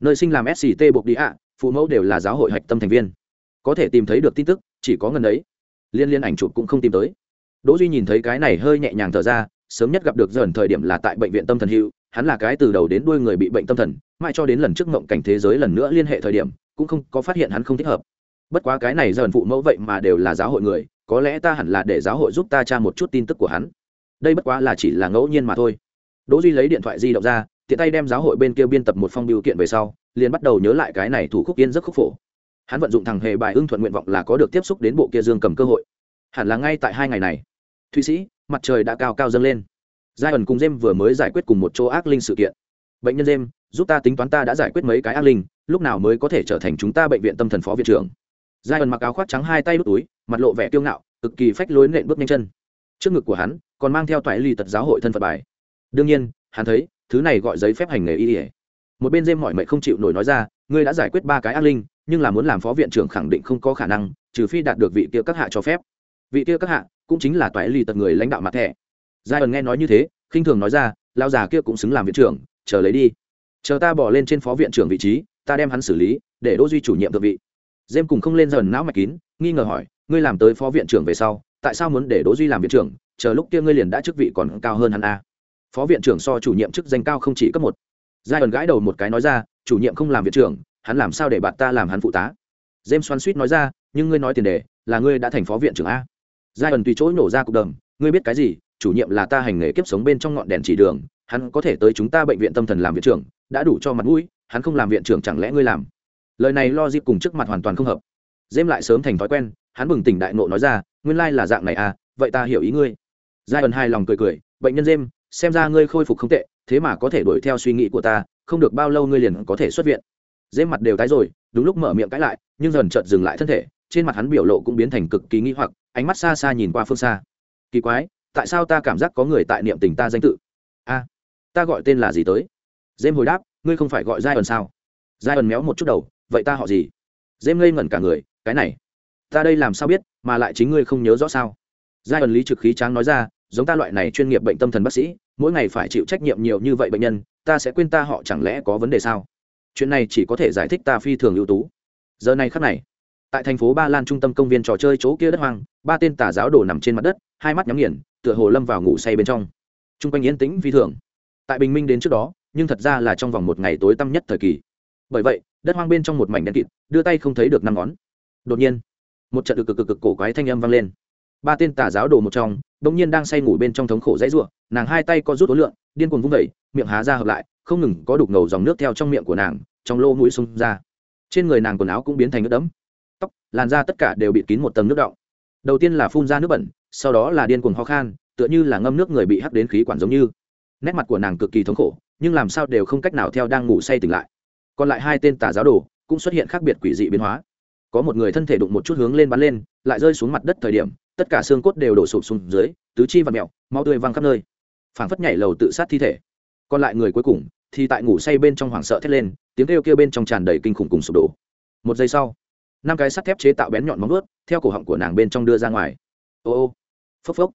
nơi sinh làm sct buộc đi ạ, phụ mẫu đều là giáo hội hạch tâm thành viên. Có thể tìm thấy được tin tức, chỉ có ngần ấy. Liên liên ảnh chụp cũng không tìm tới. Đỗ duy nhìn thấy cái này hơi nhẹ nhàng thở ra, sớm nhất gặp được dần thời điểm là tại bệnh viện tâm thần hữu, hắn là cái từ đầu đến đuôi người bị bệnh tâm thần, mãi cho đến lần trước ngộng cảnh thế giới lần nữa liên hệ thời điểm, cũng không có phát hiện hắn không thích hợp. Bất quá cái này dần phụ mẫu vậy mà đều là giáo hội người, có lẽ ta hẳn là để giáo hội giúp ta tra một chút tin tức của hắn. Đây bất quá là chỉ là ngẫu nhiên mà thôi đỗ duy lấy điện thoại di động ra, tiện tay đem giáo hội bên kia biên tập một phong biểu kiện về sau, liền bắt đầu nhớ lại cái này thủ khúc yên rất khúc phổ. Hắn vận dụng thằng hề bài ưng thuận nguyện vọng là có được tiếp xúc đến bộ kia dương cầm cơ hội. Hẳn là ngay tại hai ngày này. Thụy sĩ, mặt trời đã cao cao dâng lên. Giai ẩn cùng jem vừa mới giải quyết cùng một chỗ ác linh sự kiện. Bệnh nhân jem, giúp ta tính toán ta đã giải quyết mấy cái ác linh, lúc nào mới có thể trở thành chúng ta bệnh viện tâm thần phó viện trưởng. Giai ẩn mặc áo khoác trắng hai tay đút túi, mặt lộ vẻ kiêu ngạo, cực kỳ phách lối nện bước nhanh chân. Trước ngực của hắn còn mang theo toại ly tật giáo hội thân phận bài đương nhiên, hắn thấy, thứ này gọi giấy phép hành nghề y ỉa một bên dêm mọi mệnh không chịu nổi nói ra, ngươi đã giải quyết ba cái ác linh, nhưng là muốn làm phó viện trưởng khẳng định không có khả năng, trừ phi đạt được vị kia các hạ cho phép. Vị kia các hạ cũng chính là toại lì tật người lãnh đạo mặt thẻ. Giai ẩn nghe nói như thế, khinh thường nói ra lao già kia cũng xứng làm viện trưởng, chờ lấy đi. Chờ ta bỏ lên trên phó viện trưởng vị trí, ta đem hắn xử lý, để đỗ duy chủ nhiệm thượng vị. Dêm cùng không lên dần não mạch kín, nghi ngờ hỏi, ngươi làm tới phó viện trưởng về sau, tại sao muốn để đỗ duy làm viện trưởng? Chờ lúc kia ngươi liền đã chức vị còn cao hơn hắn a phó viện trưởng so chủ nhiệm chức danh cao không chỉ cấp một. Giai ẩn gãi đầu một cái nói ra, chủ nhiệm không làm viện trưởng, hắn làm sao để bạn ta làm hắn phụ tá? James xoan suýt nói ra, nhưng ngươi nói tiền đề, là ngươi đã thành phó viện trưởng a. Giai ẩn tùy chỗ nổ ra cục đầm, ngươi biết cái gì, chủ nhiệm là ta hành nghề kiếp sống bên trong ngọn đèn chỉ đường, hắn có thể tới chúng ta bệnh viện tâm thần làm viện trưởng, đã đủ cho mặt mũi, hắn không làm viện trưởng chẳng lẽ ngươi làm? Lời này lo dịp cùng trước mặt hoàn toàn không hợp. Dêm lại sớm thành thói quen, hắn bừng tỉnh đại nộ nói ra, nguyên lai là dạng này à vậy ta hiểu ý ngươi. Giai ẩn hài lòng cười cười, bệnh nhân dêm xem ra ngươi khôi phục không tệ, thế mà có thể đuổi theo suy nghĩ của ta, không được bao lâu ngươi liền có thể xuất viện. Dễ mặt đều tái rồi, đúng lúc mở miệng cãi lại, nhưng dần chợt dừng lại thân thể, trên mặt hắn biểu lộ cũng biến thành cực kỳ nghĩ hoặc, ánh mắt xa xa nhìn qua phương xa. Kỳ quái, tại sao ta cảm giác có người tại niệm tình ta danh tự? A, ta gọi tên là gì tới? Dêm hồi đáp, ngươi không phải gọi giai ẩn sao? Giai ẩn méo một chút đầu, vậy ta họ gì? Dêm ngây ngẩn cả người, cái này, ta đây làm sao biết, mà lại chính ngươi không nhớ rõ sao? Giai ẩn lý trực khí tráng nói ra giống ta loại này chuyên nghiệp bệnh tâm thần bác sĩ, mỗi ngày phải chịu trách nhiệm nhiều như vậy bệnh nhân, ta sẽ quên ta họ chẳng lẽ có vấn đề sao? Chuyện này chỉ có thể giải thích ta phi thường ưu tú. Giờ này khắc này, tại thành phố ba lan trung tâm công viên trò chơi chỗ kia đất hoang, ba tên tà giáo đồ nằm trên mặt đất, hai mắt nhắm nghiền, tựa hồ lâm vào ngủ say bên trong. T r u n g quanh yên tĩnh phi thường. Tại bình minh đến trước đó, nhưng thật ra là trong vòng một ngày tối tăm nhất thời kỳ. Bởi vậy, đất hoang bên trong một mảnh đen kịt, đưa tay không thấy được năm ngón. Đột nhiên, một trận cực cực cực cực cổ quái thanh âm vang lên ba tên tà giáo đồ một trong bỗng nhiên đang say ngủ bên trong thống khổ dãy ruộng nàng hai tay co rút ối lượng điên cuồng vung vẩy miệng há ra hợp lại, không ngừng có đục ngầu dòng nước theo trong miệng của nàng, trong lô mũi xông ra. Trên người nàng quần áo cũng biến thành nước đẫm. Tóc, làn da tất cả đều bị kín một tầng nước đọng. Đầu tiên là phun ra nước bẩn, sau đó là điên cuồng ho khan, tựa như là ngâm nước người bị hắc đến khí quản giống như. Nét mặt của nàng cực kỳ thống khổ, nhưng làm sao đều không cách nào theo đang ngủ say tỉnh lại. Còn lại hai tên tà giáo đồ cũng xuất hiện khác biệt quỷ dị biến hóa. Có một người thân thể đụng một chút hướng lên bắn lên, lại rơi xuống mặt đất thời điểm tất cả xương cốt đều đổ sụp xuống dưới, tứ chi và mẹo máu tươi văng khắp nơi. Phảng phất nhảy lầu tự sát thi thể. Còn lại người cuối cùng thì tại ngủ say bên trong hoảng sợ thét lên, tiếng kêu kêu bên trong tràn đầy kinh khủng cùng sụp đổ. Một giây sau, năm cái sắt thép chế tạo bén nhọn móng ướt theo cổ họng của nàng bên trong đưa ra ngoài. Ô ô, phốc phốc.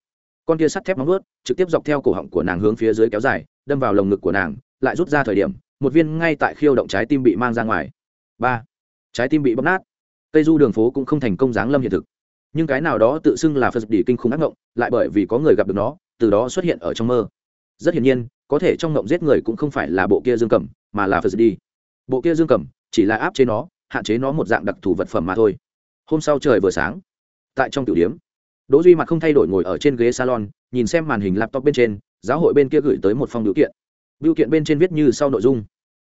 Con kia sắt thép móng ướt trực tiếp dọc theo cổ họng của nàng hướng phía dưới kéo dài, đâm vào lồng ngực của nàng, lại rút ra thời điểm, một viên ngay tại khiêu động trái tim bị mang ra ngoài. Ba, trái tim bị bóc nát. Cây du đường phố cũng không thành công giáng lâm hiện thực nhưng cái nào đó tự xưng là phật đỉ kinh khủng ác ngộng lại bởi vì có người gặp được nó từ đó xuất hiện ở trong mơ. Rất hiển nhiên có thể trong ngộng giết người cũng không phải là bộ kia dương cầm mà là phật đi bộ kia dương cầm chỉ là áp chế nó hạn chế nó một dạng đặc thù vật phẩm mà thôi. Hôm sau trời vừa sáng tại trong tiểu điếm đỗ duy mặt không thay đổi ngồi ở trên ghế salon nhìn xem màn hình laptop bên trên giáo hội bên kia gửi tới một phong biểu kiện. Biểu kiện bên trên viết như sau nội dung.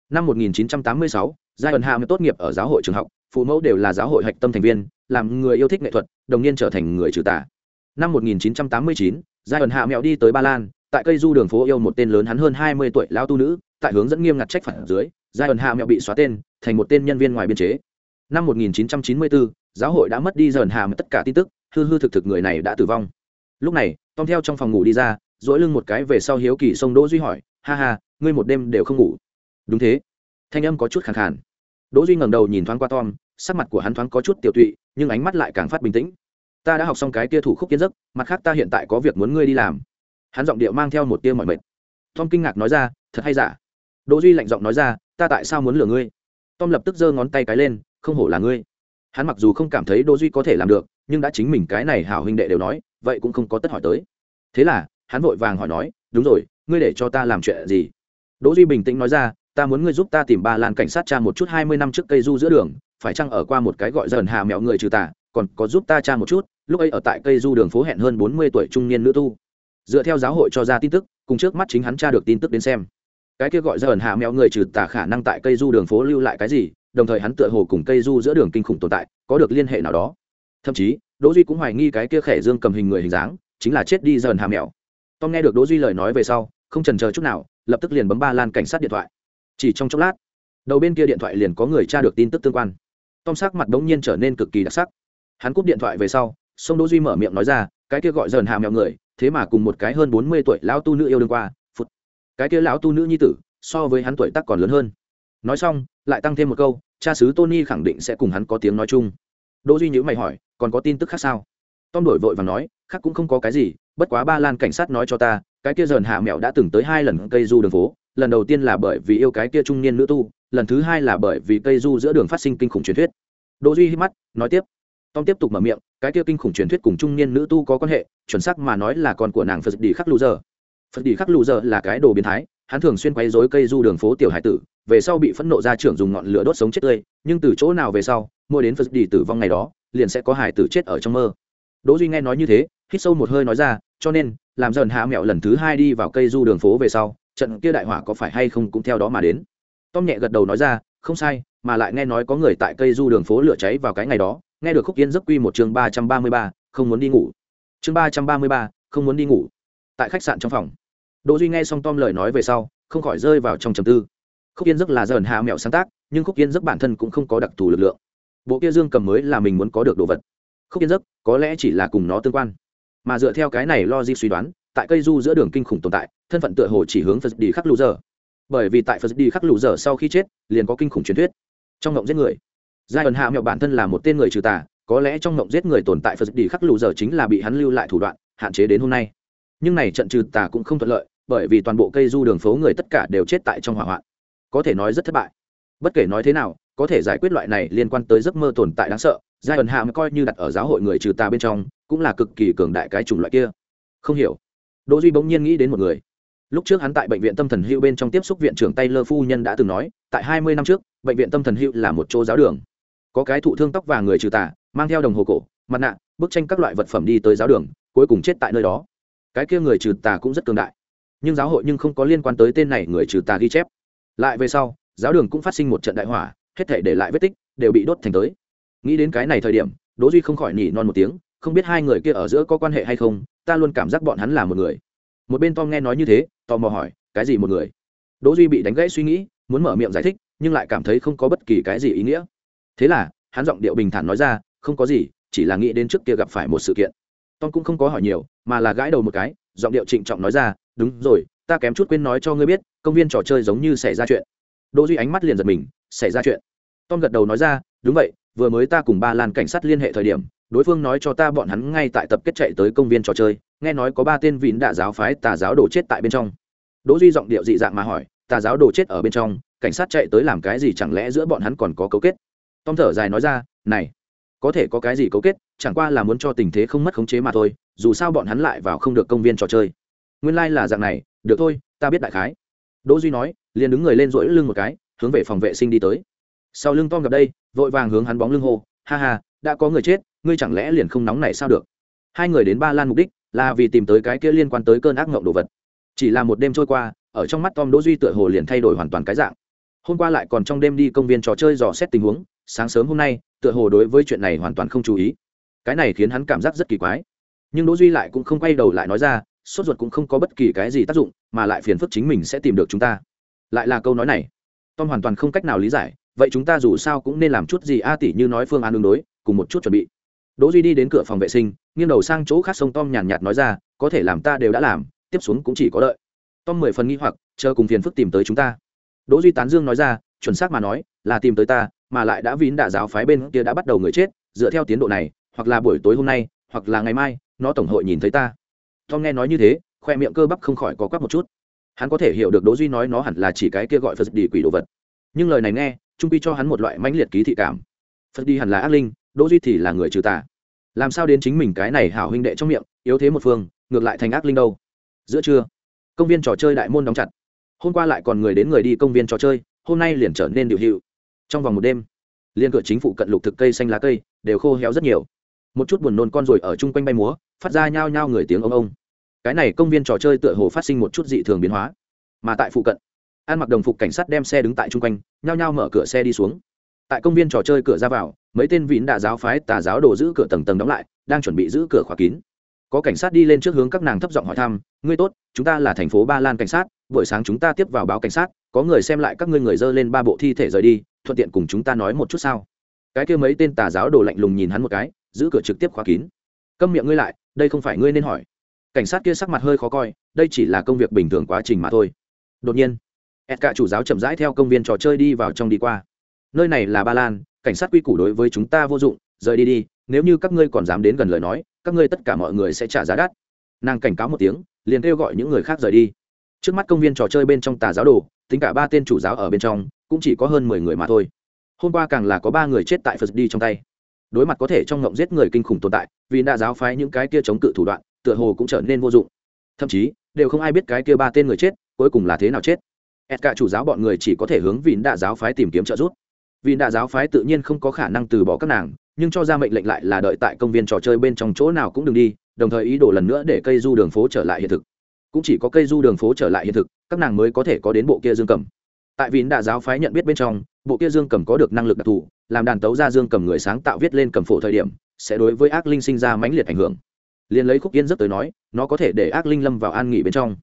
Năm 1986, giai ẩn hạ tốt nghiệp ở giáo hội trường học phụ mẫu đều là giáo hội hạch tâm thành viên làm người yêu thích nghệ thuật đồng niên trở thành người trừ tà. Năm 1989, giai ẩn hạ mẹo đi tới ba lan tại cây du đường phố yêu một tên lớn hắn hơn 20 tuổi lão tu nữ tại hướng dẫn nghiêm ngặt trách phản dưới giai ẩn hạ mẹo bị xóa tên thành một tên nhân viên ngoài biên chế. Năm 1994, giáo hội đã mất đi dần hạ tất cả tin tức hư hư thực thực người này đã tử vong. Lúc này tom theo trong phòng ngủ đi ra dỗi lưng một cái về sau hiếu kỳ sông đỗ duy hỏi ha ha ngươi một đêm đều không ngủ. Đúng thế thanh âm có chút khàn khàn. Đỗ duy ngẩng đầu nhìn thoáng qua tom, sắc mặt của hắn thoáng có chút tiểu tụy, nhưng ánh mắt lại càng phát bình tĩnh. Ta đã học xong cái kia thủ khúc kiến giấc, mặt khác ta hiện tại có việc muốn ngươi đi làm. Hắn giọng điệu mang theo một tia mọi mệt. Tom kinh ngạc nói ra, thật hay giả? Đỗ duy lạnh giọng nói ra, ta tại sao muốn lừa ngươi? Tom lập tức giơ ngón tay cái lên, không hổ là ngươi. Hắn mặc dù không cảm thấy đỗ duy có thể làm được, nhưng đã chính mình cái này hảo huynh đệ đều nói, vậy cũng không có tất hỏi tới. Thế là, hắn vội vàng hỏi nói, đúng rồi, ngươi để cho ta làm chuyện gì? Đỗ duy bình tĩnh nói ra ta muốn ngươi giúp ta tìm ba lan cảnh sát tra một chút hai mươi năm trước cây du giữa đường, phải chăng ở qua một cái gọi dần hà mẹo người trừ tà, còn có giúp ta tra một chút, lúc ấy ở tại cây du đường phố hẹn hơn bốn mươi tuổi trung niên nữ tu. Dựa theo giáo hội cho ra tin tức, cùng trước mắt chính hắn tra được tin tức đến xem. Cái kia gọi dần hà mẹo người trừ tà khả năng tại cây du đường phố lưu lại cái gì, đồng thời hắn tựa hồ cùng cây du giữa đường kinh khủng tồn tại, có được liên hệ nào đó. Thậm chí, đỗ duy cũng hoài nghi cái kia khẻ dương cầm hình người hình dáng, chính là chết đi dần hà mẹo. Tom nghe được đỗ duy lời nói về sau, không chần chờ chút nào, lập tức liền bấm ba lan cảnh sát điện thoại chỉ trong chốc lát, đầu bên kia điện thoại liền có người tra được tin tức tương quan. Tom sắc mặt đống nhiên trở nên cực kỳ đặc sắc. Hắn cúp điện thoại về sau sông đỗ duy mở miệng nói ra, cái kia gọi dần hàm mèo người, thế mà cùng một cái hơn bốn mươi tuổi lão tu nữ yêu đương qua phút cái kia lão tu nữ nhi tử, so với hắn tuổi tác còn lớn hơn. Nói xong, lại tăng thêm một câu, cha xứ tony khẳng định sẽ cùng hắn có tiếng nói chung. Đỗ duy nhữ mày hỏi, còn có tin tức khác sao? Tom đổi vội và nói, khác cũng không có cái gì, bất quá ba lan cảnh sát nói cho ta, cái kia dần hạ mẹo đã từng tới hai lần cây du đường phố lần đầu tiên là bởi vì yêu cái kia trung niên nữ tu, lần thứ hai là bởi vì cây du giữa đường phát sinh kinh khủng truyền thuyết. Đỗ duy hít mắt, nói tiếp. Tom tiếp tục mở miệng, cái kia kinh khủng truyền thuyết cùng trung niên nữ tu có quan hệ, chuẩn xác mà nói là con của nàng phật đi khắc lù giờ phật đi khắc lù giờ là cái đồ biến thái, hắn thường xuyên quấy rối cây du đường phố tiểu hải tử, về sau bị phẫn nộ ra trưởng dùng ngọn lửa đốt sống chết tươi, nhưng từ chỗ nào về sau, mỗi đến phật đi tử vong ngày đó, liền sẽ có hải tử chết ở trong mơ. Đỗ duy nghe nói như thế, hít sâu một hơi nói ra, cho nên, làm dần hạ mẹo lần thứ hai đi vào cây du đường phố về sau trận kia đại hỏa có phải hay không cũng theo đó mà đến. Tom nhẹ gật đầu nói ra, không sai, mà lại nghe nói có người tại cây du đường phố lửa cháy vào cái ngày đó, nghe được khúc yên giấc quy một chương ba trăm ba mươi ba, không muốn đi ngủ. Chương ba trăm ba mươi ba, không muốn đi ngủ. Tại khách sạn trong phòng. Đỗ duy nghe xong tom lời nói về sau, không khỏi rơi vào trong trầm tư. Khúc yên giấc là dởn hạ mẹo sáng tác, nhưng khúc yên giấc bản thân cũng không có đặc thù lực lượng. Bộ kia dương cầm mới là mình muốn có được đồ vật. Khúc yên giấc, có lẽ chỉ là cùng nó tương quan. Mà dựa theo cái này lo di suy đoán tại cây du giữa đường kinh khủng tồn tại, thân phận tựa hồ chỉ hướng phật đi khắc lù giờ. Bởi vì tại phật đi khắc lù giờ sau khi chết, liền có kinh khủng truyền thuyết. Trong ngộng giết người. Giai ẩn hạ mẹo bản thân là một tên người trừ tà, có lẽ trong ngộng giết người tồn tại phật đi khắc lù giờ chính là bị hắn lưu lại thủ đoạn, hạn chế đến hôm nay. Nhưng này trận trừ tà cũng không thuận lợi, bởi vì toàn bộ cây du đường phố người tất cả đều chết tại trong hỏa hoạn. Có thể nói rất thất bại. Bất kể nói thế nào, có thể giải quyết loại này liên quan tới giấc mơ tồn tại đáng sợ, giai ẩn hạ coi như đặt ở giáo hội người trừ tà bên trong, cũng là cực kỳ cường đại cái chủng loại kia. Không hiểu đỗ duy bỗng nhiên nghĩ đến một người. Lúc trước hắn tại bệnh viện tâm thần hữu bên trong tiếp xúc viện trưởng taylor phu nhân đã từng nói, tại hai mươi năm trước, bệnh viện tâm thần hữu là một chỗ giáo đường. Có cái thụ thương tóc và người trừ tà, mang theo đồng hồ cổ, mặt nạ, bức tranh các loại vật phẩm đi tới giáo đường, cuối cùng chết tại nơi đó. Cái kia người trừ tà cũng rất cường đại. Nhưng giáo hội nhưng không có liên quan tới tên này người trừ tà ghi chép. Lại về sau, giáo đường cũng phát sinh một trận đại hỏa, hết thể để lại vết tích đều bị đốt thành tới. Nghĩ đến cái này thời điểm, đỗ duy không khỏi nhỉ non một tiếng, không biết hai người kia ở giữa có quan hệ hay không ta luôn cảm giác bọn hắn là một người. Một bên tom nghe nói như thế, tò mò hỏi, cái gì một người? Đỗ duy bị đánh gãy suy nghĩ, muốn mở miệng giải thích, nhưng lại cảm thấy không có bất kỳ cái gì ý nghĩa. Thế là, hắn giọng điệu bình thản nói ra, không có gì, chỉ là nghĩ đến trước kia gặp phải một sự kiện. Tom cũng không có hỏi nhiều, mà là gãi đầu một cái, giọng điệu trịnh trọng nói ra, đúng rồi, ta kém chút quên nói cho ngươi biết, công viên trò chơi giống như xảy ra chuyện. Đỗ duy ánh mắt liền giật mình, xảy ra chuyện? Tom gật đầu nói ra đúng vậy, vừa mới ta cùng ba lan cảnh sát liên hệ thời điểm, đối phương nói cho ta bọn hắn ngay tại tập kết chạy tới công viên trò chơi, nghe nói có ba tên vịn đạ giáo phái tà giáo đồ chết tại bên trong. Đỗ duy giọng điệu dị dạng mà hỏi, tà giáo đồ chết ở bên trong, cảnh sát chạy tới làm cái gì chẳng lẽ giữa bọn hắn còn có cấu kết? Tom thở dài nói ra, này, có thể có cái gì cấu kết, chẳng qua là muốn cho tình thế không mất khống chế mà thôi, dù sao bọn hắn lại vào không được công viên trò chơi. Nguyên lai là dạng này, được thôi, ta biết đại khái. Đỗ duy nói, liền đứng người lên rỗi lưng một cái, hướng về phòng vệ sinh đi tới sau lưng tom gặp đây, vội vàng hướng hắn bóng lưng hô, ha ha, đã có người chết, ngươi chẳng lẽ liền không nóng này sao được? Hai người đến ba lan mục đích là vì tìm tới cái kia liên quan tới cơn ác mộng đồ vật. Chỉ là một đêm trôi qua, ở trong mắt tom đỗ duy tựa hồ liền thay đổi hoàn toàn cái dạng. Hôm qua lại còn trong đêm đi công viên trò chơi dò xét tình huống, sáng sớm hôm nay, tựa hồ đối với chuyện này hoàn toàn không chú ý. Cái này khiến hắn cảm giác rất kỳ quái. Nhưng đỗ duy lại cũng không quay đầu lại nói ra, sốt ruột cũng không có bất kỳ cái gì tác dụng, mà lại phiền phức chính mình sẽ tìm được chúng ta. Lại là câu nói này. Tom hoàn toàn không cách nào lý giải vậy chúng ta dù sao cũng nên làm chút gì? A tỷ như nói phương án ứng đối, cùng một chút chuẩn bị. Đỗ duy đi đến cửa phòng vệ sinh, nghiêng đầu sang chỗ khác sông tom nhàn nhạt nói ra, có thể làm ta đều đã làm, tiếp xuống cũng chỉ có đợi. Tom mười phần nghi hoặc, chờ cùng phiền phức tìm tới chúng ta. Đỗ duy tán dương nói ra, chuẩn xác mà nói, là tìm tới ta, mà lại đã vín đả giáo phái bên kia đã bắt đầu người chết, dựa theo tiến độ này, hoặc là buổi tối hôm nay, hoặc là ngày mai, nó tổng hội nhìn thấy ta. Tom nghe nói như thế, khoe miệng cơ bắp không khỏi có quắc một chút. Hắn có thể hiểu được đỗ duy nói nó hẳn là chỉ cái kia gọi phật đi quỷ đồ vật. Nhưng lời này nghe trung quy cho hắn một loại mãnh liệt ký thị cảm. Phật đi hẳn là ác linh, đỗ duy thì là người trừ tà. Làm sao đến chính mình cái này hảo huynh đệ trong miệng, yếu thế một phương, ngược lại thành ác linh đâu? Giữa trưa, công viên trò chơi đại môn đóng chặt. Hôm qua lại còn người đến người đi công viên trò chơi, hôm nay liền trở nên điều hiệu. Trong vòng một đêm, liên cửa chính phủ cận lục thực cây xanh lá cây đều khô héo rất nhiều. Một chút buồn nôn con rồi ở chung quanh bay múa, phát ra nhao nhao người tiếng ông ông. Cái này công viên trò chơi tựa hồ phát sinh một chút dị thường biến hóa, mà tại phụ cận an mặc đồng phục cảnh sát đem xe đứng tại chung quanh, nhao nhao mở cửa xe đi xuống. Tại công viên trò chơi cửa ra vào, mấy tên vịn đạ giáo phái tà giáo đồ giữ cửa tầng tầng đóng lại, đang chuẩn bị giữ cửa khóa kín. Có cảnh sát đi lên trước hướng các nàng thấp giọng hỏi thăm, ngươi tốt, chúng ta là thành phố ba lan cảnh sát, buổi sáng chúng ta tiếp vào báo cảnh sát, có người xem lại các ngươi người dơ lên ba bộ thi thể rời đi, thuận tiện cùng chúng ta nói một chút sao? Cái kia mấy tên tà giáo đồ lạnh lùng nhìn hắn một cái, giữ cửa trực tiếp khóa kín. Câm miệng ngươi lại, đây không phải ngươi nên hỏi. Cảnh sát kia sắc mặt hơi khó coi, đây chỉ là công việc bình thường quá trình mà thôi. Đột nhiên ed cả chủ giáo chậm rãi theo công viên trò chơi đi vào trong đi qua. Nơi này là ba lan, cảnh sát quy củ đối với chúng ta vô dụng, rời đi đi, nếu như các ngươi còn dám đến gần lời nói, các ngươi tất cả mọi người sẽ trả giá đắt. Nàng cảnh cáo một tiếng, liền kêu gọi những người khác rời đi. Trước mắt công viên trò chơi bên trong tà giáo đồ, tính cả ba tên chủ giáo ở bên trong, cũng chỉ có hơn mười người mà thôi. Hôm qua càng là có ba người chết tại phật đi trong tay. Đối mặt có thể trong ngộng giết người kinh khủng tồn tại, vì đã giáo phái những cái kia chống cự thủ đoạn, tựa hồ cũng trở nên vô dụng. Thậm chí, đều không ai biết cái kia ba tên người chết, cuối cùng là thế nào chết ed cả chủ giáo bọn người chỉ có thể hướng Vịn đạ giáo phái tìm kiếm trợ giúp. Vịn đạ giáo phái tự nhiên không có khả năng từ bỏ các nàng, nhưng cho ra mệnh lệnh lại là đợi tại công viên trò chơi bên trong chỗ nào cũng đừng đi, đồng thời ý đồ lần nữa để cây du đường phố trở lại hiện thực. Cũng chỉ có cây du đường phố trở lại hiện thực, các nàng mới có thể có đến bộ kia dương cầm. Tại Vịn đạ giáo phái nhận biết bên trong, bộ kia dương cầm có được năng lực đặc thù, làm đàn tấu ra dương cầm người sáng tạo viết lên cầm phổ thời điểm, sẽ đối với ác linh sinh ra mãnh liệt ảnh hưởng. Liền lấy khúc yên rất tới nói, nó có thể để ác linh lâm vào an nghỉ bên trong.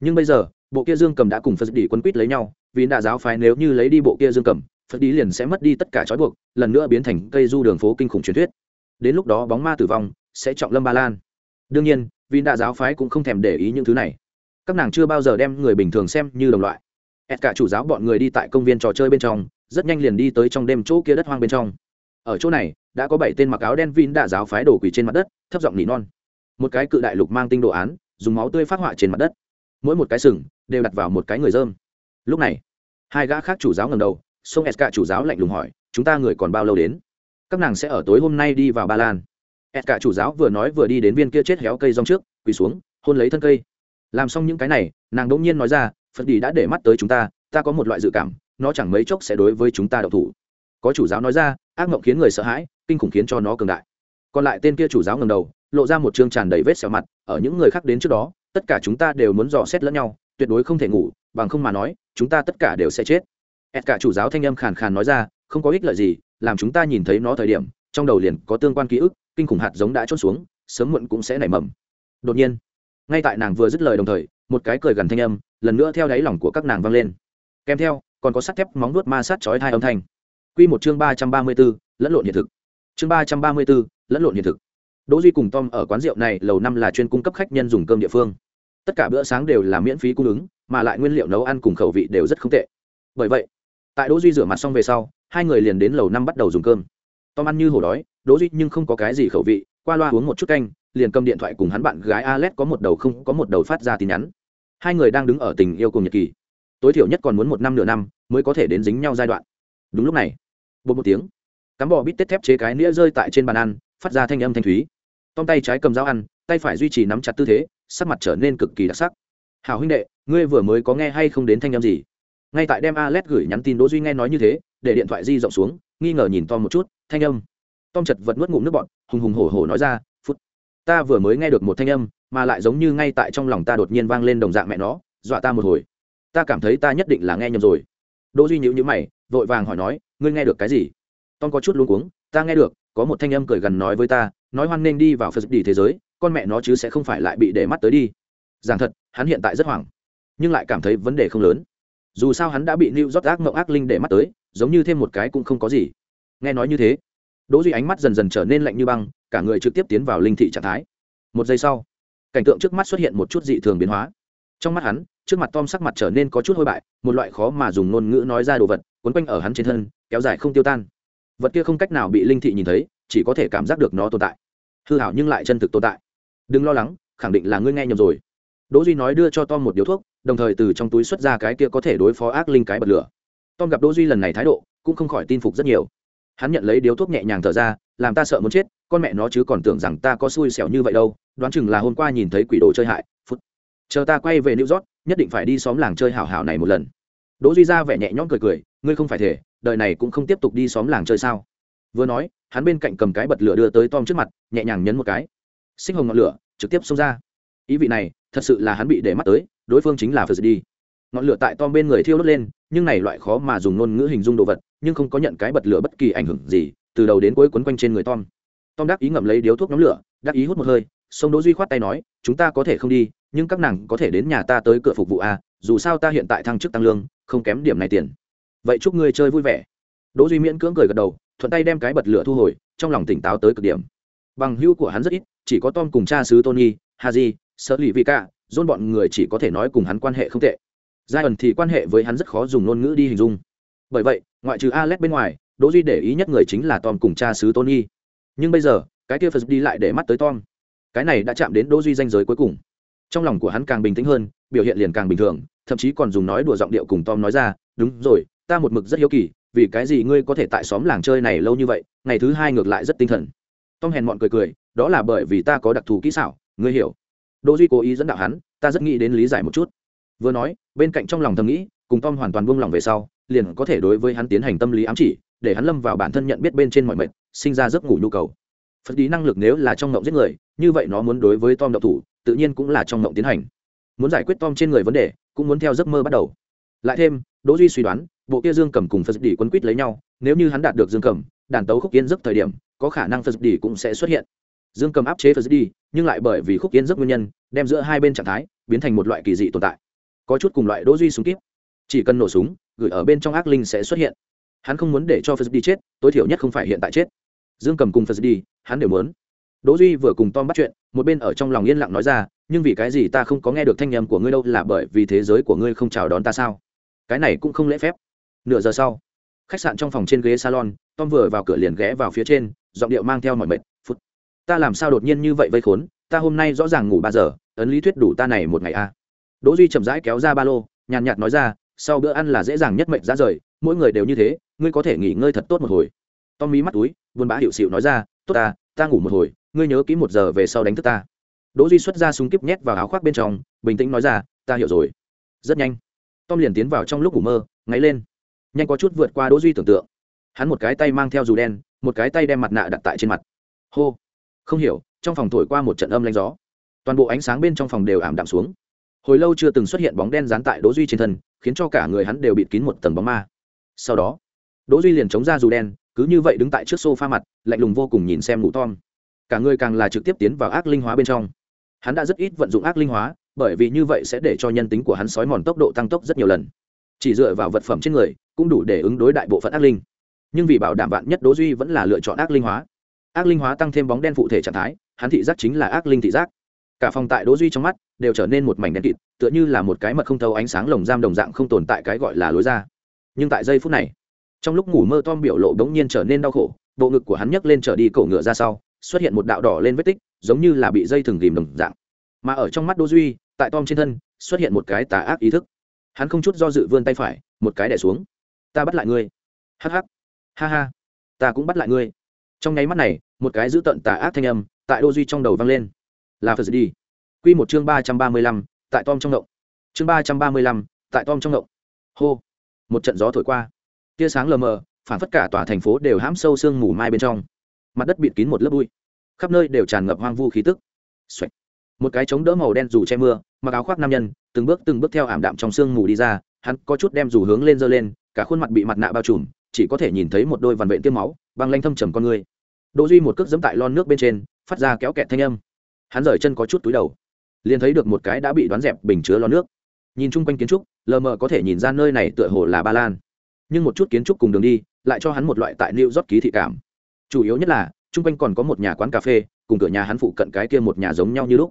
Nhưng bây giờ bộ kia dương cầm đã cùng phật đi quân quýt lấy nhau, vì đạ giáo phái nếu như lấy đi bộ kia dương cầm, phật đi liền sẽ mất đi tất cả trói buộc, lần nữa biến thành cây du đường phố kinh khủng truyền thuyết. Đến lúc đó bóng ma tử vong sẽ trọng lâm ba lan. Đương nhiên, vì đạ giáo phái cũng không thèm để ý những thứ này. Các nàng chưa bao giờ đem người bình thường xem như đồng loại. Ed cả chủ giáo bọn người đi tại công viên trò chơi bên trong, rất nhanh liền đi tới trong đêm chỗ kia đất hoang bên trong. Ở chỗ này, đã có bảy tên mặc áo đen vin đạ giáo phái đổ quỳ trên mặt đất, thấp giọng nỉ non. Một cái cự đại lục mang tinh đồ án, dùng máu tươi phát họa trên mặt đất mỗi một cái sừng đều đặt vào một cái người dơm. Lúc này, hai gã khác chủ giáo ngầm đầu, sông s chủ giáo lạnh lùng hỏi, chúng ta người còn bao lâu đến? Các nàng sẽ ở tối hôm nay đi vào ba lan. S chủ giáo vừa nói vừa đi đến viên kia chết héo cây rong trước, quỳ xuống, hôn lấy thân cây. Làm xong những cái này, nàng đỗng nhiên nói ra, phật đi đã để mắt tới chúng ta ta có một loại dự cảm, nó chẳng mấy chốc sẽ đối với chúng ta đậu thủ. Có chủ giáo nói ra, ác mộng khiến người sợ hãi, kinh khủng khiến cho nó cường đại. Còn lại tên kia chủ giáo ngầm đầu, lộ ra một chương tràn đầy vết sẹo mặt, ở những người khác đến trước đó tất cả chúng ta đều muốn dò xét lẫn nhau tuyệt đối không thể ngủ bằng không mà nói chúng ta tất cả đều sẽ chết ed cả chủ giáo thanh âm khàn khàn nói ra không có ích lợi gì làm chúng ta nhìn thấy nó thời điểm trong đầu liền có tương quan ký ức kinh khủng hạt giống đã trôn xuống sớm muộn cũng sẽ nảy mầm đột nhiên ngay tại nàng vừa dứt lời đồng thời một cái cười gần thanh âm lần nữa theo đáy lòng của các nàng vang lên kèm theo còn có sắt thép móng nuốt ma sát chói hai âm thanh Quy một chương ba trăm ba mươi 334, lẫn lộn hiện thực. Chương ba trăm ba mươi 334, lẫn lộn hiện thực. Đỗ Duy cùng Tom ở quán rượu này lầu năm là chuyên cung cấp khách nhân dùng cơm địa phương. Tất cả bữa sáng đều là miễn phí cung ứng, mà lại nguyên liệu nấu ăn cùng khẩu vị đều rất không tệ. Bởi vậy, tại Đỗ Duy rửa mặt xong về sau, hai người liền đến lầu năm bắt đầu dùng cơm. Tom ăn như hổ đói, Đỗ Duy nhưng không có cái gì khẩu vị, qua loa uống một chút canh, liền cầm điện thoại cùng hắn bạn gái Alex có một đầu không có một đầu phát ra tin nhắn. Hai người đang đứng ở tình yêu cùng nhật kỳ. Tối thiểu nhất còn muốn một năm nửa năm mới có thể đến dính nhau giai đoạn. Đúng lúc này, bột một tiếng cắm bò bít tết thép chế cái nĩa rơi tại trên bàn ăn phát ra thanh âm thanh thúy tom tay trái cầm dao ăn tay phải duy trì nắm chặt tư thế sắc mặt trở nên cực kỳ đặc sắc. Hào huynh đệ, ngươi vừa mới có nghe hay không đến thanh âm gì? Ngay tại đem alex gửi nhắn tin đỗ duy nghe nói như thế, để điện thoại di rộng xuống, nghi ngờ nhìn tom một chút, thanh âm. Tom chật vật nuốt ngụm nước bọt, hùng hùng hổ hổ nói ra, phút, ta vừa mới nghe được một thanh âm, mà lại giống như ngay tại trong lòng ta đột nhiên vang lên đồng dạng mẹ nó, dọa ta một hồi. Ta cảm thấy ta nhất định là nghe nhầm rồi. Đỗ duy nhíu nhíu mày, vội vàng hỏi nói, ngươi nghe được cái gì? Tom có chút luống cuống, ta nghe được, có một thanh âm cười gần nói với ta, nói hoan nên đi vào phật đi thế giới con mẹ nó chứ sẽ không phải lại bị để mắt tới đi. Giảng thật, hắn hiện tại rất hoảng, nhưng lại cảm thấy vấn đề không lớn. Dù sao hắn đã bị lưu rót ác mộng ác linh để mắt tới, giống như thêm một cái cũng không có gì. Nghe nói như thế, đỗ duy ánh mắt dần dần trở nên lạnh như băng, cả người trực tiếp tiến vào linh thị trạng thái. Một giây sau, cảnh tượng trước mắt xuất hiện một chút dị thường biến hóa. Trong mắt hắn, trước mặt tom sắc mặt trở nên có chút hôi bại, một loại khó mà dùng ngôn ngữ nói ra đồ vật quấn quanh ở hắn trên thân, kéo dài không tiêu tan. Vật kia không cách nào bị linh thị nhìn thấy, chỉ có thể cảm giác được nó tồn tại. Hư hảo nhưng lại chân thực tồn tại đừng lo lắng, khẳng định là ngươi nghe nhầm rồi. Đỗ duy nói đưa cho tom một điếu thuốc, đồng thời từ trong túi xuất ra cái kia có thể đối phó ác linh cái bật lửa. Tom gặp đỗ duy lần này thái độ, cũng không khỏi tin phục rất nhiều. Hắn nhận lấy điếu thuốc nhẹ nhàng thở ra, làm ta sợ muốn chết, con mẹ nó chứ còn tưởng rằng ta có xui xẻo như vậy đâu, đoán chừng là hôm qua nhìn thấy quỷ đồ chơi hại, phút. Chờ ta quay về new york, nhất định phải đi xóm làng chơi hảo hảo này một lần. Đỗ duy ra vẻ nhẹ nhõm cười cười, ngươi không phải thể, đời này cũng không tiếp tục đi xóm làng chơi sao? Vừa nói, hắn bên cạnh cầm cái bật lửa đưa tới tom trước mặt, nhẹ nhàng nhấn một cái sinh hồng ngọn lửa trực tiếp xông ra. Ý vị này thật sự là hắn bị để mắt tới, đối phương chính là phật đi ngọn lửa tại tom bên người thiêu đốt lên, nhưng này loại khó mà dùng ngôn ngữ hình dung đồ vật, nhưng không có nhận cái bật lửa bất kỳ ảnh hưởng gì, từ đầu đến cuối quấn quanh trên người tom. Tom đắc ý ngậm lấy điếu thuốc nhóm lửa, đắc ý hút một hơi, sông đỗ duy khoát tay nói, chúng ta có thể không đi, nhưng các nàng có thể đến nhà ta tới cửa phục vụ a dù sao ta hiện tại thăng chức tăng lương, không kém điểm này tiền. Vậy chúc ngươi chơi vui vẻ. Đỗ duy miễn cưỡng cười gật đầu, thuận tay đem cái bật lửa thu hồi, trong lòng tỉnh táo tới cực điểm bằng hữu của hắn rất ít, chỉ có tom cùng cha xứ tony, haji sợ lì vị cả dôn bọn người chỉ có thể nói cùng hắn quan hệ không tệ. Giai ẩn thì quan hệ với hắn rất khó dùng ngôn ngữ đi hình dung. Bởi vậy, ngoại trừ alex bên ngoài, đỗ duy để ý nhất người chính là tom cùng cha xứ tony. Nhưng bây giờ, cái kia phật đi lại để mắt tới tom. Cái này đã chạm đến đỗ duy danh giới cuối cùng. Trong lòng của hắn càng bình tĩnh hơn, biểu hiện liền càng bình thường, thậm chí còn dùng nói đùa giọng điệu cùng tom nói ra, đúng rồi, ta một mực rất hiếu kỳ, vì cái gì ngươi có thể tại xóm làng chơi này lâu như vậy, ngày thứ hai ngược lại rất tinh thần tom hèn mọn cười cười, đó là bởi vì ta có đặc thù kỹ xảo, ngươi hiểu. Đỗ duy cố ý dẫn đạo hắn, ta rất nghĩ đến lý giải một chút. Vừa nói, bên cạnh trong lòng thầm nghĩ, cùng tom hoàn toàn buông lòng về sau, liền có thể đối với hắn tiến hành tâm lý ám chỉ, để hắn lâm vào bản thân nhận biết bên trên mọi mệt, sinh ra giấc ngủ nhu cầu. Phật lý năng lực nếu là trong ngộng giết người, như vậy nó muốn đối với tom đậu thủ, tự nhiên cũng là trong ngộng tiến hành. Muốn giải quyết tom trên người vấn đề, cũng muốn theo giấc mơ bắt đầu. Lại thêm đỗ duy suy đoán, bộ kia dương cầm cùng phật lý quấn quýt lấy nhau, nếu như hắn đạt được dương cầm, đàn tấu khúc yên giấc thời điểm có khả năng phật đi cũng sẽ xuất hiện. Dương cầm áp chế phật đi, nhưng lại bởi vì khúc kiến giấc nguyên nhân, đem giữa hai bên trạng thái biến thành một loại kỳ dị tồn tại. Có chút cùng loại đỗ duy súng kíp. Chỉ cần nổ súng, gửi ở bên trong ác linh sẽ xuất hiện. Hắn không muốn để cho phật đi chết, tối thiểu nhất không phải hiện tại chết. Dương cầm cùng phật đi, hắn đều muốn. Đỗ duy vừa cùng tom bắt chuyện, một bên ở trong lòng yên lặng nói ra, nhưng vì cái gì ta không có nghe được thanh âm của ngươi đâu, là bởi vì thế giới của ngươi không chào đón ta sao? Cái này cũng không lễ phép. Nửa giờ sau, khách sạn trong phòng trên ghế salon tom vừa vào cửa liền ghé vào phía trên, giọng điệu mang theo mọi mệt, phút, ta làm sao đột nhiên như vậy vây khốn, ta hôm nay rõ ràng ngủ ba giờ, ấn lý thuyết đủ ta này một ngày a à. đỗ duy chậm rãi kéo ra ba lô, nhàn nhạt nói ra, sau bữa ăn là dễ dàng nhất mệnh ra rời, mỗi người đều như thế, ngươi có thể nghỉ ngơi thật tốt một hồi. Tom mí mắt túi, buồn bã hiệu xịu nói ra, tốt ta ta ngủ một hồi, ngươi nhớ kỹ một giờ về sau đánh thức ta. Đỗ duy xuất ra súng kíp nhét vào áo khoác bên trong, bình tĩnh nói ra, ta hiểu rồi. Rất nhanh, tom liền tiến vào trong lúc ngủ mơ, ngáy lên. Nhanh có chút vượt qua đỗ duy tưởng tượng hắn một cái tay mang theo dù đen, một cái tay đem mặt nạ đặt tại trên mặt. Hô. Không hiểu, trong phòng thổi qua một trận âm lanh gió. Toàn bộ ánh sáng bên trong phòng đều ảm đạm xuống. Hồi lâu chưa từng xuất hiện bóng đen dán tại đỗ duy trên thân, khiến cho cả người hắn đều bịt kín một tầng bóng ma. Sau đó, đỗ duy liền chống ra dù đen, cứ như vậy đứng tại trước sofa mặt, lạnh lùng vô cùng nhìn xem ngủ tom. Cả người càng là trực tiếp tiến vào ác linh hóa bên trong. Hắn đã rất ít vận dụng ác linh hóa, bởi vì như vậy sẽ để cho nhân tính của hắn sói mòn tốc độ tăng tốc rất nhiều lần. Chỉ dựa vào vật phẩm trên người, cũng đủ để ứng đối đại bộ phận ác linh nhưng vì bảo đảm bạn nhất đỗ duy vẫn là lựa chọn ác linh hóa. Ác linh hóa tăng thêm bóng đen phụ thể trạng thái, hắn thị giác chính là ác linh thị giác. Cả phòng tại đỗ duy trong mắt đều trở nên một mảnh đen kịt, tựa như là một cái mật không thấu ánh sáng lồng giam đồng dạng không tồn tại cái gọi là lối ra. Nhưng tại giây phút này, trong lúc ngủ mơ tom biểu lộ đống nhiên trở nên đau khổ, bộ ngực của hắn nhấc lên trở đi, cổ ngựa ra sau, xuất hiện một đạo đỏ lên vết tích, giống như là bị dây thừng ghìm đồng dạng. Mà ở trong mắt đỗ duy, tại tom trên thân, xuất hiện một cái tà ác ý thức. Hắn không chút do dự vươn tay phải, một cái đè xuống. Ta bắt lại ngươi. Hắc hắc ha ha ta cũng bắt lại ngươi. Trong nháy mắt này một cái giữ tận tà ác thanh âm tại đô duy trong đầu vang lên. Là phật đi quy một chương ba trăm ba mươi lăm tại tom trong động. Chương ba trăm ba mươi lăm tại tom trong động. Hô. Một trận gió thổi qua. Tia sáng lờ mờ phản phất cả tòa thành phố đều hãm sâu sương mù mai bên trong. Mặt đất bịt kín một lớp bụi. Khắp nơi đều tràn ngập hoang vu khí tức. Xoẹt, một cái chống đỡ màu đen dù che mưa mặc áo khoác nam nhân từng bước từng bước theo ảm đạm trong sương mù đi ra hắn có chút đem dù hướng lên giơ lên cả khuôn mặt bị mặt nạ bao trùm chỉ có thể nhìn thấy một đôi vằn vện tiêm máu, băng lanh thâm trầm con người. Đỗ duy một cước dẫm tại lon nước bên trên, phát ra kéo kẹt thanh âm. Hắn rời chân có chút túi đầu, liền thấy được một cái đã bị đoán dẹp bình chứa lon nước. Nhìn chung quanh kiến trúc, lờ mờ có thể nhìn ra nơi này tựa hồ là ba lan. Nhưng một chút kiến trúc cùng đường đi, lại cho hắn một loại tại new rót ký thị cảm. Chủ yếu nhất là, chung quanh còn có một nhà quán cà phê, cùng cửa nhà hắn phụ cận cái kia một nhà giống nhau như lúc.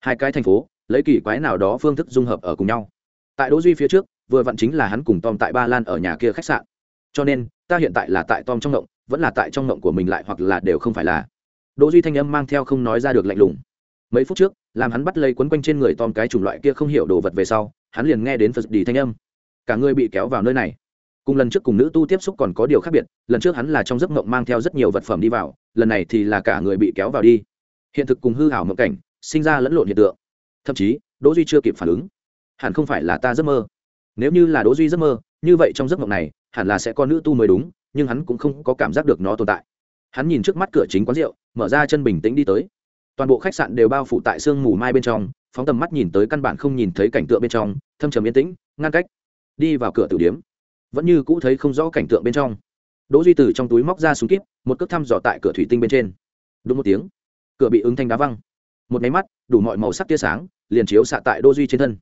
Hai cái thành phố, lấy kỳ quái nào đó phương thức dung hợp ở cùng nhau. Tại đỗ duy phía trước, vừa vặn chính là hắn cùng tom tại ba lan ở nhà kia khách sạn cho nên, ta hiện tại là tại tom trong ngộng, vẫn là tại trong ngộng của mình lại hoặc là đều không phải là. Đỗ duy thanh âm mang theo không nói ra được lạnh lùng. Mấy phút trước, làm hắn bắt lấy quấn quanh trên người tom cái chủng loại kia không hiểu đồ vật về sau, hắn liền nghe đến phật đi thanh âm. Cả người bị kéo vào nơi này. Cùng lần trước cùng nữ tu tiếp xúc còn có điều khác biệt, lần trước hắn là trong giấc mộng mang theo rất nhiều vật phẩm đi vào, lần này thì là cả người bị kéo vào đi. Hiện thực cùng hư hảo mộng cảnh, sinh ra lẫn lộn hiện tượng. Thậm chí, đỗ duy chưa kịp phản ứng. Hẳn không phải là ta giấc mơ. Nếu như là đỗ duy giấc mơ, như vậy trong giấc mộng này hẳn là sẽ có nữ tu mới đúng, nhưng hắn cũng không có cảm giác được nó tồn tại. Hắn nhìn trước mắt cửa chính quán rượu, mở ra chân bình tĩnh đi tới. Toàn bộ khách sạn đều bao phủ tại sương mù mai bên trong, phóng tầm mắt nhìn tới căn bản không nhìn thấy cảnh tượng bên trong, thâm trầm yên tĩnh, ngăn cách. Đi vào cửa tử điếm vẫn như cũ thấy không rõ cảnh tượng bên trong. Đỗ duy từ trong túi móc ra súng kíp, một cước thăm dò tại cửa thủy tinh bên trên. Đúng một tiếng, cửa bị ứng thanh đá văng. Một máy mắt, đủ mọi màu sắc tia sáng, liền chiếu xạ tại đỗ duy trên thân.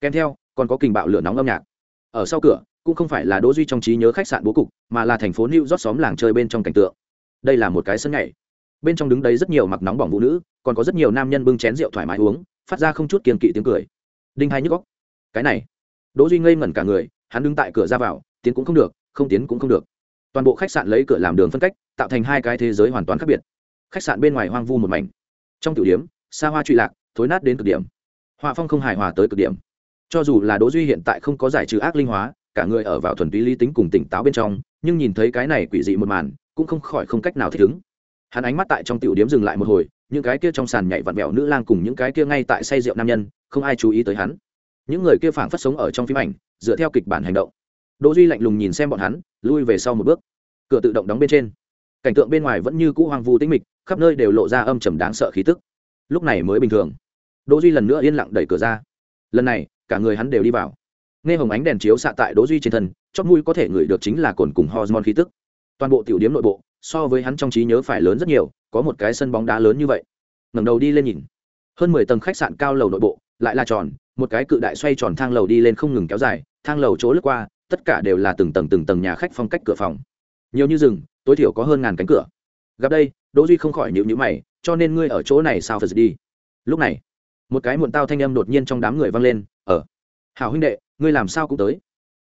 Kèm theo, còn có kình bạo lửa nóng âm nhạc. Ở sau cửa cũng không phải là đỗ duy trong trí nhớ khách sạn bố cục, mà là thành phố new york xóm làng chơi bên trong cảnh tượng. Đây là một cái sân nhảy. Bên trong đứng đấy rất nhiều mặc nóng bỏng vũ nữ, còn có rất nhiều nam nhân bưng chén rượu thoải mái uống, phát ra không chút kiên kỵ tiếng cười. Đinh hai nhức góc cái này. Đỗ duy ngây ngẩn cả người, hắn đứng tại cửa ra vào, tiến cũng không được, không tiến cũng không được. Toàn bộ khách sạn lấy cửa làm đường phân cách, tạo thành hai cái thế giới hoàn toàn khác biệt. Khách sạn bên ngoài hoang vu một mảnh. Trong tiểu điểm, xa hoa trụy lạc, thối nát đến cực điểm. Họa phong không hài hòa tới cực điểm. Cho dù là đỗ duy hiện tại không có giải trừ ác linh hóa cả người ở vào thuần túy lý tính cùng tỉnh táo bên trong, nhưng nhìn thấy cái này quỷ dị một màn, cũng không khỏi không cách nào thích ứng. Hắn ánh mắt tại trong tiểu điếm dừng lại một hồi, những cái kia trong sàn nhảy vặn vẹo nữ lang cùng những cái kia ngay tại say rượu nam nhân, không ai chú ý tới hắn. Những người kia phảng phất sống ở trong phim ảnh, dựa theo kịch bản hành động. Đỗ duy lạnh lùng nhìn xem bọn hắn, lui về sau một bước. Cửa tự động đóng bên trên. Cảnh tượng bên ngoài vẫn như cũ hoang vu tĩnh mịch, khắp nơi đều lộ ra âm trầm đáng sợ khí tức. Lúc này mới bình thường. Đỗ duy lần nữa yên lặng đẩy cửa ra. Lần này, cả người hắn đều đi vào nghe hồng ánh đèn chiếu xạ tại đỗ duy trên thân chót mũi có thể ngửi được chính là cồn cùng hormone khí tức. Toàn bộ tiểu điểm nội bộ, so với hắn trong trí nhớ phải lớn rất nhiều, có một cái sân bóng đá lớn như vậy. Ngẩng đầu đi lên nhìn. Hơn mười tầng khách sạn cao lầu nội bộ, lại là tròn, một cái cự đại xoay tròn thang lầu đi lên không ngừng kéo dài, thang lầu chỗ lướt qua, tất cả đều là từng tầng từng tầng nhà khách phong cách cửa phòng. Nhiều như rừng, tối thiểu có hơn ngàn cánh cửa. Gặp đây, đỗ duy không khỏi nhịu nhữ mày, cho nên ngươi ở chỗ này sao phật đi? Lúc này, một cái muộn tao thanh âm đột nhiên trong đám người vang lên, ở hảo huynh đệ, ngươi làm sao cũng tới.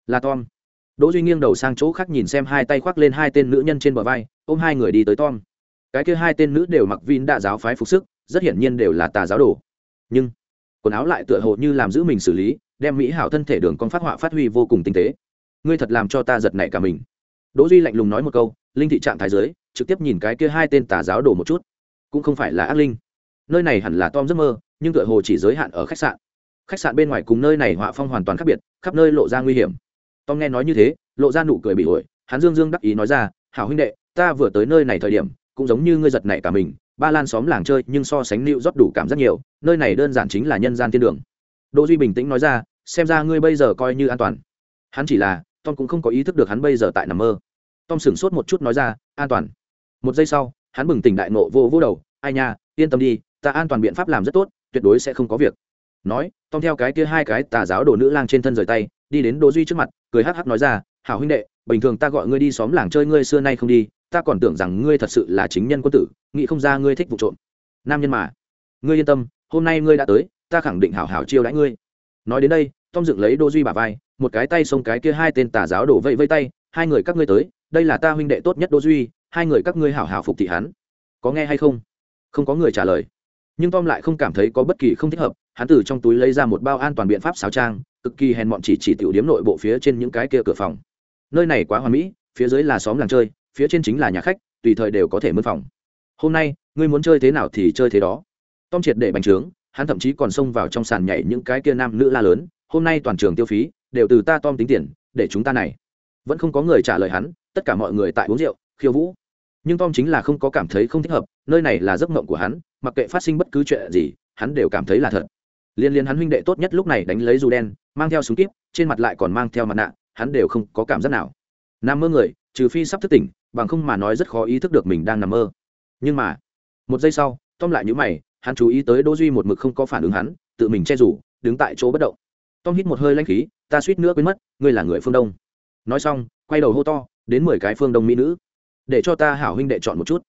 Là tom. Đỗ duy nghiêng đầu sang chỗ khác nhìn xem hai tay khoác lên hai tên nữ nhân trên bờ vai, ôm hai người đi tới tom. Cái kia hai tên nữ đều mặc vin đạ giáo phái phục sức, rất hiển nhiên đều là tà giáo đồ. Nhưng, quần áo lại tựa hồ như làm giữ mình xử lý, đem mỹ hảo thân thể đường con phát họa phát huy vô cùng tinh tế. Ngươi thật làm cho ta giật nảy cả mình. Đỗ duy lạnh lùng nói một câu, linh thị trạng thái giới trực tiếp nhìn cái kia hai tên tà giáo đồ một chút. Cũng không phải là ác linh. Nơi này hẳn là tom giấc mơ, nhưng tựa hồ chỉ giới hạn ở khách sạn khách sạn bên ngoài cùng nơi này họa phong hoàn toàn khác biệt, khắp nơi lộ ra nguy hiểm. Tom nghe nói như thế, lộ ra nụ cười bị ổi, hắn dương dương đắc ý nói ra, hảo huynh đệ, ta vừa tới nơi này thời điểm, cũng giống như ngươi giật này cả mình, ba lan xóm làng chơi nhưng so sánh nịu rót đủ cảm rất nhiều, nơi này đơn giản chính là nhân gian thiên đường. Đỗ duy bình tĩnh nói ra, xem ra ngươi bây giờ coi như an toàn. Hắn chỉ là, tom cũng không có ý thức được hắn bây giờ tại nằm mơ. Tom sửng sốt một chút nói ra, an toàn. Một giây sau, hắn bừng tỉnh đại nộ vô vô đầu, ai nha, yên tâm đi, ta an toàn biện pháp làm rất tốt, tuyệt đối sẽ không có việc nói tom theo cái kia hai cái tà giáo đồ nữ lang trên thân rời tay, đi đến đỗ duy trước mặt, cười hắc hắc nói ra, hảo huynh đệ, bình thường ta gọi ngươi đi xóm làng chơi ngươi xưa nay không đi, ta còn tưởng rằng ngươi thật sự là chính nhân quân tử, nghĩ không ra ngươi thích vụ trộm. Nam nhân mà. Ngươi yên tâm, hôm nay ngươi đã tới, ta khẳng định hảo hảo chiêu đãi ngươi. Nói đến đây tom dựng lấy đỗ duy bả vai, một cái tay xông cái kia hai tên tà giáo đổ vây vây tay, hai người các ngươi tới, đây là ta huynh đệ tốt nhất đỗ duy, hai người các ngươi hảo hảo phục thị hắn. Có nghe hay không? Không có người trả lời. Nhưng tom lại không cảm thấy có bất kỳ không thích hợp hắn từ trong túi lấy ra một bao an toàn biện pháp xáo trang, cực kỳ hèn mọn chỉ chỉ tiểu điếm nội bộ phía trên những cái kia cửa phòng. Nơi này quá hoa mỹ, phía dưới là xóm làng chơi, phía trên chính là nhà khách, tùy thời đều có thể mướn phòng. Hôm nay, ngươi muốn chơi thế nào thì chơi thế đó. Tom triệt để bành trướng, hắn thậm chí còn xông vào trong sàn nhảy những cái kia nam nữ la lớn, hôm nay toàn trường tiêu phí, đều từ ta tom tính tiền, để chúng ta này. Vẫn không có người trả lời hắn, tất cả mọi người tại uống rượu, khiêu vũ. Nhưng tom chính là không có cảm thấy không thích hợp, nơi này là giấc mộng của hắn, mặc kệ phát sinh bất cứ chuyện gì, hắn đều cảm thấy là thật liên liên hắn huynh đệ tốt nhất lúc này đánh lấy dù đen, mang theo súng kíp, trên mặt lại còn mang theo mặt nạ, hắn đều không có cảm giác nào. Nằm mơ người, trừ phi sắp thức tỉnh, bằng không mà nói rất khó ý thức được mình đang nằm mơ. Nhưng mà, một giây sau, tom lại nhữ mày, hắn chú ý tới đỗ duy một mực không có phản ứng hắn, tự mình che rủ, đứng tại chỗ bất động. Tom hít một hơi lanh khí, ta suýt nữa quên mất, ngươi là người phương đông. Nói xong, quay đầu hô to, đến mười cái phương đông mỹ nữ, để cho ta hảo huynh đệ chọn một chút.